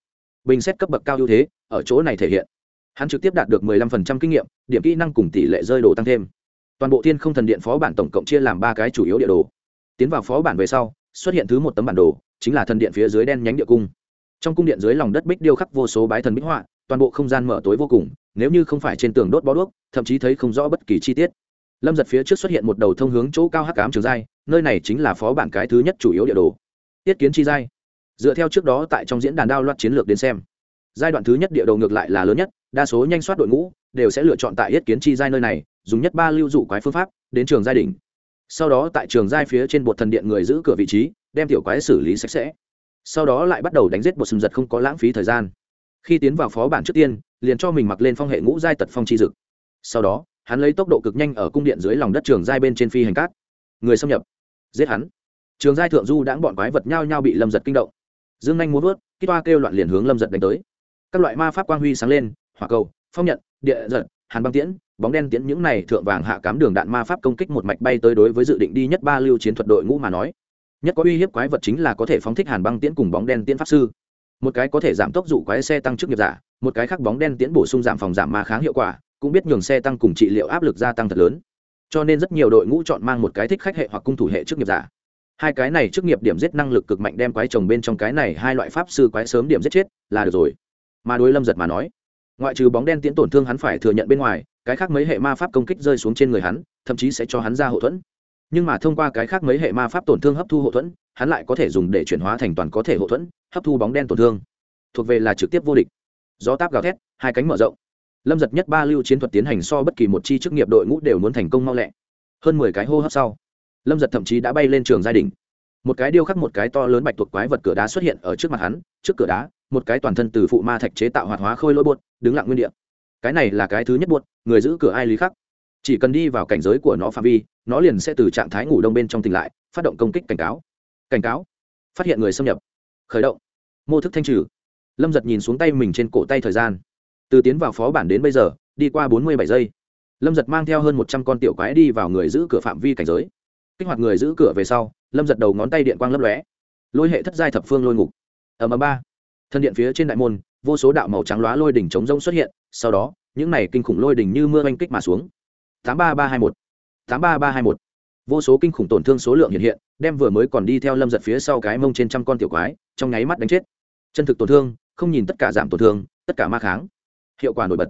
Bình xét cấp bậc cao ưu thế, ở chỗ này thể hiện. Hắn trực tiếp đạt được 15% kinh nghiệm, điểm kỹ năng cùng tỷ lệ rơi đồ tăng thêm. Toàn bộ Thiên Không Thần Điện phó bản tổng cộng chia làm ba cái chủ yếu địa đồ. Tiến vào phó bản về sau, xuất hiện thứ một tấm bản đồ, chính là thần điện phía dưới đen nhánh địa cung trong cung điện dưới lòng đất bích điêu khắc vô số bái thần bích họa, toàn bộ không gian mở tối vô cùng, nếu như không phải trên tường đốt bó đuốc, thậm chí thấy không rõ bất kỳ chi tiết. Lâm giật phía trước xuất hiện một đầu thông hướng chỗ cao hắc cám trường giai, nơi này chính là phó bản cái thứ nhất chủ yếu địa đồ. Tiết kiến chi giai. Dựa theo trước đó tại trong diễn đàn đao loạt chiến lược đến xem, giai đoạn thứ nhất địa đồ ngược lại là lớn nhất, đa số nhanh soát đội ngũ đều sẽ lựa chọn tại yết kiến chi giai nơi này, dùng nhất ba lưu dụ quái phương pháp đến trường giai đình sau đó tại trường giai phía trên bột thần điện người giữ cửa vị trí, đem tiểu quái xử lý sạch sẽ sau đó lại bắt đầu đánh giết bột sừng giật không có lãng phí thời gian. Khi tiến vào phó bản trước tiên, liền cho mình mặc lên phong hệ ngũ giai tật phong chi dực. Sau đó, hắn lấy tốc độ cực nhanh ở cung điện dưới lòng đất trường giai bên trên phi hành cát. Người xâm nhập. Giết hắn. Trường giai thượng du đãng bọn quái vật nhao nhao bị lâm giật kinh động. Dương nhanh muốn vớt kít toa kêu loạn liền hướng lâm giật đánh tới. Các loại ma pháp quang huy sáng lên, hỏa cầu, phong nhận, địa giật, hàn băng tiễn, bóng đen tiễn những này thượng vàng hạ cám đường đạn ma pháp công kích một mạch bay tới đối với dự định đi nhất ba lưu chiến thuật đội ngũ mà nói nhất có uy hiếp quái vật chính là có thể phóng thích hàn băng tiễn cùng bóng đen tiễn pháp sư. Một cái có thể giảm tốc dụ quái xe tăng chức nghiệp giả, một cái khác bóng đen tiễn bổ sung giảm phòng giảm ma kháng hiệu quả, cũng biết nhường xe tăng cùng trị liệu áp lực gia tăng thật lớn. Cho nên rất nhiều đội ngũ chọn mang một cái thích khách hệ hoặc cung thủ hệ chức nghiệp giả. Hai cái này chức nghiệp điểm giết năng lực cực mạnh đem quái trồng bên trong cái này hai loại pháp sư quái sớm điểm giết chết, là được rồi. Mà đối lâm giật mà nói, ngoại trừ bóng đen tiễn tổn thương hắn phải thừa nhận bên ngoài, cái khác mấy hệ ma pháp công kích rơi xuống trên người hắn, thậm chí sẽ cho hắn ra hậu thuẫn nhưng mà thông qua cái khác mấy hệ ma pháp tổn thương hấp thu hộ thuẫn, hắn lại có thể dùng để chuyển hóa thành toàn có thể hộ thuẫn, hấp thu bóng đen tổn thương. Thuộc về là trực tiếp vô địch. Gió táp gào thét, hai cánh mở rộng. Lâm giật nhất ba lưu chiến thuật tiến hành so bất kỳ một chi chức nghiệp đội ngũ đều muốn thành công mau lẹ. Hơn mười cái hô hấp sau, lâm giật thậm chí đã bay lên trường gia đình một cái điêu khắc một cái to lớn bạch tuộc quái vật cửa đá xuất hiện ở trước mặt hắn, trước cửa đá, một cái toàn thân từ phụ ma thạch chế tạo hoạt hóa khôi lỗi buốt đứng lặng nguyên đ ị a cái này là cái thứ nhất buốt người giữ cửa ai lý khắc chỉ cần đi vào cảnh giới của nó phạm vi, nó liền sẽ từ trạng thái ngủ đông bên trong tỉnh lại, phát động công kích cảnh cáo. Cảnh cáo. Phát hiện người xâm nhập. Khởi động. Mô thức thanh trừ. Lâm giật nhìn xuống tay mình trên cổ tay thời gian. Từ tiến vào phó bản đến bây giờ, đi qua bốn mươi bảy giây. Lâm giật mang theo hơn một trăm con tiểu quái đi vào người giữ cửa phạm vi cảnh giới. Kích hoạt người giữ cửa về sau, lâm giật đầu ngón tay điện quang lấp lóe. Lôi hệ thất giai thập phương lôi ngục. Ở ầm ba. Thân điện phía trên đại môn, vô số đạo màu trắng lóa lôi đỉnh chống rông xuất hiện, sau đó, những này kinh khủng lôi đỉnh như mưa oanh kích mà xuống tám ba ba hai một. tám ba ba hai một. Vô số kinh khủng tổn thương số lượng hiện hiện, đem vừa mới còn đi theo lâm giật phía sau cái mông trên trăm con tiểu quái, trong nháy mắt đánh chết. Chân thực tổn thương, không nhìn tất cả giảm tổn thương, tất cả ma kháng. Hiệu quả nổi bật.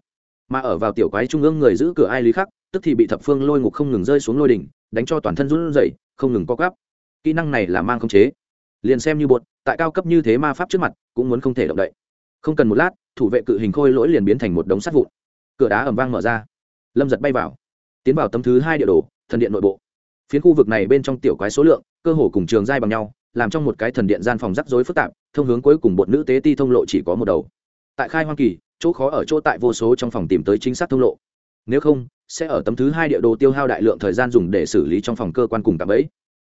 Mà ở vào tiểu quái trung ương người giữ cửa ai lý khắc, tức thì bị thập phương lôi ngục không ngừng rơi xuống lôi đỉnh, đánh cho toàn thân run rẩy, không ngừng co gắp kỹ năng này là mang không chế. Liền xem như bột, tại cao cấp như thế ma pháp trước mặt, cũng muốn không thể động đậy. Không cần một lát, thủ vệ cự hình khôi lỗi liền biến thành một đống sắt vụn. Cửa đá ẩm vang mở ra. Lâm giật bay vào tiến vào tấm thứ hai địa đồ, thần điện nội bộ. Phiến khu vực này bên trong tiểu quái số lượng, cơ hồ cùng trường giai bằng nhau, làm trong một cái thần điện gian phòng rắc rối phức tạp, thông hướng cuối cùng bột nữ tế ti thông lộ chỉ có một đầu. Tại khai hoang kỳ, chỗ khó ở chỗ tại vô số trong phòng tìm tới chính xác thông lộ. Nếu không, sẽ ở tấm thứ hai địa đồ tiêu hao đại lượng thời gian dùng để xử lý trong phòng cơ quan cùng tạm ấy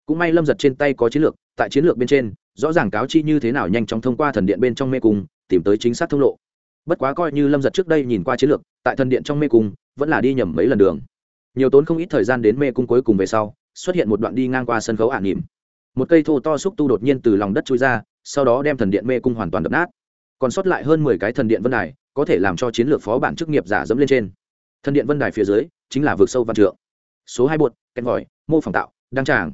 cũng may lâm giật trên tay có chiến lược, tại chiến lược bên trên, rõ ràng cáo chi như thế nào nhanh chóng thông qua thần điện bên trong mê cung, tìm tới chính xác thông lộ. Bất quá coi như lâm giật trước đây nhìn qua chiến lược, tại thần điện trong mê cung, vẫn là đi nhầm mấy lần đường nhiều tốn không ít thời gian đến mê cung cuối cùng về sau, xuất hiện một đoạn đi ngang qua sân khấu ả nỉm một cây thô to xúc tu đột nhiên từ lòng đất trôi ra, sau đó đem thần điện mê cung hoàn toàn đập nát. Còn sót lại hơn mười cái thần điện vân đài, có thể làm cho chiến lược phó bản chức nghiệp giả dẫm lên trên. Thần điện vân đài phía dưới, chính là vực sâu văn trượng. Số hai bột, kén vòi, mô phỏng tạo, đăng tràng.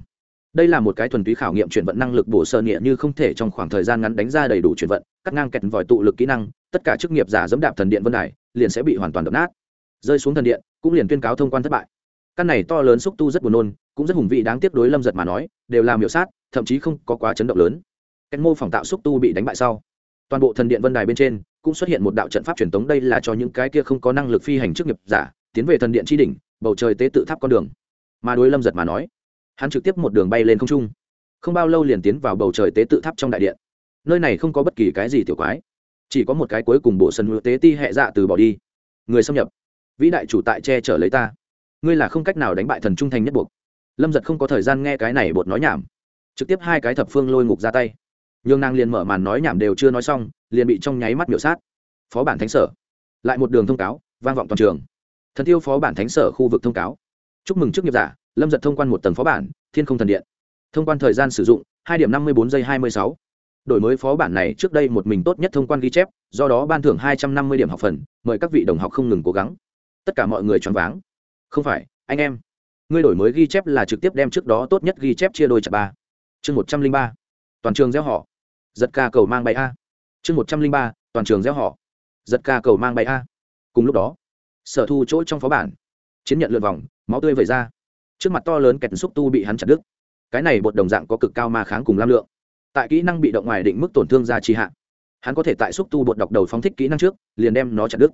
Đây là một cái thuần túy khảo nghiệm chuyển vận năng lực bổ sơ nghĩa như không thể trong khoảng thời gian ngắn đánh ra đầy đủ chuyển vận, cắt ngang kẹt vòi tụ lực kỹ năng, tất cả chức nghiệp giả dẫm đạp thần điện vân đài, liền sẽ bị hoàn toàn đập nát. Rơi xuống thần điện cũng liền tuyên cáo thông quan thất bại. Căn này to lớn xúc tu rất buồn nôn, cũng rất hùng vị đáng tiếc đối lâm giật mà nói, đều làm hiệu sát, thậm chí không có quá chấn động lớn. Kẹt mô phỏng tạo xúc tu bị đánh bại sau, toàn bộ thần điện vân đài bên trên cũng xuất hiện một đạo trận pháp truyền tống, đây là cho những cái kia không có năng lực phi hành chức nghiệp giả, tiến về thần điện tri đỉnh, bầu trời tế tự tháp con đường. Mà đối lâm giật mà nói, hắn trực tiếp một đường bay lên không trung. Không bao lâu liền tiến vào bầu trời tế tự tháp trong đại điện. Nơi này không có bất kỳ cái gì tiểu quái, chỉ có một cái cuối cùng bộ sân hữu tế ti hệ dạ từ bỏ đi. Người xâm nhập vĩ đại chủ tại che chở lấy ta. Ngươi là không cách nào đánh bại thần trung thành nhất buộc. Lâm giật không có thời gian nghe cái này bột nói nhảm. Trực tiếp hai cái thập phương lôi ngục ra tay. Nhường nàng liền mở màn nói nhảm đều chưa nói xong, liền bị trong nháy mắt miểu sát. Phó bản thánh sở. Lại một đường thông cáo, vang vọng toàn trường. Thần tiêu phó bản thánh sở khu vực thông cáo. Chúc mừng chức nghiệp giả, lâm giật thông quan một tầng phó bản, thiên không thần điện. Thông quan thời gian sử dụng, hai điểm năm mươi bốn giây hai mươi sáu. Đổi mới phó bản này trước đây một mình tốt nhất thông quan ghi chép, do đó ban thưởng hai trăm năm mươi điểm học phần, mời các vị đồng học không ngừng cố gắng tất cả mọi người choáng váng. Không phải, anh em. Ngươi đổi mới ghi chép là trực tiếp đem trước đó tốt nhất ghi chép chia đôi chặt ba. Chương một trăm linh ba. Toàn trường gieo họ. Giật ca cầu mang bay a. Chương một trăm linh ba, toàn trường gieo họ. Giật ca cầu mang bay a. Cùng lúc đó, sở thu chỗ trong phó bản. Chiến nhận lượn vòng, máu tươi vẩy ra. Trước mặt to lớn kẹt xúc tu bị hắn chặt đứt. Cái này bột đồng dạng có cực cao ma kháng cùng lam lượng. Tại kỹ năng bị động ngoài định mức tổn thương ra trì hạ. Hắn có thể tại xúc tu bột đọc đầu phóng thích kỹ năng trước, liền đem nó chặt đứt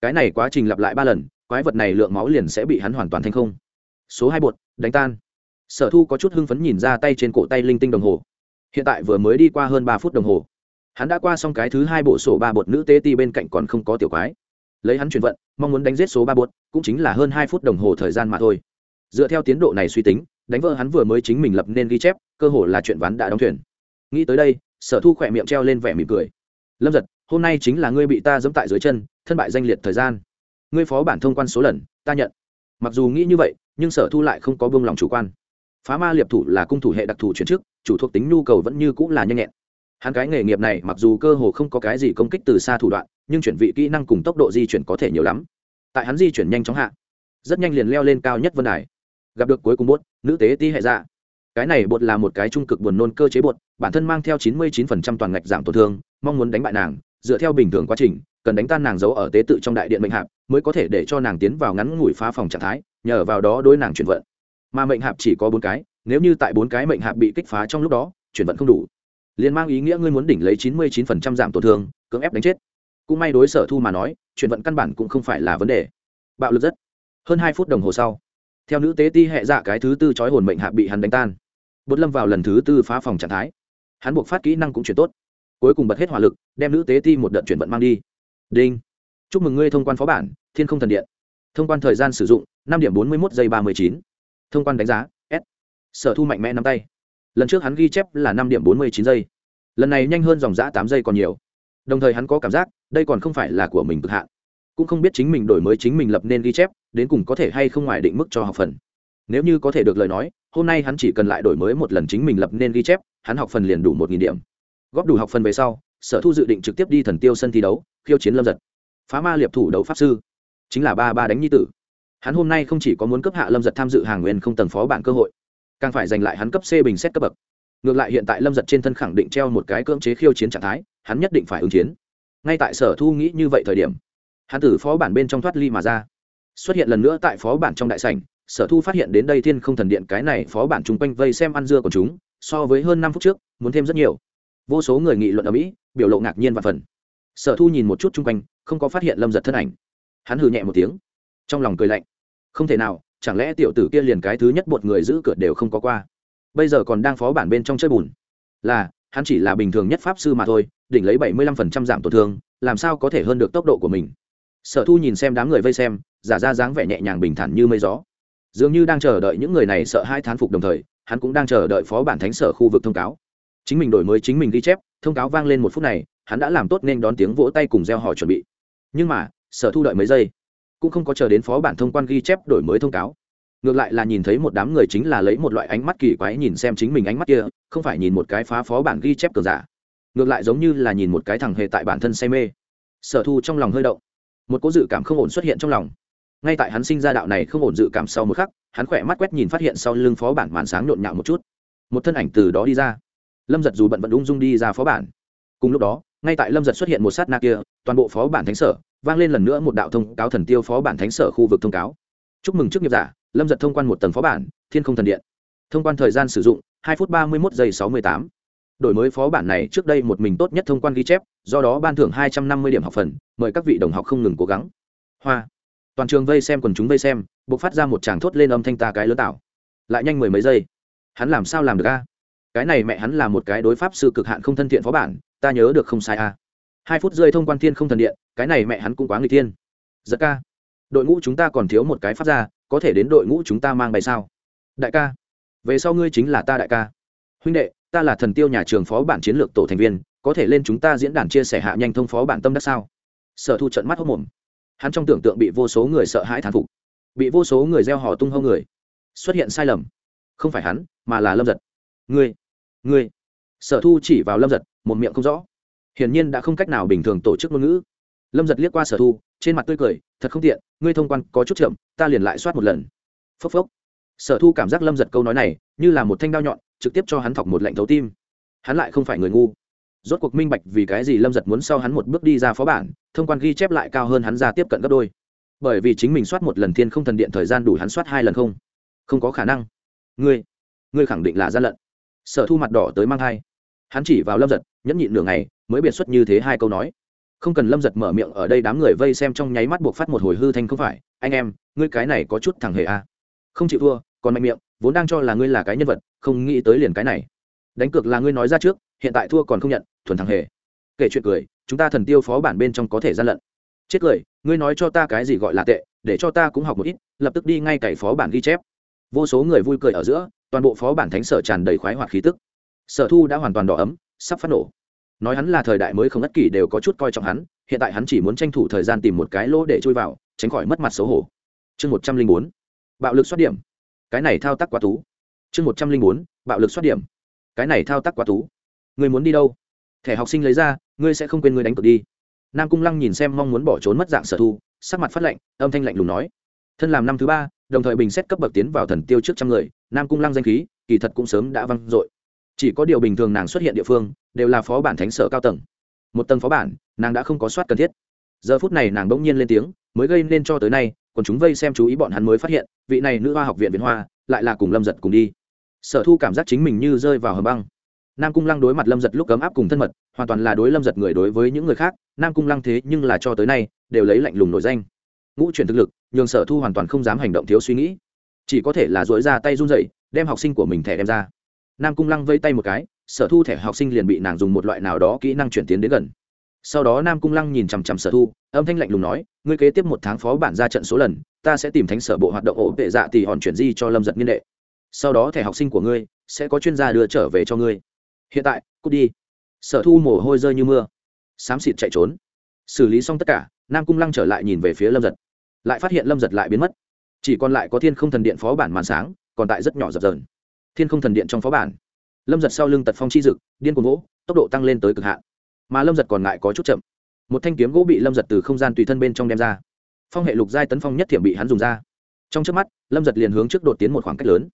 cái này quá trình lặp lại ba lần, quái vật này lượng máu liền sẽ bị hắn hoàn toàn thành không. Số hai bột, đánh tan. Sở thu có chút hưng phấn nhìn ra tay trên cổ tay linh tinh đồng hồ. Hiện tại vừa mới đi qua hơn ba phút đồng hồ. Hắn đã qua xong cái thứ hai bộ sổ ba bột nữ tế ti bên cạnh còn không có tiểu quái. Lấy hắn chuyển vận, mong muốn đánh giết số ba bột, cũng chính là hơn hai phút đồng hồ thời gian mà thôi. Dựa theo tiến độ này suy tính, đánh vỡ hắn vừa mới chính mình lập nên ghi chép, cơ hồ là chuyện ván đã đóng thuyền. Nghĩ tới đây, sở thu khỏe miệng treo lên vẻ mỉm cười. Lâm giật hôm nay chính là ngươi bị ta dẫm tại dưới chân, thân bại danh liệt thời gian. Ngươi phó bản thông quan số lần, ta nhận. Mặc dù nghĩ như vậy, nhưng sở thu lại không có buông lòng chủ quan. Phá ma liệp thủ là cung thủ hệ đặc thù chuyển chức, chủ thuộc tính nhu cầu vẫn như cũng là nhanh nhẹn. Hắn cái nghề nghiệp này mặc dù cơ hồ không có cái gì công kích từ xa thủ đoạn, nhưng chuyển vị kỹ năng cùng tốc độ di chuyển có thể nhiều lắm. Tại hắn di chuyển nhanh chóng hạ, rất nhanh liền leo lên cao nhất vân đài. Gặp được cuối cùng bốt nữ tế ti hệ dạ. Cái này bột là một cái trung cực buồn nôn cơ chế bột, bản thân mang theo chín mươi 99% toàn ngạch giảm tổn thương, mong muốn đánh bại nàng dựa theo bình thường quá trình, cần đánh tan nàng giấu ở tế tự trong đại điện mệnh hạp, mới có thể để cho nàng tiến vào ngắn ngủi phá phòng trạng thái, nhờ vào đó đối nàng chuyển vận. Mà mệnh hạp chỉ có bốn cái, nếu như tại bốn cái mệnh hạp bị kích phá trong lúc đó, chuyển vận không đủ. Liền mang ý nghĩa ngươi muốn đỉnh lấy chín mươi 99% giảm tổn thương, cưỡng ép đánh chết. Cũng may đối sở thu mà nói, chuyển vận căn bản cũng không phải là vấn đề. Bạo lực rất. Hơn hai phút đồng hồ sau, theo nữ tế ti hệ dạ cái thứ tư chói hồn mệnh hạp bị hắn đánh tan. Bột lâm vào lần thứ tư phá phòng trạng thái. Hắn buộc phát kỹ năng cũng chuyển tốt cuối cùng bật hết hỏa lực, đem nữ tế ti một đợt chuyển vận mang đi. Đinh. Chúc mừng ngươi thông quan phó bản, thiên không thần điện. Thông quan thời gian sử dụng, năm điểm bốn mươi một giây ba mươi chín. Thông quan đánh giá, s. Sở thu mạnh mẽ nắm tay. Lần trước hắn ghi chép là năm điểm bốn mươi chín giây. Lần này nhanh hơn dòng giã tám giây còn nhiều. Đồng thời hắn có cảm giác, đây còn không phải là của mình cực hạn. Cũng không biết chính mình đổi mới chính mình lập nên ghi chép, đến cùng có thể hay không ngoài định mức cho học phần. Nếu như có thể được lời nói, hôm nay hắn chỉ cần lại đổi mới một lần chính mình lập nên ghi chép, hắn học phần liền đủ một nghìn điểm góp đủ học phần về sau, sở thu dự định trực tiếp đi thần tiêu sân thi đấu, khiêu chiến lâm giật. Phá ma liệp thủ đấu pháp sư. Chính là ba ba đánh nhi tử. Hắn hôm nay không chỉ có muốn cấp hạ lâm giật tham dự hàng nguyên không tầng phó bản cơ hội, càng phải giành lại hắn cấp c bình xét cấp bậc. Ngược lại hiện tại lâm giật trên thân khẳng định treo một cái cưỡng chế khiêu chiến trạng thái, hắn nhất định phải ứng chiến. Ngay tại sở thu nghĩ như vậy thời điểm, hắn tử phó bản bên trong thoát ly mà ra. Xuất hiện lần nữa tại phó bản trong đại sảnh, sở thu phát hiện đến đây thiên không thần điện cái này phó bản chung quanh vây xem ăn dưa của chúng, so với hơn năm phút trước, muốn thêm rất nhiều vô số người nghị luận ở mỹ, biểu lộ ngạc nhiên và phần. Sở thu nhìn một chút chung quanh, không có phát hiện lâm giật thân ảnh. Hắn hừ nhẹ một tiếng. Trong lòng cười lạnh. Không thể nào, chẳng lẽ tiểu tử kia liền cái thứ nhất một người giữ cửa đều không có qua? Bây giờ còn đang phó bản bên trong chơi bùn. Là, hắn chỉ là bình thường nhất pháp sư mà thôi, đỉnh lấy bảy mươi lăm phần trăm giảm tổn thương, làm sao có thể hơn được tốc độ của mình? Sở thu nhìn xem đám người vây xem, giả ra dáng vẻ nhẹ nhàng bình thản như mây gió. Dường như đang chờ đợi những người này sợ hai thán phục đồng thời, hắn cũng đang chờ đợi phó bản thánh sở khu vực thông cáo chính mình đổi mới chính mình ghi chép, thông cáo vang lên một phút này, hắn đã làm tốt nên đón tiếng vỗ tay cùng gieo hỏi chuẩn bị. Nhưng mà, sở thu đợi mấy giây, cũng không có chờ đến phó bản thông quan ghi chép đổi mới thông cáo. Ngược lại là nhìn thấy một đám người chính là lấy một loại ánh mắt kỳ quái nhìn xem chính mình ánh mắt kia, không phải nhìn một cái phá phó bản ghi chép cờ giả. Ngược lại giống như là nhìn một cái thằng hề tại bản thân say mê. Sở thu trong lòng hơi động. Một cố dự cảm không ổn xuất hiện trong lòng. Ngay tại hắn sinh ra đạo này không ổn dự cảm sau một khắc, hắn khỏe mắt quét nhìn phát hiện sau lưng phó bản màn sáng nhộn nhạo một chút. Một thân ảnh từ đó đi ra lâm giật dù bận vẫn ung dung đi ra phó bản. Cùng lúc đó, ngay tại lâm giật xuất hiện một sát na kia, toàn bộ phó bản thánh sở vang lên lần nữa một đạo thông cáo thần tiêu phó bản thánh sở khu vực thông cáo. Chúc mừng trước nghiệp giả, lâm giật thông quan một tầng phó bản, thiên không thần điện. Thông quan thời gian sử dụng, hai phút ba mươi một giây sáu mươi tám. Đổi mới phó bản này trước đây một mình tốt nhất thông quan ghi chép, do đó ban thưởng hai trăm năm mươi điểm học phần, mời các vị đồng học không ngừng cố gắng. Hoa. Toàn trường vây xem quần chúng vây xem buộc phát ra một tràng thốt lên âm thanh ta cái lớn tạo. Lại nhanh mười mấy giây. Hắn làm sao làm được a? Cái này mẹ hắn là một cái đối pháp sư cực hạn không thân thiện phó bản, ta nhớ được không sai à. Hai phút rơi thông quan thiên không thần điện, cái này mẹ hắn cũng quá người thiên. Giật ca, đội ngũ chúng ta còn thiếu một cái pháp ra có thể đến đội ngũ chúng ta mang bài sao? Đại ca, về sau ngươi chính là ta đại ca. Huynh đệ, ta là thần tiêu nhà trường phó bản chiến lược tổ thành viên, có thể lên chúng ta diễn đàn chia sẻ hạ nhanh thông phó bản tâm đắc sao? Sở thu trận mắt hốc mồm. Hắn trong tưởng tượng bị vô số người sợ hãi thán phục, bị vô số người gieo hò tung hâu người. Xuất hiện sai lầm. Không phải hắn, mà là lâm giật. Ngươi ngươi. Sở thu chỉ vào lâm giật, một miệng không rõ. Hiển nhiên đã không cách nào bình thường tổ chức ngôn ngữ. Lâm giật liếc qua sở thu, trên mặt tươi cười, thật không tiện, ngươi thông quan có chút chậm, ta liền lại soát một lần. Phốc phốc. Sở thu cảm giác lâm giật câu nói này như là một thanh đao nhọn, trực tiếp cho hắn thọc một lệnh thấu tim. Hắn lại không phải người ngu. Rốt cuộc minh bạch vì cái gì lâm giật muốn sau hắn một bước đi ra phó bản, thông quan ghi chép lại cao hơn hắn ra tiếp cận gấp đôi. Bởi vì chính mình soát một lần thiên không thần điện thời gian đủ hắn soát hai lần không? Không có khả năng. Ngươi ngươi khẳng định là gian lận sở thu mặt đỏ tới mang thai. Hắn chỉ vào lâm giật, nhẫn nhịn nửa ngày, mới biệt xuất như thế hai câu nói. Không cần lâm giật mở miệng, ở đây đám người vây xem trong nháy mắt buộc phát một hồi hư thanh không phải. Anh em, ngươi cái này có chút thằng hề à. không chịu thua, còn mạnh miệng, vốn đang cho là ngươi là cái nhân vật, không nghĩ tới liền cái này. Đánh cược là ngươi nói ra trước, hiện tại thua còn không nhận, thuần thằng hề. Kể chuyện cười, chúng ta thần tiêu phó bản bên trong có thể gian lận. Chết cười, ngươi nói cho ta cái gì gọi là tệ, để cho ta cũng học một ít, lập tức đi ngay cày phó bản ghi chép. Vô số người vui cười ở giữa toàn bộ phó bản thánh sở tràn đầy khoái hoạt khí tức. Sở thu đã hoàn toàn đỏ ấm, sắp phát nổ. Nói hắn là thời đại mới không ất kỷ đều có chút coi trọng hắn, hiện tại hắn chỉ muốn tranh thủ thời gian tìm một cái lỗ để chui vào, tránh khỏi mất mặt xấu hổ. Chương một trăm linh bốn, bạo lực xoát điểm. Cái này thao tác quá tú chương một trăm linh bốn, bạo lực xoát điểm. Cái này thao tác quá tú người muốn đi đâu? Thẻ học sinh lấy ra, ngươi sẽ không quên ngươi đánh cược đi. Nam cung lăng nhìn xem mong muốn bỏ trốn mất dạng sở thu, sắc mặt phát lạnh, âm thanh lạnh lùng nói. Thân làm năm thứ ba đồng thời bình xét cấp bậc tiến vào thần tiêu trước trăm người, nam cung lăng danh khí, kỳ thật cũng sớm đã văng dội. Chỉ có điều bình thường nàng xuất hiện địa phương, đều là phó bản thánh sở cao tầng. Một tầng phó bản, nàng đã không có soát cần thiết. Giờ phút này nàng bỗng nhiên lên tiếng, mới gây nên cho tới nay, còn chúng vây xem chú ý bọn hắn mới phát hiện, vị này nữ hoa học viện viện hoa, lại là cùng lâm giật cùng đi. Sở thu cảm giác chính mình như rơi vào hầm băng. Nam cung lăng đối mặt lâm giật lúc cấm áp cùng thân mật, hoàn toàn là đối lâm giật người đối với những người khác, nam cung lăng thế nhưng là cho tới nay, đều lấy lạnh lùng nổi danh ngũ chuyển thực lực, nhường sở thu hoàn toàn không dám hành động thiếu suy nghĩ. Chỉ có thể là dỗi ra tay run dậy đem học sinh của mình thẻ đem ra. Nam cung lăng vây tay một cái, sở thu thẻ học sinh liền bị nàng dùng một loại nào đó kỹ năng chuyển tiến đến gần. Sau đó nam cung lăng nhìn chằm chằm sở thu, âm thanh lạnh lùng nói, ngươi kế tiếp một tháng phó bản ra trận số lần, ta sẽ tìm thánh sở bộ hoạt động ổ vệ dạ thì hòn chuyển di cho lâm giật nghiên đệ. Sau đó thẻ học sinh của ngươi sẽ có chuyên gia đưa trở về cho ngươi. Hiện tại, cút đi. Sở thu mồ hôi rơi như mưa. Xám xịt chạy trốn. Xử lý xong tất cả, nam cung lăng trở lại nhìn về phía lâm giật lại phát hiện lâm giật lại biến mất. Chỉ còn lại có thiên không thần điện phó bản màn sáng, còn tại rất nhỏ dập dờn. Thiên không thần điện trong phó bản, lâm giật sau lưng tật phong chi dực, điên cuồng gỗ, tốc độ tăng lên tới cực hạn. Mà lâm giật còn lại có chút chậm. Một thanh kiếm gỗ bị lâm giật từ không gian tùy thân bên trong đem ra. Phong hệ lục giai tấn phong nhất thiểm bị hắn dùng ra. Trong trước mắt, lâm giật liền hướng trước đột tiến một khoảng cách lớn.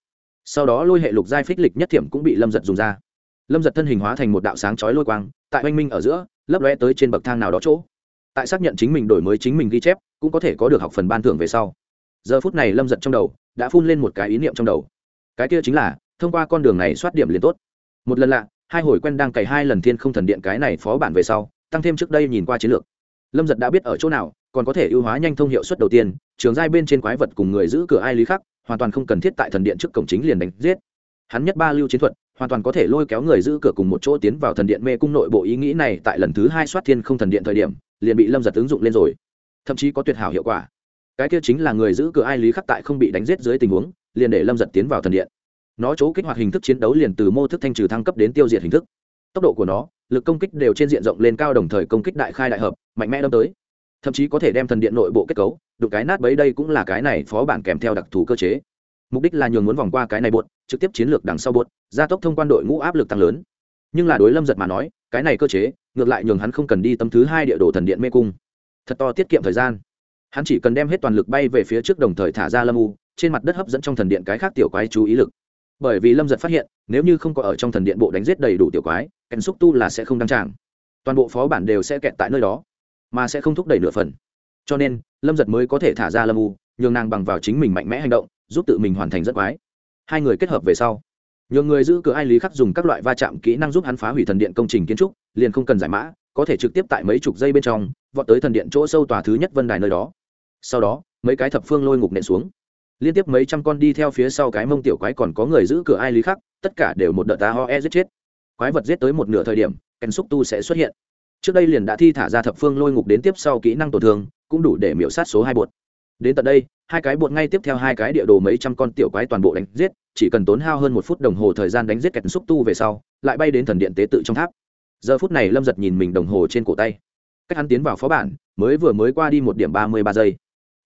Sau đó lôi hệ lục giai phích lịch nhất thiểm cũng bị lâm giật dùng ra. Lâm giật thân hình hóa thành một đạo sáng chói lôi quang, tại oanh minh ở giữa, lấp lóe tới trên bậc thang nào đó chỗ. Tại xác nhận chính mình đổi mới chính mình ghi chép cũng có thể có được học phần ban thưởng về sau. Giờ phút này lâm giật trong đầu đã phun lên một cái ý niệm trong đầu. Cái kia chính là, thông qua con đường này soát điểm liền tốt. Một lần lạ, hai hồi quen đang cày hai lần thiên không thần điện cái này phó bản về sau, tăng thêm trước đây nhìn qua chiến lược. Lâm giật đã biết ở chỗ nào, còn có thể ưu hóa nhanh thông hiệu suất đầu tiên, trường giai bên trên quái vật cùng người giữ cửa ai lý khắc, hoàn toàn không cần thiết tại thần điện trước cổng chính liền đánh giết. Hắn nhất ba lưu chiến thuật, hoàn toàn có thể lôi kéo người giữ cửa cùng một chỗ tiến vào thần điện mê cung nội bộ ý nghĩ này tại lần thứ hai soát thiên không thần điện thời điểm, liền bị lâm giật ứng dụng lên rồi thậm chí có tuyệt hảo hiệu quả. Cái kia chính là người giữ cửa ai lý khắc tại không bị đánh giết dưới tình huống, liền để lâm giật tiến vào thần điện. Nó chỗ kích hoạt hình thức chiến đấu liền từ mô thức thanh trừ thăng cấp đến tiêu diệt hình thức. Tốc độ của nó, lực công kích đều trên diện rộng lên cao đồng thời công kích đại khai đại hợp, mạnh mẽ đâm tới. Thậm chí có thể đem thần điện nội bộ kết cấu, đụng cái nát bấy đây cũng là cái này phó bản kèm theo đặc thù cơ chế. Mục đích là nhường muốn vòng qua cái này bột trực tiếp chiến lược đằng sau bột gia tốc thông quan đội ngũ áp lực tăng lớn. Nhưng là đối lâm giật mà nói, cái này cơ chế, ngược lại nhường hắn không cần đi tấm thứ hai địa đồ thần điện mê cung thật to tiết kiệm thời gian. Hắn chỉ cần đem hết toàn lực bay về phía trước đồng thời thả ra lâm u, trên mặt đất hấp dẫn trong thần điện cái khác tiểu quái chú ý lực. Bởi vì lâm giật phát hiện, nếu như không có ở trong thần điện bộ đánh giết đầy đủ tiểu quái, kèn xúc tu là sẽ không đăng tràng. Toàn bộ phó bản đều sẽ kẹt tại nơi đó, mà sẽ không thúc đẩy nửa phần. Cho nên, lâm giật mới có thể thả ra lâm u, nhường nàng bằng vào chính mình mạnh mẽ hành động, giúp tự mình hoàn thành rất quái. Hai người kết hợp về sau, nhường người giữ cửa ai lý khắc dùng các loại va chạm kỹ năng giúp hắn phá hủy thần điện công trình kiến trúc, liền không cần giải mã có thể trực tiếp tại mấy chục giây bên trong, vọt tới thần điện chỗ sâu tòa thứ nhất vân đài nơi đó. Sau đó, mấy cái thập phương lôi ngục nện xuống. Liên tiếp mấy trăm con đi theo phía sau cái mông tiểu quái còn có người giữ cửa ai lý khắc, tất cả đều một đợt ta ho e giết chết. Quái vật giết tới một nửa thời điểm kèn xúc tu sẽ xuất hiện. Trước đây liền đã thi thả ra thập phương lôi ngục đến tiếp sau kỹ năng tổn thương, cũng đủ để miễu sát số hai bột. Đến tận đây, hai cái bột ngay tiếp theo hai cái địa đồ mấy trăm con tiểu quái toàn bộ đánh giết, chỉ cần tốn hao hơn một phút đồng hồ thời gian đánh giết kẹt xúc tu về sau, lại bay đến thần điện tế tự trong tháp giờ phút này lâm giật nhìn mình đồng hồ trên cổ tay. Cách hắn tiến vào phó bản, mới vừa mới qua đi một điểm ba mươi ba giây.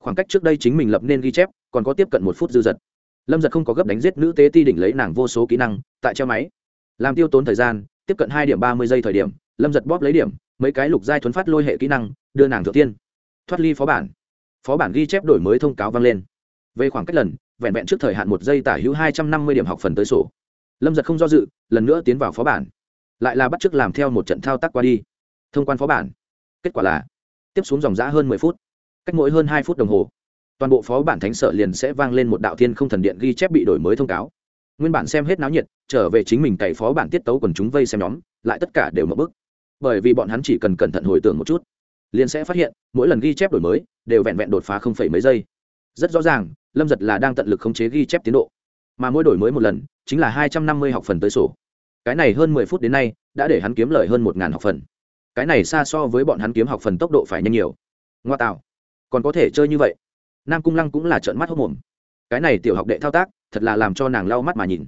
Khoảng cách trước đây chính mình lập nên ghi chép, còn có tiếp cận một phút dư giật lâm giật không có gấp đánh giết nữ tế ti đỉnh lấy nàng vô số kỹ năng, tại treo máy. Làm tiêu tốn thời gian, tiếp cận hai điểm ba mươi giây thời điểm, lâm giật bóp lấy điểm, mấy cái lục giai thuấn phát lôi hệ kỹ năng, đưa nàng thượng tiên. Thoát ly phó bản. Phó bản ghi chép đổi mới thông cáo vang lên. Về khoảng cách lần, vẹn vẹn trước thời hạn một giây tả hữu hai trăm năm mươi điểm học phần tới sổ. Lâm giật không do dự, lần nữa tiến vào phó bản lại là bắt chước làm theo một trận thao tác qua đi. Thông quan phó bản. Kết quả là, tiếp xuống dòng giã hơn mười phút, cách mỗi hơn hai phút đồng hồ, toàn bộ phó bản thánh sở liền sẽ vang lên một đạo thiên không thần điện ghi chép bị đổi mới thông cáo. Nguyên bản xem hết náo nhiệt, trở về chính mình cày phó bản tiết tấu quần chúng vây xem nhóm, lại tất cả đều mập bức. Bởi vì bọn hắn chỉ cần cẩn thận hồi tưởng một chút, liền sẽ phát hiện, mỗi lần ghi chép đổi mới, đều vẹn vẹn đột phá không phẩy mấy giây. Rất rõ ràng, lâm giật là đang tận lực khống chế ghi chép tiến độ. Mà mỗi đổi mới một lần, chính là hai trăm năm mươi học phần tới sổ cái này hơn mười phút đến nay đã để hắn kiếm lời hơn một ngàn học phần. Cái này xa so với bọn hắn kiếm học phần tốc độ phải nhanh nhiều. Ngoa tạo. Còn có thể chơi như vậy. Nam cung lăng cũng là trợn mắt hốc mồm. Cái này tiểu học đệ thao tác thật là làm cho nàng lau mắt mà nhìn.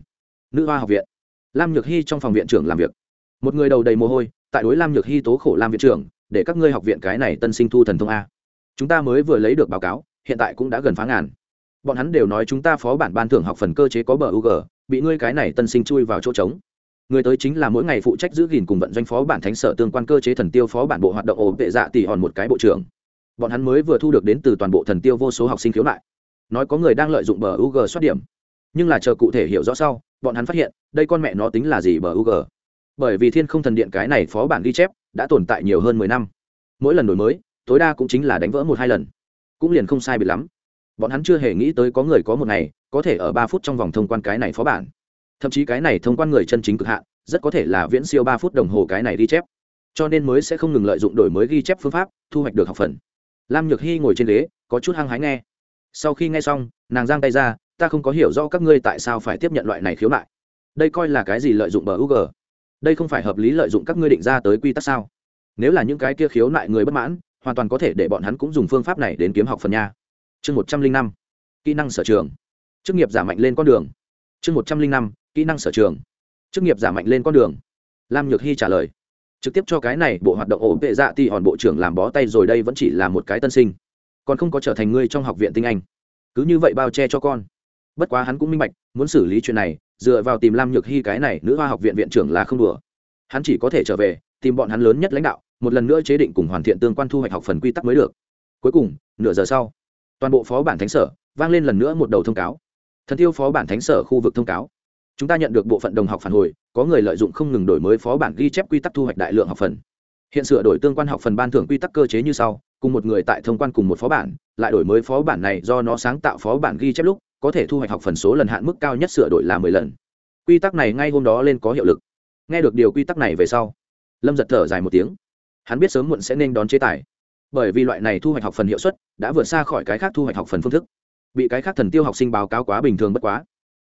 Nữ hoa học viện. Lam nhược hy trong phòng viện trưởng làm việc. Một người đầu đầy mồ hôi tại đối lam nhược hy tố khổ lam viện trưởng để các ngươi học viện cái này tân sinh thu thần thông a. Chúng ta mới vừa lấy được báo cáo hiện tại cũng đã gần phá ngàn. Bọn hắn đều nói chúng ta phó bản ban thưởng học phần cơ chế có bờ UG, bị ngươi cái này tân sinh chui vào chỗ trống người tới chính là mỗi ngày phụ trách giữ gìn cùng vận doanh phó bản thánh sở tương quan cơ chế thần tiêu phó bản bộ hoạt động ổn vệ dạ tỷ hòn một cái bộ trưởng. Bọn hắn mới vừa thu được đến từ toàn bộ thần tiêu vô số học sinh khiếu nại. Nói có người đang lợi dụng bờ UG soát điểm. Nhưng là chờ cụ thể hiểu rõ sau, bọn hắn phát hiện, đây con mẹ nó tính là gì bờ UG bởi vì thiên không thần điện cái này phó bản ghi chép, đã tồn tại nhiều hơn mười năm. Mỗi lần đổi mới, tối đa cũng chính là đánh vỡ một hai lần. Cũng liền không sai biệt lắm. Bọn hắn chưa hề nghĩ tới có người có một ngày, có thể ở ba phút trong vòng thông quan cái này phó bản thậm chí cái này thông quan người chân chính cực hạn, rất có thể là viễn siêu ba phút đồng hồ cái này ghi chép. Cho nên mới sẽ không ngừng lợi dụng đổi mới ghi chép phương pháp, thu hoạch được học phần. Lam nhược hy ngồi trên ghế, có chút hăng hái nghe. Sau khi nghe xong, nàng giang tay ra, ta không có hiểu rõ các ngươi tại sao phải tiếp nhận loại này khiếu nại. Đây coi là cái gì lợi dụng bờ ug đây không phải hợp lý lợi dụng các ngươi định ra tới quy tắc sao? Nếu là những cái kia khiếu nại người bất mãn, hoàn toàn có thể để bọn hắn cũng dùng phương pháp này đến kiếm học phần nha. Chương một trăm linh năm, kỹ năng sở trường. Chức nghiệp giả mạnh lên con đường. Chương một trăm linh năm kỹ năng sở trường. Chức nghiệp giả mạnh lên con đường. Lam nhược hy trả lời. Trực tiếp cho cái này, bộ hoạt động ổn tệ dạ thì hòn bộ trưởng làm bó tay rồi đây vẫn chỉ là một cái tân sinh. Còn không có trở thành ngươi trong học viện tinh anh. Cứ như vậy bao che cho con. Bất quá hắn cũng minh bạch, muốn xử lý chuyện này, dựa vào tìm lam nhược hy cái này, nữ hoa học viện viện trưởng là không đùa. Hắn chỉ có thể trở về, tìm bọn hắn lớn nhất lãnh đạo, một lần nữa chế định cùng hoàn thiện tương quan thu hoạch học phần quy tắc mới được. Cuối cùng, nửa giờ sau, toàn bộ phó bản thánh sở vang lên lần nữa một đầu thông cáo. Thần tiêu phó bản thánh sở khu vực thông cáo chúng ta nhận được bộ phận đồng học phản hồi, có người lợi dụng không ngừng đổi mới phó bản ghi chép quy tắc thu hoạch đại lượng học phần. Hiện sửa đổi tương quan học phần ban thưởng quy tắc cơ chế như sau, cùng một người tại thông quan cùng một phó bản, lại đổi mới phó bản này do nó sáng tạo phó bản ghi chép lúc, có thể thu hoạch học phần số lần hạn mức cao nhất sửa đổi là mười lần. Quy tắc này ngay hôm đó lên có hiệu lực. Nghe được điều quy tắc này về sau, lâm giật thở dài một tiếng. Hắn biết sớm muộn sẽ nên đón chế tài. Bởi vì loại này thu hoạch học phần hiệu suất đã vượt xa khỏi cái khác thu hoạch học phần phương thức. Bị cái khác thần tiêu học sinh báo cáo quá bình thường bất quá.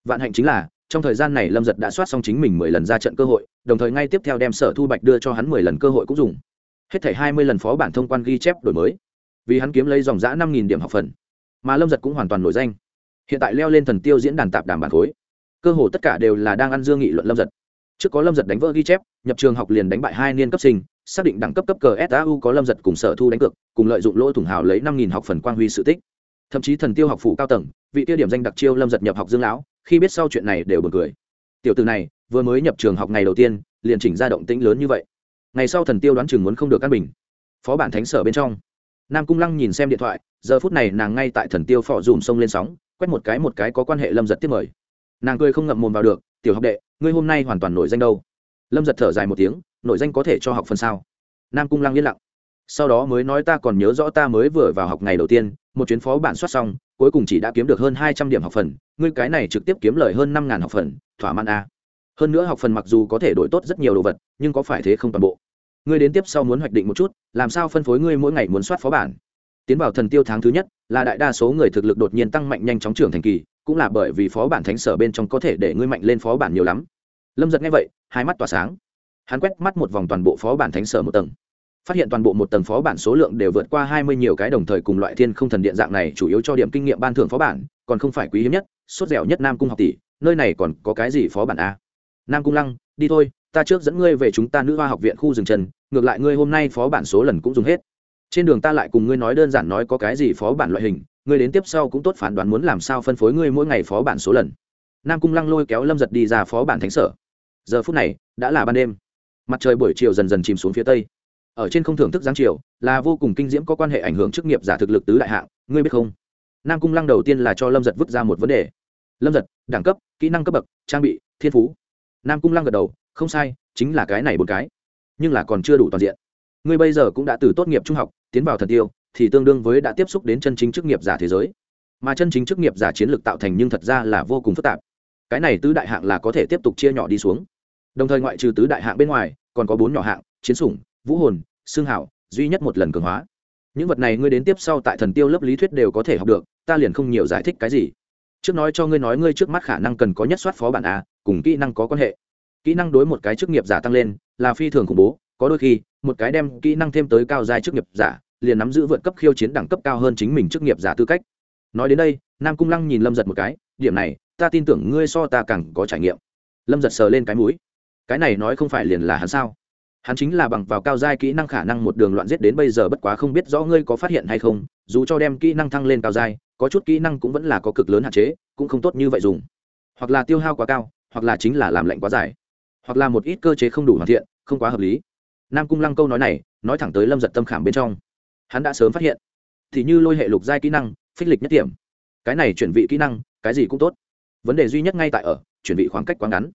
Vạn hạnh chính là trong thời gian này lâm giật đã soát xong chính mình mười lần ra trận cơ hội, đồng thời ngay tiếp theo đem sở thu bạch đưa cho hắn mười lần cơ hội cũng dùng. Hết thảy hai mươi lần phó bản thông quan ghi chép đổi mới. Vì hắn kiếm lấy dòng giã năm nghìn điểm học phần, mà lâm giật cũng hoàn toàn nổi danh. Hiện tại leo lên thần tiêu diễn đàn tạp đàm bản khối. Cơ hồ tất cả đều là đang ăn dương nghị luận lâm giật. Trước có lâm giật đánh vỡ ghi chép, nhập trường học liền đánh bại hai niên cấp sinh, xác định đẳng cấp cấp cờ sau có lâm giật cùng sở thu đánh cược, cùng lợi dụng lỗ thủng hào lấy năm nghìn học phần quang huy sự tích. Thậm chí thần tiêu học phủ cao tầng, vị tiêu điểm danh đặc chiêu lâm giật nhập học dương lão khi biết sau chuyện này đều bật cười. Tiểu từ này, vừa mới nhập trường học ngày đầu tiên, liền chỉnh ra động tĩnh lớn như vậy. Ngày sau thần tiêu đoán chừng muốn không được căn bình phó bản thánh sở bên trong. Nam cung lăng nhìn xem điện thoại, giờ phút này nàng ngay tại thần tiêu phò dùm sông lên sóng, quét một cái một cái có quan hệ lâm giật tiếp mời. Nàng cười không ngậm mồm vào được, tiểu học đệ, ngươi hôm nay hoàn toàn nổi danh đâu? Lâm giật thở dài một tiếng, nổi danh có thể cho học phần sao? Nam cung lăng yên lặng. Sau đó mới nói ta còn nhớ rõ ta mới vừa vào học ngày đầu tiên, một chuyến phó bản soát xong cuối cùng chỉ đã kiếm được hơn hai trăm điểm học phần, ngươi cái này trực tiếp kiếm lời hơn năm ngàn học phần, thỏa mãn a hơn nữa học phần mặc dù có thể đổi tốt rất nhiều đồ vật, nhưng có phải thế không toàn bộ? Ngươi đến tiếp sau muốn hoạch định một chút, làm sao phân phối ngươi mỗi ngày muốn soát phó bản? Tiến vào thần tiêu tháng thứ nhất, là đại đa số người thực lực đột nhiên tăng mạnh nhanh chóng trưởng thành kỳ, cũng là bởi vì phó bản thánh sở bên trong có thể để ngươi mạnh lên phó bản nhiều lắm. Lâm giật nghe vậy, hai mắt tỏa sáng. Hắn quét mắt một vòng toàn bộ phó bản thánh sở một tầng phát hiện toàn bộ một tầng phó bản số lượng đều vượt qua hai mươi nhiều cái đồng thời cùng loại thiên không thần điện dạng này chủ yếu cho điểm kinh nghiệm ban thưởng phó bản, còn không phải quý hiếm nhất, sốt dẻo nhất nam cung học tỷ, nơi này còn có cái gì phó bản a? Nam cung lăng, đi thôi, ta trước dẫn ngươi về chúng ta nữ hoa học viện khu rừng trần ngược lại ngươi hôm nay phó bản số lần cũng dùng hết. Trên đường ta lại cùng ngươi nói đơn giản nói có cái gì phó bản loại hình, ngươi đến tiếp sau cũng tốt phán đoán muốn làm sao phân phối ngươi mỗi ngày phó bản số lần. Nam cung lăng lôi kéo lâm giật đi ra phó bản thánh sở. Giờ phút này, đã là ban đêm. Mặt trời buổi chiều dần dần chìm xuống phía tây ở trên không thưởng thức giáng triều, là vô cùng kinh diễm có quan hệ ảnh hưởng chức nghiệp giả thực lực tứ đại hạng, ngươi biết không? Nam cung lăng đầu tiên là cho lâm giật vứt ra một vấn đề. Lâm giật, đẳng cấp, kỹ năng cấp bậc, trang bị, thiên phú. Nam cung lăng gật đầu, không sai, chính là cái này một cái. Nhưng là còn chưa đủ toàn diện. Ngươi bây giờ cũng đã từ tốt nghiệp trung học, tiến vào thần tiêu, thì tương đương với đã tiếp xúc đến chân chính chức nghiệp giả thế giới. Mà chân chính chức nghiệp giả chiến lược tạo thành nhưng thật ra là vô cùng phức tạp. Cái này tứ đại hạng là có thể tiếp tục chia nhỏ đi xuống. Đồng thời ngoại trừ tứ đại hạng bên ngoài, còn có bốn nhỏ hạng, chiến sủng vũ hồn xương hảo, duy nhất một lần cường hóa. Những vật này ngươi đến tiếp sau tại thần tiêu lớp lý thuyết đều có thể học được, ta liền không nhiều giải thích cái gì. Trước nói cho ngươi nói ngươi trước mắt khả năng cần có nhất soát phó bản a, cùng kỹ năng có quan hệ. Kỹ năng đối một cái chức nghiệp giả tăng lên, là phi thường khủng bố, có đôi khi, một cái đem kỹ năng thêm tới cao dài chức nghiệp giả, liền nắm giữ vượt cấp khiêu chiến đẳng cấp cao hơn chính mình chức nghiệp giả tư cách. Nói đến đây, nam cung lăng nhìn lâm giật một cái, điểm này, ta tin tưởng ngươi so ta càng có trải nghiệm. Lâm giật sờ lên cái mũi. Cái này nói không phải liền là hắn sao? Hắn chính là bằng vào cao giai kỹ năng khả năng một đường loạn giết đến bây giờ bất quá không biết rõ ngươi có phát hiện hay không, dù cho đem kỹ năng thăng lên cao giai, có chút kỹ năng cũng vẫn là có cực lớn hạn chế, cũng không tốt như vậy dùng. Hoặc là tiêu hao quá cao, hoặc là chính là làm lạnh quá dài. Hoặc là một ít cơ chế không đủ hoàn thiện, không quá hợp lý. Nam cung lăng câu nói này, nói thẳng tới lâm giật tâm khảm bên trong. Hắn đã sớm phát hiện. Thì như lôi hệ lục giai kỹ năng, phích lịch nhất điểm. Cái này chuyển vị kỹ năng, cái gì cũng tốt. Vấn đề duy nhất ngay tại ở, chuyển vị khoảng cách quá ngắn.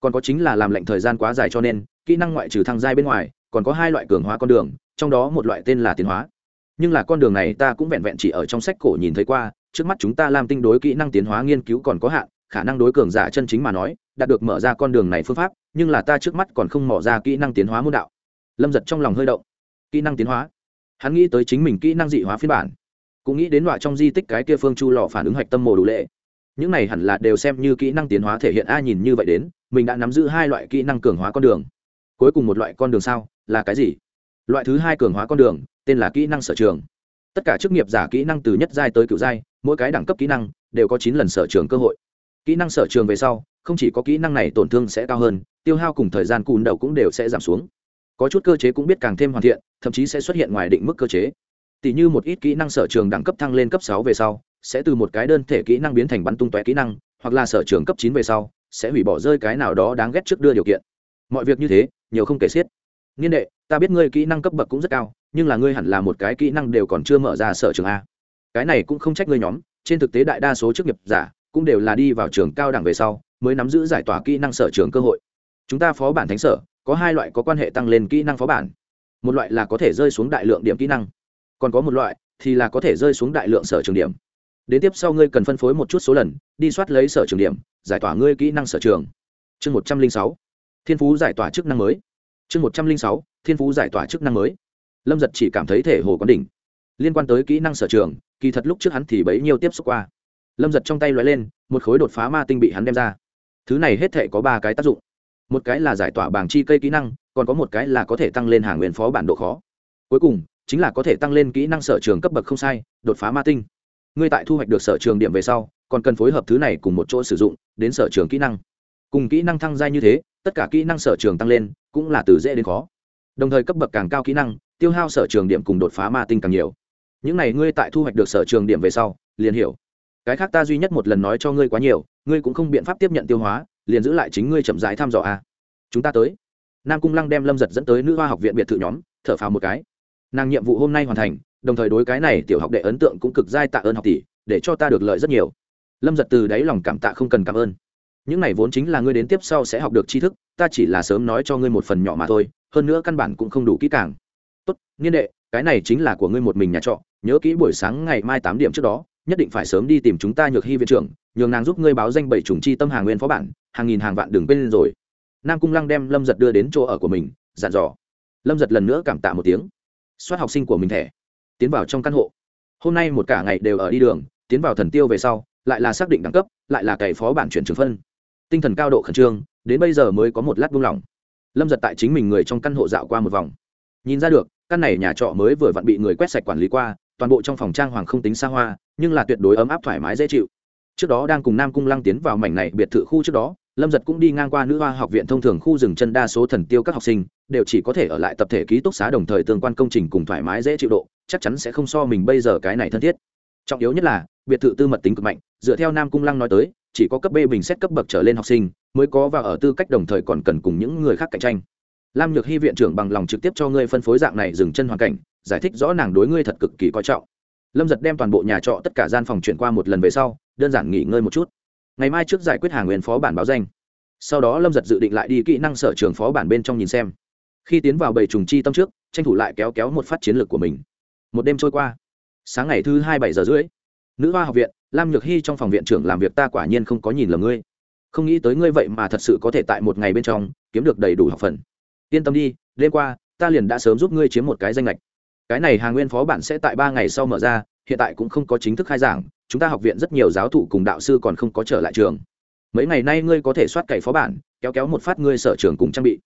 Còn có chính là làm lệnh thời gian quá dài cho nên kỹ năng ngoại trừ thăng giai bên ngoài, còn có hai loại cường hóa con đường, trong đó một loại tên là tiến hóa. Nhưng là con đường này ta cũng vẹn vẹn chỉ ở trong sách cổ nhìn thấy qua, trước mắt chúng ta làm tinh đối kỹ năng tiến hóa nghiên cứu còn có hạn, khả năng đối cường giả chân chính mà nói, đạt được mở ra con đường này phương pháp, nhưng là ta trước mắt còn không mỏ ra kỹ năng tiến hóa môn đạo. Lâm giật trong lòng hơi động. Kỹ năng tiến hóa. Hắn nghĩ tới chính mình kỹ năng dị hóa phiên bản. Cũng nghĩ đến loại trong di tích cái kia phương chu lò phản ứng hạch tâm mồ đủ lệ. Những này hẳn là đều xem như kỹ năng tiến hóa thể hiện a nhìn như vậy đến, mình đã nắm giữ hai loại kỹ năng cường hóa con đường cuối cùng một loại con đường sao? Là cái gì? Loại thứ hai cường hóa con đường, tên là kỹ năng sở trường. Tất cả chức nghiệp giả kỹ năng từ nhất giai tới cựu giai, mỗi cái đẳng cấp kỹ năng đều có chín lần sở trường cơ hội. Kỹ năng sở trường về sau, không chỉ có kỹ năng này tổn thương sẽ cao hơn, tiêu hao cùng thời gian cùn đầu cũng đều sẽ giảm xuống. Có chút cơ chế cũng biết càng thêm hoàn thiện, thậm chí sẽ xuất hiện ngoài định mức cơ chế. Tỷ như một ít kỹ năng sở trường đẳng cấp thăng lên cấp sáu về sau, sẽ từ một cái đơn thể kỹ năng biến thành bắn tung tóe kỹ năng, hoặc là sở trường cấp chín về sau, sẽ hủy bỏ rơi cái nào đó đáng ghét trước đưa điều kiện. Mọi việc như thế nhiều không kể xiết. Niên đệ, ta biết ngươi kỹ năng cấp bậc cũng rất cao, nhưng là ngươi hẳn là một cái kỹ năng đều còn chưa mở ra sở trường a. Cái này cũng không trách ngươi nhóm, trên thực tế đại đa số chức nghiệp giả cũng đều là đi vào trường cao đẳng về sau, mới nắm giữ giải tỏa kỹ năng sở trường cơ hội. Chúng ta phó bản thánh sở, có hai loại có quan hệ tăng lên kỹ năng phó bản. Một loại là có thể rơi xuống đại lượng điểm kỹ năng, còn có một loại thì là có thể rơi xuống đại lượng sở trường điểm. Đến tiếp sau ngươi cần phân phối một chút số lần, đi soát lấy sở trường điểm, giải tỏa ngươi kỹ năng sở trường. Chương một trăm linh sáu thiên phú giải tỏa chức năng mới. Chương một trăm linh sáu, thiên phú giải tỏa chức năng mới. Lâm giật chỉ cảm thấy thể hồ quán đỉnh. Liên quan tới kỹ năng sở trường, kỳ thật lúc trước hắn thì bấy nhiêu tiếp xúc qua. Lâm giật trong tay lóe lên, một khối đột phá ma tinh bị hắn đem ra. Thứ này hết thể có ba cái tác dụng. Một cái là giải tỏa bảng chi cây kỹ năng, còn có một cái là có thể tăng lên hàng nguyên phó bản độ khó. Cuối cùng, chính là có thể tăng lên kỹ năng sở trường cấp bậc không sai, đột phá ma tinh. Ngươi tại thu hoạch được sở trường điểm về sau, còn cần phối hợp thứ này cùng một chỗ sử dụng, đến sở trường kỹ năng. Cùng kỹ năng thăng gia như thế tất cả kỹ năng sở trường tăng lên, cũng là từ dễ đến khó. Đồng thời cấp bậc càng cao kỹ năng, tiêu hao sở trường điểm cùng đột phá ma tinh càng nhiều. Những này ngươi tại thu hoạch được sở trường điểm về sau, liền hiểu. Cái khác ta duy nhất một lần nói cho ngươi quá nhiều, ngươi cũng không biện pháp tiếp nhận tiêu hóa, liền giữ lại chính ngươi chậm rãi thăm dò a. Chúng ta tới. Nam cung lăng đem lâm giật dẫn tới nữ hoa học viện biệt thự nhóm, thở phào một cái. Nàng nhiệm vụ hôm nay hoàn thành, đồng thời đối cái này tiểu học đệ ấn tượng cũng cực dai tạ ơn học tỷ, để cho ta được lợi rất nhiều. Lâm giật từ đáy lòng cảm tạ không cần cảm ơn những này vốn chính là ngươi đến tiếp sau sẽ học được tri thức, ta chỉ là sớm nói cho ngươi một phần nhỏ mà thôi, hơn nữa căn bản cũng không đủ kỹ càng. Tốt, niên đệ, cái này chính là của ngươi một mình nhà trọ, nhớ kỹ buổi sáng ngày mai tám điểm trước đó, nhất định phải sớm đi tìm chúng ta nhược hy viện trưởng, nhường nàng giúp ngươi báo danh bảy chủng chi tâm hàng nguyên phó bản, hàng nghìn hàng vạn đường bên rồi. Nam cung lăng đem lâm giật đưa đến chỗ ở của mình, dặn dò. Lâm giật lần nữa cảm tạ một tiếng. Soát học sinh của mình thẻ. Tiến vào trong căn hộ. Hôm nay một cả ngày đều ở đi đường, tiến vào thần tiêu về sau, lại là xác định đẳng cấp, lại là cày phó bản chuyển trường phân tinh thần cao độ khẩn trương, đến bây giờ mới có một lát buông lỏng. Lâm giật tại chính mình người trong căn hộ dạo qua một vòng. Nhìn ra được, căn này nhà trọ mới vừa vặn bị người quét sạch quản lý qua, toàn bộ trong phòng trang hoàng không tính xa hoa, nhưng là tuyệt đối ấm áp thoải mái dễ chịu. Trước đó đang cùng nam cung lăng tiến vào mảnh này biệt thự khu trước đó, lâm giật cũng đi ngang qua nữ hoa học viện thông thường khu rừng chân đa số thần tiêu các học sinh, đều chỉ có thể ở lại tập thể ký túc xá đồng thời tương quan công trình cùng thoải mái dễ chịu độ, chắc chắn sẽ không so mình bây giờ cái này thân thiết. Trọng yếu nhất là, biệt thự tư mật tính cực mạnh, dựa theo nam cung lăng nói tới chỉ có cấp b bình xét cấp bậc trở lên học sinh mới có và ở tư cách đồng thời còn cần cùng những người khác cạnh tranh. Lam nhược hy viện trưởng bằng lòng trực tiếp cho ngươi phân phối dạng này dừng chân hoàn cảnh, giải thích rõ nàng đối ngươi thật cực kỳ coi trọng. Lâm giật đem toàn bộ nhà trọ tất cả gian phòng chuyển qua một lần về sau, đơn giản nghỉ ngơi một chút. Ngày mai trước giải quyết hàng nguyên phó bản báo danh. Sau đó lâm giật dự định lại đi kỹ năng sở trường phó bản bên trong nhìn xem. Khi tiến vào bầy trùng chi tâm trước, tranh thủ lại kéo kéo một phát chiến lược của mình. Một đêm trôi qua. Sáng ngày thứ hai bảy giờ rưỡi nữ hoa học viện, lam nhược hy trong phòng viện trưởng làm việc ta quả nhiên không có nhìn lầm ngươi. Không nghĩ tới ngươi vậy mà thật sự có thể tại một ngày bên trong kiếm được đầy đủ học phần. Yên tâm đi, đêm qua, ta liền đã sớm giúp ngươi chiếm một cái danh lệch cái này hàng nguyên phó bản sẽ tại ba ngày sau mở ra, hiện tại cũng không có chính thức khai giảng, chúng ta học viện rất nhiều giáo thụ cùng đạo sư còn không có trở lại trường. Mấy ngày nay ngươi có thể soát cày phó bản, kéo kéo một phát ngươi sở trường cùng trang bị.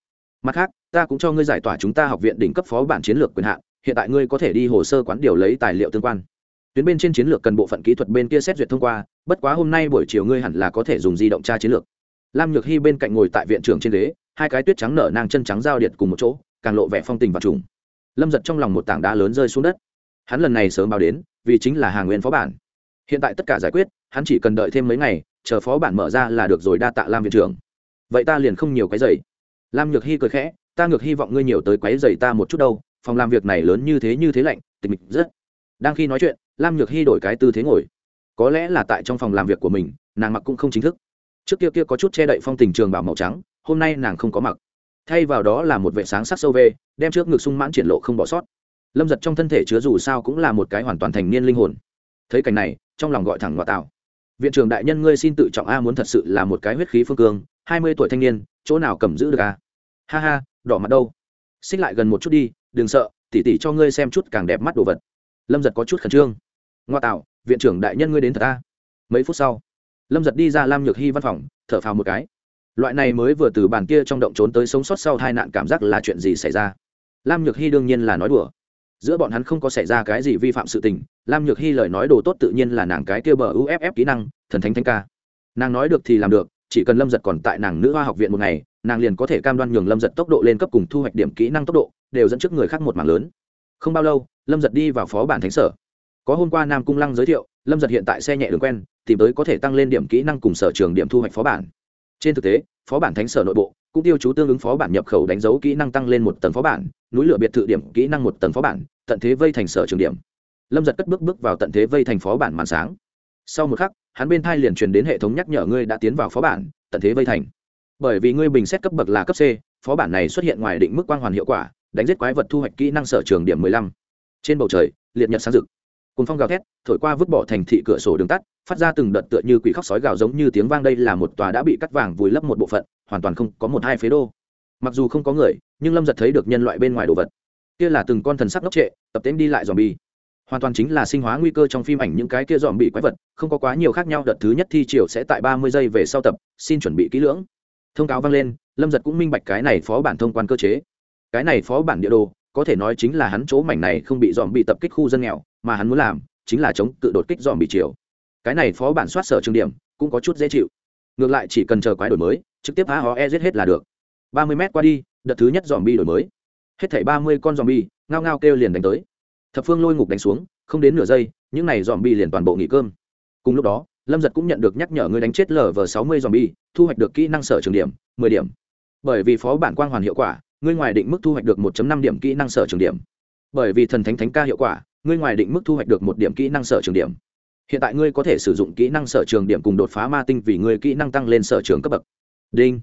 Mặt khác, ta cũng cho ngươi giải tỏa chúng ta học viện đỉnh cấp phó bản chiến lược quyền hạn, hiện tại ngươi có thể đi hồ sơ quán điều lấy tài liệu tương quan tuyến bên trên chiến lược cần bộ phận kỹ thuật bên kia xét duyệt thông qua, bất quá hôm nay buổi chiều ngươi hẳn là có thể dùng di động tra chiến lược. Lam nhược hy bên cạnh ngồi tại viện trưởng trên ghế, hai cái tuyết trắng nở nang chân trắng giao điệt cùng một chỗ, càng lộ vẻ phong tình và trùng. Lâm giật trong lòng một tảng đá lớn rơi xuống đất. Hắn lần này sớm báo đến, vì chính là hàng nguyên phó bản. Hiện tại tất cả giải quyết, hắn chỉ cần đợi thêm mấy ngày, chờ phó bản mở ra là được rồi đa tạ lam viện trưởng. Vậy ta liền không nhiều cái giày lam nhược hy cười khẽ, ta ngược hy vọng ngươi nhiều tới quấy giày ta một chút đâu, phòng làm việc này lớn như thế như thế lạnh, tịch mịch rất. Đang khi nói chuyện lam nhược hy đổi cái tư thế ngồi. Có lẽ là tại trong phòng làm việc của mình, nàng mặc cũng không chính thức. Trước kia kia có chút che đậy phong tình trường bảo màu trắng, hôm nay nàng không có mặc. Thay vào đó là một vệ sáng sắc sâu vê, đem trước ngực sung mãn triển lộ không bỏ sót. Lâm giật trong thân thể chứa dù sao cũng là một cái hoàn toàn thành niên linh hồn. Thấy cảnh này, trong lòng gọi thẳng ngoại tạo. Viện trưởng đại nhân ngươi xin tự trọng a muốn thật sự là một cái huyết khí phương cương, hai mươi tuổi thanh niên, chỗ nào cầm giữ được a? Ha ha, đỏ mặt đâu? Xích lại gần một chút đi, đừng sợ, tỉ tỉ cho ngươi xem chút càng đẹp mắt đồ vật. Lâm giật có chút khẩn trương ngoa tạo, viện trưởng đại nhân ngươi đến thật ta. Mấy phút sau, lâm giật đi ra lam nhược hy văn phòng, thở phào một cái. Loại này mới vừa từ bàn kia trong động trốn tới sống sót sau hai nạn cảm giác là chuyện gì xảy ra? Lam nhược hy đương nhiên là nói đùa. Giữa bọn hắn không có xảy ra cái gì vi phạm sự tình, lam nhược hy lời nói đồ tốt tự nhiên là nàng cái kia bờ uff kỹ năng, thần thánh thanh ca. Nàng nói được thì làm được, chỉ cần lâm giật còn tại nàng nữ hoa học viện một ngày, nàng liền có thể cam đoan nhường lâm giật tốc độ lên cấp cùng thu hoạch điểm kỹ năng tốc độ, đều dẫn trước người khác một mảng lớn. Không bao lâu, lâm giật đi vào phó bản thánh sở có hôm qua nam cung lăng giới thiệu, lâm giật hiện tại xe nhẹ đường quen, tìm tới có thể tăng lên điểm kỹ năng cùng sở trường điểm thu hoạch phó bản. Trên thực tế, phó bản thánh sở nội bộ cũng tiêu chú tương ứng phó bản nhập khẩu đánh dấu kỹ năng tăng lên một tầng phó bản, núi lửa biệt thự điểm kỹ năng một tầng phó bản, tận thế vây thành sở trường điểm. Lâm giật cất bước bước vào tận thế vây thành phó bản màn sáng. Sau một khắc, hắn bên thai liền truyền đến hệ thống nhắc nhở ngươi đã tiến vào phó bản, tận thế vây thành. Bởi vì ngươi bình xét cấp bậc là cấp c, phó bản này xuất hiện ngoài định mức quang hoàn hiệu quả, đánh giết quái vật thu hoạch kỹ năng sở trường điểm mười lăm. Trên bầu trời, liệt nhật sáng rực cùng phong gào thét, thổi qua vứt bỏ thành thị cửa sổ đường tắt, phát ra từng đợt tựa như quỷ khóc sói gào giống như tiếng vang, đây là một tòa đã bị cắt vàng vùi lấp một bộ phận, hoàn toàn không có một hai phế đô. Mặc dù không có người, nhưng lâm giật thấy được nhân loại bên ngoài đồ vật. Kia là từng con thần sắc ngốc trệ, tập tễnh đi lại dòm bi hoàn toàn chính là sinh hóa nguy cơ trong phim ảnh những cái kia dòm bị quái vật, không có quá nhiều khác nhau, đợt thứ nhất thi triều sẽ tại ba mươi giây về sau tập, xin chuẩn bị kỹ lưỡng. Thông cáo vang lên, lâm giật cũng minh bạch cái này phó bản thông quan cơ chế. Cái này phó bản địa đồ, có thể nói chính là hắn chỗ mảnh này không bị dòm bị tập kích khu dân nghèo mà hắn muốn làm chính là chống cự đột kích dòm bị chiều. cái này phó bản soát sở trường điểm cũng có chút dễ chịu. Ngược lại chỉ cần chờ quái đổi mới, trực tiếp a ho e giết hết là được. Ba mươi m qua đi, đợt thứ nhất dòm bi đổi mới. Hết thảy ba mươi con dòm bi ngao ngao kêu liền đánh tới. Thập phương lôi ngục đánh xuống, không đến nửa giây, những này dòm bi liền toàn bộ nghỉ cơm. Cùng lúc đó, lâm giật cũng nhận được nhắc nhở người đánh chết lv sáu mươi dòm bi thu hoạch được kỹ năng sở trường điểm, mười điểm. Bởi vì phó bản quang hoàn hiệu quả ngươi ngoài định mức thu hoạch được một năm điểm kỹ năng sở trường điểm. Bởi vì thần thánh thánh ca hiệu quả ngươi ngoài định mức thu hoạch được một điểm kỹ năng sở trường điểm. Hiện tại ngươi có thể sử dụng kỹ năng sở trường điểm cùng đột phá ma tinh vì ngươi kỹ năng tăng lên sở trường cấp bậc. Đinh.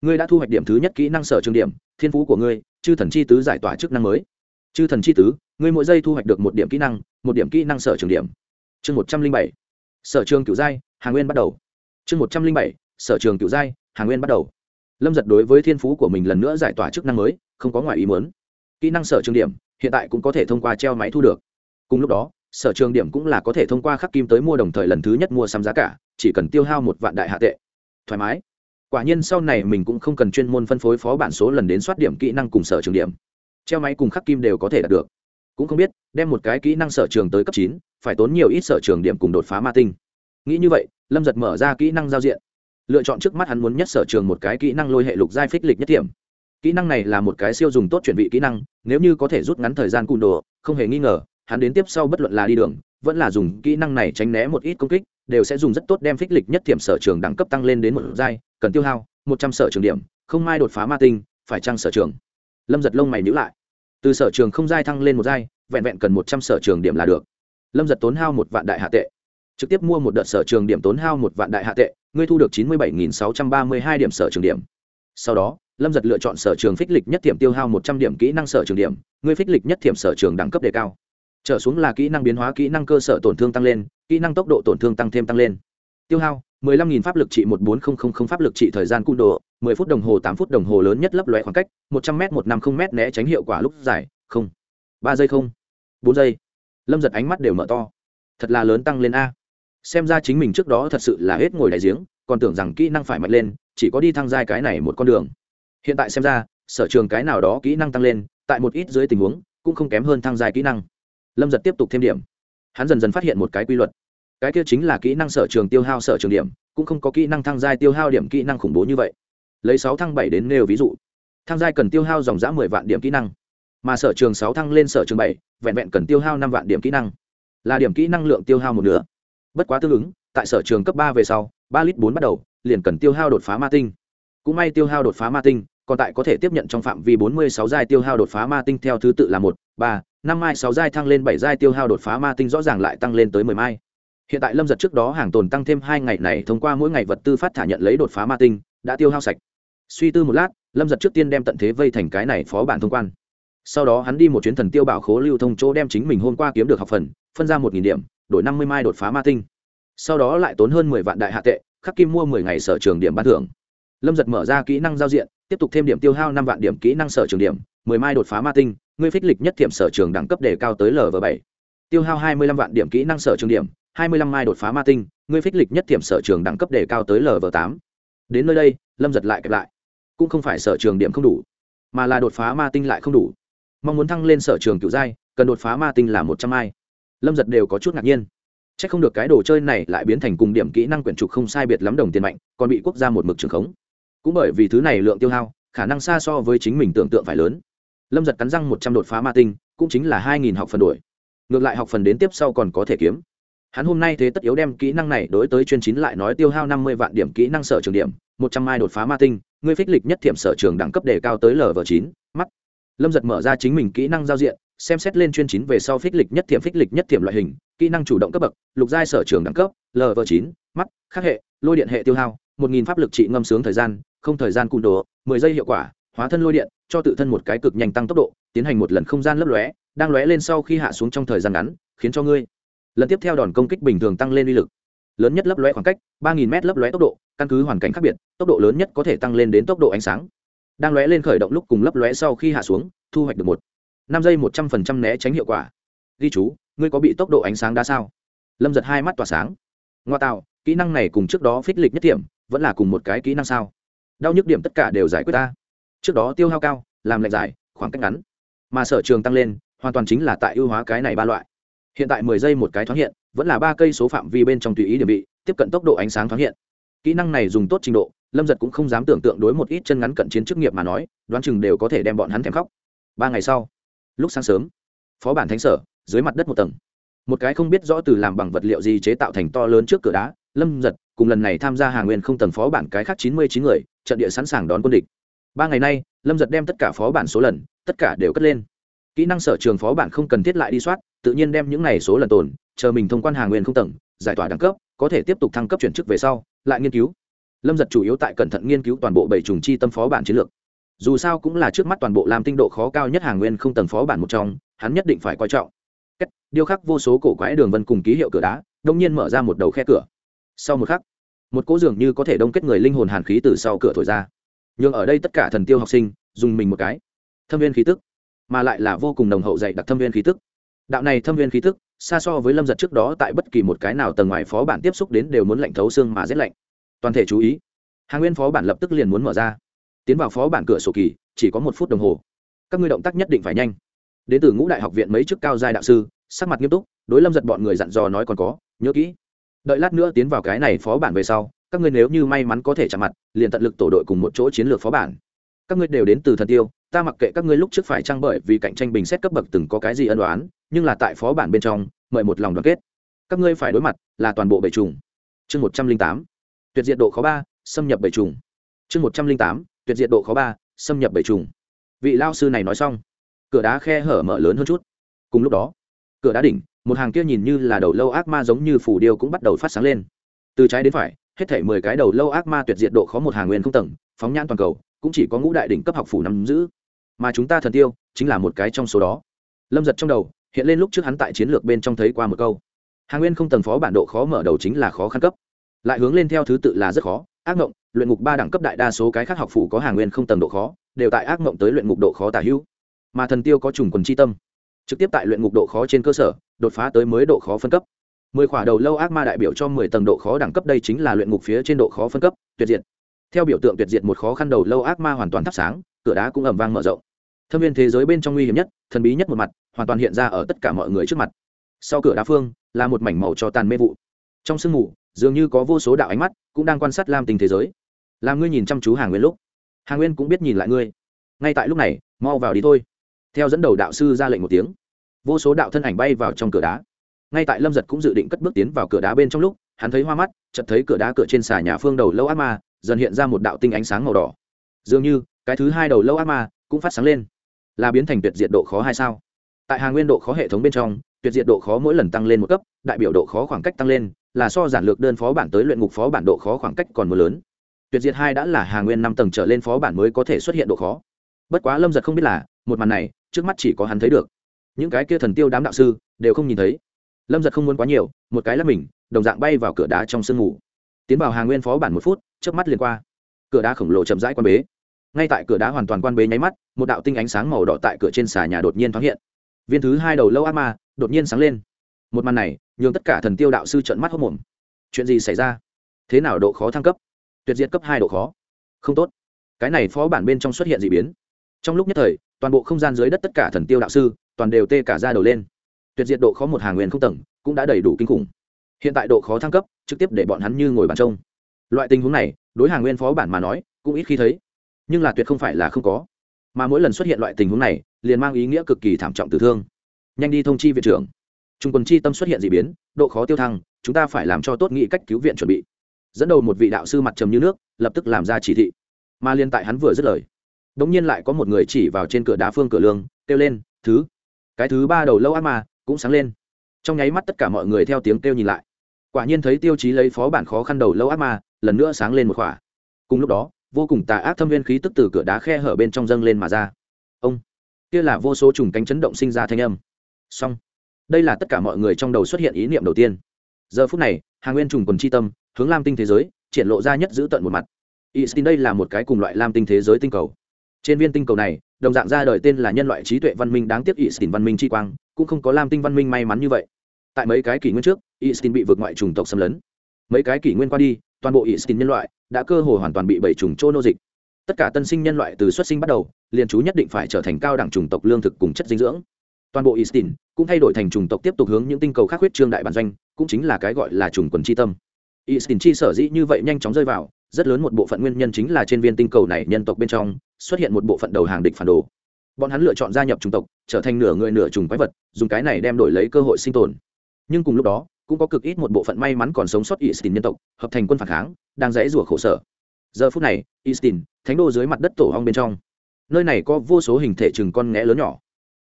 Ngươi đã thu hoạch điểm thứ nhất kỹ năng sở trường điểm, thiên phú của ngươi, chư thần chi tứ giải tỏa chức năng mới. Chư thần chi tứ, ngươi mỗi giây thu hoạch được một điểm kỹ năng, một điểm kỹ năng sở trường điểm. Chương một trăm linh bảy. Sở trường cựu giai hàng nguyên bắt đầu. Chương một trăm linh bảy. Sở trường cựu giai hàng nguyên bắt đầu. Lâm giật đối với thiên phú của mình lần nữa giải tỏa chức năng mới, không có ngoài ý muốn. Kỹ năng sở trường điểm, hiện tại cũng có thể thông qua treo máy thu được cùng lúc đó, sở trường điểm cũng là có thể thông qua khắc kim tới mua đồng thời lần thứ nhất mua sắm giá cả, chỉ cần tiêu hao một vạn đại hạ tệ. Thoải mái. Quả nhiên sau này mình cũng không cần chuyên môn phân phối phó bản số lần đến soát điểm kỹ năng cùng sở trường điểm. Treo máy cùng khắc kim đều có thể đạt được. Cũng không biết, đem một cái kỹ năng sở trường tới cấp chín, phải tốn nhiều ít sở trường điểm cùng đột phá ma tinh nghĩ như vậy, lâm giật mở ra kỹ năng giao diện. Lựa chọn trước mắt hắn muốn nhất sở trường một cái kỹ năng lôi hệ lục giai phích lịch nhất điểm. Kỹ năng này là một cái siêu dùng tốt chuẩn bị kỹ năng, nếu như có thể rút ngắn thời gian cùn đồ, không hề nghi ngờ hắn đến tiếp sau bất luận là đi đường, vẫn là dùng kỹ năng này tránh né một ít công kích, đều sẽ dùng rất tốt đem phích lịch nhất thiểm sở trường đẳng cấp tăng lên đến một giai, cần tiêu hao một trăm sở trường điểm, không mai đột phá ma tinh, phải trăng sở trường? Lâm giật lông mày nhữ lại. Từ sở trường không giai thăng lên một giai, vẹn vẹn cần một trăm sở trường điểm là được. Lâm giật tốn hao một vạn đại hạ tệ. Trực tiếp mua một đợt sở trường điểm tốn hao một vạn đại hạ tệ, ngươi thu được chín mươi bảy sáu trăm ba mươi hai điểm sở trường điểm. Sau đó, lâm giật lựa chọn sở trường phích lịch nhất thiểm tiêu hao một trăm điểm kỹ năng sở trường điểm, ngươi phích lịch nhất thiểm sở trường đẳng cấp đề cao trở xuống là kỹ năng biến hóa, kỹ năng cơ sở tổn thương tăng lên, kỹ năng tốc độ tổn thương tăng thêm tăng lên. Tiêu hao 15.000 pháp lực trị 14000 pháp lực trị thời gian cung độ 10 phút đồng hồ 8 phút đồng hồ lớn nhất lấp lóe khoảng cách 100m 150m né tránh hiệu quả lúc dài không. Ba giây không. Bốn giây. Lâm giật ánh mắt đều mở to. Thật là lớn tăng lên a. Xem ra chính mình trước đó thật sự là hết ngồi đại giếng, còn tưởng rằng kỹ năng phải mạnh lên, chỉ có đi thăng giai cái này một con đường. Hiện tại xem ra, sở trường cái nào đó kỹ năng tăng lên, tại một ít dưới tình huống, cũng không kém hơn thăng giai kỹ năng lâm giật tiếp tục thêm điểm. Hắn dần dần phát hiện một cái quy luật. Cái kia chính là kỹ năng sở trường tiêu hao sở trường điểm, cũng không có kỹ năng thăng giai tiêu hao điểm kỹ năng khủng bố như vậy. Lấy sáu thăng bảy đến nêu ví dụ. Thăng giai cần tiêu hao dòng giã mười vạn điểm kỹ năng, mà sở trường sáu thăng lên sở trường bảy, vẹn vẹn cần tiêu hao năm vạn điểm kỹ năng, là điểm kỹ năng lượng tiêu hao một nửa. Bất quá tương ứng, tại sở trường cấp ba về sau, ba lít bốn bắt đầu, liền cần tiêu hao đột phá ma tinh. Cũng may tiêu hao đột phá ma tinh, còn tại có thể tiếp nhận trong phạm vi bốn mươi sáu giai tiêu hao đột phá ma tinh theo thứ tự là một, ba năm mai sáu giai thăng lên bảy giai tiêu hao đột phá ma tinh rõ ràng lại tăng lên tới mười mai. Hiện tại lâm giật trước đó hàng tồn tăng thêm hai ngày này thông qua mỗi ngày vật tư phát thả nhận lấy đột phá ma tinh, đã tiêu hao sạch. Suy tư một lát, lâm giật trước tiên đem tận thế vây thành cái này phó bản thông quan. Sau đó hắn đi một chuyến thần tiêu bảo khố lưu thông chỗ đem chính mình hôm qua kiếm được học phần, phân ra một nghìn điểm, đổi năm mươi mai đột phá ma tinh. Sau đó lại tốn hơn mười vạn đại hạ tệ, khắc kim mua mười ngày sở trường điểm ban thưởng. Lâm giật mở ra kỹ năng giao diện, tiếp tục thêm điểm tiêu hao năm vạn điểm kỹ năng sở trường điểm mười mai đột phá ma tinh, ngươi phích lịch nhất thiểm sở trường đẳng cấp đề cao tới lv bảy. Tiêu hao hai mươi lăm vạn điểm kỹ năng sở trường điểm, hai mươi lăm mai đột phá ma tinh, ngươi phích lịch nhất thiểm sở trường đẳng cấp đề cao tới lv tám. Đến nơi đây, lâm giật lại kẹp lại. Cũng không phải sở trường điểm không đủ, mà là đột phá ma tinh lại không đủ. Mong muốn thăng lên sở trường cựu giai, cần đột phá ma tinh là một trăm mai. Lâm giật đều có chút ngạc nhiên. C h ắ c không được cái đồ chơi này lại biến thành cùng điểm kỹ năng quyển trục không sai biệt lắm đồng tiền mạnh, còn bị quốc gia một mực trường khống. Cũng bởi vì thứ này lượng tiêu hao, khả năng xa so với chính mình tưởng tượng phải lớn lâm giật cắn răng một trăm đột phá ma tinh, cũng chính là hai nghìn học phần đổi ngược lại học phần đến tiếp sau còn có thể kiếm. Hắn hôm nay thế tất yếu đem kỹ năng này đối tới chuyên chín lại nói tiêu hao năm mươi vạn điểm kỹ năng sở trường điểm, một trăm mai đột phá ma tinh, ngươi phích lịch nhất thiểm sở trường đẳng cấp đề cao tới lv chín, mắt. Lâm giật mở ra chính mình kỹ năng giao diện, xem xét lên chuyên chín về sau phích lịch nhất thiểm phích lịch nhất thiểm loại hình, kỹ năng chủ động cấp bậc, lục giai sở trường đẳng cấp lv chín, mắt, khắc hệ, lôi điện hệ tiêu hao, một nghìn pháp lực trị ngâm sướng thời gian, không thời gian cung đồ, mười giây hiệu quả hóa thân lôi điện, cho tự thân một cái cực nhanh tăng tốc độ, tiến hành một lần không gian lấp lóe, đang lóe lên sau khi hạ xuống trong thời gian ngắn, khiến cho ngươi. Lần tiếp theo đòn công kích bình thường tăng lên uy lực. Lớn nhất lấp lóe khoảng cách, ba nghìn m lấp lóe tốc độ, căn cứ hoàn cảnh khác biệt, tốc độ lớn nhất có thể tăng lên đến tốc độ ánh sáng. Đang lóe lên khởi động lúc cùng lấp lóe sau khi hạ xuống, thu hoạch được một, năm giây một trăm phần trăm né tránh hiệu quả. Ghi chú, ngươi có bị tốc độ ánh sáng đa sao? Lâm giật hai mắt tỏa sáng. Ngoa tạo, kỹ năng này cùng trước đó phích lịch nhất điểm, vẫn là cùng một cái kỹ năng sao? Đau nhức điểm tất cả đều giải quyết ta trước đó tiêu hao cao, làm lệch dài, khoảng cách ngắn. Mà sở trường tăng lên, hoàn toàn chính là tại ưu hóa cái này ba loại. Hiện tại mười giây một cái thoáng hiện, vẫn là ba cây số phạm vi bên trong tùy ý địa vị, tiếp cận tốc độ ánh sáng thoáng hiện. Kỹ năng này dùng tốt trình độ, lâm giật cũng không dám tưởng tượng đối một ít chân ngắn cận chiến chức nghiệp mà nói, đoán chừng đều có thể đem bọn hắn thèm khóc. Ba ngày sau, lúc sáng sớm, phó bản thánh sở, dưới mặt đất một tầng. Một cái không biết rõ từ làm bằng vật liệu gì chế tạo thành to lớn trước cửa đá, lâm giật cùng lần này tham gia hàng nguyên không tầng phó bản cái khác chín mươi chín người, trận địa sẵn sàng đón quân địch ba ngày nay lâm giật đem tất cả phó bản số lần tất cả đều cất lên. Kỹ năng sở trường phó bản không cần thiết lại đi soát tự nhiên đem những này số lần tồn chờ mình thông quan hàng nguyên không tầng giải tỏa đẳng cấp có thể tiếp tục thăng cấp chuyển chức về sau lại nghiên cứu. Lâm giật chủ yếu tại cẩn thận nghiên cứu toàn bộ bảy trùng chi tâm phó bản chiến lược. Dù sao cũng là trước mắt toàn bộ làm tinh độ khó cao nhất hàng nguyên không tầng phó bản một trong hắn nhất định phải coi trọng. Kết, điêu khắc vô số cổ quái đường vân cùng ký hiệu cửa đá đông nhiên mở ra một đầu khe cửa. Sau một khắc một cỗ dường như có thể đông kết người linh hồn hàn khí từ sau cửa thổi ra nhưng ở đây tất cả thần tiêu học sinh dùng mình một cái. Thâm viên khí tức, mà lại là vô cùng nồng hậu dạy đặc thâm viên khí tức. Đạo này thâm viên khí tức, xa so với lâm giật trước đó tại bất kỳ một cái nào tầng ngoài phó bản tiếp xúc đến đều muốn lạnh thấu xương mà rét lạnh. Toàn thể chú ý, hàng nguyên phó bản lập tức liền muốn mở ra. Tiến vào phó bản cửa sổ kỳ, chỉ có một phút đồng hồ. Các ngươi động tác nhất định phải nhanh. Đến từ ngũ đại học viện mấy chức cao giai đạo sư, sắc mặt nghiêm túc, đối lâm giật bọn người dặn dò nói còn có, nhớ kỹ. Đợi lát nữa tiến vào cái này phó bản về sau các ngươi nếu như may mắn có thể chạm mặt, liền tận lực tổ đội cùng một chỗ chiến lược phó bản. Các ngươi đều đến từ thần tiêu, ta mặc kệ các ngươi lúc trước phải trang bởi vì cạnh tranh bình xét cấp bậc từng có cái gì ân đoán nhưng là tại phó bản bên trong, mời một lòng đoàn kết. Các ngươi phải đối mặt là toàn bộ bệ trùng chương một trăm linh tám, tuyệt diệt độ khó ba, xâm nhập bệ trùng chương một trăm linh tám, tuyệt diệt độ khó ba, xâm nhập bệ trùng vị lao sư này nói xong, cửa đá khe hở mở lớn hơn chút. Cùng lúc đó, cửa đá đỉnh, một hàng kia nhìn như là đầu lâu ác ma giống như phủ điêu cũng bắt đầu phát sáng lên. Từ trái đến phải hết thể mười cái đầu lâu ác ma tuyệt diệt độ khó một hàng nguyên không tầng, phóng nhãn toàn cầu, cũng chỉ có ngũ đại đỉnh cấp học phủ nắm giữ. Mà chúng ta thần tiêu, chính là một cái trong số đó. Lâm giật trong đầu, hiện lên lúc trước hắn tại chiến lược bên trong thấy qua một câu. Hàng nguyên không tầng phó bản độ khó mở đầu chính là khó khăn cấp. Lại hướng lên theo thứ tự là rất khó, ác mộng, luyện ngục ba đẳng cấp đại đa số cái khác học phủ có hàng nguyên không tầng độ khó, đều tại ác mộng tới luyện ngục độ khó tả hữu. Mà thần tiêu có trùng quần chi tâm. Trực tiếp tại luyện ngục độ khó trên cơ sở, đột phá tới mới độ khó phân cấp mười khỏa đầu lâu ác ma đại biểu cho mười tầng độ khó đẳng cấp, đây chính là luyện ngục phía trên độ khó phân cấp, tuyệt diệt. Theo biểu tượng tuyệt diệt một khó khăn đầu lâu ác ma hoàn toàn thắp sáng, cửa đá cũng ẩm vang mở rộng. Thâm viên thế giới bên trong nguy hiểm nhất, thần bí nhất một mặt, hoàn toàn hiện ra ở tất cả mọi người trước mặt. Sau cửa đá phương, là một mảnh màu cho tàn mê vụ. Trong sương mù, dường như có vô số đạo ánh mắt, cũng đang quan sát lam tình thế giới. Làm ngươi nhìn chăm chú hàng nguyên lúc. Hàng nguyên cũng biết nhìn lại ngươi. Ngay tại lúc này, mau vào đi thôi. Theo dẫn đầu đạo sư ra lệnh một tiếng, vô số đạo thân ảnh bay vào trong cửa đá ngay tại lâm giật cũng dự định cất bước tiến vào cửa đá bên trong lúc, hắn thấy hoa mắt, chợt thấy cửa đá cửa trên xà nhà phương đầu lâu ác ma, dần hiện ra một đạo tinh ánh sáng màu đỏ. Dường như, cái thứ hai đầu lâu ác ma cũng phát sáng lên. Là biến thành tuyệt diệt độ khó hay sao? Tại hàng nguyên độ khó hệ thống bên trong, tuyệt diệt độ khó mỗi lần tăng lên một cấp, đại biểu độ khó khoảng cách tăng lên, là so giản lược đơn phó bản tới luyện ngục phó bản độ khó khoảng cách còn mưa lớn. Tuyệt diệt hai đã là hàng nguyên năm tầng trở lên phó bản mới có thể xuất hiện độ khó. Bất quá lâm giật không biết là, một màn này, trước mắt chỉ có hắn thấy được. Những cái kia thần tiêu đám đạo sư, đều không nhìn thấy lâm giật không muốn quá nhiều, một cái là mình, đồng dạng bay vào cửa đá trong sương ngủ tiến vào hàng nguyên phó bản một phút trước mắt liền qua. Cửa đá khổng lồ chậm rãi quan bế. Ngay tại cửa đá hoàn toàn quan bế nháy mắt, một đạo tinh ánh sáng màu đỏ tại cửa trên xà nhà đột nhiên thoáng hiện. Viên thứ hai đầu lâu ác ma đột nhiên sáng lên. Một màn này, nhường tất cả thần tiêu đạo sư trận mắt hốc mồm. Chuyện gì xảy ra? Thế nào độ khó thăng cấp? Tuyệt diệt cấp hai độ khó. Không tốt. Cái này phó bản bên trong xuất hiện d ị biến. Trong lúc nhất thời, toàn bộ không gian dưới đất tất cả thần tiêu đạo sư toàn đều tê cả ra đầu lên tuyệt diệt độ khó một hàng nguyên không tầng, cũng đã đầy đủ kinh khủng. Hiện tại độ khó thăng cấp, trực tiếp để bọn hắn như ngồi bàn trông. Loại tình huống này, đối hàng nguyên phó bản mà nói, cũng ít khi thấy. Nhưng là tuyệt không phải là không có. Mà mỗi lần xuất hiện loại tình huống này, liền mang ý nghĩa cực kỳ thảm trọng tử thương. Nhanh đi thông chi viện trưởng. Trung quân chi tâm xuất hiện d ị biến, độ khó tiêu thăng, chúng ta phải làm cho tốt nghị cách cứu viện chuẩn bị. Dẫn đầu một vị đạo sư mặt trầm như nước, lập tức làm ra chỉ thị. Mà liên tại hắn vừa dứt lời đ ỗ n g nhiên lại có một người chỉ vào trên cửa đá phương cửa lương, kêu lên, thứ, cái thứ ba đầu lâu ác ma cũng sáng lên. Trong nháy mắt tất cả mọi người theo tiếng kêu nhìn lại. Quả nhiên thấy tiêu chí lấy phó bản khó khăn đầu lâu ác ma, lần nữa sáng lên một khỏa. Cùng lúc đó, vô cùng tà ác thâm viên khí tức từ cửa đá khe hở bên trong dâng lên mà ra. Ông! Kia là vô số trùng cánh chấn động sinh ra thanh âm. Xong. Đây là tất cả mọi người trong đầu xuất hiện ý niệm đầu tiên. Giờ phút này, hàng nguyên trùng quần c h i tâm, hướng lam tinh thế giới, triển lộ ra nhất giữ tận một mặt. Istin đây là một cái cùng loại lam tinh thế giới tinh cầu. Trên viên tinh cầu này, đồng dạng ra đời tên là nhân loại trí tuệ văn minh đáng tiếc Istin văn minh chi quang cũng không có lam tinh văn minh may mắn như vậy. Tại mấy cái kỷ nguyên trước Istin bị vượt ngoại chủng tộc xâm lấn. Mấy cái kỷ nguyên qua đi toàn bộ Istin nhân loại đã cơ hồ hoàn toàn bị bảy chủng trô nô dịch. Tất cả tân sinh nhân loại từ xuất sinh bắt đầu liền chú nhất định phải trở thành cao đẳng chủng tộc lương thực cùng chất dinh dưỡng. Toàn bộ Istin cũng thay đổi thành chủng tộc tiếp tục hướng những tinh cầu khác huyết trương đại bản doanh cũng chính là cái gọi là chủng quần tri tâm. Istin chi sở dĩ như vậy nhanh chóng rơi vào, rất lớn một bộ phận nguyên nhân chính là trên viên tinh cầu này nhân tộc bên trong xuất hiện một bộ phận đầu hàng địch phản đồ. Bọn hắn lựa chọn gia nhập chủng tộc, trở thành nửa người nửa trùng quái vật, dùng cái này đem đổi lấy cơ hội sinh tồn. Nhưng cùng lúc đó, cũng có cực ít một bộ phận may mắn còn sống sót Istin nhân tộc, hợp thành quân phản kháng, đang rẽ rủa khổ sở. Giờ phút này, Istin, thánh đô dưới mặt đất tổ ong bên trong. Nơi này có vô số hình thể chừng con ngẽ lớn nhỏ.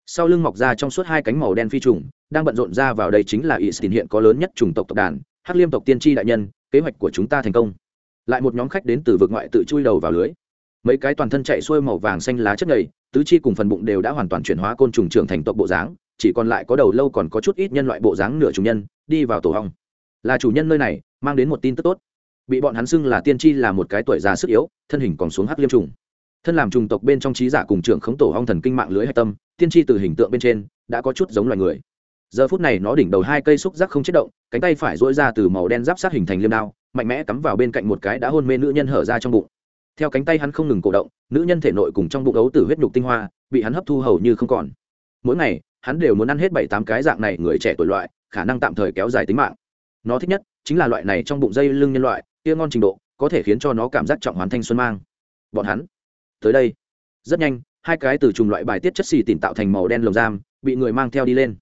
Sau lưng mọc ra trong suốt hai cánh màu đen phi trùng, đang bận rộn ra vào đây chính là Istin hiện có lớn nhất chủng tộc tộc đàn, hắc liêm tộc tiên tri đại nhân kế hoạch của chúng ta thành công lại một nhóm khách đến từ vực ngoại tự chui đầu vào lưới mấy cái toàn thân chạy xuôi màu vàng xanh lá chất nhầy, tứ chi cùng phần bụng đều đã hoàn toàn chuyển hóa côn trùng trưởng thành tộc bộ dáng, chỉ còn lại có đầu lâu còn có chút ít nhân loại bộ dáng nửa chủ nhân, đi vào tổ hong. Là chủ nhân nơi này, mang đến một tin tức tốt. Bị bọn hắn xưng là tiên tri là một cái tuổi già sức yếu, thân hình còn xuống hắc liêm trùng. Thân làm trùng tộc bên trong trí giả cùng trưởng khống tổ hong thần kinh mạng lưới hạch tâm, tiên tri từ hình tượng bên trên, đã có chút giống loài người. Giờ phút này nó đỉnh đầu hai cây xúc giác không chết động, cánh tay phải dỗi ra từ màu đen giáp sát hình thành liêm đao, mạnh mẽ cắm vào bên cạnh một cái đã hôn mê nữ nhân hở ra trong bụng theo cánh tay hắn không ngừng cổ động, nữ nhân thể nội cùng trong bụng ấu tử huyết nhục tinh hoa, bị hắn hấp thu hầu như không còn. Mỗi ngày, hắn đều muốn ăn hết bảy tám cái dạng này người trẻ tuổi loại, khả năng tạm thời kéo dài tính mạng. Nó thích nhất chính là loại này trong bụng dây lưng nhân loại, kia ngon trình độ, có thể khiến cho nó cảm giác trọng hoàn thanh xuân mang. Bọn hắn tới đây. Rất nhanh, hai cái từ trùng loại bài tiết chất xì tìm tạo thành màu đen lồng giam, bị người mang theo đi lên.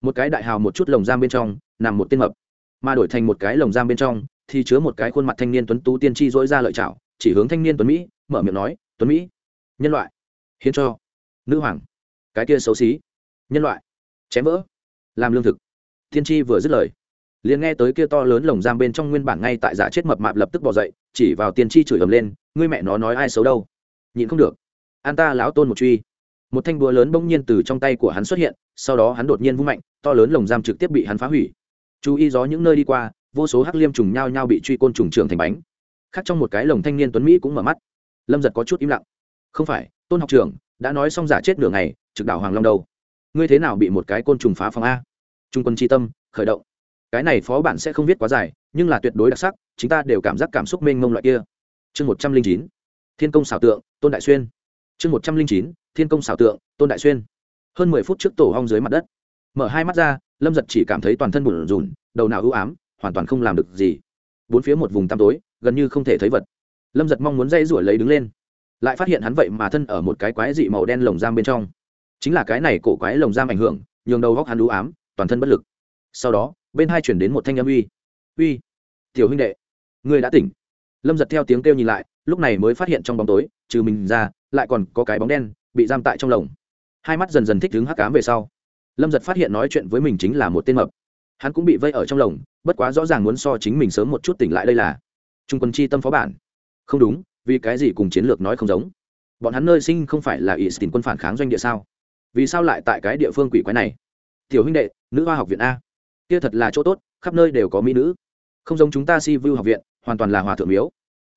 Một cái đại hào một chút lồng giam bên trong, nằm một tên mập. Mà đổi thành một cái lồng giam bên trong, thì chứa một cái khuôn mặt thanh niên tuấn tú tiên tri dỗi ra lợi chảo chỉ hướng thanh niên tuấn mỹ, mở miệng nói, tuấn mỹ, nhân loại, hiến cho nữ hoàng, cái kia xấu xí, nhân loại, chém vỡ, làm lương thực. Thiên tri vừa dứt lời, liền nghe tới kia to lớn lồng giam bên trong nguyên bản ngay tại giả chết mập mạp lập tức bỏ dậy, chỉ vào tiên tri chửi ầm lên, ngươi mẹ nó nói ai xấu đâu? Nhịn không được. An ta lão tôn một truy. Một thanh búa lớn bỗng nhiên từ trong tay của hắn xuất hiện, sau đó hắn đột nhiên vung mạnh, to lớn lồng giam trực tiếp bị hắn phá hủy. Chú ý gió những nơi đi qua, vô số hắc liêm trùng nhao nhao bị truy côn trùng trường thành bánh khác trong một cái lồng thanh niên tuấn mỹ cũng mở mắt. Lâm giật có chút im lặng. Không phải, tôn học trưởng, đã nói xong giả chết nửa ngày, trực đảo hoàng long đâu? Ngươi thế nào bị một cái côn trùng phá phòng a? Trung quân tri tâm, khởi động. Cái này phó bản sẽ không viết quá dài, nhưng là tuyệt đối đặc sắc, chúng ta đều cảm giác cảm xúc mênh mông loại kia. Chương một trăm linh chín, thiên công xảo tượng, tôn đại xuyên. Chương một trăm linh chín, thiên công xảo tượng, tôn đại xuyên. Hơn mười phút trước tổ hong dưới mặt đất. Mở hai mắt ra, lâm giật chỉ cảm thấy toàn thân bùn rùn đầu nào ưu ám, hoàn toàn không làm được gì. Bốn phía một vùng tăm tối gần như không thể thấy vật. Lâm giật mong muốn dây rủi lấy đứng lên. Lại phát hiện hắn vậy mà thân ở một cái quái dị màu đen lồng giam bên trong. Chính là cái này cổ quái lồng giam ảnh hưởng, nhường đầu góc hắn đũ ám, toàn thân bất lực. Sau đó, bên hai chuyển đến một thanh âm uy. Uy, tiểu huynh đệ người đã tỉnh. Lâm giật theo tiếng kêu nhìn lại, lúc này mới phát hiện trong bóng tối, trừ mình ra, lại còn có cái bóng đen bị giam tại trong lồng. Hai mắt dần dần thích đứng hắc cám về sau, lâm giật phát hiện nói chuyện với mình chính là một tên mập. Hắn cũng bị vây ở trong lồng, bất quá rõ ràng muốn so chính mình sớm một chút tỉnh lại đây là trung quân chi tâm phó bản. Không đúng, vì cái gì cùng chiến lược nói không giống? Bọn hắn nơi sinh không phải là ỷ tình quân phản kháng doanh địa sao? Vì sao lại tại cái địa phương quỷ quái này? Tiểu huynh đệ, nữ hoa học viện a. Kia thật là chỗ tốt, khắp nơi đều có mỹ nữ. Không giống chúng ta si vu học viện, hoàn toàn là hòa thượng miếu.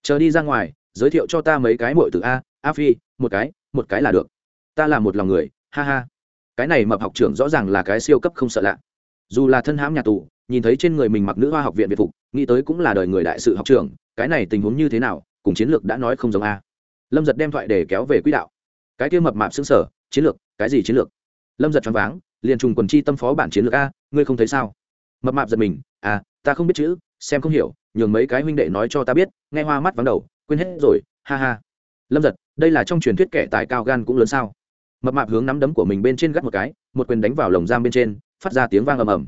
Chờ đi ra ngoài, giới thiệu cho ta mấy cái mội từ a a phi, một cái một cái là được. Ta là một lòng người, ha ha. Cái này mập học trưởng rõ ràng là cái siêu cấp không sợ lạ. Dù là thân hãm nhà tù nhìn thấy trên người mình mặc nữ hoa học viện việt phục, nghĩ tới cũng là đời người đại sự học trưởng cái này tình huống như thế nào, cùng chiến lược đã nói không giống a. Lâm giật đem thoại để kéo về quỹ đạo. Cái kia mập mạp xứng sở chiến lược, cái gì chiến lược? Lâm giật choáng váng, liền trùng quần chi tâm phó bản chiến lược a, ngươi không thấy sao? Mập mạp giật mình à ta không biết chữ, xem không hiểu, nhường mấy cái huynh đệ nói cho ta biết, nghe hoa mắt vắng đầu, quên hết rồi, ha ha. Lâm giật, đây là trong truyền thuyết kẻ tài cao gan cũng lớn sao? Mập mạp hướng nắm đấm của mình bên trên gắt một cái, một quyền đánh vào lồng giam bên trên, phát ra tiếng vang ầm ầm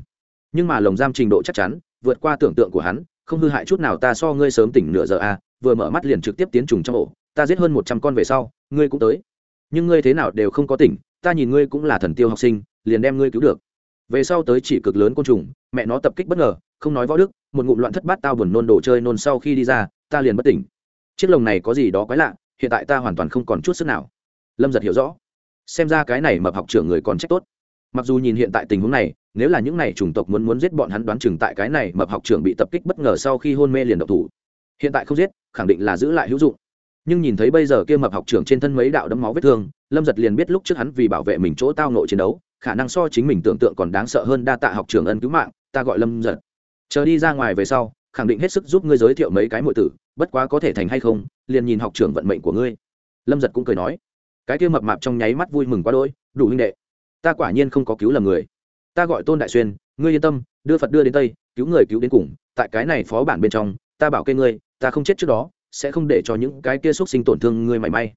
nhưng mà lồng giam trình độ chắc chắn vượt qua tưởng tượng của hắn không hư hại chút nào ta so ngươi sớm tỉnh nửa giờ a à, vừa mở mắt liền trực tiếp tiến trùng trong ổ ta giết hơn một trăm con về sau ngươi cũng tới. Nhưng ngươi thế nào đều không có tỉnh ta nhìn ngươi cũng là thần tiêu học sinh liền đem ngươi cứu được. Về sau tới chỉ cực lớn côn trùng mẹ nó tập kích bất ngờ không nói võ đức một ngụm loạn thất bát tao buồn nôn đồ chơi nôn sau khi đi ra ta liền bất tỉnh. Chiếc lồng này có gì đó quái lạ hiện tại ta hoàn toàn không còn chút sức nào. Lâm giật hiểu rõ. Xem ra cái này mập học trưởng người còn trách tốt mặc dù nhìn hiện tại tình huống này, nếu là những này chủng tộc muốn muốn giết bọn hắn đoán chừng tại cái này mập học trưởng bị tập kích bất ngờ sau khi hôn mê liền độc thủ. Hiện tại không giết, khẳng định là giữ lại hữu dụng. Nhưng nhìn thấy bây giờ kia mập học trưởng trên thân mấy đạo đấm máu vết thương, lâm giật liền biết lúc trước hắn vì bảo vệ mình chỗ tao nội chiến đấu, khả năng so chính mình tưởng tượng còn đáng sợ hơn đa tạ học trưởng ân cứu mạng, ta gọi lâm giật. Chờ đi ra ngoài về sau, khẳng định hết sức giúp ngươi giới thiệu mấy cái mọi tử, bất quá có thể thành hay không, liền nhìn học trưởng vận mệnh của ngươi. Lâm giật cũng cười nói. Cái kia mập mạp trong nháy mắt vui mừng quá đôi đủ huynh đệ ta quả nhiên không có cứu lầm người. Ta gọi tôn đại xuyên, ngươi yên tâm, đưa phật đưa đến tây, cứu người cứu đến cùng, tại cái này phó bản bên trong, ta bảo kê ngươi, ta không chết trước đó, sẽ không để cho những cái kia xúc sinh tổn thương ngươi mảy may.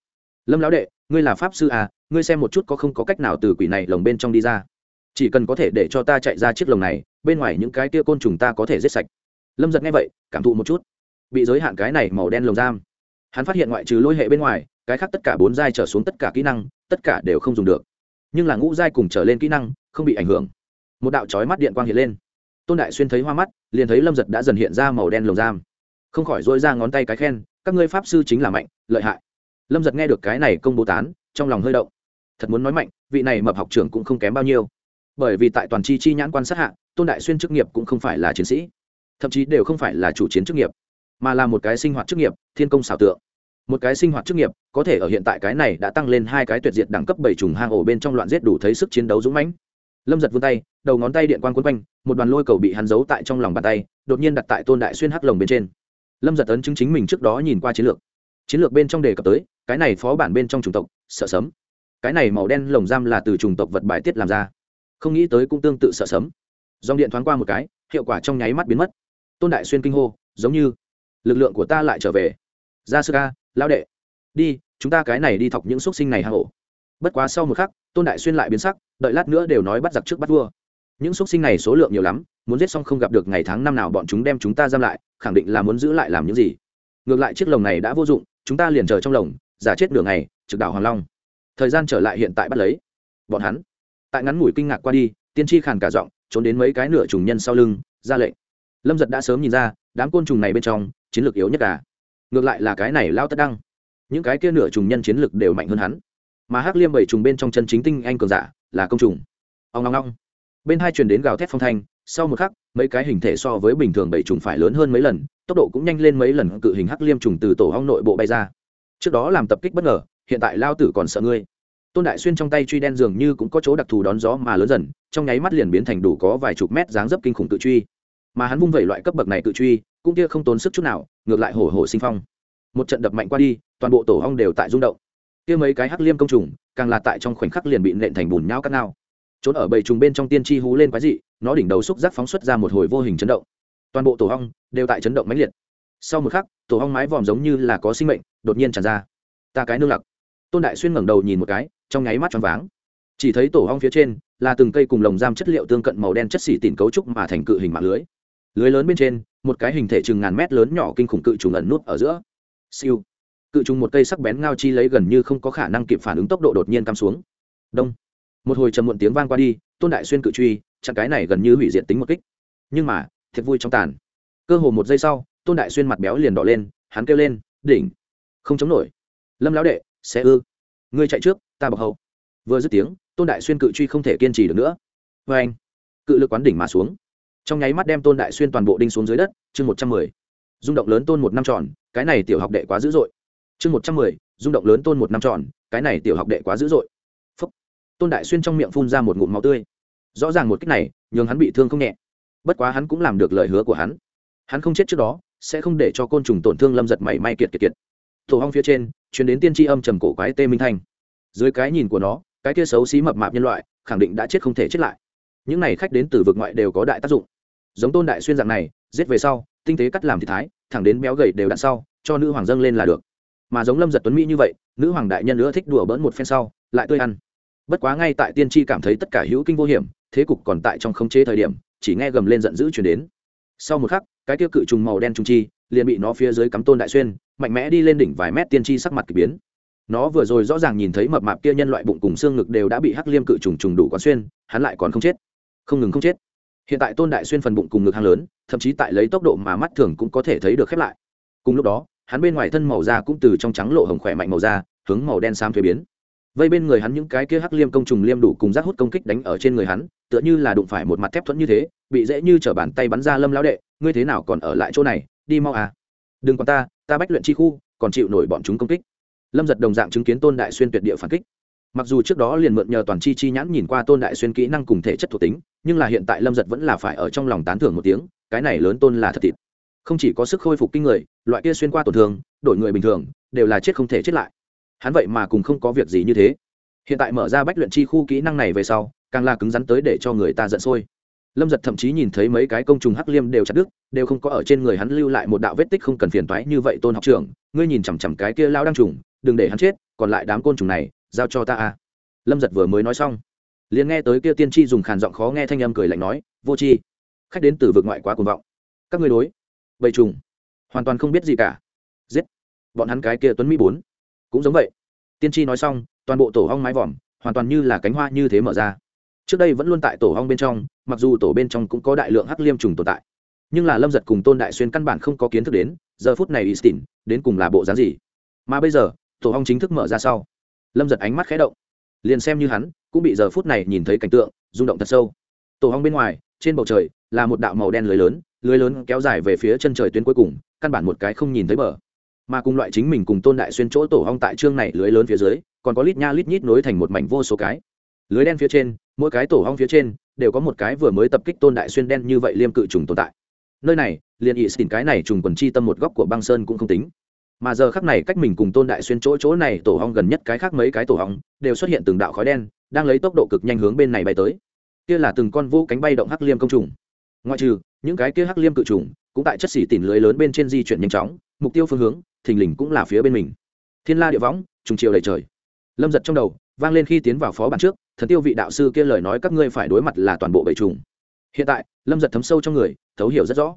Lâm lão đệ, ngươi là pháp sư à ngươi xem một chút có không có cách nào từ quỷ này lồng bên trong đi ra. Chỉ cần có thể để cho ta chạy ra chiếc lồng này, bên ngoài những cái kia côn trùng ta có thể giết sạch. Lâm giật nghe vậy, cảm thụ một chút. Bị giới hạn cái này màu đen lồng giam. Hắn phát hiện ngoại trừ lôi hệ bên ngoài, cái khác tất cả bốn giai trở xuống tất cả kỹ năng, tất cả đều không dùng được nhưng là ngũ giai cùng trở lên kỹ năng không bị ảnh hưởng. Một đạo trói mắt điện quang hiện lên. Tôn đại xuyên thấy hoa mắt, liền thấy lâm giật đã dần hiện ra màu đen lồng giam. Không khỏi dôi ra ngón tay cái khen, các ngươi pháp sư chính là mạnh, lợi hại. Lâm giật nghe được cái này công bố tán, trong lòng hơi động. Thật muốn nói mạnh, vị này mập học trưởng cũng không kém bao nhiêu. Bởi vì tại toàn chi chi nhãn quan sát hạ, tôn đại xuyên chức nghiệp cũng không phải là chiến sĩ, thậm chí đều không phải là chủ chiến chức nghiệp, mà là một cái sinh hoạt chức nghiệp, thiên công xảo tượng một cái sinh hoạt chức nghiệp, có thể ở hiện tại cái này đã tăng lên hai cái tuyệt diệt đẳng cấp bảy trùng hang ổ bên trong loạn giết đủ thấy sức chiến đấu dũng mãnh. Lâm giật vươn tay, đầu ngón tay điện quan quấn quanh, một đoàn lôi cầu bị hắn giấu tại trong lòng bàn tay, đột nhiên đặt tại tôn đại xuyên hắc lồng bên trên. Lâm giật ấn chứng chính mình trước đó nhìn qua chiến lược. Chiến lược bên trong đề cập tới, cái này phó bản bên trong chủng tộc, sợ sấm. Cái này màu đen lồng giam là từ chủng tộc vật bài tiết làm ra. Không nghĩ tới cũng tương tự sợ sấm. Dòng điện thoáng qua một cái, hiệu quả trong nháy mắt biến mất. Tôn đại xuyên kinh hô, giống như, lực lượng của ta lại trở về. Ra sư ca lao đệ, đi, chúng ta cái này đi thọc những x u ấ t sinh này hạ hổ? Bất quá sau một khắc, tôn đại xuyên lại biến sắc, đợi lát nữa đều nói bắt giặc trước bắt vua. Những x u ấ t sinh này số lượng nhiều lắm, muốn giết xong không gặp được ngày tháng năm nào bọn chúng đem chúng ta giam lại, khẳng định là muốn giữ lại làm những gì. Ngược lại chiếc lồng này đã vô dụng, chúng ta liền chờ trong lồng, giả chết nửa ngày, trực đảo hoàng long. Thời gian trở lại hiện tại bắt lấy. Bọn hắn, tại ngắn ngủi kinh ngạc qua đi, tiên tri khàn cả giọng, trốn đến mấy cái nửa trùng nhân sau lưng, ra lệnh. Lâm giật đã sớm nhìn ra, đám côn trùng này bên trong, chiến lược yếu nhất cả ngược lại là cái này lao tất đăng. Những cái kia nửa trùng nhân chiến lực đều mạnh hơn hắn. Mà hắc liêm bảy trùng bên trong chân chính tinh anh cường giả là công trùng. Ông ngong ngong bên hai truyền đến gào thét phong thanh, sau một khắc, mấy cái hình thể so với bình thường bảy trùng phải lớn hơn mấy lần, tốc độ cũng nhanh lên mấy lần, cự hình hắc liêm trùng từ tổ hong nội bộ bay ra. Trước đó làm tập kích bất ngờ, hiện tại lao tử còn sợ ngươi. Tôn đại xuyên trong tay truy đen dường như cũng có chỗ đặc thù đón gió mà lớn dần, trong nháy mắt liền biến thành đủ có vài chục mét dáng dấp kinh khủng tự truy mà hắn vung vẩy loại cấp bậc này cự truy, cũng kia không tốn sức chút nào, ngược lại hổ hổ sinh phong. Một trận đập mạnh qua đi, toàn bộ tổ hong đều tại rung động. Kia mấy cái hắc liêm công trùng, càng là tại trong khoảnh khắc liền bị nện thành bùn nhau cắt nao. Trốn ở bầy trùng bên trong tiên tri hú lên quái dị, nó đỉnh đầu xúc giác phóng xuất ra một hồi vô hình chấn động. Toàn bộ tổ hong đều tại chấn động mãnh liệt. Sau một khắc, tổ hong mái vòm giống như là có sinh mệnh, đột nhiên tràn ra. Ta cái nương lặc. Tôn đại xuyên ngẩng đầu nhìn một cái, trong nháy mắt choáng váng. Chỉ thấy tổ hong phía trên là từng cây cùng lồng giam chất liệu tương cận màu đen chất xỉ tìm cấu trúc mà thành cự hình mạng lưới lưới lớn bên trên, một cái hình thể chừng ngàn mét lớn nhỏ kinh khủng cự trùng ẩn nút ở giữa. Siêu. Cự trùng một cây sắc bén ngao chi lấy gần như không có khả năng kịp phản ứng tốc độ đột nhiên cắm xuống. Đông. Một hồi trầm muộn tiếng vang qua đi, tôn đại xuyên cự truy, chặn cái này gần như hủy diệt tính một kích. Nhưng mà, thiệt vui trong tàn. Cơ hồ một giây sau, tôn đại xuyên mặt béo liền đỏ lên, hắn kêu lên, đỉnh. Không chống nổi. Lâm lão đệ, sẽ ư? Ngươi chạy trước, ta bọc hậu. Vừa dứt tiếng, tôn đại xuyên cự truy không thể kiên trì được nữa. Vê anh cự lực quán đỉnh mà xuống trong nháy mắt đem tôn đại xuyên toàn bộ đinh xuống dưới đất, chương một trăm mười. Rung động lớn tôn một năm tròn, cái này tiểu học đệ quá dữ dội. Chương một trăm mười, rung động lớn tôn một năm tròn, cái này tiểu học đệ quá dữ dội. Phúc. Tôn đại xuyên trong miệng phun ra một ngụm máu tươi. Rõ ràng một cách này, nhường hắn bị thương không nhẹ. Bất quá hắn cũng làm được lời hứa của hắn. Hắn không chết trước đó, sẽ không để cho côn trùng tổn thương lâm giật mảy may kiệt kiệt kiệt. Tổ hong phía trên chuyển đến tiên tri âm trầm cổ quái tê minh thanh. Dưới cái nhìn của nó, cái kia xấu xí mập mạp nhân loại, khẳng định đã chết không thể chết lại. Những này khách đến từ vực ngoại đều có đại tác dụng giống tôn đại xuyên dạng này, giết về sau, tinh tế cắt làm thị thái, thẳng đến béo gầy đều đặn sau, cho nữ hoàng dâng lên là được. Mà giống lâm giật tuấn mỹ như vậy, nữ hoàng đại nhân nữa thích đùa bỡn một phen sau, lại tươi ăn. Bất quá ngay tại tiên tri cảm thấy tất cả hữu kinh vô hiểm, thế cục còn tại trong khống chế thời điểm, chỉ nghe gầm lên giận dữ chuyển đến. Sau một khắc, cái tiêu cự trùng màu đen trung chi, liền bị nó phía dưới cắm tôn đại xuyên, mạnh mẽ đi lên đỉnh vài mét tiên tri sắc mặt k ỳ biến. Nó vừa rồi rõ ràng nhìn thấy mập mạp kia nhân loại bụng cùng xương ngực đều đã bị hắc liêm cự trùng trùng đủ quán xuyên, hắn lại còn không chết. Không ngừng không chết hiện tại tôn đại xuyên phần bụng cùng ngực hang lớn, thậm chí tại lấy tốc độ mà mắt thường cũng có thể thấy được khép lại. Cùng lúc đó, hắn bên ngoài thân màu da cũng từ trong trắng lộ hồng khỏe mạnh màu da, hướng màu đen xám thuế biến. Vây bên người hắn những cái kia hắc liêm công trùng liêm đủ cùng rác hút công kích đánh ở trên người hắn, tựa như là đụng phải một mặt thép thuẫn như thế, bị dễ như t bàn tay bắn ra lâm lão đệ, ngươi thế nào còn ở lại chỗ này, đi mau à. Đừng còn ta ta bách luyện chi khu, còn chịu nổi bọn chúng công kích. Lâm giật đồng dạng chứng kiến tôn đại xuyên tuyệt địa phản kích mặc dù trước đó liền mượn nhờ toàn chi chi nhãn nhìn qua tôn đại xuyên kỹ năng cùng thể chất thuộc tính, nhưng là hiện tại lâm giật vẫn là phải ở trong lòng tán thưởng một tiếng, cái này lớn tôn là thật thịt. Không chỉ có sức khôi phục kinh người, loại kia xuyên qua tổn thương, đổi người bình thường, đều là chết không thể chết lại. Hắn vậy mà cùng không có việc gì như thế. Hiện tại mở ra bách luyện chi khu kỹ năng này về sau, càng là cứng rắn tới để cho người ta giận sôi. Lâm giật thậm chí nhìn thấy mấy cái công trùng hắc liêm đều chặt đứt, đều không có ở trên người hắn lưu lại một đạo vết tích không cần phiền toái như vậy tôn học trưởng, ngươi nhìn chằm chằm cái kia lao đang trùng, đừng để hắn chết, còn lại đám côn trùng này giao cho ta a lâm giật vừa mới nói xong, liền nghe tới kia tiên tri dùng khàn giọng khó nghe thanh âm cười lạnh nói, vô tri, khách đến từ vực ngoại quá cuồng vọng. Các ngươi đối, bầy trùng, hoàn toàn không biết gì cả. Giết, bọn hắn cái kia tuấn mỹ bốn. Cũng giống vậy. Tiên tri nói xong, toàn bộ tổ hong mái vòm, hoàn toàn như là cánh hoa như thế mở ra. Trước đây vẫn luôn tại tổ hong bên trong, mặc dù tổ bên trong cũng có đại lượng hắc liêm trùng tồn tại. Nhưng là lâm giật cùng tôn đại xuyên căn bản không có kiến thức đến, giờ phút này ý tỉn đến cùng là bộ dáng gì? Mà bây giờ, tổ hong chính thức mở ra sau lâm giật ánh mắt khé động. Liền xem như hắn, cũng bị giờ phút này nhìn thấy cảnh tượng, rung động thật sâu. Tổ hong bên ngoài, trên bầu trời, là một đạo màu đen lưới lớn lưới lớn kéo dài về phía chân trời tuyến cuối cùng, căn bản một cái không nhìn thấy bờ. Mà cùng loại chính mình cùng tôn đại xuyên chỗ tổ hong tại trương này lưới lớn phía dưới, còn có lít nha lít nhít nối thành một mảnh vô số cái. Lưới đen phía trên, mỗi cái tổ hong phía trên, đều có một cái vừa mới tập kích tôn đại xuyên đen như vậy liêm cự trùng tồn tại. Nơi này, liền ỵ xin cái này trùng quần chi tâm một góc của băng sơn cũng không tính mà giờ khắc này cách mình cùng tôn đại xuyên chỗ chỗ này tổ hong gần nhất cái khác mấy cái tổ hong đều xuất hiện từng đạo khói đen, đang lấy tốc độ cực nhanh hướng bên này bay tới. Kia là từng con vũ cánh bay động hắc liêm công trùng. Ngoại trừ, những cái kia hắc liêm cự trùng cũng tại chất xỉ tỉn lưới lớn bên trên di chuyển nhanh chóng, mục tiêu phương hướng, thình lình cũng là phía bên mình. Thiên la địa võng, trùng chiều đầy trời. Lâm giật trong đầu, vang lên khi tiến vào phó bản trước, thần tiêu vị đạo sư kia lời nói các ngươi phải đối mặt là toàn bộ bầy trùng. Hiện tại, lâm giật thấm sâu trong người, thấu hiểu rất rõ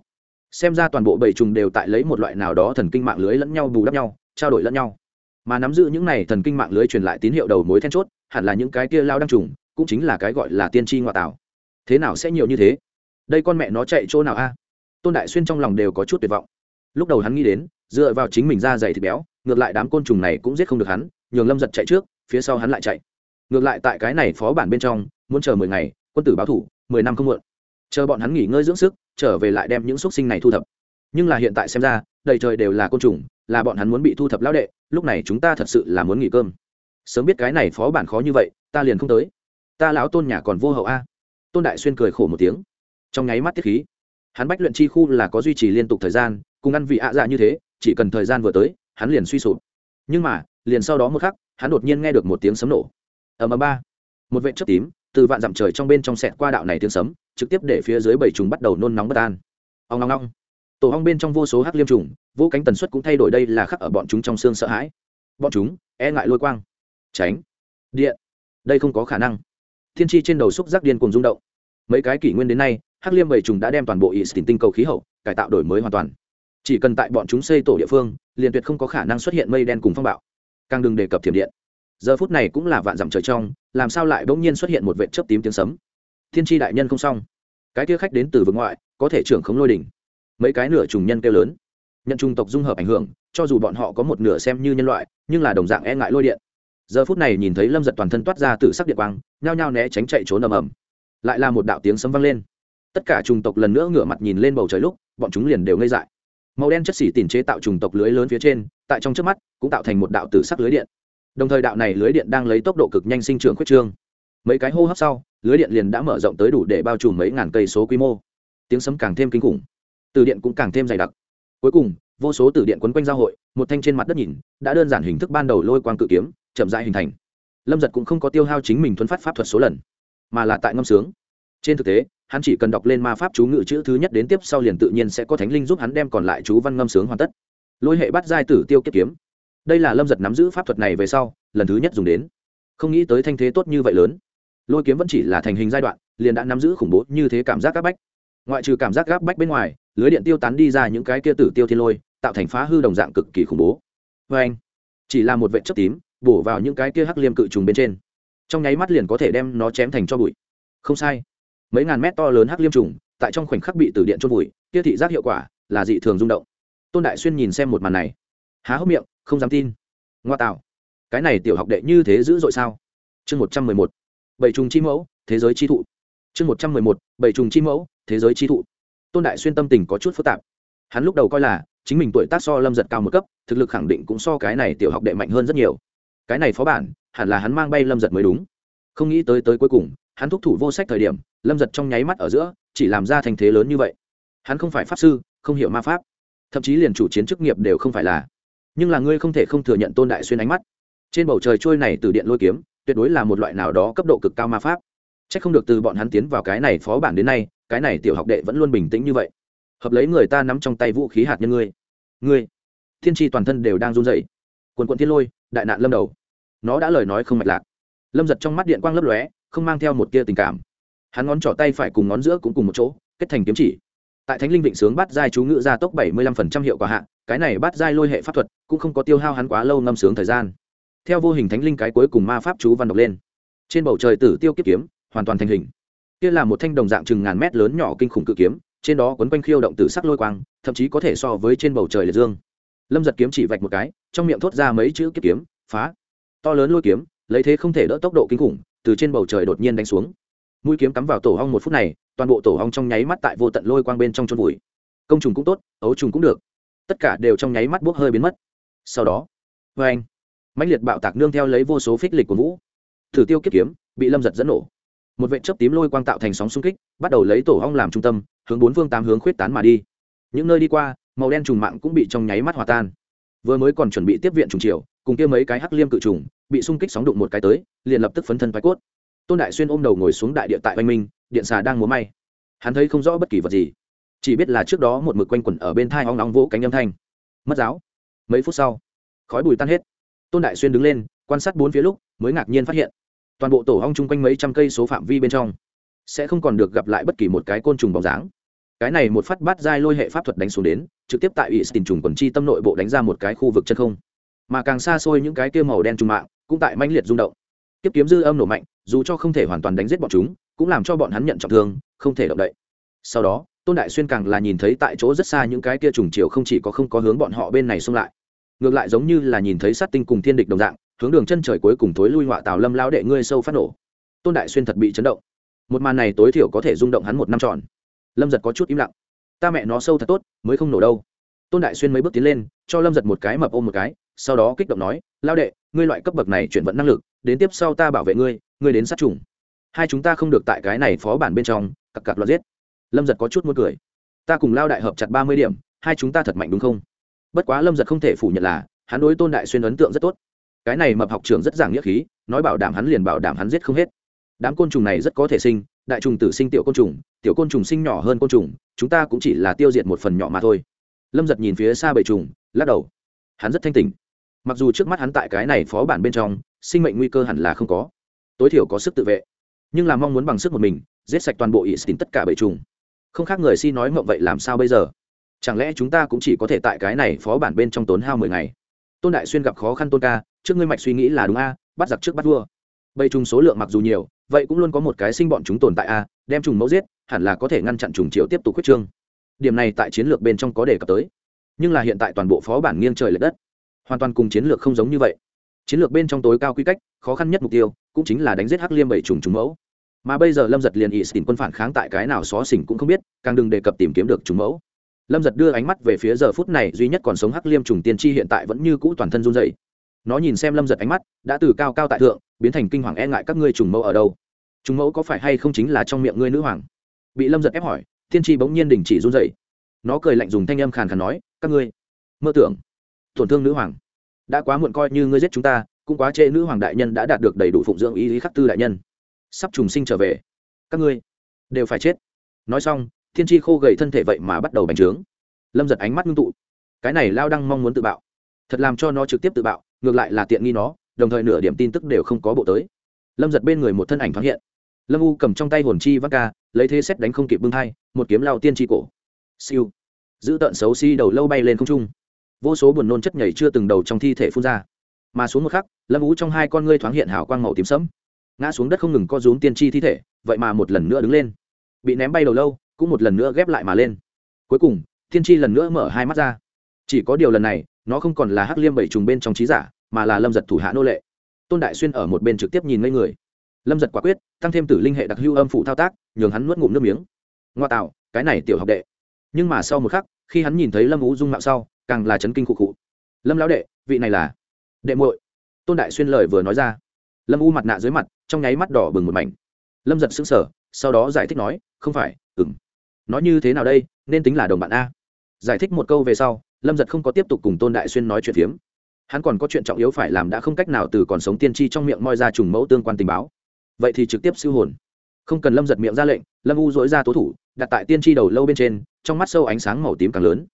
xem ra toàn bộ bầy trùng đều tại lấy một loại nào đó thần kinh mạng lưới lẫn nhau bù đắp nhau, trao đổi lẫn nhau. Mà nắm giữ những này thần kinh mạng lưới truyền lại tín hiệu đầu mối then chốt, hẳn là những cái kia lao đăng trùng, cũng chính là cái gọi là tiên tri ngoại tảo. Thế nào sẽ nhiều như thế? Đây con mẹ nó chạy chỗ nào a? Tôn đại xuyên trong lòng đều có chút tuyệt vọng. Lúc đầu hắn nghĩ đến, dựa vào chính mình ra dày thịt béo, ngược lại đám côn trùng này cũng giết không được hắn, nhường lâm giật chạy trước, phía sau hắn lại chạy. Ngược lại tại cái này phó bản bên trong, muốn chờ mười ngày, quân tử báo thủ, mười năm không muộn chờ bọn hắn nghỉ ngơi dưỡng sức, trở về lại đem những xúc sinh này thu thập. Nhưng là hiện tại xem ra, đầy trời đều là côn trùng, là bọn hắn muốn bị thu thập lão đệ, lúc này chúng ta thật sự là muốn nghỉ cơm. Sớm biết cái này phó bản khó như vậy, ta liền không tới. Ta lão tôn nhà còn vô hậu a. Tôn đại xuyên cười khổ một tiếng. Trong nháy mắt tiết khí, hắn bách luyện chi khu là có duy trì liên tục thời gian, cùng ăn vị ạ dạ như thế, chỉ cần thời gian vừa tới, hắn liền suy sụp. Nhưng mà, liền sau đó một khắc, hắn đột nhiên nghe được một tiếng sấm nổ. Ở ầm ba. Một vệ chất tím, từ vạn dặm trời trong bên trong sẹt qua đạo này tiếng sấm trực tiếp để phía dưới bảy trùng bắt đầu nôn nóng bất an. Ông long long tổ hong bên trong vô số hắc liêm trùng, vô cánh tần suất cũng thay đổi đây là khắc ở bọn chúng trong xương sợ hãi. Bọn chúng e ngại lôi quang. Tránh. Điện. Đây không có khả năng. Thiên tri trên đầu xúc giác điên cùng rung động. Mấy cái kỷ nguyên đến nay, hắc liêm bảy trùng đã đem toàn bộ ý tỉnh tinh cầu khí hậu, cải tạo đổi mới hoàn toàn. Chỉ cần tại bọn chúng xây tổ địa phương, liền tuyệt không có khả năng xuất hiện mây đen cùng phong bạo. Càng đừng đề cập thiểm điện. Giờ phút này cũng là vạn dặm trời trong, làm sao lại bỗng nhiên xuất hiện một vệ chớp tím tiếng sấm? Thiên tri đại nhân không xong. Cái kia khách đến từ vực ngoại, có thể trưởng khống lôi đỉnh. Mấy cái nửa trùng nhân kêu lớn. Nhận trùng tộc dung hợp ảnh hưởng, cho dù bọn họ có một nửa xem như nhân loại, nhưng là đồng dạng e ngại lôi điện. Giờ phút này nhìn thấy lâm giật toàn thân toát ra từ sắc điện quang, nhao nhao né tránh chạy trốn ầm ầm. Lại là một đạo tiếng sấm vang lên. Tất cả trùng tộc lần nữa ngửa mặt nhìn lên bầu trời lúc, bọn chúng liền đều ngây dại. Màu đen chất xỉ tìm chế tạo trùng tộc lưới lớn phía trên, tại trong trước mắt, cũng tạo thành một đạo tử sắc lưới điện. Đồng thời đạo này lưới điện đang lấy tốc độ cực nhanh sinh trưởng khuyết trương mấy cái hô hấp sau, lưới điện liền đã mở rộng tới đủ để bao trùm mấy ngàn cây số quy mô. Tiếng sấm càng thêm kinh khủng. Từ điện cũng càng thêm dày đặc. Cuối cùng, vô số từ điện quấn quanh giao hội, một thanh trên mặt đất nhìn, đã đơn giản hình thức ban đầu lôi quang cự kiếm, chậm rãi hình thành. Lâm giật cũng không có tiêu hao chính mình thuấn phát pháp thuật số lần, mà là tại ngâm sướng. Trên thực tế, hắn chỉ cần đọc lên ma pháp chú ngự chữ thứ nhất đến tiếp sau liền tự nhiên sẽ có thánh linh giúp hắn đem còn lại chú văn ngâm sướng hoàn tất. Lôi hệ bắt giai tử tiêu kiếp kiếm. Đây là lâm giật nắm giữ pháp thuật này về sau, lần thứ nhất dùng đến. Không nghĩ tới thanh thế tốt như vậy lớn lôi kiếm vẫn chỉ là thành hình giai đoạn, liền đã nắm giữ khủng bố như thế cảm giác gáp bách. Ngoại trừ cảm giác gáp bách bên ngoài, lưới điện tiêu tán đi ra những cái kia tử tiêu thiên lôi, tạo thành phá hư đồng dạng cực kỳ khủng bố. Vê anh chỉ là một vệ chất tím, bổ vào những cái kia hắc liêm cự trùng bên trên. Trong nháy mắt liền có thể đem nó chém thành cho bụi. Không sai. Mấy ngàn mét to lớn hắc liêm trùng, tại trong khoảnh khắc bị tử điện chôn bụi kia thị giác hiệu quả là dị thường rung động. Tôn đại xuyên nhìn xem một màn này. Há hốc miệng, không dám tin. Ngoa tạo. Cái này tiểu học đệ như thế dữ dội sao? Chương một trăm mười một bảy trùng chi mẫu, thế giới chi thụ. Chương một trăm mười một, bảy trùng chi mẫu, thế giới chi thụ. Tôn đại xuyên tâm tình có chút phức tạp. Hắn lúc đầu coi là, chính mình tuổi tác so lâm giật cao một cấp, thực lực khẳng định cũng so cái này tiểu học đệ mạnh hơn rất nhiều. Cái này phó bản, hẳn là hắn mang bay lâm giật mới đúng. Không nghĩ tới tới cuối cùng, hắn thúc thủ vô sách thời điểm, lâm giật trong nháy mắt ở giữa, chỉ làm ra thành thế lớn như vậy. Hắn không phải pháp sư, không hiểu ma pháp. Thậm chí liền chủ chiến chức nghiệp đều không phải là. Nhưng là ngươi không thể không thừa nhận tôn đại xuyên ánh mắt. Trên bầu trời trôi này từ điện lôi kiếm tuyệt đối là một loại nào đó cấp độ cực cao ma pháp. C h ắ c không được từ bọn hắn tiến vào cái này phó bản đến nay, cái này tiểu học đệ vẫn luôn bình tĩnh như vậy. Hợp lấy người ta nắm trong tay vũ khí hạt nhân ngươi. Ngươi, thiên tri toàn thân đều đang run dậy quần quận thiên lôi, đại nạn lâm đầu. Nó đã lời nói không mạch lạc. Lâm giật trong mắt điện quang lấp lóe, không mang theo một tia tình cảm. Hắn ngón trỏ tay phải cùng ngón giữa cũng cùng một chỗ, kết thành kiếm chỉ. Tại thánh linh vịnh sướng bắt giai chú ngự gia tốc bảy mươi lăm phần trăm hiệu quả hạ, cái này bắt giai lôi hệ pháp thuật cũng không có tiêu hao hắn quá lâu ngâm sướng thời gian theo vô hình thánh linh cái cuối cùng ma pháp chú văn đọc lên. Trên bầu trời tử tiêu kiếp kiếm, hoàn toàn thành hình. Kia là một thanh đồng dạng chừng ngàn mét lớn nhỏ kinh khủng cự kiếm, trên đó quấn quanh khiêu động tử sắc lôi quang, thậm chí có thể so với trên bầu trời liệt dương. Lâm giật kiếm chỉ vạch một cái, trong miệng thốt ra mấy chữ kiếp kiếm, phá. To lớn lôi kiếm, lấy thế không thể đỡ tốc độ kinh khủng, từ trên bầu trời đột nhiên đánh xuống. Mũi kiếm cắm vào tổ hong một phút này, toàn bộ tổ hong trong nháy mắt tại vô tận lôi quang bên trong chôn vùi. Công trùng cũng tốt, ấu trùng cũng được. Tất cả đều trong nháy mắt bốc hơi biến mất. Sau đó vê anh mãnh liệt bạo tạc nương theo lấy vô số phích lịch của vũ. Thử tiêu kiếp kiếm, bị lâm giật dẫn nổ. Một vệ chớp tím lôi quang tạo thành sóng xung kích, bắt đầu lấy tổ hong làm trung tâm, hướng bốn phương tám hướng khuyết tán mà đi. Những nơi đi qua, màu đen trùng mạng cũng bị trong nháy mắt hòa tan. Vừa mới còn chuẩn bị tiếp viện trùng triều, cùng kia mấy cái hắc liêm cự trùng, bị xung kích sóng đụng một cái tới, liền lập tức phấn thân thoái cốt. Tôn đại xuyên ôm đầu ngồi xuống đại địa tại oanh minh, điện xà đang múa may. Hắn thấy không rõ bất kỳ vật gì. Chỉ biết là trước đó một mực quanh quẩn ở bên thai hoang nóng vỗ cánh âm thanh. Mất giáo. Mấy phút sau, khói bùi tan hết tôn đại xuyên đứng lên, quan sát bốn phía lúc, mới ngạc nhiên phát hiện, toàn bộ tổ hong chung quanh mấy trăm cây số phạm vi bên trong, sẽ không còn được gặp lại bất kỳ một cái côn trùng bóng dáng. Cái này một phát bát giai lôi hệ pháp thuật đánh xuống đến, trực tiếp tại ủy tình trùng quần chi tâm nội bộ đánh ra một cái khu vực chân không. Mà càng xa xôi những cái kia màu đen trùng mạng, cũng tại manh liệt rung động. Tiếp kiếm dư âm nổ mạnh, dù cho không thể hoàn toàn đánh giết bọn chúng, cũng làm cho bọn hắn nhận trọng thương, không thể động đậy. Sau đó, tôn đại xuyên càng là nhìn thấy tại chỗ rất xa những cái kia trùng chiều không chỉ có không có hướng bọn họ bên này xông lại ngược lại giống như là nhìn thấy sát tinh cùng thiên địch đồng dạng, hướng đường chân trời cuối cùng thối lui họa tào lâm lao đệ ngươi sâu phát nổ. Tôn đại xuyên thật bị chấn động. Một màn này tối thiểu có thể rung động hắn một năm tròn. Lâm giật có chút im lặng. Ta mẹ nó sâu thật tốt, mới không nổ đâu. Tôn đại xuyên mấy bước tiến lên, cho lâm giật một cái mập ôm một cái, sau đó kích động nói lao đệ, ngươi loại cấp bậc này chuyển vận năng lực, đến tiếp sau ta bảo vệ ngươi ngươi đến sát trùng. Hai chúng ta không được tại cái này phó bản bên trong cặp cặp loạt giết. Lâm giật có chút muốn cười. Ta cùng lao đại hợp chặt ba mươi điểm, hai chúng ta thật mạnh đúng không? Bất quá lâm giật không thể phủ nhận là, hắn đối tôn đại xuyên ấn tượng rất tốt. Cái này mập học trường rất giảng nghĩa khí, nói bảo đảm hắn liền bảo đảm hắn giết không hết. Đám côn trùng này rất có thể sinh, đại trùng tử sinh tiểu côn trùng, tiểu côn trùng sinh nhỏ hơn côn trùng, chúng ta cũng chỉ là tiêu diệt một phần nhỏ mà thôi. Lâm giật nhìn phía xa bầy trùng, lắc đầu. Hắn rất thanh tỉnh. Mặc dù trước mắt hắn tại cái này phó bản bên trong, sinh mệnh nguy cơ hẳn là không có. Tối thiểu có sức tự vệ. Nhưng là mong muốn bằng sức một mình, giết sạch toàn bộ ỵ xin tất cả bầy trùng. Không khác người si nói mộng vậy làm sao bây giờ? Chẳng lẽ chúng ta cũng chỉ có thể tại cái này phó bản bên trong tốn hao mười ngày? Tôn đại xuyên gặp khó khăn tôn ca, trước ngươi mạch suy nghĩ là đúng a, bắt giặc trước bắt vua. Bầy trùng số lượng mặc dù nhiều, vậy cũng luôn có một cái sinh bọn chúng tồn tại a, đem trùng mẫu giết, hẳn là có thể ngăn chặn trùng chiều tiếp tục quyết trương. Điểm này tại chiến lược bên trong có đề cập tới. Nhưng là hiện tại toàn bộ phó bản nghiêng trời l ệ đất. Hoàn toàn cùng chiến lược không giống như vậy. Chiến lược bên trong tối cao quy cách, khó khăn nhất mục tiêu, cũng chính là đánh giết hắc liêm bảy trùng trùng mẫu. Mà bây giờ lâm giật liền ỵ tìm quân phản kháng tại cái nào xó xỉnh cũng không biết, càng đừng đề cập tìm kiếm được trùng mẫu lâm giật đưa ánh mắt về phía giờ phút này duy nhất còn sống hắc liêm trùng tiên tri hiện tại vẫn như cũ toàn thân run dày nó nhìn xem lâm giật ánh mắt, đã từ cao cao tại thượng, biến thành kinh hoàng e ngại các ngươi trùng mẫu ở đâu. Trùng mẫu có phải hay không chính là trong miệng ngươi nữ hoàng? Bị lâm giật ép hỏi, tiên tri bỗng nhiên đình chỉ run dày nó cười lạnh dùng thanh âm khàn khàn nói, các ngươi, mơ tưởng, tổn thương nữ hoàng. Đã quá muộn coi như ngươi giết chúng ta, cũng quá trễ nữ hoàng đại nhân đã đạt được đầy đủ phụng dưỡng ý lý khắc tư đại nhân. Sắp trùng sinh trở về, các ngươi đều phải chết. Nói xong thiên tri khô gầy thân thể vậy mà bắt đầu bành trướng. Lâm giật ánh mắt ngưng tụ. Cái này lao đăng mong muốn tự bạo. Thật làm cho nó trực tiếp tự bạo ngược lại là tiện nghi nó đồng thời nửa điểm tin tức đều không có bộ tới. Lâm giật bên người một thân ảnh thoáng hiện. Lâm u cầm trong tay hồn chi vác ca lấy thế xét đánh không kịp bưng thai, một kiếm lao tiên tri cổ. Siêu. Giữ tợn xấu xi đầu lâu bay lên không trung. Vô số buồn nôn chất nhảy chưa từng đầu trong thi thể phun ra. Mà xuống một khắc lâm U trong hai con ngươi thoáng hiện hào quang màu tím sẫm. Ngã xuống đất không ngừng co rúm tiên tri thi thể vậy mà một lần nữa đứng lên. Bị ném bay đầu lâu cũng một lần nữa ghép lại mà lên. Cuối cùng, Thiên tri lần nữa mở hai mắt ra. Chỉ có điều lần này, nó không còn là hắc liêm bảy trùng bên trong trí giả, mà là lâm giật thủ hạ nô lệ. Tôn đại xuyên ở một bên trực tiếp nhìn ngây người. Lâm giật quả quyết, tăng thêm tử linh hệ đặc hưu âm phụ thao tác, nhường hắn nuốt ngụm nước miếng. Ngoa tạo, cái này tiểu học đệ. Nhưng mà sau một khắc, khi hắn nhìn thấy lâm ú dung mạo sau, càng là chấn kinh khụ khụ. Lâm lão đệ, vị này là đệ muội. Tôn đại xuyên lời vừa nói ra. Lâm u mặt nạ dưới mặt, trong nháy mắt đỏ bừng một mảnh. Lâm giật sững sờ, sau đó giải thích nói, không phải ừng nói như thế nào đây, nên tính là đồng bạn a. Giải thích một câu về sau, lâm giật không có tiếp tục cùng tôn đại xuyên nói chuyện phiếm. Hắn còn có chuyện trọng yếu phải làm đã không cách nào từ còn sống tiên tri trong miệng moi ra trùng mẫu tương quan tình báo. Vậy thì trực tiếp siêu hồn. Không cần lâm giật miệng ra lệnh, lâm u dối ra tố thủ, đặt tại tiên tri đầu lâu bên trên, trong mắt sâu ánh sáng màu tím càng lớn.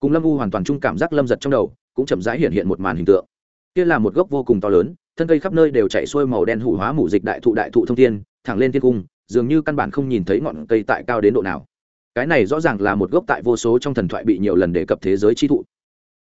Cùng lâm u hoàn toàn chung cảm giác lâm giật trong đầu, cũng chậm rãi hiện hiện một màn hình tượng. Kia là một gốc vô cùng to lớn, thân cây khắp nơi đều chạy xuôi màu đen hủ hóa mủ dịch đại thụ đại thụ thông thiên, thẳng lên thiên cung, dường như căn bản không nhìn thấy ngọn cây tại cao đến độ nào cái này rõ ràng là một gốc tại vô số trong thần thoại bị nhiều lần đề cập thế giới chi thụ.